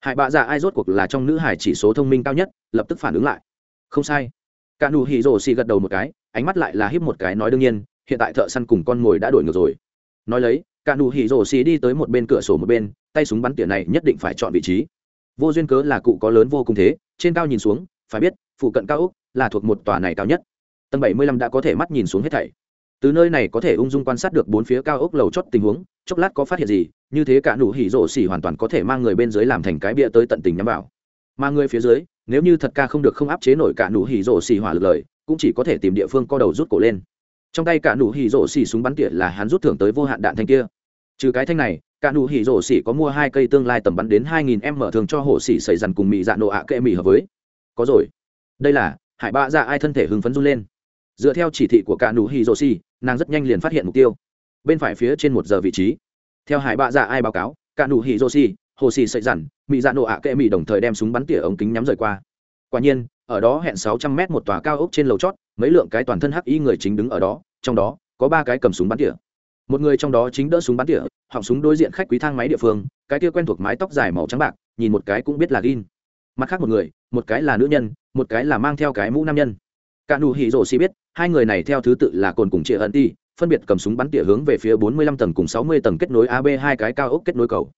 Hải bạ dạ ai rốt cuộc là trong nữ hải chỉ số thông minh cao nhất, lập tức phản ứng lại. Không sai. Cả nụ hỉ rồ xì gật đầu một cái, ánh mắt lại là híp một cái nói đương nhiên, hiện tại thợ săn cùng con mồi đã đổi ngược rồi. Nói lấy, cả nụ hỉ rồ xì đi tới một bên cửa sổ một bên, tay súng bắn tỉa này nhất định phải chọn vị trí. Vô duyên cớ là cụ có lớn vô cùng thế, trên cao nhìn xuống, phải biết, phụ cận cao úc là thuộc một tòa này cao nhất. Tầng bảy mươi lăm đã có thể mắt nhìn xuống hết thảy từ nơi này có thể ung dung quan sát được bốn phía cao ốc lầu chót tình huống, chốc lát có phát hiện gì, như thế cả nụ hỉ rổ xỉ hoàn toàn có thể mang người bên dưới làm thành cái bia tới tận tình nhắm vào. Mà người phía dưới, nếu như thật ca không được không áp chế nổi cả nụ hỉ rổ xỉ hỏa lực lời, cũng chỉ có thể tìm địa phương co đầu rút cổ lên. Trong tay cả nụ hỉ rổ xỉ súng bắn tỉa là hắn rút thưởng tới vô hạn đạn thanh kia. Trừ cái thanh này, cả nụ hỉ rổ xỉ có mua hai cây tương lai tầm bắn đến hai nghìn em mở thường cho hổ xỉ xảy dằn cùng mị dạ nộ ạ kệ mị hợp với. Có rồi. Đây là, hải ba ra ai thân thể hưng phấn run lên dựa theo chỉ thị của cả nụ hì rô xì, nàng rất nhanh liền phát hiện mục tiêu. Bên phải phía trên một giờ vị trí. Theo hải bạ dạ ai báo cáo, cả nụ hì rô xì, hồ Sĩ sợi dằn mỹ dạ nổ ạ à kệ mỹ đồng thời đem súng bắn tỉa ống kính nhắm rời qua. Quả nhiên, ở đó hẹn sáu trăm mét một tòa cao ốc trên lầu chót, mấy lượng cái toàn thân hắc y người chính đứng ở đó, trong đó có ba cái cầm súng bắn tỉa. Một người trong đó chính đỡ súng bắn tỉa, họng súng đối diện khách quý thang máy địa phương, cái kia quen thuộc mái tóc dài màu trắng bạc, nhìn một cái cũng biết là gin. Mặt khác một người, một cái là nữ nhân, một cái là mang theo cái mũ nam nhân. Cả nụ hỉ rổ xì biết hai người này theo thứ tự là cồn cùng chia ẩn ti, phân biệt cầm súng bắn tỉa hướng về phía 45 tầng cùng 60 tầng kết nối ab hai cái cao ốc kết nối cầu.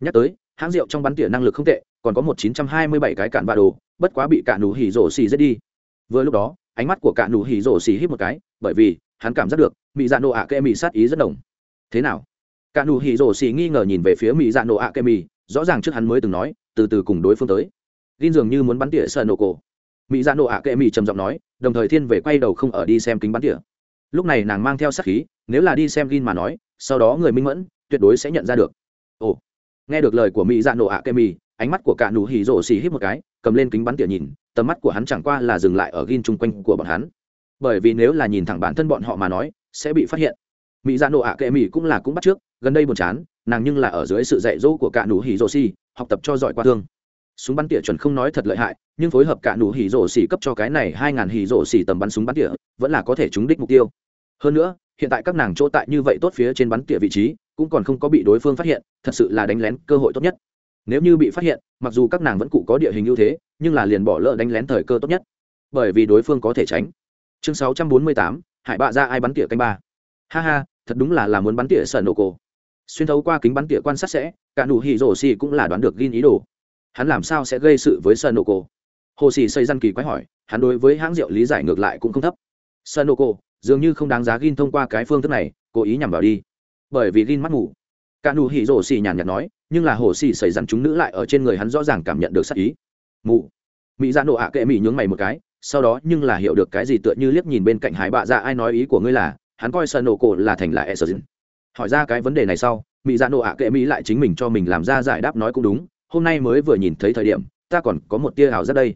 Nhắc tới, hãng rượu trong bắn tỉa năng lực không tệ, còn có 1927 cái cạn bạ đồ, bất quá bị cả nụ hỉ rổ xì giết đi. Vừa lúc đó, ánh mắt của cả nụ hỉ rổ xì hít một cái, bởi vì, hắn cảm giác được mỹ dạ nộ ạ kệ mỹ sát ý rất đồng thế nào? Cả nụ hỉ rổ xì nghi ngờ nhìn về phía mỹ dạ nộ ạ kệ mỹ rõ ràng trước hắn mới từng nói, từ từ cùng đối phương tới. Tin dường như muốn bắn tỉa sờ nổ cổ mỹ dạ nộ ạ kệ mỹ trầm giọng nói, đồng thời thiên về quay đầu không ở đi xem kính bắn tỉa. Lúc này nàng mang theo sát khí, nếu là đi xem gin mà nói, sau đó người minh mẫn, tuyệt đối sẽ nhận ra được. Ồ, nghe được lời của mỹ dạ nộ ạ kệ mỹ, ánh mắt của cả nụ hỉ rổ xì hít một cái, cầm lên kính bắn tỉa nhìn, tầm mắt của hắn chẳng qua là dừng lại ở gin chung quanh của bọn hắn. Bởi vì nếu là nhìn thẳng bản thân bọn họ mà nói, sẽ bị phát hiện. Mỹ dạ nộ ạ kệ mỹ cũng là cũng bắt trước, gần đây buồn chán, nàng nhưng là ở dưới sự dạy dỗ của cả nụ hỉ rổ xì, học tập cho giỏi qua thương súng bắn tỉa chuẩn không nói thật lợi hại, nhưng phối hợp cả nụ hì rổ xỉ cấp cho cái này hai ngàn hì rổ xỉ tầm bắn súng bắn tỉa, vẫn là có thể trúng đích mục tiêu. Hơn nữa, hiện tại các nàng chỗ tại như vậy tốt phía trên bắn tỉa vị trí, cũng còn không có bị đối phương phát hiện, thật sự là đánh lén cơ hội tốt nhất. Nếu như bị phát hiện, mặc dù các nàng vẫn cụ có địa hình ưu thế, nhưng là liền bỏ lỡ đánh lén thời cơ tốt nhất. Bởi vì đối phương có thể tránh. Chương sáu trăm bốn mươi tám, hải bạ ra ai bắn tỉa canh ba. Ha ha, thật đúng là là muốn bắn tỉa sở nổ cổ. Xuyên thấu qua kính bắn tỉa quan sát sẽ, cả nụ hì rổ xỉ cũng là đoán được ghi ý đồ hắn làm sao sẽ gây sự với Sanoco? Hồ Sĩ xây răn kỳ quái hỏi, hắn đối với hãng rượu lý giải ngược lại cũng không thấp. Sanoco dường như không đáng giá Gin thông qua cái phương thức này, cố ý nhằm vào đi. Bởi vì Gin mắt ngủ. Cả nụ hỉ rồ xì nhàn nhạt nói, nhưng là Hồ Sĩ xây răn chúng nữ lại ở trên người hắn rõ ràng cảm nhận được sát ý. Mụ. Mỹ Dạ nộ ạ kệ mỹ nhướng mày một cái, sau đó nhưng là hiểu được cái gì tựa như liếc nhìn bên cạnh Hải Bạ ra, ai nói ý của ngươi là, hắn coi Sanoco là thành là Eserjin. Hỏi ra cái vấn đề này sau, mỹ dạ nộ ạ kệ mỹ lại chính mình cho mình làm ra giải đáp nói cũng đúng hôm nay mới vừa nhìn thấy thời điểm, ta còn có một tia hào rất đây.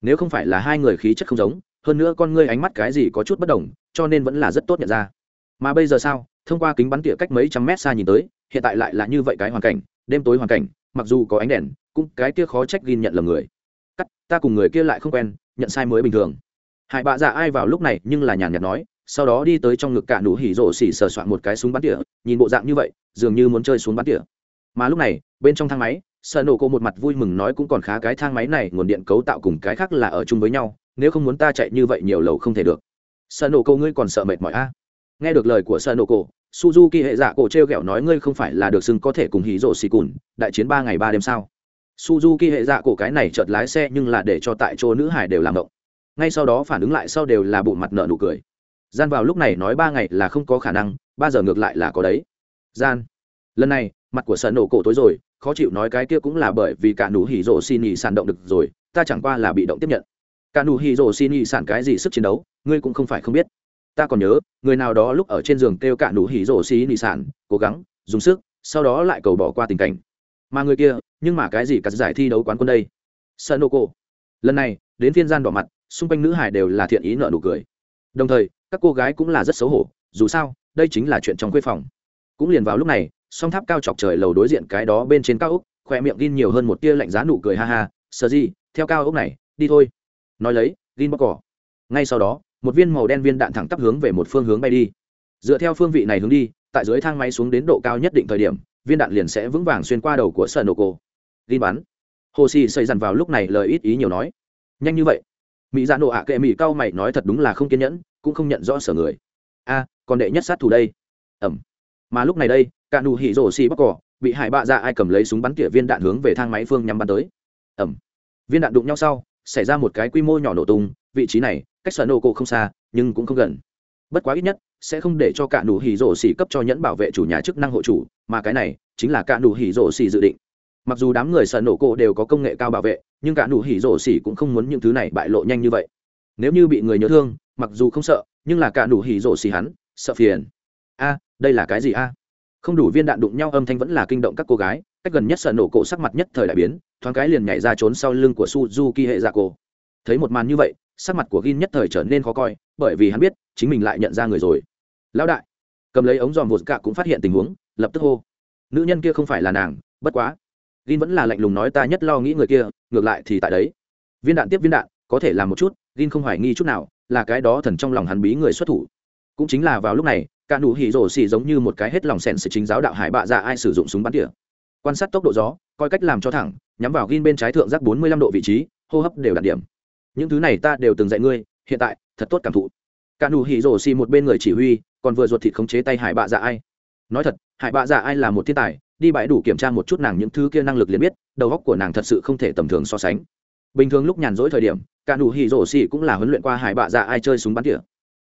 Nếu không phải là hai người khí chất không giống, hơn nữa con ngươi ánh mắt cái gì có chút bất đồng, cho nên vẫn là rất tốt nhận ra. Mà bây giờ sao? Thông qua kính bắn tỉa cách mấy trăm mét xa nhìn tới, hiện tại lại là như vậy cái hoàn cảnh, đêm tối hoàn cảnh, mặc dù có ánh đèn, cũng cái kia khó trách ghi nhận lầm người. Cắt, ta cùng người kia lại không quen, nhận sai mới bình thường. Hại bạ dạ ai vào lúc này nhưng là nhàn nhạt nói, sau đó đi tới trong ngực cả nụ hỉ rổ xỉ sờ soạn một cái súng bắn tỉa, nhìn bộ dạng như vậy, dường như muốn chơi súng bắn tỉa. Mà lúc này, bên trong thang máy sợ nổ cô một mặt vui mừng nói cũng còn khá cái thang máy này, nguồn điện cấu tạo cùng cái khác là ở chung với nhau, nếu không muốn ta chạy như vậy nhiều lầu không thể được. Sợ nổ cô, ngươi còn sợ mệt mỏi a à? nghe được lời của sợ nổ cô, suzuki hệ giả cổ t r e o g ẹ o nói ngươi không phải là được xưng có thể cùng hí rổ xì cùn đại chiến ba ngày ba đêm sao? Suzuki hệ giả cổ cái này chợt lái xe nhưng là để cho tại chỗ nữ hải đều làm động. Ngay sau đó phản ứng lại sau đều là bộ mặt nợ nụ cười. Gian vào lúc này nói ba ngày là không có khả năng, ba giờ ngược lại là có đấy. Gian. Lần này mặt của sợ nổ cổ tối rồi, khó chịu nói cái kia cũng là bởi vì cả nụ hỉ rổ xin nhị sản động được rồi, ta chẳng qua là bị động tiếp nhận. Cả nụ hỉ rổ xin nhị sản cái gì sức chiến đấu, ngươi cũng không phải không biết. Ta còn nhớ, người nào đó lúc ở trên giường kêu cả nụ hỉ rổ xin nhị sản cố gắng, dùng sức, sau đó lại cầu bỏ qua tình cảnh. Mà người kia, nhưng mà cái gì cả giải thi đấu quán quân đây? Sợ nổ cổ. Lần này, đến phiên gian đỏ mặt, xung quanh nữ hải đều là thiện ý nợ nụ cười. Đồng thời, các cô gái cũng là rất xấu hổ, dù sao, đây chính là chuyện trong quê phòng. Cũng liền vào lúc này song tháp cao chọc trời lầu đối diện cái đó bên trên cao ốc khoe miệng gin nhiều hơn một tia lạnh giá nụ cười, ha ha sờ gì theo cao ốc này, đi thôi. Nói lấy, gin bóc cỏ. Ngay sau đó, một viên màu đen viên đạn thẳng tắp hướng về một phương hướng bay đi. Dựa theo phương vị này hướng đi, tại dưới thang máy xuống đến độ cao nhất định thời điểm, viên đạn liền sẽ vững vàng xuyên qua đầu của sợ nổ cổ. Gin bắn. Hồ xì xây dằn vào lúc này lời ít ý nhiều nói. Nhanh như vậy. Mỹ dạ nộ ạ kệ mỹ cao mày nói thật đúng là không kiên nhẫn, cũng không nhận rõ sở người. A, còn đệ nhất sát thủ đây. Ẩm mà lúc này đây, cả nụ hỉ rổ xì bắc cỏ, bị hải bạ ra ai cầm lấy súng bắn tỉa viên đạn hướng về thang máy phương nhắm bắn tới. Ẩm. Viên đạn đụng nhau sau, xảy ra một cái quy mô nhỏ nổ tung, vị trí này, cách sở nổ cổ không xa, nhưng cũng không gần. Bất quá ít nhất, sẽ không để cho cả nụ hỉ rổ xì cấp cho nhẫn bảo vệ chủ nhà chức năng hộ chủ, mà cái này, chính là cả nụ hỉ rổ xì dự định. Mặc dù đám người sở nổ cổ đều có công nghệ cao bảo vệ, nhưng cả nụ hỉ rổ xì cũng không muốn những thứ này bại lộ nhanh như vậy. Nếu như bị người nhớ thương, mặc dù không sợ, nhưng là cả nụ hỉ rổ xì hắn, sợ phiền. A đây là cái gì a? Không đủ viên đạn đụng nhau, âm thanh vẫn là kinh động các cô gái, cách gần nhất sợ nổ cổ sắc mặt nhất thời đại biến, thoáng cái liền nhảy ra trốn sau lưng của suzuki hệ dạ cổ thấy một màn như vậy, sắc mặt của gin nhất thời trở nên khó coi, bởi vì hắn biết, chính mình lại nhận ra người rồi. Lão đại! Cầm lấy ống dòm vột cạ cũng phát hiện tình huống, lập tức hô. Nữ nhân kia không phải là nàng, bất quá. Gin vẫn là lạnh lùng nói ta nhất lo nghĩ người kia, ngược lại thì tại đấy. Viên đạn tiếp viên đạn, có thể làm một chút, gin không hoài nghi chút nào, là cái đó thần trong lòng hắn bí người xuất thủ. Cũng chính là vào lúc này cả nụ hỉ rổ xỉ giống như một cái hết lòng sèn sự chính giáo đạo hải bạ dạ ai sử dụng súng bắn tỉa. Quan sát tốc độ gió, coi cách làm cho thẳng, nhắm vào gin bên trái thượng giác bốn mươi lăm độ vị trí, hô hấp đều đạt điểm. Những thứ này ta đều từng dạy ngươi, hiện tại, thật tốt cảm thụ. Cả nụ hỉ rổ xỉ một bên người chỉ huy, còn vừa ruột thịt khống chế tay hải bạ dạ ai. Nói thật, hải bạ dạ ai là một thiên tài, đi bãi đủ kiểm tra một chút nàng những thứ kia năng lực liền biết, đầu óc của nàng thật sự không thể tầm thường so sánh. Bình thường lúc nhàn rỗi thời điểm, cả nụ hỉ rổ xỉ cũng là huấn luyện qua hải bạ dạ ai chơi súng bắn tỉa.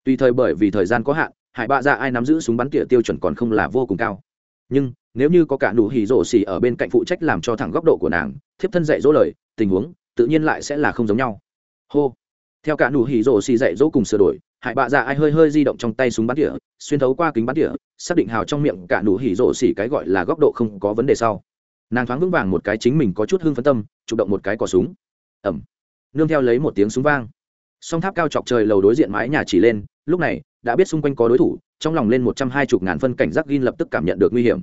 Tùy thời bởi vì thời gian có hạn hải bạ dạ ai nắm giữ súng bắn tỉa tiêu chuẩn còn không là vô cùng cao. Nhưng, nếu như có cả nụ hỉ rổ xỉ ở bên cạnh phụ trách làm cho thẳng góc độ của nàng, thiếp thân dạy dỗ lời, tình huống, tự nhiên lại sẽ là không giống nhau. Hô. Theo cả nụ hỉ rổ xỉ dạy dỗ cùng sửa đổi, hải bạ dạ ai hơi hơi di động trong tay súng bắn tỉa, xuyên thấu qua kính bắn tỉa, xác định hào trong miệng cả nụ hỉ rổ xỉ cái gọi là góc độ không có vấn đề sau. Nàng thoáng vững vàng một cái chính mình có chút hưng phân tâm, chủ động một cái cò súng. Ẩm. Nương theo lấy một tiếng súng vang. Song tháp cao chọc trời lầu đối diện mái nhà chỉ lên, lúc này đã biết xung quanh có đối thủ, trong lòng lên một trăm hai mươi ngàn phân cảnh giác gin lập tức cảm nhận được nguy hiểm.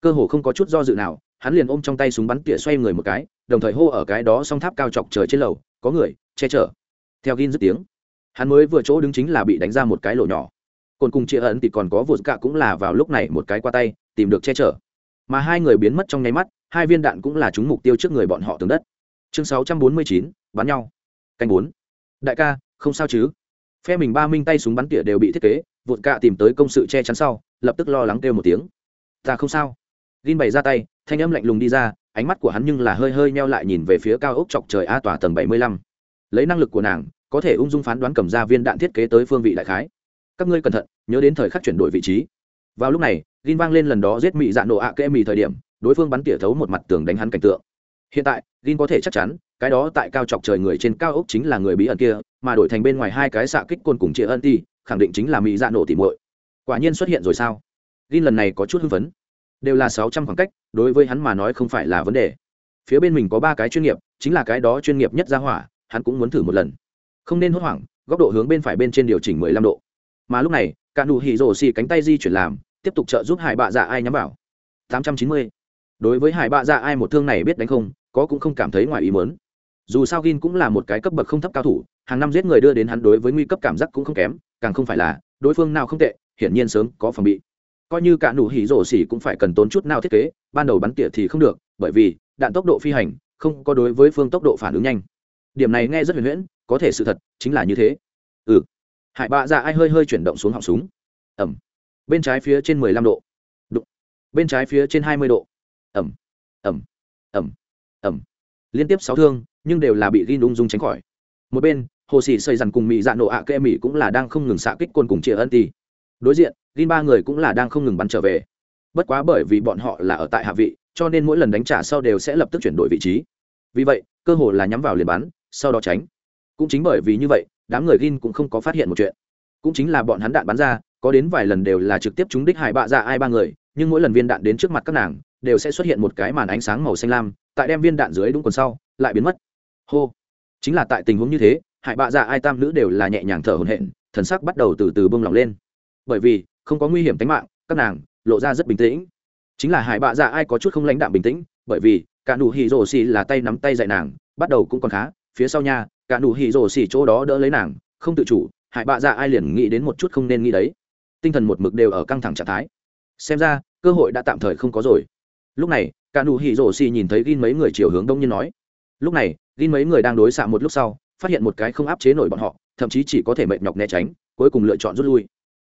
Cơ hồ không có chút do dự nào, hắn liền ôm trong tay súng bắn tỉa xoay người một cái, đồng thời hô ở cái đó song tháp cao chọc trời trên lầu, có người, che chở. Theo gin dứt tiếng, hắn mới vừa chỗ đứng chính là bị đánh ra một cái lỗ nhỏ. Còn cùng chia ẩn thì còn có vụt cạ cũng là vào lúc này một cái qua tay, tìm được che chở. Mà hai người biến mất trong nháy mắt, hai viên đạn cũng là trúng mục tiêu trước người bọn họ tường đất. Chương sáu trăm bốn mươi chín, bắn nhau. Canh bốn. Đại ca, không sao chứ? phe mình ba minh tay súng bắn tỉa đều bị thiết kế, vụt cạ tìm tới công sự che chắn sau, lập tức lo lắng kêu một tiếng. Ta không sao. Gin bày ra tay, thanh âm lạnh lùng đi ra, ánh mắt của hắn nhưng là hơi hơi meo lại nhìn về phía cao ốc chọc trời a tòa tầng bảy mươi lăm. Lấy năng lực của nàng, có thể ung dung phán đoán cầm ra viên đạn thiết kế tới phương vị đại khái. Các ngươi cẩn thận, nhớ đến thời khắc chuyển đổi vị trí. Vào lúc này, gin vang lên lần đó giết mị dạ nộ ạ à mị thời điểm, đối phương bắn tỉa thấu một mặt tường đánh hắn cảnh tượng. Hiện tại, gin có thể chắc chắn cái đó tại cao chọc trời người trên cao ốc chính là người bí ẩn kia, mà đổi thành bên ngoài hai cái xạ kích côn cùng chị ân ti, khẳng định chính là mỹ dạ nổ tỉ muội. Quả nhiên xuất hiện rồi sao? Gin lần này có chút hưng phấn. Đều là sáu trăm khoảng cách, đối với hắn mà nói không phải là vấn đề. Phía bên mình có ba cái chuyên nghiệp, chính là cái đó chuyên nghiệp nhất ra hỏa, hắn cũng muốn thử một lần. Không nên hốt hoảng, góc độ hướng bên phải bên trên điều chỉnh mười lăm độ. Mà lúc này cạn đủ hỉ rổ xì cánh tay di chuyển làm, tiếp tục trợ giúp hải bạ dạ ai nhắm vào. Tám trăm chín mươi. Đối với hải bạ dạ ai một thương này biết đánh không, có cũng không cảm thấy ngoài ý mớn dù sao gin cũng là một cái cấp bậc không thấp cao thủ, hàng năm giết người đưa đến hắn đối với nguy cấp cảm giác cũng không kém, càng không phải là, đối phương nào không tệ, hiển nhiên sớm có phòng bị. Coi như cả nụ hỉ rổ xỉ cũng phải cần tốn chút nào thiết kế, ban đầu bắn tỉa thì không được, bởi vì, đạn tốc độ phi hành, không có đối với phương tốc độ phản ứng nhanh. Điểm này nghe rất huyền huyễn, có thể sự thật chính là như thế. Ừ. Hải bạ dạ ai hơi hơi chuyển động xuống họng súng. Ẩm. Bên trái phía trên mười lăm độ. Đụng. Bên trái phía trên hai mươi độ. Ẩm. Ẩm. Ẩm. Ẩm liên tiếp sáu thương, nhưng đều là bị ghi ung dung tránh khỏi. Một bên, hồ sĩ xây dằn cùng mỹ dạ nổ ạ kê kệ mỹ cũng là đang không ngừng xạ kích côn cùng chia ân ti đối diện, gin ba người cũng là đang không ngừng bắn trở về. Bất quá bởi vì bọn họ là ở tại hạ vị, cho nên mỗi lần đánh trả sau đều sẽ lập tức chuyển đổi vị trí. Vì vậy, cơ hồ là nhắm vào liền bắn, sau đó tránh. Cũng chính bởi vì như vậy, đám người gin cũng không có phát hiện một chuyện. Cũng chính là bọn hắn đạn bắn ra, có đến vài lần đều là trực tiếp trúng đích hải bạ ra ai ba người, nhưng mỗi lần viên đạn đến trước mặt các nàng, đều sẽ xuất hiện một cái màn ánh sáng màu xanh lam tại đem viên đạn dưới đúng quần sau, lại biến mất. Hô. Chính là tại tình huống như thế, hải bạ dạ ai tam nữ đều là nhẹ nhàng thở hổn hển, thần sắc bắt đầu từ từ bông lỏng lên. Bởi vì, không có nguy hiểm tính mạng, các nàng lộ ra rất bình tĩnh. Chính là hải bạ dạ ai có chút không lãnh đạm bình tĩnh, bởi vì, cả nụ hỉ rồ xì là tay nắm tay dạy nàng, bắt đầu cũng còn khá, phía sau nha, cả nụ hỉ rồ xì chỗ đó đỡ lấy nàng, không tự chủ, hải bạ dạ ai liền nghĩ đến một chút không nên nghĩ đấy. Tinh thần một mực đều ở căng thẳng trạng thái. Xem ra, cơ hội đã tạm thời không có rồi. Lúc này cả nụ hỉ rổ xì nhìn thấy gin mấy người chiều hướng đông nhiên nói. Lúc này, gin mấy người đang đối xạ một lúc sau, phát hiện một cái không áp chế nổi bọn họ, thậm chí chỉ có thể mệt nhọc né tránh, cuối cùng lựa chọn rút lui.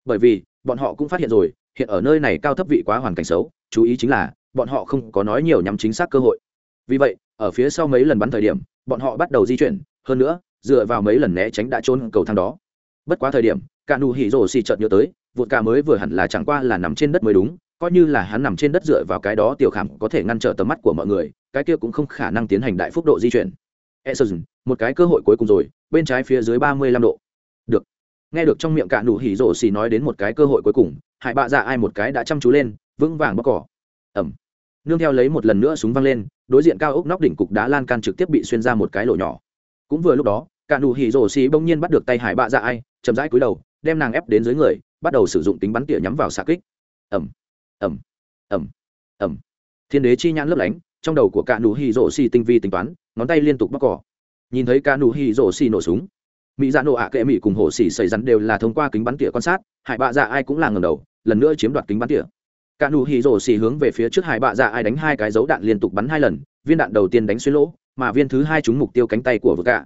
Bởi vì, bọn họ cũng phát hiện rồi, hiện ở nơi này cao thấp vị quá hoàn cảnh xấu, chú ý chính là, bọn họ không có nói nhiều nhằm chính xác cơ hội. Vì vậy, ở phía sau mấy lần bắn thời điểm, bọn họ bắt đầu di chuyển, hơn nữa, dựa vào mấy lần né tránh đã trốn cầu thang đó. Bất quá thời điểm, cả nụ hỉ rổ xì chợt nhớ tới, vụt cả mới vừa hẳn là chẳng qua là nằm trên đất mới đúng coi như là hắn nằm trên đất dựa vào cái đó tiểu khảm có thể ngăn trở tầm mắt của mọi người cái kia cũng không khả năng tiến hành đại phúc độ di chuyển. Essen, một cái cơ hội cuối cùng rồi bên trái phía dưới ba mươi lăm độ. Được. Nghe được trong miệng cạn đủ hỉ rộ xì nói đến một cái cơ hội cuối cùng hải bạ dạ ai một cái đã chăm chú lên vững vàng bóc cỏ. Ẩm. Nương theo lấy một lần nữa súng văng lên đối diện cao ốc nóc đỉnh cục đá lan can trực tiếp bị xuyên ra một cái lỗ nhỏ. Cũng vừa lúc đó cạn đủ hỉ rổ xì bỗng nhiên bắt được tay hải bạ dạ ai chậm rãi cúi đầu đem nàng ép đến dưới người bắt đầu sử dụng tính bắn tỉa nhắm vào xạ kích. Ẩm ẩm ẩm ẩm. Thiên đế chi nhãn lấp lánh, trong đầu của cả nụ hỉ rổ xì tinh vi tính toán, ngón tay liên tục bóc cỏ. Nhìn thấy cả nụ hỉ rổ xì nổ súng mỹ dạ nổ ạ à kệ mỹ cùng hổ xì xảy rắn đều là thông qua kính bắn tỉa quan sát, hải bạ dạ ai cũng là ngầm đầu, lần nữa chiếm đoạt kính bắn tỉa. Cả nụ hỉ rổ xì hướng về phía trước hải bạ dạ ai đánh hai cái dấu đạn liên tục bắn hai lần, viên đạn đầu tiên đánh xuyên lỗ, mà viên thứ hai trúng mục tiêu cánh tay của vợ cả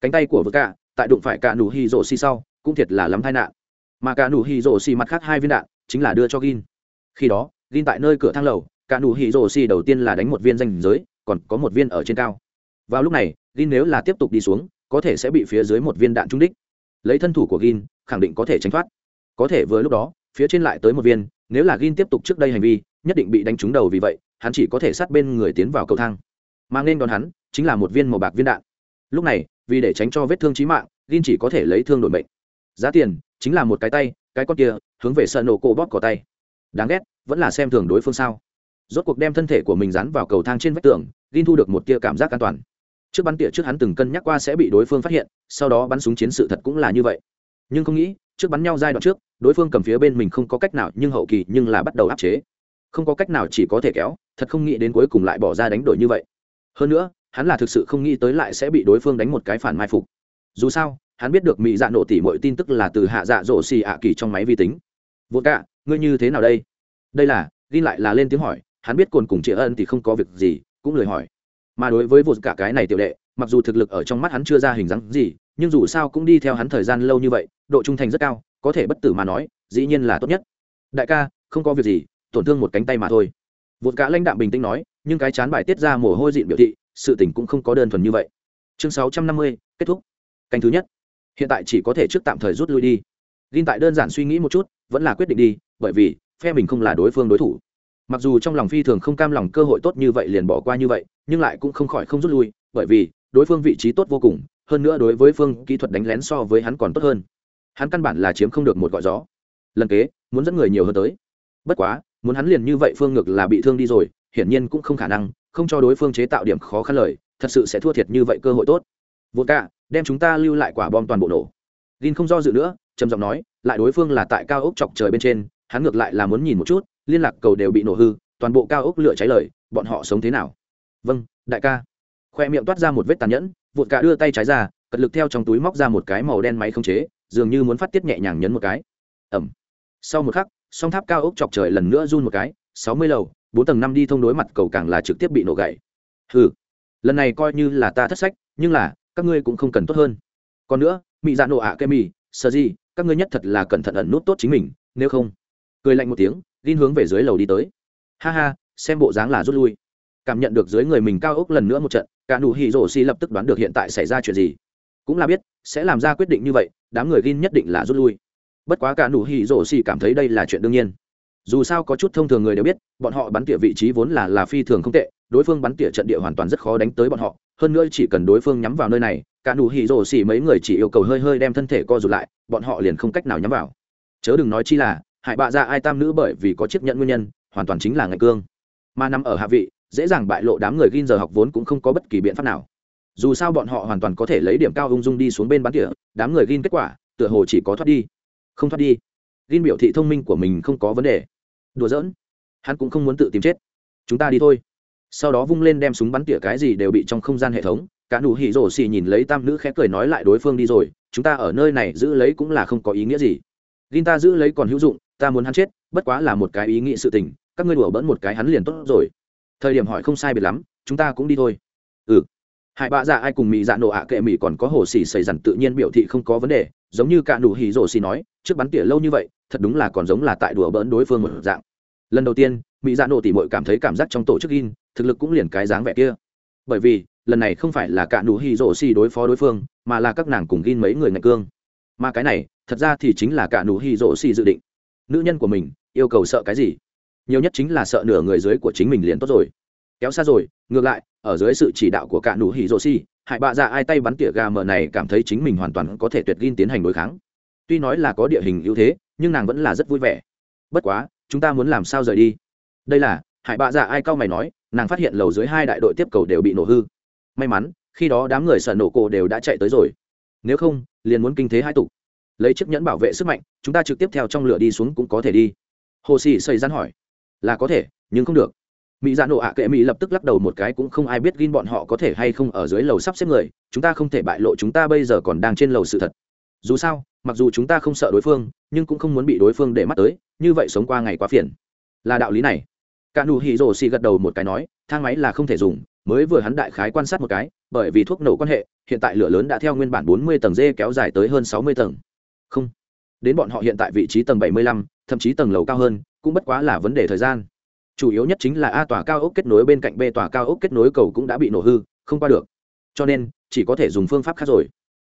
cánh tay của vợ cả tại đụng phải cả nụ hỉ rổ xì sau, cũng thiệt là lắm tai nạn. Mà cả nụ hỉ rổ xì mặt khác hai viên đạn, chính là đưa cho gin khi đó, gin tại nơi cửa thang lầu, cả nụ hỉ rổ xì đầu tiên là đánh một viên danh giới, còn có một viên ở trên cao. Vào lúc này, gin nếu là tiếp tục đi xuống, có thể sẽ bị phía dưới một viên đạn trúng đích. Lấy thân thủ của gin, khẳng định có thể tránh thoát. Có thể vừa lúc đó, phía trên lại tới một viên, nếu là gin tiếp tục trước đây hành vi, nhất định bị đánh trúng đầu vì vậy, hắn chỉ có thể sát bên người tiến vào cầu thang. Mang nên đón hắn, chính là một viên màu bạc viên đạn. Lúc này, vì để tránh cho vết thương trí mạng, gin chỉ có thể lấy thương đổi mệnh. Giá tiền, chính là một cái tay, cái con kia, hướng về sợ nổ cổ bóp cỏ tay đáng ghét, vẫn là xem thường đối phương sao? Rốt cuộc đem thân thể của mình dán vào cầu thang trên vách tường, gin thu được một tia cảm giác an toàn. Trước bắn tỉa trước hắn từng cân nhắc qua sẽ bị đối phương phát hiện, sau đó bắn súng chiến sự thật cũng là như vậy. Nhưng không nghĩ, trước bắn nhau giai đoạn trước, đối phương cầm phía bên mình không có cách nào, nhưng hậu kỳ nhưng là bắt đầu áp chế. Không có cách nào chỉ có thể kéo, thật không nghĩ đến cuối cùng lại bỏ ra đánh đổi như vậy. Hơn nữa, hắn là thực sự không nghĩ tới lại sẽ bị đối phương đánh một cái phản mai phục. Dù sao, hắn biết được mỹ dạ nổ tỉ mọi tin tức là từ hạ dạ dỗ xì ạ kỳ trong máy vi tính. Vô cả ngươi như thế nào đây? Đây là ghi lại là lên tiếng hỏi hắn biết cồn cùng chị ân thì không có việc gì cũng lời hỏi. Mà đối với vột cả cái này tiểu đệ mặc dù thực lực ở trong mắt hắn chưa ra hình dáng gì nhưng dù sao cũng đi theo hắn thời gian lâu như vậy độ trung thành rất cao có thể bất tử mà nói dĩ nhiên là tốt nhất. Đại ca không có việc gì tổn thương một cánh tay mà thôi. Vột cả lãnh đạm bình tĩnh nói nhưng cái chán bài tiết ra mồ hôi dịn biểu thị sự tình cũng không có đơn thuần như vậy. Chương sáu trăm năm mươi kết thúc. Cánh thứ nhất. Hiện tại chỉ có thể trước tạm thời rút lui đi. Gin tại đơn giản suy nghĩ một chút, vẫn là quyết định đi, bởi vì, phe mình không là đối phương đối thủ. Mặc dù trong lòng phi thường không cam lòng cơ hội tốt như vậy liền bỏ qua như vậy, nhưng lại cũng không khỏi không rút lui, bởi vì, đối phương vị trí tốt vô cùng, hơn nữa đối với phương kỹ thuật đánh lén so với hắn còn tốt hơn. Hắn căn bản là chiếm không được một gọi gió. Lần kế, muốn dẫn người nhiều hơn tới. Bất quá, muốn hắn liền như vậy phương ngược là bị thương đi rồi, hiển nhiên cũng không khả năng, không cho đối phương chế tạo điểm khó khăn lời, thật sự sẽ thua thiệt như vậy cơ hội tốt. Vốn cả, đem chúng ta lưu lại quả bom toàn bộ nổ. Gin không do dự nữa, trầm giọng nói, lại đối phương là tại cao ốc chọc trời bên trên hắn ngược lại là muốn nhìn một chút liên lạc cầu đều bị nổ hư toàn bộ cao ốc lửa cháy lời bọn họ sống thế nào? Vâng đại ca. Khoe miệng toát ra một vết tàn nhẫn vụt cả đưa tay trái ra cật lực theo trong túi móc ra một cái màu đen máy không chế dường như muốn phát tiết nhẹ nhàng nhấn một cái. Ẩm. Sau một khắc song tháp cao ốc chọc trời lần nữa run một cái sáu mươi lầu bốn tầng năm đi thông đối mặt cầu càng là trực tiếp bị nổ gãy. Ừ lần này coi như là ta thất sách nhưng là các ngươi cũng không cần tốt hơn. Còn nữa mỹ dạ nổ ạ à, cây mì sơ gì các ngươi nhất thật là cẩn thận ẩn nút tốt chính mình nếu không cười lạnh một tiếng, gin hướng về dưới lầu đi tới. Ha ha, xem bộ dáng là rút lui. Cảm nhận được dưới người mình cao ốc lần nữa một trận, cả nụ hỉ rổ xì lập tức đoán được hiện tại xảy ra chuyện gì. Cũng là biết, sẽ làm ra quyết định như vậy, đám người gin nhất định là rút lui. Bất quá cả nụ hỉ rổ xì cảm thấy đây là chuyện đương nhiên. Dù sao có chút thông thường người đều biết, bọn họ bắn tỉa vị trí vốn là là phi thường không tệ, đối phương bắn tỉa trận địa hoàn toàn rất khó đánh tới bọn họ. Hơn nữa chỉ cần đối phương nhắm vào nơi này, cả nụ hỉ rổ xì mấy người chỉ yêu cầu hơi hơi đem thân thể co rụt lại, bọn họ liền không cách nào nhắm vào. Chớ đừng nói chi là hải bạ ra ai tam nữ bởi vì có chiếc nhận nguyên nhân, hoàn toàn chính là ngày cương. Mà nằm ở hạ vị, dễ dàng bại lộ đám người Gin giờ học vốn cũng không có bất kỳ biện pháp nào. Dù sao bọn họ hoàn toàn có thể lấy điểm cao ung dung đi xuống bên bán tỉa, đám người Gin kết quả, tựa hồ chỉ có thoát đi. Không thoát đi. Gin biểu thị thông minh của mình không có vấn đề. Đùa giỡn. Hắn cũng không muốn tự tìm chết. Chúng ta đi thôi. Sau đó vung lên đem súng bắn tỉa cái gì đều bị trong không gian hệ thống, cả nụ hỉ rổ xì nhìn lấy tam nữ khẽ cười nói lại đối phương đi rồi, chúng ta ở nơi này giữ lấy cũng là không có ý nghĩa gì. Gin ta giữ lấy còn hữu dụng ta muốn hắn chết, bất quá là một cái ý nghĩ sự tình, các ngươi đùa bỡn một cái hắn liền tốt rồi. Thời điểm hỏi không sai biệt lắm, chúng ta cũng đi thôi. Ừ. Hai bạ dạ ai cùng mỹ dạ nổ ạ kệ mỹ còn có hồ xỉ xảy dằn tự nhiên biểu thị không có vấn đề, giống như cả nụ hỉ rổ xỉ nói, trước bắn tỉa lâu như vậy, thật đúng là còn giống là tại đùa bỡn đối phương một dạng. Lần đầu tiên mỹ dạ nổ tỉ mội cảm thấy cảm giác trong tổ chức in, thực lực cũng liền cái dáng vẻ kia. Bởi vì, lần này không phải là cả nụ hỉ rổ xỉ đối phó đối phương, mà là các nàng cùng in mấy người ngạch cương. Mà cái này, thật ra thì chính là cả nụ hỉ rổ xỉ dự định nữ nhân của mình yêu cầu sợ cái gì? Nhiều nhất chính là sợ nửa người dưới của chính mình liền tốt rồi. Kéo xa rồi, ngược lại, ở dưới sự chỉ đạo của cả nụ hỉ rộ xi hại bạ dạ ai tay bắn tỉa gà mờ này cảm thấy chính mình hoàn toàn có thể tuyệt gin tiến hành đối kháng. Tuy nói là có địa hình ưu thế, nhưng nàng vẫn là rất vui vẻ. Bất quá, chúng ta muốn làm sao rời đi? Đây là hại bạ dạ ai cao mày nói, nàng phát hiện lầu dưới hai đại đội tiếp cầu đều bị nổ hư. May mắn, khi đó đám người sợ nổ cổ đều đã chạy tới rồi. Nếu không, liền muốn kinh thế hai tục lấy chiếc nhẫn bảo vệ sức mạnh, chúng ta trực tiếp theo trong lửa đi xuống cũng có thể đi. Hồ sĩ xây gian hỏi. Là có thể, nhưng không được. Mỹ dạ nộ ạ kệ mỹ lập tức lắc đầu một cái cũng không ai biết gin bọn họ có thể hay không ở dưới lầu sắp xếp người, chúng ta không thể bại lộ chúng ta bây giờ còn đang trên lầu sự thật. Dù sao, mặc dù chúng ta không sợ đối phương, nhưng cũng không muốn bị đối phương để mắt tới, như vậy sống qua ngày quá phiền. Là đạo lý này. Cả nụ hỉ rồ xì gật đầu một cái nói, thang máy là không thể dùng, mới vừa hắn đại khái quan sát một cái, bởi vì thuốc nổ quan hệ, hiện tại lửa lớn đã theo nguyên bản bốn mươi tầng dê kéo dài tới hơn sáu mươi tầng không. Đến bọn họ hiện tại vị trí tầng bảy mươi lăm, thậm chí tầng lầu cao hơn, cũng bất quá là vấn đề thời gian. Chủ yếu nhất chính là a tòa cao ốc kết nối bên cạnh b tòa cao ốc kết nối cầu cũng đã bị nổ hư, không qua được. Cho nên, chỉ có thể dùng phương pháp khác rồi.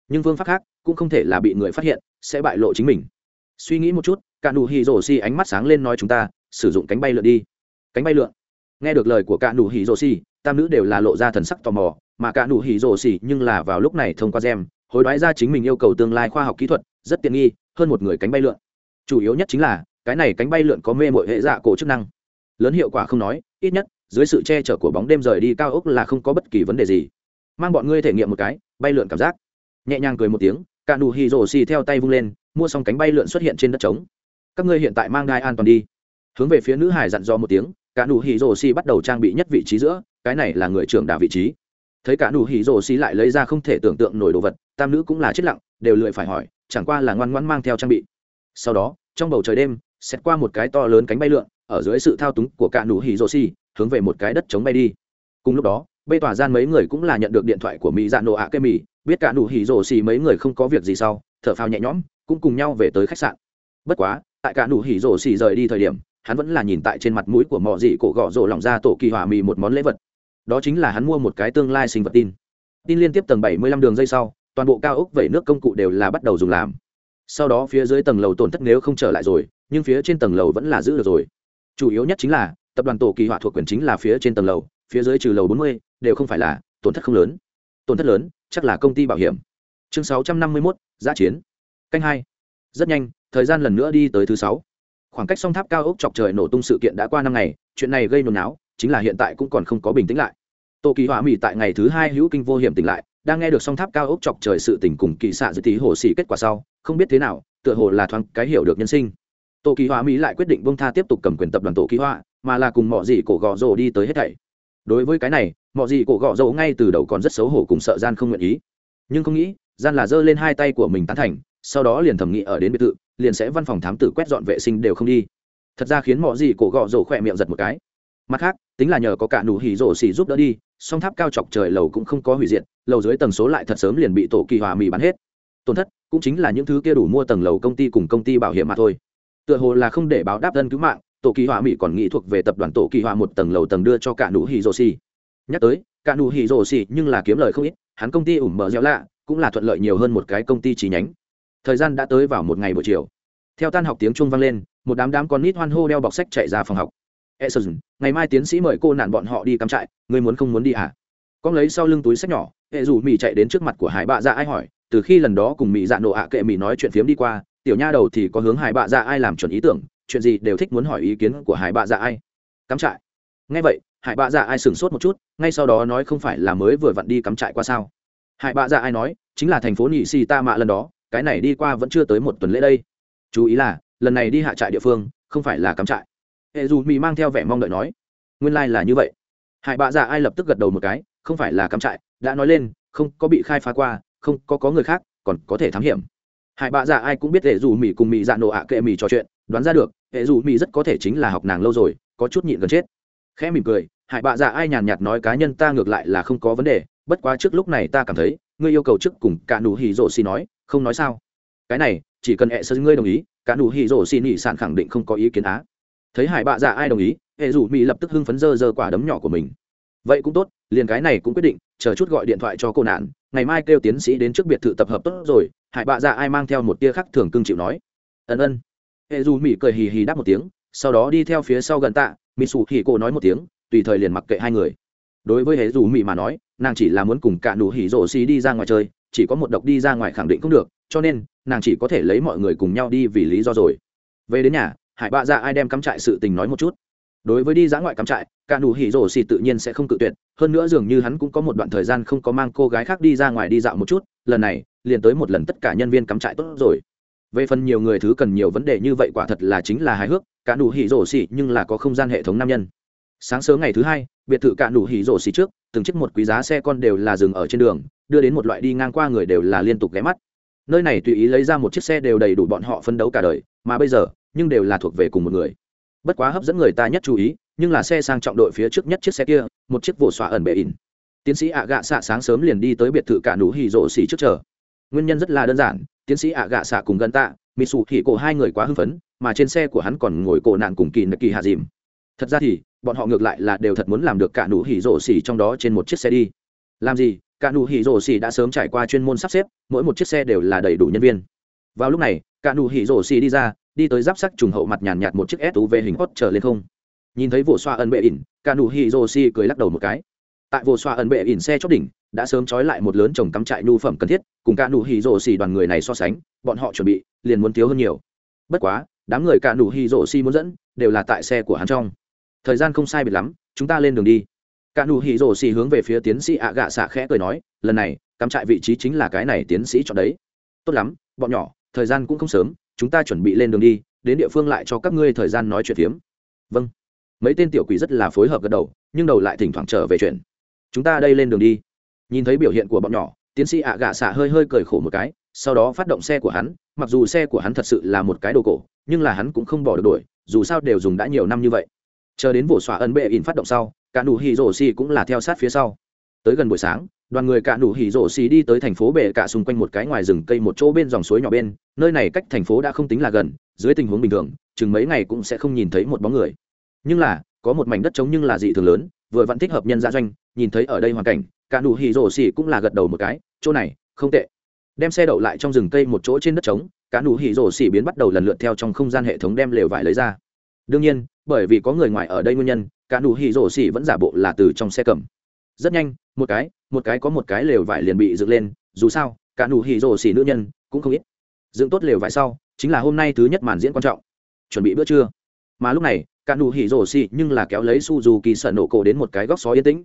Nhưng phương pháp khác cũng không thể là bị người phát hiện, sẽ bại lộ chính mình. Suy nghĩ một chút cả nụ hì rổ xi ánh mắt sáng lên nói chúng ta, sử dụng cánh bay lượn đi. Cánh bay lượn. Nghe được lời của cả nụ hì rổ xi tam nữ đều là lộ ra thần sắc tò mò, mà cả nụ hì rổ xi nhưng là vào lúc này thông qua gem, hối đoái ra chính mình yêu cầu tương lai khoa học kỹ thuật rất tiện nghi, hơn một người cánh bay lượn. Chủ yếu nhất chính là, cái này cánh bay lượn có mê mội hệ dạ cổ chức năng. Lớn hiệu quả không nói, ít nhất, dưới sự che chở của bóng đêm rời đi cao ốc là không có bất kỳ vấn đề gì. Mang bọn ngươi thể nghiệm một cái, bay lượn cảm giác. Nhẹ nhàng cười một tiếng cả nụ hì rồ xì theo tay vung lên, mua xong cánh bay lượn xuất hiện trên đất trống. Các ngươi hiện tại mang đai an toàn đi. Hướng về phía nữ hải dặn dò một tiếng cả nụ hì rồ xì bắt đầu trang bị nhất vị trí giữa, cái này là người trưởng đà vị trí. Thấy cả nụ hì rồ xì lại lấy ra không thể tưởng tượng nổi đồ vật, tam nữ cũng là chết lặng, đều lười phải hỏi chẳng qua là ngoan ngoãn mang theo trang bị. Sau đó, trong bầu trời đêm xét qua một cái to lớn cánh bay lượn, ở dưới sự thao túng của cạ nụ hỉ rô xì hướng về một cái đất chống bay đi. Cùng lúc đó, bê tỏa gian mấy người cũng là nhận được điện thoại của mỹ dạ nổ ạ kê mỹ biết cạ nụ hỉ rô xì mấy người không có việc gì sau, thở phào nhẹ nhõm, cũng cùng nhau về tới khách sạn. Bất quá, tại cạ nụ hỉ rô xì rời đi thời điểm, hắn vẫn là nhìn tại trên mặt mũi của mọ dị cổ gọ rồ lỏng ra tổ kỳ hỏa mì một món lễ vật. Đó chính là hắn mua một cái tương lai sinh vật tin. Tin liên tiếp tầng bảy mươi lăm đường dây sau toàn bộ cao ốc vẩy nước công cụ đều là bắt đầu dùng làm. Sau đó phía dưới tầng lầu tổn thất nếu không trở lại rồi, nhưng phía trên tầng lầu vẫn là giữ được rồi. Chủ yếu nhất chính là, tập đoàn tổ kỳ họa thuộc quyền chính là phía trên tầng lầu, phía dưới trừ lầu bốn mươi, đều không phải là, tổn thất không lớn. Tổn thất lớn, chắc là công ty bảo hiểm. Chương sáu trăm năm mươi mốt, giã chiến. Canh hai. Rất nhanh, thời gian lần nữa đi tới thứ sáu. Khoảng cách song tháp cao ốc chọc trời nổ tung sự kiện đã qua năm ngày, chuyện này gây nôn náo, chính là hiện tại cũng còn không có bình tĩnh lại. Tổ kỳ họa mỹ tại ngày thứ hai hữu kinh vô hiểm tỉnh lại đang nghe được song tháp cao ốc chọc trời sự tình cùng kỳ xạ dự tí hồ xỉ kết quả sau, không biết thế nào, tựa hồ là thoáng cái hiểu được nhân sinh. Tổ kỳ họa mỹ lại quyết định bông tha tiếp tục cầm quyền tập đoàn tổ kỳ họa mà là cùng mọi gì cổ gò rồ đi tới hết thảy. Đối với cái này mọi gì cổ gò rồ ngay từ đầu còn rất xấu hổ cùng sợ gian không nguyện ý. Nhưng không nghĩ, gian là giơ lên hai tay của mình tán thành, sau đó liền thẩm nghĩ ở đến biệt thự, liền sẽ văn phòng thám tử quét dọn vệ sinh đều không đi. Thật ra khiến mọi gì cổ gò rồ khỏe miệng giật một cái. Mặt khác, tính là nhờ có cả nụ hỉ rổ xỉ giúp đỡ đi song tháp cao chọc trời lầu cũng không có hủy diệt, lầu dưới tầng số lại thật sớm liền bị tổ kỳ hòa mì bán hết. Tổn thất cũng chính là những thứ kia đủ mua tầng lầu công ty cùng công ty bảo hiểm mà thôi. Tựa hồ là không để báo đáp dân cứu mạng, tổ kỳ hòa mỹ còn nghĩ thuộc về tập đoàn tổ kỳ hòa một tầng lầu tầng đưa cho cả nụ hì rồ xì. Nhắc tới, cả nụ hì rồ xì nhưng là kiếm lời không ít, hắn công ty ủng mở dẻo lạ, cũng là thuận lợi nhiều hơn một cái công ty chi nhánh. Thời gian đã tới vào một ngày buổi chiều. Theo tan học tiếng chuông vang lên, một đám đám con nít hoan hô đeo bọc sách chạy ra phòng học e s ngày mai tiến sĩ mời cô nạn bọn họ đi cắm trại, ngươi muốn không muốn đi à? Con lấy sau lưng túi sách nhỏ hệ dù mỹ chạy đến trước mặt của hải bạ dạ ai hỏi, từ khi lần đó cùng mỹ dạ nộ ạ kệ mỹ nói chuyện phiếm đi qua, tiểu nha đầu thì có hướng hải bạ dạ ai làm chuẩn ý tưởng, chuyện gì đều thích muốn hỏi ý kiến của hải bạ dạ ai. Cắm trại. Ngay vậy, hải bạ dạ ai sửng sốt một chút, ngay sau đó nói không phải là mới vừa vặn đi cắm trại qua sao? Hải bạ dạ ai nói, chính là thành phố nhị si ta mạ lần đó, cái này đi qua vẫn chưa tới một tuần lễ đây. Chú ý là, lần này đi hạ trại địa phương, không phải là cắm trại hệ dù mỹ mang theo vẻ mong đợi nói, nguyên lai là như vậy. Hải bạ dạ ai lập tức gật đầu một cái, không phải là cắm trại, đã nói lên, không có bị khai phá qua, không có có người khác, còn có thể thám hiểm. Hải bạ dạ ai cũng biết hệ dù mỹ cùng mỹ dạ nổ ạ kệ mỹ trò chuyện, đoán ra được hệ dù mỹ rất có thể chính là học nàng lâu rồi, có chút nhịn gần chết. Khẽ mỉm cười, hải bạ dạ ai nhàn nhạt nói cá nhân ta ngược lại là không có vấn đề, bất quá trước lúc này ta cảm thấy, ngươi yêu cầu trước cùng cả nụ hỉ rổ xì nói, không nói sao. Cái này, chỉ cần hệ sơ ngươi đồng ý, cả nụ hỉ rổ xì nỉ sản khẳng định không có ý kiến á thấy hải bạ dạ ai đồng ý, hệ dù mỹ lập tức hưng phấn dơ dơ quả đấm nhỏ của mình. Vậy cũng tốt, liền cái này cũng quyết định, chờ chút gọi điện thoại cho cô nạn, ngày mai kêu tiến sĩ đến trước biệt thự tập hợp tốt rồi, hải bạ dạ ai mang theo một tia khắc thường cưng chịu nói. Ân ân. Hệ dù mỹ cười hì hì đáp một tiếng, sau đó đi theo phía sau gần tạ mỹ sụ hì cô nói một tiếng, tùy thời liền mặc kệ hai người. Đối với hệ dù mỹ mà nói, nàng chỉ là muốn cùng cả nụ hỉ rổ xì đi ra ngoài chơi, chỉ có một độc đi ra ngoài khẳng định không được, cho nên, nàng chỉ có thể lấy mọi người cùng nhau đi vì lý do rồi. Về đến nhà hải bạ dạ ai đem cắm trại sự tình nói một chút. Đối với đi dã ngoại cắm trại, cả nụ hỉ rổ xì tự nhiên sẽ không cự tuyệt, hơn nữa dường như hắn cũng có một đoạn thời gian không có mang cô gái khác đi ra ngoài đi dạo một chút, lần này, liền tới một lần tất cả nhân viên cắm trại tốt rồi. Về phần nhiều người thứ cần nhiều vấn đề như vậy quả thật là chính là hài hước, cả nụ hỉ rổ xì nhưng là có không gian hệ thống nam nhân. Sáng sớm ngày thứ hai, biệt thự cả nụ hỉ rổ xì trước, từng chiếc một quý giá xe con đều là dừng ở trên đường, đưa đến một loại đi ngang qua người đều là liên tục ghé mắt. Nơi này tùy ý lấy ra một chiếc xe đều đầy đủ bọn họ phân đấu cả đời, mà bây giờ nhưng đều là thuộc về cùng một người. Bất quá hấp dẫn người ta nhất chú ý, nhưng là xe sang trọng đội phía trước nhất chiếc xe kia, một chiếc vỗ xỏa ẩn bệ ỉn. Tiến sĩ ạ gạ xạ sáng sớm liền đi tới biệt thự cả nú hì rộ xỉ trước chờ. Nguyên nhân rất là đơn giản, tiến sĩ ạ gạ xạ cùng gần tạ mỹ sụ thì cổ hai người quá hưng phấn, mà trên xe của hắn còn ngồi cổ nạn cùng kỳ nực kỳ hạ dìm. Thật ra thì, bọn họ ngược lại là đều thật muốn làm được cả nụ hỉ rổ xỉ trong đó trên một chiếc xe đi. Làm gì, cả nụ hỉ rổ xỉ đã sớm trải qua chuyên môn sắp xếp, mỗi một chiếc xe đều là đầy đủ nhân viên. Vào lúc này, cả nụ hỉ rổ xỉ đi ra đi tới giáp sắc trùng hậu mặt nhàn nhạt một chiếc suv hình hot trở lên không. Nhìn thấy vỗ xoa ẩn bệ ỉn ca nụ hiroshi cười lắc đầu một cái. Tại vỗ xoa ẩn bệ ỉn xe chóp đỉnh, đã sớm trói lại một lớn chồng cắm trại nhu phẩm cần thiết, cùng ca nụ hiroshi đoàn người này so sánh, bọn họ chuẩn bị, liền muốn thiếu hơn nhiều. Bất quá, đám người ca nụ hiroshi muốn dẫn, đều là tại xe của hắn trong. Thời gian không sai biệt lắm, chúng ta lên đường đi. Cả nụ hỉ rồ xì hướng về phía tiến sĩ ạ gạ xạ khẽ cười nói, lần này, cắm trại vị trí chính là cái này tiến sĩ chọn đấy. Tốt lắm, bọn nhỏ, thời gian cũng không sớm chúng ta chuẩn bị lên đường đi, đến địa phương lại cho các ngươi thời gian nói chuyện phiếm. Vâng. Mấy tên tiểu quỷ rất là phối hợp gật đầu, nhưng đầu lại thỉnh thoảng trở về chuyện. Chúng ta đây lên đường đi. Nhìn thấy biểu hiện của bọn nhỏ, tiến sĩ ạ gạ xạ hơi hơi cười khổ một cái, sau đó phát động xe của hắn, mặc dù xe của hắn thật sự là một cái đồ cổ, nhưng là hắn cũng không bỏ được đuổi, dù sao đều dùng đã nhiều năm như vậy. Chờ đến vụ xóa ấn bệ in phát động sau, cả nụ hì rổ xì cũng là theo sát phía sau. Tới gần buổi sáng đoàn người cả nụ hỉ rổ xì đi tới thành phố bệ cả xung quanh một cái ngoài rừng cây một chỗ bên dòng suối nhỏ bên, nơi này cách thành phố đã không tính là gần, dưới tình huống bình thường, chừng mấy ngày cũng sẽ không nhìn thấy một bóng người. Nhưng là, có một mảnh đất trống nhưng là dị thường lớn, vừa vẫn thích hợp nhân gia doanh, nhìn thấy ở đây hoàn cảnh, cả nụ hỉ rổ xì cũng là gật đầu một cái, chỗ này, không tệ. Đem xe đậu lại trong rừng cây một chỗ trên đất trống, cả nụ hỉ rổ xì biến bắt đầu lần lượt theo trong không gian hệ thống đem lều vải lấy ra. Đương nhiên, bởi vì có người ngoài ở đây nguyên nhân, cả nụ hỉ rổ xì vẫn giả bộ là từ trong xe cầm. Rất nhanh, một cái một cái có một cái lều vải liền bị dựng lên, dù sao, cả nụ hỉ rồ xỉ nữ nhân cũng không ít. Dựng tốt lều vải sau, chính là hôm nay thứ nhất màn diễn quan trọng. Chuẩn bị bữa trưa. Mà lúc này, cả nụ hỉ rồ xỉ nhưng là kéo lấy suu dù kỳ sợ nổ cổ đến một cái góc xó yên tĩnh.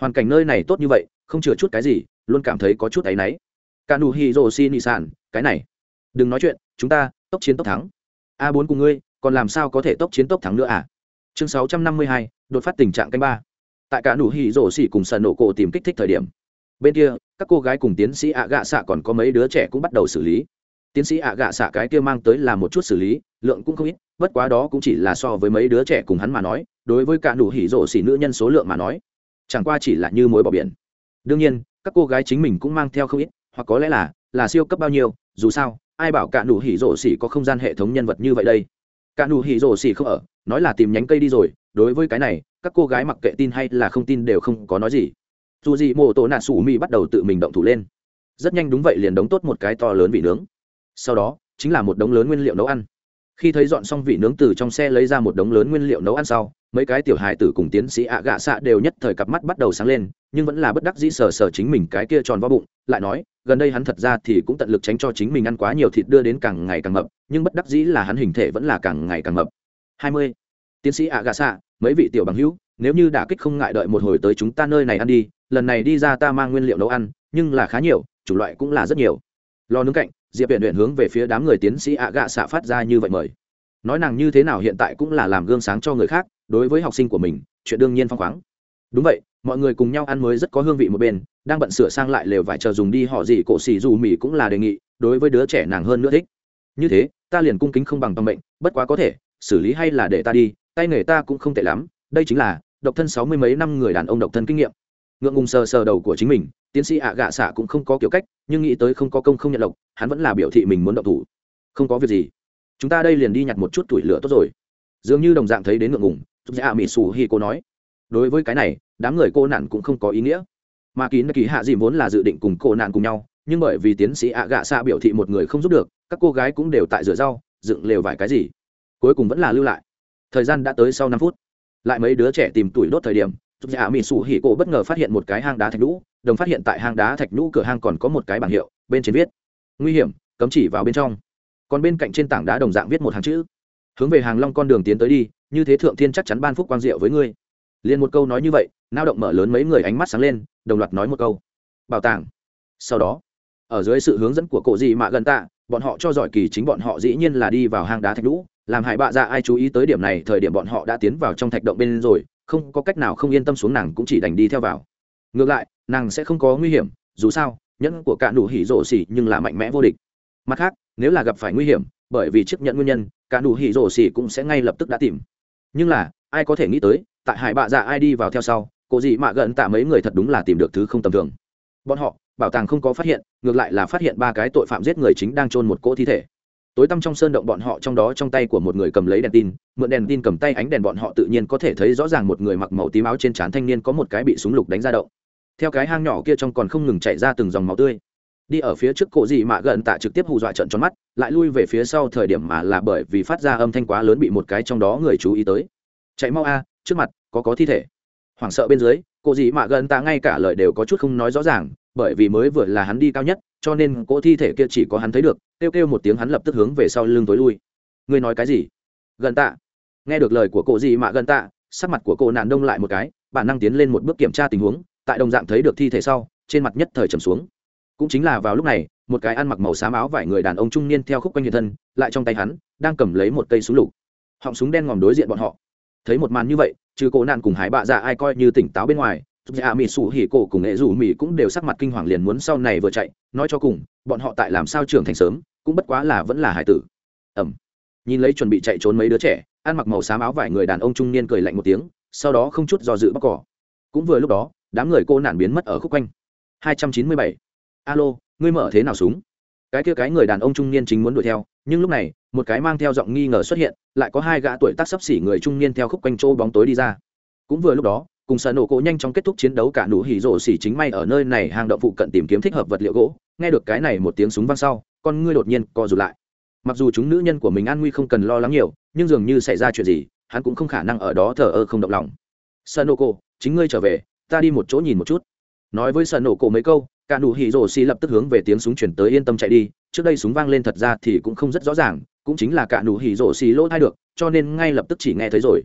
Hoàn cảnh nơi này tốt như vậy, không chừa chút cái gì, luôn cảm thấy có chút áy náy. Cả nụ hỉ rồ xỉ nị sản cái này. Đừng nói chuyện, chúng ta, tốc chiến tốc thắng. A bốn cùng ngươi, còn làm sao có thể tốc chiến tốc thắng nữa à? Chương sáu trăm năm mươi hai, đột phát tình trạng canh ba tại cả nụ hỉ rổ xỉ cùng sân nổ cổ tìm kích thích thời điểm. Bên kia, các cô gái cùng tiến sĩ ạ gạ xạ còn có mấy đứa trẻ cũng bắt đầu xử lý. Tiến sĩ ạ gạ xạ cái kia mang tới là một chút xử lý, lượng cũng không ít, bất quá đó cũng chỉ là so với mấy đứa trẻ cùng hắn mà nói, đối với cả nụ hỉ rổ xỉ nữ nhân số lượng mà nói, chẳng qua chỉ là như mối bỏ biển. Đương nhiên, các cô gái chính mình cũng mang theo không ít, hoặc có lẽ là là siêu cấp bao nhiêu, dù sao, ai bảo cả nụ hỉ rổ xỉ có không gian hệ thống nhân vật như vậy đây? Cả nụ hỉ rổ xỉ không ở, nói là tìm nhánh cây đi rồi, đối với cái này các cô gái mặc kệ tin hay là không tin đều không có nói gì. Dù gì mô tô nạ sủ mi bắt đầu tự mình động thủ lên. Rất nhanh đúng vậy liền đóng tốt một cái to lớn vị nướng. Sau đó, chính là một đống lớn nguyên liệu nấu ăn. Khi thấy dọn xong vị nướng từ trong xe lấy ra một đống lớn nguyên liệu nấu ăn sau, mấy cái tiểu hài tử cùng tiến sĩ ạ gạ xạ đều nhất thời cặp mắt bắt đầu sáng lên, nhưng vẫn là bất đắc dĩ sờ sờ chính mình cái kia tròn vo bụng, lại nói, gần đây hắn thật ra thì cũng tận lực tránh cho chính mình ăn quá nhiều thịt đưa đến càng ngày càng mập, nhưng bất đắc dĩ là hắn hình thể vẫn là càng ngày càng mập. 20 tiến sĩ ạ gà xạ, mấy vị tiểu bằng hữu, nếu như đả kích không ngại đợi một hồi tới chúng ta nơi này ăn đi, lần này đi ra ta mang nguyên liệu nấu ăn, nhưng là khá nhiều chủng loại cũng là rất nhiều. Lo nướng cạnh, diệp viện luyện hướng về phía đám người tiến sĩ ạ Gà xạ phát ra như vậy mời. Nói nàng như thế nào hiện tại cũng là làm gương sáng cho người khác, đối với học sinh của mình, chuyện đương nhiên phong khoáng. Đúng vậy, mọi người cùng nhau ăn mới rất có hương vị một bên, đang bận sửa sang lại lều vải chờ dùng đi họ gì cổ xì dù mì cũng là đề nghị, đối với đứa trẻ nàng hơn nữa thích. Như thế, ta liền cung kính không bằng tâm bệnh bất quá có thể, xử lý hay là để ta đi tay nghề ta cũng không tệ lắm, đây chính là độc thân sáu mươi mấy năm người đàn ông độc thân kinh nghiệm. Ngượng ngùng sờ sờ đầu của chính mình, tiến sĩ ạ gạ xạ cũng không có kiểu cách, nhưng nghĩ tới không có công không nhận lộc hắn vẫn là biểu thị mình muốn độc thủ. Không có việc gì. Chúng ta đây liền đi nhặt một chút tuổi lửa tốt rồi. Dường như đồng dạng thấy đến ngượng ngùng giúp dạ mỹ xù hi cô nói, đối với cái này, đám người cô nạn cũng không có ý nghĩa. Mà kín kỳ hạ gì vốn là dự định cùng cô nạn cùng nhau, nhưng bởi vì tiến sĩ ạ gạ xạ biểu thị một người không giúp được, các cô gái cũng đều tại rửa rau, dựng lều vải cái gì. Cuối cùng vẫn là lưu lại thời gian đã tới sau năm phút. Lại mấy đứa trẻ tìm tuổi đốt thời điểm giúp dạ mỹ sủ hỉ cổ bất ngờ phát hiện một cái hang đá thạch nhũ, đồng phát hiện tại hang đá thạch nhũ cửa hang còn có một cái bảng hiệu, bên trên viết, nguy hiểm, cấm chỉ vào bên trong. Còn bên cạnh trên tảng đá đồng dạng viết một hàng chữ, hướng về hàng long con đường tiến tới đi, như thế thượng thiên chắc chắn ban phúc quang diệu với ngươi. Liên một câu nói như vậy, nao động mở lớn mấy người ánh mắt sáng lên, đồng loạt nói một câu, bảo tàng. Sau đó, ở dưới sự hướng dẫn của cổ dị mạ gần tạ, bọn họ cho giỏi kỳ chính bọn họ dĩ nhiên là đi vào hang đá thạch lũ làm hại bạ dạ ai chú ý tới điểm này, thời điểm bọn họ đã tiến vào trong thạch động bên rồi, không có cách nào không yên tâm xuống nàng cũng chỉ đành đi theo vào. Ngược lại, nàng sẽ không có nguy hiểm, dù sao, nhẫn của cả đủ hỉ rổ xỉ nhưng là mạnh mẽ vô địch. Mặt khác, nếu là gặp phải nguy hiểm, bởi vì chấp nhận nguyên nhân, cả đủ hỉ rổ xỉ cũng sẽ ngay lập tức đã tìm. Nhưng là, ai có thể nghĩ tới, tại hải bạ dạ ai đi vào theo sau, cô gì mạ gần tạ mấy người thật đúng là tìm được thứ không tầm thường. Bọn họ, bảo tàng không có phát hiện, ngược lại là phát hiện ba cái tội phạm giết người chính đang chôn một cỗ thi thể tối tăm trong sơn động bọn họ trong đó trong tay của một người cầm lấy đèn tin, mượn đèn tin cầm tay ánh đèn bọn họ tự nhiên có thể thấy rõ ràng một người mặc màu tím áo trên trán thanh niên có một cái bị súng lục đánh ra động. Theo cái hang nhỏ kia trong còn không ngừng chạy ra từng dòng máu tươi. Đi ở phía trước cổ dị mạ gần tạ trực tiếp hù dọa trận tròn mắt, lại lui về phía sau thời điểm mà là bởi vì phát ra âm thanh quá lớn bị một cái trong đó người chú ý tới. Chạy mau a, trước mặt, có có thi thể. Hoảng sợ bên dưới, cổ dị mạ gần tạ ngay cả lời đều có chút không nói rõ ràng bởi vì mới vừa là hắn đi cao nhất, cho nên cỗ thi thể kia chỉ có hắn thấy được, kêu kêu một tiếng hắn lập tức hướng về sau lưng tối lui. Ngươi nói cái gì? Gần tạ. Nghe được lời của cỗ gì mà gần tạ, sắc mặt của cô nạn đông lại một cái, bản năng tiến lên một bước kiểm tra tình huống, tại đồng dạng thấy được thi thể sau, trên mặt nhất thời trầm xuống. Cũng chính là vào lúc này, một cái ăn mặc màu xám áo vải người đàn ông trung niên theo khúc quanh người thân, lại trong tay hắn, đang cầm lấy một cây súng lục. Họng súng đen ngòm đối diện bọn họ. Thấy một màn như vậy, trừ cô nạn cùng hải bạ dạ ai coi như tỉnh táo bên ngoài dạ mỹ sủ hỉ cổ cùng nghệ dù mỹ cũng đều sắc mặt kinh hoàng liền muốn sau này vừa chạy, nói cho cùng, bọn họ tại làm sao trưởng thành sớm, cũng bất quá là vẫn là hải tử. Ầm nhìn lấy chuẩn bị chạy trốn mấy đứa trẻ, ăn mặc màu xám áo vải người đàn ông trung niên cười lạnh một tiếng, sau đó không chút do dự bóc cỏ. Cũng vừa lúc đó, đám người cô nản biến mất ở khúc quanh. 297. alo, ngươi mở thế nào súng? Cái kia cái người đàn ông trung niên chính muốn đuổi theo, nhưng lúc này, một cái mang theo giọng nghi ngờ xuất hiện, lại có hai gã tuổi tác sắp xỉ người trung niên theo khúc quanh chỗ bóng tối đi ra. Cũng vừa lúc đó cùng sợ nổ cổ nhanh chóng kết thúc chiến đấu, cả nụ hỉ rổ xỉ chính may ở nơi này hang động phụ cận tìm kiếm thích hợp vật liệu gỗ. Nghe được cái này một tiếng súng vang sau, con ngươi đột nhiên co rụt lại. Mặc dù chúng nữ nhân của mình an nguy không cần lo lắng nhiều, nhưng dường như xảy ra chuyện gì, hắn cũng không khả năng ở đó thờ ơ không động lòng. Sợ nổ cổ, chính ngươi trở về, ta đi một chỗ nhìn một chút. Nói với sợ nổ cổ mấy câu, cả nụ hỉ rổ xỉ lập tức hướng về tiếng súng chuyển tới yên tâm chạy đi. Trước đây súng vang lên thật ra thì cũng không rất rõ ràng, cũng chính là cả nụ hỉ rổ xỉ lỗ thay được, cho nên ngay lập tức chỉ nghe thấy rồi.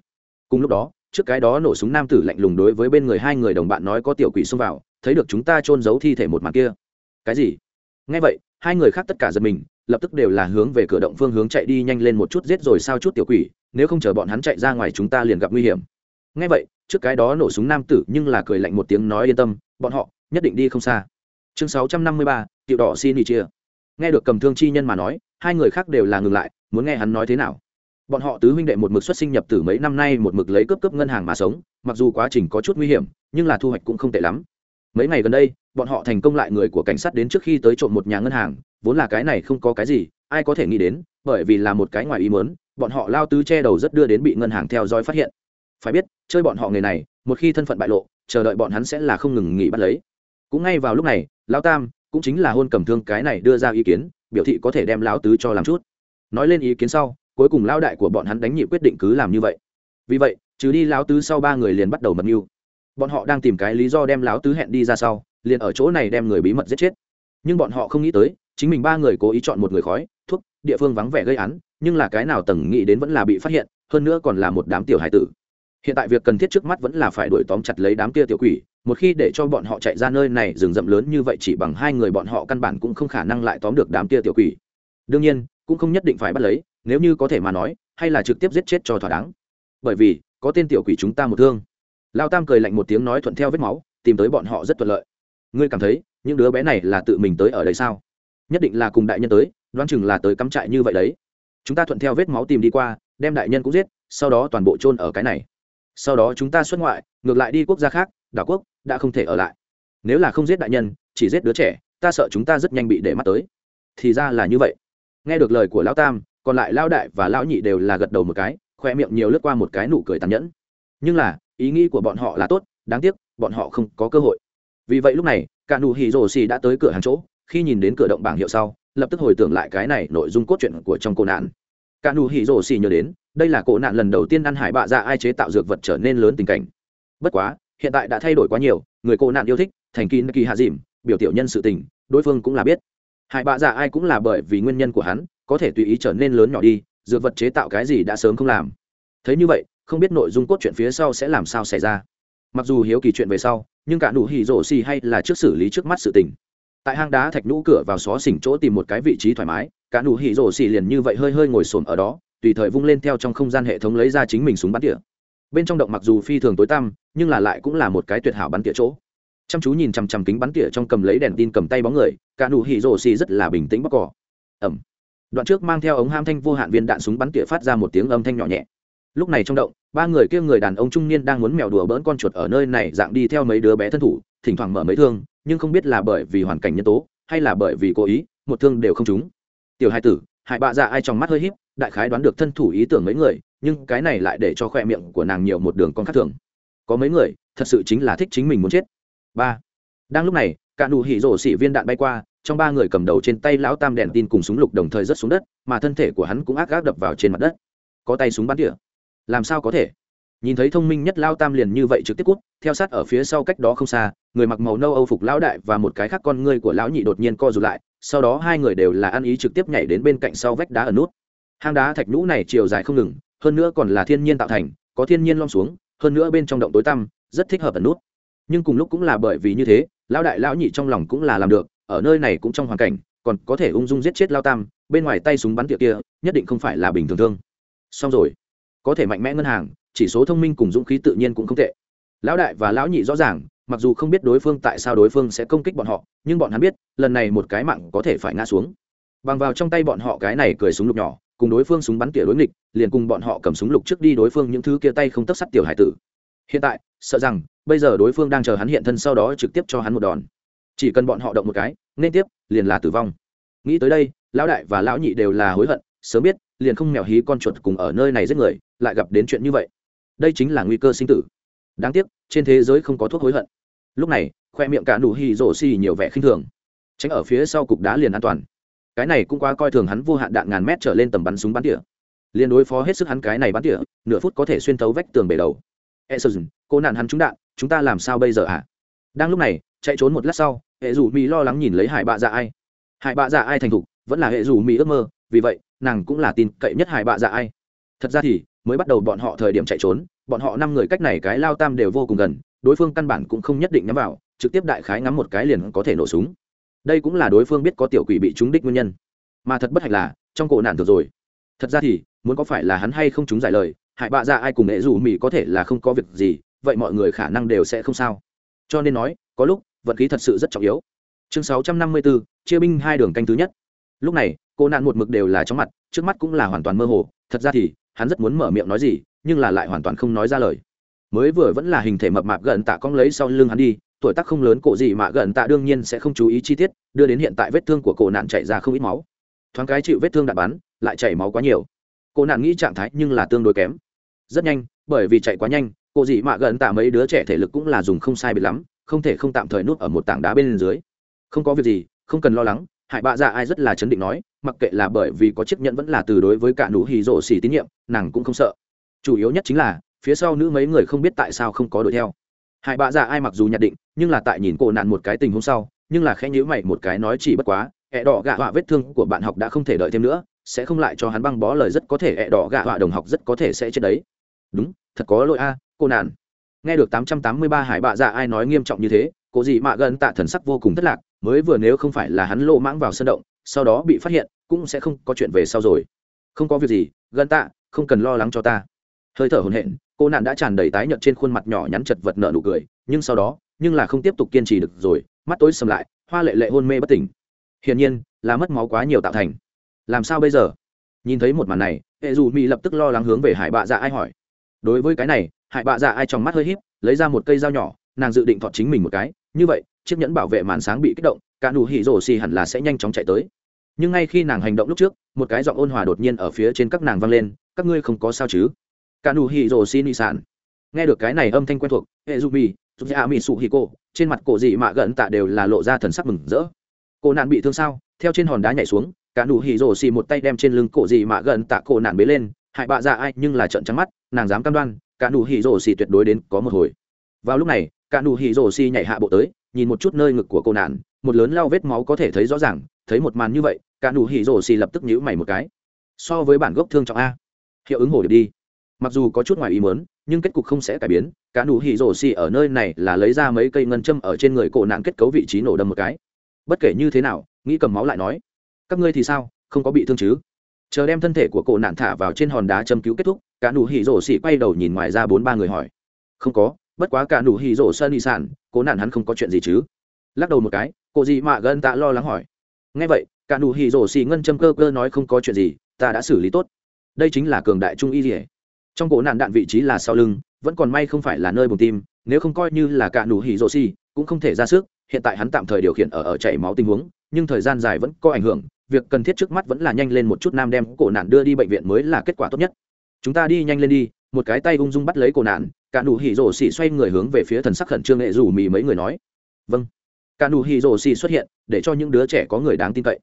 Cùng lúc đó trước cái đó nổ súng nam tử lạnh lùng đối với bên người hai người đồng bạn nói có tiểu quỷ xông vào, thấy được chúng ta trôn giấu thi thể một mặt kia. Cái gì? Ngay vậy, hai người khác tất cả giật mình, lập tức đều là hướng về cửa động phương hướng chạy đi nhanh lên một chút giết rồi sao chút tiểu quỷ, nếu không chờ bọn hắn chạy ra ngoài chúng ta liền gặp nguy hiểm. Ngay vậy, trước cái đó nổ súng nam tử nhưng là cười lạnh một tiếng nói yên tâm, bọn họ nhất định đi không xa. Chương sáu trăm năm mươi ba, tiểu đỏ xin đi chia. Nghe được cầm thương chi nhân mà nói, hai người khác đều là ngừng lại, muốn nghe hắn nói thế nào bọn họ tứ huynh đệ một mực xuất sinh nhập từ mấy năm nay một mực lấy cướp cướp ngân hàng mà sống, mặc dù quá trình có chút nguy hiểm, nhưng là thu hoạch cũng không tệ lắm. Mấy ngày gần đây, bọn họ thành công lại người của cảnh sát đến trước khi tới trộm một nhà ngân hàng, vốn là cái này không có cái gì, ai có thể nghĩ đến, bởi vì là một cái ngoài ý mớn bọn họ lao tứ che đầu rất đưa đến bị ngân hàng theo dõi phát hiện. Phải biết, chơi bọn họ người này, một khi thân phận bại lộ, chờ đợi bọn hắn sẽ là không ngừng nghỉ bắt lấy. Cũng ngay vào lúc này lao tam cũng chính là hôn cầm thương cái này đưa ra ý kiến, biểu thị có thể đem lão tứ cho làm chút. Nói lên ý kiến sau cuối cùng lao đại của bọn hắn đánh nhị quyết định cứ làm như vậy. Vì vậy, trừ đi lão tứ sau ba người liền bắt đầu mật mưu. Bọn họ đang tìm cái lý do đem lão tứ hẹn đi ra sau, liền ở chỗ này đem người bí mật giết chết. Nhưng bọn họ không nghĩ tới, chính mình ba người cố ý chọn một người khói, thuốc, địa phương vắng vẻ gây án, nhưng là cái nào tầng nghĩ đến vẫn là bị phát hiện, hơn nữa còn là một đám tiểu hải tử. Hiện tại việc cần thiết trước mắt vẫn là phải đuổi tóm chặt lấy đám kia tiểu quỷ, một khi để cho bọn họ chạy ra nơi này, rừng rậm lớn như vậy chỉ bằng hai người bọn họ căn bản cũng không khả năng lại tóm được đám kia tiểu quỷ. Đương nhiên, cũng không nhất định phải bắt lấy nếu như có thể mà nói, hay là trực tiếp giết chết cho thỏa đáng. Bởi vì, có tên tiểu quỷ chúng ta một thương. Lao tam cười lạnh một tiếng nói thuận theo vết máu, tìm tới bọn họ rất thuận lợi. Ngươi cảm thấy, những đứa bé này là tự mình tới ở đây sao? Nhất định là cùng đại nhân tới, đoán chừng là tới cắm trại như vậy đấy. Chúng ta thuận theo vết máu tìm đi qua, đem đại nhân cũng giết, sau đó toàn bộ chôn ở cái này. Sau đó chúng ta xuất ngoại, ngược lại đi quốc gia khác, đảo quốc, đã không thể ở lại. Nếu là không giết đại nhân, chỉ giết đứa trẻ, ta sợ chúng ta rất nhanh bị để mắt tới. Thì ra là như vậy. Nghe được lời của lão tam còn lại lao đại và lão nhị đều là gật đầu một cái, khoe miệng nhiều lướt qua một cái nụ cười tàn nhẫn. Nhưng là, ý nghĩ của bọn họ là tốt, đáng tiếc, bọn họ không có cơ hội. Vì vậy lúc này, cả nụ hỉ rồ xì đã tới cửa hàng chỗ, khi nhìn đến cửa động bảng hiệu sau, lập tức hồi tưởng lại cái này nội dung cốt truyện của trong cổ nạn. Cả nụ hỉ rồ xì nhớ đến, đây là cổ nạn lần đầu tiên ăn hải bạ ra ai chế tạo dược vật trở nên lớn tình cảnh. Bất quá, hiện tại đã thay đổi quá nhiều, người cổ nạn yêu thích, thành kín kỳ hạ dìm, biểu tiểu nhân sự tình, đối phương cũng là biết. Hải bạ ra ai cũng là bởi vì nguyên nhân của hắn có thể tùy ý trở nên lớn nhỏ đi, dược vật chế tạo cái gì đã sớm không làm. Thấy như vậy, không biết nội dung cốt truyện phía sau sẽ làm sao xảy ra. Mặc dù hiếu kỳ chuyện về sau, nhưng cả nụ hỉ rổ xì hay là trước xử lý trước mắt sự tình. Tại hang đá thạch nhũ cửa vào xó xỉnh chỗ tìm một cái vị trí thoải mái, cả nụ hỉ rổ xì liền như vậy hơi hơi ngồi xổm ở đó, tùy thời vung lên theo trong không gian hệ thống lấy ra chính mình súng bắn tỉa. Bên trong động mặc dù phi thường tối tăm, nhưng là lại cũng là một cái tuyệt hảo bắn tỉa chỗ. Chăm chú nhìn chằm chằm kính bắn tỉa trong cầm lấy đèn tin cầm tay bóng người, cả nụ hỉ rổ xì rất là bình tĩnh bóc cỏ. Ẩm đoạn trước mang theo ống ham thanh vô hạn viên đạn súng bắn tỉa phát ra một tiếng âm thanh nhỏ nhẹ. Lúc này trong động, ba người kia người đàn ông trung niên đang muốn mèo đùa bỡn con chuột ở nơi này dạng đi theo mấy đứa bé thân thủ, thỉnh thoảng mở mấy thương, nhưng không biết là bởi vì hoàn cảnh nhân tố, hay là bởi vì cố ý, một thương đều không trúng. Tiểu hai tử hại bạ dạ ai trong mắt hơi híp, đại khái đoán được thân thủ ý tưởng mấy người, nhưng cái này lại để cho khoe miệng của nàng nhiều một đường con khác thường. Có mấy người, thật sự chính là thích chính mình muốn chết. Ba. Đang lúc này, cả đủ hỉ rổ xỉ viên đạn bay qua trong ba người cầm đầu trên tay lão tam đèn tin cùng súng lục đồng thời rớt xuống đất, mà thân thể của hắn cũng ác gác đập vào trên mặt đất. Có tay súng bắn tỉa. Làm sao có thể? Nhìn thấy thông minh nhất lao tam liền như vậy trực tiếp cút, theo sát ở phía sau cách đó không xa, người mặc màu nâu âu phục lão đại và một cái khác con ngươi của lão nhị đột nhiên co rụt lại, sau đó hai người đều là ăn ý trực tiếp nhảy đến bên cạnh sau vách đá ở nút. Hang đá thạch nhũ này chiều dài không ngừng, hơn nữa còn là thiên nhiên tạo thành, có thiên nhiên lom xuống, hơn nữa bên trong động tối tăm, rất thích hợp ẩn nút. Nhưng cùng lúc cũng là bởi vì như thế, lão đại lão nhị trong lòng cũng là làm được ở nơi này cũng trong hoàn cảnh, còn có thể ung dung giết chết lao tam, bên ngoài tay súng bắn tiệc kia, nhất định không phải là bình thường thương. Xong rồi, có thể mạnh mẽ ngân hàng, chỉ số thông minh cùng dũng khí tự nhiên cũng không tệ. Lão đại và lão nhị rõ ràng, mặc dù không biết đối phương tại sao đối phương sẽ công kích bọn họ, nhưng bọn hắn biết, lần này một cái mạng có thể phải ngã xuống. Bằng vào trong tay bọn họ cái này cười súng lục nhỏ, cùng đối phương súng bắn tỉa đối nghịch, liền cùng bọn họ cầm súng lục trước đi đối phương những thứ kia tay không tấp sắt tiểu hải tử. Hiện tại, sợ rằng, bây giờ đối phương đang chờ hắn hiện thân sau đó trực tiếp cho hắn một đòn chỉ cần bọn họ động một cái, nên tiếp, liền là tử vong. Nghĩ tới đây, lão đại và lão nhị đều là hối hận, sớm biết, liền không mèo hí con chuột cùng ở nơi này giết người, lại gặp đến chuyện như vậy. Đây chính là nguy cơ sinh tử. Đáng tiếc, trên thế giới không có thuốc hối hận. Lúc này, khoe miệng cả nụ hì rổ xì nhiều vẻ khinh thường. Tránh ở phía sau cục đá liền an toàn. Cái này cũng quá coi thường hắn vô hạn đạn ngàn mét trở lên tầm bắn súng bắn tỉa. Liền đối phó hết sức hắn cái này bắn tỉa, nửa phút có thể xuyên thấu vách tường bể đầu. E s cô nạn hắn trúng đạn, chúng ta làm sao bây giờ ạ à? đang lúc này chạy trốn một lát sau, hệ dù mỹ lo lắng nhìn lấy hải bạ dạ ai. Hải bạ dạ ai thành thục, vẫn là hệ dù mỹ ước mơ, vì vậy, nàng cũng là tin cậy nhất hải bạ dạ ai. Thật ra thì, mới bắt đầu bọn họ thời điểm chạy trốn, bọn họ năm người cách này cái lao tam đều vô cùng gần, đối phương căn bản cũng không nhất định nhắm vào, trực tiếp đại khái ngắm một cái liền có thể nổ súng. Đây cũng là đối phương biết có tiểu quỷ bị trúng đích nguyên nhân. Mà thật bất hạnh là, trong cổ nạn được rồi. Thật ra thì, muốn có phải là hắn hay không chúng giải lời hại bạ ra ai cùng hệ dù mỹ có thể là không có việc gì, vậy mọi người khả năng đều sẽ không sao. Cho nên nói, có lúc vận khí thật sự rất trọng yếu. Chương sáu trăm năm mươi bốn, chia binh hai đường canh thứ nhất. Lúc này, cô nạn một mực đều là chóng mặt, trước mắt cũng là hoàn toàn mơ hồ, thật ra thì, hắn rất muốn mở miệng nói gì, nhưng là lại hoàn toàn không nói ra lời. Mới vừa vẫn là hình thể mập mạp gần tạ cong lấy sau lưng hắn đi, tuổi tác không lớn, cổ gì mà gần tạ đương nhiên sẽ không chú ý chi tiết, đưa đến hiện tại vết thương của cổ nạn chảy ra không ít máu. Thoáng cái chịu vết thương đạn bắn, lại chảy máu quá nhiều. Cô nạn nghĩ trạng thái nhưng là tương đối kém. Rất nhanh, bởi vì chạy quá nhanh, cổ dị mạ gần tạ mấy đứa trẻ thể lực cũng là dùng không sai biệt lắm không thể không tạm thời nuốt ở một tảng đá bên dưới. Không có việc gì, không cần lo lắng, hải bạ dạ ai rất là chấn định nói, mặc kệ là bởi vì có chiếc nhẫn vẫn là từ đối với cả nụ hì rổ xỉ tín nhiệm, nàng cũng không sợ. Chủ yếu nhất chính là, phía sau nữ mấy người không biết tại sao không có đuổi theo. Hải bạ dạ ai mặc dù nhận định, nhưng là tại nhìn cô nạn một cái tình hôm sau, nhưng là khẽ nhíu mày một cái nói chỉ bất quá, ẹ đỏ gạ họa vết thương của bạn học đã không thể đợi thêm nữa, sẽ không lại cho hắn băng bó lời rất có thể ẹ đỏ gạ họa đồng học rất có thể sẽ chết đấy. Đúng, thật có lỗi a, cô nạn nghe được 883 hải bạ dạ ai nói nghiêm trọng như thế cố gì mạ gần tạ thần sắc vô cùng thất lạc, mới vừa nếu không phải là hắn lộ mãng vào sân động, sau đó bị phát hiện, cũng sẽ không có chuyện về sau rồi. Không có việc gì gần tạ, không cần lo lắng cho ta. Hơi thở hồn hện cô nạn đã tràn đầy tái nhợt trên khuôn mặt nhỏ nhắn chật vật nợ nụ cười, nhưng sau đó, nhưng là không tiếp tục kiên trì được rồi, mắt tối sầm lại, hoa lệ lệ hôn mê bất tỉnh. Hiển nhiên, là mất máu quá nhiều tạo thành. Làm sao bây giờ? Nhìn thấy một màn này, hệ dù mỹ lập tức lo lắng hướng về hải bạ dạ ai hỏi. Đối với cái này hại bạ dạ ai trong mắt hơi híp, lấy ra một cây dao nhỏ, nàng dự định thọt chính mình một cái. Như vậy, chiếc nhẫn bảo vệ màn sáng bị kích động, cả nụ hỉ rổ xì hẳn là sẽ nhanh chóng chạy tới. Nhưng ngay khi nàng hành động lúc trước, một cái giọng ôn hòa đột nhiên ở phía trên các nàng vang lên, các ngươi không có sao chứ? Cả nụ hỉ rổ xì nị sản nghe được cái này âm thanh quen thuộc, hệ dù mì giúp dạ mì sụ hì cô, trên mặt cổ dị mạ gần tạ đều là lộ ra thần sắc mừng rỡ. Cô nạn bị thương sao? Theo trên hòn đá nhảy xuống, cả nụ hỉ rổ xì một tay đem trên lưng cổ dị mạ gần tạ cổ nạn bế lên. Hại bạ dạ ai nhưng là trợn trắng mắt, nàng dám cam đoan cả nụ hỉ rổ xì tuyệt đối đến có một hồi. Vào lúc này, cả nụ hỉ rổ xì nhảy hạ bộ tới, nhìn một chút nơi ngực của cô nạn, một lớn lao vết máu có thể thấy rõ ràng, thấy một màn như vậy, cả nụ hỉ rổ xì lập tức nhíu mày một cái. So với bản gốc thương trọng a. Hiệu ứng hổ điệp đi. Mặc dù có chút ngoài ý muốn, nhưng kết cục không sẽ cải biến, cả nụ hỉ rổ xì ở nơi này là lấy ra mấy cây ngân châm ở trên người cổ nạn kết cấu vị trí nổ đâm một cái. Bất kể như thế nào, nghĩ cầm máu lại nói, các ngươi thì sao? Không có bị thương chứ? Chờ đem thân thể của cổ nạn thả vào trên hòn đá châm cứu kết thúc cả nụ hỉ rổ xỉ quay đầu nhìn ngoài ra bốn ba người hỏi. Không có, bất quá cả nụ hỉ rổ sơn y sản, cố nạn hắn không có chuyện gì chứ? Lắc đầu một cái, cô gì mạ gân tạ lo lắng hỏi. Nghe vậy, cả nụ hỉ rổ xỉ ngân châm cơ cơ nói không có chuyện gì, ta đã xử lý tốt. Đây chính là cường đại trung y rỉa trong cổ nạn đạn vị trí là sau lưng, vẫn còn may không phải là nơi bùng tim, nếu không coi như là cả nụ hỉ rổ xỉ, cũng không thể ra sức, hiện tại hắn tạm thời điều khiển ở ở chảy máu tình huống, nhưng thời gian dài vẫn có ảnh hưởng, việc cần thiết trước mắt vẫn là nhanh lên một chút nam đem cổ nạn đưa đi bệnh viện mới là kết quả tốt nhất chúng ta đi nhanh lên đi, một cái tay ung dung bắt lấy cổ nạn, cả nụ hỉ rổ xỉ xoay người hướng về phía thần sắc khẩn trương nghệ rủ mì mấy người nói. Vâng. Cả nụ hỉ rổ xỉ xuất hiện, để cho những đứa trẻ có người đáng tin cậy.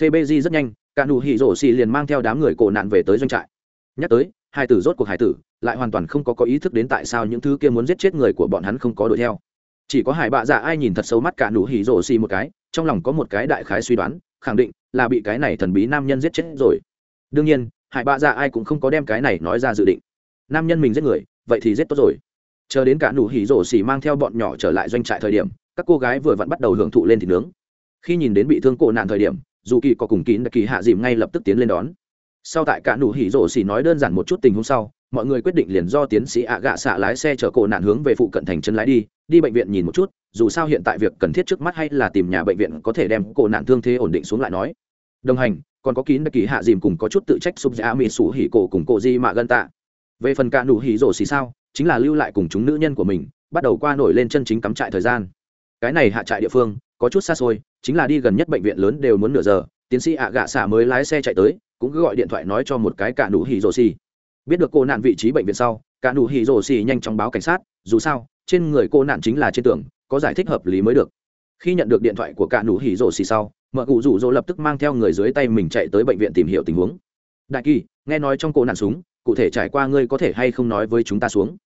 Cbg rất nhanh, cả nụ hỉ rổ xỉ liền mang theo đám người cổ nạn về tới doanh trại. Nhắc tới, hai tử rốt cuộc hải tử, lại hoàn toàn không có có ý thức đến tại sao những thứ kia muốn giết chết người của bọn hắn không có đuổi theo. Chỉ có hải bạ dạ ai nhìn thật xấu mắt cả nụ hỉ rổ xỉ một cái, trong lòng có một cái đại khái suy đoán, khẳng định là bị cái này thần bí nam nhân giết chết rồi. Đương nhiên hải bạ dạ ai cũng không có đem cái này nói ra dự định. Nam nhân mình giết người, vậy thì giết tốt rồi. Chờ đến cả nụ hỉ rổ xỉ mang theo bọn nhỏ trở lại doanh trại thời điểm, các cô gái vừa vặn bắt đầu hưởng thụ lên thịt nướng. Khi nhìn đến bị thương cổ nạn thời điểm, dù kỳ có cùng kín đặc kỳ hạ dìm ngay lập tức tiến lên đón. Sau tại cả nụ hỉ rổ xỉ nói đơn giản một chút tình hôm sau, mọi người quyết định liền do tiến sĩ ạ gạ xạ lái xe chở cổ nạn hướng về phụ cận thành chân lái đi đi bệnh viện nhìn một chút, dù sao hiện tại việc cần thiết trước mắt hay là tìm nhà bệnh viện có thể đem cổ nạn thương thế ổn định xuống lại nói. Đồng hành còn có kín đặc kỳ hạ dìm cùng có chút tự trách sụp dạ mỹ sủ hỉ cổ cùng cổ di mạ gân tạ. Về phần cả nụ hỉ rổ xì sao, chính là lưu lại cùng chúng nữ nhân của mình, bắt đầu qua nổi lên chân chính cắm trại thời gian. Cái này hạ trại địa phương, có chút xa xôi, chính là đi gần nhất bệnh viện lớn đều muốn nửa giờ, tiến sĩ ạ gạ xạ mới lái xe chạy tới, cũng cứ gọi điện thoại nói cho một cái cả nụ hỉ rổ xì. Biết được cô nạn vị trí bệnh viện sau, cả nụ hỉ rổ xì nhanh chóng báo cảnh sát, dù sao, trên người cô nạn chính là trên tường, có giải thích hợp lý mới được khi nhận được điện thoại của cả nụ hỉ rổ xì sau, mợ cụ rủ rỗ lập tức mang theo người dưới tay mình chạy tới bệnh viện tìm hiểu tình huống. Đại kỳ, nghe nói trong cổ nạn súng, cụ thể trải qua ngươi có thể hay không nói với chúng ta xuống?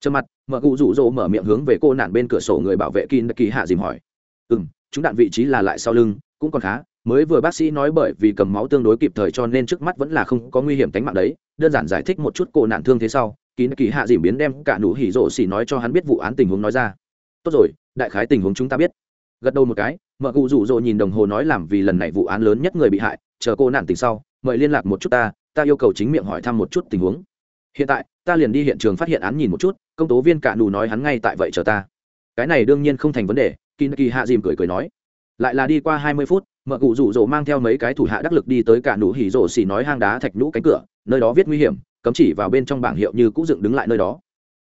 Trầm mặt, mợ cụ rủ rỗ mở miệng hướng về cô nạn bên cửa sổ người bảo vệ kin kỳ hạ dìm hỏi. Ừ m chúng đạn vị trí là lại sau lưng, cũng còn khá, mới vừa bác sĩ nói bởi vì cầm máu tương đối kịp thời cho nên trước mắt vẫn là không có nguy hiểm tính mạng đấy. Đơn giản giải thích một chút cổ nạn thương thế sau kín kỳ hạ dìm biến đem cả nụ hỉ rộ xì nói cho hắn biết vụ án tình huống nói ra. Tốt rồi, đại khái tình huống chúng ta biết gật đầu một cái, mợ cụ rủ rỗ nhìn đồng hồ nói làm vì lần này vụ án lớn nhất người bị hại, chờ cô nản tình sau, mời liên lạc một chút ta ta yêu cầu chính miệng hỏi thăm một chút tình huống. Hiện tại, ta liền đi hiện trường phát hiện án nhìn một chút, công tố viên cả nù nói hắn ngay tại vậy chờ ta. Cái này đương nhiên không thành vấn đề kỳ kỳ hạ dìm cười cười nói. Lại là đi qua hai mươi phút, mợ cụ rủ rỗ mang theo mấy cái thủ hạ đắc lực đi tới cả nụ hỉ rỗ xỉ nói hang đá thạch nhũ cánh cửa, nơi đó viết nguy hiểm, cấm chỉ vào bên trong bảng hiệu như cũ dựng đứng lại nơi đó.